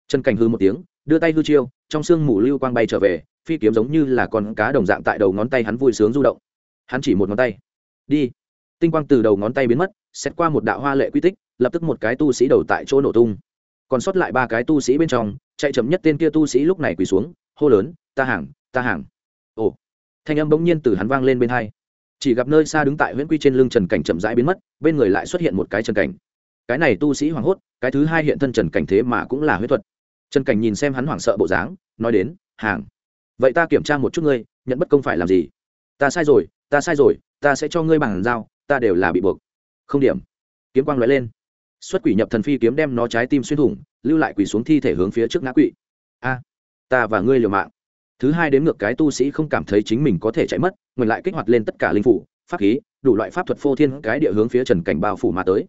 Trần cảnh hư một tiếng, đưa tay hư chiêu, trong sương mù lưu quang bay trở về, phi kiếm giống như là con cá đồng dạng tại đầu ngón tay hắn vui sướng du động. Hắn chỉ một ngón tay. Đi tinh quang từ đầu ngón tay biến mất, xét qua một đạo hoa lệ quy tích, lập tức một cái tu sĩ đầu tại chỗ nổ tung. Còn sót lại ba cái tu sĩ bên trong, chạy chậm nhất tên kia tu sĩ lúc này quỳ xuống, hô lớn, ta hàng ta hàng. Ồ. Thanh âm bỗng nhiên từ hắn vang lên bên hai. Chỉ gặp nơi xa đứng tại huyễn quy trên lưng trần cảnh chậm rãi biến mất, bên người lại xuất hiện một cái trần cảnh. Cái này tu sĩ hoảng hốt, cái thứ hai hiện thân trần cảnh thế mà cũng là huyết thuật. Trần cảnh nhìn xem hắn hoảng sợ bộ dáng, nói đến, hàng, vậy ta kiểm tra một chút ngươi, nhận bất công phải làm gì? Ta sai rồi, ta sai rồi, ta sẽ cho ngươi bằng giao ta đều là bị buộc. Không điểm. Kiếm quang lóe lên. Xuất quỷ nhập thần phi kiếm đem nó trái tim xuyên thủng, lưu lại quỷ xuống thi thể hướng phía trước ngã quỵ. A, ta và ngươi liều mạng. Thứ hai đến ngược cái tu sĩ không cảm thấy chính mình có thể chạy mất, ngược lại kích hoạt lên tất cả linh phủ, pháp khí, đủ loại pháp thuật phô thiên cái địa hướng phía trần cảnh bao phủ mà tới.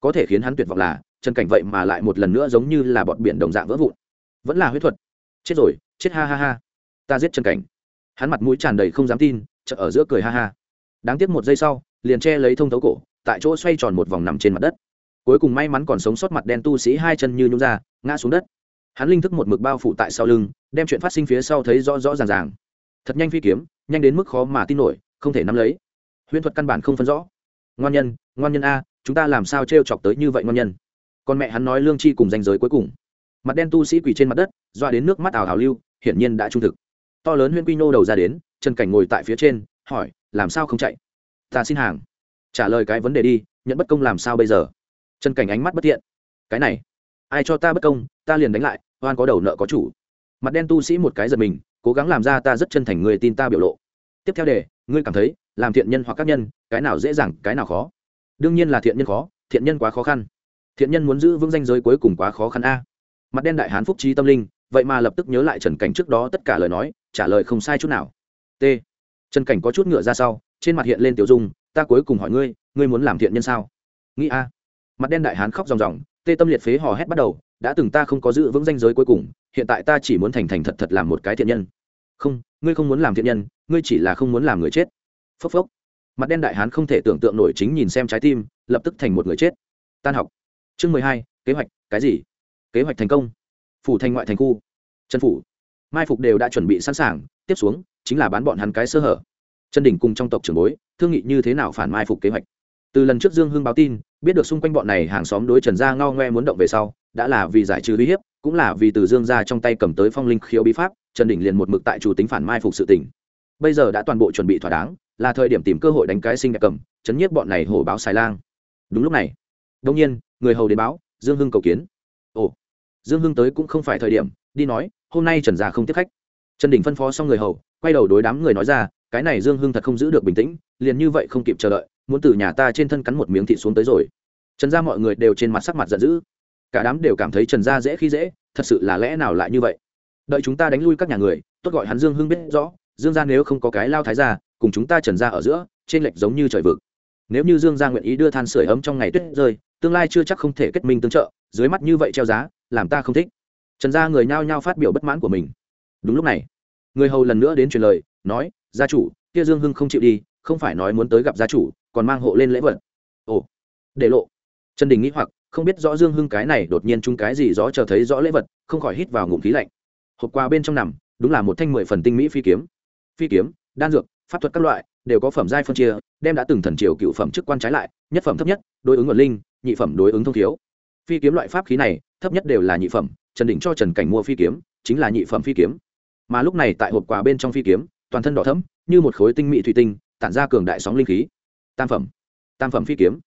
Có thể khiến hắn tuyệt vọng là, trần cảnh vậy mà lại một lần nữa giống như là bọn biển đồng dạng vỡ vụn. Vẫn là huyết thuật. Chết rồi, chết ha ha ha. Ta giết trần cảnh. Hắn mặt mũi tràn đầy không dám tin chợ ở giữa cười ha ha. Đáng tiếc một giây sau liền che lấy thông thấu cổ, tại chỗ xoay tròn một vòng nằm trên mặt đất. Cuối cùng may mắn còn sống sót mặt đen tu sĩ hai chân như nhung ra, ngã xuống đất. Hắn linh thức một mực bao phủ tại sau lưng, đem chuyện phát sinh phía sau thấy rõ rõ ràng ràng. Thật nhanh phi kiếm, nhanh đến mức khó mà tin nổi, không thể nắm lấy. Huyễn thuật căn bản không phân rõ. Ngoan nhân ngoan nhân a, chúng ta làm sao t r e o chọc tới như vậy ngoan nhân? Con mẹ hắn nói lương chi cùng danh giới cuối cùng. Mặt đen tu sĩ quỳ trên mặt đất, doa đến nước mắt ảo hào lưu, hiển nhiên đã trung thực. To lớn huyễn quy nô đầu ra đến, Trần cảnh ngồi tại phía trên, hỏi, làm sao không chạy? Ta xin hàng. Trả lời cái vấn đề đi, nhận bất công làm sao bây giờ? Chân cảnh ánh mắt bất thiện. Cái này, ai cho ta bất công, ta liền đánh lại, oan có đầu nợ có chủ. Mặt đen tu sĩ một cái giật mình, cố gắng làm ra ta rất chân thành người tin ta biểu lộ. Tiếp theo đề, ngươi cảm thấy, làm thiện nhân hoặc các nhân, cái nào dễ dàng, cái nào khó? Đương nhiên là thiện nhân khó, thiện nhân quá khó khăn. Thiện nhân muốn giữ vững danh giới cuối cùng quá khó khăn a. Mặt đen đại hán phúc trí tâm linh, vậy mà lập tức nhớ lại trần cảnh trước đó tất cả lời nói, trả lời không sai chút nào. T. Trần cảnh có chút ngựa ra sau trên mặt hiện lên tiểu dung, ta cuối cùng hỏi ngươi ngươi muốn làm thiện nhân sao? Nghĩ a. Mặt đen đại hán khóc ròng ròng, tê tâm liệt phế hò hét bắt đầu, đã từng ta không có giữ vững danh giới cuối cùng, hiện tại ta chỉ muốn thành thành thật thật làm một cái thiện nhân. Không, ngươi không muốn làm thiện nhân, ngươi chỉ là không muốn làm người chết. Phốc phốc. Mặt đen đại hán không thể tưởng tượng nổi chính nhìn xem trái tim, lập tức thành một người chết. Tan học. Chương mười hai, kế hoạch, cái gì? Kế hoạch thành công. Phủ thành ngoại thành khu. Trần phủ. Mai phục đều đã chuẩn bị sẵn sàng, tiếp xuống chính là bán bọn hắn cái sơ hở trần đỉnh cùng trong tộc trưởng bối, thương nghị như thế nào phản mai phục kế hoạch. Từ lần trước dương hưng báo tin, biết được xung quanh bọn này hàng xóm đối trần gia ngao ngoe muốn động về sau, đã là vì giải trừ uy hiếp, cũng là vì từ dương gia trong tay cầm tới phong linh khiếu bí pháp, trần đỉnh liền một mực tại chủ tính phản mai phục sự tỉnh bây giờ đã toàn bộ chuẩn bị thỏa đáng, là thời điểm tìm cơ hội đánh cái sinh đẹp cầm, chấn nhiếp bọn này hổ báo xài lang. Đúng lúc này đông nhiên, người hầu đến báo, dương hưng cầu kiến. Ồ, dương hưng tới cũng không phải thời điểm, đi nói, hôm nay trần gia không tiếp khách. Trần đình phân phó xong người hầu, quay đầu đối đám người nói ra cái này dương hưng thật không giữ được bình tĩnh, liền như vậy không kịp chờ đợi, muốn từ nhà ta trên thân cắn một miếng thịt xuống tới rồi. Trần gia mọi người đều trên mặt sắc mặt giận dữ. Cả đám đều cảm thấy trần gia dễ khi dễ, thật sự là lẽ nào lại như vậy? Đợi chúng ta đánh lui các nhà người, tốt gọi hắn dương hưng biết rõ, dương gia nếu không có cái lao thái gia, cùng chúng ta trần gia ở giữa, trên lệch giống như trời vực. Nếu như dương gia nguyện ý đưa than sửa ấm trong ngày tuyết rơi, tương lai chưa chắc không thể kết minh tương trợ, dưới mắt như vậy treo giá, làm ta không thích. Trần gia người nhao nhao phát biểu bất mãn của mình. Đúng lúc này, người hầu lần nữa đến truyền lời, nói gia chủ, kia dương hưng không chịu đi, không phải nói muốn tới gặp gia chủ, còn mang hộ lên lễ vật. Ồ, để lộ. Trần đình nghĩ hoặc, không biết rõ dương hưng cái này đột nhiên chung cái gì rõ chờ thấy rõ lễ vật, không khỏi hít vào ngụm khí lạnh. Hộp quà bên trong nằm, đúng là một thanh mười phần tinh mỹ phi kiếm. Phi kiếm, đan dược, pháp thuật các loại, đều có phẩm giai phân chia, đem đã từng thần triều cựu phẩm chức quan trái lại, nhất phẩm thấp nhất, đối ứng ở linh, nhị phẩm đối ứng thông thiếu. Phi kiếm loại pháp khí này, thấp nhất đều là nhị phẩm, trần đỉnh cho trần cảnh mua phi kiếm, chính là nhị phẩm phi kiếm. Mà lúc này tại hộp quà bên trong phi kiếm toàn thân đỏ thẫm, như một khối tinh mỹ thủy tinh, tản ra cường đại sóng linh khí. Tam phẩm tam phẩm phi kiếm.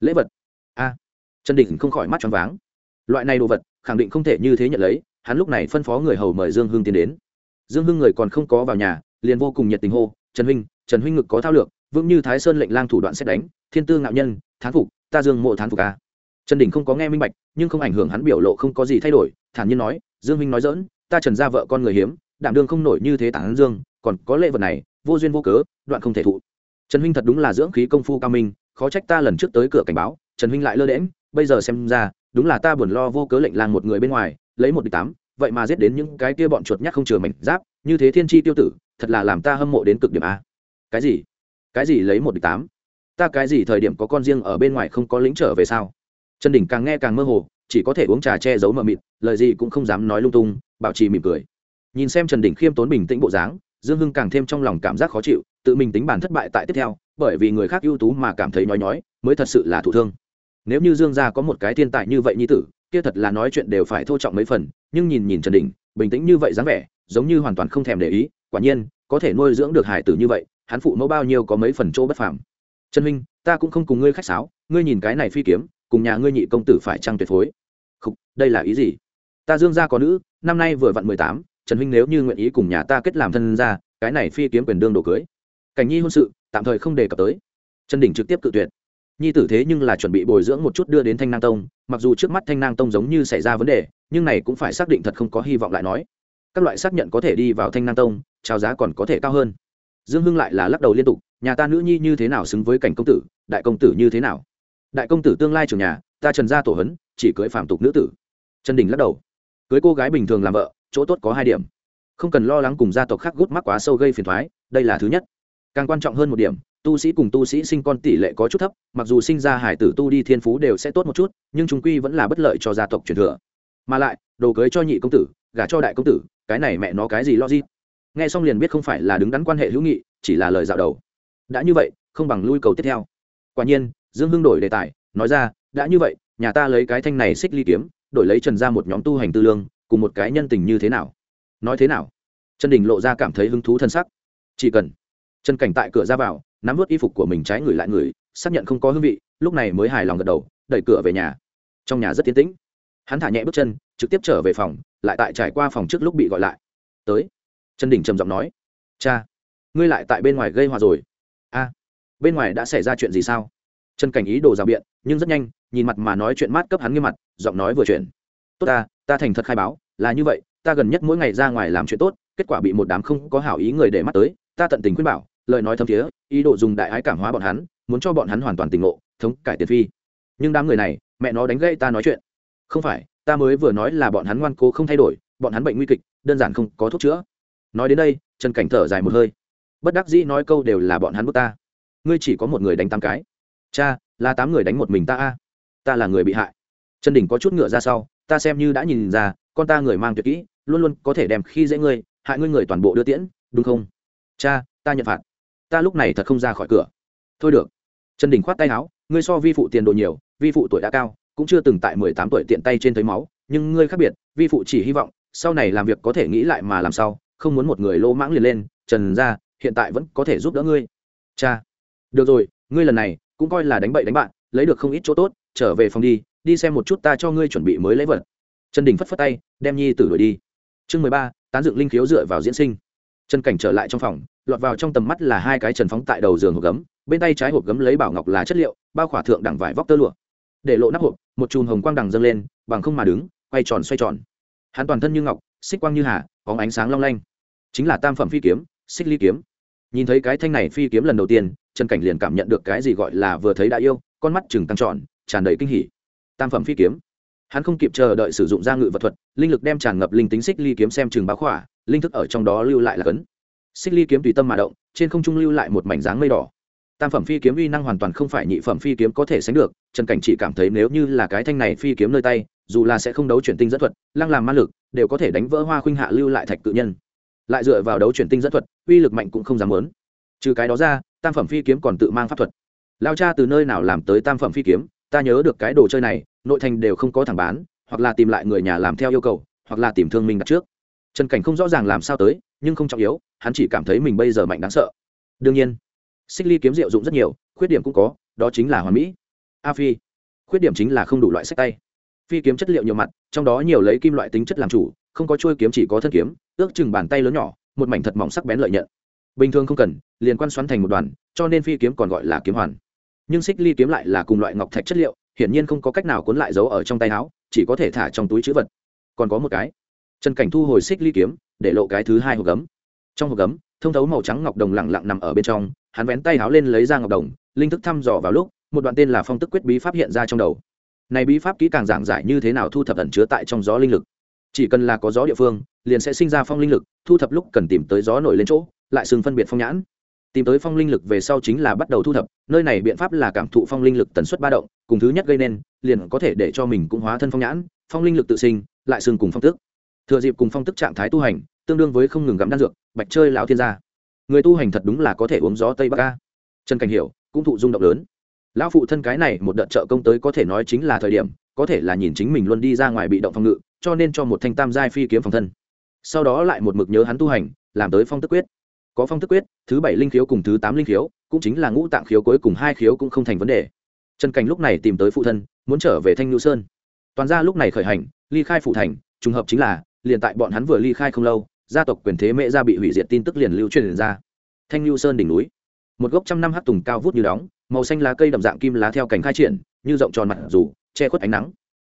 Lễ vật. A. Trần đình không khỏi mắt choáng váng. Loại này đồ vật, khẳng định không thể như thế nhận lấy, hắn lúc này phân phó người hầu mời dương hưng tiến đến. Dương hưng người còn không có vào nhà, liền vô cùng nhiệt tình hô, trần huynh trần huynh ngực có thao lược, vững như thái sơn lệnh lang thủ đoạn xét đánh, thiên tư ngạo nhân, thán phục, ta dương mộ thán phục a. Trần đình không có nghe minh bạch, nhưng không ảnh hưởng hắn biểu lộ không có gì thay đổi, thản nhiên nói, dương huynh nói dỡn ta trần ra vợ con người hiếm, đảm đương không nổi như thế tản dương còn có lễ vật này, vô duyên vô cớ, đoạn không thể thụ. Trần huynh thật đúng là dưỡng khí công phu cao minh, khó trách ta lần trước tới cửa cảnh báo, trần huynh lại lơ đễm bây giờ xem ra, đúng là ta buồn lo vô cớ lệnh lang một người bên ngoài, lấy một địch tám, vậy mà giết đến những cái kia bọn chuột nhát không chừa mảnh giáp, như thế thiên chi tiêu tử, thật là làm ta hâm mộ đến cực điểm a. Cái gì? Cái gì lấy một địch tám? Ta cái gì thời điểm có con riêng ở bên ngoài không có lính trở về sao? Trần đỉnh càng nghe càng mơ hồ, chỉ có thể uống trà che giấu mờ mịt, lời gì cũng không dám nói lung tung, bảo trì mỉm cười. Nhìn xem trần đỉnh khiêm tốn bình tĩnh bộ dáng dương hưng càng thêm trong lòng cảm giác khó chịu tự mình tính bản thất bại tại tiếp theo bởi vì người khác ưu tú mà cảm thấy nói nói mới thật sự là thụ thương. Nếu như dương gia có một cái thiên tài như vậy như tử kia thật là nói chuyện đều phải thô trọng mấy phần nhưng nhìn nhìn trần đình bình tĩnh như vậy dáng vẻ giống như hoàn toàn không thèm để ý quả nhiên có thể nuôi dưỡng được hải tử như vậy hắn phụ mẫu bao nhiêu có mấy phần chỗ bất phàm. Trần minh ta cũng không cùng ngươi khách sáo ngươi nhìn cái này phi kiếm cùng nhà ngươi nhị công tử phải trăng tuyệt phối? Khúc, đây là ý gì? Ta dương gia có nữ năm nay vừa vặn mười tám trần huynh nếu như nguyện ý cùng nhà ta kết làm thân gia, cái này phi kiếm quyền đương đồ cưới. Cảnh nhi hôn sự, tạm thời không đề cập tới. Trần đình trực tiếp cự tuyệt. Nhi tử thế nhưng là chuẩn bị bồi dưỡng một chút đưa đến thanh nang tông, mặc dù trước mắt thanh nang tông giống như xảy ra vấn đề, nhưng này cũng phải xác định thật không có hy vọng lại nói. Các loại xác nhận có thể đi vào thanh nang tông, trao giá còn có thể cao hơn. Dương hưng lại là lắc đầu liên tục, nhà ta nữ nhi như thế nào xứng với cảnh công tử, đại công tử như thế nào? Đại công tử tương lai trường nhà, ta trần gia tổ hấn chỉ cưới phạm tục nữ tử. Trần đình lắc đầu. Cưới cô gái bình thường làm vợ chỗ tốt có hai điểm. Không cần lo lắng cùng gia tộc khác gút mắc quá sâu gây phiền thoái, đây là thứ nhất. Càng quan trọng hơn một điểm, tu sĩ cùng tu sĩ sinh con tỷ lệ có chút thấp, mặc dù sinh ra hải tử tu đi thiên phú đều sẽ tốt một chút, nhưng chúng quy vẫn là bất lợi cho gia tộc truyền thừa. Mà lại, đồ cưới cho nhị công tử, gả cho đại công tử, cái này mẹ nó cái gì lo gì nghe xong liền biết không phải là đứng đắn quan hệ hữu nghị, chỉ là lời dạo đầu. Đã như vậy, không bằng lui cầu tiếp theo. Quả nhiên, dương hưng đổi đề tài, nói ra, đã như vậy, nhà ta lấy cái thanh này xích ly kiếm, đổi lấy trần ra một nhóm tu hành tư lương cùng một cái nhân tình như thế nào? Nói thế nào? Trần đình lộ ra cảm thấy hứng thú thân sắc. Chỉ cần trần cảnh tại cửa ra vào, nắm vớt y phục của mình trái người lại người, xác nhận không có hương vị, lúc này mới hài lòng gật đầu, đẩy cửa về nhà. Trong nhà rất tiến tĩnh. Hắn thả nhẹ bước chân, trực tiếp trở về phòng, lại tại trải qua phòng trước lúc bị gọi lại. Tới. Trần đình trầm giọng nói. Cha, ngươi lại tại bên ngoài gây hòa rồi. A, bên ngoài đã xảy ra chuyện gì sao? Trần cảnh ý đồ rào biện, nhưng rất nhanh, nhìn mặt mà nói chuyện mát cấp hắn nghiêm mặt, giọng nói vừa chuyển tốt ta ta thành thật khai báo, là như vậy, ta gần nhất mỗi ngày ra ngoài làm chuyện tốt, kết quả bị một đám không có hảo ý người để mắt tới, ta tận tình khuyên bảo, lời nói thâm thiế, ý đồ dùng đại ái cảm hóa bọn hắn, muốn cho bọn hắn hoàn toàn tỉnh ngộ, thống cải tiền phi. Nhưng đám người này, mẹ nó đánh gây ta nói chuyện. Không phải, ta mới vừa nói là bọn hắn ngoan cố không thay đổi, bọn hắn bệnh nguy kịch, đơn giản không có thuốc chữa. Nói đến đây, trần cảnh thở dài một hơi. Bất đắc dĩ nói câu đều là bọn hắn bước ta. Ngươi chỉ có một người đánh tám cái. Cha, là tám người đánh một mình ta a. Ta là người bị hại. Trần đình có chút ngựa ra sau ta xem như đã nhìn ra, con ta người mang tuyệt kỹ, luôn luôn có thể đem khi dễ ngươi, hại ngươi người toàn bộ đưa tiễn, đúng không? Cha, ta nhận phạt. Ta lúc này thật không ra khỏi cửa. Thôi được. Trần đình khoát tay áo, ngươi so vi phụ tiền đồ nhiều, vi phụ tuổi đã cao, cũng chưa từng tại mười tám tuổi tiện tay trên thấy máu, nhưng ngươi khác biệt, vi phụ chỉ hy vọng, sau này làm việc có thể nghĩ lại mà làm sao, không muốn một người lô mãng liền lên, trần ra, hiện tại vẫn có thể giúp đỡ ngươi. Cha. Được rồi, ngươi lần này, cũng coi là đánh bậy đánh bạn, lấy được không ít chỗ tốt, trở về phòng đi đi xem một chút ta cho ngươi chuẩn bị mới lấy vật. Trần đình phất phất tay, đem nhi tử đuổi đi. Chương mười ba, tán dựng linh khiếu dựa vào diễn sinh. Trần cảnh trở lại trong phòng, lọt vào trong tầm mắt là hai cái trần phóng tại đầu giường hộp gấm, bên tay trái hộp gấm lấy bảo ngọc là chất liệu, bao khỏa thượng đẳng vải vóc tơ lụa. Để lộ nắp hộp, một chùm hồng quang đằng dâng lên, bằng không mà đứng, quay tròn xoay tròn. Hắn toàn thân như ngọc, xích quang như hà có ánh sáng long lanh. Chính là tam phẩm phi kiếm, xích ly kiếm. Nhìn thấy cái thanh này phi kiếm lần đầu tiên, trần cảnh liền cảm nhận được cái gì gọi là vừa thấy đã yêu, con mắt chừng tăng tròn tràn đầy kinh hỉ tam phẩm phi kiếm. Hắn không kịp chờ đợi sử dụng ra ngự vật thuật, linh lực đem tràn ngập linh tính xích ly kiếm xem chừng báo khỏa, linh thức ở trong đó lưu lại là cấn. Xích ly kiếm tùy tâm mà động, trên không trung lưu lại một mảnh dáng mây đỏ. Tam phẩm phi kiếm uy năng hoàn toàn không phải nhị phẩm phi kiếm có thể sánh được, trần cảnh chỉ cảm thấy nếu như là cái thanh này phi kiếm nơi tay, dù là sẽ không đấu chuyển tinh dẫn thuật, lăng làm ma lực, đều có thể đánh vỡ hoa khuynh hạ lưu lại thạch cự nhân. Lại dựa vào đấu chuyển tinh dẫn thuật, uy lực mạnh cũng không dám lớn. Trừ cái đó ra, tam phẩm phi kiếm còn tự mang pháp thuật. Lao cha từ nơi nào làm tới tam phẩm phi kiếm? Ta nhớ được cái đồ chơi này, nội thành đều không có thằng bán, hoặc là tìm lại người nhà làm theo yêu cầu, hoặc là tìm thương minh đặt trước. Trần cảnh không rõ ràng làm sao tới, nhưng không trọng yếu, hắn chỉ cảm thấy mình bây giờ mạnh đáng sợ. Đương nhiên, xích ly kiếm diệu dụng rất nhiều, khuyết điểm cũng có, đó chính là hoàn mỹ. A phi, khuyết điểm chính là không đủ loại sách tay. Phi kiếm chất liệu nhiều mặt, trong đó nhiều lấy kim loại tính chất làm chủ, không có chuôi kiếm chỉ có thân kiếm, ước chừng bàn tay lớn nhỏ, một mảnh thật mỏng sắc bén lợi nhận. Bình thường không cần, liền quan xoắn thành một đoàn, cho nên phi kiếm còn gọi là kiếm hoàn nhưng xích ly kiếm lại là cùng loại ngọc thạch chất liệu, hiển nhiên không có cách nào cuốn lại giấu ở trong tay áo, chỉ có thể thả trong túi chữ vật. Còn có một cái. Trần cảnh thu hồi xích ly kiếm, để lộ cái thứ hai hộp gấm. Trong hộp gấm, thông thấu màu trắng ngọc đồng lẳng lặng nằm ở bên trong, hắn vén tay áo lên lấy ra ngọc đồng, linh thức thăm dò vào lúc, một đoạn tên là phong tức quyết bí pháp hiện ra trong đầu. Này bí pháp kỹ càng giảng giải như thế nào thu thập ẩn chứa tại trong gió linh lực. Chỉ cần là có gió địa phương, liền sẽ sinh ra phong linh lực, thu thập lúc cần tìm tới gió nổi lên chỗ, lại sừng phân biệt phong nhãn tìm tới phong linh lực về sau chính là bắt đầu thu thập, nơi này biện pháp là cảm thụ phong linh lực tần suất ba động, cùng thứ nhất gây nên, liền có thể để cho mình cũng hóa thân phong nhãn, phong linh lực tự sinh, lại xưng cùng phong tức. Thừa dịp cùng phong tức trạng thái tu hành, tương đương với không ngừng gặm đan dược, bạch chơi lão thiên gia. Người tu hành thật đúng là có thể uống gió tây bắc ca trần cảnh hiểu, cũng thụ rung động lớn. Lão phụ thân cái này một đợt trợ công tới có thể nói chính là thời điểm, có thể là nhìn chính mình luôn đi ra ngoài bị động phòng ngự, cho nên cho một thanh tam giai phi kiếm phòng thân. Sau đó lại một mực nhớ hắn tu hành, làm tới phong tức quyết có phong thức quyết, thứ bảy linh khiếu cùng thứ tám linh khiếu, cũng chính là ngũ tạng khiếu cuối cùng hai khiếu cũng không thành vấn đề. Trần cảnh lúc này tìm tới phụ thân, muốn trở về thanh nhu sơn. Toàn gia lúc này khởi hành, ly khai phụ thành, trùng hợp chính là, liền tại bọn hắn vừa ly khai không lâu, gia tộc quyền thế mễ gia bị hủy diệt tin tức liền lưu truyền ra. Thanh nhu sơn đỉnh núi, một gốc trăm năm hát tùng cao vút như đóng, màu xanh lá cây đậm dạng kim lá theo cành khai triển, như rộng tròn mặt dù, che khuất ánh nắng.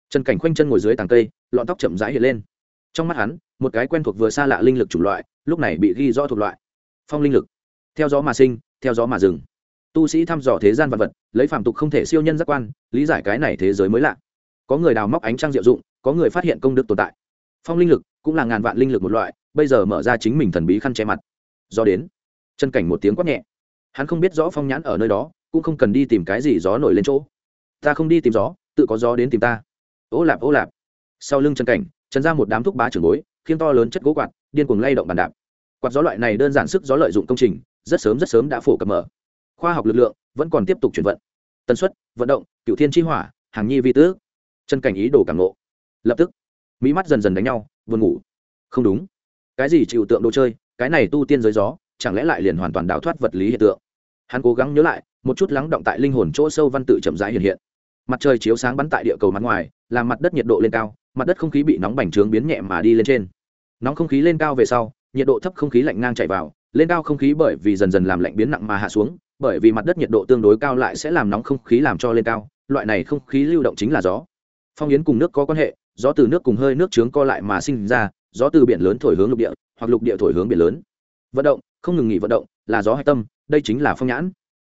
Trần cảnh khoanh chân ngồi dưới tàng cây, lọn tóc chậm rãi hiện lên. Trong mắt hắn, một cái quen thuộc vừa xa lạ linh lực chủng loại, lúc này bị ghi rõ thuộc loại phong linh lực. Theo gió mà sinh, theo gió mà dừng. Tu sĩ thăm dò thế gian vật vật, lấy phàm tục không thể siêu nhân giác quan, lý giải cái này thế giới mới lạ. Có người đào móc ánh trăng diệu dụng, có người phát hiện công đức tồn tại. Phong linh lực cũng là ngàn vạn linh lực một loại, bây giờ mở ra chính mình thần bí khăn che mặt. Do đến, chân cảnh một tiếng quát nhẹ. Hắn không biết rõ phong nhãn ở nơi đó, cũng không cần đi tìm cái gì gió nổi lên chỗ. Ta không đi tìm gió, tự có gió đến tìm ta. Ô lạp ô lạp. Sau lưng chân cảnh chân ra một đám thúc bá trưởng bối, khiêng to lớn chất gỗ quạt, điên cuồng lay động bàn đạp quạt gió loại này đơn giản sức gió lợi dụng công trình, rất sớm rất sớm đã phổ cập mở. Khoa học lực lượng vẫn còn tiếp tục chuyển vận. Tần suất, vận động cựu thiên chi hỏa, hàng nhi vi tứ. Chân cảnh ý đồ cảm nộ lập tức mỹ mắt dần dần đánh nhau, buồn ngủ. Không đúng. Cái gì chịu tượng đồ chơi, cái này tu tiên giới gió, chẳng lẽ lại liền hoàn toàn đào thoát vật lý hiện tượng? Hắn cố gắng nhớ lại, một chút lắng động tại linh hồn chỗ sâu văn tự chậm rãi hiện hiện. Mặt trời chiếu sáng bắn tại địa cầu mặt ngoài, làm mặt đất nhiệt độ lên cao, mặt đất không khí bị nóng bành trướng biến nhẹ mà đi lên trên. Nóng không khí lên cao về sau nhiệt độ thấp không khí lạnh ngang chạy vào, lên cao không khí bởi vì dần dần làm lạnh biến nặng mà hạ xuống, bởi vì mặt đất nhiệt độ tương đối cao lại sẽ làm nóng không khí làm cho lên cao, loại này không khí lưu động chính là gió. Phong yến cùng nước có quan hệ, gió từ nước cùng hơi nước trướng co lại mà sinh ra, gió từ biển lớn thổi hướng lục địa, hoặc lục địa thổi hướng biển lớn. Vận động, không ngừng nghỉ vận động, là gió hạch tâm, đây chính là phong nhãn.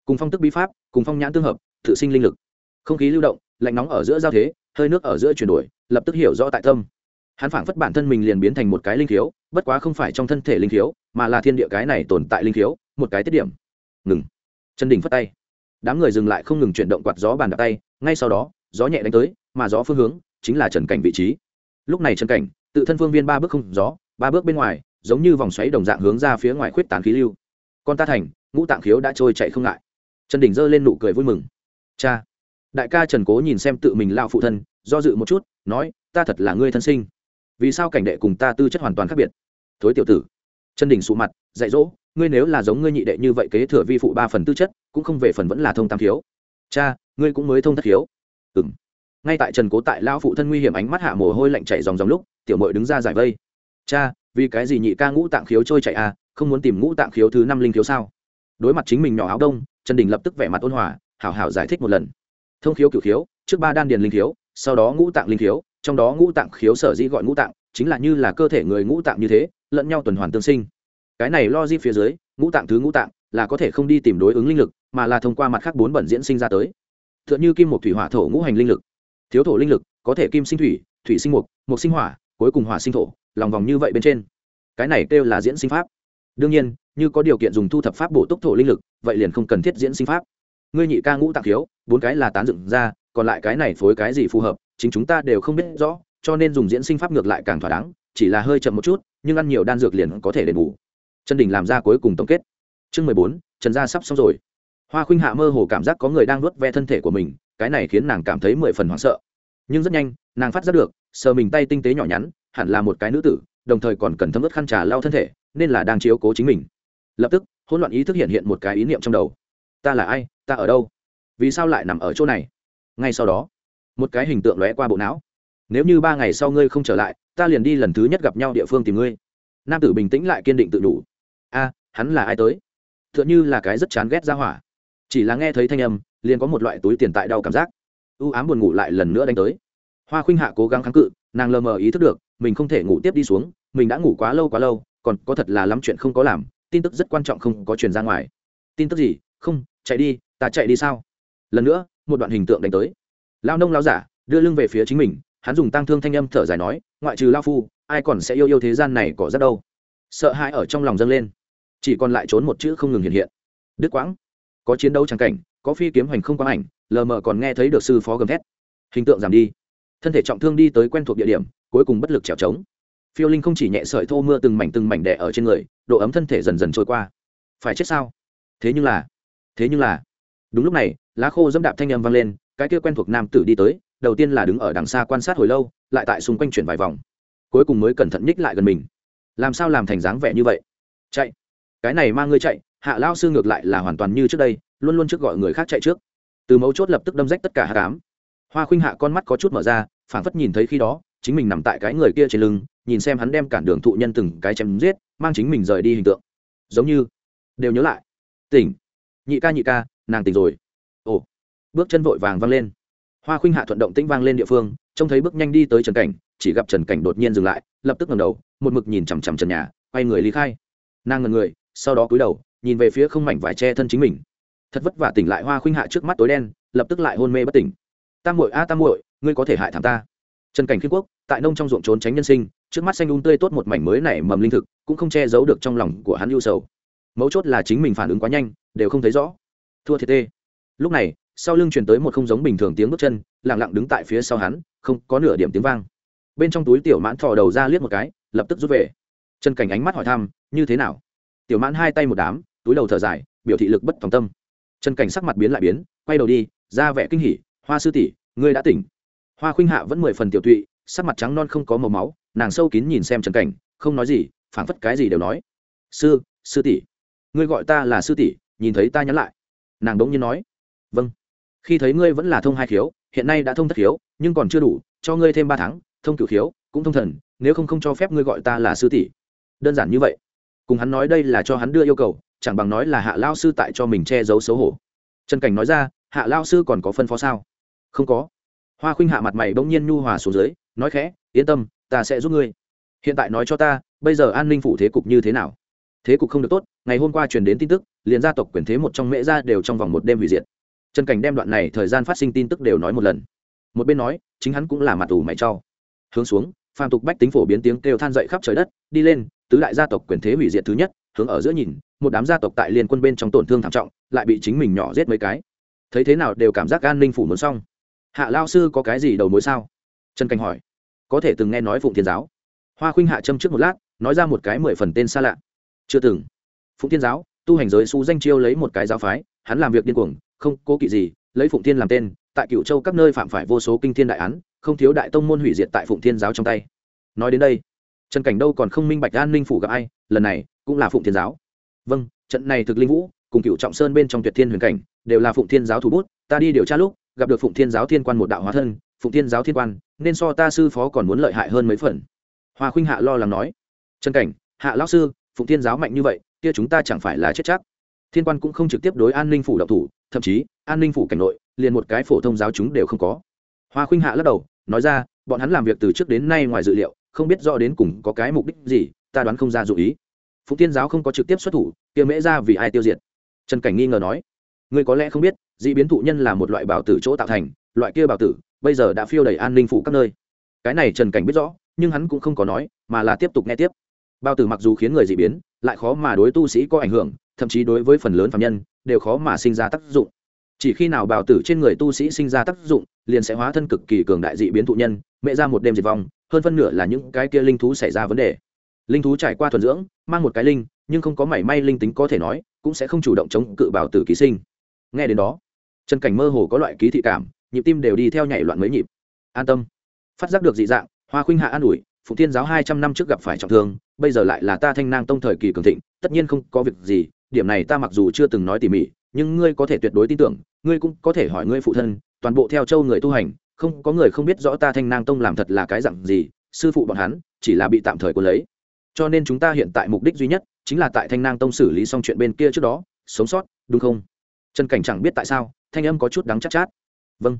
Cùng phong tức bí pháp, cùng phong nhãn tương hợp, tự sinh linh lực. Không khí lưu động, lạnh nóng ở giữa giao thế, hơi nước ở giữa chuyển đổi, lập tức hiểu rõ tại tâm hắn phảng phất bản thân mình liền biến thành một cái linh thiếu, bất quá không phải trong thân thể linh thiếu, mà là thiên địa cái này tồn tại linh thiếu, một cái tiết điểm. Ngừng. Chân đỉnh phất tay. Đám người dừng lại không ngừng chuyển động quạt gió bàn đạp tay ngay sau đó gió nhẹ đánh tới mà gió phương hướng chính là trần cảnh vị trí. Lúc này trần cảnh tự thân phương viên ba bước không gió ba bước bên ngoài giống như vòng xoáy đồng dạng hướng ra phía ngoài khuyết tán khí lưu. Con ta thành ngũ tạng khiếu đã trôi chạy không ngại. Trần đỉnh giơ lên nụ cười vui mừng. Cha. Đại ca trần cố nhìn xem tự mình lao phụ thân do dự một chút nói ta thật là ngươi thân sinh vì sao cảnh đệ cùng ta tư chất hoàn toàn khác biệt? Thối tiểu tử, chân đỉnh sụ mặt, dạy dỗ, ngươi nếu là giống ngươi nhị đệ như vậy kế thừa vi phụ ba phần tư chất, cũng không về phần vẫn là thông tam thiếu. Cha, ngươi cũng mới thông thất thiếu. Ừng ngay tại trần cố tại lao phụ thân nguy hiểm ánh mắt hạ mồ hôi lạnh chảy dòng dòng lúc, tiểu mội đứng ra giải vây. Cha, vì cái gì nhị ca ngũ tạng khiếu trôi chạy à không muốn tìm ngũ tạng khiếu thứ năm linh khiếu sao? Đối mặt chính mình nhỏ áo đông, trần đình lập tức vẻ mặt ôn hòa, hảo hảo giải thích một lần. Thông khiếu cửu khiếu, trước ba đan điền linh khiếu, sau đó ngũ tạng linh khiếu trong đó ngũ tạng khiếu sở dĩ gọi ngũ tạng, chính là như là cơ thể người ngũ tạng như thế, lẫn nhau tuần hoàn tương sinh. Cái này lo di phía dưới, ngũ tạng thứ ngũ tạng, là có thể không đi tìm đối ứng linh lực, mà là thông qua mặt khác bốn bẩn diễn sinh ra tới. T h ư ợ n h ư kim một thủy hỏa thổ ngũ hành linh lực. Thiếu thổ linh lực, có thể kim sinh thủy thủy sinh mục mục sinh hỏa, cuối cùng hỏa sinh thổ, lòng vòng như vậy bên trên. Cái này kêu là diễn sinh pháp. Đương nhiên, như có điều kiện dùng thu thập pháp bổ túc thổ linh lực, vậy liền không cần thiết diễn sinh pháp. Ngươi nhị ca ngũ tạng thiếu, bốn cái là tán dựng ra, còn lại cái này phối cái gì phù hợp? Chính chúng ta đều không biết rõ, cho nên dùng diễn sinh pháp ngược lại càng thỏa đáng, chỉ là hơi chậm một chút, nhưng ăn nhiều đan dược liền có thể đền bù. Trần đình làm ra cuối cùng tổng kết. Chương mười bốn, trần gia sắp xong rồi. Hoa khuynh hạ mơ hồ cảm giác có người đang nuốt ve thân thể của mình, cái này khiến nàng cảm thấy mười phần hoảng sợ. Nhưng rất nhanh, nàng phát giác được, sờ mình tay tinh tế nhỏ nhắn, hẳn là một cái nữ tử, đồng thời còn cần thấm ướt khăn trà lau thân thể, nên là đang chiếu cố chính mình. Lập tức, hỗn loạn ý thức hiện hiện một cái ý niệm trong đầu. Ta là ai? Ta ở đâu? Vì sao lại nằm ở chỗ này? Ngay sau đó một cái hình tượng lóe qua bộ não. Nếu như ba ngày sau ngươi không trở lại, ta liền đi lần thứ nhất gặp nhau địa phương tìm ngươi. Nam tử bình tĩnh lại kiên định tự đủ a, hắn là ai tới? T h ư ợ n h ư là cái rất chán ghét ra hỏa. Chỉ là nghe thấy thanh âm, liền có một loại túi tiền tại đau cảm giác. Ưu ám buồn ngủ lại lần nữa đánh tới. Hoa khuynh hạ cố gắng kháng cự, nàng lờ mờ ý thức được, mình không thể ngủ tiếp đi xuống, mình đã ngủ quá lâu quá lâu, còn có thật là lắm chuyện không có làm, tin tức rất quan trọng không có truyền ra ngoài. Tin tức gì? Không, chạy đi, ta chạy đi sao? Lần nữa, một đoạn hình tượng đánh tới lao nông lao giả, đưa lưng về phía chính mình, hắn dùng tăng thương thanh âm thở dài nói, ngoại trừ lao phu, ai còn sẽ yêu yêu thế gian này có rất đâu. Sợ hãi ở trong lòng dâng lên. Chỉ còn lại trốn một chữ không ngừng hiện hiện. Đứt quãng, có chiến đấu trắng cảnh, có phi kiếm hoành không quang ảnh, lờ mờ còn nghe thấy được sư phó gầm thét. Hình tượng giảm đi. Thân thể trọng thương đi tới quen thuộc địa điểm, cuối cùng bất lực trèo trống. Phiêu linh không chỉ nhẹ sợi thô mưa từng mảnh từng mảnh đẻ ở trên người, độ ấm thân thể dần dần trôi qua. Phải chết sao? Thế nhưng là, thế nhưng là. Đúng lúc này, lá khô dẫm đạp thanh âm vang lên cái kia quen thuộc nam tử đi tới, đầu tiên là đứng ở đằng xa quan sát hồi lâu, lại tại xung quanh chuyển vài vòng. Cuối cùng mới cẩn thận nhích lại gần mình. Làm sao làm thành dáng vẻ như vậy? Chạy. Cái này mang ngươi chạy, hạ lao sư ngược lại là hoàn toàn như trước đây, luôn luôn trước gọi người khác chạy trước. Từ mấu chốt lập tức đâm rách tất cả hạ cám hoa khuynh hạ con mắt có chút mở ra, phảng phất nhìn thấy khi đó, chính mình nằm tại cái người kia trên lưng, nhìn xem hắn đem cản đường thụ nhân từng cái chém giết, mang chính mình rời đi hình tượng. Giống như, đều nhớ lại. Tỉnh. Nhị ca nhị ca, nàng tỉnh rồi bước chân vội vàng vang lên. Hoa khuynh hạ thuận động tĩnh vang lên địa phương, trông thấy bước nhanh đi tới trần cảnh, chỉ gặp trần cảnh đột nhiên dừng lại, lập tức ngầm đầu, một mực nhìn chằm chằm trần nhà, quay người lý khai. Nàng ngần người, sau đó cúi đầu, nhìn về phía không mảnh vải che thân chính mình. Thật vất vả tỉnh lại hoa khuynh hạ trước mắt tối đen, lập tức lại hôn mê bất tỉnh. Tam muội, a tam muội, ngươi có thể hại thảm ta. Trần cảnh khiên quốc, tại nông trong ruộng trốn tránh nhân sinh, trước mắt xanh un tươi tốt một mảnh mới nảy mầm linh thực, cũng không che giấu được trong lòng của hắn ưu sầu. Mấu chốt là chính mình phản ứng quá nhanh, đều không thấy rõ. Thua thiệt tê. Lúc này sau lưng truyền tới một không giống bình thường tiếng bước chân lẳng lặng đứng tại phía sau hắn, không có nửa điểm tiếng vang. Bên trong túi tiểu mãn thò đầu ra liếc một cái, lập tức rút về. Trần cảnh ánh mắt hỏi thăm, như thế nào? Tiểu mãn hai tay một đám, túi đầu thở dài, biểu thị lực bất thòng tâm. Trần cảnh sắc mặt biến lại biến, quay đầu đi, ra vẻ kinh hỉ, hoa sư tỷ, ngươi đã tỉnh. Hoa khuynh hạ vẫn mười phần tiểu tụy, sắc mặt trắng non không có màu máu, nàng sâu kín nhìn xem trần cảnh, không nói gì, phảng phất cái gì đều nói. Sư sư tỷ, ngươi gọi ta là sư tỷ, nhìn thấy ta nhắn lại. Nàng đống nhiên nói. Vâng khi thấy ngươi vẫn là thông hai khiếu, hiện nay đã thông thất khiếu, nhưng còn chưa đủ, cho ngươi thêm ba tháng, thông cửu khiếu, cũng thông thần, nếu không không cho phép ngươi gọi ta là sư tỷ. Đơn giản như vậy. Cùng hắn nói đây là cho hắn đưa yêu cầu, chẳng bằng nói là hạ lao sư tại cho mình che giấu xấu hổ. Trần cảnh nói ra, hạ lao sư còn có phân phó sao? Không có. Hoa khuynh hạ mặt mày bỗng nhiên nhu hòa xuống dưới, nói khẽ, yên tâm, ta sẽ giúp ngươi. Hiện tại nói cho ta, bây giờ an ninh phủ thế cục như thế nào? Thế cục không được tốt, ngày hôm qua truyền đến tin tức, liền gia tộc quyền thế một trong mễ gia đều trong vòng một đêm hủy diệt trần cảnh đem đoạn này thời gian phát sinh tin tức đều nói một lần. Một bên nói, chính hắn cũng là mặt ủ mày trau hướng xuống, phàm tục bách tính phổ biến tiếng kêu than dậy khắp trời đất, đi lên, tứ đại gia tộc quyền thế hủy diệt thứ nhất, hướng ở giữa nhìn, một đám gia tộc tại liên quân bên trong tổn thương thảm trọng, lại bị chính mình nhỏ giết mấy cái. Thấy thế nào đều cảm giác an ninh phủ muốn xong. Hạ lao sư có cái gì đầu mối sao? Trần cảnh hỏi. Có thể từng nghe nói phụng thiên giáo. Hoa khuynh hạ châm trước một lát, nói ra một cái mười phần tên xa lạ. Chưa từng. Phụng thiên giáo, tu hành giới su danh chiêu lấy một cái giáo phái, hắn làm việc điên cuồng không cố kỵ gì, lấy phụng thiên làm tên, tại cựu châu các nơi phạm phải vô số kinh thiên đại án, không thiếu đại tông môn hủy diệt tại phụng thiên giáo trong tay. Nói đến đây, trần cảnh đâu còn không minh bạch an ninh phủ gặp ai, lần này cũng là phụng thiên giáo. Vâng trận này thực linh vũ, cùng cựu trọng sơn bên trong tuyệt thiên huyền cảnh, đều là phụng thiên giáo thủ bút, ta đi điều tra lúc, gặp được phụng thiên giáo thiên quan một đạo hóa thân, phụng thiên giáo thiên quan, nên so ta sư phó còn muốn lợi hại hơn mấy phần. Hoa khuynh hạ lo lắng nói. Trần cảnh, hạ lão sư, phụng thiên giáo mạnh như vậy, kia chúng ta chẳng phải là chết chắc thiên quan cũng không trực tiếp đối an ninh phủ độc thủ, thậm chí, an ninh phủ cảnh nội, liền một cái phổ thông giáo chúng đều không có. Hoa khuynh hạ lắc đầu, nói ra, bọn hắn làm việc từ trước đến nay ngoài dự liệu, không biết rõ đến cùng có cái mục đích gì, ta đoán không ra dụ ý. Phụng tiên giáo không có trực tiếp xuất thủ, kia mễ ra vì ai tiêu diệt? Trần cảnh nghi ngờ nói. Người có lẽ không biết d ị biến thụ nhân là một loại bảo tử chỗ tạo thành, loại kia bảo tử, bây giờ đã phiêu đầy an ninh phủ các nơi. Cái này trần cảnh biết rõ, nhưng hắn cũng không có nói, mà là tiếp tục nghe tiếp. Bao tử mặc dù khiến người d ị biến lại khó mà đối tu sĩ có ảnh hưởng, thậm chí đối với phần lớn phạm nhân, đều khó mà sinh ra tác dụng. Chỉ khi nào bào tử trên người tu sĩ sinh ra tác dụng, liền sẽ hóa thân cực kỳ cường đại dị biến thụ nhân, mẹ ra một đêm diệt vong, hơn phân nửa là những cái kia linh thú xảy ra vấn đề. Linh thú trải qua thuần dưỡng, mang một cái linh, nhưng không có mảy may linh tính có thể nói, cũng sẽ không chủ động chống cự bào tử ký sinh. Nghe đến đó, trần cảnh mơ hồ có loại ký thị cảm, nhịp tim đều đi theo nhảy loạn mấy nhịp. An tâm. Phát giác được dị dạng, hoa khuynh hạ an ủi phụ thiên giáo hai trăm năm trước gặp phải trọng thương bây giờ lại là ta thanh nang tông thời kỳ cường thịnh tất nhiên không có việc gì điểm này ta mặc dù chưa từng nói tỉ mỉ nhưng ngươi có thể tuyệt đối tin tưởng ngươi cũng có thể hỏi ngươi phụ thân toàn bộ theo châu người tu hành không có người không biết rõ ta thanh nang tông làm thật là cái dặn gì sư phụ bọn hắn chỉ là bị tạm thời của lấy. Cho nên chúng ta hiện tại mục đích duy nhất chính là tại thanh nang tông xử lý xong chuyện bên kia trước đó sống sót đúng không? Trần cảnh chẳng biết tại sao thanh âm có chút đắng chắc chát, chát. Vâng.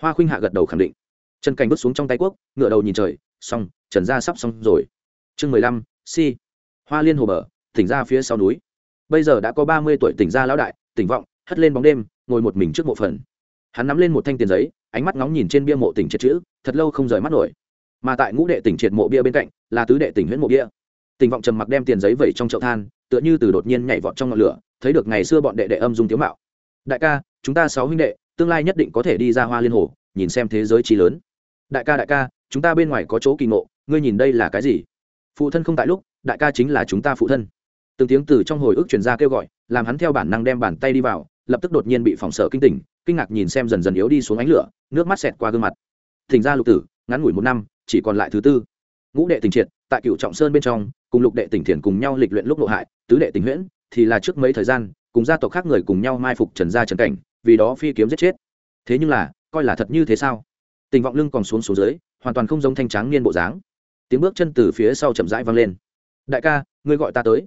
Hoa khuynh hạ gật đầu khẳng định. Trần cảnh bước xuống trong tay quốc ngựa đầu nhìn trời xong, trần gia sắp xong rồi. Chương mười lăm, si. Hoa liên hồ bờ, tỉnh ra phía sau núi. Bây giờ đã có ba mươi tuổi tỉnh ra lão đại, tỉnh vọng, hất lên bóng đêm, ngồi một mình trước mộ phần. Hắn nắm lên một thanh tiền giấy, ánh mắt ngóng nhìn trên bia mộ tỉnh triệt chữ, thật lâu không rời mắt nổi. Mà tại ngũ đệ tỉnh triệt mộ bia bên cạnh, là tứ đệ tỉnh huyễn mộ bia. Tỉnh vọng trầm mặc đem tiền giấy vẩy trong chậu than, tựa như từ đột nhiên nhảy vọt trong ngọn lửa, thấy được ngày xưa bọn đệ đệ âm dung tiếu mạo. Đại ca, chúng ta sáu huynh đệ, tương lai nhất định có thể đi ra hoa liên hồ, nhìn xem thế giới trí lớn. Đại ca đại ca chúng ta bên ngoài có chỗ kỳ ngộ, ngươi nhìn đây là cái gì? Phụ thân không tại lúc, đại ca chính là chúng ta phụ thân. Từng tiếng từ trong hồi ức truyền ra kêu gọi, làm hắn theo bản năng đem bàn tay đi vào, lập tức đột nhiên bị phòng sợ kinh tỉnh, kinh ngạc nhìn xem dần dần yếu đi xuống ánh lửa, nước mắt xẹt qua gương mặt. Thỉnh ra lục tử, ngắn ngủi một năm, chỉ còn lại thứ tư. Ngũ đệ tình triệt, tại cựu trọng sơn bên trong, cùng lục đệ tỉnh thiền cùng nhau lịch luyện lúc nội hại, tứ đệ tình huyễn, thì là trước mấy thời gian, cùng gia tộc khác người cùng nhau mai phục trần gia trần cảnh, vì đó phi kiếm giết chết. Thế nhưng là, coi là thật như thế sao? Tình vọng lưng còn xuống xuống dưới, hoàn toàn không giống thanh tráng niên bộ dáng. Tiếng bước chân từ phía sau chậm rãi vang lên. Đại ca, ngươi gọi ta tới.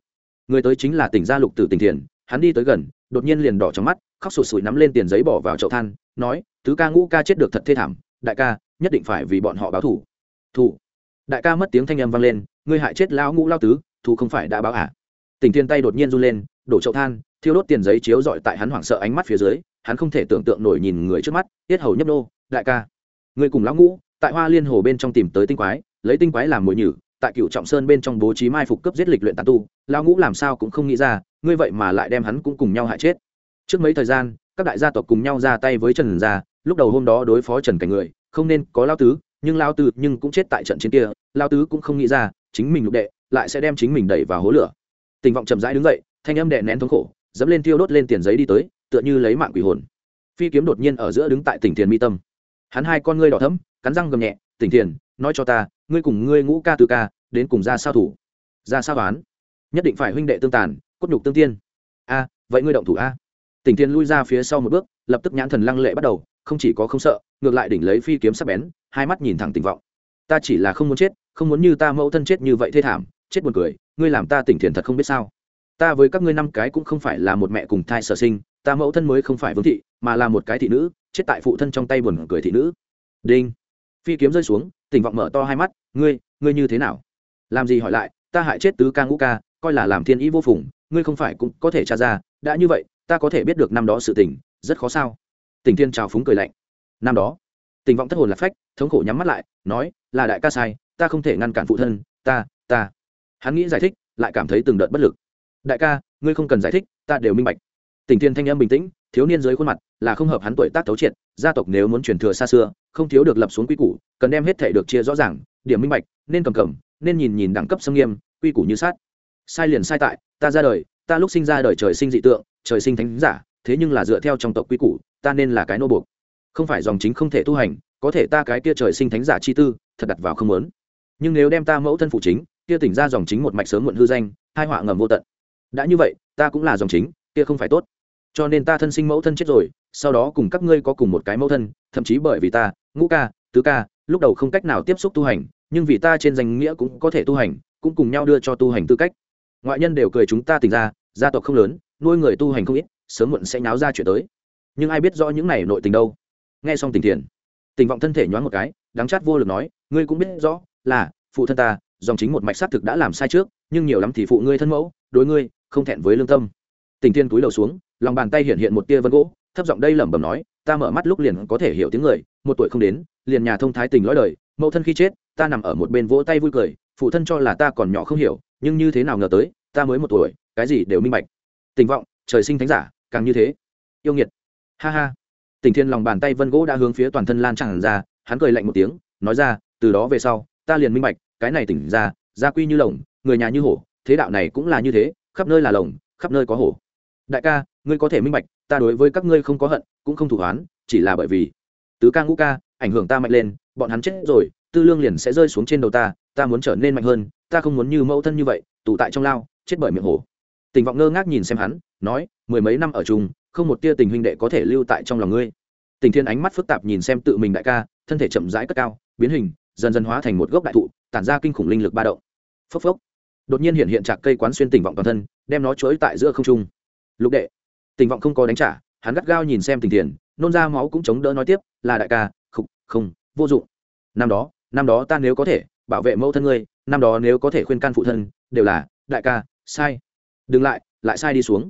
Người tới chính là tỉnh gia lục tử tỉnh thiền, hắn đi tới gần, đột nhiên liền đỏ trong mắt, khóc sụt sùi nắm lên tiền giấy bỏ vào chậu than, nói, tứ ca ngũ ca chết được thật thê thảm, đại ca, nhất định phải vì bọn họ báo thủ thủ đại ca mất tiếng thanh âm vang lên, ngươi hại chết lão ngũ lao tứ thủ không phải đã báo à? Tỉnh thiên tay đột nhiên run lên, đổ chậu than, thiêu đốt tiền giấy chiếu dọi tại hắn hoảng sợ ánh mắt phía dưới, hắn không thể tưởng tượng nổi nhìn người trước mắt, tiết hầu nhấp nô, đại ca người cùng lão ngũ, tại hoa liên hồ bên trong tìm tới tinh quái, lấy tinh quái làm mồi nhử, tại cựu trọng sơn bên trong bố trí mai phục cấp giết lịch luyện tàn tu, lão ngũ làm sao cũng không nghĩ ra, ngươi vậy mà lại đem hắn cũng cùng nhau hại chết. Trước mấy thời gian, các đại gia tộc cùng nhau ra tay với trần gia, lúc đầu hôm đó đối phó trần cảnh người, không nên có lao tứ, nhưng lao tứ nhưng cũng chết tại trận chiến kia lao tứ cũng không nghĩ ra, chính mình lục đệ lại sẽ đem chính mình đẩy vào hố lửa. Tình vọng chậm rãi đứng dậy, thanh âm đệ nén thống khổ, dẫm lên tiêu đốt lên tiền giấy đi tới, tựa như lấy mạng quỷ hồn. Phi kiếm đột nhiên ở giữa đứng tại tỉnh thiền mi tâm hắn hai con ngươi đỏ thấm cắn răng gầm nhẹ, tỉnh thiền, nói cho ta, ngươi cùng ngươi ngũ ca tư ca, đến cùng ra sao thủ? Ra sao đoán nhất định phải huynh đệ tương tàn, cốt nhục tương tiên. A, vậy ngươi động thủ a. Tỉnh thiền lui ra phía sau một bước, lập tức nhãn thần lăng lệ bắt đầu, không chỉ có không sợ, ngược lại đỉnh lấy phi kiếm sắc bén, hai mắt nhìn thẳng tình vọng. Ta chỉ là không muốn chết, không muốn như ta mẫu thân chết như vậy thê thảm, chết buồn cười, ngươi làm ta tỉnh thiền thật không biết sao. Ta với các ngươi năm cái cũng không phải là một mẹ cùng thai sở sinh ta mẫu thân mới không phải vương thị, mà là một cái thị nữ, chết tại phụ thân trong tay buồn cười thị nữ. Đinh. Phi kiếm rơi xuống, tỉnh vọng mở to hai mắt, ngươi ngươi như thế nào? Làm gì hỏi lại, ta hại chết tứ ca ngũ ca, coi là làm thiên ý vô phùng, ngươi không phải cũng có thể tra ra, đã như vậy, ta có thể biết được năm đó sự tình, rất khó sao? Tình thiên trào phúng cười lạnh. Năm đó tình vọng thất hồn lạc phách, thống khổ nhắm mắt lại, nói, là đại ca sai, ta không thể ngăn cản phụ thân, ta ta. Hắn nghĩ giải thích, lại cảm thấy từng đợt bất lực. Đại ca, ngươi không cần giải thích, ta đều minh bạch tình thiên thanh âm bình tĩnh, thiếu niên dưới khuôn mặt là không hợp hắn tuổi tác thấu triệt, gia tộc nếu muốn truyền thừa xa xưa, không thiếu được lập xuống quy củ, cần đem hết thể được chia rõ ràng, điểm minh bạch, nên cầm cầm, nên nhìn nhìn đẳng cấp sâm nghiêm, quy củ như sát sai liền sai tại, ta ra đời, ta lúc sinh ra đời trời sinh dị tượng, trời sinh thánh giả, thế nhưng là dựa theo trong tộc quy củ, ta nên là cái nô buộc. Không phải dòng chính không thể tu hành, có thể ta cái kia trời sinh thánh giả chi tư, thật đặt vào không lớn nhưng nếu đem ta mẫu thân phụ chính, kia tỉnh ra dòng chính một mạch sớm muộn hư danh hai họa ngầm vô tận. Đã như vậy, ta cũng là dòng chính, kia không phải tốt cho nên ta thân sinh mẫu thân chết rồi, sau đó cùng các ngươi có cùng một cái mẫu thân, thậm chí bởi vì ta, ngũ ca, tứ ca, lúc đầu không cách nào tiếp xúc tu hành, nhưng vì ta trên danh nghĩa cũng có thể tu hành, cũng cùng nhau đưa cho tu hành tư cách. Ngoại nhân đều cười chúng ta tỉnh ra, gia tộc không lớn, nuôi người tu hành không ít, sớm muộn sẽ nháo ra chuyện tới. Nhưng ai biết rõ những này nội tình đâu? Nghe xong tình thiền tình vọng thân thể nhoáng một cái đáng chát vô lực nói, ngươi cũng biết rõ, là, phụ thân ta, dòng chính một mạch xác thực đã làm sai trước, nhưng nhiều lắm thì phụ ngươi thân mẫu, đối ngươi không thẹn với lương tâm. Tình thiên túi đầu xuống lòng bàn tay hiện hiện một tia vân gỗ, thấp giọng đây lẩm bẩm nói, ta mở mắt lúc liền có thể hiểu tiếng người, một tuổi không đến, liền nhà thông thái tình lõi đời, mẫu thân khi chết, ta nằm ở một bên vỗ tay vui cười, phụ thân cho là ta còn nhỏ không hiểu, nhưng như thế nào ngờ tới, ta mới một tuổi, cái gì đều minh bạch. Tình vọng, trời sinh thánh giả, càng như thế. Yêu nghiệt. Ha ha. Tình thiên lòng bàn tay vân gỗ đã hướng phía toàn thân lan tràn ra, hắn cười lạnh một tiếng, nói ra, từ đó về sau, ta liền minh bạch, cái này tỉnh ra, gia quy như lồng, người nhà như hổ, thế đạo này cũng là như thế, khắp nơi là lồng, khắp nơi có hổ. Đại ca ngươi có thể minh bạch, ta đối với các ngươi không có hận, cũng không thủ oán, chỉ là bởi vì, tứ ca ngũ ca, ảnh hưởng ta mạnh lên, bọn hắn chết rồi, tư lương liền sẽ rơi xuống trên đầu ta ta muốn trở nên mạnh hơn, ta không muốn như mẫu thân như vậy, tụ tại trong lao, chết bởi miệng hổ. Tình vọng ngơ ngác nhìn xem hắn, nói, mười mấy năm ở chung, không một tia tình huynh đệ có thể lưu tại trong lòng ngươi. Tình thiên ánh mắt phức tạp nhìn xem tự mình đại ca, thân thể chậm rãi cất cao, biến hình, dần dần hóa thành một gốc đại thụ, tản ra kinh khủng linh lực ba động. Phốc phốc. Đột nhiên hiện hiện trạc cây quán xuyên tình vọng toàn thân, đem nó chuỗi tại giữa không trung. Lục đệ tình vọng không có đánh trả, hắn gắt gao nhìn xem tình thiền, nôn ra máu cũng chống đỡ nói tiếp, là đại ca không không, vô dụng. Năm đó năm đó ta nếu có thể bảo vệ mẫu thân ngươi, năm đó nếu có thể khuyên can phụ thân, đều là, đại ca, sai. Đừng lại lại sai đi xuống.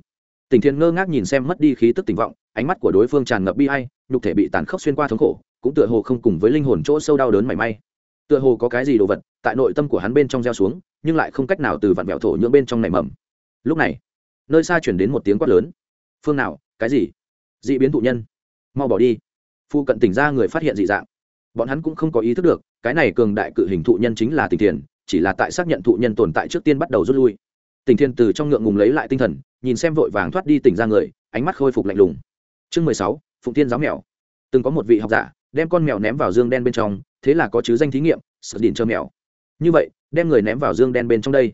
Tình thiên ngơ ngác nhìn xem mất đi khí tức tình vọng, ánh mắt của đối phương tràn ngập bi hay nhục thể bị tàn khốc xuyên qua thống khổ, cũng tựa hồ không cùng với linh hồn chỗ sâu đau đớn mảy may. Tựa hồ có cái gì đồ vật tại nội tâm của hắn bên trong gieo xuống, nhưng lại không cách nào từ vặn vẹo thổ nhưỡng bên trong nảy mầm. Lúc này, nơi xa chuyển đến một tiếng quát lớn phương nào? Cái gì? D ị biến thụ nhân. Mau bỏ đi. Phu cận tỉnh ra người phát hiện dị dạng. Bọn hắn cũng không có ý thức được, cái này cường đại cự hình thụ nhân chính là tình thiền, chỉ là tại xác nhận thụ nhân tồn tại trước tiên bắt đầu rút lui. Tình thiên từ trong ngượng ngùng lấy lại tinh thần, nhìn xem vội vàng thoát đi tỉnh ra người, ánh mắt khôi phục lạnh lùng. Chương mười sáu, phụng tiên giáo mèo. Từng có một vị học giả, đem con mèo ném vào dương đen bên trong, thế là có chứ danh thí nghiệm, sợ đỉnh trơ mèo. Như vậy, đem người ném vào dương đen bên trong đây.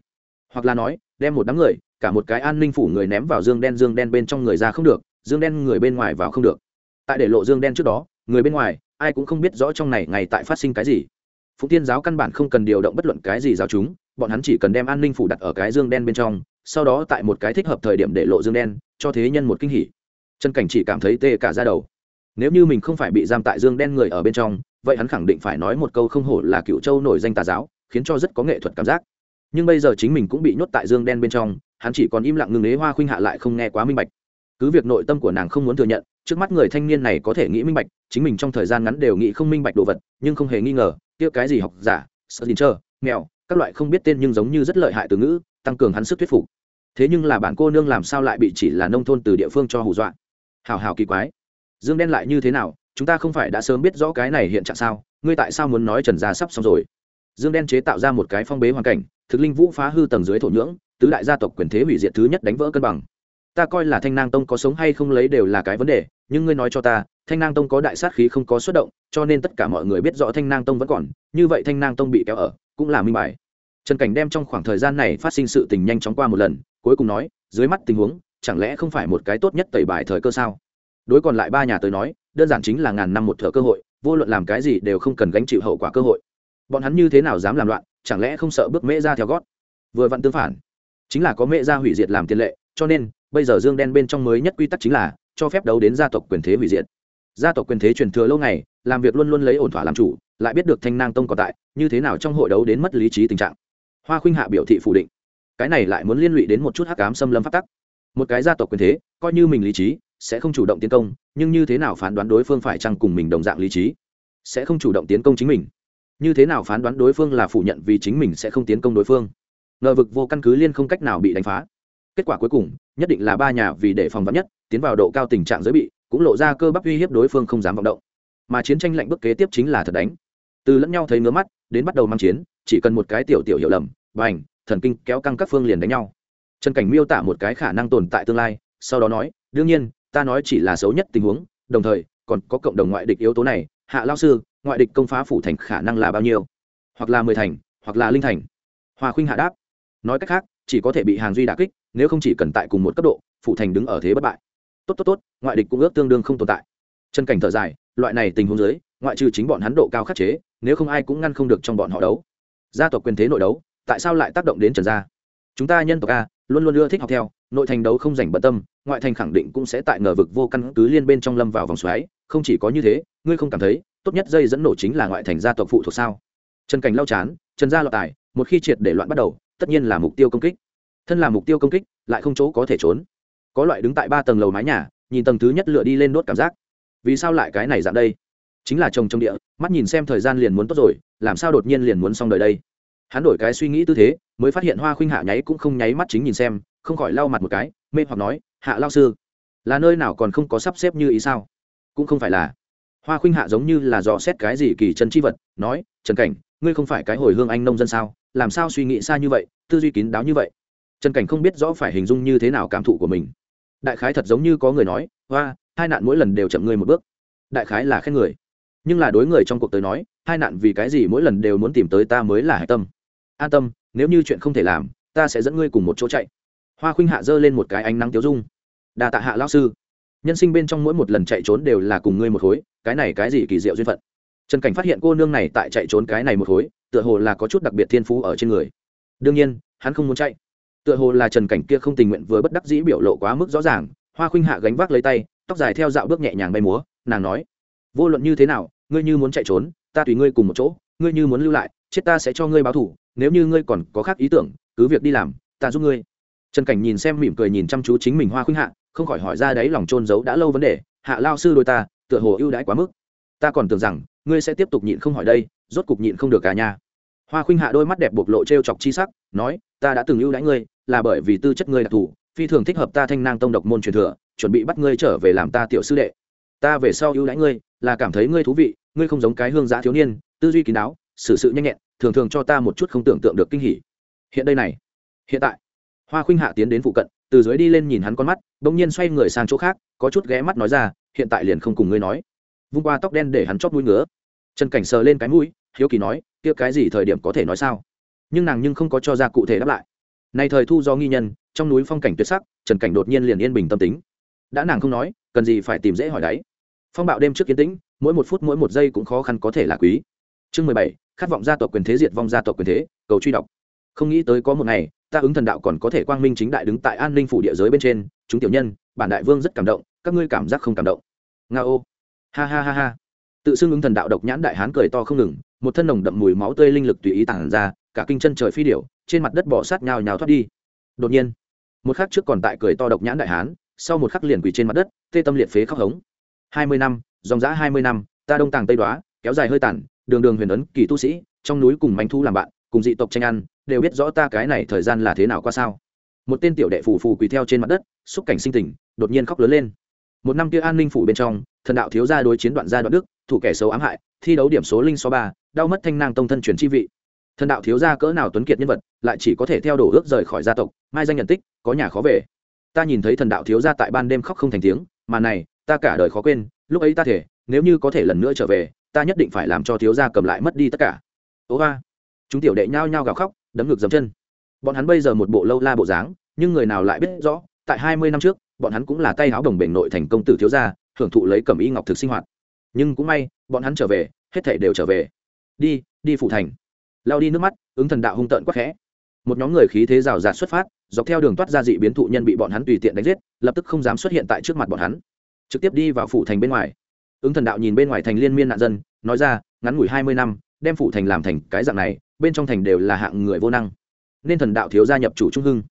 Hoặc là nói, đem một đám người cả một cái an ninh phủ người ném vào dương đen dương đen bên trong người ra không được, dương đen người bên ngoài vào không được. Tại để lộ dương đen trước đó, người bên ngoài, ai cũng không biết rõ trong này ngày tại phát sinh cái gì. Phụng tiên giáo căn bản không cần điều động bất luận cái gì giáo chúng, bọn hắn chỉ cần đem an ninh phủ đặt ở cái dương đen bên trong, sau đó tại một cái thích hợp thời điểm để lộ dương đen, cho thế nhân một kinh hỉ. Chân cảnh chỉ cảm thấy tê cả ra đầu. Nếu như mình không phải bị giam tại dương đen người ở bên trong, vậy hắn khẳng định phải nói một câu không hổ là cựu châu nổi danh tà giáo, khiến cho rất có nghệ thuật cảm giác. Nhưng bây giờ chính mình cũng bị nhốt tại dương đen bên trong hắn chỉ còn im lặng ngừng ế hoa khuynh hạ lại không nghe quá minh bạch. Cứ việc nội tâm của nàng không muốn thừa nhận trước mắt người thanh niên này có thể nghĩ minh bạch chính mình trong thời gian ngắn đều nghĩ không minh bạch đồ vật nhưng không hề nghi ngờ kia cái gì học giả sợ gì chờ, mèo các loại không biết tên nhưng giống như rất lợi hại từ ngữ tăng cường hắn sức thuyết phục. Thế nhưng là bạn cô nương làm sao lại bị chỉ là nông thôn từ địa phương cho hù dọa? Hào hào kỳ quái. Dương đen lại như thế nào? Chúng ta không phải đã sớm biết rõ cái này hiện trạng sao? Ngươi tại sao muốn nói trần gia sắp xong rồi? Dương đen chế tạo ra một cái phong bế hoàn cảnh thực linh vũ phá hư tầng dưới thổ nhưỡng tứ đại gia tộc quyền thế hủy diệt thứ nhất đánh vỡ cân bằng. Ta coi là thanh nang tông có sống hay không lấy đều là cái vấn đề, nhưng ngươi nói cho ta, thanh nang tông có đại sát khí không có xuất động, cho nên tất cả mọi người biết rõ thanh nang tông vẫn còn, như vậy thanh nang tông bị kéo ở, cũng là minh bài. Trần cảnh đem trong khoảng thời gian này phát sinh sự tình nhanh chóng qua một lần, cuối cùng nói, dưới mắt tình huống, chẳng lẽ không phải một cái tốt nhất tẩy bài thời cơ sao? Đối còn lại ba nhà tới nói, đơn giản chính là ngàn năm một thợ cơ hội, vô luận làm cái gì đều không cần gánh chịu hậu quả cơ hội. Bọn hắn như thế nào dám làm loạn, chẳng lẽ không sợ bước mễ ra theo gót? Vừa vặn tương phản chính là có mẹ ra hủy diệt làm tiền lệ, cho nên, bây giờ dương đen bên trong mới nhất quy tắc chính là cho phép đấu đến gia tộc quyền thế hủy diệt. Gia tộc quyền thế truyền thừa lâu ngày, làm việc luôn luôn lấy ổn thỏa làm chủ, lại biết được thanh nang tông còn tại, như thế nào trong hội đấu đến mất lý trí tình trạng. Hoa khuynh hạ biểu thị phủ định. Cái này lại muốn liên lụy đến một chút hắc cám xâm lâm phát tắc. Một cái gia tộc quyền thế, coi như mình lý trí, sẽ không chủ động tiến công, nhưng như thế nào phán đoán đối phương phải chăng cùng mình đồng dạng lý trí? Sẽ không chủ động tiến công chính mình. Như thế nào phán đoán đối phương là phủ nhận vì chính mình sẽ không tiến công đối phương? Ngờ vực vô căn cứ liên không cách nào bị đánh phá. Kết quả cuối cùng, nhất định là ba nhà vì để phòng vắn nhất, tiến vào độ cao tình trạng giới bị, cũng lộ ra cơ bắp uy hiếp đối phương không dám vọng động. Mà chiến tranh lạnh bước kế tiếp chính là thật đánh. Từ lẫn nhau thấy ngứa mắt, đến bắt đầu mang chiến, chỉ cần một cái tiểu tiểu hiểu lầm và ảnh thần kinh kéo căng các phương liền đánh nhau. Trần cảnh miêu tả một cái khả năng tồn tại tương lai, sau đó nói, đương nhiên, ta nói chỉ là xấu nhất tình huống, đồng thời, còn có cộng đồng ngoại địch yếu tố này, hạ lao sư, ngoại địch công phá phủ thành khả năng là bao nhiêu? Hoặc là mười thành, hoặc là linh thành? Hoa khuynh hạ đáp nói cách khác, chỉ có thể bị hàng duy đà kích, nếu không chỉ cần tại cùng một cấp độ phụ thành đứng ở thế bất bại. Tốt tốt tốt, ngoại địch cũng ước tương đương không tồn tại. Chân cảnh thở dài, loại này tình huống dưới, ngoại trừ chính bọn hắn độ cao khắc chế, nếu không ai cũng ngăn không được trong bọn họ đấu. Gia tộc quyền thế nội đấu, tại sao lại tác động đến trần gia? Chúng ta nhân tộc a, luôn luôn ưa thích học theo, nội thành đấu không dành bận tâm, ngoại thành khẳng định cũng sẽ tại ngờ vực vô căn cứ liên bên trong lâm vào vòng xoáy, không chỉ có như thế, ngươi không cảm thấy, tốt nhất dây dẫn nổ chính là ngoại thành gia tộc phụ thuộc sao? Trần cảnh lau chán, trần gia lọt tài, một khi triệt để loạn bắt đầu tất nhiên là mục tiêu công kích. Thân là mục tiêu công kích, lại không chỗ có thể trốn. Có loại đứng tại ba tầng lầu mái nhà, nhìn tầng thứ nhất lựa đi lên đốt cảm giác. Vì sao lại cái này dạng đây? Chính là chồng trong địa, mắt nhìn xem thời gian liền muốn tốt rồi, làm sao đột nhiên liền muốn xong đời đây? Hắn đổi cái suy nghĩ tư thế, mới phát hiện hoa khuynh hạ nháy cũng không nháy mắt chính nhìn xem, không khỏi lau mặt một cái, mê hoặc nói, hạ lao sư, là nơi nào còn không có sắp xếp như ý sao? Cũng không phải là. Hoa khuynh hạ giống như là dò xét cái gì kỳ chân chi vật, nói, trần cảnh ngươi không phải cái hồi hương anh nông dân sao? Làm sao suy nghĩ xa như vậy, tư duy kín đáo như vậy? Trần cảnh không biết rõ phải hình dung như thế nào cảm thụ của mình. Đại khái thật giống như có người nói hoa hai nạn mỗi lần đều chậm ngươi một bước. Đại khái là khen người. Nhưng là đối người trong cuộc tới nói, hai nạn vì cái gì mỗi lần đều muốn tìm tới ta mới là hạnh tâm. An tâm, nếu như chuyện không thể làm, ta sẽ dẫn ngươi cùng một chỗ chạy. Hoa khuynh hạ giơ lên một cái ánh nắng tiếu dung. Đà tạ hạ lao sư. Nhân sinh bên trong mỗi một lần chạy trốn đều là cùng ngươi một khối, cái này cái gì kỳ diệu duyên phận? Trần cảnh phát hiện cô nương này tại chạy trốn cái này một khối, tựa hồ là có chút đặc biệt thiên phú ở trên người. Đương nhiên, hắn không muốn chạy. Tựa hồ là trần cảnh kia không tình nguyện vừa bất đắc dĩ biểu lộ quá mức rõ ràng, hoa khuynh hạ gánh vác lấy tay, tóc dài theo dạo bước nhẹ nhàng bay múa, nàng nói, vô luận như thế nào, ngươi như muốn chạy trốn, ta tùy ngươi cùng một chỗ, ngươi như muốn lưu lại, chết ta sẽ cho ngươi báo thủ nếu như ngươi còn có khác ý tưởng, cứ việc đi làm, ta giúp ngươi. Trần cảnh nhìn xem mỉm cười nhìn chăm chú chính mình hoa khuynh hạ, không khỏi hỏi ra đấy lòng trôn giấu đã lâu vấn đề, hạ lao sư đôi ta, tựa hồ ưu đãi quá mức. Ta còn tưởng rằng ngươi sẽ tiếp tục nhịn không hỏi đây, rốt cục nhịn không được à cả nhà hoa khuynh hạ đôi mắt đẹp bộc lộ t r e o chọc chi sắc, nói, ta đã từng ưu đãi ngươi, là bởi vì tư chất ngươi đặc thù, phi thường thích hợp ta thanh nang tông độc môn truyền thừa, chuẩn bị bắt ngươi trở về làm ta tiểu sư đệ. Ta về sau ưu đãi ngươi, là cảm thấy ngươi thú vị, ngươi không giống cái hương giã thiếu niên, tư duy kín đáo, xử sự nhanh nhẹn, thường thường cho ta một chút không tưởng tượng được kinh hỉ. Hiện đây này, hiện tại, hoa khuynh hạ tiến đến phụ cận, từ dưới đi lên nhìn hắn con mắt đ ỗ n g nhiên xoay người sang chỗ khác, có chút ghé mắt nói ra, hiện tại liền không cùng ngươi nói vung qua tóc đen để hắn chót mũi ngứa. Trần cảnh sờ lên cái mũi, hiếu kỳ nói, kia cái gì thời điểm có thể nói sao? Nhưng nàng nhưng không có cho ra cụ thể đáp lại. Nay thời thu do nghi nhân, trong núi phong cảnh tuyệt sắc, trần cảnh đột nhiên liền yên bình tâm tính. Đã nàng không nói, cần gì phải tìm dễ hỏi đáy phong bạo đêm trước kiến tĩnh, mỗi một phút mỗi một giây cũng khó khăn có thể là quý. Chương mười bảy, khát vọng gia tộc quyền thế diệt vong gia tộc quyền thế, cầu truy đọc. Không nghĩ tới có một ngày, ta ứng thần đạo còn có thể quang minh chính đại đứng tại an ninh phủ địa giới bên trên. Chúng tiểu nhân, bản đại vương rất cảm động, các ngươi cảm giác không cảm động. Nga ô ha ha ha ha. Tự xưng ứng thần đạo độc nhãn đại hán cười to không ngừng, một thân nồng đậm mùi máu tươi linh lực tùy ý tản ra, cả kinh chân trời phi điểu, trên mặt đất bỏ sát nhào nhào thoát đi. Đột nhiên, một khắc trước còn tại cười to độc nhãn đại hán, sau một khắc liền quỳ trên mặt đất, tê tâm liệt phế khóc hống. Hai mươi năm, dòng giã hai mươi năm, ta đông tàng tây đoá, kéo dài hơi tản đường đường huyền ấn, kỳ tu sĩ, trong núi cùng manh thu làm bạn, cùng dị tộc tranh ăn, đều biết rõ ta cái này thời gian là thế nào qua sao. Một tên tiểu đệ phù phù quỳ theo trên mặt đất, xúc cảnh sinh tình, đột nhiên khóc lớn lên. Một năm kia an ninh phủ bên trong thần đạo thiếu gia đối chiến đoạn gia đoạn đức, thủ kẻ xấu ám hại, thi đấu điểm số linh số ba, đau mất thanh nang tông thân truyền chi vị. Thần đạo thiếu gia cỡ nào tuấn kiệt nhân vật, lại chỉ có thể theo đổ ước rời khỏi gia tộc, mai danh nhận tích, có nhà khó về. Ta nhìn thấy thần đạo thiếu gia tại ban đêm khóc không thành tiếng, mà này, ta cả đời khó quên, lúc ấy ta thể, nếu như có thể lần nữa trở về, ta nhất định phải làm cho thiếu gia cầm lại mất đi tất cả. Ố ba, chúng tiểu đệ nhao nhao gào khóc, đấm ngực dấm chân. Bọn hắn bây giờ một bộ lâu la bộ dáng, nhưng người nào lại biết rõ, tại hai mươi năm trước, bọn hắn cũng là tay áo đồng bể nội thành công tử thiếu gia hưởng thụ lấy cẩm y ngọc thực sinh hoạt. Nhưng cũng may, bọn hắn trở về, hết thể đều trở về. Đi đi phủ thành. Lao đi nước mắt, ứng thần đạo hung tợn quắc khẽ. Một nhóm người khí thế rào rạt xuất phát, dọc theo đường toát ra dị biến thụ nhân bị bọn hắn tùy tiện đánh giết, lập tức không dám xuất hiện tại trước mặt bọn hắn. Trực tiếp đi vào phủ thành bên ngoài. Ứng thần đạo nhìn bên ngoài thành liên miên nạn dân, nói ra, ngắn ngủi hai mươi năm, đem phủ thành làm thành cái dạng này, bên trong thành đều là hạng người vô năng. Nên thần đạo thiếu gia nhập chủ trung hưng.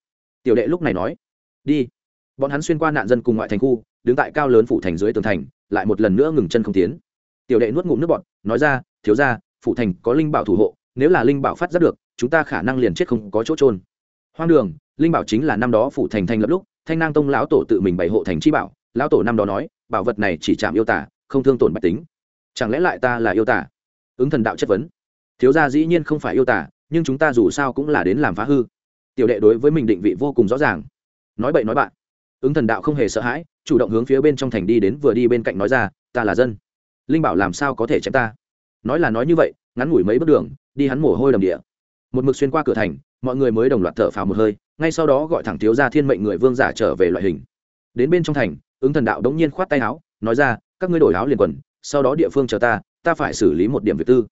Tiểu đệ lúc này nói, đi. Bọn hắn xuyên qua nạn dân cùng ngoại thành khu đứng tại cao lớn phủ thành dưới tường thành, lại một lần nữa ngừng chân không tiến. Tiểu đệ nuốt ngụm nước bọt, nói ra, thiếu gia, phủ thành có linh bảo thủ hộ, nếu là linh bảo phát giác được, chúng ta khả năng liền chết không có chỗ trôn hoang đường, linh bảo chính là năm đó phủ thành thành lập lúc, thanh nang tông lão tổ tự mình bày hộ thành chi bảo. Lão tổ năm đó nói, bảo vật này chỉ chạm yêu tả, không thương tổn bách tính. Chẳng lẽ lại ta là yêu tả? Ứng thần đạo chất vấn. Thiếu gia dĩ nhiên không phải yêu tả, nhưng chúng ta dù sao cũng là đến làm phá hư. Tiểu đệ đối với mình định vị vô cùng rõ ràng. Nói bậy nói bạn ứng thần đạo không hề sợ hãi, chủ động hướng phía bên trong thành đi đến vừa đi bên cạnh nói ra, ta là dân. Linh bảo làm sao có thể chém ta? Nói là nói như vậy, ngắn ngủi mấy bước đường, đi hắn mồ hôi đầm địa. Một mực xuyên qua cửa thành, mọi người mới đồng loạt thở phào một hơi, ngay sau đó gọi thẳng thiếu gia thiên mệnh người vương giả trở về loại hình. Đến bên trong thành, ứng thần đạo đống nhiên khoát tay áo, nói ra, các ngươi đổi áo liền quần, sau đó địa phương chờ ta ta phải xử lý một điểm việc tư.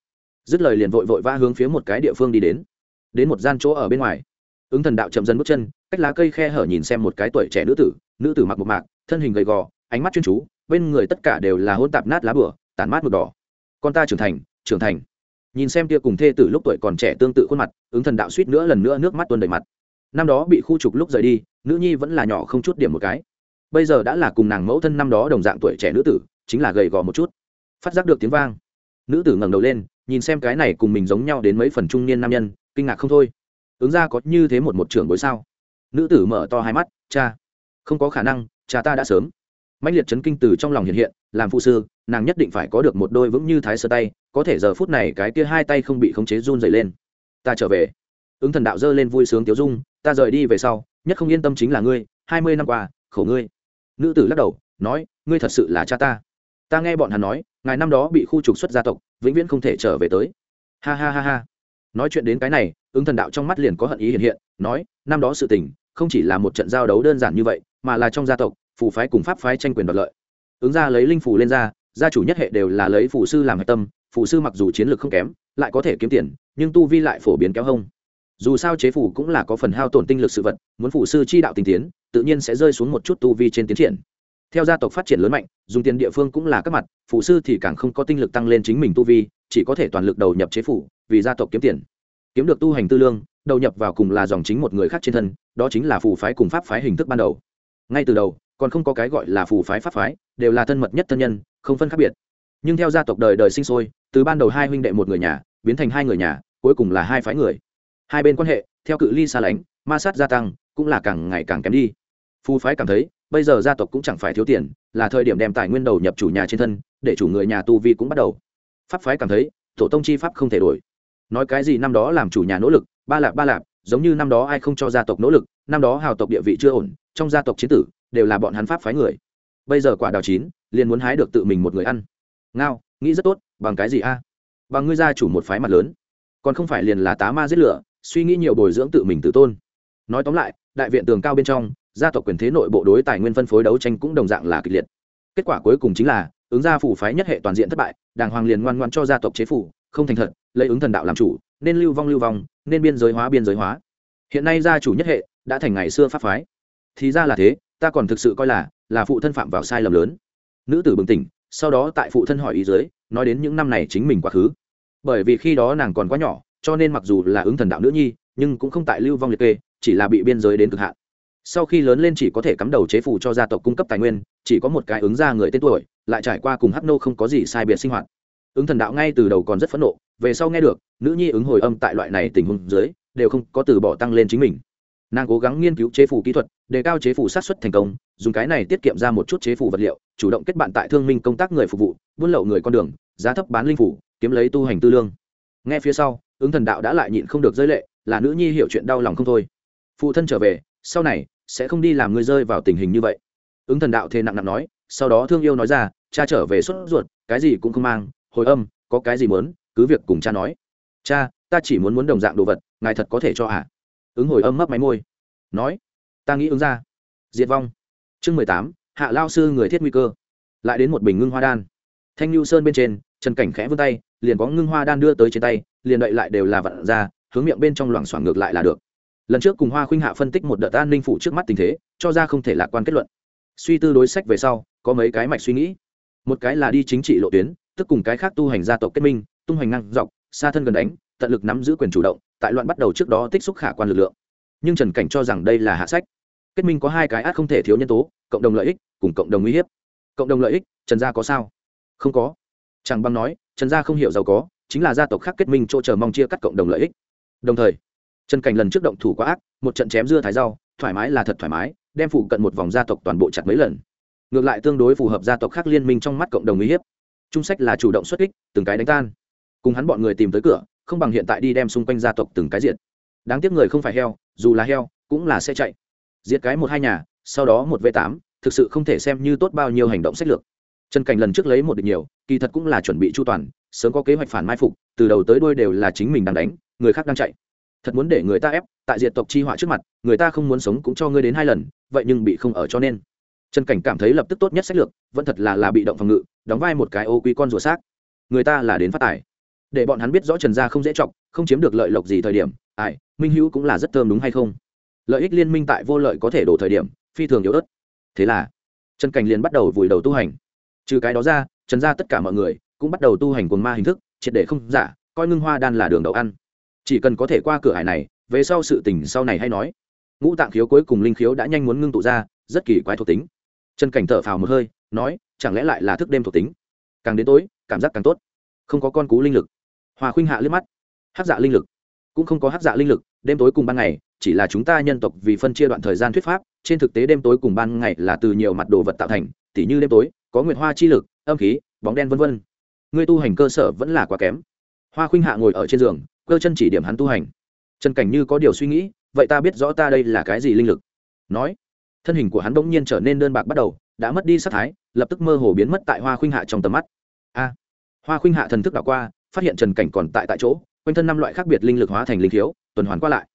Dứt lời liền vội vội vã hướng phía một cái địa phương đi đến. Đến một gian chỗ ở bên ngoài, ứng thần đạo chậm dần bước chân cách lá cây khe hở nhìn xem một cái tuổi trẻ nữ tử nữ tử mặc một mạc, thân hình gầy gò, ánh mắt chuyên chú, bên người tất cả đều là hôn tạp nát lá bửa tản mát mực đỏ. Con ta trưởng thành trưởng thành. Nhìn xem kia cùng thê tử lúc tuổi còn trẻ tương tự khuôn mặt, ứng thần đạo suýt nữa lần nữa nước mắt tuôn đầy mặt. Năm đó bị khu trục lúc rời đi, nữ nhi vẫn là nhỏ không chút điểm một cái. Bây giờ đã là cùng nàng mẫu thân năm đó đồng dạng tuổi trẻ nữ tử, chính là gầy gò một chút. Phát giác được tiếng vang, nữ tử ngẩng đầu lên, nhìn xem cái này cùng mình giống nhau đến mấy phần trung niên nam nhân, kinh ngạc không thôi. Ứng ra có như thế một một trưởng bối sao? Nữ tử mở to hai mắt, cha, không có khả năng, cha ta đã sớm. Mạnh liệt chấn kinh từ trong lòng hiện hiện, làm phụ sư, nàng nhất định phải có được một đôi vững như thái sơ tay, có thể giờ phút này cái kia hai tay không bị khống chế run dày lên. Ta trở về. Ứng thần đạo dơ lên vui sướng tiếu dung, ta rời đi về sau, nhất không yên tâm chính là ngươi, hai mươi năm qua, khổ ngươi. Nữ tử lắc đầu, nói, ngươi thật sự là cha ta. Ta nghe bọn hắn nói, ngài năm đó bị khu trục xuất gia tộc, vĩnh viễn không thể trở về tới. Ha ha ha ha. Nói chuyện đến cái này ứng thần đạo trong mắt liền có hận ý hiện hiện, nói, năm đó sự tình, không chỉ là một trận giao đấu đơn giản như vậy, mà là trong gia tộc, phù phái cùng pháp phái tranh quyền đoạt lợi. Ứng ra lấy linh phù lên ra, gia chủ nhất hệ đều là lấy phù sư làm hạch tâm, phù sư mặc dù chiến lược không kém, lại có thể kiếm tiền, nhưng tu vi lại phổ biến kéo hông. Dù sao chế phủ cũng là có phần hao tổn tinh lực sự vật, muốn phủ sư chi đạo tinh tiến, tự nhiên sẽ rơi xuống một chút tu vi trên tiến triển. Theo gia tộc phát triển lớn mạnh, dùng tiền địa phương cũng là các mặt phủ sư thì càng không có tinh lực tăng lên chính mình tu vi, chỉ có thể toàn lực đầu nhập chế phủ vì gia tộc kiếm tiền kiếm được tu hành tư lương, đầu nhập vào cùng là dòng chính một người khác trên thân, đó chính là phù phái cùng pháp phái hình thức ban đầu. Ngay từ đầu, còn không có cái gọi là phù phái pháp phái, đều là thân mật nhất thân nhân, không phân khác biệt. Nhưng theo gia tộc đời đời sinh sôi, từ ban đầu hai huynh đệ một người nhà, biến thành hai người nhà, cuối cùng là hai phái người. Hai bên quan hệ, theo cự ly xa lánh, ma sát gia tăng, cũng là càng ngày càng kém đi. Phù phái cảm thấy, bây giờ gia tộc cũng chẳng phải thiếu tiền, là thời điểm đem tài nguyên đầu nhập chủ nhà trên thân, để chủ người nhà tu vi cũng bắt đầu. Pháp phái cảm thấy, tổ tông chi pháp không thể đổi nói cái gì năm đó làm chủ nhà nỗ lực, ba lạp ba lạp, giống như năm đó ai không cho gia tộc nỗ lực, năm đó hào tộc địa vị chưa ổn, trong gia tộc chiến tử, đều là bọn hắn pháp phái người. Bây giờ quả đào chín, liền muốn hái được tự mình một người ăn. Ngao, nghĩ rất tốt, bằng cái gì a? Bằng ngươi gia chủ một phái mặt lớn. Còn không phải liền là tá ma giết lửa, suy nghĩ nhiều bồi dưỡng tự mình tự tôn. Nói tóm lại, đại viện tường cao bên trong, gia tộc quyền thế nội bộ đối tài nguyên phân phối đấu tranh cũng đồng dạng là kịch liệt. Kết quả cuối cùng chính là, ứng gia phủ phái nhất hệ toàn diện thất bại, đàng hoàng liền ngoan ngoan cho gia tộc chế phủ không thành thật, lấy ứng thần đạo làm chủ, nên lưu vong lưu vong, nên biên giới hóa biên giới hóa. Hiện nay gia chủ nhất hệ đã thành ngày xưa pháp phái. Thì ra là thế, ta còn thực sự coi là là phụ thân phạm vào sai lầm lớn. Nữ tử bừng tỉnh, sau đó tại phụ thân hỏi ý dưới, nói đến những năm này chính mình quá khứ. Bởi vì khi đó nàng còn quá nhỏ, cho nên mặc dù là ứng thần đạo nữ nhi, nhưng cũng không tại lưu vong liệt kê, chỉ là bị biên giới đến cực hạn. Sau khi lớn lên chỉ có thể cắm đầu chế phủ cho gia tộc cung cấp tài nguyên, chỉ có một cái ứng ra người tên tuổi, lại trải qua cùng hắc nô không có gì sai biệt sinh hoạt ứng thần đạo ngay từ đầu còn rất phẫn nộ, về sau nghe được, nữ nhi ứng hồi âm tại loại này tình huống dưới, đều không có từ bỏ tăng lên chính mình. Nàng cố gắng nghiên cứu chế phủ kỹ thuật, đề cao chế phủ sát xuất thành công, dùng cái này tiết kiệm ra một chút chế phủ vật liệu, chủ động kết bạn tại thương minh công tác người phục vụ, buôn lậu người con đường, giá thấp bán linh phủ, kiếm lấy tu hành tư lương. Nghe phía sau, ứng thần đạo đã lại nhịn không được rơi lệ, là nữ nhi hiểu chuyện đau lòng không thôi. Phụ thân trở về, sau này, sẽ không đi làm người rơi vào tình hình như vậy. Ứng thần đạo thề nặng nặng nói, sau đó thương yêu nói ra, cha trở về xuất ruột, cái gì cũng không mang hồi âm, có cái gì muốn, cứ việc cùng cha nói. Cha, ta chỉ muốn muốn đồng dạng đồ vật, ngài thật có thể cho à? Ứng hồi âm mấp máy môi. Nói. Ta nghĩ ứng ra. Diệt vong. Chương mười tám, hạ lao sư người thiết nguy cơ. Lại đến một bình ngưng hoa đan. Thanh lưu sơn bên trên, trần cảnh khẽ vươn tay, liền có ngưng hoa đan đưa tới trên tay, liền đậy lại đều là vặn ra, hướng miệng bên trong loảng xoảng ngược lại là được. Lần trước cùng hoa khuynh hạ phân tích một đợt an ninh phủ trước mắt tình thế, cho ra không thể lạc quan kết luận. Suy tư đối sách về sau, có mấy cái mạch suy nghĩ. Một cái là đi chính trị lộ tuyến tức cùng cái khác tu hành gia tộc kết minh, tung hoành năng dọc, xa thân gần đánh, tận lực nắm giữ quyền chủ động, tại loạn bắt đầu trước đó tích xúc khả quan lực lượng. Nhưng trần cảnh cho rằng đây là hạ sách. Kết minh có hai cái át không thể thiếu nhân tố, cộng đồng lợi ích, cùng cộng đồng uy hiếp. Cộng đồng lợi ích, trần gia có sao? Không có. Chẳng bằng nói, trần gia không hiểu giàu có, chính là gia tộc khác kết minh chỗ chờ mong chia cắt cộng đồng lợi ích. Đồng thời, trần cảnh lần trước động thủ quá ác, một trận chém dưa thái rau, thoải mái là thật thoải mái, đem phụ cận một vòng gia tộc toàn bộ chặt mấy lần. Ngược lại tương đối phù hợp gia tộc khác liên minh trong mắt cộng đồng uy hiếp trung sách là chủ động xuất kích, từng cái đánh tan. Cùng hắn bọn người tìm tới cửa, không bằng hiện tại đi đem xung quanh gia tộc từng cái diện đáng tiếc người không phải heo, dù là heo, cũng là sẽ chạy. Diệt cái một hai nhà, sau đó một v tám, thực sự không thể xem như tốt bao nhiêu hành động sách lược. Trần cảnh lần trước lấy một địch nhiều, kỳ thật cũng là chuẩn bị chu toàn, sớm có kế hoạch phản mai phục, từ đầu tới đuôi đều là chính mình đang đánh, người khác đang chạy. Thật muốn để người ta ép, tại diệt tộc chi họa trước mặt, người ta không muốn sống cũng cho ngươi đến hai lần, vậy nhưng bị không ở cho nên trần cảnh cảm thấy lập tức tốt nhất sách lược, vẫn thật là là bị động phòng ngự, đóng vai một cái ô quy con rùa xác. Người ta là đến phát tài. Để bọn hắn biết rõ trần gia không dễ chọc, không chiếm được lợi lộc gì thời điểm, ai, minh hữu cũng là rất thơm đúng hay không? Lợi ích liên minh tại vô lợi có thể đổ thời điểm, phi thường yếu ớt. Thế là, trần cảnh liền bắt đầu vùi đầu tu hành. Trừ cái đó ra, trần gia tất cả mọi người cũng bắt đầu tu hành cuồng ma hình thức, triệt để không giả, coi ngưng hoa đan là đường đầu ăn. Chỉ cần có thể qua cửa hải này, về sau sự tình sau này hay nói. Ngũ tạng khiếu cuối cùng linh khiếu đã nhanh muốn ngưng tụ ra, rất kỳ quái thuộc tính trần cảnh thở phào một hơi, nói, chẳng lẽ lại là thức đêm thuộc tính? Càng đến tối, cảm giác càng tốt. Không có con cú linh lực. Hòa khuynh hạ liếc mắt. Hát dạ linh lực. Cũng không có hát dạ linh lực, đêm tối cùng ban ngày, chỉ là chúng ta nhân tộc vì phân chia đoạn thời gian thuyết pháp, trên thực tế đêm tối cùng ban ngày là từ nhiều mặt đồ vật tạo thành, tỉ như đêm tối, có nguyệt hoa chi lực, âm khí, bóng đen vân vân. Ngươi tu hành cơ sở vẫn là quá kém. Hoa khuynh hạ ngồi ở trên giường, cơ chân chỉ điểm hắn tu hành. Trần cảnh như có điều suy nghĩ, vậy ta biết rõ ta đây là cái gì linh lực? Nói thân hình của hắn bỗng nhiên trở nên đơn bạc bắt đầu, đã mất đi sắc thái, lập tức mơ hồ biến mất tại hoa khuynh hạ trong tầm mắt. A! Hoa khuynh hạ thần thức đảo qua, phát hiện trần cảnh còn tại tại chỗ, quanh thân năm loại khác biệt linh lực hóa thành linh khiếu, tuần hoàn qua lại.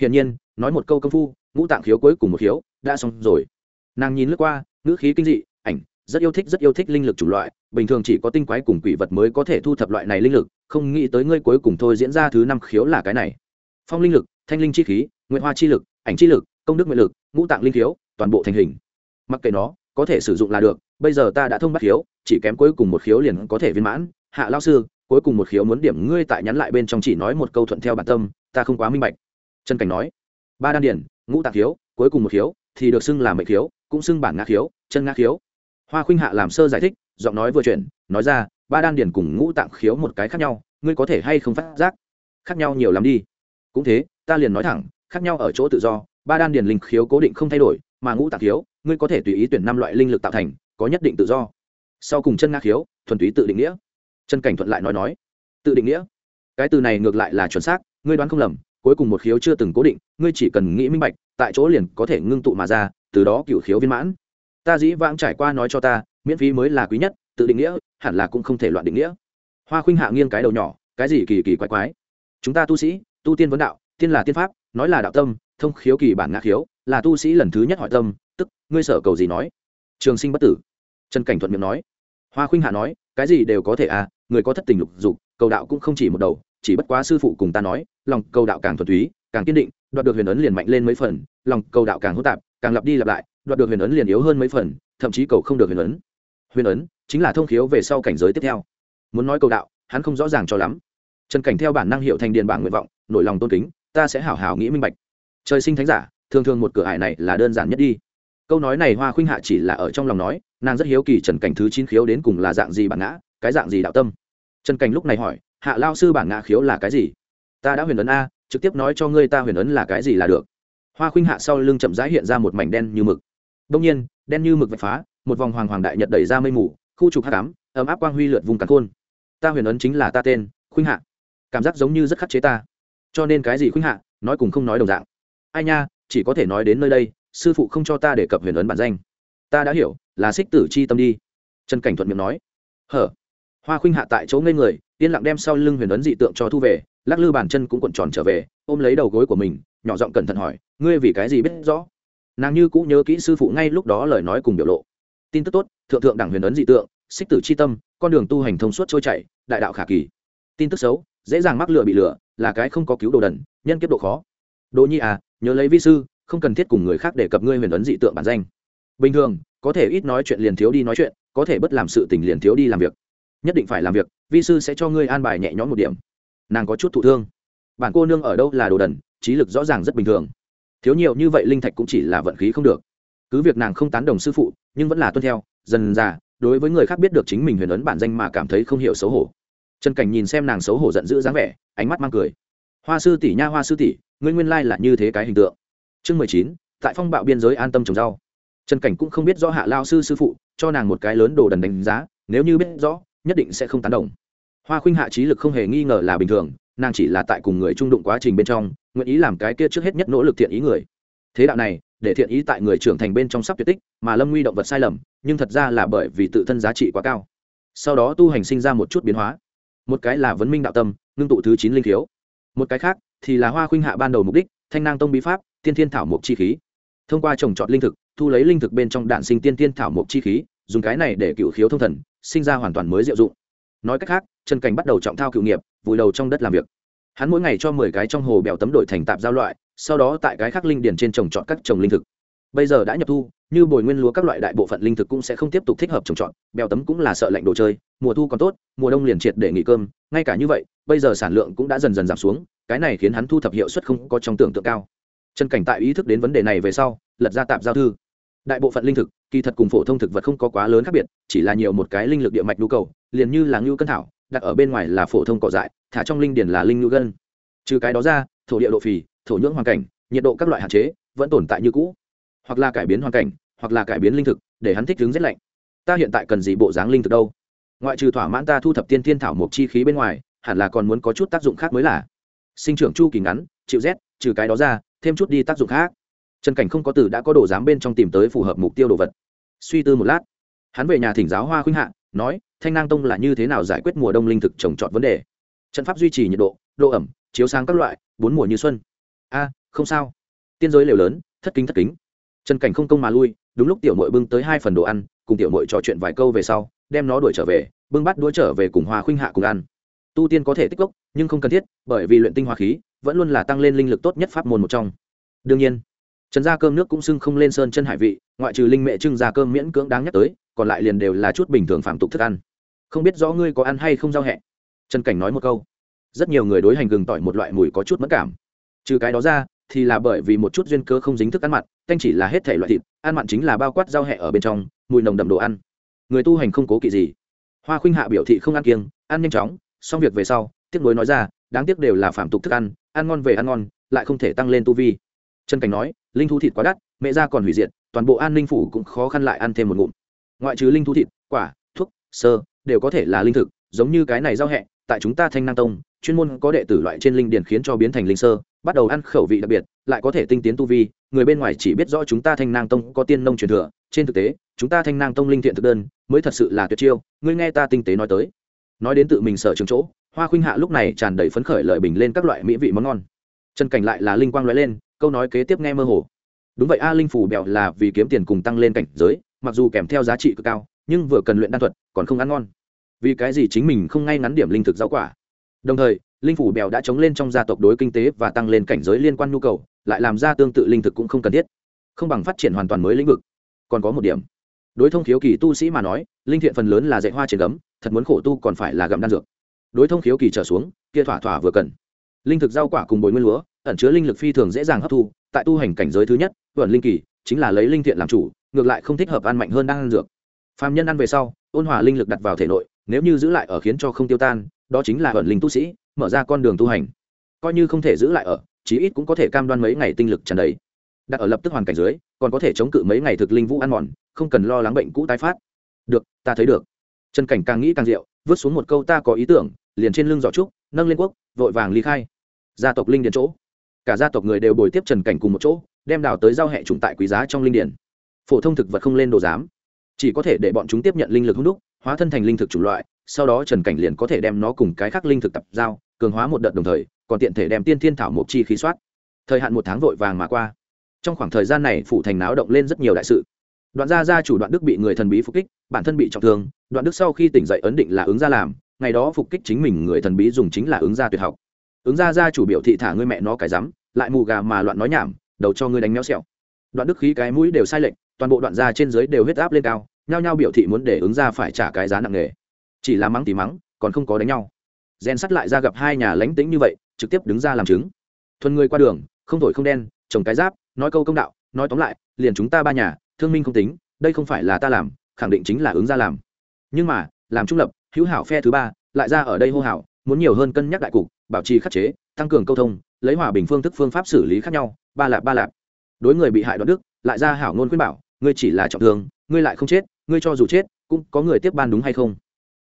Hiển nhiên, nói một câu công phu, ngũ tạng khiếu cuối cùng một khiếu, đã xong rồi. Nàng nhìn lướt qua, ngữ khí kinh dị, ảnh, rất yêu thích, rất yêu thích linh lực chủng loại, bình thường chỉ có tinh quái cùng quỷ vật mới có thể thu thập loại này linh lực, không nghĩ tới ngươi cuối cùng thôi diễn ra thứ năm khiếu là cái này. Phong linh lực, thanh linh chi khí nguyện hoa chi lực, ảnh chi lực, công đức nguyện lực, ngũ tạng linh khiếu toàn bộ thành hình. Mặc kệ nó, có thể sử dụng là được, bây giờ ta đã thông bắt khiếu, chỉ kém cuối cùng một khiếu liền có thể viên mãn. Hạ lao sư, cuối cùng một khiếu muốn điểm ngươi tại nhắn lại bên trong chỉ nói một câu thuận theo bản tâm, ta không quá minh bạch. Trần cảnh nói, ba đan điển, ngũ tạng khiếu, cuối cùng một khiếu, thì được xưng là mệnh khiếu, cũng xưng bản ngã khiếu, chân ngã khiếu. Hoa khuynh hạ làm sơ giải thích, giọng nói vừa chuyển, nói ra, ba đan điển cùng ngũ tạng khiếu một cái khác nhau, ngươi có thể hay không phát giác? Khác nhau nhiều lắm đi. Cũng thế, ta liền nói thẳng, khác nhau ở chỗ tự do, ba đan điển linh khiếu cố định không thay đổi mà ngũ tạng khiếu, ngươi có thể tùy ý tuyển năm loại linh lực tạo thành, có nhất định tự do. Sau cùng chân ngã khiếu, thuần túy tự định nghĩa. Chân cảnh thuận lại nói nói. Tự định nghĩa. Cái từ này ngược lại là chuẩn xác, ngươi đoán không lầm, cuối cùng một khiếu chưa từng cố định, ngươi chỉ cần nghĩ minh bạch, tại chỗ liền có thể ngưng tụ mà ra, từ đó cựu khiếu viên mãn. Ta dĩ vãng trải qua nói cho ta, miễn phí mới là quý nhất, tự định nghĩa, hẳn là cũng không thể loạn định nghĩa. Hoa khuynh hạ nghiêng cái đầu nhỏ, cái gì kỳ kỳ quái quái. Chúng ta tu sĩ, tu tiên vấn đạo, tiên là tiên pháp, nói là đạo tâm, thông khiếu kỳ bản ngã khiếu là tu sĩ lần thứ nhất hỏi tâm, tức, ngươi sở cầu gì nói? Trường sinh bất tử. Trần cảnh thuận miệng nói. Hoa khuynh hạ nói, cái gì đều có thể à người có thất tình lục dục, cầu đạo cũng không chỉ một đầu, chỉ bất quá sư phụ cùng ta nói, lòng cầu đạo càng thuần túy, càng kiên định, đoạt được huyền ấn liền mạnh lên mấy phần, lòng cầu đạo càng hỗn tạp, càng lặp đi lặp lại, đoạt được huyền ấn liền yếu hơn mấy phần, thậm chí cầu không được huyền ấn. Huyền ấn chính là thông khiếu về sau cảnh giới tiếp theo. Muốn nói cầu đạo, hắn không rõ ràng cho lắm. Trần cảnh theo bản năng hiệu thành điền bảng nguyện vọng, nổi lòng tôn kính, ta sẽ hảo hảo nghĩ minh bạch. Trời sinh thánh giả thường thường một cửa ải này là đơn giản nhất đi. Câu nói này hoa khuynh hạ chỉ là ở trong lòng nói, nàng rất hiếu kỳ trần cảnh thứ chín khiếu đến cùng là dạng gì bản ngã, cái dạng gì đạo tâm. Trần cảnh lúc này hỏi, hạ lao sư bản ngã khiếu là cái gì? Ta đã huyền ấn a, trực tiếp nói cho ngươi ta huyền ấn là cái gì là được. Hoa khuynh hạ sau lưng chậm rãi hiện ra một mảnh đen như mực. Đông nhiên, đen như mực vạch phá, một vòng hoàng hoàng đại nhật đẩy ra mây mù, khu trục hạ cám ấm áp quang huy lượt vùng cắn khôn. Ta huyền ấn chính là ta tên, khuynh hạ. Cảm giác giống như rất khắc chế ta. Cho nên cái gì khuynh hạ, nói cùng không nói đồng dạng. Ai nha chỉ có thể nói đến nơi đây, sư phụ không cho ta đề cập huyền ấn bản danh. Ta đã hiểu, là xích tử chi tâm đi. Trần cảnh thuận miệng nói. Hở. Hoa khuynh hạ tại chỗ ngây người, yên lặng đem sau lưng huyền ấn dị tượng cho thu về, lắc lư bàn chân cũng cuộn tròn trở về, ôm lấy đầu gối của mình, nhỏ giọng cẩn thận hỏi, ngươi vì cái gì biết rõ? Nàng như cũng nhớ kỹ sư phụ ngay lúc đó lời nói cùng biểu lộ. Tin tức tốt, thượng thượng đẳng huyền ấn dị tượng, xích tử c h i tâm, con đường tu hành thông suốt trôi chảy, đại đạo khả kỳ. Tin tức xấu, dễ dàng mắc lựa bị lựa là cái không có cứu đồ đần, nhân kiếp độ khó. Đỗ nhi à nhớ lấy vi sư, không cần thiết cùng người khác để cập ngươi huyền ấn dị tượng bản danh. Bình thường, có thể ít nói chuyện liền thiếu đi nói chuyện, có thể bất làm sự tình liền thiếu đi làm việc. Nhất định phải làm việc, vi sư sẽ cho ngươi an bài nhẹ nhõm một điểm. Nàng có chút thụ thương. Bản cô nương ở đâu là đồ đần, trí lực rõ ràng rất bình thường. Thiếu nhiều như vậy linh thạch cũng chỉ là vận khí không được. Cứ việc nàng không tán đồng sư phụ, nhưng vẫn là tuân theo, dần già đối với người khác biết được chính mình huyền ấn bản danh mà cảm thấy không hiểu xấu hổ. Trần cảnh nhìn xem nàng xấu hổ giận dữ dáng vẻ, ánh mắt mang cười hoa sư tỷ nha, hoa sư tỷ, ngươi nguyên lai là như thế cái hình tượng. Chương mười chín, tại phong bạo biên giới an tâm trồng rau. Trần cảnh cũng không biết rõ hạ lao sư sư phụ, cho nàng một cái lớn đồ đần đánh giá, nếu như biết rõ, nhất định sẽ không tán đồng. Hoa khuynh hạ trí lực không hề nghi ngờ là bình thường, nàng chỉ là tại cùng người trung đụng quá trình bên trong, nguyện ý làm cái kia trước hết nhất nỗ lực thiện ý người. Thế đạo này, để thiện ý tại người trưởng thành bên trong sắp tuyệt tích, mà lâm nguy động vật sai lầm, nhưng thật ra là bởi vì tự thân giá trị quá cao. Sau đó tu hành sinh ra một chút biến hóa. Một cái là vấn minh đạo tâm, ngưng tụ thứ chín linh khiếu một cái khác thì là hoa khuynh hạ ban đầu mục đích, thanh nang tông bí pháp, tiên thiên thảo mộc chi khí. Thông qua trồng trọt linh thực, thu lấy linh thực bên trong đạn sinh tiên thiên thảo mộc chi khí, dùng cái này để cựu khiếu thông thần, sinh ra hoàn toàn mới diệu dụng. Nói cách khác, trần cảnh bắt đầu trọng thao cựu nghiệp, vùi đầu trong đất làm việc. Hắn mỗi ngày cho mười cái trong hồ bèo tấm đổi thành tạp giao loại, sau đó tại cái khác linh điền trên trồng trọt các trồng linh thực. Bây giờ đã nhập thu như bồi nguyên lúa các loại đại bộ phận linh thực cũng sẽ không tiếp tục thích hợp trồng trọt, bèo tấm cũng là sợ lạnh đồ chơi, mùa thu còn tốt, mùa đông liền triệt để nghỉ cơm, ngay cả như vậy, bây giờ sản lượng cũng đã dần dần giảm xuống, cái này khiến hắn thu thập hiệu suất không có trong tưởng tượng cao. Trần cảnh tại ý thức đến vấn đề này về sau, lật ra tạp giao thư. Đại bộ phận linh thực, kỳ thật cùng phổ thông thực vật không có quá lớn khác biệt, chỉ là nhiều một cái linh lực địa mạch nhu cầu, liền như là ngưu cân thảo, đặt ở bên ngoài là phổ thông cỏ dại, thả trong linh điền là linh ngưu gân. Trừ cái đó ra, thổ địa độ phì, thổ nhưỡng hoàn cảnh, nhiệt độ các loại hạn chế, vẫn tồn tại như cũ hoặc là cải biến hoàn cảnh, hoặc là cải biến linh thực, để hắn thích ứng rét lạnh. Ta hiện tại cần gì bộ dáng linh thực đâu? Ngoại trừ thỏa mãn ta thu thập tiên thiên thảo mộc chi khí bên ngoài, hẳn là còn muốn có chút tác dụng khác mới là. Sinh trưởng chu kỳ ngắn, chịu rét, trừ cái đó ra, thêm chút đi tác dụng khác. Trần cảnh không có từ đã có đồ dám bên trong tìm tới phù hợp mục tiêu đồ vật. Suy tư một lát, hắn về nhà thỉnh giáo hoa khuynh hạ, nói, thanh nang tông là như thế nào giải quyết mùa đông linh thực trồng trọt vấn đề? Trận pháp duy trì nhiệt độ độ ẩm, chiếu sáng các loại, bốn mùa như xuân. A, không sao. Tiên giới liều lớn, thất kính thất kính trần cảnh không công mà lui, đúng lúc tiểu mội bưng tới hai phần đồ ăn, cùng tiểu mội trò chuyện vài câu về sau, đem nó đuổi trở về, bưng bắt đũa trở về cùng hoa khuynh hạ cùng ăn. Tu tiên có thể tích gốc nhưng không cần thiết, bởi vì luyện tinh hoa khí, vẫn luôn là tăng lên linh lực tốt nhất pháp môn một trong. Đương nhiên, trần gia cơm nước cũng xưng không lên sơn chân hải vị, ngoại trừ linh mẹ trưng Gia cơm miễn cưỡng đáng nhắc tới, còn lại liền đều là chút bình thường phạm tục thức ăn. Không biết rõ ngươi có ăn hay không giao hẹ? Trần cảnh nói một câu. Rất nhiều người đối hành gừng tỏi một loại mùi có chút mất cảm. Trừ cái đó ra, thì là bởi vì một chút duyên cớ không dính thức ăn mặn canh chỉ là hết thể loại thịt, ăn mặn chính là bao quát rau hẹ ở bên trong, mùi nồng đậm đồ ăn. Người tu hành không cố kỵ gì. Hoa khuynh hạ biểu thị không ăn kiêng, ăn nhanh chóng, xong việc về sau, tiếc nuối nói ra, đáng tiếc đều là phạm tục thức ăn ăn ngon về ăn ngon, lại không thể tăng lên tu vi. Trần cảnh nói, linh thú thịt quá đắt, mẹ ra còn hủy diệt, toàn bộ an ninh phủ cũng khó khăn lại ăn thêm một ngụm. Ngoại trừ linh thú thịt, quả, thuốc, sơ, đều có thể là linh thực, giống như cái này giao hẹ, tại chúng ta thanh năng tông, chuyên môn có đệ tử loại trên linh điển khiến cho biến thành linh sơ bắt đầu ăn khẩu vị đặc biệt, lại có thể tinh tiến tu vi, người bên ngoài chỉ biết rõ chúng ta thanh nang tông có tiên nông truyền thừa, trên thực tế, chúng ta thanh nang tông linh thiện thực đơn, mới thật sự là tuyệt chiêu, ngươi nghe ta tinh tế nói tới. Nói đến tự mình sở trường chỗ, hoa khuynh hạ lúc này tràn đầy phấn khởi lợi bình lên các loại mỹ vị món ngon. Trần cảnh lại là linh quang lóe lên, câu nói kế tiếp nghe mơ hồ. Đúng vậy a, linh phủ bèo là vì kiếm tiền cùng tăng lên cảnh giới, mặc dù kèm theo giá trị cực cao, nhưng vừa cần luyện đan thuật, còn không ăn ngon. Vì cái gì chính mình không ngay ngắn điểm linh thực rau quả? Đồng thời linh phủ bèo đã chống lên trong gia tộc đối kinh tế và tăng lên cảnh giới liên quan nhu cầu, lại làm ra tương tự linh thực cũng không cần thiết. Không bằng phát triển hoàn toàn mới lĩnh vực. Còn có một điểm. Đối thông khiếu kỳ tu sĩ mà nói, linh thiện phần lớn là dạy hoa trên gấm, thật muốn khổ tu còn phải là gặm đan dược. Đối thông khiếu kỳ trở xuống, kia thỏa thỏa vừa cần. Linh thực rau quả cùng bồi nguyên lúa, ẩn chứa linh lực phi thường dễ dàng hấp thu, tại tu hành cảnh giới thứ nhất tuần linh kỳ, chính là lấy linh thiện làm chủ, ngược lại không thích hợp ăn mạnh hơn đang ăn dược. Phàm nhân ăn về sau, ôn hòa linh lực đặt vào thể nội, nếu như giữ lại ở khiến cho không tiêu tan đó chính là ẩn linh tu sĩ, mở ra con đường tu hành. Coi như không thể giữ lại ở, chí ít cũng có thể cam đoan mấy ngày tinh lực tràn đầy. Đặt ở lập tức hoàn cảnh dưới, còn có thể chống cự mấy ngày thực linh vũ ăn mòn, không cần lo lắng bệnh cũ tái phát. Được, ta thấy được. Trần cảnh càng nghĩ càng rượu vứt xuống một câu ta có ý tưởng, liền trên lưng giỏ trúc, nâng lên quốc, vội vàng ly khai. Gia tộc linh điền chỗ. Cả gia tộc người đều bồi tiếp trần cảnh cùng một chỗ, đem đào tới giao hệ trùng tại quý giá trong linh điền. Phổ thông thực vật không lên đồ giám. Chỉ có thể để bọn chúng tiếp nhận linh lực hung đúc, hóa thân thành linh thực chủng loại sau đó trần cảnh liền có thể đem nó cùng cái khác linh thực tập giao, cường hóa một đợt đồng thời, còn tiện thể đem tiên thiên thảo mộc chi khí soát. Thời hạn một tháng vội vàng mà qua. Trong khoảng thời gian này, phủ thành náo động lên rất nhiều đại sự. Đoạn gia gia chủ đoạn đức bị người thần bí phục kích, bản thân bị trọng thương, đoạn đức sau khi tỉnh dậy ấn định là ứng gia làm, ngày đó phục kích chính mình người thần bí dùng chính là ứng gia tuyệt học. Ứng gia gia chủ biểu thị thả ngươi mẹ nó cái rắm, lại mù gà mà loạn nói nhảm, đầu cho ngươi đánh méo xẹo. Đoạn đức khí cái mũi đều sai lệch, toàn bộ đoạn gia trên dưới đều huyết áp lên cao, nhao nhao biểu thị muốn để ứng gia phải trả cái giá nặng nề chỉ là mắng tí mắng, còn không có đánh nhau. Gen sắt lại ra gặp hai nhà lánh tính như vậy, trực tiếp đứng ra làm chứng. Thuần người qua đường, không thổi không đen, trồng cái giáp, nói câu công đạo, nói tóm lại, liền chúng ta ba nhà, thương minh không tính, đây không phải là ta làm, khẳng định chính là ứng ra làm. Nhưng mà, làm trung lập, hữu hảo phe thứ ba, lại ra ở đây hô hảo muốn nhiều hơn cân nhắc đại cục, bảo trì khắc chế, tăng cường câu thông, lấy hòa bình phương thức phương pháp xử lý khác nhau, ba lạp ba lạp. Đối người bị hại đoạn đức, lại ra hảo ngôn khuyên bảo, ngươi chỉ là trọng thương, ngươi lại không chết, ngươi cho dù chết, cũng có người tiếp ban đúng hay không?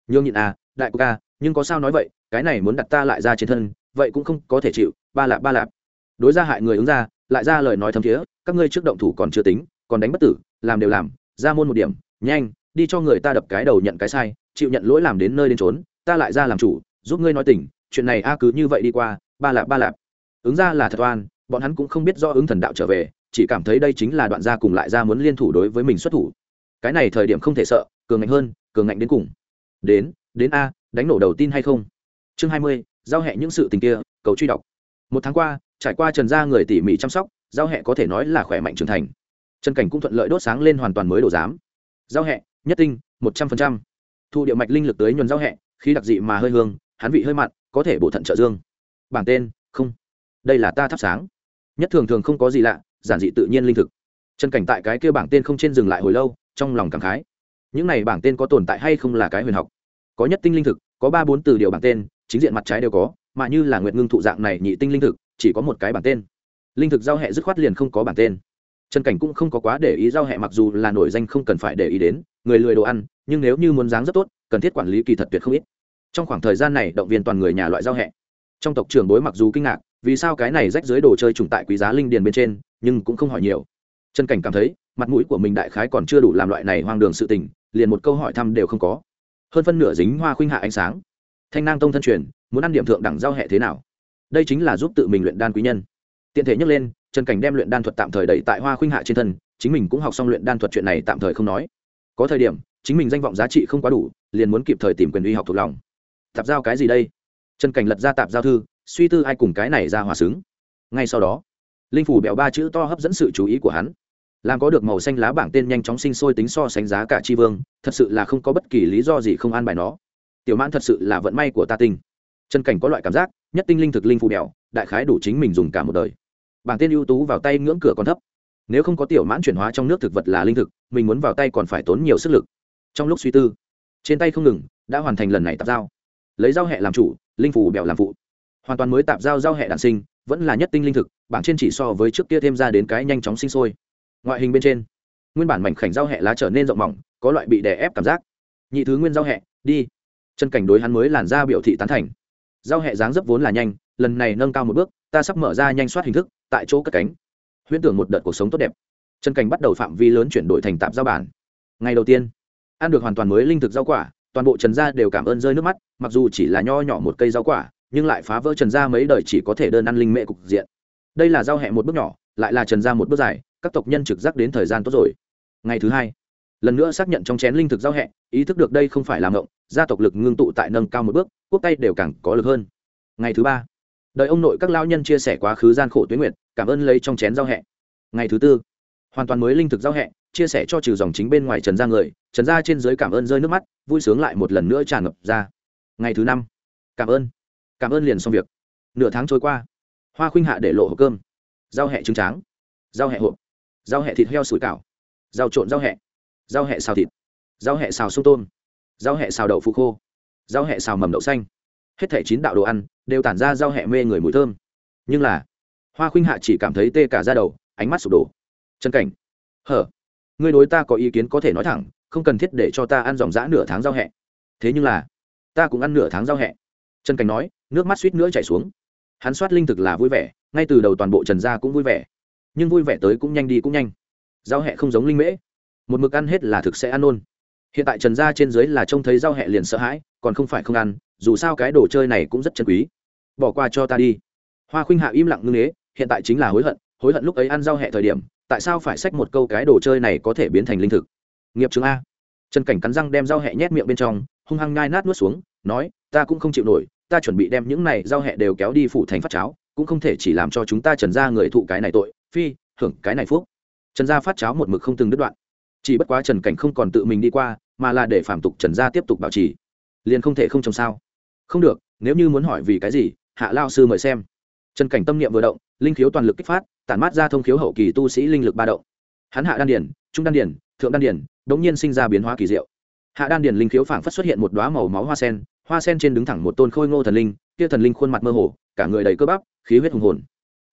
Nhương nhịn à đại cục ca, nhưng có sao nói vậy, cái này muốn đặt ta lại ra trên thân, vậy cũng không có thể chịu, ba lạp ba lạp. Đối ra hại người ứng ra, lại ra lời nói thấm thiế, các ngươi trước động thủ còn chưa tính, còn đánh bất tử, làm đều làm, ra môn một điểm, nhanh, đi cho người ta đập cái đầu nhận cái sai, chịu nhận lỗi làm đến nơi đến trốn ta lại ra làm chủ, giúp ngươi nói tình, chuyện này a cứ như vậy đi qua, ba lạp ba lạp. Ứng ra là thật oan, bọn hắn cũng không biết do ứng thần đạo trở về, chỉ cảm thấy đây chính là đoạn gia cùng lại ra muốn liên thủ đối với mình xuất thủ. Cái này thời điểm không thể sợ, cường ngạnh hơn, cường ngạnh đến cùng đến đến a, đánh nổ đầu tin hay không? Chương hai mươi, giao hẹ những sự tình kia, cầu truy đọc. Một tháng qua, trải qua trần gia người tỉ mỉ chăm sóc, giao hẹ có thể nói là khỏe mạnh trưởng thành. Trần cảnh cũng thuận lợi đốt sáng lên hoàn toàn mới đồ giám. Giao hẹ, nhất tinh, một trăm phần trăm. Thu điệu mạch linh lực tới nhuần giao hẹ khi đặc dị mà hơi hương, hắn vị hơi mặn, có thể bổ thận trợ dương. Bảng tên, không. Đây là ta thắp sáng. Nhất thường thường không có gì lạ, giản dị tự nhiên linh thực. Trần cảnh tại cái kia bảng tên không trên dừng lại hồi lâu, trong lòng cảm khái những này bảng tên có tồn tại hay không là cái huyền học? Có nhất tinh linh thực, có ba bốn từ điều bảng tên, chính diện mặt trái đều có, mà như là nguyệt ngưng thụ dạng này nhị tinh linh thực, chỉ có một cái bảng tên. Linh thực giao hẹ dứt khoát liền không có bảng tên. Trần cảnh cũng không có quá để ý giao hẹ mặc dù là nổi danh không cần phải để ý đến, người lười đồ ăn, nhưng nếu như muốn dáng rất tốt, cần thiết quản lý kỳ thật tuyệt không ít. Trong khoảng thời gian này, động viên toàn người nhà loại giao hẹ trong tộc trưởng bối mặc dù kinh ngạc, vì sao cái này rách dưới đồ chơi trùng tại quý giá linh điền bên trên, nhưng cũng không hỏi nhiều. Trần cảnh cảm thấy mặt mũi của mình đại khái còn chưa đủ làm loại này hoang đường sự tình, liền một câu hỏi thăm đều không có. Hơn phân nửa dính hoa khuynh hạ ánh sáng. Thanh nang tông thân truyền, muốn ăn điểm thượng đẳng giao hệ thế nào? Đây chính là giúp tự mình luyện đan quý nhân. Tiện thể nhắc lên, trần cảnh đem luyện đan thuật tạm thời đẩy tại hoa khuynh hạ trên thân, chính mình cũng học xong luyện đan thuật chuyện này tạm thời không nói. Có thời điểm, chính mình danh vọng giá trị không quá đủ, liền muốn kịp thời tìm quyền uy học thuộc lòng. Tạp giao cái gì đây? Trần cảnh lật ra tạp giao thư, suy tư ai cùng cái này ra hòa xứng. Ngay sau đó, linh phủ bẹo ba chữ to hấp dẫn sự chú ý của hắn làm có được màu xanh lá bảng tên nhanh chóng sinh sôi tính so sánh giá cả tri vương, thật sự là không có bất kỳ lý do gì không an bài nó. Tiểu mãn thật sự là vận may của ta tinh. Chân cảnh có loại cảm giác, nhất tinh linh thực linh phù bèo, đại khái đủ chính mình dùng cả một đời. Bảng tên ưu tú vào tay ngưỡng cửa còn thấp. Nếu không có tiểu mãn chuyển hóa trong nước thực vật là linh thực, mình muốn vào tay còn phải tốn nhiều sức lực. Trong lúc suy tư, trên tay không ngừng, đã hoàn thành lần này tạp giao. Lấy giao hẹ làm chủ, linh phù bèo làm phụ. Hoàn toàn mới tạp giao giao hẹ đạn sinh, vẫn là nhất tinh linh thực, bảng trên chỉ so với trước kia thêm ra đến cái nhanh chóng sinh sôi ngoại hình bên trên. Nguyên bản mảnh khảnh giao hẹ lá trở nên rộng mỏng, có loại bị đè ép cảm giác. Nhị thứ nguyên giao hẹ, đi. Chân cảnh đối hắn mới làn ra biểu thị tán thành. Giao hẹ dáng dấp vốn là nhanh, lần này nâng cao một bước, ta sắp mở ra nhanh soát hình thức, tại chỗ cất cánh. Huyễn tưởng một đợt cuộc sống tốt đẹp. Chân cảnh bắt đầu phạm vi lớn chuyển đổi thành tạp giao bản. Ngày đầu tiên, ăn được hoàn toàn mới linh thực rau quả, toàn bộ trần gia đều cảm ơn rơi nước mắt, mặc dù chỉ là nho nhỏ một cây rau quả, nhưng lại phá vỡ trần gia mấy đời chỉ có thể đơn ăn linh mệ cục diện. Đây là giao hẹ một bước nhỏ, lại là trần gia một bước dài các tộc nhân trực giác đến thời gian tốt rồi. Ngày thứ hai, lần nữa xác nhận trong chén linh thực giao hẹ, ý thức được đây không phải làm ngộng gia tộc lực ngưng tụ tại nâng cao một bước, quốc tay đều càng có lực hơn. Ngày thứ ba, đợi ông nội các lao nhân chia sẻ quá khứ gian khổ tuyến nguyệt, cảm ơn lấy trong chén giao hẹ. Ngày thứ tư, hoàn toàn mới linh thực giao hẹ, chia sẻ cho trừ dòng chính bên ngoài trần gia người, trần gia trên giới cảm ơn rơi nước mắt, vui sướng lại một lần nữa tràn ngập ra. Ngày thứ năm, cảm ơn cảm ơn liền xong việc. Nửa tháng trôi qua, hoa khuynh hạ để lộ hộp cơm, giao hẹ trứng tráng, giao hẹ hộp rau hẹ thịt heo sủi cảo. Rau trộn rau hẹ. Rau hẹ xào thịt. Rau hẹ xào sông tôm. Rau hẹ xào đậu phụ khô. Rau hẹ xào mầm đậu xanh. Hết thẻ chín đạo đồ ăn đều tản ra rau hẹ mê người mùi thơm. Nhưng là, hoa khuynh hạ chỉ cảm thấy tê cả ra đầu, ánh mắt sụp đổ. Chân cảnh. Hở, ngươi đối ta có ý kiến có thể nói thẳng, không cần thiết để cho ta ăn dòng dã nửa tháng rau hẹ. Thế nhưng là, ta cũng ăn nửa tháng rau hẹ. Trần cảnh nói, nước mắt suýt nữa chảy xuống. Hắn soát linh thực là vui vẻ, ngay từ đầu toàn bộ trần gia cũng vui vẻ nhưng vui vẻ tới cũng nhanh đi cũng nhanh. Giao hẹ không giống linh mễ. Một mực ăn hết là thực sẽ ăn ôn hiện tại trần gia trên dưới là trông thấy giao hẹ liền sợ hãi, còn không phải không ăn, dù sao cái đồ chơi này cũng rất chân quý. Bỏ qua cho ta đi. Hoa khuynh hạ im lặng ngưng ế hiện tại chính là hối hận hối hận lúc ấy ăn giao hẹ thời điểm, tại sao phải xách một câu cái đồ chơi này có thể biến thành linh thực? Nghiệp chứng a. Trần cảnh cắn răng đem giao hẹ nhét miệng bên trong, hung hăng nhai nát nuốt xuống, nói, ta cũng không chịu nổi, ta chuẩn bị đem những này giao hẹ đều kéo đi phủ thành phát cháo, cũng không thể chỉ làm cho chúng ta trần ra người thụ cái này tội phi, hưởng cái này phúc. Trần gia phát cháo một mực không từng đứt đoạn. Chỉ bất quá trần cảnh không còn tự mình đi qua, mà là để phạm tục trần gia tiếp tục bảo trì. Liền không thể không trồng sao. Không được, nếu như muốn hỏi vì cái gì, hạ lao sư mời xem. Trần cảnh tâm niệm vừa động, linh khiếu toàn lực kích phát, tản mát ra thông khiếu hậu kỳ tu sĩ linh lực ba động. Hắn hạ đan điển trung đan điển thượng đan điển đống nhiên sinh ra biến hóa kỳ diệu. Hạ đan điển linh khiếu phảng phất xuất hiện một đoá màu máu hoa sen hoa sen trên đứng thẳng một tôn khôi ngô thần linh, kia thần linh khuôn mặt mơ hồ, cả người đầy cơ bắp, khí huyết hùng hồn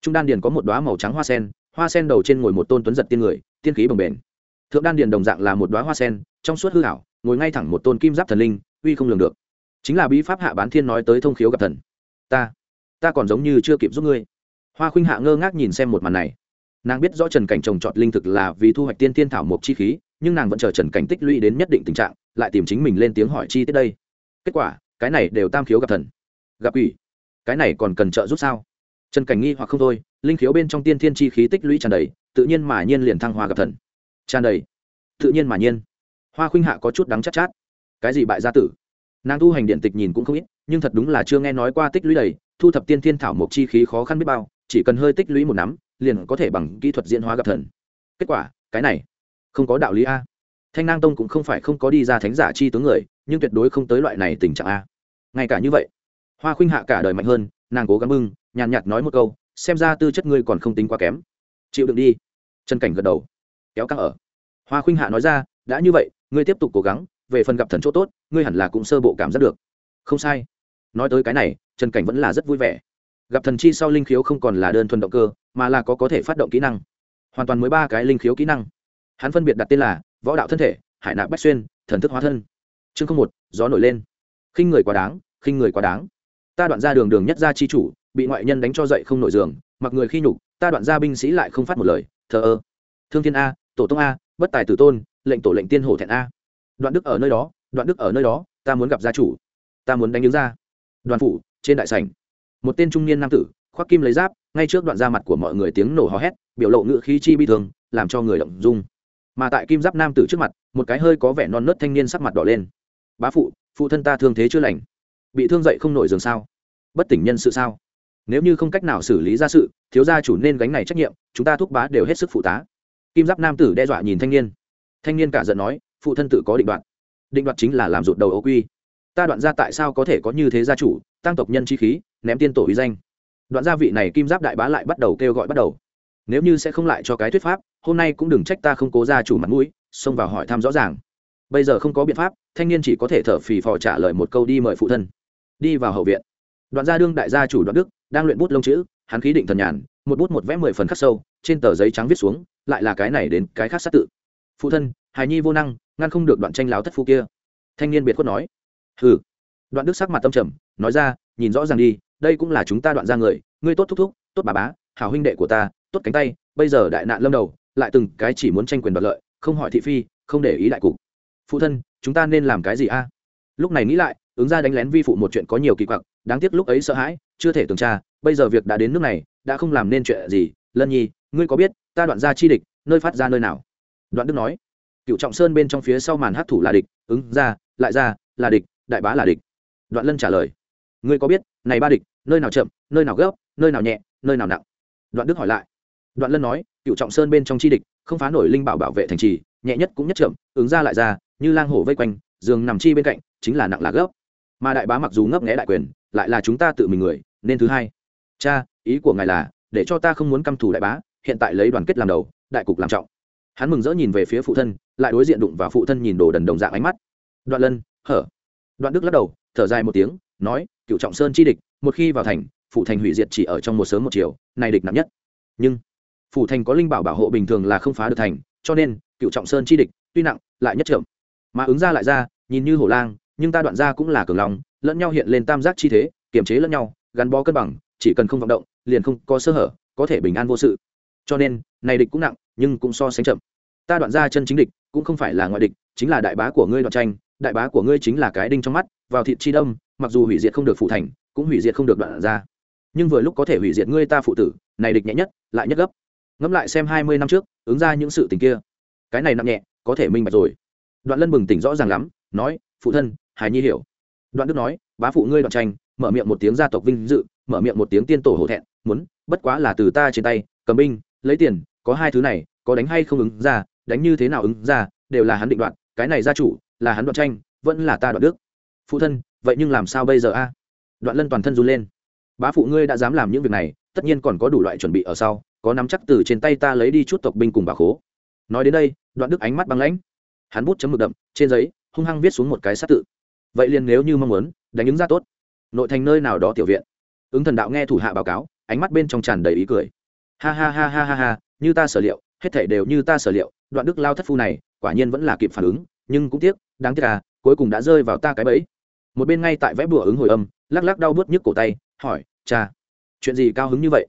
trung đan Điền có một đoá màu trắng hoa sen hoa sen đầu trên ngồi một tôn tuấn giật tiên người, tiên khí bồng bềnh. Thượng đan Điền đồng dạng là một đoá hoa sen, trong suốt hư hảo ngồi ngay thẳng một tôn kim giáp thần linh, uy không lường được. Chính là bí pháp hạ bán thiên nói tới thông khiếu gặp thần. Ta ta còn giống như chưa kịp giúp ngươi. Hoa khuynh hạ ngơ ngác nhìn xem một màn này. Nàng biết rõ trần cảnh trồng trọt linh thực là vì thu hoạch tiên tiên thảo mộc chi khí, nhưng nàng vẫn chờ trần cảnh tích lũy đến nhất định tình trạng, lại tìm chính mình lên tiếng hỏi chi tiết đây. Kết quả, cái này đều tam khiếu gặp thần. Gặp ủy cái này còn cần trợ giúp sao? Trần cảnh nghi hoặc không thôi linh khiếu bên trong tiên thiên chi khí tích lũy tràn đầy tự nhiên mà nhiên liền thăng hoa gặp thần. Tràn đầy. Tự nhiên mà nhiên. Hoa khuynh hạ có chút đắng chát, chát. Cái gì bại gia tử? Nàng tu hành điện tịch nhìn cũng không ít nhưng thật đúng là chưa nghe nói qua tích lũy đầy thu thập tiên thiên thảo mộc chi khí khó khăn biết bao chỉ cần hơi tích lũy một nắm liền có thể bằng kỹ thuật diễn hóa gặp thần. Kết quả cái này không có đạo lý a. Thanh nang tông cũng không phải không có đi ra thánh giả chi tướng người nhưng tuyệt đối không tới loại này tình trạng a. Ngay cả như vậy hoa khuynh hạ cả đời mạnh hơn nàng cố gắng bưng nhàn nhạt nói một câu, xem ra tư chất ngươi còn không tính quá kém. Chịu đựng đi. Trần cảnh gật đầu. Kéo căng ở. Hoa khuynh hạ nói ra, đã như vậy, ngươi tiếp tục cố gắng, về phần gặp thần chỗ tốt, ngươi hẳn là cũng sơ bộ cảm giác được. Không sai. Nói tới cái này, trần cảnh vẫn là rất vui vẻ. Gặp thần chi sau linh khiếu không còn là đơn thuần động cơ, mà là có có thể phát động kỹ năng. Hoàn toàn mới ba cái linh khiếu kỹ năng. Hắn phân biệt đặt tên là võ đạo thân thể, hải nạp bách xuyên, thần thức hóa thân. Chương không một, gió nổi lên. Khinh người quá đáng, khinh người quá đáng. Ta đoạn ra đường đường nhất gia chi chủ bị ngoại nhân đánh cho dậy không nổi giường, mặc người khi nhục, ta đoạn ra binh sĩ lại không phát một lời, thờ ơ. Thương thiên a, tổ tông a, bất tài tử tôn, lệnh tổ lệnh tiên hổ thẹn a. Đoạn đức ở nơi đó, đoạn đức ở nơi đó, ta muốn gặp gia chủ. Ta muốn đánh đứng ra đoàn phủ, trên đại sảnh. Một tên trung niên nam tử, khoác kim lấy giáp, ngay trước đoạn ra mặt của mọi người tiếng nổ hò hét, biểu lộ ngự khí chi bi thường làm cho người động dung. Mà tại kim giáp nam tử trước mặt, một cái hơi có vẻ non nớt thanh niên sắc mặt đỏ lên. Bá phụ phụ thân ta thương thế chưa lành. Bị thương dậy không nổi giường sao? Bất tỉnh nhân sự sao? Nếu như không cách nào xử lý ra sự, thiếu gia chủ nên gánh này trách nhiệm, chúng ta thúc bá đều hết sức phụ tá. Kim giáp nam tử đe dọa nhìn thanh niên. Thanh niên cả giận nói, phụ thân tự có định đoạt. Định đoạt chính là làm rụt đầu ô quy. Ta đoạn ra tại sao có thể có như thế gia chủ, tăng tộc nhân chi khí, ném tiên tổ uy danh. Đoạn gia vị này kim giáp đại bá lại bắt đầu kêu gọi bắt đầu. Nếu như sẽ không lại cho cái thuyết pháp, hôm nay cũng đừng trách ta không cố gia chủ mặt mũi, xông vào hỏi thăm rõ ràng. Bây giờ không có biện pháp, thanh niên chỉ có thể thở phì phò trả lời một câu đi mời phụ thân. Đi vào hậu viện đoạn gia đương đại gia chủ đoạn đức, đang luyện bút lông chữ, hắn khí định thần nhàn, một bút một vẽ mười phần khắc sâu, trên tờ giấy trắng viết xuống, lại là cái này đến cái khác sát tự. Phụ thân, hài nhi vô năng, ngăn không được đoạn tranh láo thất phu kia. Thanh niên biệt khuất nói. Hừ. Đoạn đức sắc mặt tâm trầm, nói ra, nhìn rõ ràng đi, đây cũng là chúng ta đoạn ra người, ngươi tốt thúc thúc, tốt bà bá, hảo huynh đệ của ta, tốt cánh tay, bây giờ đại nạn lâm đầu, lại từng cái chỉ muốn tranh quyền đoạt lợi, không hỏi thị phi, không để ý đại cục. Phụ thân, chúng ta nên làm cái gì a? Lúc này nghĩ lại ứng ra đánh lén vi phụ một chuyện có nhiều kỳ quặc, đáng tiếc lúc ấy sợ hãi, chưa thể tường tra, bây giờ việc đã đến nước này, đã không làm nên chuyện gì. Lân nhi, ngươi có biết, ta đoạn ra chi địch, nơi phát ra nơi nào? Đoạn đức nói. Cựu trọng sơn bên trong phía sau màn hát thủ là địch, ứng ra, lại ra, là địch, đại bá là địch. Đoạn lân trả lời. Ngươi có biết, này ba địch, nơi nào chậm, nơi nào gấp, nơi nào nhẹ, nơi nào nặng? Đoạn đức hỏi lại. Đoạn lân nói cựu trọng sơn bên trong chi địch, không phá nổi linh bảo bảo vệ thành trì, nhẹ nhất cũng nhất chậm, ứng ra lại ra, như lang hổ vây quanh, giường nằm chi bên cạnh, chính là nặng là gấp mà đại bá mặc dù ngấp nghẽ đại quyền, lại là chúng ta tự mình người, nên thứ hai. Cha, ý của ngài là, để cho ta không muốn căm thù đại bá, hiện tại lấy đoàn kết làm đầu, đại cục làm trọng. Hắn mừng rỡ nhìn về phía phụ thân, lại đối diện đụng vào phụ thân nhìn đồ đần đồng dạng ánh mắt. Đoạn lân, hở. Đoạn đức lắc đầu, thở dài một tiếng, nói, cựu trọng sơn chi địch, một khi vào thành phụ thành hủy diệt chỉ ở trong một sớm một chiều này địch nặng nhất. Nhưng, phủ thành có linh bảo bảo hộ bình thường là không phá được thành, cho nên, cựu trọng sơn chi địch, tuy nặng, lại nhất trưởng. Mà ứng ra lại ra, nhìn như hổ lang nhưng ta đoạn ra cũng là cường lòng lẫn nhau hiện lên tam giác chi thế, kiềm chế lẫn nhau, gắn bó cân bằng, chỉ cần không vọng động, liền không có sơ hở, có thể bình an vô sự. Cho nên, này địch cũng nặng, nhưng cũng so sánh chậm. Ta đoạn ra chân chính địch, cũng không phải là ngoại địch, chính là đại bá của ngươi đoạn tranh, đại bá của ngươi chính là cái đinh trong mắt, vào thịt chi đông mặc dù hủy diệt không được phụ thành, cũng hủy diệt không được đoạn ra. Nhưng vừa lúc có thể hủy diệt ngươi ta phụ tử, này địch nhẹ nhất, lại nhất gấp. Ngẫm lại xem hai mươi năm trước, ứng ra những sự tình kia. Cái này nặng nhẹ, có thể minh bạch rồi. Đoạn lân bừng tỉnh rõ ràng lắm, nói, phụ thân hài nhi hiểu. Đoạn đức nói, bá phụ ngươi đoạn tranh, mở miệng một tiếng gia tộc vinh dự, mở miệng một tiếng tiên tổ hổ thẹn, muốn, bất quá là từ ta trên tay, cầm binh, lấy tiền, có hai thứ này, có đánh hay không ứng ra, đánh như thế nào ứng ra, đều là hắn định đoạn cái này gia chủ, là hắn đoạn tranh, vẫn là ta đoạn đức. Phụ thân, vậy nhưng làm sao bây giờ a? Đoạn lân toàn thân run lên. Bá phụ ngươi đã dám làm những việc này, tất nhiên còn có đủ loại chuẩn bị ở sau, có nắm chắc từ trên tay ta lấy đi chút tộc binh cùng bà khố. Nói đến đây, đoạn đức ánh mắt băng lãnh. Hắn bút chấm mực đậm, trên giấy, hung hăng viết xuống một cái sát tự vậy liền nếu như mong muốn, đánh ứng ra tốt. Nội thành nơi nào đó tiểu viện. Ứng thần đạo nghe thủ hạ báo cáo, ánh mắt bên trong tràn đầy ý cười. Ha ha ha ha ha ha, như ta sở liệu, hết thể đều như ta sở liệu, đoạn đức lao thất phu này, quả nhiên vẫn là kịp phản ứng, nhưng cũng tiếc, đáng tiếc à cuối cùng đã rơi vào ta cái bẫy. Một bên ngay tại vẽ bùa ứng hồi âm, lắc lắc đau bớt nhức cổ tay, hỏi, cha, chuyện gì cao hứng như vậy?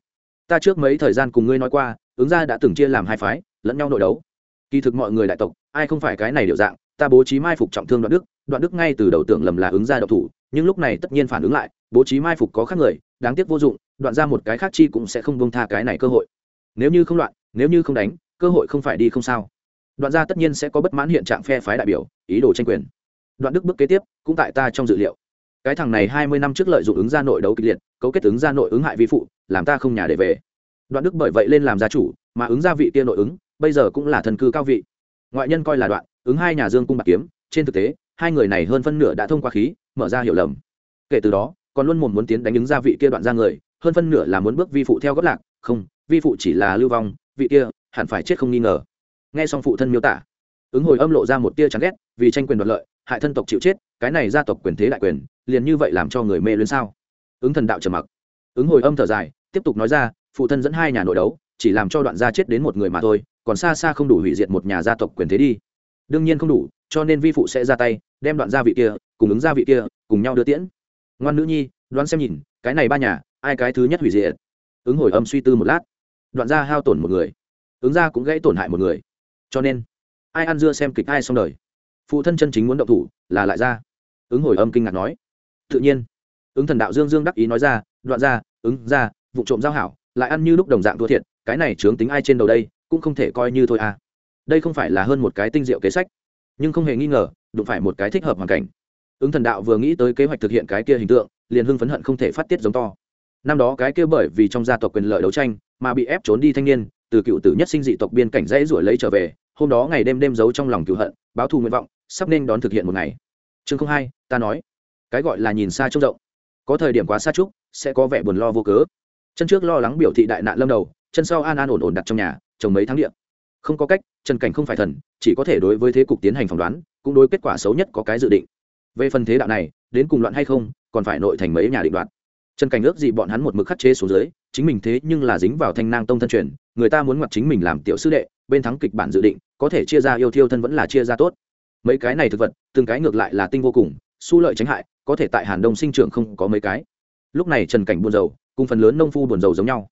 Ta trước mấy thời gian cùng ngươi nói qua, ứng ra đã từng chia làm hai phái, lẫn nhau nội đấu. Kỳ thực mọi người đại tộc, ai không phải cái này điệu dạng ta bố trí mai phục trọng thương đoạn đức đoạn đức ngay từ đầu tưởng lầm là ứng ra độc thủ, nhưng lúc này tất nhiên phản ứng lại, bố trí mai phục có khác người, đáng tiếc vô dụng, đoạn ra một cái khác chi cũng sẽ không bông tha cái này cơ hội. Nếu như không loạn, nếu như không đánh, cơ hội không phải đi không sao. Đoạn ra tất nhiên sẽ có bất mãn hiện trạng phe phái đại biểu, ý đồ tranh quyền. Đoạn đức bước kế tiếp, cũng tại ta trong dự liệu. Cái thằng này hai mươi năm trước lợi dụng ứng ra nội đấu kịch liệt, cấu kết ứng ra nội ứng hại vi phụ, làm ta không nhà để về. Đoạn đức bởi vậy lên làm gia chủ, mà ứng gia vị tiên nội ứng, bây giờ cũng là thần cư cao vị. Ngoại nhân coi là đoạn ứng hai nhà dương cung bạc kiếm, trên thực tế, hai người này hơn phân nửa đã thông qua khí, mở ra hiểu lầm. Kể từ đó, còn luôn mồm muốn tiến đánh ứng gia vị kia đoạn ra người, hơn phân nửa là muốn bước vi phụ theo góp lạc, không, vi phụ chỉ là lưu vong, vị kia hẳn phải chết không nghi ngờ. Nghe xong phụ thân miêu tả, ứng hồi âm lộ ra một tia chán ghét, vì tranh quyền đoạt lợi, hại thân tộc chịu chết, cái này gia tộc quyền thế đại quyền, liền như vậy làm cho người mê lên sao? Ứng thần đạo trầm mặc. Ứng hồi âm thở dài, tiếp tục nói ra, phụ thân dẫn hai nhà nội đấu, chỉ làm cho đoạn gia chết đến một người mà thôi, còn xa xa không đủ hủy diệt một nhà gia tộc quyền thế đi đương nhiên không đủ, cho nên vi phụ sẽ ra tay, đem đoạn gia vị kia, cùng ứng gia vị kia, cùng nhau đưa tiễn. Ngoan nữ nhi, đoán xem nhìn, cái này ba nhà, ai cái thứ nhất hủy diệt? Ứng hồi âm suy tư một lát. Đoạn gia hao tổn một người. Ứng gia cũng gãy tổn hại một người. Cho nên, ai ăn dưa xem kịch ai xong đời. Phụ thân chân chính muốn động thủ, là lại ra. Ứng hồi âm kinh ngạc nói. Tự nhiên. Ứng thần đạo dương dương đắc ý nói ra, đoạn ra ứng ra vụ trộm giao hảo, lại ăn như lúc đồng dạng thua thiệt, cái này chướng tính ai trên đầu đây, cũng không thể coi như thôi à đây không phải là hơn một cái tinh diệu kế sách, nhưng không hề nghi ngờ, đụng phải một cái thích hợp hoàn cảnh. Ứng thần đạo vừa nghĩ tới kế hoạch thực hiện cái kia hình tượng, liền hưng phấn hận không thể phát tiết giống to. Năm đó cái kia bởi vì trong gia tộc quyền lợi đấu tranh mà bị ép trốn đi thanh niên, từ cựu tử nhất sinh dị tộc biên cảnh dãy ruổi lấy trở về, hôm đó ngày đêm đêm giấu trong lòng cựu hận, báo thù nguyện vọng, sắp nên đón thực hiện một ngày. Chương không hai, ta nói. Cái gọi là nhìn xa trông rộng. Có thời điểm quá xa chúc sẽ có vẻ buồn lo vô cớ. Chân trước lo lắng biểu thị đại nạn lâm đầu, chân sau an an ổn ổn đặt trong nhà, trồng mấy tháng điện không có cách, trần cảnh không phải thần, chỉ có thể đối với thế cục tiến hành phỏng đoán, cũng đối kết quả xấu nhất có cái dự định. Về phần thế đạo này, đến cùng loạn hay không, còn phải nội thành mấy nhà định đoạt. Trần cảnh ước gì bọn hắn một mực khắc chế xuống dưới, chính mình thế nhưng là dính vào thanh nang tông thân truyền, người ta muốn ngoặt chính mình làm tiểu sư đệ, bên thắng kịch bản dự định, có thể chia ra yêu thiêu thân vẫn là chia ra tốt. Mấy cái này thực vật, từng cái ngược lại là tinh vô cùng su lợi tránh hại, có thể tại hàn đông sinh trưởng không có mấy cái. Lúc này trần cảnh buồn dầu cùng phần lớn nông phu buồn dầu giống nhau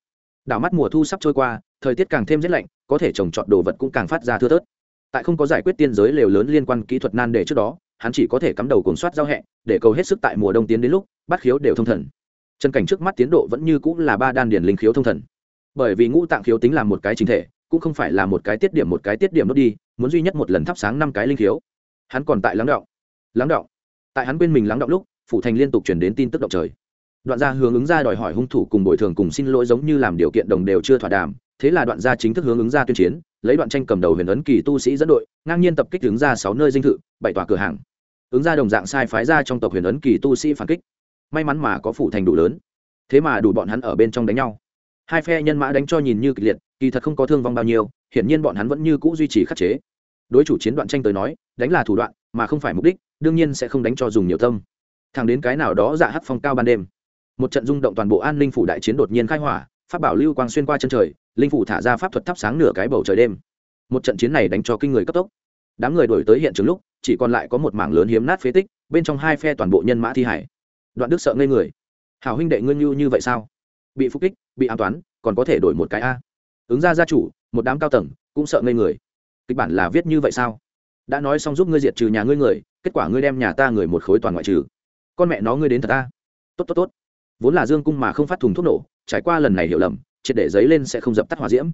đảo mắt mùa thu sắp trôi qua, thời tiết càng thêm rét lạnh, có thể trồng trọt đồ vật cũng càng phát ra thưa thớt. Tại không có giải quyết tiên giới lều lớn liên quan kỹ thuật nan đề trước đó, hắn chỉ có thể cắm đầu cuồng soát giao hẹ, để cầu hết sức tại mùa đông tiến đến lúc, bắt khiếu đều thông thần. Chân cảnh trước mắt tiến độ vẫn như cũng là ba đan điển linh khiếu thông thần. Bởi vì ngũ tạng khiếu tính là một cái chính thể, cũng không phải là một cái tiết điểm một cái tiết điểm đốt đi, muốn duy nhất một lần thắp sáng năm cái linh khiếu. Hắn còn tại lắng động. Lắng động. Tại hắn quên mình lắng động lúc, phủ thành liên tục chuyển đến tin tức động trời đoạn gia hướng ứng ra đòi hỏi hung thủ cùng bồi thường cùng xin lỗi giống như làm điều kiện đồng đều chưa thỏa đàm, thế là đoạn gia chính thức hướng ứng ra tuyên chiến, lấy đoạn tranh cầm đầu huyền ấn kỳ tu sĩ dẫn đội, ngang nhiên tập kích ứng ra sáu nơi dinh thự, bảy tòa cửa hàng. Ứng ra đồng dạng sai phái ra trong tộc huyền ấn kỳ tu sĩ phản kích. May mắn mà có phủ thành đủ lớn. Thế mà đủ bọn hắn ở bên trong đánh nhau. Hai phe nhân mã đánh cho nhìn như kịch liệt, kỳ thật không có thương vong bao nhiêu, hiển nhiên bọn hắn vẫn như cũ duy trì khắc chế. Đối chủ chiến đoạn tranh tới nói, đánh là thủ đoạn, mà không phải mục đích, đương nhiên sẽ không đánh cho dùng nhiều tâm. Thẳng đến cái nào đó dạ hắc phong cao ban đêm một trận rung động toàn bộ an ninh phủ đại chiến đột nhiên khai hỏa, pháp bảo lưu quang xuyên qua chân trời, linh phủ thả ra pháp thuật thắp sáng nửa cái bầu trời đêm. Một trận chiến này đánh cho kinh người cấp tốc. Đám người đổi tới hiện trường lúc, chỉ còn lại có một mảng lớn hiếm nát phế tích, bên trong hai phe toàn bộ nhân mã thi hải. Đoạn đức sợ ngây người. Hảo huynh đệ ngươi như như vậy sao? Bị phục kích, bị an toán, còn có thể đổi một cái a? Ứng ra gia chủ, một đám cao tầng cũng sợ ngây người. Kịch bản là viết như vậy sao? Đã nói xong giúp ngươi diệt trừ nhà ngươi người, kết quả ngươi đem nhà ta người một khối toàn ngoại trừ. Con mẹ nó ngươi đến thật ta tốt tốt tốt vốn là dương cung mà không phát thùng thuốc nổ, trải qua lần này hiểu lầm, triệt để giấy lên sẽ không dập tắt hỏa diễm.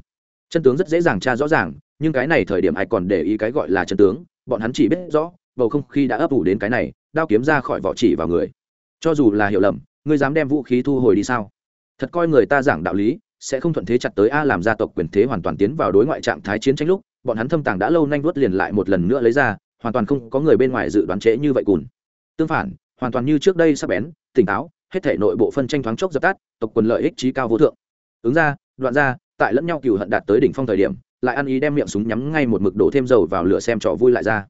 Chân tướng rất dễ dàng tra rõ ràng, nhưng cái này thời điểm ai còn để ý cái gọi là chân tướng, bọn hắn chỉ biết rõ, bầu không khí đã ấp ủ đến cái này, đao kiếm ra khỏi vỏ chỉ vào người. Cho dù là hiểu lầm, ngươi dám đem vũ khí thu hồi đi sao? Thật coi người ta giảng đạo lý, sẽ không thuận thế chặt tới a làm gia tộc quyền thế hoàn toàn tiến vào đối ngoại trạng thái chiến tranh lúc, bọn hắn thâm tàng đã lâu nhanh vuốt liền lại một lần nữa lấy ra, hoàn toàn không có người bên ngoài dự đoán trễ như vậy cùn. Tương phản, hoàn toàn như trước đây sắp bén, tỉnh táo hết thể nội bộ phân tranh thoáng chốc dập tắt, tộc quần lợi ích trí cao vô thượng. Ứng ra, đoạn ra, tại lẫn nhau cừu hận đạt tới đỉnh phong thời điểm, lại ăn ý đem miệng súng nhắm ngay một mực đổ thêm dầu vào lửa xem trò vui lại ra.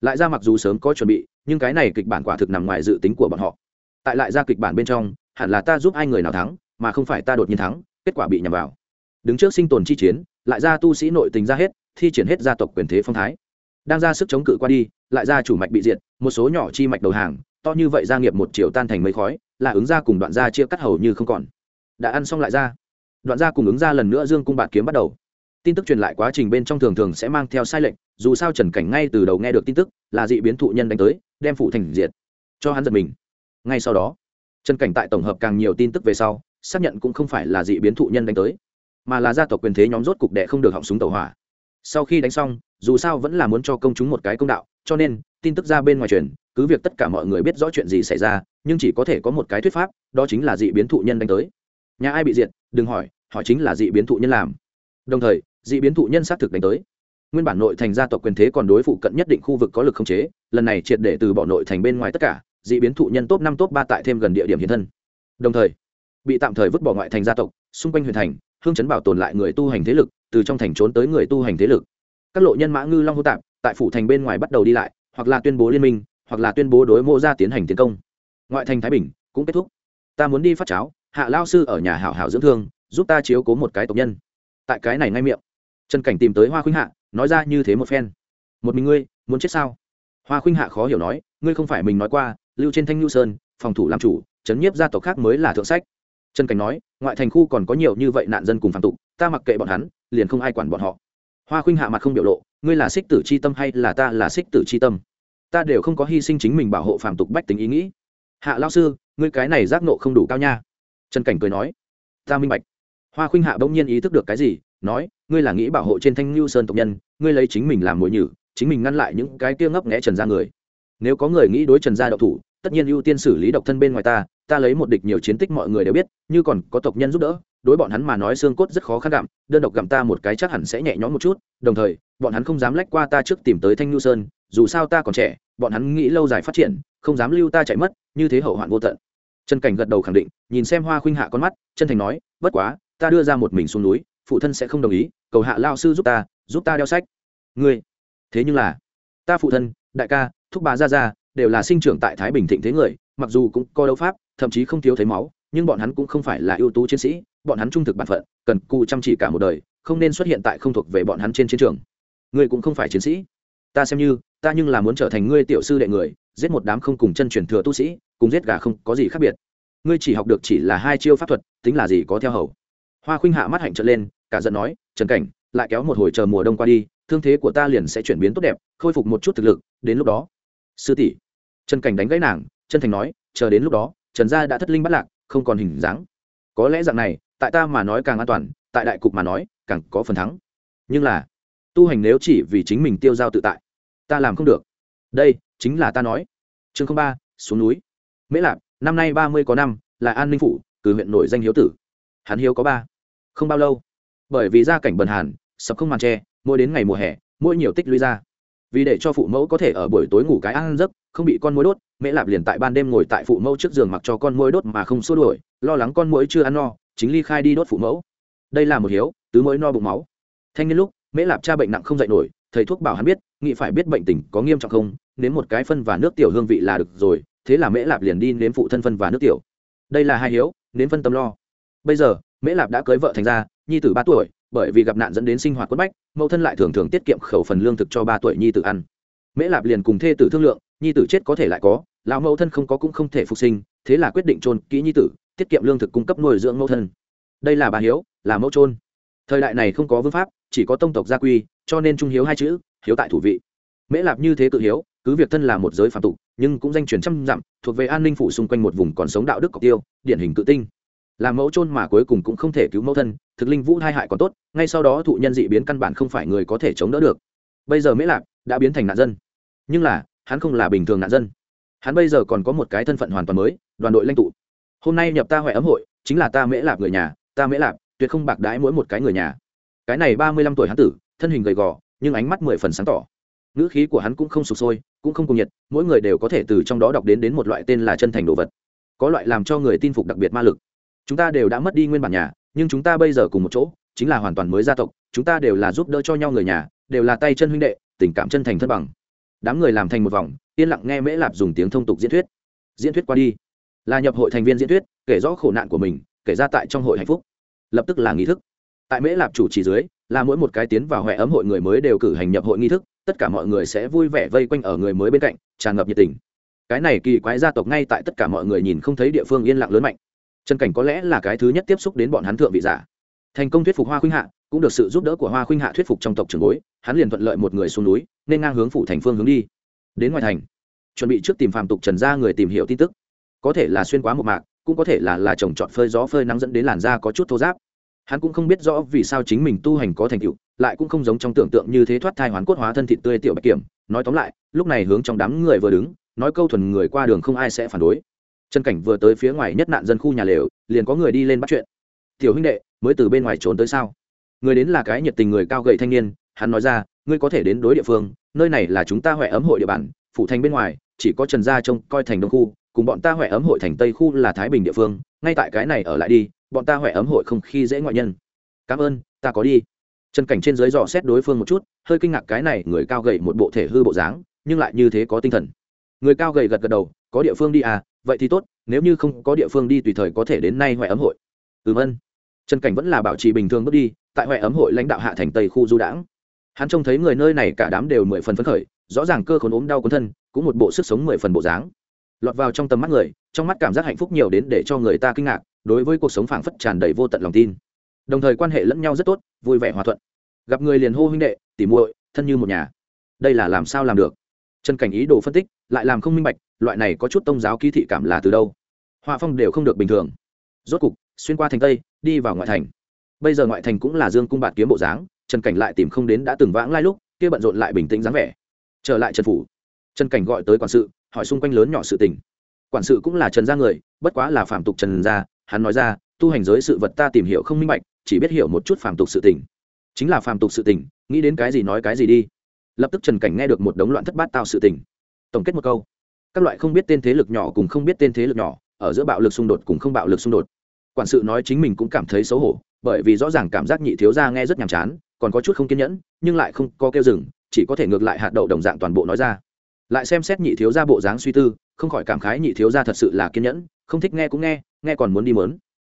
Lại ra mặc dù sớm có chuẩn bị, nhưng cái này kịch bản quả thực nằm ngoài dự tính của bọn họ. Tại lại ra kịch bản bên trong, hẳn là ta giúp ai người nào thắng, mà không phải ta đột nhiên thắng, kết quả bị nhầm vào. Đứng trước sinh tồn chi chiến, lại ra tu sĩ nội tình ra hết, thi triển hết gia tộc quyền thế phong thái. Đang ra sức chống cự qua đi, lại ra chủ mạch bị diệt, một số nhỏ chi mạch đầu hàng to như vậy gia nghiệp một triệu tan thành mấy khói, là ứng ra cùng đoạn gia chia cắt hầu như không còn. Đã ăn xong lại ra. Đoạn gia cùng ứng ra lần nữa dương cung bạt kiếm bắt đầu. Tin tức truyền lại quá trình bên trong thường thường sẽ mang theo sai lệnh dù sao trần cảnh ngay từ đầu nghe được tin tức, là dị biến thụ nhân đánh tới, đem phụ thành diệt. Cho hắn giật mình. Ngay sau đó, trần cảnh tại tổng hợp càng nhiều tin tức về sau, xác nhận cũng không phải là dị biến thụ nhân đánh tới, mà là gia tộc quyền thế nhóm rốt cục đệ không được họng súng tàu hỏa. Sau khi đánh xong, dù sao vẫn là muốn cho công chúng một cái công đạo, cho nên, tin tức ra bên ngoài truyền cứ việc tất cả mọi người biết rõ chuyện gì xảy ra, nhưng chỉ có thể có một cái thuyết pháp, đó chính là dị biến thụ nhân đánh tới. Nhà ai bị diệt, đừng hỏi hỏi chính là dị biến thụ nhân làm. Đồng thời, dị biến thụ nhân xác thực đánh tới. Nguyên bản nội thành gia tộc quyền thế còn đối phụ cận nhất định khu vực có lực không chế, lần này triệt để từ bỏ nội thành bên ngoài tất cả, dị biến thụ nhân top năm, top ba tại thêm gần địa điểm hiện thân. Đồng thời, bị tạm thời vứt bỏ ngoại thành gia tộc, xung quanh huyện thành, hương chấn bảo tồn lại người tu hành thế lực, từ trong thành trốn tới người tu hành thế lực. Các lộ nhân mã ngư long hô tạp, tại phủ thành bên ngoài bắt đầu đi lại, hoặc là tuyên bố liên minh hoặc là tuyên bố đối mô ra tiến hành tiến công. Ngoại thành thái bình cũng kết thúc. Ta muốn đi phát cháo, hạ lao sư ở nhà hảo hảo dưỡng thương, giúp ta chiếu cố một cái tộc nhân. Tại cái này ngay miệng, trần cảnh tìm tới hoa khuynh hạ, nói ra như thế một phen. Một mình ngươi, muốn chết sao? Hoa khuynh hạ khó hiểu nói, ngươi không phải mình nói qua, lưu trên thanh lưu sơn, phòng thủ làm chủ, chấn nhiếp gia tộc khác mới là thượng sách. Trần cảnh nói, ngoại thành khu còn có nhiều như vậy nạn dân cùng phạm tục, ta mặc kệ bọn hắn, liền không ai quản bọn họ. Hoa khuynh hạ mặt không biểu lộ, ngươi là xích tử c h i tâm hay là ta là xích tử c h i tâm? Ta đều không có hy sinh chính mình bảo hộ phạm tục bách tính ý nghĩ. Hạ lao sư, ngươi cái này giác nộ không đủ cao nha. Trần cảnh cười nói, ta minh bạch. Hoa khuynh hạ bỗng nhiên ý thức được cái gì, nói, ngươi là nghĩ bảo hộ trên thanh lưu sơn tộc nhân, ngươi lấy chính mình làm mồi nhử, chính mình ngăn lại những cái kia ngấp nghẽ trần gia người. Nếu có người nghĩ đối trần gia độc thủ, tất nhiên ưu tiên xử lý độc thân bên ngoài ta ta lấy một địch nhiều chiến tích mọi người đều biết, như còn có tộc nhân giúp đỡ, đối bọn hắn mà nói xương cốt rất khó khăn gặm, đơn độc gặm ta một cái chắc hẳn sẽ nhẹ nhõm một chút, đồng thời, bọn hắn không dám lách qua ta trước tìm tới thanh nhu sơn dù sao ta còn trẻ, bọn hắn nghĩ lâu dài phát triển, không dám lưu ta chạy mất, như thế hậu hoạn vô tận. Trần cảnh gật đầu khẳng định, nhìn xem hoa khuynh hạ con mắt, chân thành nói, bất quá, ta đưa ra một mình xuống núi, phụ thân sẽ không đồng ý, cầu hạ lao sư giúp ta giúp ta đeo sách. Ngươi? Thế nhưng là, ta phụ thân, đại ca, thúc bà gia gia, đều là sinh trưởng tại thái bình thịnh thế người, mặc dù cũng có đấu pháp, thậm chí không thiếu thấy máu, nhưng bọn hắn cũng không phải là ưu tú chiến sĩ, bọn hắn trung thực bản phận, cần cù chăm chỉ cả một đời, không nên xuất hiện tại không thuộc về bọn hắn trên chiến trường. Ngươi cũng không phải chiến sĩ. Ta xem như ta nhưng là muốn trở thành ngươi tiểu sư đệ người, giết một đám không cùng chân truyền thừa tu sĩ, cùng giết gà không có gì khác biệt. Ngươi chỉ học được chỉ là hai chiêu pháp thuật, tính là gì có theo hầu. Hoa khuynh hạ mắt hạnh trợn lên, cả giận nói, trần cảnh, lại kéo một hồi chờ mùa đông qua đi, thương thế của ta liền sẽ chuyển biến tốt đẹp, khôi phục một chút thực lực, đến lúc đó. Sư tỷ. Trần cảnh đánh gãy nàng, chân thành nói, chờ đến lúc đó, trần gia đã thất linh bắt lạc, không còn hình dáng. Có lẽ dạng này, tại ta mà nói càng an toàn, tại đại cục mà nói, càng có phần thắng. Nhưng là, tu hành nếu chỉ vì chính mình tiêu giao tự tại ta làm không được. Đây, chính là ta nói. Chương ba, xuống núi. Mễ lạp, năm nay ba mươi có năm, là an ninh phủ cử huyện nổi danh hiếu tử. Hắn hiếu có ba. Không bao lâu, bởi vì gia cảnh bần hàn, sập không màn tre, mỗi đến ngày mùa hè, mỗi nhiều tích lũy ra. Vì để cho phụ mẫu có thể ở buổi tối ngủ cái ăn giấc, không bị con mối đốt, mễ lạp liền tại ban đêm ngồi tại phụ mẫu trước giường mặc cho con mối đốt mà không xua đuổi, lo lắng con muỗi chưa ăn no, chính ly khai đi đốt phụ mẫu. Đây là một hiếu, tứ mũi no bụng máu. Thanh niên lúc, mễ lạp cha bệnh nặng không dậy nổi thầy thuốc bảo hắn biết, nghĩ phải biết bệnh tình có nghiêm trọng không, nếm một cái phân và nước tiểu hương vị là được rồi, thế là mễ lạp liền đi nếm phụ thân phân và nước tiểu. Đây là hai hiếu, nếm phân tâm lo. Bây giờ, mễ lạp đã cưới vợ thành ra, nhi tử ba tuổi, bởi vì gặp nạn dẫn đến sinh hoạt quất bách, mẫu thân lại thường thường tiết kiệm khẩu phần lương thực cho ba tuổi nhi tử ăn. Mễ lạp liền cùng thê tử thương lượng, nhi tử chết có thể lại có, lão mẫu thân không có cũng không thể phục sinh, thế là quyết định trôn kỹ nhi tử, tiết kiệm lương thực cung cấp nuôi dưỡng mẫu thân. Đây là bà hiếu, là mẫu trôn thời đại này không có vương pháp, chỉ có tông tộc gia quy, cho nên trung hiếu hai chữ, hiếu tại thủ vị. Mễ lạp như thế cự hiếu, cứ việc thân là một giới phạm tục, nhưng cũng danh truyền trăm dặm, thuộc về an ninh phủ xung quanh một vùng còn sống đạo đức cọc tiêu, điển hình cự tinh. Làm mẫu chôn mà cuối cùng cũng không thể cứu mẫu thân, thực linh vũ hai hại còn tốt, ngay sau đó thụ nhân dị biến căn bản không phải người có thể chống đỡ được. Bây giờ mễ lạp đã biến thành nạn dân. Nhưng là, hắn không là bình thường nạn dân. Hắn bây giờ còn có một cái thân phận hoàn toàn mới, đoàn đội lãnh tụ. Hôm nay nhập ta huệ ấm hội, chính là ta mễ lạp người nhà, ta mễ lạp tuyệt không bạc đãi mỗi một cái người nhà. Cái này ba mươi lăm tuổi hắn tử, thân hình gầy gò, nhưng ánh mắt mười phần sáng tỏ. Ngữ khí của hắn cũng không sụp sôi, cũng không cùng nhiệt, mỗi người đều có thể từ trong đó đọc đến đến một loại tên là chân thành đồ vật. Có loại làm cho người tin phục đặc biệt ma lực. Chúng ta đều đã mất đi nguyên bản nhà, nhưng chúng ta bây giờ cùng một chỗ, chính là hoàn toàn mới gia tộc, chúng ta đều là giúp đỡ cho nhau người nhà, đều là tay chân huynh đệ, tình cảm chân thành thân bằng. Đám người làm thành một vòng, yên lặng nghe mễ lạp dùng tiếng thông tục diễn thuyết. Diễn thuyết qua đi. Là nhập hội thành viên diễn thuyết, kể rõ khổ nạn của mình, kể ra tại trong hội hạnh phúc lập tức là nghi thức. Tại mễ lạp chủ trì dưới, là mỗi một cái tiến vào huệ ấm hội người mới đều cử hành nhập hội nghi thức, tất cả mọi người sẽ vui vẻ vây quanh ở người mới bên cạnh, tràn ngập nhiệt tình. Cái này kỳ quái gia tộc ngay tại tất cả mọi người nhìn không thấy địa phương yên lặng lớn mạnh. Trần cảnh có lẽ là cái thứ nhất tiếp xúc đến bọn hắn thượng vị giả. Thành công thuyết phục hoa khuynh hạ, cũng được sự giúp đỡ của hoa khuynh hạ thuyết phục trong tộc trường bối, hắn liền thuận lợi một người xuống núi, nên ngang hướng phủ thành phương hướng đi. Đến ngoài thành, chuẩn bị trước tìm phàm tục trần ra người tìm hiểu tin tức. Có thể là xuyên quá một mạc, cũng có thể là là trồng trọt phơi gió phơi nắng dẫn đến làn da có chút thô giáp hắn cũng không biết rõ vì sao chính mình tu hành có thành tựu, lại cũng không giống trong tưởng tượng như thế thoát thai hoán cốt hóa thân thị tươi tiểu bạch kiểm. Nói tóm lại, lúc này hướng trong đám người vừa đứng, nói câu thuần người qua đường không ai sẽ phản đối. Chân cảnh vừa tới phía ngoài nhất nạn dân khu nhà lều, liền có người đi lên bắt chuyện. Tiểu huynh đệ, mới từ bên ngoài trốn tới sao? Người đến là cái nhiệt tình người cao gầy thanh niên, hắn nói ra, ngươi có thể đến đối địa phương, nơi này là chúng ta huệ ấm hội địa bàn, phủ thành bên ngoài, chỉ có trần gia trông coi thành đông khu, cùng bọn ta huệ ấm hội thành tây khu là thái bình địa phương ngay tại cái này ở lại đi, bọn ta huệ ấm hội không khi dễ ngoại nhân. Cảm ơn, ta có đi. Trần cảnh trên dưới dò xét đối phương một chút, hơi kinh ngạc cái này người cao gầy một bộ thể hư bộ dáng, nhưng lại như thế có tinh thần. Người cao gầy gật gật đầu, có địa phương đi à vậy thì tốt, nếu như không có địa phương đi tùy thời có thể đến nay huệ ấm hội. Ừm ân trần cảnh vẫn là bảo trì bình thường bước đi, tại huệ ấm hội lãnh đạo hạ thành tây khu du đãng. Hắn trông thấy người nơi này cả đám đều mười phần phấn khởi, rõ ràng cơ khốn ốm đau cuốn thân, cũng một bộ sức sống mười phần bộ dáng. Lọt vào trong tầm mắt người trong mắt cảm giác hạnh phúc nhiều đến để cho người ta kinh ngạc, đối với cuộc sống phảng phất tràn đầy vô tận lòng tin. Đồng thời quan hệ lẫn nhau rất tốt, vui vẻ hòa thuận. Gặp người liền hô huynh đệ, tỉ muội, thân như một nhà. Đây là làm sao làm được? Trần cảnh ý đồ phân tích, lại làm không minh bạch, loại này có chút tôn giáo ký thị cảm là từ đâu? Họa phong đều không được bình thường. Rốt cục, xuyên qua thành tây, đi vào ngoại thành. Bây giờ ngoại thành cũng là dương cung bạt kiếm bộ dáng, trần cảnh lại tìm không đến đã từng vãng lai lúc, kia bận rộn lại bình tĩnh dáng vẻ. Trở lại trần phủ. Trần cảnh gọi tới quản sự, hỏi xung quanh lớn nhỏ sự tình quản sự cũng là trần gia người, bất quá là phạm tục trần gia, hắn nói ra, tu hành giới sự vật ta tìm hiểu không minh bạch, chỉ biết hiểu một chút phạm tục sự tình. Chính là phạm tục sự tình, nghĩ đến cái gì nói cái gì đi. Lập tức trần cảnh nghe được một đống loạn thất bát tạo sự tình. Tổng kết một câu, các loại không biết tên thế lực nhỏ cùng không biết tên thế lực nhỏ, ở giữa bạo lực xung đột cùng không bạo lực xung đột. Quản sự nói chính mình cũng cảm thấy xấu hổ, bởi vì rõ ràng cảm giác nhị thiếu gia nghe rất nhàm chán, còn có chút không kiên nhẫn, nhưng lại không có kêu dừng, chỉ có thể ngược lại hạt đậu đồng dạng toàn bộ nói ra. Lại xem xét nhị thiếu gia bộ dáng suy tư không khỏi cảm khái nhị thiếu gia thật sự là kiên nhẫn, không thích nghe cũng nghe nghe còn muốn đi mớn.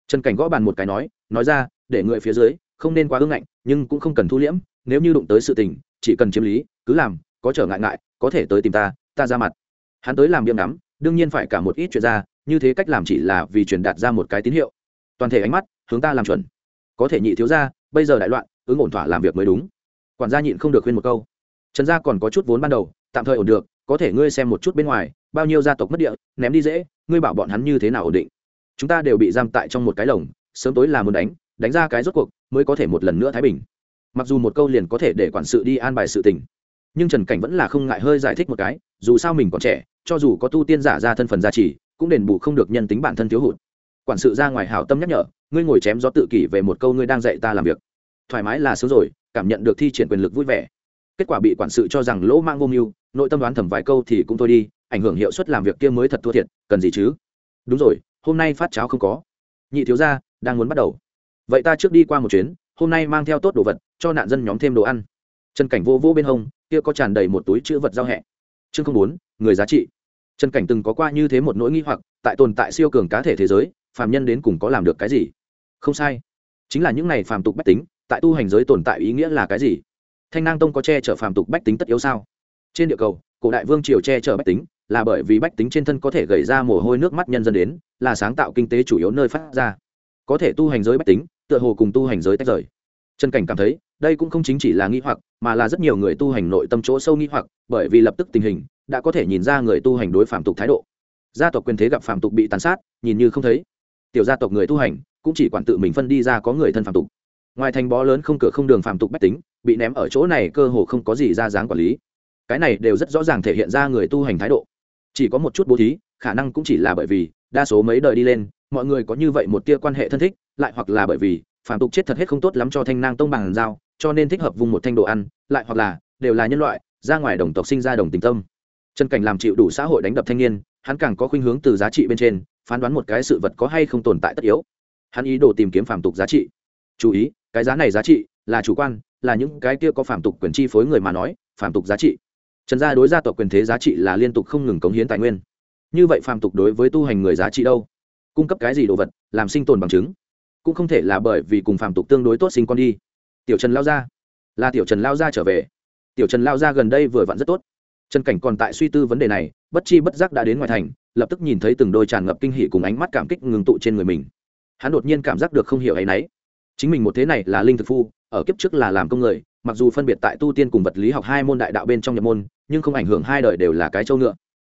Trần cảnh gõ bàn một cái nói nói ra, để người phía dưới, không nên quá ưng ngạnh, nhưng cũng không cần thu liễm, nếu như đụng tới sự tình, chỉ cần chiếm lý, cứ làm, có trở ngại ngại, có thể tới tìm ta ta ra mặt. Hắn tới làm điểm ngắm, đương nhiên phải cả một ít chuyện ra, như thế cách làm chỉ là vì truyền đạt ra một cái tín hiệu. Toàn thể ánh mắt, hướng ta làm chuẩn. Có thể nhị thiếu ra bây giờ đại loạn, ứng ổn thỏa làm việc mới đúng. Quản gia nhịn không được khuyên một câu. Trần gia còn có chút vốn ban đầu, tạm thời ổn được có thể ngươi xem một chút bên ngoài, bao nhiêu gia tộc mất địa, ném đi dễ, ngươi bảo bọn hắn như thế nào ổn định. Chúng ta đều bị giam tại trong một cái lồng, sớm tối là muốn đánh đánh ra cái rốt cuộc, mới có thể một lần nữa thái bình. Mặc dù một câu liền có thể để quản sự đi an bài sự tình, nhưng trần cảnh vẫn là không ngại hơi giải thích một cái, dù sao mình còn trẻ, cho dù có tu tiên giả ra thân phần gia trì, cũng đền bù không được nhân tính bản thân thiếu hụt. Quản sự ra ngoài hảo tâm nhắc nhở, ngươi ngồi chém gió tự kỷ về một câu ngươi đang dạy ta làm việc. Thoải mái là sớm rồi, cảm nhận được thi triển quyền lực vui vẻ kết quả bị quản sự cho rằng lỗ mang vô mưu, nội tâm đoán thầm vài câu thì cũng thôi đi, ảnh hưởng hiệu suất làm việc kia mới thật thua thiệt, cần gì chứ? Đúng rồi, hôm nay phát cháo không có. Nhị thiếu gia, đang muốn bắt đầu. Vậy ta trước đi qua một chuyến, hôm nay mang theo tốt đồ vật, cho nạn dân nhóm thêm đồ ăn. Trần cảnh vô vô bên hông, kia có tràn đầy một túi chữ vật giao hẹ. Chương không bốn, người giá trị. Trần cảnh từng có qua như thế một nỗi nghi hoặc, tại tồn tại siêu cường cá thể thế giới, phàm nhân đến cùng có làm được cái gì? Không sai. Chính là những này phàm tục bách tính, tại tu hành giới tồn tại ý nghĩa là cái gì? Thanh nang tông có che chở phàm tục bách tính tất yếu sao? Trên địa cầu, cổ đại vương triều che chở bách tính, là bởi vì bách tính trên thân có thể gầy ra mồ hôi nước mắt nhân dân đến, là sáng tạo kinh tế chủ yếu nơi phát ra. Có thể tu hành giới bách tính, tựa hồ cùng tu hành giới tách rời. Trần cảnh cảm thấy, đây cũng không chính chỉ là nghi hoặc, mà là rất nhiều người tu hành nội tâm chỗ sâu nghi hoặc, bởi vì lập tức tình hình đã có thể nhìn ra người tu hành đối phạm tục thái độ. Gia tộc quyền thế gặp phạm tục bị tàn sát, nhìn như không thấy. Tiểu gia tộc người tu hành cũng chỉ quản tự mình phân đi ra có người thân phạm tục ngoài thành bó lớn không cửa không đường phạm tục bách tính, bị ném ở chỗ này cơ hồ không có gì ra dáng quản lý. Cái này đều rất rõ ràng thể hiện ra người tu hành thái độ. Chỉ có một chút bố thí, khả năng cũng chỉ là bởi vì, đa số mấy đời đi lên, mọi người có như vậy một tia quan hệ thân thích, lại hoặc là bởi vì, phàm tục chết thật hết không tốt lắm cho thanh nang tông bằng dao cho nên thích hợp vùng một thanh đồ ăn, lại hoặc là, đều là nhân loại, ra ngoài đồng tộc sinh ra đồng tình tâm. Chân cảnh làm chịu đủ xã hội đánh đập thanh niên, hắn càng có khuynh hướng từ giá trị bên trên, phán đoán một cái sự vật có hay không tồn tại tất yếu. Hắn ý đồ tìm kiếm phàm tục giá trị. Chú ý cái giá này giá trị là chủ quan, là những cái kia có phạm tục quyền chi phối người mà nói phạm tục giá trị. Trần gia đối gia tộc quyền thế giá trị là liên tục không ngừng cống hiến tài nguyên. Như vậy phạm tục đối với tu hành người giá trị đâu? Cung cấp cái gì đồ vật làm sinh tồn bằng chứng? Cũng không thể là bởi vì cùng phạm tục tương đối tốt sinh con đi. Tiểu trần lao gia là tiểu trần lao gia trở về. Tiểu trần lao gia gần đây vừa vặn rất tốt. Trần cảnh còn tại suy tư vấn đề này, bất chi bất giác đã đến ngoài thành, lập tức nhìn thấy từng đôi tràn ngập kinh hỉ cùng ánh mắt cảm kích ngừng tụ trên người mình. Hắn đột nhiên cảm giác được không hiểu ấ náy chính mình một thế này là linh thực phu, ở kiếp trước là làm công người, mặc dù phân biệt tại tu tiên cùng vật lý học hai môn đại đạo bên trong nhập môn, nhưng không ảnh hưởng hai đời đều là cái châu ngựa.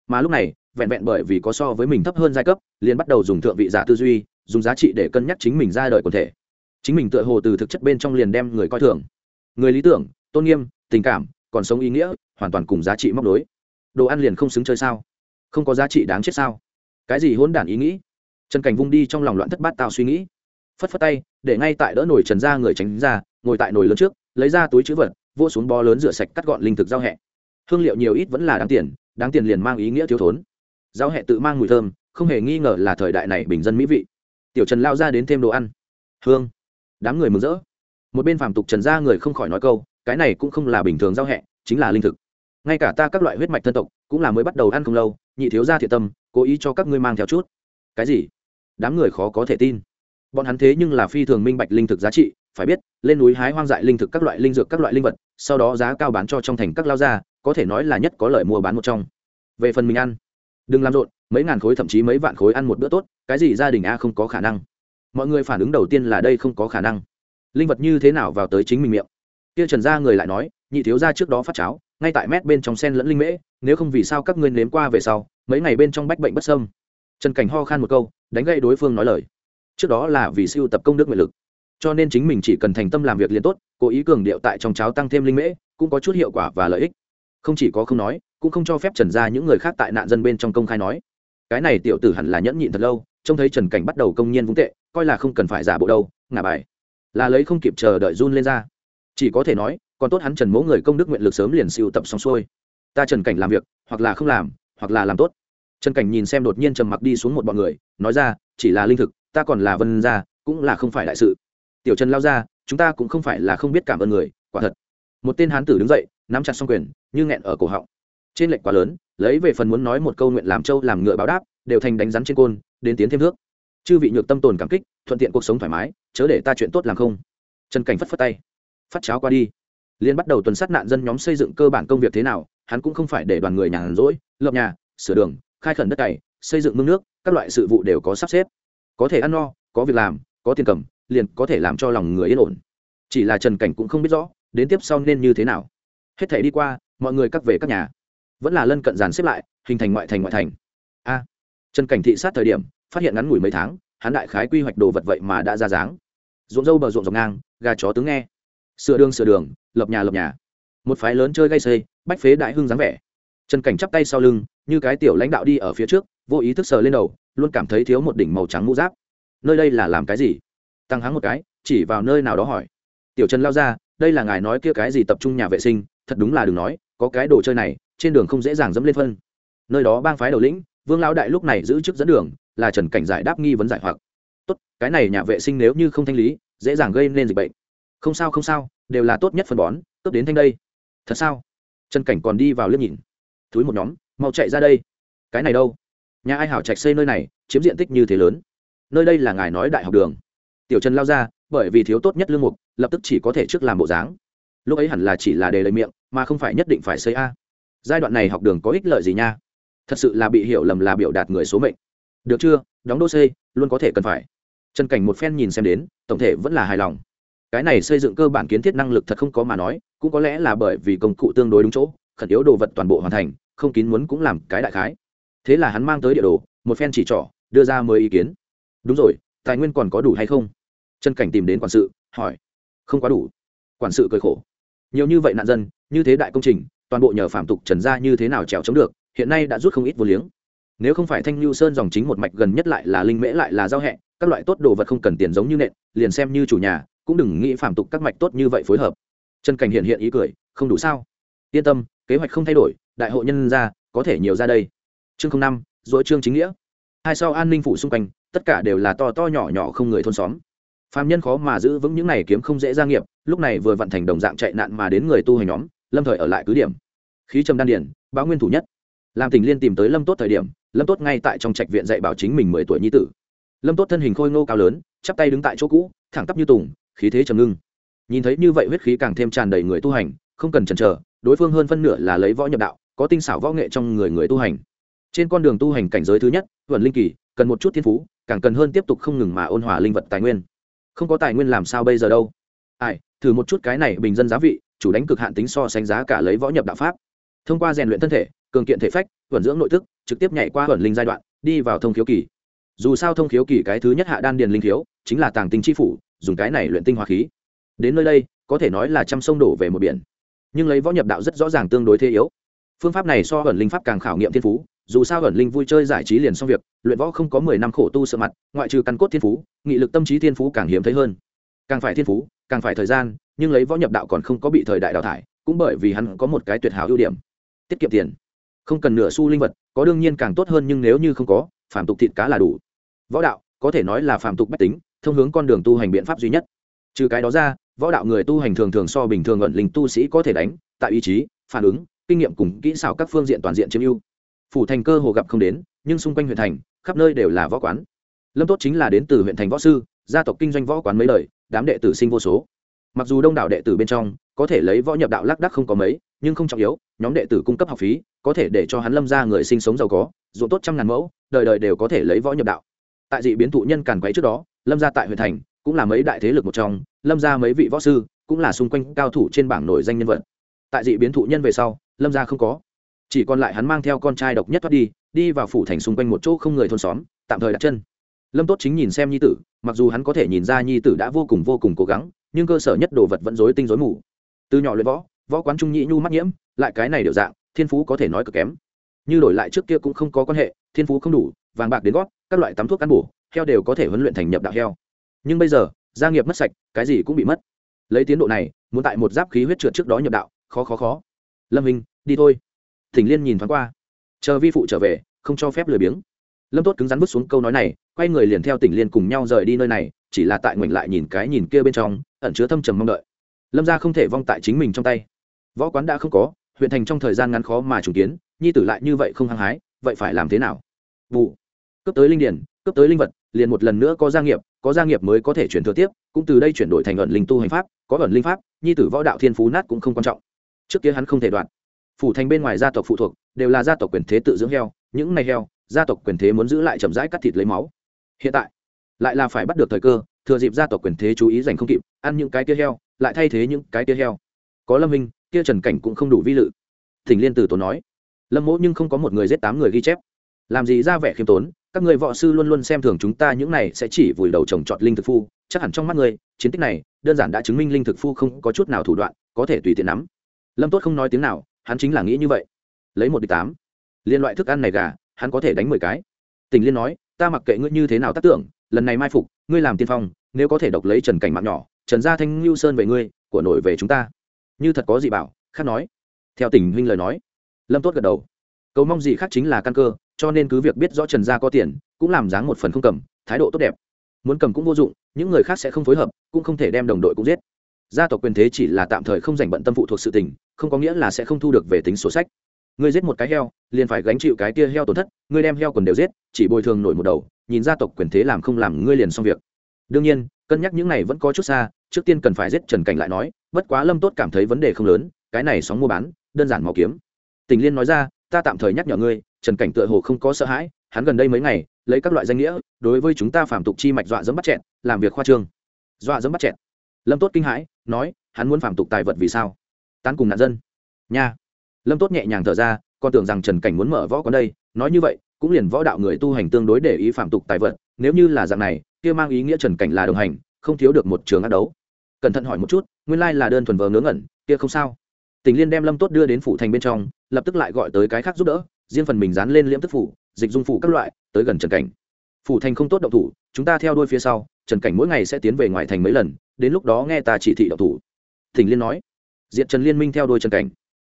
Mà lúc này, vẹn vẹn bởi vì có so với mình thấp hơn giai cấp, liền bắt đầu dùng thượng vị giả tư duy, dùng giá trị để cân nhắc chính mình ra đời quần thể. Chính mình tựa hồ từ thực chất bên trong liền đem người coi thường. Người lý tưởng, tôn nghiêm, tình cảm, còn sống ý nghĩa, hoàn toàn cùng giá trị móc đối đồ ăn liền không xứng chơi sao? Không có giá trị đáng chết sao? Cái gì hỗn đản ý nghĩ? Trần cảnh vung đi trong lòng loạn thất bát tạo suy nghĩ phất phất tay, để ngay tại đỡ nồi trần ra người tránh ra, ngồi tại nồi lớn trước, lấy ra túi chữ vật vô xuống bó lớn rửa sạch cắt gọn linh thực giao hẹ. Hương liệu nhiều ít vẫn là đáng tiền đáng tiền liền mang ý nghĩa thiếu thốn. Giao hẹ tự mang mùi thơm, không hề nghi ngờ là thời đại này bình dân mỹ vị. Tiểu trần lao ra đến thêm đồ ăn. Hương. Đám người mừng rỡ. Một bên phàm tục trần ra người không khỏi nói câu, cái này cũng không là bình thường giao hẹ, chính là linh thực. Ngay cả ta các loại huyết mạch thân tộc, cũng là mới bắt đầu ăn không lâu, nhị thiếu gia thiệt tâm, cố ý cho các ngươi mang theo chút. Cái gì? Đám người khó có thể tin bọn hắn thế nhưng là phi thường minh bạch linh thực giá trị, phải biết, lên núi hái hoang dại linh thực các loại linh dược các loại linh vật, sau đó giá cao bán cho trong thành các lao gia, có thể nói là nhất có lợi mua bán một trong. Về phần mình ăn, đừng làm rộn, mấy ngàn khối thậm chí mấy vạn khối ăn một bữa tốt, cái gì gia đình a không có khả năng. Mọi người phản ứng đầu tiên là đây không có khả năng. Linh vật như thế nào vào tới chính mình miệng? Kia trần gia người lại nói, nhị thiếu gia trước đó phát cháo, ngay tại mét bên trong sen lẫn linh mễ, nếu không vì sao các ngươi nếm qua về sau, mấy ngày bên trong bách bệnh bất sâm trần cảnh ho khan một câu, đánh gậy đối phương nói lời trước đó là vì siêu tập công đức nguyện lực. Cho nên chính mình chỉ cần thành tâm làm việc liền tốt, cố ý cường điệu tại trong cháo tăng thêm linh mễ, cũng có chút hiệu quả và lợi ích. Không chỉ có không nói, cũng không cho phép trần ra những người khác tại nạn dân bên trong công khai nói. Cái này tiểu tử hẳn là nhẫn nhịn thật lâu, trông thấy trần cảnh bắt đầu công nhiên vũng tệ, coi là không cần phải giả bộ đâu, ngả bài. Là lấy không kịp chờ đợi run lên ra. Chỉ có thể nói, còn tốt hắn trần mỗ người công đức nguyện lực sớm liền siêu tập xong xuôi. Ta trần cảnh làm việc, hoặc là không làm, hoặc là làm tốt. Trần cảnh nhìn xem đột nhiên trầm mặc đi xuống một bọn người, nói ra, chỉ là linh thực ta còn là vân gia, cũng là không phải đại sự. Tiểu trần lao ra, chúng ta cũng không phải là không biết cảm ơn người, quả thật. Một tên hán tử đứng dậy, nắm chặt xong quyền, như nghẹn ở cổ họng. Trên lệnh quá lớn, lấy về phần muốn nói một câu nguyện làm châu làm ngựa báo đáp, đều thành đánh rắn trên côn, đến tiến thêm nước chư vị nhược tâm tồn cảm kích, thuận tiện cuộc sống thoải mái, chớ để ta chuyện tốt làm không. Trần cảnh phất phất tay. Phát cháo qua đi. Liên bắt đầu tuần sát nạn dân nhóm xây dựng cơ bản công việc thế nào, hắn cũng không phải để đoàn người nhàn rỗi, lập nhà, sửa đường, khai khẩn đất cày, xây dựng mương nước, các loại sự vụ đều có sắp xếp có thể ăn no, có việc làm, có tiền cầm, liền có thể làm cho lòng người yên ổn. Chỉ là trần cảnh cũng không biết rõ, đến tiếp sau nên như thế nào. Hết thể đi qua, mọi người cắt về các nhà. Vẫn là lân cận dàn xếp lại, hình thành ngoại thành ngoại thành. A, trần cảnh thị sát thời điểm, phát hiện ngắn ngủi mấy tháng, hắn đại khái quy hoạch đồ vật vậy mà đã ra dáng. Ruộng dâu bờ ruộng dọc ngang, gà chó tướng nghe. Sửa đường sửa đường, lập nhà lập nhà. Một phái lớn chơi gây xây bách phế đại hưng dáng vẻ. Trần cảnh chắp tay sau lưng, như cái tiểu lãnh đạo đi ở phía trước vô ý thức sờ lên đầu, luôn cảm thấy thiếu một đỉnh màu trắng mũ giáp. Nơi đây là làm cái gì? Tăng hắng một cái, chỉ vào nơi nào đó hỏi. Tiểu trần lao ra, đây là ngài nói kia cái gì tập trung nhà vệ sinh, thật đúng là đừng nói, có cái đồ chơi này, trên đường không dễ dàng dẫm lên phân. Nơi đó bang phái đầu lĩnh, vương lão đại lúc này giữ chức dẫn đường, là trần cảnh giải đáp nghi vấn giải hoặc. Tốt, cái này nhà vệ sinh nếu như không thanh lý, dễ dàng gây nên dịch bệnh. Không sao không sao, đều là tốt nhất phân bón cướp đến thanh đây. Thật sao? Trần cảnh còn đi vào liếc nhìn. Thúi một nhóm, mau chạy ra đây. Cái này đâu? Nhà ai hảo trạch xây nơi này, chiếm diện tích như thế lớn. Nơi đây là ngài nói đại học đường. Tiểu trần lao ra, bởi vì thiếu tốt nhất lương mục, lập tức chỉ có thể trước làm bộ dáng. Lúc ấy hẳn là chỉ là đề lấy miệng, mà không phải nhất định phải xây a. Giai đoạn này học đường có ích lợi gì nha? Thật sự là bị hiểu lầm là biểu đạt người số mệnh. Được chưa? Đóng đô xây, luôn có thể cần phải. Trần cảnh một phen nhìn xem đến, tổng thể vẫn là hài lòng. Cái này xây dựng cơ bản kiến thiết năng lực thật không có mà nói, cũng có lẽ là bởi vì công cụ tương đối đúng chỗ, khẩn yếu đồ vật toàn bộ hoàn thành, không kín muốn cũng làm cái đại khái thế là hắn mang tới địa đồ, một phen chỉ trỏ, đưa ra mười ý kiến. Đúng rồi, tài nguyên còn có đủ hay không? Trần cảnh tìm đến quản sự, hỏi. Không quá đủ. Quản sự cười khổ. Nhiều như vậy nạn dân, như thế đại công trình, toàn bộ nhờ phạm tục trần gia như thế nào trèo chống được, hiện nay đã rút không ít vô liếng. Nếu không phải thanh lưu sơn dòng chính một mạch gần nhất lại là linh mễ lại là giao hẹ, các loại tốt đồ vật không cần tiền giống như nện, liền xem như chủ nhà, cũng đừng nghĩ phạm tục các mạch tốt như vậy phối hợp. Trần cảnh hiện hiện ý cười, không đủ sao? Yên tâm, kế hoạch không thay đổi, đại hội nhân ra có thể nhiều ra đây chương năm dối chương chính nghĩa. Hai sau an ninh phủ xung quanh, tất cả đều là to to nhỏ nhỏ không người thôn xóm. Phạm nhân khó mà giữ vững những này kiếm không dễ gia nghiệp, lúc này vừa vận thành đồng dạng chạy nạn mà đến người tu hành nhóm, lâm thời ở lại cứ điểm. Khí trầm đan điển, báo nguyên thủ nhất. Làm tình liên tìm tới lâm tốt thời điểm, lâm tốt ngay tại trong trạch viện dạy bảo chính mình mười tuổi nhi tử. Lâm tốt thân hình khôi ngô cao lớn, chắp tay đứng tại chỗ cũ, thẳng tắp như tùng, khí thế trầm ngưng. Nhìn thấy như vậy huyết khí càng thêm tràn đầy người tu hành, không cần chần chờ, đối phương hơn phân nửa là lấy võ nhập đạo, có tinh xảo võ nghệ trong người người tu hành trên con đường tu hành cảnh giới thứ nhất vận linh kỳ, cần một chút thiên phú, càng cần hơn tiếp tục không ngừng mà ôn hòa linh vật tài nguyên. Không có tài nguyên làm sao bây giờ đâu? Ai, thử một chút cái này bình dân giá vị, chủ đánh cực hạn tính so sánh giá cả lấy võ nhập đạo pháp. Thông qua rèn luyện thân thể, cường kiện thể phách, vận dưỡng nội tức, trực tiếp nhảy qua vận linh giai đoạn, đi vào thông khiếu kỳ. Dù sao thông khiếu kỳ cái thứ nhất hạ đan điền linh khiếu, chính là tàng tinh chi phủ, dùng cái này luyện tinh hoa khí. Đến nơi đây, có thể nói là trăm sông đổ về một biển. Nhưng lấy võ nhập đạo rất rõ ràng tương đối thế yếu. Phương pháp này so ẩn linh pháp càng khảo nghiệm thiên phú dù sao ẩn linh vui chơi giải trí liền xong việc, luyện võ không có mười năm khổ tu sợ mặt, ngoại trừ căn cốt thiên phú, nghị lực tâm trí thiên phú càng hiếm thấy hơn. Càng phải thiên phú, càng phải thời gian, nhưng lấy võ nhập đạo còn không có bị thời đại đào thải, cũng bởi vì hắn có một cái tuyệt hảo ưu điểm. Tiết kiệm tiền. Không cần nửa xu linh vật, có đương nhiên càng tốt hơn nhưng nếu như không có phản tục thịt cá là đủ. Võ đạo, có thể nói là phản tục bách tính, thông hướng con đường tu hành biện pháp duy nhất. Trừ cái đó ra, võ đạo người tu hành thường thường so bình thường ẩn linh tu sĩ có thể đánh, tại ý chí, phản ứng, kinh nghiệm cùng kỹ xảo các phương diện toàn diện chiếm ưu phủ thành cơ hồ gặp không đến nhưng xung quanh huyện thành khắp nơi đều là võ quán. Lâm tốt chính là đến từ huyện thành võ sư gia tộc kinh doanh võ quán mấy đời, đám đệ tử sinh vô số. Mặc dù đông đảo đệ tử bên trong có thể lấy võ nhập đạo lác đắc không có mấy nhưng không trọng yếu nhóm đệ tử cung cấp học phí có thể để cho hắn lâm ra người sinh sống giàu có ruộng tốt trăm ngàn mẫu đời đời đều có thể lấy võ nhập đạo. Tại dị biến thụ nhân càn quấy trước đó lâm ra tại huyện thành cũng là mấy đại thế lực một trong lâm ra mấy vị võ sư cũng là xung quanh cao thủ trên bảng nổi danh nhân vật. Tại dị biến thụ nhân về sau lâm ra không có chỉ còn lại hắn mang theo con trai độc nhất thoát đi đi vào phủ thành xung quanh một chỗ không người thôn xóm, tạm thời đặt chân. Lâm tốt chính nhìn xem nhi tử, mặc dù hắn có thể nhìn ra nhi tử đã vô cùng vô cùng cố gắng, nhưng cơ sở nhất đồ vật vẫn dối tinh dối mù. Từ nhỏ luyện võ võ quán trung nhị nhu mắc nhiễm, lại cái này đều dạng, thiên phú có thể nói cực kém. Như đổi lại trước kia cũng không có quan hệ, thiên phú không đủ, vàng bạc đến gót, các loại tắm thuốc ăn bổ, heo đều có thể huấn luyện thành nhập đạo heo. Nhưng bây giờ, gia nghiệp mất sạch, cái gì cũng bị mất. Lấy tiến độ này, muốn tại một giáp khí huyết trượt trước đó nhập đạo, khó khó khó. Lâm hình đi thôi thỉnh liên nhìn thoáng qua. Chờ vi phụ trở về, không cho phép lười biếng. Lâm tốt cứng rắn vứt xuống câu nói này, quay người liền theo tỉnh liên cùng nhau rời đi nơi này, chỉ là tại ngoảnh lại nhìn cái nhìn kia bên trong, ẩn chứa thâm trầm mong đợi. Lâm ra không thể vong tại chính mình trong tay. Võ quán đã không có, huyện thành trong thời gian ngắn khó mà trùng kiến, nhi tử lại như vậy không hăng hái, vậy phải làm thế nào? Vụ. Cấp tới linh điển cấp tới linh vật, liền một lần nữa có gia nghiệp, có gia nghiệp mới có thể chuyển thừa tiếp, cũng từ đây chuyển đổi thành ẩn linh tu hành pháp, có ẩn linh pháp, nhi tử võ đạo thiên phú nát cũng không quan trọng. Trước kia hắn không thể đoạn phủ thành bên ngoài gia tộc phụ thuộc, đều là gia tộc quyền thế tự dưỡng heo, những này heo, gia tộc quyền thế muốn giữ lại chậm rãi cắt thịt lấy máu. Hiện tại, lại là phải bắt được thời cơ, thừa dịp gia tộc quyền thế chú ý dành không kịp, ăn những cái kia heo, lại thay thế những cái kia heo. Có lâm hình kia trần cảnh cũng không đủ vi lự. Thỉnh liên từ tốn nói, lâm mỗ nhưng không có một người giết tám người ghi chép. Làm gì ra vẻ khiêm tốn, các người võ sư luôn luôn xem thường chúng ta, những này sẽ chỉ vùi đầu trồng trọt linh thực phu, chắc hẳn trong mắt người, chiến tích này, đơn giản đã chứng minh linh thực phu không có chút nào thủ đoạn, có thể tùy tiện nắm. Lâm tốt không nói tiếng nào hắn chính là nghĩ như vậy. Lấy một đi tám. Liên loại thức ăn này gà, hắn có thể đánh mười cái. Tình liên nói, ta mặc kệ ngươi như thế nào tác tưởng, lần này mai phục, ngươi làm tiên phong, nếu có thể độc lấy trần cảnh mạng nhỏ, trần gia thanh lưu sơn về ngươi, của nổi về chúng ta. Như thật có gì bảo, khác nói. Theo tình huynh lời nói, lâm tốt gật đầu. Cầu mong gì khác chính là căn cơ, cho nên cứ việc biết rõ trần gia có tiền, cũng làm dáng một phần không cầm, thái độ tốt đẹp. Muốn cầm cũng vô dụng, những người khác sẽ không phối hợp, cũng không thể đem đồng đội cũng giết. Gia tộc quyền thế chỉ là tạm thời không dành bận tâm phụ thuộc sự tình không có nghĩa là sẽ không thu được về tính sổ sách. Ngươi giết một cái heo, liền phải gánh chịu cái tia heo tổn thất, ngươi đem heo còn đều giết, chỉ bồi thường nổi một đầu, nhìn gia tộc quyền thế làm không làm ngươi liền xong việc. Đương nhiên, cân nhắc những này vẫn có chút xa, trước tiên cần phải giết trần cảnh lại nói, bất quá lâm tốt cảm thấy vấn đề không lớn, cái này sóng mua bán, đơn giản màu kiếm. Tình liên nói ra, ta tạm thời nhắc nhở ngươi, trần cảnh tựa hồ không có sợ hãi, hắn gần đây mấy ngày, lấy các loại danh nghĩa, đối với chúng ta phạm tục chi mạch dọa dẫm bắt chẹn làm việc khoa trương. Dọa dẫm bắt chẹn lâm tốt kinh hãi, nói, hắn muốn phạm tục tài vật vì sao? Tán cùng nạn dân. Nha. Lâm tốt nhẹ nhàng thở ra con tưởng rằng trần cảnh muốn mở võ quán đây, nói như vậy, cũng liền võ đạo người tu hành tương đối để ý phạm tục tài vật, nếu như là dạng này, kia mang ý nghĩa trần cảnh là đồng hành, không thiếu được một trường ác đấu. Cẩn thận hỏi một chút, nguyên lai là đơn thuần vờ ngớ ngẩn, kia không sao. Tình liên đem lâm tốt đưa đến phủ thành bên trong, lập tức lại gọi tới cái khác giúp đỡ, riêng phần mình dán lên liễm tức phủ, dịch dung phủ các loại, tới gần trần cảnh. Phủ thành không tốt động thủ, chúng ta theo đuôi phía sau, trần cảnh mỗi ngày sẽ tiến về ngoài thành mấy lần, đến lúc đó nghe ta chỉ thị động thủ. Thỉnh liên nói diệt trần liên minh theo đuôi trần cảnh.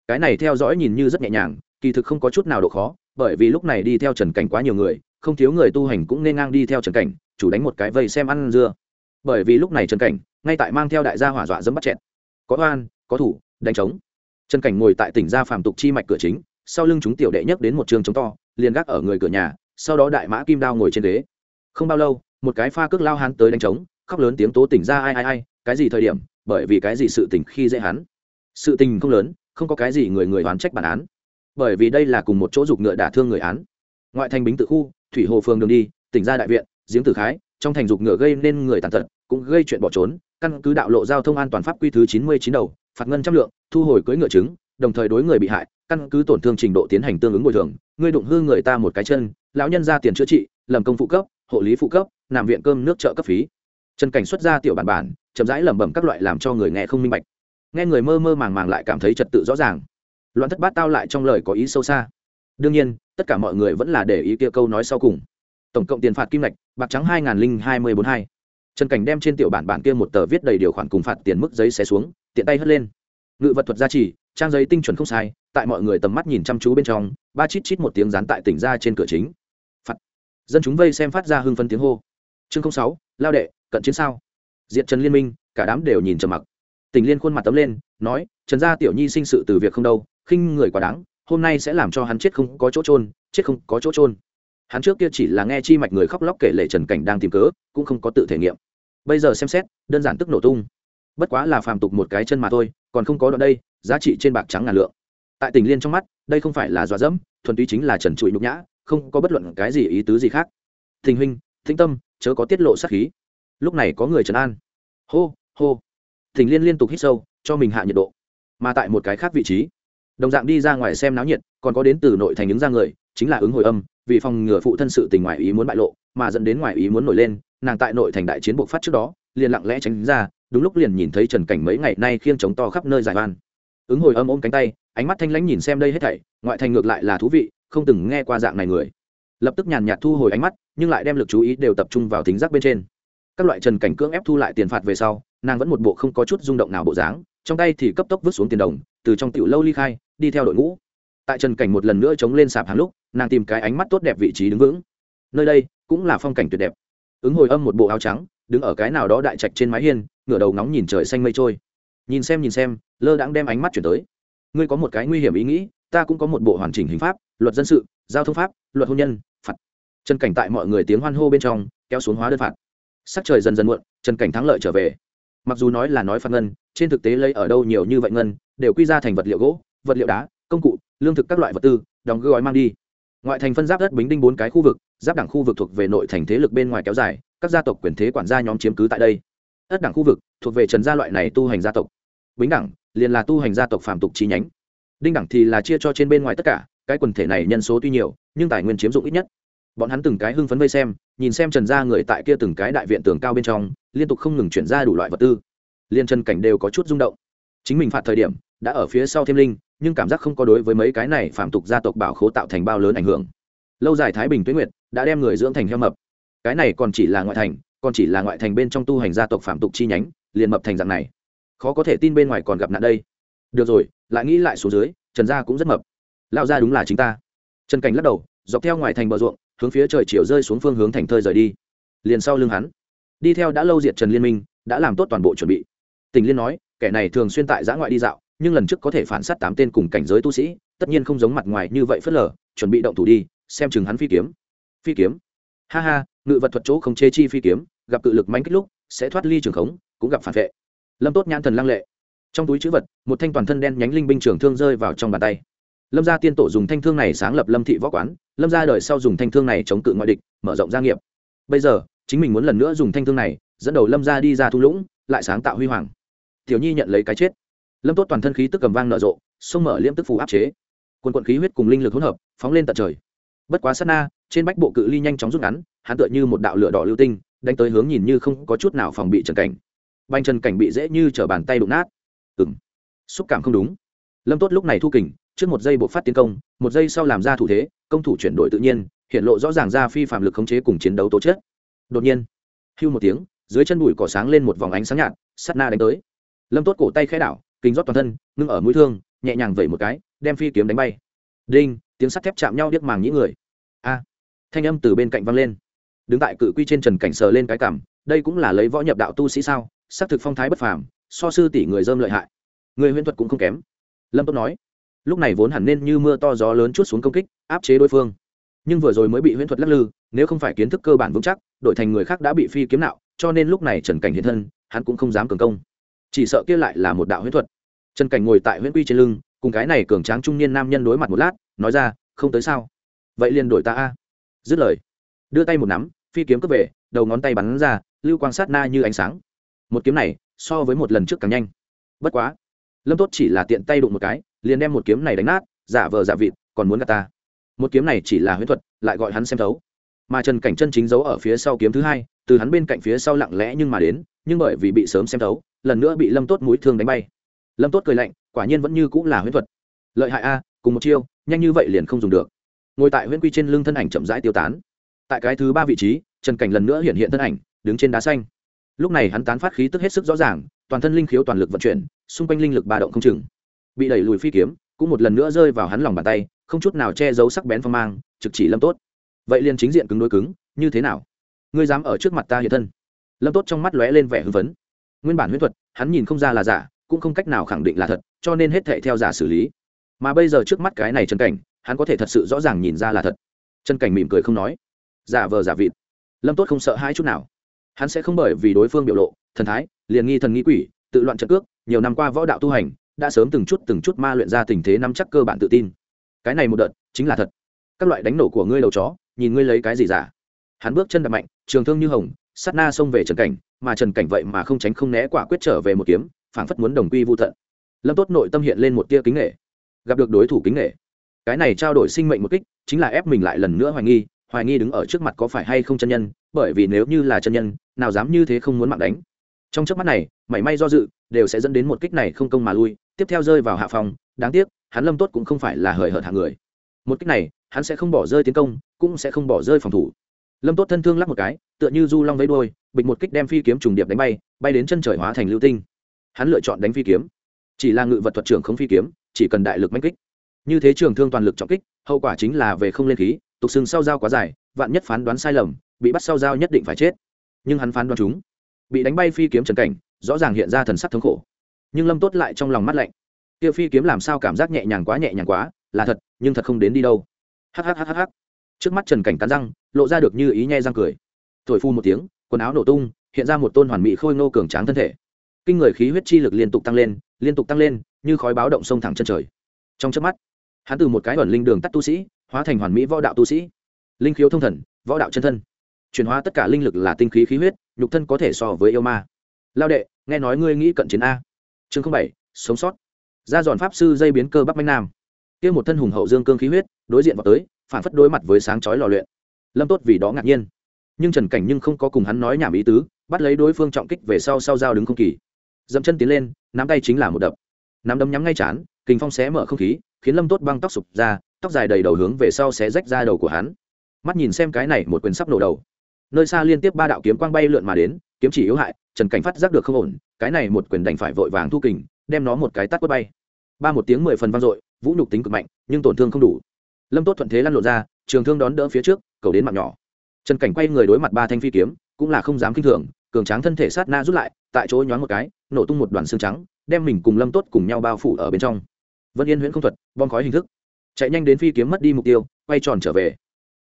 Cái này theo dõi nhìn như rất nhẹ nhàng, kỳ thực không có chút nào độ khó, bởi vì lúc này đi theo trần cảnh quá nhiều người, không thiếu người tu hành cũng nên ngang đi theo trần cảnh, chủ đánh một cái vây xem ăn dưa. Bởi vì lúc này trần cảnh, ngay tại mang theo đại gia hỏa dọa dẫm bắt chẹn có oan, có thủ, đánh trống. Trần cảnh ngồi tại tỉnh gia phàm tục chi mạch cửa chính, sau lưng chúng tiểu đệ nhấc đến một trường trống to, liền gác ở người cửa nhà, sau đó đại mã kim đao ngồi trên ghế. Không bao lâu, một cái pha cước lao hắn tới đánh trống, khóc lớn tiếng tố tỉnh ra ai ai ai, cái gì thời điểm, bởi vì cái gì sự tình khi dễ hắn sự tình không lớn, không có cái gì người người đoán trách bản án. Bởi vì đây là cùng một chỗ dục ngựa đả thương người án. Ngoại thành bính tự khu, thủy hồ phường đường đi, tỉnh ra đại viện, giếng tử khái, trong thành dục ngựa gây nên người tàn tật, cũng gây chuyện bỏ trốn, căn cứ đạo lộ giao thông an toàn pháp quy thứ chín mươi chín đầu, phạt ngân trăm lượng, thu hồi cưới ngựa chứng đồng thời đối người bị hại, căn cứ tổn thương trình độ tiến hành tương ứng bồi thường. Ngươi đụng hư người ta một cái chân, lão nhân ra tiền chữa trị lầm công phụ cấp, hộ lý phụ cấp, nằm viện cơm nước trợ cấp phí. Trần cảnh xuất ra tiểu bản bản, chậm rãi lẩm bẩm các loại làm cho người nghe không minh bạch nghe người mơ mơ màng màng lại cảm thấy trật tự rõ ràng. Loạn thất bát tao lại trong lời có ý sâu xa. Đương nhiên, tất cả mọi người vẫn là để ý kia câu nói sau cùng. Tổng cộng tiền phạt kim ngạch, bạc trắng hai nghìn hai mươi bốn hai. Trần cảnh đem trên tiểu bản bản kia một tờ viết đầy điều khoản cùng phạt tiền mức giấy xé xuống, tiện tay hất lên. Ngự vật thuật gia trì, trang giấy tinh chuẩn không sai, tại mọi người tầm mắt nhìn chăm chú bên trong, ba chít chít một tiếng dán tại tỉnh ra trên cửa chính. Phạt. Dân chúng vây xem phát ra hưng phân tiếng hô. Chương sáu, lao đệ, cận chiến sao? Diện trần liên minh, cả đám đều nhìn trầm mặc tình liên khuôn mặt tấm lên, nói, trần gia tiểu nhi sinh sự từ việc không đâu, khinh người quá đáng, hôm nay sẽ làm cho hắn chết không có chỗ trôn chết không có chỗ trôn hắn trước kia chỉ là nghe chi mạch người khóc lóc kể lệ trần cảnh đang tìm cớ, cũng không có tự thể nghiệm. Bây giờ xem xét, đơn giản tức nổ tung. Bất quá là phàm tục một cái chân mà thôi, còn không có đoạn đây, giá trị trên bạc trắng ngàn lượng. Tại tình liên trong mắt, đây không phải là dọa dẫm, thuần túy chính là trần trụi nhục nhã, không có bất luận cái gì ý tứ gì khác. Thình huynh, thinh tâm, chớ có tiết lộ sát khí. Lúc này có người trấn an. Hô hô thình liên liên tục hít sâu, cho mình hạ nhiệt độ. Mà tại một cái khác vị trí, đồng dạng đi ra ngoài xem náo nhiệt, còn có đến từ nội thành ứng ra người, chính là ứng hồi âm, vì phòng ngừa phụ thân sự tình ngoại ý muốn bại lộ, mà dẫn đến ngoại ý muốn nổi lên, nàng tại nội thành đại chiến buộc phát trước đó, liền lặng lẽ tránh ra, đúng lúc liền nhìn thấy trần cảnh mấy ngày nay khiêng chống to khắp nơi giải van ứng hồi âm ôm cánh tay, ánh mắt thanh lãnh nhìn xem đây hết thảy, ngoại thành ngược lại là thú vị, không từng nghe qua dạng này người. Lập tức nhàn nhạt thu hồi ánh mắt, nhưng lại đem lực chú ý đều tập trung vào thính giác bên trên. Các loại trần cảnh cưỡng ép thu lại tiền phạt về sau nàng vẫn một bộ không có chút rung động nào bộ dáng, trong tay thì cấp tốc vứt xuống tiền đồng, từ trong tiểu lâu ly khai, đi theo đội ngũ. Tại trần cảnh một lần nữa chống lên sạp hàng lúc, nàng tìm cái ánh mắt tốt đẹp vị trí đứng vững. Nơi đây cũng là phong cảnh tuyệt đẹp. Ứng hồi âm một bộ áo trắng, đứng ở cái nào đó đại trạch trên mái hiên, ngửa đầu nóng nhìn trời xanh mây trôi. Nhìn xem nhìn xem, lơ đãng đem ánh mắt chuyển tới. Ngươi có một cái nguy hiểm ý nghĩ, ta cũng có một bộ hoàn chỉnh hình pháp, luật dân sự, giao thông pháp, luật hôn nhân, phạt. Trần cảnh tại mọi người tiếng hoan hô bên trong, kéo xuống hóa đơn phạt. Sắc trời dần dần muộn, trần cảnh thắng lợi trở về mặc dù nói là nói phạt ngân, trên thực tế lấy ở đâu nhiều như vậy ngân, đều quy ra thành vật liệu gỗ, vật liệu đá, công cụ, lương thực các loại vật tư, đóng gói mang đi. Ngoại thành phân giáp đất bính đinh bốn cái khu vực, giáp đảng khu vực thuộc về nội thành thế lực bên ngoài kéo dài, các gia tộc quyền thế quản gia nhóm chiếm cứ tại đây. Ất đảng khu vực thuộc về trần gia loại này tu hành gia tộc. Bính đảng liền là tu hành gia tộc phạm tục chi nhánh. Đinh đẳng thì là chia cho trên bên ngoài tất cả, cái quần thể này nhân số tuy nhiều, nhưng tài nguyên chiếm dụng ít nhất. Bọn hắn từng cái hưng phấn vây xem nhìn xem trần gia người tại kia từng cái đại viện tường cao bên trong, liên tục không ngừng chuyển ra đủ loại vật tư. Liên trần cảnh đều có chút rung động. Chính mình phạt thời điểm, đã ở phía sau thêm linh, nhưng cảm giác không có đối với mấy cái này phạm tục gia tộc bảo khố tạo thành bao lớn ảnh hưởng. Lâu dài thái bình tuyết nguyệt đã đem người dưỡng thành heo mập. Cái này còn chỉ là ngoại thành, còn chỉ là ngoại thành bên trong tu hành gia tộc phạm tục chi nhánh, liền mập thành dạng này. Khó có thể tin bên ngoài còn gặp nạn đây. Được rồi, lại nghĩ lại xuống dưới, trần gia cũng rất mập. Lao ra đúng là chính ta. Trần cảnh lắc đầu, dọc theo ngoài thành bờ ruộng hướng phía trời chiều rơi xuống phương hướng thành thơi rời đi. Liền sau lưng hắn, đi theo đã lâu diệt trần liên minh, đã làm tốt toàn bộ chuẩn bị. Tình liên nói, kẻ này thường xuyên tại giã ngoại đi dạo, nhưng lần trước có thể phản s á t tám tên cùng cảnh giới tu sĩ, tất nhiên không giống mặt ngoài như vậy phớt lờ, chuẩn bị động thủ đi, xem chừng hắn phi kiếm. Phi kiếm? Ha ha, ngự vật thuật chỗ không chế chi phi kiếm, gặp cự lực manh kích lúc, sẽ thoát ly trường khống, cũng gặp phản vệ. Lâm tốt nhãn thần lăng lệ. Trong túi chữ vật, một thanh toàn thân đen nhánh linh binh trường thương rơi vào trong bàn tay lâm gia tiên tổ dùng thanh thương này sáng lập lâm thị võ quán, lâm gia đời sau dùng thanh thương này chống cự ngoại địch, mở rộng gia nghiệp. Bây giờ, chính mình muốn lần nữa dùng thanh thương này, dẫn đầu lâm gia đi ra thung lũng, lại sáng tạo huy hoàng. Tiểu nhi nhận lấy cái chết. Lâm tốt toàn thân khí tức cầm vang nở rộ, sông mở liễm tức phù áp chế. Quần quận khí huyết cùng linh lực hỗn hợp, phóng lên tận trời. Bất quá sát na, trên bách bộ cự ly nhanh chóng rút ngắn, hắn tựa như một đạo lửa đỏ lưu tinh, đánh tới hướng nhìn như không có chút nào phòng bị trần cảnh. Banh trần cảnh bị dễ như t bàn tay đụng nát. Ừng xúc cảm không đúng. Lâm tốt lúc này thu kình trước một giây bộ phát tiến công, một giây sau làm ra thủ thế, công thủ chuyển đổi tự nhiên, hiện lộ rõ ràng ra phi phạm lực khống chế cùng chiến đấu tố chất. Đột nhiên, hưu một tiếng, dưới chân bụi cỏ sáng lên một vòng ánh sáng nhạt, sắt na đánh tới. Lâm tốt cổ tay khẽ đảo, kinh rót toàn thân, ngưng ở mũi thương, nhẹ nhàng vẩy một cái, đem phi kiếm đánh bay. Đinh, tiếng sắt thép chạm nhau điếc màng những người. A, thanh âm từ bên cạnh vang lên. Đứng tại cự quy trên trần cảnh sờ lên cái cảm, đây cũng là lấy võ nhập đạo tu sĩ sao? Xác thực phong thái bất phàm, so sư tỷ người dơm lợi hại. Người huyễn thuật cũng không kém. Lâm tốt nói lúc này vốn hẳn nên như mưa to gió lớn chút xuống công kích, áp chế đối phương. Nhưng vừa rồi mới bị huyễn thuật lắc lư, nếu không phải kiến thức cơ bản vững chắc đội thành người khác đã bị phi kiếm nạo, cho nên lúc này trần cảnh hiện thân, hắn cũng không dám cường công. Chỉ sợ kia lại là một đạo huyễn thuật. Trần cảnh ngồi tại huyễn quy trên lưng, cùng cái này cường tráng trung niên nam nhân đối mặt một lát, nói ra, không tới sao? Vậy liền đổi ta a. Dứt lời, đưa tay một nắm, phi kiếm cướp về, đầu ngón tay bắn ra, lưu quang sát na như ánh sáng. Một kiếm này, so với một lần trước càng nhanh. Bất quá, lâm tốt chỉ là tiện tay đụng một cái liền đem một kiếm này đánh nát, giả vờ giả vịt, còn muốn gạt ta. Một kiếm này chỉ là huyễn thuật, lại gọi hắn xem thấu. Mà trần cảnh chân chính giấu ở phía sau kiếm thứ hai, từ hắn bên cạnh phía sau lặng lẽ nhưng mà đến, nhưng bởi vì bị sớm xem thấu, lần nữa bị lâm tốt mũi thương đánh bay. Lâm tốt cười lạnh, quả nhiên vẫn như cũng là huyễn thuật. Lợi hại a, cùng một chiêu, nhanh như vậy liền không dùng được. Ngồi tại huyễn quy trên lưng thân ảnh chậm rãi tiêu tán. Tại cái thứ ba vị trí, trần cảnh lần nữa hiện hiện thân ảnh, đứng trên đá xanh. Lúc này hắn tán phát khí tức hết sức rõ ràng, toàn thân linh khiếu toàn lực vận chuyển, xung quanh linh lực ba động không chừng bị đẩy lùi phi kiếm, cũng một lần nữa rơi vào hắn lòng bàn tay, không chút nào che giấu sắc bén phong mang, trực chỉ lâm tốt. Vậy liền chính diện cứng đối cứng, như thế nào? Ngươi dám ở trước mặt ta hiện thân? Lâm tốt trong mắt lóe lên vẻ hưng phấn. Nguyên bản huyễn thuật, hắn nhìn không ra là giả, cũng không cách nào khẳng định là thật, cho nên hết thệ theo giả xử lý. Mà bây giờ trước mắt cái này trần cảnh, hắn có thể thật sự rõ ràng nhìn ra là thật. Trần cảnh mỉm cười không nói. Giả vờ giả vịt. Lâm tốt không sợ hãi chút nào. Hắn sẽ không bởi vì đối phương biểu lộ, thần thái, liền nghi thần nghi quỷ, tự loạn trận cước, nhiều năm qua võ đạo tu hành đã sớm từng chút từng chút ma luyện ra tình thế nắm chắc cơ bản tự tin. Cái này một đợt, chính là thật. Các loại đánh nổ của ngươi đầu chó, nhìn ngươi lấy cái gì giả? Hắn bước chân đập mạnh, trường thương như hồng, sát na xông về trần cảnh, mà trần cảnh vậy mà không tránh không né quả quyết trở về một kiếm, phảng phất muốn đồng quy vô tận. Lâm tốt nội tâm hiện lên một tia kính nghệ gặp được đối thủ kính nghệ cái này trao đổi sinh mệnh một kích, chính là ép mình lại lần nữa hoài nghi hoài nghi đứng ở trước mặt có phải hay không chân nhân, bởi vì nếu như là chân nhân, nào dám như thế không muốn mạng đánh trong trước mắt này, mảy may do dự, đều sẽ dẫn đến một kích này không công mà lui, tiếp theo rơi vào hạ phòng, đáng tiếc, hắn lâm tốt cũng không phải là hời hợt hạng người. Một kích này, hắn sẽ không bỏ rơi tiến công, cũng sẽ không bỏ rơi phòng thủ. Lâm tốt thân thương lắc một cái, tựa như du long vẫy đôi bịch một kích đem phi kiếm trùng điệp đánh bay bay đến chân trời hóa thành lưu tinh. Hắn lựa chọn đánh phi kiếm. Chỉ là ngự vật thuật trưởng không phi kiếm, chỉ cần đại lực manh kích. Như thế trường thương toàn lực trọng kích, hậu quả chính là về không lên khí, tục sừng sau dao quá dài, vạn nhất phán đoán sai lầm, bị bắt sau dao nhất định phải chết. Nhưng hắn phán đoán chúng bị đánh bay phi kiếm trần cảnh, rõ ràng hiện ra thần sắc thống khổ. Nhưng lâm tốt lại trong lòng mắt lạnh. Kia phi kiếm làm sao cảm giác nhẹ nhàng quá, nhẹ nhàng quá, là thật, nhưng thật không đến đi đâu. Hhhhh trước mắt trần cảnh cắn răng, lộ ra được như ý nhe răng cười. Thổi phu một tiếng, quần áo nổ tung, hiện ra một tôn hoàn mỹ khôi ngô cường tráng thân thể. Kinh người khí huyết chi lực liên tục tăng lên, liên tục tăng lên, như khói báo động sông thẳng chân trời. Trong trước mắt, hắn từ một cái ẩn linh đường tắt tu sĩ, hóa thành hoàn mỹ võ đạo tu sĩ. Linh khiếu thông thần, võ đạo chân thân. Chuyển hóa tất cả linh lực là tinh khí khí huyết nhục thân có thể so với yêu ma. Lao đệ, nghe nói ngươi nghĩ cận chiến a. Chương bảy, sống sót. Ra giòn pháp sư dây biến cơ bắc manh nam. Kia một thân hùng hậu dương cương khí huyết, đối diện vào tới, phản phất đối mặt với sáng chói lò luyện. Lâm tốt vì đó ngạc nhiên. Nhưng trần cảnh nhưng không có cùng hắn nói nhảm ý tứ, bắt lấy đối phương trọng kích về sau sau dao đứng không kỳ. Dẫm chân tiến lên, nắm tay chính là một đập. Nắm đấm nhắm ngay chán, kình phong xé mở không khí, khiến lâm tốt băng tóc sụp ra, tóc dài đầy đầu hướng về sau xé rách ra đầu của hắn. Mắt nhìn xem cái này một quyền sắp nổ đầu nơi xa liên tiếp ba đạo kiếm quang bay lượn mà đến, kiếm chỉ yếu hại, trần cảnh phát giác được không ổn, cái này một quyền đành phải vội vàng thu kình, đem nó một cái tắt quất bay. Ba một tiếng mười phần vang dội, vũ nhục tính cực mạnh, nhưng tổn thương không đủ. Lâm tốt thuận thế lăn lộn ra, trường thương đón đỡ phía trước, cầu đến mạng nhỏ. Trần cảnh quay người đối mặt ba thanh phi kiếm, cũng là không dám kinh thường, cường tráng thân thể sát na rút lại, tại chỗ nhoáng một cái, nổ tung một đoàn xương trắng, đem mình cùng lâm tốt cùng nhau bao phủ ở bên trong. Vân yên huyễn không thuật, bom khói hình thức. Chạy nhanh đến phi kiếm mất đi mục tiêu, quay tròn trở về.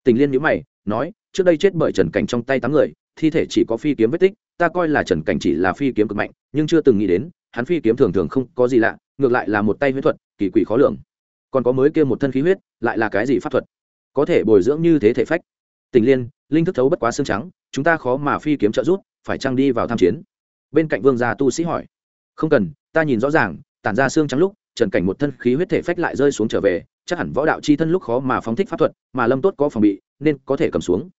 Tình liên nhữ mày, nói trước đây chết bởi trần cảnh trong tay tám người, thi thể chỉ có phi kiếm vết tích, ta coi là trần cảnh chỉ là phi kiếm cực mạnh, nhưng chưa từng nghĩ đến, hắn phi kiếm thường thường không có gì lạ, ngược lại là một tay huyết thuật, kỳ quỷ khó lường. Còn có mới kia một thân khí huyết, lại là cái gì pháp thuật? Có thể bồi dưỡng như thế thể phách. Tình liên, linh thức thấu bất quá xương trắng, chúng ta khó mà phi kiếm trợ rút phải trăng đi vào tham chiến? Bên cạnh vương gia tu sĩ hỏi. Không cần, ta nhìn rõ ràng, tản ra xương trắng lúc, trần cảnh một thân khí huyết thể phách lại rơi xuống trở về, chắc hẳn võ đạo chi thân lúc khó mà phóng thích pháp thuật, mà lâm tốt có phòng bị, nên có thể cầm xuống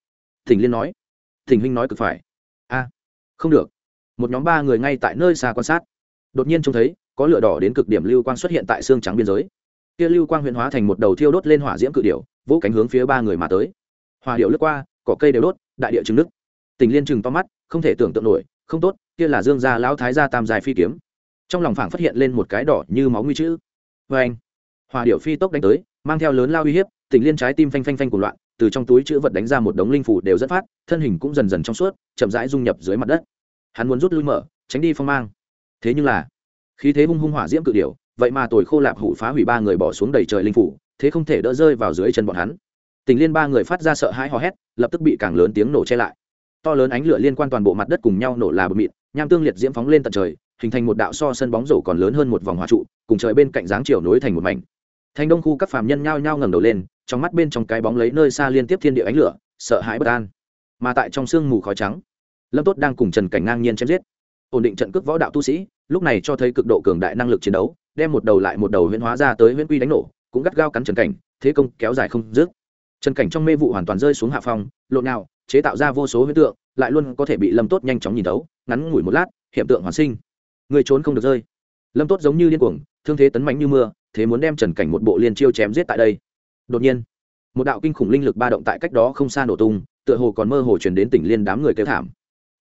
thỉnh liên nói. Thỉnh huynh nói cực phải. A không được. Một nhóm ba người ngay tại nơi xa quan sát. Đột nhiên trông thấy, có lửa đỏ đến cực điểm lưu quang xuất hiện tại xương trắng biên giới. Kia lưu quang huyện hóa thành một đầu thiêu đốt lên hỏa diễm cự điểu, vỗ cánh hướng phía ba người mà tới. Hòa điệu lướt qua, cỏ cây đều đốt, đại địa trừng nước tình liên chừng to mắt, không thể tưởng tượng nổi, không tốt, kia là dương gia lão thái gia tam dài phi kiếm. Trong lòng phảng phát hiện lên một cái đỏ như máu nguy chữ. Vâng. Vê anh hòa điệu phi tốc đánh tới, mang theo lớn lao uy hiếp, tình liên trái tim phanh phanh phanh của loạn từ trong túi chữ vật đánh ra một đống linh phủ đều dẫn phát, thân hình cũng dần dần trong suốt, chậm rãi dung nhập dưới mặt đất. Hắn muốn rút lui mở, tránh đi phong mang. Thế nhưng là, khí thế hung hung hỏa diễm cự điểu, vậy mà tồi khô lạp hủ phá hủy ba người bỏ xuống đầy trời linh phủ, thế không thể đỡ rơi vào dưới chân bọn hắn. Tình liên ba người phát ra sợ hãi hò hét, lập tức bị càng lớn tiếng nổ che lại. To lớn ánh lửa liên quan toàn bộ mặt đất cùng nhau nổ là bờ mịt, nham tương liệt diễm phóng lên tận trời, hình thành một đạo so sân bóng rổ còn lớn hơn một vòng hỏa trụ, cùng trời bên cạnh dáng chiều nối thành một mảnh thành đông khu các phàm nhân nhao nhao ngẩng đầu lên trong mắt bên trong cái bóng lấy nơi xa liên tiếp thiên địa ánh lửa sợ hãi bất an. Mà tại trong sương mù khói trắng lâm tốt đang cùng trần cảnh ngang nhiên chém giết. Ổn định trận cước võ đạo tu sĩ lúc này cho thấy cực độ cường đại năng lực chiến đấu đem một đầu lại một đầu huyễn hóa ra tới huyễn quy đánh nổ cũng gắt gao cắn trần cảnh thế công kéo dài không dứt. Trần cảnh trong mê vụ hoàn toàn rơi xuống hạ phong lộn nào chế tạo ra vô số huyễn tượng lại luôn có thể bị lâm tốt nhanh chóng nhìn đấu, ngắn ngủi một lát hiện tượng hoàn sinh. Người trốn không được rơi. Lâm tốt giống như điên cuồng thương thế tấn mạnh như mưa thế muốn đem trần cảnh một bộ liên chiêu chém giết tại đây. Đột nhiên, một đạo kinh khủng linh lực ba động tại cách đó không xa nổ tung, tựa hồ còn mơ hồ truyền đến tỉnh liên đám người kêu thảm.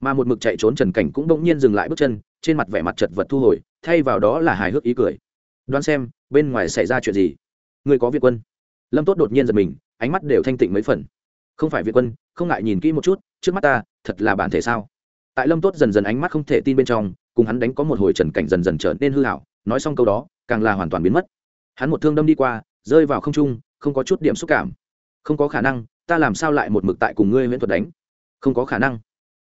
Mà một mực chạy trốn trần cảnh cũng bỗng nhiên dừng lại bước chân, trên mặt vẻ mặt chật vật thu hồi, thay vào đó là hài hước ý cười. Đoán xem, bên ngoài xảy ra chuyện gì? Người có việt quân. Lâm tốt đột nhiên giật mình, ánh mắt đều thanh tịnh mấy phần. Không phải việt quân, không ngại nhìn kỹ một chút, trước mắt ta, thật là bản thể sao? Tại lâm tốt dần dần ánh mắt không thể tin bên trong, cùng hắn đánh có một hồi trần cảnh dần dần trở nên hư hảo, nói xong câu đó, càng là hoàn toàn biến mất hắn một thương đâm đi qua, rơi vào không trung, không có chút điểm xúc cảm. Không có khả năng, ta làm sao lại một mực tại cùng ngươi huyễn thuật đánh? Không có khả năng.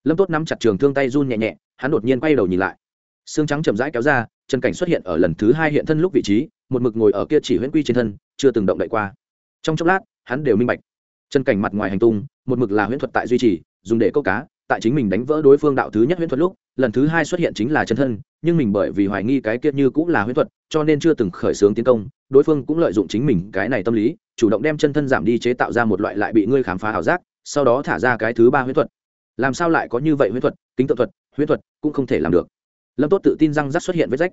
Lâm tốt nắm chặt trường thương tay run nhẹ nhẹ, hắn đột nhiên quay đầu nhìn lại. Xương trắng chậm rãi kéo ra trần cảnh xuất hiện ở lần thứ hai hiện thân lúc vị trí, một mực ngồi ở kia chỉ huyễn quy trên thân, chưa từng động đậy qua. Trong chốc lát, hắn đều minh bạch. Trần cảnh mặt ngoài hành tung, một mực là huyễn thuật tại duy trì, dùng để câu cá tại chính mình đánh vỡ đối phương đạo thứ nhất huyễn thuật lúc, lần thứ hai xuất hiện chính là chân thân, nhưng mình bởi vì hoài nghi cái kia như cũng là huyễn thuật, cho nên chưa từng khởi xướng tiến công, đối phương cũng lợi dụng chính mình cái này tâm lý, chủ động đem chân thân giảm đi chế tạo ra một loại lại bị ngươi khám phá ảo giác, sau đó thả ra cái thứ ba huyễn thuật. Làm sao lại có như vậy huyễn thuật, kính tượng thuật, huyễn thuật cũng không thể làm được. Lâm tốt tự tin răng rắc xuất hiện với rách.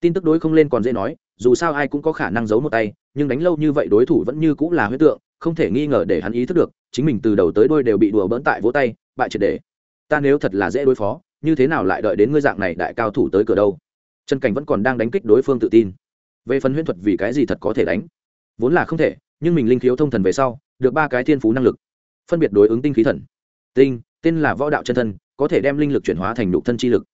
Tin tức đối không lên còn dễ nói, dù sao ai cũng có khả năng giấu một tay, nhưng đánh lâu như vậy đối thủ vẫn như cũng là huyết tượng, không thể nghi ngờ để hắn ý thức được, chính mình từ đầu tới đôi đều bị đùa bỡn tại vỗ tay, bại triệt để ta nếu thật là dễ đối phó, như thế nào lại đợi đến ngươi dạng này đại cao thủ tới cửa đâu? Trần cảnh vẫn còn đang đánh kích đối phương tự tin. Về phần huyễn thuật vì cái gì thật có thể đánh? Vốn là không thể, nhưng mình linh khiếu thông thần về sau, được ba cái thiên phú năng lực. Phân biệt đối ứng tinh khí thần. Tinh, tên là võ đạo chân thân, có thể đem linh lực chuyển hóa thành nhục thân chi lực.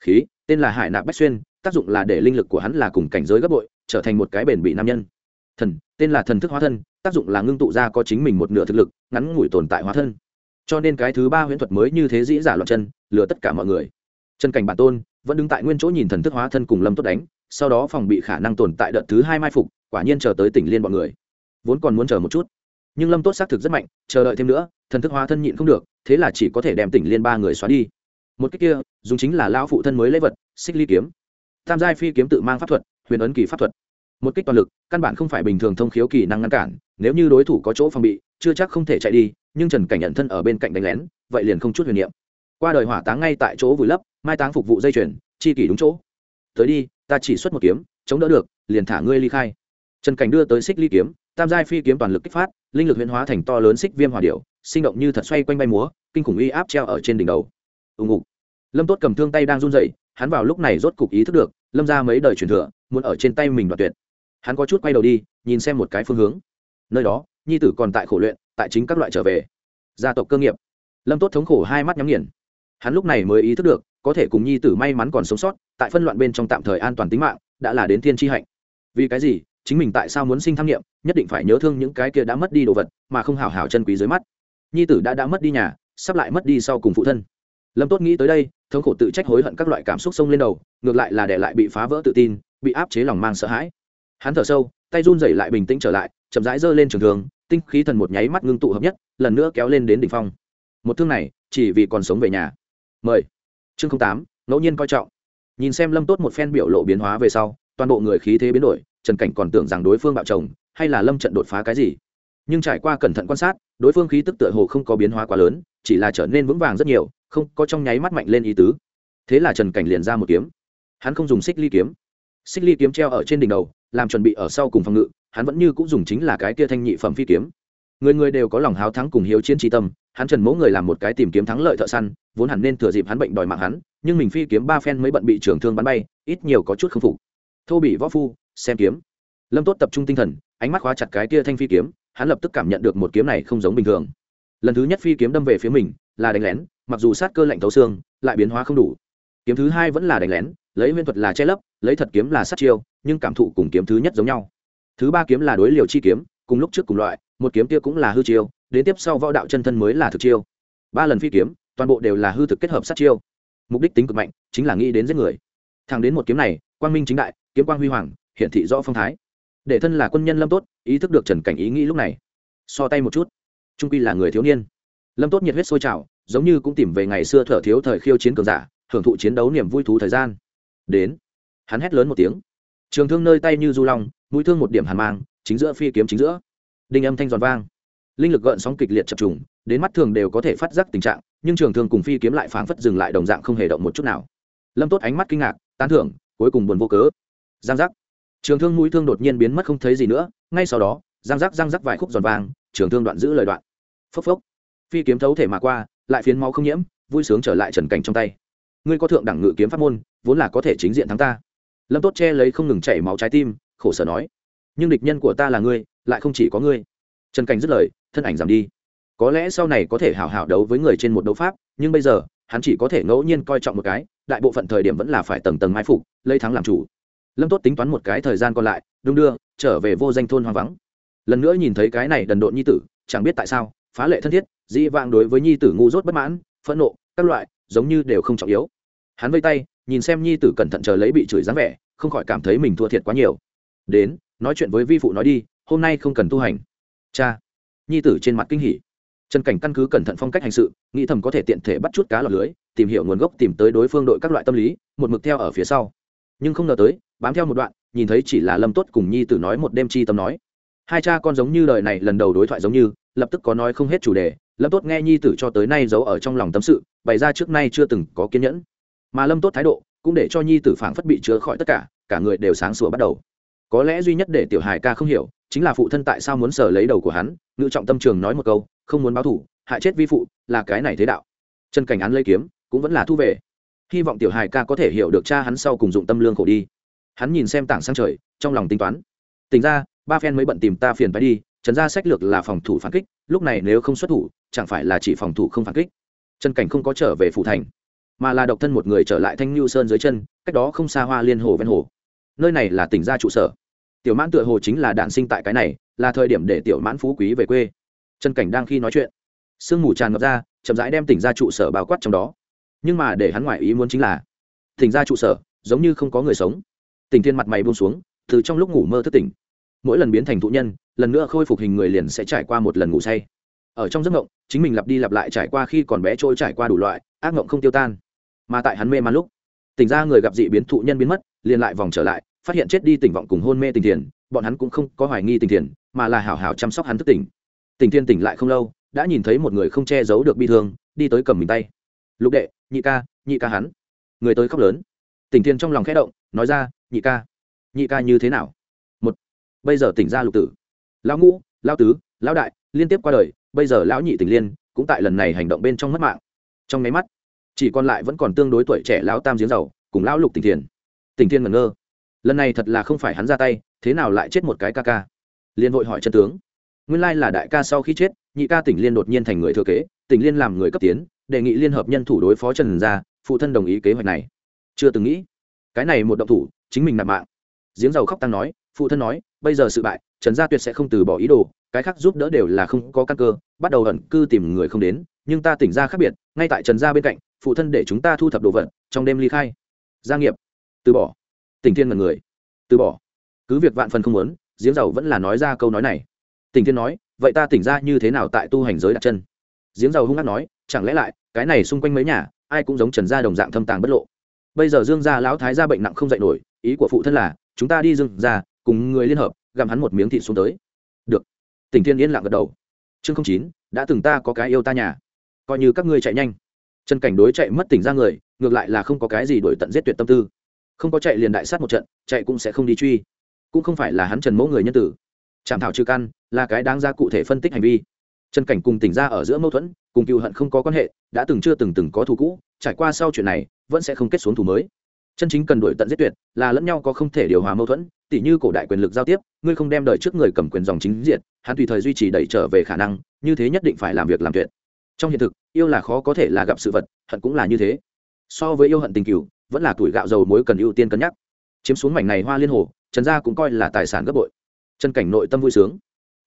Khí, tên là hải nạp bách xuyên, tác dụng là để linh lực của hắn là cùng cảnh giới gấp bội, trở thành một cái bền bị nam nhân. Thần, tên là thần thức hóa thân, tác dụng là ngưng tụ ra có chính mình một nửa thực lực, ngắn ngủi tồn tại hóa thân cho nên cái thứ ba huyễn thuật mới như thế dĩ giả loạn chân, lừa tất cả mọi người. Chân cảnh bản tôn vẫn đứng tại nguyên chỗ nhìn thần thức hóa thân cùng lâm tốt đánh, sau đó phòng bị khả năng tồn tại đợt thứ hai mai phục, quả nhiên chờ tới tỉnh liên bọn người. Vốn còn muốn chờ một chút, nhưng lâm tốt xác thực rất mạnh, chờ đợi thêm nữa, thần thức hóa thân nhịn không được, thế là chỉ có thể đem tỉnh liên ba người xóa đi. Một cách kia, dùng chính là lão phụ thân mới lấy vật, xích ly kiếm. Tam giai phi kiếm tự mang pháp thuật, huyền ấn kỳ pháp thuật. Một kích toàn lực, căn bản không phải bình thường thông khiếu kỳ năng ngăn cản, nếu như đối thủ có chỗ phòng bị, chưa chắc không thể chạy đi nhưng trần cảnh nhận thân ở bên cạnh đánh lén, vậy liền không chút huyền niệm. Qua đời hỏa táng ngay tại chỗ vùi lấp, mai táng phục vụ dây chuyển chi kỷ đúng chỗ. Tới đi, ta chỉ xuất một kiếm, chống đỡ được, liền thả ngươi ly khai. Trần cảnh đưa tới xích ly kiếm, tam giai phi kiếm toàn lực kích phát, linh lực huyễn hóa thành to lớn xích viêm hỏa điệu sinh động như thật xoay quanh bay múa, kinh khủng uy áp treo ở trên đỉnh đầu. Ùng ục lâm tốt cầm thương tay đang run dậy hắn vào lúc này rốt cục ý thức được, lâm ra mấy đời truyền thừa, muốn ở trên tay mình đoạt tuyệt. Hắn có chút quay đầu đi, nhìn xem một cái phương hướng. Nơi đó, nhi tử còn tại khổ luyện tại chính các loại trở về. Gia tộc cơ nghiệp. Lâm tốt thống khổ hai mắt nhắm nghiền. Hắn lúc này mới ý thức được, có thể cùng nhi tử may mắn còn sống sót, tại phân loạn bên trong tạm thời an toàn tính mạng, đã là đến thiên tri hạnh. Vì cái gì? Chính mình tại sao muốn sinh tham nghiệm nhất định phải nhớ thương những cái kia đã mất đi đồ vật, mà không hào hào chân quý dưới mắt. Nhi tử đã đã mất đi nhà, sắp lại mất đi sau cùng phụ thân. Lâm tốt nghĩ tới đây, thống khổ tự trách hối hận các loại cảm xúc sông lên đầu, ngược lại là để lại bị phá vỡ tự tin, bị áp chế lòng mang sợ hãi. Hắn thở sâu, tay run rẩy lại bình tĩnh trở lại, chậm rãi giơ lên trường thường tinh khí thần một nháy mắt ngưng tụ hợp nhất, lần nữa kéo lên đến đỉnh phong. Một thương này, chỉ vì còn sống về nhà. Mời. Chương tám, ngẫu nhiên coi trọng. Nhìn xem lâm tốt một phen biểu lộ biến hóa về sau, toàn bộ người khí thế biến đổi, trần cảnh còn tưởng rằng đối phương bạo chồng, hay là lâm trận đột phá cái gì. Nhưng trải qua cẩn thận quan sát, đối phương khí tức tựa hồ không có biến hóa quá lớn, chỉ là trở nên vững vàng rất nhiều, không có trong nháy mắt mạnh lên ý tứ. Thế là trần cảnh liền ra một kiếm. Hắn không dùng xích ly kiếm. Xích ly kiếm treo ở trên đỉnh đầu, làm chuẩn bị ở sau cùng phòng ngự hắn vẫn như cũng dùng chính là cái kia thanh nhị phẩm phi kiếm. Người người đều có lòng háo thắng cùng hiếu chiến trí tâm, hắn trần mẫu người làm một cái tìm kiếm thắng lợi thợ săn, vốn hẳn nên thừa dịp hắn bệnh đòi mạng hắn, nhưng mình phi kiếm ba phen mới bận bị trưởng thương bắn bay, ít nhiều có chút k phục. Thô bị võ phu, xem kiếm. Lâm tốt tập trung tinh thần, ánh mắt khóa chặt cái kia thanh phi kiếm, hắn lập tức cảm nhận được một kiếm này không giống bình thường. Lần thứ nhất phi kiếm đâm về phía mình, là đánh lén, mặc dù sát cơ lạnh thấu xương, lại biến hóa không đủ. Kiếm thứ hai vẫn là đánh lén, lấy nguyên thuật là che lấp, lấy thật kiếm là sát chiêu, nhưng cảm thụ cùng kiếm thứ nhất giống nhau thứ ba kiếm là đối liều chi kiếm, cùng lúc trước cùng loại, một kiếm kia cũng là hư chiêu, đến tiếp sau võ đạo chân thân mới là thực chiêu. Ba lần phi kiếm, toàn bộ đều là hư thực kết hợp sát chiêu. Mục đích tính cực mạnh, chính là nghĩ đến giết người. Thẳng đến một kiếm này, quang minh chính đại, kiếm quang huy hoàng hiện thị rõ phong thái. Để thân là quân nhân lâm tốt, ý thức được trần cảnh ý nghĩ lúc này. So tay một chút. Trung quy là người thiếu niên. Lâm tốt nhiệt huyết sôi trào, giống như cũng tìm về ngày xưa thở thiếu thời khiêu chiến cường giả hưởng thụ chiến đấu niềm vui thú thời gian. Đến. Hắn hét lớn một tiếng. Trường thương nơi tay như du long mũi thương một điểm hàn mang, chính giữa phi kiếm chính giữa. Đinh âm thanh giòn vang. Linh lực gợn sóng kịch liệt chập trùng, đến mắt thường đều có thể phát giác tình trạng, nhưng trường thương cùng phi kiếm lại phảng phất dừng lại đồng dạng không hề động một chút nào. Lâm tốt ánh mắt kinh ngạc, tán thưởng, cuối cùng buồn vô cớ. Giang giác. Trường thương mũi thương đột nhiên biến mất không thấy gì nữa, ngay sau đó, giang giác giang giác vài khúc giòn vang, trường thương đoạn giữ lời đoạn. Phốc phốc. Phi kiếm thấu thể mà qua, lại phiến máu không nhiễm, vui sướng trở lại trần cảnh trong tay. Ngươi có thượng đẳng ngự kiếm pháp môn, vốn là có thể chính diện thắng ta. Lâm tốt che lấy không ngừng chảy máu trái tim khổ sở nói, nhưng địch nhân của ta là ngươi, lại không chỉ có ngươi. Trần cảnh dứt lời, thân ảnh giảm đi. Có lẽ sau này có thể hảo hảo đấu với người trên một đấu pháp, nhưng bây giờ, hắn chỉ có thể ngẫu nhiên coi trọng một cái, đại bộ phận thời điểm vẫn là phải tầng tầng mai phục, lấy thắng làm chủ. Lâm tốt tính toán một cái thời gian còn lại, đung đưa, trở về vô danh thôn hoang vắng. Lần nữa nhìn thấy cái này đần độn nhi tử, chẳng biết tại sao, phá lệ thân thiết, dĩ vang đối với nhi tử ngu dốt bất mãn, phẫn nộ, các loại, giống như đều không trọng yếu. Hắn vây tay, nhìn xem nhi tử cẩn thận chờ lấy bị chửi dáng vẻ, không khỏi cảm thấy mình thua thiệt quá nhiều đến, nói chuyện với vi phụ nói đi, hôm nay không cần tu hành. Cha. Nhi tử trên mặt kinh hỉ. Trần cảnh căn cứ cẩn thận phong cách hành sự, nghĩ thầm có thể tiện thể bắt chút cá lọc lưới, tìm hiểu nguồn gốc, tìm tới đối phương đội các loại tâm lý, một mực theo ở phía sau. Nhưng không ngờ tới, bám theo một đoạn, nhìn thấy chỉ là lâm tốt cùng nhi tử nói một đêm chi tâm nói. Hai cha con giống như đời này lần đầu đối thoại giống như, lập tức có nói không hết chủ đề, lâm tốt nghe nhi tử cho tới nay giấu ở trong lòng tâm sự, bày ra trước nay chưa từng có kiên nhẫn. Mà lâm tốt thái độ, cũng để cho nhi tử phảng phất bị chứa khỏi tất cả cả người đều sáng sủa bắt đầu có lẽ duy nhất để tiểu hải ca không hiểu, chính là phụ thân tại sao muốn sờ lấy đầu của hắn, ngự trọng tâm trường nói một câu, không muốn báo thủ hại chết vi phụ, là cái này thế đạo. Chân cảnh án lấy kiếm, cũng vẫn là thu về. Hy vọng tiểu hải ca có thể hiểu được cha hắn sau cùng dụng tâm lương khổ đi. Hắn nhìn xem tảng sang trời, trong lòng tính toán. Tính ra, ba phen mới bận tìm ta phiền phải đi, trần gia sách lược là phòng thủ phản kích, lúc này nếu không xuất thủ, chẳng phải là chỉ phòng thủ không phản kích. Trần cảnh không có trở về phủ thành, mà là độc thân một người trở lại thanh lưu sơn dưới chân, cách đó không xa hoa liên hồ ven hồ nơi này là tỉnh gia trụ sở. Tiểu mãn tựa hồ chính là đạn sinh tại cái này, là thời điểm để tiểu mãn phú quý về quê. Trần cảnh đang khi nói chuyện, sương mù tràn ngập ra, chậm rãi đem tỉnh gia trụ sở bao quát trong đó. Nhưng mà để hắn ngoại ý muốn chính là, tỉnh gia trụ sở giống như không có người sống. Tỉnh thiên mặt mày buông xuống, từ trong lúc ngủ mơ thức tỉnh. Mỗi lần biến thành thụ nhân, lần nữa khôi phục hình người liền sẽ trải qua một lần ngủ say. Ở trong giấc ngộng chính mình lặp đi lặp lại trải qua khi còn bé trôi trải qua đủ loại, ác ngộng không tiêu tan. Mà tại hắn mê man lúc, tỉnh ra người gặp dị biến thụ nhân biến mất, liền lại vòng trở lại phát hiện chết đi tỉnh vọng cùng hôn mê tình thiền, bọn hắn cũng không có hoài nghi tình thiền, mà là hảo hảo chăm sóc hắn thức tỉnh. Tình thiên tỉnh lại không lâu, đã nhìn thấy một người không che giấu được bi thương, đi tới cầm mình tay. Lục đệ, nhị ca nhị ca hắn. Người tới khóc lớn. Tình thiên trong lòng khẽ động, nói ra, nhị ca nhị ca như thế nào? Một, bây giờ tỉnh ra lục tử. Lão ngũ, lão tứ, lão đại, liên tiếp qua đời, bây giờ lão nhị tỉnh liên, cũng tại lần này hành động bên trong mất mạng. Trong máy mắt, chỉ còn lại vẫn còn tương đối tuổi trẻ lão tam giếng dầu cùng lão lục tỉnh thiền. Tỉnh thiên ngẩn ngơ lần này thật là không phải hắn ra tay, thế nào lại chết một cái ca ca? Liên vội hỏi chân tướng. Nguyên lai là đại ca sau khi chết, nhị ca tỉnh liên đột nhiên thành người thừa kế, tỉnh liên làm người cấp tiến, đề nghị liên hợp nhân thủ đối phó trần gia, phụ thân đồng ý kế hoạch này. Chưa từng nghĩ, cái này một động thủ, chính mình nạp mạng. Giếng dầu khóc tăng nói, phụ thân nói, bây giờ sự bại, trần gia tuyệt sẽ không từ bỏ ý đồ, cái khác giúp đỡ đều là không có căn cơ, bắt đầu ẩn cư tìm người không đến, nhưng ta tỉnh ra khác biệt, ngay tại trần gia bên cạnh, phụ thân để chúng ta thu thập đồ vật, trong đêm ly khai. Gia nghiệp, từ bỏ. Tình thiên mật người. Từ bỏ. Cứ việc vạn phần không muốn giếng giàu vẫn là nói ra câu nói này. Tình thiên nói, vậy ta tỉnh ra như thế nào tại tu hành giới đặt chân? Giếng giàu hung hát nói, chẳng lẽ lại, cái này xung quanh mấy nhà, ai cũng giống trần gia đồng dạng thâm tàng bất lộ. Bây giờ dương gia lão thái gia bệnh nặng không dạy nổi, ý của phụ thân là, chúng ta đi dương gia, cùng người liên hợp, gặm hắn một miếng thịt xuống tới. Được. Tỉnh thiên yên lặng gật đầu. Chương không chín, đã từng ta có cái yêu ta nhà. Coi như các ngươi chạy nhanh. Trần cảnh đối chạy mất tỉnh ra người, ngược lại là không có cái gì đổi tận giết tuyệt tâm tư không có chạy liền đại sát một trận, chạy cũng sẽ không đi truy. Cũng không phải là hắn trần mẫu người nhân tử. Chạm thảo trừ căn là cái đáng ra cụ thể phân tích hành vi. Trần cảnh cùng tỉnh ra ở giữa mâu thuẫn, cùng cựu hận không có quan hệ, đã từng chưa từng từng có thù cũ, trải qua sau chuyện này, vẫn sẽ không kết xuống thù mới. Chân chính cần đổi tận giết tuyệt, là lẫn nhau có không thể điều hòa mâu thuẫn, tỉ như cổ đại quyền lực giao tiếp, ngươi không đem đời trước người cầm quyền dòng chính diện, hắn tùy thời duy trì đẩy trở về khả năng, như thế nhất định phải làm việc làm tuyệt. Trong hiện thực, yêu là khó có thể là gặp sự vật, hận cũng là như thế. So với yêu hận tình cựu vẫn là tuổi gạo dầu muối cần ưu tiên cân nhắc. Chiếm xuống mảnh này hoa liên hồ, trần gia cũng coi là tài sản gấp bội. Chân cảnh nội tâm vui sướng.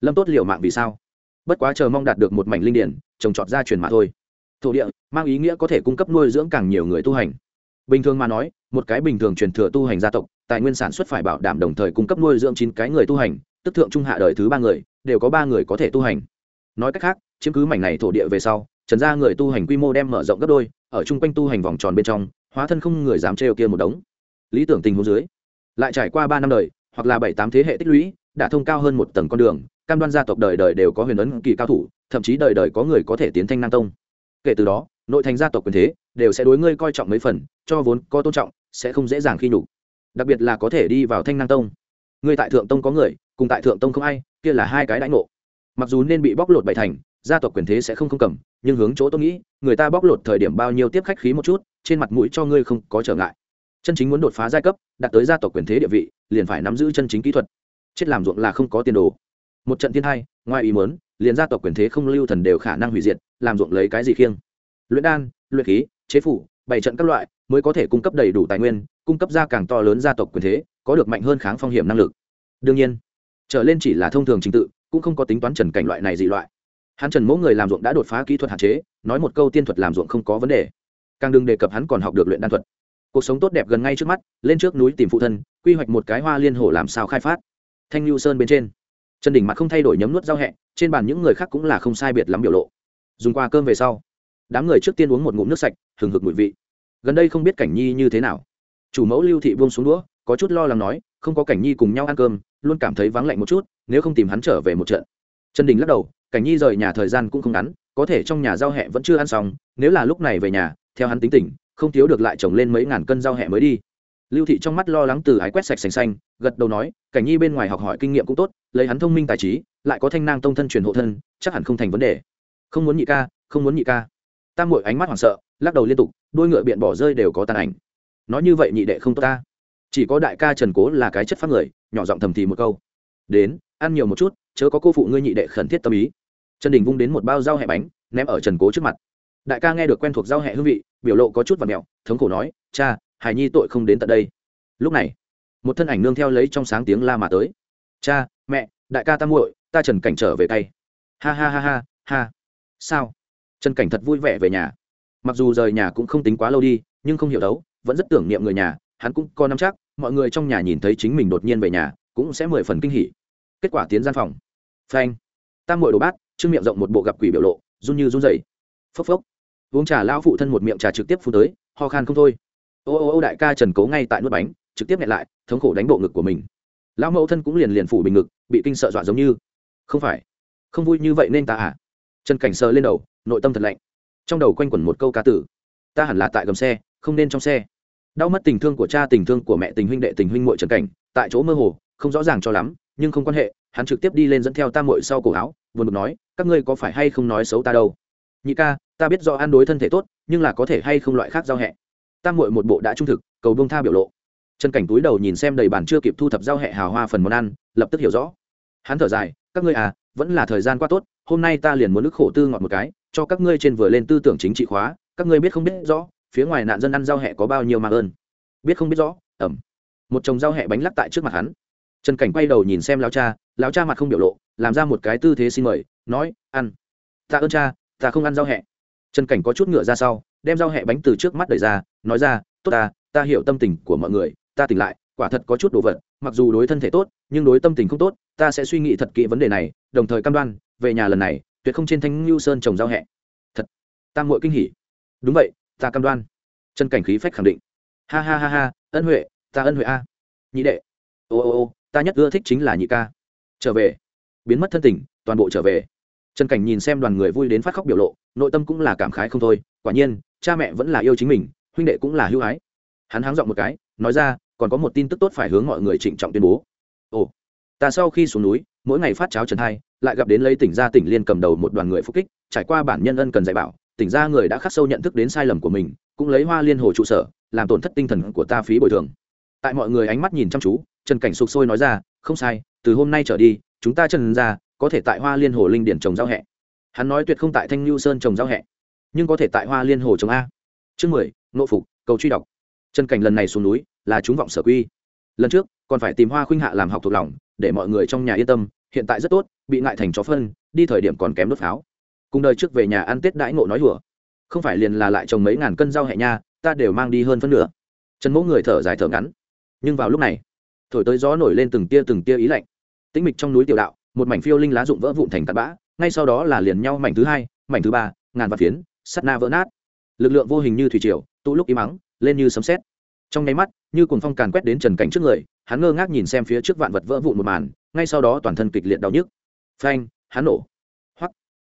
Lâm tốt liệu mạng vì sao? Bất quá chờ mong đạt được một mảnh linh điển, trồng trọt ra truyền mà thôi. Thổ địa, mang ý nghĩa có thể cung cấp nuôi dưỡng càng nhiều người tu hành. Bình thường mà nói, một cái bình thường truyền thừa tu hành gia tộc, tài nguyên sản xuất phải bảo đảm đồng thời cung cấp nuôi dưỡng chín cái người tu hành, tức thượng trung hạ đời thứ ba người, đều có ba người có thể tu hành. Nói cách khác, chiếm cứ mảnh này thổ địa về sau, trần gia người tu hành quy mô đem mở rộng gấp đôi, ở chung quanh tu hành vòng tròn bên trong hóa thân không người dám trêu kia một đống. Lý tưởng tình huống dưới, lại trải qua ba năm đời, hoặc là bảy tám thế hệ tích lũy, đã thông cao hơn một tầng con đường, cam đoan gia tộc đời đời đều có huyền ấn kỳ cao thủ, thậm chí đời đời có người có thể tiến thanh năng tông. Kể từ đó, nội thành gia tộc quyền thế đều sẽ đối ngươi coi trọng mấy phần, cho vốn có tôn trọng, sẽ không dễ dàng khi nhục. Đặc biệt là có thể đi vào thanh năng tông. Ngươi tại thượng tông có người, cùng tại thượng tông không ai, kia là hai cái đãi ngộ. Mặc dù nên bị bóc lột bảy thành, gia tộc quyền thế sẽ không không cầm, nhưng hướng chỗ tôi nghĩ, người ta bóc lột thời điểm bao nhiêu tiếp khách khí một chút trên mặt mũi cho ngươi không có trở ngại. Chân chính muốn đột phá giai cấp, đạt tới gia tộc quyền thế địa vị, liền phải nắm giữ chân chính kỹ thuật. Chết làm ruộng là không có tiền đồ. Một trận thiên hai, ngoài ý muốn, liền gia tộc quyền thế không lưu thần đều khả năng hủy diệt, làm ruộng lấy cái gì khiêng? Luyện đan, luyện khí, chế phủ bảy trận các loại, mới có thể cung cấp đầy đủ tài nguyên, cung cấp ra càng to lớn gia tộc quyền thế, có được mạnh hơn kháng phong hiểm năng lực. Đương nhiên, trở lên chỉ là thông thường trình tự, cũng không có tính toán trần cảnh loại này dị loại. Hắn trần mẫu người làm ruộng đã đột phá kỹ thuật hạn chế, nói một câu tiên thuật làm ruộng không có vấn đề càng đừng đề cập hắn còn học được luyện đan thuật. Cuộc sống tốt đẹp gần ngay trước mắt, lên trước núi tìm phụ thân, quy hoạch một cái hoa liên hồ làm sao khai phát. Thanh lưu sơn bên trên. Trần đỉnh mặt không thay đổi nhấm nuốt giao hẹ, trên bàn những người khác cũng là không sai biệt lắm biểu lộ. Dùng qua cơm về sau, đám người trước tiên uống một ngụm nước sạch, hừng hực mùi vị. Gần đây không biết cảnh nhi như thế nào. Chủ mẫu lưu thị buông xuống đũa, có chút lo lắng nói, không có cảnh nhi cùng nhau ăn cơm, luôn cảm thấy vắng lạnh một chút, nếu không tìm hắn trở về một trận. Trần đình lắc đầu, cảnh nhi rời nhà thời gian cũng không ngắn, có thể trong nhà giao hẹ vẫn chưa ăn xong, nếu là lúc này về nhà theo hắn tính tình, không thiếu được lại trồng lên mấy ngàn cân giao hẹ mới đi. Lưu thị trong mắt lo lắng từ ái quét sạch sành xanh, gật đầu nói, cảnh nhi bên ngoài học hỏi kinh nghiệm cũng tốt, lấy hắn thông minh tài trí, lại có thanh nang tông thân truyền hộ thân, chắc hẳn không thành vấn đề. Không muốn nhị ca, không muốn nhị ca. Tam mội ánh mắt hoảng sợ, lắc đầu liên tục, đôi ngựa biện bỏ rơi đều có tàn ảnh. Nói như vậy nhị đệ không tốt ta. Chỉ có đại ca trần cố là cái chất phát người, nhỏ giọng thầm thì một câu. Đến, ăn nhiều một chút, chớ có cô phụ ngươi nhị đệ khẩn thiết tâm ý. Trần đình vung đến một bao rau hẹ bánh, ném ở trần cố trước mặt đại ca nghe được quen thuộc giao hẹ hương vị, biểu lộ có chút và mẹo, thống khổ nói, cha, hải nhi tội không đến tận đây. Lúc này, một thân ảnh nương theo lấy trong sáng tiếng la mà tới. Cha, mẹ, đại ca ta muội, ta trần cảnh trở về tay. Ha ha ha ha ha. Sao? Trần cảnh thật vui vẻ về nhà. Mặc dù rời nhà cũng không tính quá lâu đi, nhưng không hiểu đấu, vẫn rất tưởng niệm người nhà, hắn cũng có năm chắc, mọi người trong nhà nhìn thấy chính mình đột nhiên về nhà, cũng sẽ mười phần kinh hỉ. Kết quả tiến gian phòng. Phanh. Tam mội đồ bát. Trương miệng rộng một bộ gặp quỷ biểu lộ, run như run rẩy. Phốc phốc uống trà lão phụ thân một miệng trà trực tiếp phun tới, ho khan không thôi. Ô ô ô đại ca trần cố ngay tại nuốt bánh, trực tiếp nhẹ lại, thống khổ đánh bộ ngực của mình. Lão mẫu thân cũng liền liền phủ bình ngực, bị kinh sợ dọa giống như. Không phải, không vui như vậy nên ta à? Trần cảnh sờ lên đầu, nội tâm thật lạnh. Trong đầu quanh quẩn một câu ca tử. Ta hẳn là tại gầm xe, không nên trong xe. Đau mất tình thương của cha, tình thương của mẹ, tình huynh đệ, tình huynh muội trần cảnh, tại chỗ mơ hồ, không rõ ràng cho lắm, nhưng không quan hệ, hắn trực tiếp đi lên dẫn theo ta muội sau cổ áo, buồn bực nói, các ngươi có phải hay không nói xấu ta đâu? Nhị ca ta biết do ăn đối thân thể tốt, nhưng là có thể hay không loại khác giao hẹ. Tam muội một bộ đã trung thực, cầu bông tha biểu lộ. Chân cảnh túi đầu nhìn xem đầy bàn chưa kịp thu thập giao hẹ hào hoa phần món ăn, lập tức hiểu rõ. Hắn thở dài, các ngươi à vẫn là thời gian qua tốt, hôm nay ta liền muốn nước khổ tư ngọt một cái, cho các ngươi trên vừa lên tư tưởng chính trị khóa, các ngươi biết không biết rõ, phía ngoài nạn dân ăn giao hẹ có bao nhiêu mạng ơn. Biết không biết rõ, ẩm. Một chồng giao hẹ bánh lắc tại trước mặt hắn. Trần cảnh quay đầu nhìn xem lão cha lão cha mặt không biểu lộ, làm ra một cái tư thế xin mời, nói, ăn. Ta ơn cha, ta không ăn giao hẹ trần cảnh có chút ngựa ra sau, đem dao hẹ bánh từ trước mắt đẩy ra, nói ra, tốt ta ta hiểu tâm tình của mọi người, ta tỉnh lại, quả thật có chút đồ vật, mặc dù đối thân thể tốt, nhưng đối tâm tình không tốt, ta sẽ suy nghĩ thật kỹ vấn đề này, đồng thời cam đoan, về nhà lần này, tuyệt không trên thanh ngưu sơn trồng giao hẹ. Thật tam muội kinh hỉ. Đúng vậy, ta cam đoan. Chân cảnh khí phách khẳng định. Ha ha ha ha, ân huệ, ta ân huệ a. Nhị đệ. Ô ô ô, ta nhất ưa thích chính là nhị ca. Trở về. Biến mất thân tình, toàn bộ trở về. Trần cảnh nhìn xem đoàn người vui đến phát khóc biểu lộ nội tâm cũng là cảm khái không thôi, quả nhiên, cha mẹ vẫn là yêu chính mình, huynh đệ cũng là hưu ái. Hắn háng dọn một cái, nói ra, còn có một tin tức tốt phải hướng mọi người trịnh trọng tuyên bố. Ồ, ta sau khi xuống núi, mỗi ngày phát cháo trần hai lại gặp đến lấy tỉnh gia tỉnh liên cầm đầu một đoàn người phúc kích, trải qua bản nhân ân cần dạy bảo, tỉnh gia người đã khắc sâu nhận thức đến sai lầm của mình, cũng lấy hoa liên hồ trụ sở, làm tổn thất tinh thần của ta phí bồi thường. Tại mọi người ánh mắt nhìn chăm chú, trần cảnh sục sôi nói ra, không sai, từ hôm nay trở đi, chúng ta trần ra có thể tại hoa liên hồ linh điển trồng giao hẹ hắn nói tuyệt không tại thanh lưu sơn trồng giao hẹ, nhưng có thể tại hoa liên hồ trồng a. Chương mười nộ phục, cầu truy đọc. Trần cảnh lần này xuống núi là chúng vọng sở quy. Lần trước, còn phải tìm hoa khuynh hạ làm học thuộc lòng, để mọi người trong nhà yên tâm, hiện tại rất tốt, bị ngại thành chó phân, đi thời điểm còn kém đốt pháo. Cùng đời trước về nhà ăn tết đãi ngộ nói hùa không phải liền là lại trồng mấy ngàn cân rau hẹ nha, ta đều mang đi hơn phân nửa. Trần mẫu người thở dài thở ngắn. Nhưng vào lúc này, thổi tới gió nổi lên từng tia từng tia ý lạnh. Tĩnh mịch trong núi tiểu đạo, một mảnh phiêu linh lá rụng vỡ vụn thành tạt bã ngay sau đó là liền nhau mảnh thứ hai, mảnh thứ ba, ngàn vạn phiến, sắt na vỡ nát. Lực lượng vô hình như thủy triều, tụ lúc im mắng lên như sấm sét. Trong nháy mắt, như cuồng phong càn quét đến trần cảnh trước người, hắn ngơ ngác nhìn xem phía trước vạn vật vỡ vụn một màn, ngay sau đó toàn thân kịch liệt đau nhức. Phanh, hắn nổ. Hoắc.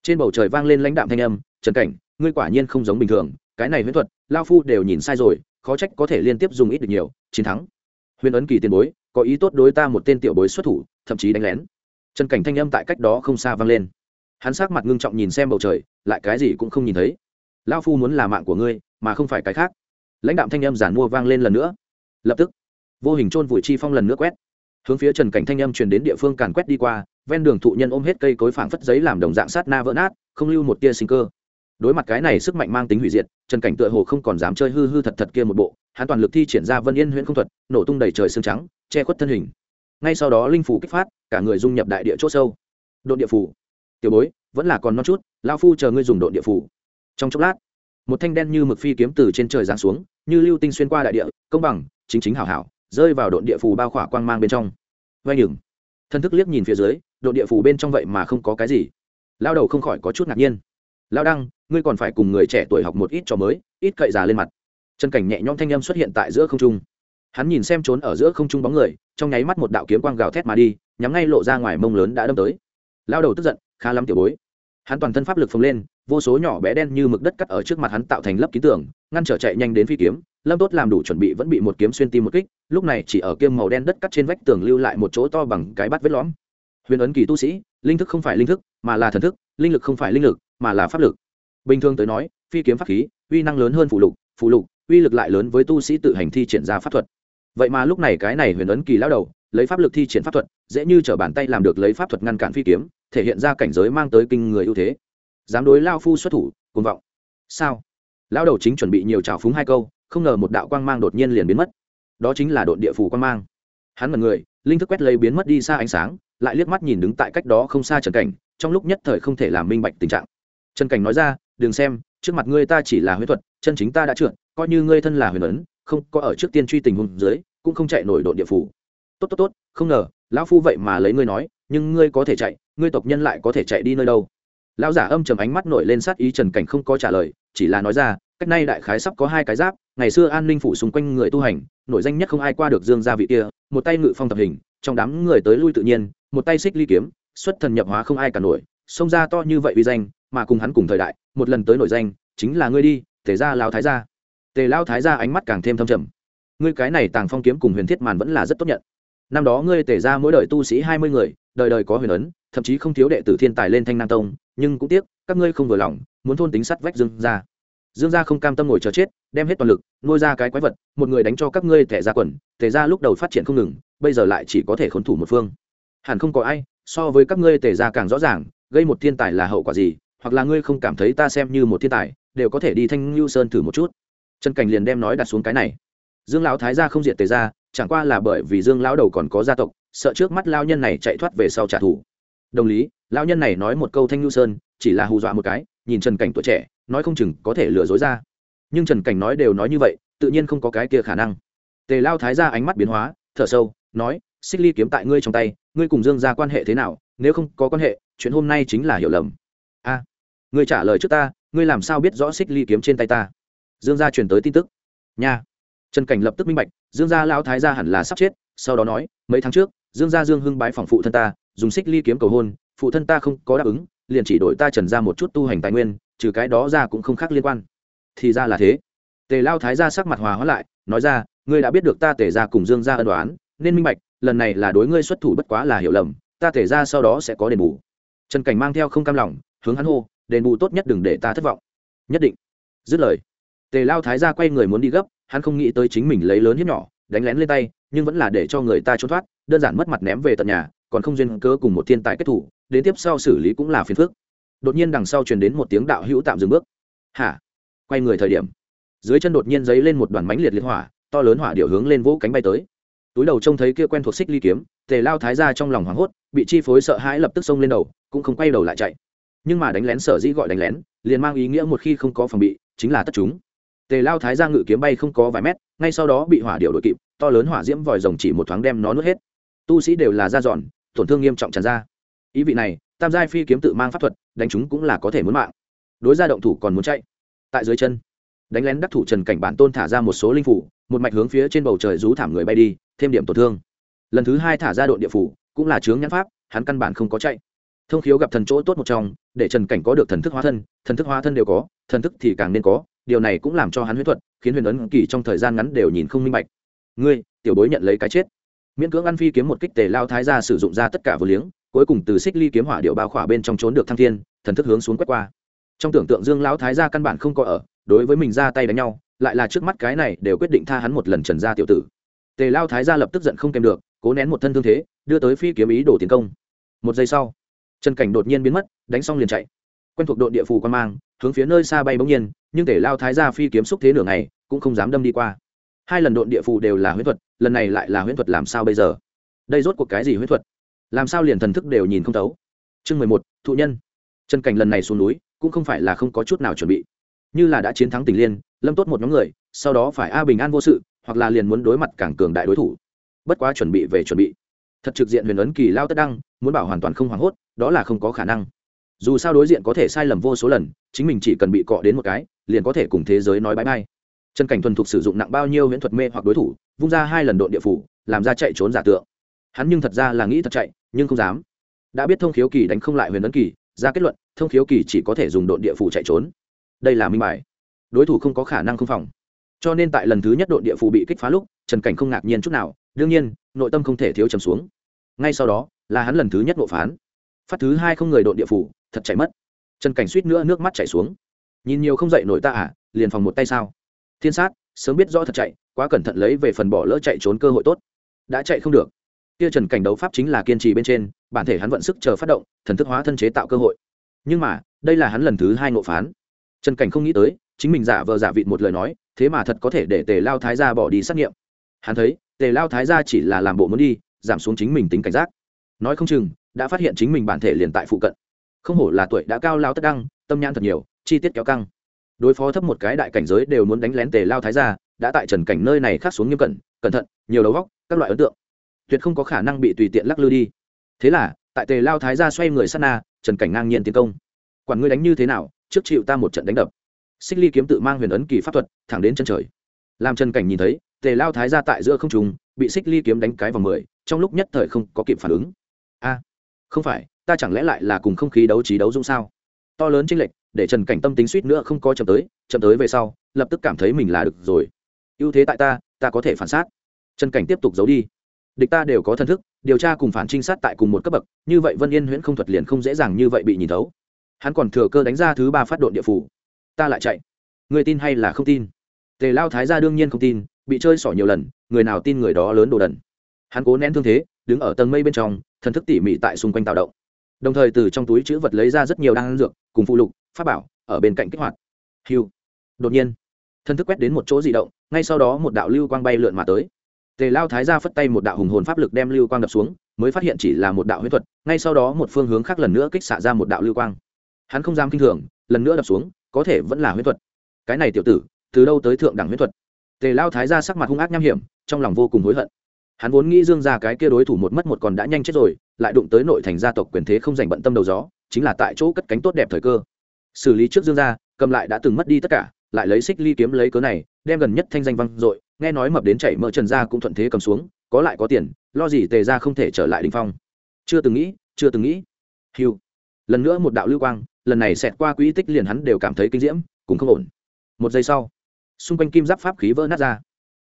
Trên bầu trời vang lên lãnh đạm thanh âm, trần cảnh, ngươi quả nhiên không giống bình thường, cái này huyễn thuật lao phu đều nhìn sai rồi, khó trách có thể liên tiếp dùng ít được nhiều, chiến thắng. Huyền ấn kỳ tiền bối, có ý tốt đối ta một tên tiểu bối xuất thủ, thậm chí đánh lén. Trần cảnh thanh âm tại cách đó không xa vang lên hắn sắc mặt ngưng trọng nhìn xem bầu trời, lại cái gì cũng không nhìn thấy. Lao phu muốn là mạng của ngươi, mà không phải cái khác. Lãnh đạm thanh âm giản mua vang lên lần nữa. Lập tức, vô hình chôn vùi chi phong lần nữa quét. Hướng phía trần cảnh thanh âm truyền đến địa phương càn quét đi qua, ven đường thụ nhân ôm hết cây cối phảng phất giấy làm đồng dạng sát na vỡ nát, không lưu một tia sinh cơ. Đối mặt cái này sức mạnh mang tính hủy diệt, trần cảnh tựa hồ không còn dám chơi hư hư thật thật kia một bộ, hắn toàn lực thi triển ra vân yên huyễn không thuật, nổ tung đầy trời xương trắng, che khuất thân hình. Ngay sau đó linh phủ kích phát, cả người dung nhập đại địa c h ỗ sâu. Đội địa phủ tiểu bối, vẫn là còn non chút lao phu chờ ngươi dùng độn địa phủ. Trong chốc lát, một thanh đen như mực phi kiếm từ trên trời giáng xuống, như lưu tinh xuyên qua đại địa, công bằng, chính chính hảo hảo, rơi vào độn địa phủ bao khỏa quang mang bên trong. Vay nhừng thân thức liếc nhìn phía dưới độn địa phủ bên trong vậy mà không có cái gì. Lao đầu không khỏi có chút ngạc nhiên. Lao đăng, ngươi còn phải cùng người trẻ tuổi học một ít trò mới, ít cậy già lên mặt. Chân cảnh nhẹ nhõm thanh âm xuất hiện tại giữa không trung. Hắn nhìn xem trốn ở giữa không trung bóng người, trong nháy mắt một đạo kiếm quang gào thét mà đi, nhắm ngay lộ ra ngoài mông lớn đã đâm tới. Lao đầu tức giận khá lắm tiểu bối. Hắn toàn thân pháp lực phồng lên, vô số nhỏ bé đen như mực đất cắt ở trước mặt hắn tạo thành lớp ký tưởng ngăn trở chạy nhanh đến phi kiếm, lâm tốt làm đủ chuẩn bị vẫn bị một kiếm xuyên tim một kích, lúc này chỉ ở kiêm màu đen đất cắt trên vách tường lưu lại một chỗ to bằng cái bát vết lõm. Huyền ấn kỳ tu sĩ, linh thức không phải linh thức, mà là thần thức, linh lực không phải linh lực, mà là pháp lực. Bình thường tới nói, phi kiếm pháp khí, uy năng lớn hơn phụ lục phụ lục, uy lực lại lớn với tu sĩ tự hành thi triển ra pháp thuật. Vậy mà lúc này cái này huyền ấn kỳ lao đầu, lấy pháp lực thi triển pháp thuật, dễ như t r ở bàn tay làm được lấy pháp thuật ngăn cản phi kiếm thể hiện ra cảnh giới mang tới kinh người ưu thế. Dám đối lao phu xuất thủ côn vọng. Sao? Lao đầu chính chuẩn bị nhiều trào phúng hai câu, không ngờ một đạo quang mang đột nhiên liền biến mất. Đó chính là đội địa phủ quang mang. Hắn mật người, linh thức quét lấy biến mất đi xa ánh sáng, lại liếc mắt nhìn đứng tại cách đó không xa trần cảnh, trong lúc nhất thời không thể làm minh bạch tình trạng. Trần cảnh nói ra, đừng xem, trước mặt ngươi ta chỉ là huyết thuật, chân chính ta đã trượt, coi như ngươi thân là huyền ấn, không có ở trước tiên truy tình hùng dưới, cũng không chạy nổi đội địa phủ. Tốt tốt tốt, không ngờ, lão phu vậy mà lấy ngươi nói, nhưng ngươi có thể chạy ngươi tộc nhân lại có thể chạy đi nơi đâu? Lão giả âm trầm ánh mắt nổi lên sát ý trần cảnh không có trả lời, chỉ là nói ra, cách nay đại khái sắp có hai cái giáp, ngày xưa an ninh phủ xung quanh người tu hành, nổi danh nhất không ai qua được dương gia vị kia, một tay ngự phong tập hình, trong đám người tới lui tự nhiên, một tay xích ly kiếm, xuất thần nhập hóa không ai cả nổi xông ra to như vậy uy danh, mà cùng hắn cùng thời đại, một lần tới nổi danh, chính là ngươi đi, tề ra lao thái gia. Tề lao thái gia ánh mắt càng thêm thâm trầm. Ngươi cái này tàng phong kiếm cùng huyền thiết màn vẫn là rất tốt nhận. Năm đó ngươi tề ra mỗi đời tu sĩ hai mươi người, đời đời có huyền ấn thậm chí không thiếu đệ tử thiên tài lên thanh nam tông, nhưng cũng tiếc, các ngươi không vừa lòng, muốn thôn tính sắt vách dương ra dương gia không cam tâm ngồi chờ chết, đem hết toàn lực, nuôi ra cái quái vật, một người đánh cho các ngươi thẻ ra quần tề ra lúc đầu phát triển không ngừng, bây giờ lại chỉ có thể khốn thủ một phương. Hẳn không có ai, so với các ngươi tề ra càng rõ ràng, gây một thiên tài là hậu quả gì, hoặc là ngươi không cảm thấy ta xem như một thiên tài, đều có thể đi thanh lưu sơn thử một chút. Trần cảnh liền đem nói đặt xuống cái này. Dương lão thái gia không diệt tề ra, chẳng qua là bởi vì dương lão đầu còn có gia tộc, sợ trước mắt lao nhân này chạy thoát về sau trả thù đồng lý lao nhân này nói một câu thanh ngư sơn, chỉ là hù dọa một cái, nhìn trần cảnh tuổi trẻ, nói không chừng có thể lừa dối ra. Nhưng trần cảnh nói đều nói như vậy, tự nhiên không có cái kia khả năng. Tề lao thái ra ánh mắt biến hóa, thở sâu, nói, xích ly kiếm tại ngươi trong tay, ngươi cùng dương ra quan hệ thế nào, nếu không có quan hệ, chuyện hôm nay chính là hiểu lầm. A, ngươi trả lời trước ta, ngươi làm sao biết rõ xích ly kiếm trên tay ta? Dương gia truyền tới tin tức. Nha. Trần cảnh lập tức minh bạch, dương gia lão thái gia hẳn là sắp chết, sau đó nói, mấy tháng trước, dương gia dương hưng bái phòng phụ thân ta dùng xích ly kiếm cầu hôn, phụ thân ta không có đáp ứng, liền chỉ đổi ta trần ra một chút tu hành tài nguyên, trừ cái đó ra cũng không khác liên quan. Thì ra là thế. Tề lao thái ra sắc mặt hòa hóa lại, nói ra, ngươi đã biết được ta tề ra cùng dương ra ân đoán nên minh bạch, lần này là đối ngươi xuất thủ bất quá là hiểu lầm, ta tề ra sau đó sẽ có đền bù. Trần cảnh mang theo không cam lòng, hướng hắn hô, đền bù tốt nhất đừng để ta thất vọng. Nhất định. Dứt lời, tề lao thái ra quay người muốn đi gấp, hắn không nghĩ tới chính mình lấy lớn hiếp nhỏ, đánh lén lên tay, nhưng vẫn là để cho người ta trốn thoát, đơn giản mất mặt ném về tận nhà còn không duyên cớ cùng một thiên tài kết thủ, đến tiếp sau xử lý cũng là phiền phức. Đột nhiên đằng sau truyền đến một tiếng đạo hữu tạm dừng bước. Hả? Quay người thời điểm, dưới chân đột nhiên giấy lên một đoàn mánh liệt liệt hỏa, to lớn hỏa điệu hướng lên vỗ cánh bay tới. Túi đầu trông thấy kia quen thuộc xích ly kiếm, tề lao thái ra trong lòng hoảng hốt, bị chi phối sợ hãi lập tức xông lên đầu, cũng không quay đầu lại chạy. Nhưng mà đánh lén sở dĩ gọi đánh lén, liền mang ý nghĩa một khi không có phòng bị, chính là tất chúng. Tề lao thái ra ngự kiếm bay không có vài mét, ngay sau đó bị hỏa điệu đội kịp, to lớn hỏa diễm vòi rồng chỉ một thoáng đem nó nuốt hết. Tu sĩ đều là da giòn tổn thương nghiêm trọng tràn ra. Ý vị này, tam giai phi kiếm tự mang pháp thuật, đánh chúng cũng là có thể muốn mạng. Đối ra động thủ còn muốn chạy. Tại dưới chân, đánh lén đắc thủ trần cảnh bản tôn thả ra một số linh phủ, một mạch hướng phía trên bầu trời rú thảm người bay đi, thêm điểm tổn thương. Lần thứ hai thả ra đội địa phủ, cũng là chướng nhãn pháp, hắn căn bản không có chạy. Thông khiếu gặp thần chỗ tốt một trong, để trần cảnh có được thần thức hóa thân, thần thức hóa thân đều có, thần thức thì càng nên có, điều này cũng làm cho hắn huyết thuật, khiến huyền ấn kỳ trong thời gian ngắn đều nhìn không minh bạch. Ngươi, tiểu bối nhận lấy cái chết miễn cưỡng ăn phi kiếm một kích tề lao thái ra sử dụng ra tất cả vừa liếng, cuối cùng từ xích ly kiếm hỏa điệu bao khỏa bên trong trốn được thăng thiên, thần thức hướng xuống quét qua. Trong tưởng tượng dương lão thái gia căn bản không có ở, đối với mình ra tay đánh nhau, lại là trước mắt cái này đều quyết định tha hắn một lần trần gia tiểu tử. Tề lao thái gia lập tức giận không kèm được, cố nén một thân thương thế, đưa tới phi kiếm ý đồ tiến công. Một giây sau, trần cảnh đột nhiên biến mất, đánh xong liền chạy. Quen thuộc đội địa phù quan mang, hướng phía nơi xa bay bỗng nhiên, nhưng tề lao thái gia phi kiếm xúc thế nửa ngày, cũng không dám đâm đi qua hai lần độn địa phù đều là huyễn thuật, lần này lại là huyễn thuật làm sao bây giờ? Đây rốt cuộc cái gì huyễn thuật? Làm sao liền thần thức đều nhìn không thấu? Chương mười một, thụ nhân. Trần cảnh lần này xuống núi, cũng không phải là không có chút nào chuẩn bị. Như là đã chiến thắng tình liên, lâm tốt một nhóm người, sau đó phải a bình an vô sự, hoặc là liền muốn đối mặt càng cường đại đối thủ. Bất quá chuẩn bị về chuẩn bị. Thật trực diện huyền ấn kỳ lao tất đăng, muốn bảo hoàn toàn không hoảng hốt, đó là không có khả năng. Dù sao đối diện có thể sai lầm vô số lần, chính mình chỉ cần bị cọ đến một cái, liền có thể cùng thế giới nói bãi bay trần cảnh thuần thục sử dụng nặng bao nhiêu huyễn thuật mê hoặc đối thủ, vung ra hai lần đội địa phủ, làm ra chạy trốn giả tượng. Hắn nhưng thật ra là nghĩ thật chạy, nhưng không dám. Đã biết thông khiếu kỳ đánh không lại huyền ấn kỳ, ra kết luận, thông khiếu kỳ chỉ có thể dùng đội địa phủ chạy trốn. Đây là minh bài. Đối thủ không có khả năng không phòng. Cho nên tại lần thứ nhất đội địa phủ bị kích phá lúc, trần cảnh không ngạc nhiên chút nào, đương nhiên, nội tâm không thể thiếu trầm xuống. Ngay sau đó, là hắn lần thứ nhất nộ phán. Phát thứ hai không người đội địa phủ, thật chạy mất. Trần cảnh suýt nữa nước mắt chảy xuống. Nhìn nhiều không dậy nổi ta à liền phòng một tay sao? Thiên sát, sớm biết rõ thật chạy, quá cẩn thận lấy về phần bỏ lỡ chạy trốn cơ hội tốt. Đã chạy không được. Kia trần cảnh đấu pháp chính là kiên trì bên trên, bản thể hắn vận sức chờ phát động, thần thức hóa thân chế tạo cơ hội. Nhưng mà, đây là hắn lần thứ hai ngộ phán. Trần cảnh không nghĩ tới, chính mình giả vờ giả vịt một lời nói, thế mà thật có thể để tề lao thái gia bỏ đi xét nghiệm. Hắn thấy, tề lao thái gia chỉ là làm bộ muốn đi, giảm xuống chính mình tính cảnh giác. Nói không chừng, đã phát hiện chính mình bản thể liền tại phụ cận. Không hổ là tuổi đã cao lao tất đăng, tâm nhãn thật nhiều, chi tiết kéo căng đối phó thấp một cái đại cảnh giới đều muốn đánh lén tề lao thái gia, đã tại trần cảnh nơi này khác xuống nghiêm cẩn cẩn thận, nhiều đầu góc các loại ấn tượng. Tuyệt không có khả năng bị tùy tiện lắc lư đi. Thế là, tại tề lao thái gia xoay người sát na, trần cảnh ngang nhiên tiến công. Quản ngươi đánh như thế nào, trước chịu ta một trận đánh đập. Xích ly kiếm tự mang huyền ấn kỳ pháp thuật, thẳng đến chân trời. Làm trần cảnh nhìn thấy, tề lao thái gia tại giữa không trùng bị xích ly kiếm đánh cái vào mười, trong lúc nhất thời không có kịp phản ứng. A, không phải, ta chẳng lẽ lại là cùng không khí đấu trí đấu dung sao? To lớn chênh lệch để trần cảnh tâm tính suýt nữa không có chậm tới chậm tới về sau, lập tức cảm thấy mình là được rồi. Ưu thế tại ta ta có thể phản sát. Trần cảnh tiếp tục giấu đi. Địch ta đều có thân thức, điều tra cùng phản trinh sát tại cùng một cấp bậc, như vậy vân yên huyễn không thuật liền không dễ dàng như vậy bị nhìn thấu. Hắn còn thừa cơ đánh ra thứ ba phát độn địa phủ. Ta lại chạy. Người tin hay là không tin? Tề lao thái ra đương nhiên không tin, bị chơi xỏ nhiều lần, người nào tin người đó lớn đồ đần. Hắn cố nén thương thế, đứng ở tầng mây bên trong, thần thức tỉ mỉ tại xung quanh tạo động đồng thời từ trong túi chữ vật lấy ra rất nhiều đan dược, cùng phụ lục, pháp bảo, ở bên cạnh kích hoạt. Hiu. Đột nhiên, thân thức quét đến một chỗ di động, ngay sau đó một đạo lưu quang bay lượn mà tới. Tề lao thái ra phất tay một đạo hùng hồn pháp lực đem lưu quang đập xuống, mới phát hiện chỉ là một đạo huyết thuật, ngay sau đó một phương hướng khác lần nữa kích xạ ra một đạo lưu quang. Hắn không dám kinh thường, lần nữa đập xuống, có thể vẫn là huyết thuật. Cái này tiểu tử, từ đâu tới thượng đẳng huyết thuật? Tề lao thái ra sắc mặt hung ác nham hiểm, trong lòng vô cùng hối hận hắn vốn nghĩ dương ra cái kia đối thủ một mất một còn đã nhanh chết rồi, lại đụng tới nội thành gia tộc quyền thế không dành bận tâm đầu gió, chính là tại chỗ cất cánh tốt đẹp thời cơ. Xử lý trước dương ra cầm lại đã từng mất đi tất cả, lại lấy xích ly kiếm lấy cớ này, đem gần nhất thanh danh văng dội, nghe nói mập đến chảy mỡ trần ra cũng thuận thế cầm xuống, có lại có tiền, lo gì tề ra không thể trở lại đình phong. Chưa từng nghĩ, chưa từng nghĩ. Hiu lần nữa một đạo lưu quang, lần này xẹt qua quỹ tích liền hắn đều cảm thấy kinh diễm, cũng không ổn. Một giây sau, xung quanh kim giáp pháp khí vỡ nát ra.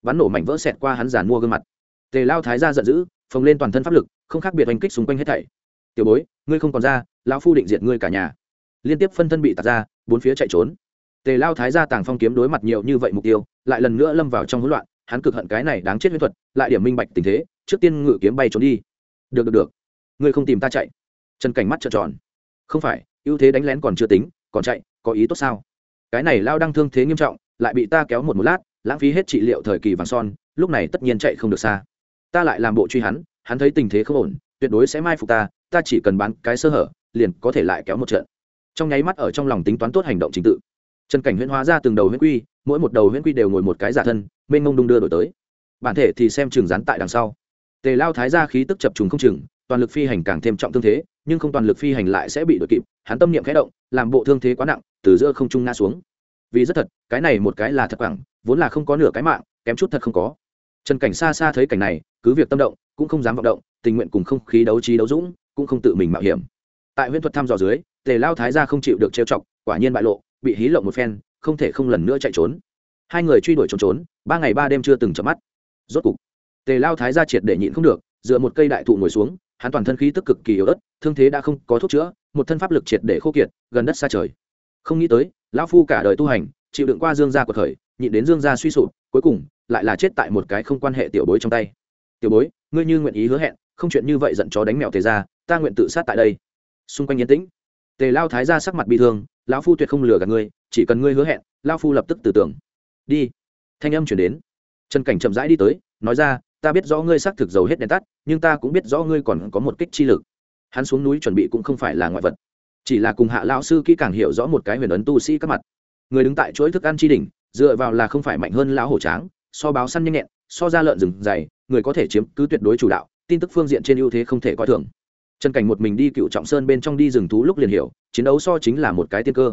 Bắn nổ mảnh vỡ xẹt qua hắn giàn mua gương mặt tề lao thái ra giận dữ, phồng lên toàn thân pháp lực, không khác biệt oanh kích xung quanh hết thảy. Tiểu bối, ngươi không còn ra, lão phu định diệt ngươi cả nhà. Liên tiếp phân thân bị tạt ra, bốn phía chạy trốn. Tề lao thái ra tàng phong kiếm đối mặt nhiều như vậy mục tiêu, lại lần nữa lâm vào trong hỗn loạn, hắn cực hận cái này đáng chết huyết thuật, lại điểm minh bạch tình thế, trước tiên ngự kiếm bay trốn đi. Được được được, ngươi không tìm ta chạy. Trần cảnh mắt trợn tròn. Không phải, ưu thế đánh lén còn chưa tính, còn chạy, có ý tốt sao? Cái này lao đang thương thế nghiêm trọng, lại bị ta kéo một một lát, lãng phí hết trị liệu thời kỳ vàng son, lúc này tất nhiên chạy không được xa ta lại làm bộ truy hắn hắn thấy tình thế không ổn, tuyệt đối sẽ mai phục ta ta chỉ cần bán cái sơ hở, liền có thể lại kéo một trận. Trong nháy mắt ở trong lòng tính toán tốt hành động chính tự. Trần cảnh huyễn hóa ra từng đầu huyễn quy, mỗi một đầu huyễn quy đều ngồi một cái giả thân, mênh mông đung đưa đổi tới. Bản thể thì xem trường rán tại đằng sau. Tề lao thái ra khí tức chập trùng không chừng, toàn lực phi hành càng thêm trọng thương thế, nhưng không toàn lực phi hành lại sẽ bị đội kịp, hắn tâm niệm khẽ động, làm bộ thương thế quá nặng, từ giữa không trung ngã xuống. Vì rất thật, cái này một cái là thật quẳng, vốn là không có nửa cái mạng, kém chút thật không có. Trần cảnh xa xa thấy cảnh này cứ việc tâm động, cũng không dám vọng động, tình nguyện cùng không khí đấu trí đấu dũng, cũng không tự mình mạo hiểm. Tại huyễn thuật thăm dò dưới, tề lao thái gia không chịu được trêu chọc, quả nhiên bại lộ, bị hí lộng một phen, không thể không lần nữa chạy trốn. Hai người truy đuổi trốn trốn, ba ngày ba đêm chưa từng chợp mắt. Rốt cục, tề lao thái gia triệt để nhịn không được, dựa một cây đại thụ ngồi xuống, hắn toàn thân khí tức cực kỳ yếu ớt, thương thế đã không có thuốc chữa, một thân pháp lực triệt để khô kiệt, gần đất xa trời. Không nghĩ tới, lão phu cả đời tu hành, chịu đựng qua dương gia của thời, nhịn đến dương gia suy sụp, cuối cùng lại là chết tại một cái không quan hệ tiểu bối trong tay tiểu bối, ngươi như nguyện ý hứa hẹn, không chuyện như vậy giận chó đánh mèo tề ra ta nguyện tự sát tại đây. Xung quanh yên tĩnh, tề lao thái ra sắc mặt bị thương, lão phu tuyệt không lừa gạt ngươi, chỉ cần ngươi hứa hẹn lao phu lập tức từ tưởng. Đi. Thanh âm chuyển đến. Trần cảnh chậm rãi đi tới, nói ra, ta biết rõ ngươi xác thực giàu hết đèn tắt, nhưng ta cũng biết rõ ngươi còn có một kích chi lực. Hắn xuống núi chuẩn bị cũng không phải là ngoại vật, chỉ là cùng hạ lão sư kỹ càng hiểu rõ một cái huyền ấn tu sĩ các mặt. Người đứng tại chuỗi thức ăn chi đỉnh, dựa vào là không phải mạnh hơn lão hổ tráng, so báo săn nhanh nhẹn, so ra lợn rừng dày người có thể chiếm cứ tuyệt đối chủ đạo, tin tức phương diện trên ưu thế không thể coi thường. Trần cảnh một mình đi cựu trọng sơn bên trong đi rừng thú lúc liền hiểu, chiến đấu so chính là một cái tiên cơ.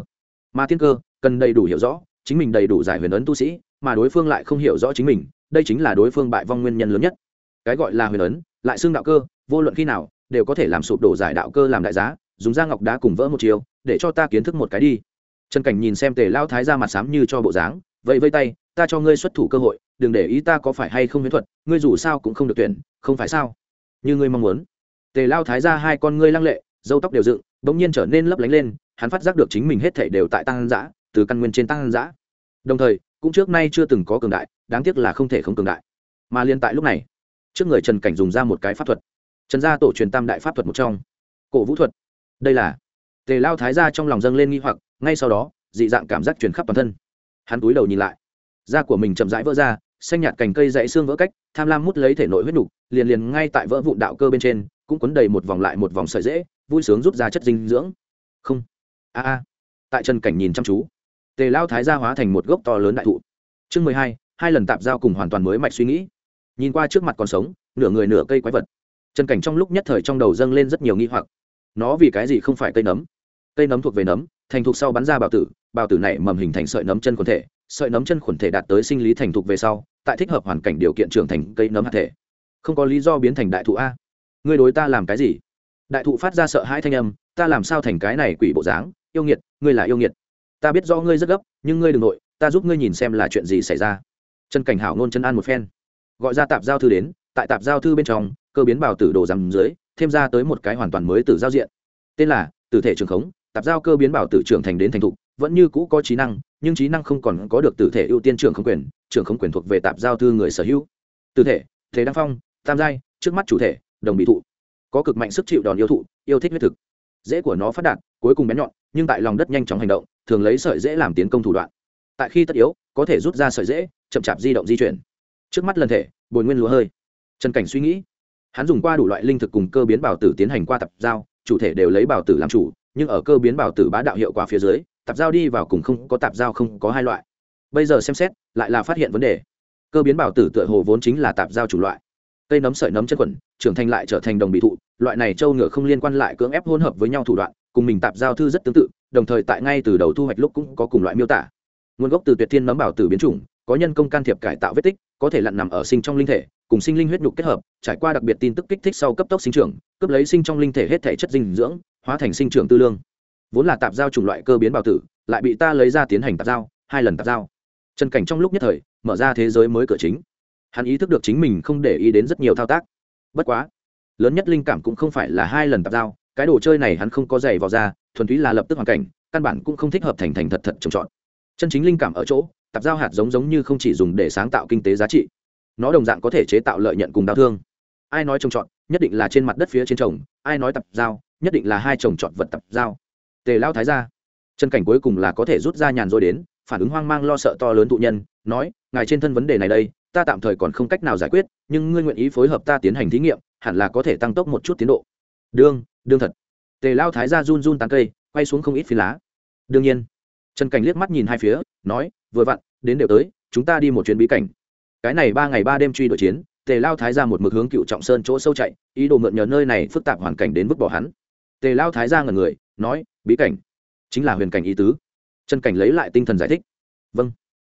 Mà tiên cơ, cần đầy đủ hiểu rõ, chính mình đầy đủ giải huyền ấn tu sĩ, mà đối phương lại không hiểu rõ chính mình, đây chính là đối phương bại vong nguyên nhân lớn nhất. Cái gọi là huyền ấn, lại xưng đạo cơ, vô luận khi nào, đều có thể làm sụp đổ giải đạo cơ làm đại giá, dùng da ngọc đá cùng vỡ một chiều để cho ta kiến thức một cái đi. Trần cảnh nhìn xem tề lao thái ra mặt xám như cho bộ dáng vậy vây tay ta cho ngươi xuất thủ cơ hội, đừng để ý ta có phải hay không huyễn thuật, ngươi dù sao cũng không được tuyển, không phải sao? Như ngươi mong muốn. Tề lao thái ra hai con ngươi lăng lệ dâu tóc đều dựng, bỗng nhiên trở nên lấp lánh lên, hắn phát giác được chính mình hết thể đều tại tăng giã từ căn nguyên trên tăng giã đồng thời, cũng trước nay chưa từng có cường đại, đáng tiếc là không thể không cường đại. Mà liên tại lúc này, trước người trần cảnh dùng ra một cái pháp thuật. Trần gia tổ truyền tam đại pháp thuật một trong. Cổ vũ thuật. Đây là, tề lao thái ra trong lòng dâng lên nghi hoặc, ngay sau đó, dị dạng cảm giác truyền khắp toàn thân. Hắn túi đầu nhìn lại da của mình chậm rãi vỡ ra, xanh nhạt cành cây dãy xương vỡ cách, tham lam mút lấy thể nội huyết nục, liền liền ngay tại vỡ vụn đạo cơ bên trên, cũng quấn đầy một vòng lại một vòng sợi dễ vui sướng rút ra chất dinh dưỡng. Không. A a. Tại trần cảnh nhìn chăm chú, tề lao thái gia hóa thành một gốc to lớn đại thụ. Chương mười hai hai lần tạp giao cùng hoàn toàn mới mạch suy nghĩ. Nhìn qua trước mặt còn sống, nửa người nửa cây quái vật. Trần cảnh trong lúc nhất thời trong đầu dâng lên rất nhiều nghi hoặc. Nó vì cái gì không phải cây nấm? Cây nấm thuộc về nấm, thành thuộc sau bắn ra bào tử bào tử này mầm hình thành sợi nấm chân quần thể sợi nấm chân khuẩn thể đạt tới sinh lý thành thục về sau, tại thích hợp hoàn cảnh điều kiện trưởng thành cây nấm hạt thể. Không có lý do biến thành đại thụ a. Ngươi đối ta làm cái gì? Đại thụ phát ra sợ hãi thanh âm, ta làm sao thành cái này quỷ bộ dáng? Yêu nghiệt, ngươi là yêu nghiệt. Ta biết do ngươi rất gấp, nhưng ngươi đ ừ n g nội, ta giúp ngươi nhìn xem là chuyện gì xảy ra. Trần cảnh hảo ngôn chân an một phen. Gọi ra tạp giao thư đến, tại tạp giao thư bên trong, cơ biến bào tử đồ rằm dưới, thêm ra tới một cái hoàn toàn mới từ giao diện. Tên là tử thể trường khống, tạp giao cơ biến bảo tử trưởng thành đến thành thục vẫn như cũ có trí năng, nhưng trí năng không còn có được tử thể ưu tiên trưởng không quyền, trưởng không quyền thuộc về tạp giao thư người sở hữu. Tử thể, thế đăng phong, tam giai, trước mắt chủ thể, đồng bị thụ. Có cực mạnh sức chịu đòn yêu thụ, yêu thích huyết thực. Dễ của nó phát đạt, cuối cùng bén nhọn, nhưng tại lòng đất nhanh chóng hành động, thường lấy sợi dễ làm tiến công thủ đoạn. Tại khi tất yếu, có thể rút ra sợi dễ, chậm chạp di động di chuyển. Trước mắt lần thể, bồi nguyên lúa hơi. Trần cảnh suy nghĩ. Hắn dùng qua đủ loại linh thực cùng cơ biến bảo tử tiến hành qua tập giao, chủ thể đều lấy bảo tử làm chủ, nhưng ở cơ biến bảo tử bá đạo hiệu quả phía dưới tạp giao đi vào cùng không có tạp giao không có hai loại. Bây giờ xem xét, lại là phát hiện vấn đề. Cơ biến bảo tử tựa hồ vốn chính là tạp giao chủ loại. Cây nấm sợi nấm chân quẩn, trưởng thành lại trở thành đồng bị thụ, loại này trâu ngựa không liên quan lại cưỡng ép hỗn hợp với nhau thủ đoạn, cùng mình tạp giao thư rất tương tự, đồng thời tại ngay từ đầu thu hoạch lúc cũng có cùng loại miêu tả. Nguồn gốc từ tuyệt thiên nấm bảo tử biến chủng, có nhân công can thiệp cải tạo vết tích, có thể lặn nằm ở sinh trong linh thể, cùng sinh linh huyết nhục kết hợp, trải qua đặc biệt tin tức kích thích sau cấp tốc sinh trưởng, cướp lấy sinh trong linh thể hết thể chất dinh dưỡng, hóa thành sinh trưởng tư lương vốn là tạp giao chủng loại cơ biến bào tử, lại bị ta lấy ra tiến hành tạp giao, hai lần tạp giao. Trần cảnh trong lúc nhất thời, mở ra thế giới mới cửa chính. Hắn ý thức được chính mình không để ý đến rất nhiều thao tác. Bất quá, lớn nhất linh cảm cũng không phải là hai lần tạp giao, cái đồ chơi này hắn không có giày vào ra, thuần túy là lập tức hoàn cảnh, căn bản cũng không thích hợp thành thành thật thật trồng trọt. Chân chính linh cảm ở chỗ, tạp giao hạt giống giống như không chỉ dùng để sáng tạo kinh tế giá trị, nó đồng dạng có thể chế tạo lợi nhận cùng đau thương. Ai nói trồng trọt, nhất định là trên mặt đất phía trên trồng, ai nói tập giao, nhất định là hai trồng trọt vật tập giao tề lao thái ra chân cảnh cuối cùng là có thể rút ra nhàn rồi đến, phản ứng hoang mang lo sợ to lớn tụ nhân, nói, ngài trên thân vấn đề này đây, ta tạm thời còn không cách nào giải quyết, nhưng ngươi nguyện ý phối hợp ta tiến hành thí nghiệm, hẳn là có thể tăng tốc một chút tiến độ. Đương đương thật. Tề lao thái ra run run tán cây, quay xuống không ít phi lá. Đương nhiên. Trần cảnh liếc mắt nhìn hai phía, nói, vừa vặn, đến đều tới, chúng ta đi một chuyến bí cảnh. Cái này ba ngày ba đêm truy đuổi chiến, tề lao thái ra một mực hướng cựu trọng sơn chỗ sâu chạy, ý đồ mượn nhờ nơi này phức tạp hoàn cảnh đến vứt bỏ hắn tề lao thái ra ngần người, nói, bí cảnh, chính là huyền cảnh ý tứ. Trần cảnh lấy lại tinh thần giải thích vâng.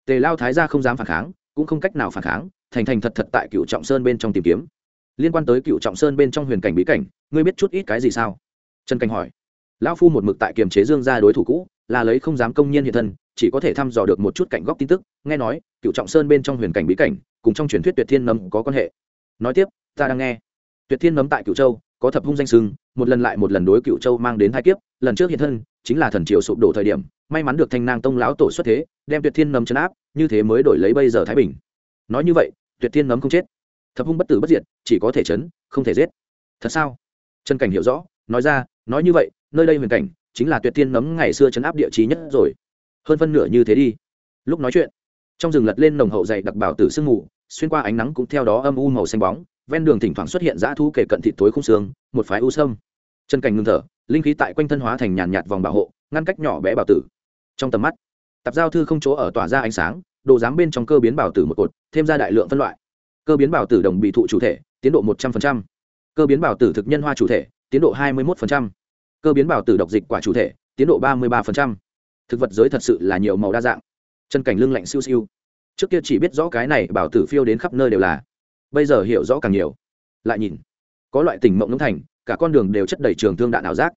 Tề lao thái ra không dám phản kháng, cũng không cách nào phản kháng, thành thành thật thật tại cựu trọng sơn bên trong tìm kiếm. Liên quan tới cựu trọng sơn bên trong huyền cảnh bí cảnh, ngươi biết chút ít cái gì sao? Trần cảnh hỏi. Lão phu một mực tại kiềm chế dương ra đối thủ cũ, là lấy không dám công nhiên hiện thân, chỉ có thể thăm dò được một chút cảnh góc tin tức, nghe nói cựu trọng sơn bên trong huyền cảnh bí cảnh, cùng trong truyền thuyết tuyệt thiên nấm có quan hệ. Nói tiếp, ta đang nghe. Tuyệt thiên nấm tại cựu châu có thập hung danh sưng, một lần lại một lần đối cựu châu mang đến hai kiếp, lần trước hiện thân, chính là thần triều sụp đổ thời điểm, may mắn được thanh nang tông lão tổ xuất thế, đem tuyệt thiên nấm chấn áp, như thế mới đổi lấy bây giờ thái bình. Nói như vậy, tuyệt thiên nấm không chết. Thập hung bất tử bất diệt, chỉ có thể chấn không thể giết. Thật sao? Trần cảnh hiểu rõ, nói ra, nói như vậy, nơi đây huyền cảnh, chính là tuyệt thiên nấm ngày xưa chấn áp địa chí nhất rồi. Hơn phân nửa như thế đi. Lúc nói chuyện, trong rừng lật lên nồng hậu dày đặc bảo tử sương mù, xuyên qua ánh nắng cũng theo đó âm u màu xanh bóng ven đường thỉnh thoảng xuất hiện dã thu kể cận thịt tối khung xương, một phái u sâm. Chân cảnh ngưng thở, linh khí tại quanh thân hóa thành nhàn nhạt vòng bảo hộ, ngăn cách nhỏ bé bảo tử. Trong tầm mắt, tạp giao thư không chỗ ở tỏa ra ánh sáng, đồ giám bên trong cơ biến bảo tử một cột, thêm ra đại lượng phân loại. Cơ biến bảo tử đồng bị thụ chủ thể, tiến độ một trăm linh cơ biến bảo tử thực nhân hoa chủ thể, tiến độ hai mươi một cơ biến bảo tử độc dịch quả chủ thể, tiến độ ba mươi ba thực vật giới thật sự là nhiều màu đa dạng. Chân cảnh lưng lạnh siêu siêu. Trước kia chỉ biết rõ cái này, bảo tử phiêu đến khắp nơi đều là bây giờ hiểu rõ càng nhiều. Lại nhìn có loại tình mộng nông thành cả con đường đều chất đầy trường thương đạn ảo giác.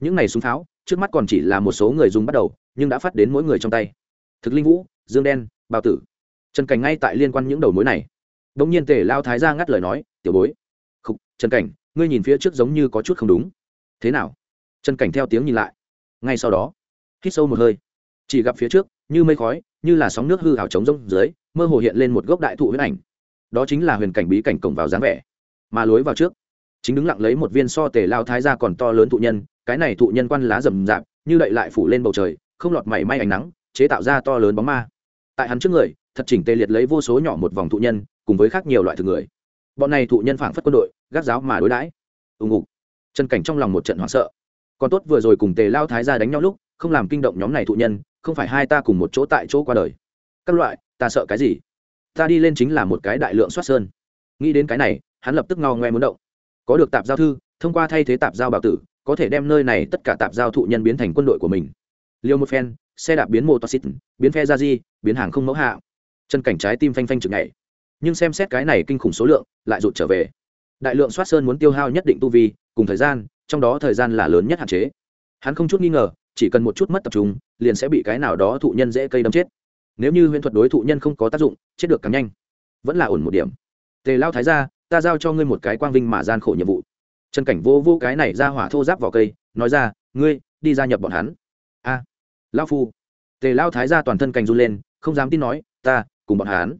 Những này súng pháo trước mắt còn chỉ là một số người dùng bắt đầu nhưng đã phát đến mỗi người trong tay. Thực linh vũ dương đen bào tử. Trần cảnh ngay tại liên quan những đầu mối này. Đ ỗ n g nhiên tề lao thái ra ngắt lời nói tiểu bối. Khúc, trần cảnh ngươi nhìn phía trước giống như có chút không đúng. Thế nào? Trần cảnh theo tiếng nhìn lại. Ngay sau đó hít sâu một hơi. Chỉ gặp phía trước như mây khói như là sóng nước hư hào trống rông dưới mơ hồ hiện lên một gốc đại thụ huyết ảnh đó chính là huyền cảnh bí cảnh cổng vào dáng vẻ. Mà lối vào trước, chính đứng lặng lấy một viên so tề lao thái ra còn to lớn thụ nhân, cái này thụ nhân quan lá rầm rạp, như đậy lại phủ lên bầu trời, không lọt mảy may ánh nắng, chế tạo ra to lớn bóng ma. Tại hắn trước người, thật chỉnh tê liệt lấy vô số nhỏ một vòng thụ nhân, cùng với khác nhiều loại thực người. Bọn này thụ nhân phảng phất quân đội, gác giáo mà đối đãi. Ưng ngục. Chân cảnh trong lòng một trận hoảng sợ. Còn tốt vừa rồi cùng tề lao thái ra đánh nhau lúc, không làm kinh động nhóm này thụ nhân, không phải hai ta cùng một chỗ tại chỗ qua đời. Các loại, ta sợ cái gì? Ta đi lên chính là một cái đại lượng soát sơn. Nghĩ đến cái này, hắn lập tức ngao ngoe muốn động. Có được tạp giao thư, thông qua thay thế tạp giao bảo tử, có thể đem nơi này tất cả tạp giao thụ nhân biến thành quân đội của mình. Liều một phen, xe đạp biến mô toxit biến phe ra di biến hàng không mẫu hạ chân cảnh trái tim phanh phanh chừng ngày nhưng xem xét cái này kinh khủng số lượng, lại rụt trở về. Đại lượng soát sơn muốn tiêu hao nhất định tu vi, cùng thời gian, trong đó thời gian là lớn nhất hạn chế. Hắn không chút nghi ngờ, chỉ cần một chút mất tập trung, liền sẽ bị cái nào đó thụ nhân dễ cây đâm chết nếu như huyễn thuật đối thụ nhân không có tác dụng chết được càng nhanh. Vẫn là ổn một điểm. Tề lao thái ra ta giao cho ngươi một cái quang vinh mà gian khổ nhiệm vụ. Trần cảnh vô vô cái này ra hỏa thô giáp vào cây nói ra ngươi đi gia nhập bọn hắn. A à, lao phu. Tề lao thái ra toàn thân cành run lên không dám tin nói ta cùng bọn hắn.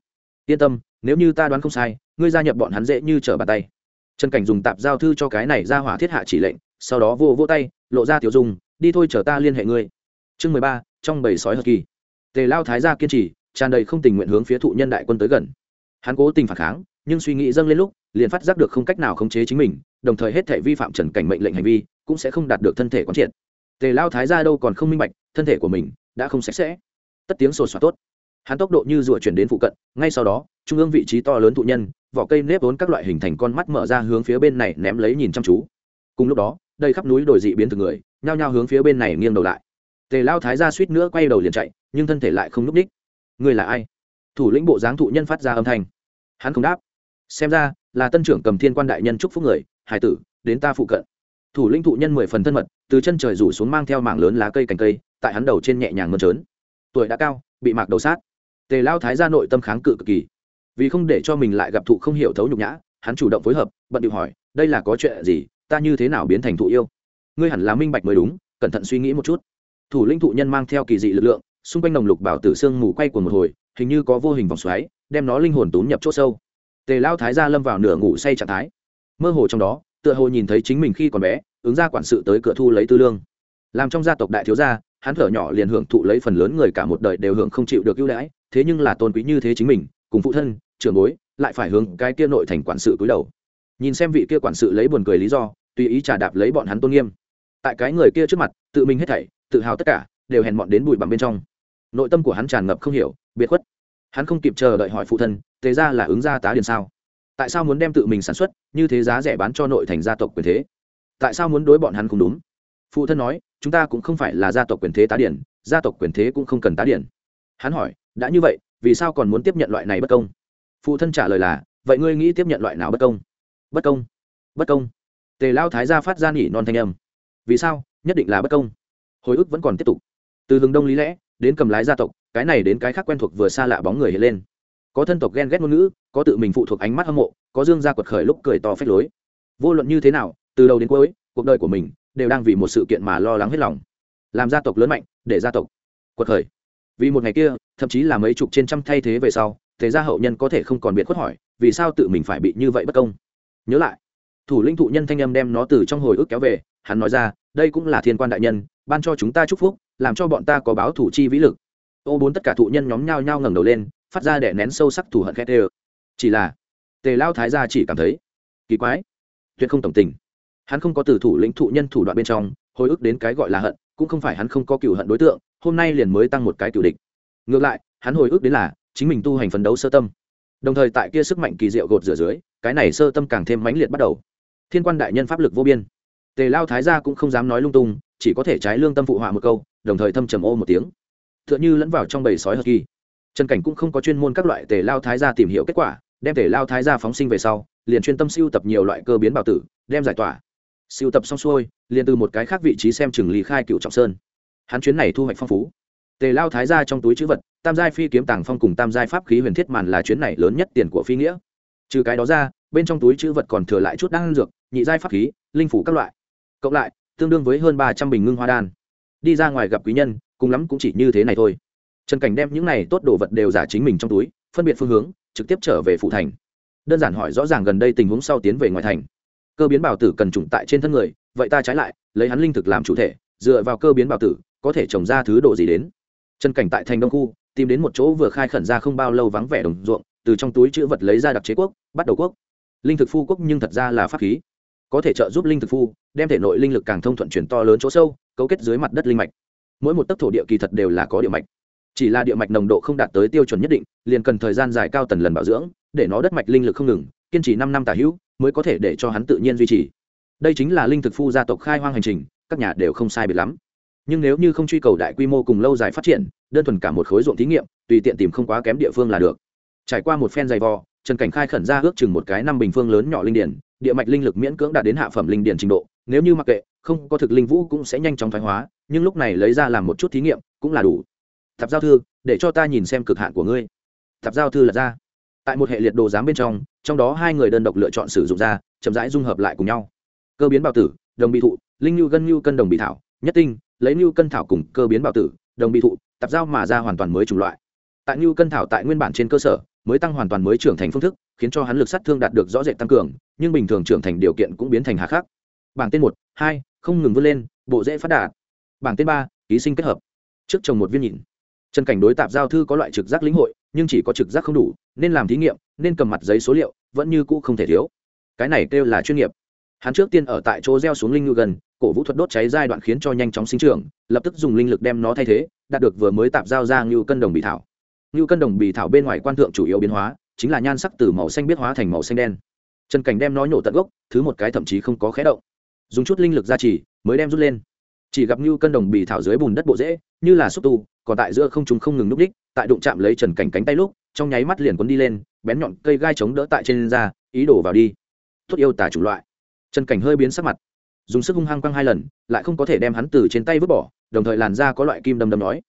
Yên tâm nếu như ta đoán không sai ngươi gia nhập bọn hắn dễ như trở bàn tay. Trần cảnh dùng tạp giao thư cho cái này ra hỏa thiết hạ chỉ lệnh sau đó vô vô tay lộ ra tiểu dùng đi thôi chở ta liên hệ ngươi. Chương mười ba trong bầy sói hờ kỳ tề lao thái gia kiên trì, tràn đầy không tình nguyện hướng phía thụ nhân đại quân tới gần. Hắn cố tình phản kháng, nhưng suy nghĩ dâng lên lúc, liền phát giác được không cách nào khống chế chính mình, đồng thời hết thể vi phạm trần cảnh mệnh lệnh hành vi, cũng sẽ không đạt được thân thể quán triệt. Tề lao thái ra đâu còn không minh bạch, thân thể của mình đã không sạch sẽ. Tất tiếng sột soạt tốt. Hắn tốc độ như rùa chuyển đến phụ cận, ngay sau đó, trung ương vị trí to lớn thụ nhân, vỏ cây nếp vốn các loại hình thành con mắt mở ra hướng phía bên này ném lấy nhìn chăm chú. Cùng lúc đó đây khắp núi đồi dị biến từ người, nhao nhao hướng phía bên này nghiêng đầu lại tề lao thái ra suýt nữa quay đầu liền chạy, nhưng thân thể lại không núp ních người là ai? Thủ lĩnh bộ dáng thụ nhân phát ra âm thanh. Hắn không đáp. Xem ra, là tân trưởng cầm thiên quan đại nhân chúc phúc người, hải tử, đến ta phụ cận. Thủ lĩnh thụ nhân mười phần thân mật, từ chân trời rủ xuống mang theo mảng lớn lá cây cành cây, tại hắn đầu trên nhẹ nhàng mơn trớn. Tuổi đã cao, bị mạc đầu sát. Tề lao thái ra nội tâm kháng cự cực kỳ. Vì không để cho mình lại gặp thụ không hiểu thấu nhục nhã, hắn chủ động phối hợp, bận điệu hỏi, đây là có chuyện gì? Ta như thế nào biến thành thụ yêu? Ngươi hẳn là minh bạch mới đúng, cẩn thận suy nghĩ một chút thủ lĩnh thụ nhân mang theo kỳ dị lực lượng, xung quanh nồng lục bảo tử xương mù quay của một hồi, hình như có vô hình vòng xoáy, đem nó linh hồn tốn nhập c h ỗ sâu. Tề lao thái ra lâm vào nửa ngủ say trạng thái. Mơ hồ trong đó, tựa hồ nhìn thấy chính mình khi còn bé, ứng ra quản sự tới cửa thu lấy tư lương. Làm trong gia tộc đại thiếu gia, hắn thở nhỏ liền hưởng thụ lấy phần lớn người cả một đời đều hưởng không chịu được ưu đãi, thế nhưng là tôn quý như thế chính mình, cùng phụ thân, trưởng bối, lại phải hướng cái kia nội thành quản sự cúi đầu. Nhìn xem vị kia quản sự lấy buồn cười lý do, tùy ý trả đạp lấy bọn hắn tôn nghiêm tại cái người kia trước mặt, tự mình hết thảy, tự hào tất cả, đều hèn mọn đến bụi bằng bên trong. Nội tâm của hắn tràn ngập không hiểu, biệt khuất. Hắn không kịp chờ đợi hỏi phụ thân, thế ra là ứng gia tá điền sao? Tại sao muốn đem tự mình sản xuất, như thế giá rẻ bán cho nội thành gia tộc quyền thế? Tại sao muốn đối bọn hắn không đúng? Phụ thân nói, chúng ta cũng không phải là gia tộc quyền thế tá điển gia tộc quyền thế cũng không cần tá điển hắn hỏi, đã như vậy, vì sao còn muốn tiếp nhận loại này bất công? Phụ thân trả lời là, vậy ngươi nghĩ tiếp nhận loại nào bất công? Bất công? Bất công? Tề lao thái gia phát ra nỉ non thanh âm vì sao? Nhất định là bất công. Hồi ức vẫn còn tiếp tục. Từ hướng đông lý lẽ, đến cầm lái gia tộc, cái này đến cái khác quen thuộc vừa xa lạ bóng người hiện lên. Có thân tộc ghen ghét ngôn ngữ, có tự mình phụ thuộc ánh mắt hâm mộ, có dương gia quật khởi lúc cười to phách lối. Vô luận như thế nào, từ đầu đến cuối, cuộc đời của mình đều đang vì một sự kiện mà lo lắng hết lòng. Làm gia tộc lớn mạnh, để gia tộc quật khởi. Vì một ngày kia, thậm chí là mấy chục trên trăm thay thế về sau, thế gia hậu nhân có thể không còn biệt khuất hỏi, vì sao tự mình phải bị như vậy bất công? Nhớ lại, thủ linh thụ nhân thanh âm đem nó từ trong hồi ức kéo về hắn nói ra, đây cũng là thiên quan đại nhân, ban cho chúng ta chúc phúc, làm cho bọn ta có báo thủ chi vĩ lực. Ô bốn tất cả thụ nhân nhóm nhao nhao ngẩng đầu lên, phát ra để nén sâu sắc thù hận khét ê chỉ là, tề lao thái gia chỉ cảm thấy, kỳ quái, tuyệt không tổng tình. Hắn không có từ thủ lĩnh thụ nhân thủ đoạn bên trong, hồi ức đến cái gọi là hận, cũng không phải hắn không có cựu hận đối tượng, hôm nay liền mới tăng một cái cựu địch. Ngược lại, hắn hồi ức đến là, chính mình tu hành phấn đấu sơ tâm. Đồng thời tại kia sức mạnh kỳ diệu gột rửa dưới, cái này sơ tâm càng thêm mãnh liệt bắt đầu. Thiên quan đại nhân pháp lực vô biên tề lao thái gia cũng không dám nói lung tung, chỉ có thể trái lương tâm phụ họa một câu, đồng thời thâm trầm ô một tiếng. T h ư ợ n h ư lẫn vào trong bầy sói hờ kỳ trần cảnh cũng không có chuyên môn các loại tề lao thái gia tìm hiểu kết quả, đem tề lao thái gia phóng sinh về sau, liền chuyên tâm siêu tập nhiều loại cơ biến bảo tử, đem giải tỏa. Siêu tập xong xuôi, liền từ một cái khác vị trí xem chừng lý khai cựu trọng sơn. Hắn chuyến này thu hoạch phong phú. Tề lao thái gia trong túi chữ vật, tam giai phi kiếm tàng phong cùng tam giai pháp khí huyền thiết màn là chuyến này lớn nhất tiền của phi nghĩa. Trừ cái đó ra, bên trong túi chữ vật còn thừa lại chút đan dược, nhị giai pháp khí, linh phủ các loại cộng lại, tương đương với hơn ba trăm bình ngưng hoa đan. Đi ra ngoài gặp quý nhân, cùng lắm cũng chỉ như thế này thôi. Trần cảnh đem những này tốt đồ vật đều giả chính mình trong túi, phân biệt phương hướng, trực tiếp trở về phủ thành. Đơn giản hỏi rõ ràng gần đây tình huống sau tiến về ngoài thành. Cơ biến bảo tử cần trùng tại trên thân người, vậy ta trái lại, lấy hắn linh thực làm chủ thể, dựa vào cơ biến bảo tử, có thể trồng ra thứ đồ gì đến. Trần cảnh tại thành đông khu, tìm đến một chỗ vừa khai khẩn ra không bao lâu vắng vẻ đồng ruộng, từ trong túi chữ vật lấy ra đặc chế quốc, bắt đầu quốc. Linh thực phu quốc nhưng thật ra là pháp khí có thể trợ giúp linh thực phu, đem thể nội linh lực càng thông thuận chuyển to lớn chỗ sâu, cấu kết dưới mặt đất linh mạch. Mỗi một tấc thổ địa kỳ thật đều là có địa mạch. Chỉ là địa mạch nồng độ không đạt tới tiêu chuẩn nhất định, liền cần thời gian dài cao tần lần bảo dưỡng, để nó đất mạch linh lực không ngừng, kiên trì năm năm tả hữu, mới có thể để cho hắn tự nhiên duy trì. Đây chính là linh thực phu gia tộc khai hoang hành trình, các nhà đều không sai biệt lắm. Nhưng nếu như không truy cầu đại quy mô cùng lâu dài phát triển, đơn thuần cả một khối ruộng thí nghiệm, tùy tiện tìm không quá kém địa phương là được. Trải qua một phen dày vò trần cảnh khai khẩn ra ước chừng một cái năm bình phương lớn nhỏ linh điển, địa mạch linh lực miễn cưỡng đạt đến hạ phẩm linh điển trình độ, nếu như mặc kệ, không có thực linh vũ cũng sẽ nhanh chóng thoái hóa, nhưng lúc này lấy ra làm một chút thí nghiệm, cũng là đủ. Tạp giao thư, để cho ta nhìn xem cực hạn của ngươi. Tạp giao thư là ra. Tại một hệ liệt đồ giám bên trong trong đó hai người đơn độc lựa chọn sử dụng ra, chậm rãi dung hợp lại cùng nhau. Cơ biến bào tử, đồng bị thụ, linh nhu gân nhu cân đồng bị thảo, nhất tinh, lấy nhu cân thảo cùng cơ biến bào tử, đồng bị thụ tập giao mà ra hoàn toàn mới chủng loại. Tại nhu cân thảo tại nguyên bản trên cơ sở mới tăng hoàn toàn mới trưởng thành phương thức, khiến cho hắn lực sát thương đạt được rõ rệt tăng cường, nhưng bình thường trưởng thành điều kiện cũng biến thành hà khắc. Bảng tên một, hai, không ngừng vươn lên, bộ dễ phát đạt. Bảng tên ba, ký sinh kết hợp. Trước trồng một viên nhịn. Trần cảnh đối tạp giao thư có loại trực giác lĩnh hội, nhưng chỉ có trực giác không đủ, nên làm thí nghiệm, nên cầm mặt giấy số liệu, vẫn như cũ không thể thiếu. Cái này kêu là chuyên nghiệp. Hắn trước tiên ở tại chỗ gieo xuống linh ngư gần, cổ vũ thuật đốt cháy giai đoạn khiến cho nhanh chóng sinh trưởng, lập tức dùng linh lực đem nó thay thế, đạt được vừa mới tạp giao ra như cân đồng bị thảo ngưu cân đồng bì thảo bên ngoài quan thượng chủ yếu biến hóa, chính là nhan sắc từ màu xanh biết hóa thành màu xanh đen. Trần cảnh đem nó nhổ tận gốc, thứ một cái thậm chí không có khé động. Dùng chút linh lực ra chỉ mới đem rút lên. Chỉ gặp ngưu cân đồng bì thảo dưới bùn đất bộ dễ như là xúc tu, còn tại giữa không trung không ngừng núp đích, tại đụng chạm lấy trần cảnh cánh tay lúc, trong nháy mắt liền quấn đi lên, bén nhọn cây gai chống đỡ tại trên da, ý đổ vào đi. Tốt yêu tả chủng loại. Trần cảnh hơi biến sắc mặt. Dùng sức hung hăng quăng hai lần, lại không có thể đem hắn từ trên tay vứt bỏ, đồng thời làn da có loại kim đâm đâm nói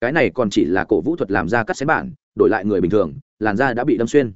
cái này còn chỉ là cổ vũ thuật làm ra cắt xén bản, đổi lại người bình thường, làn da đã bị đâm xuyên.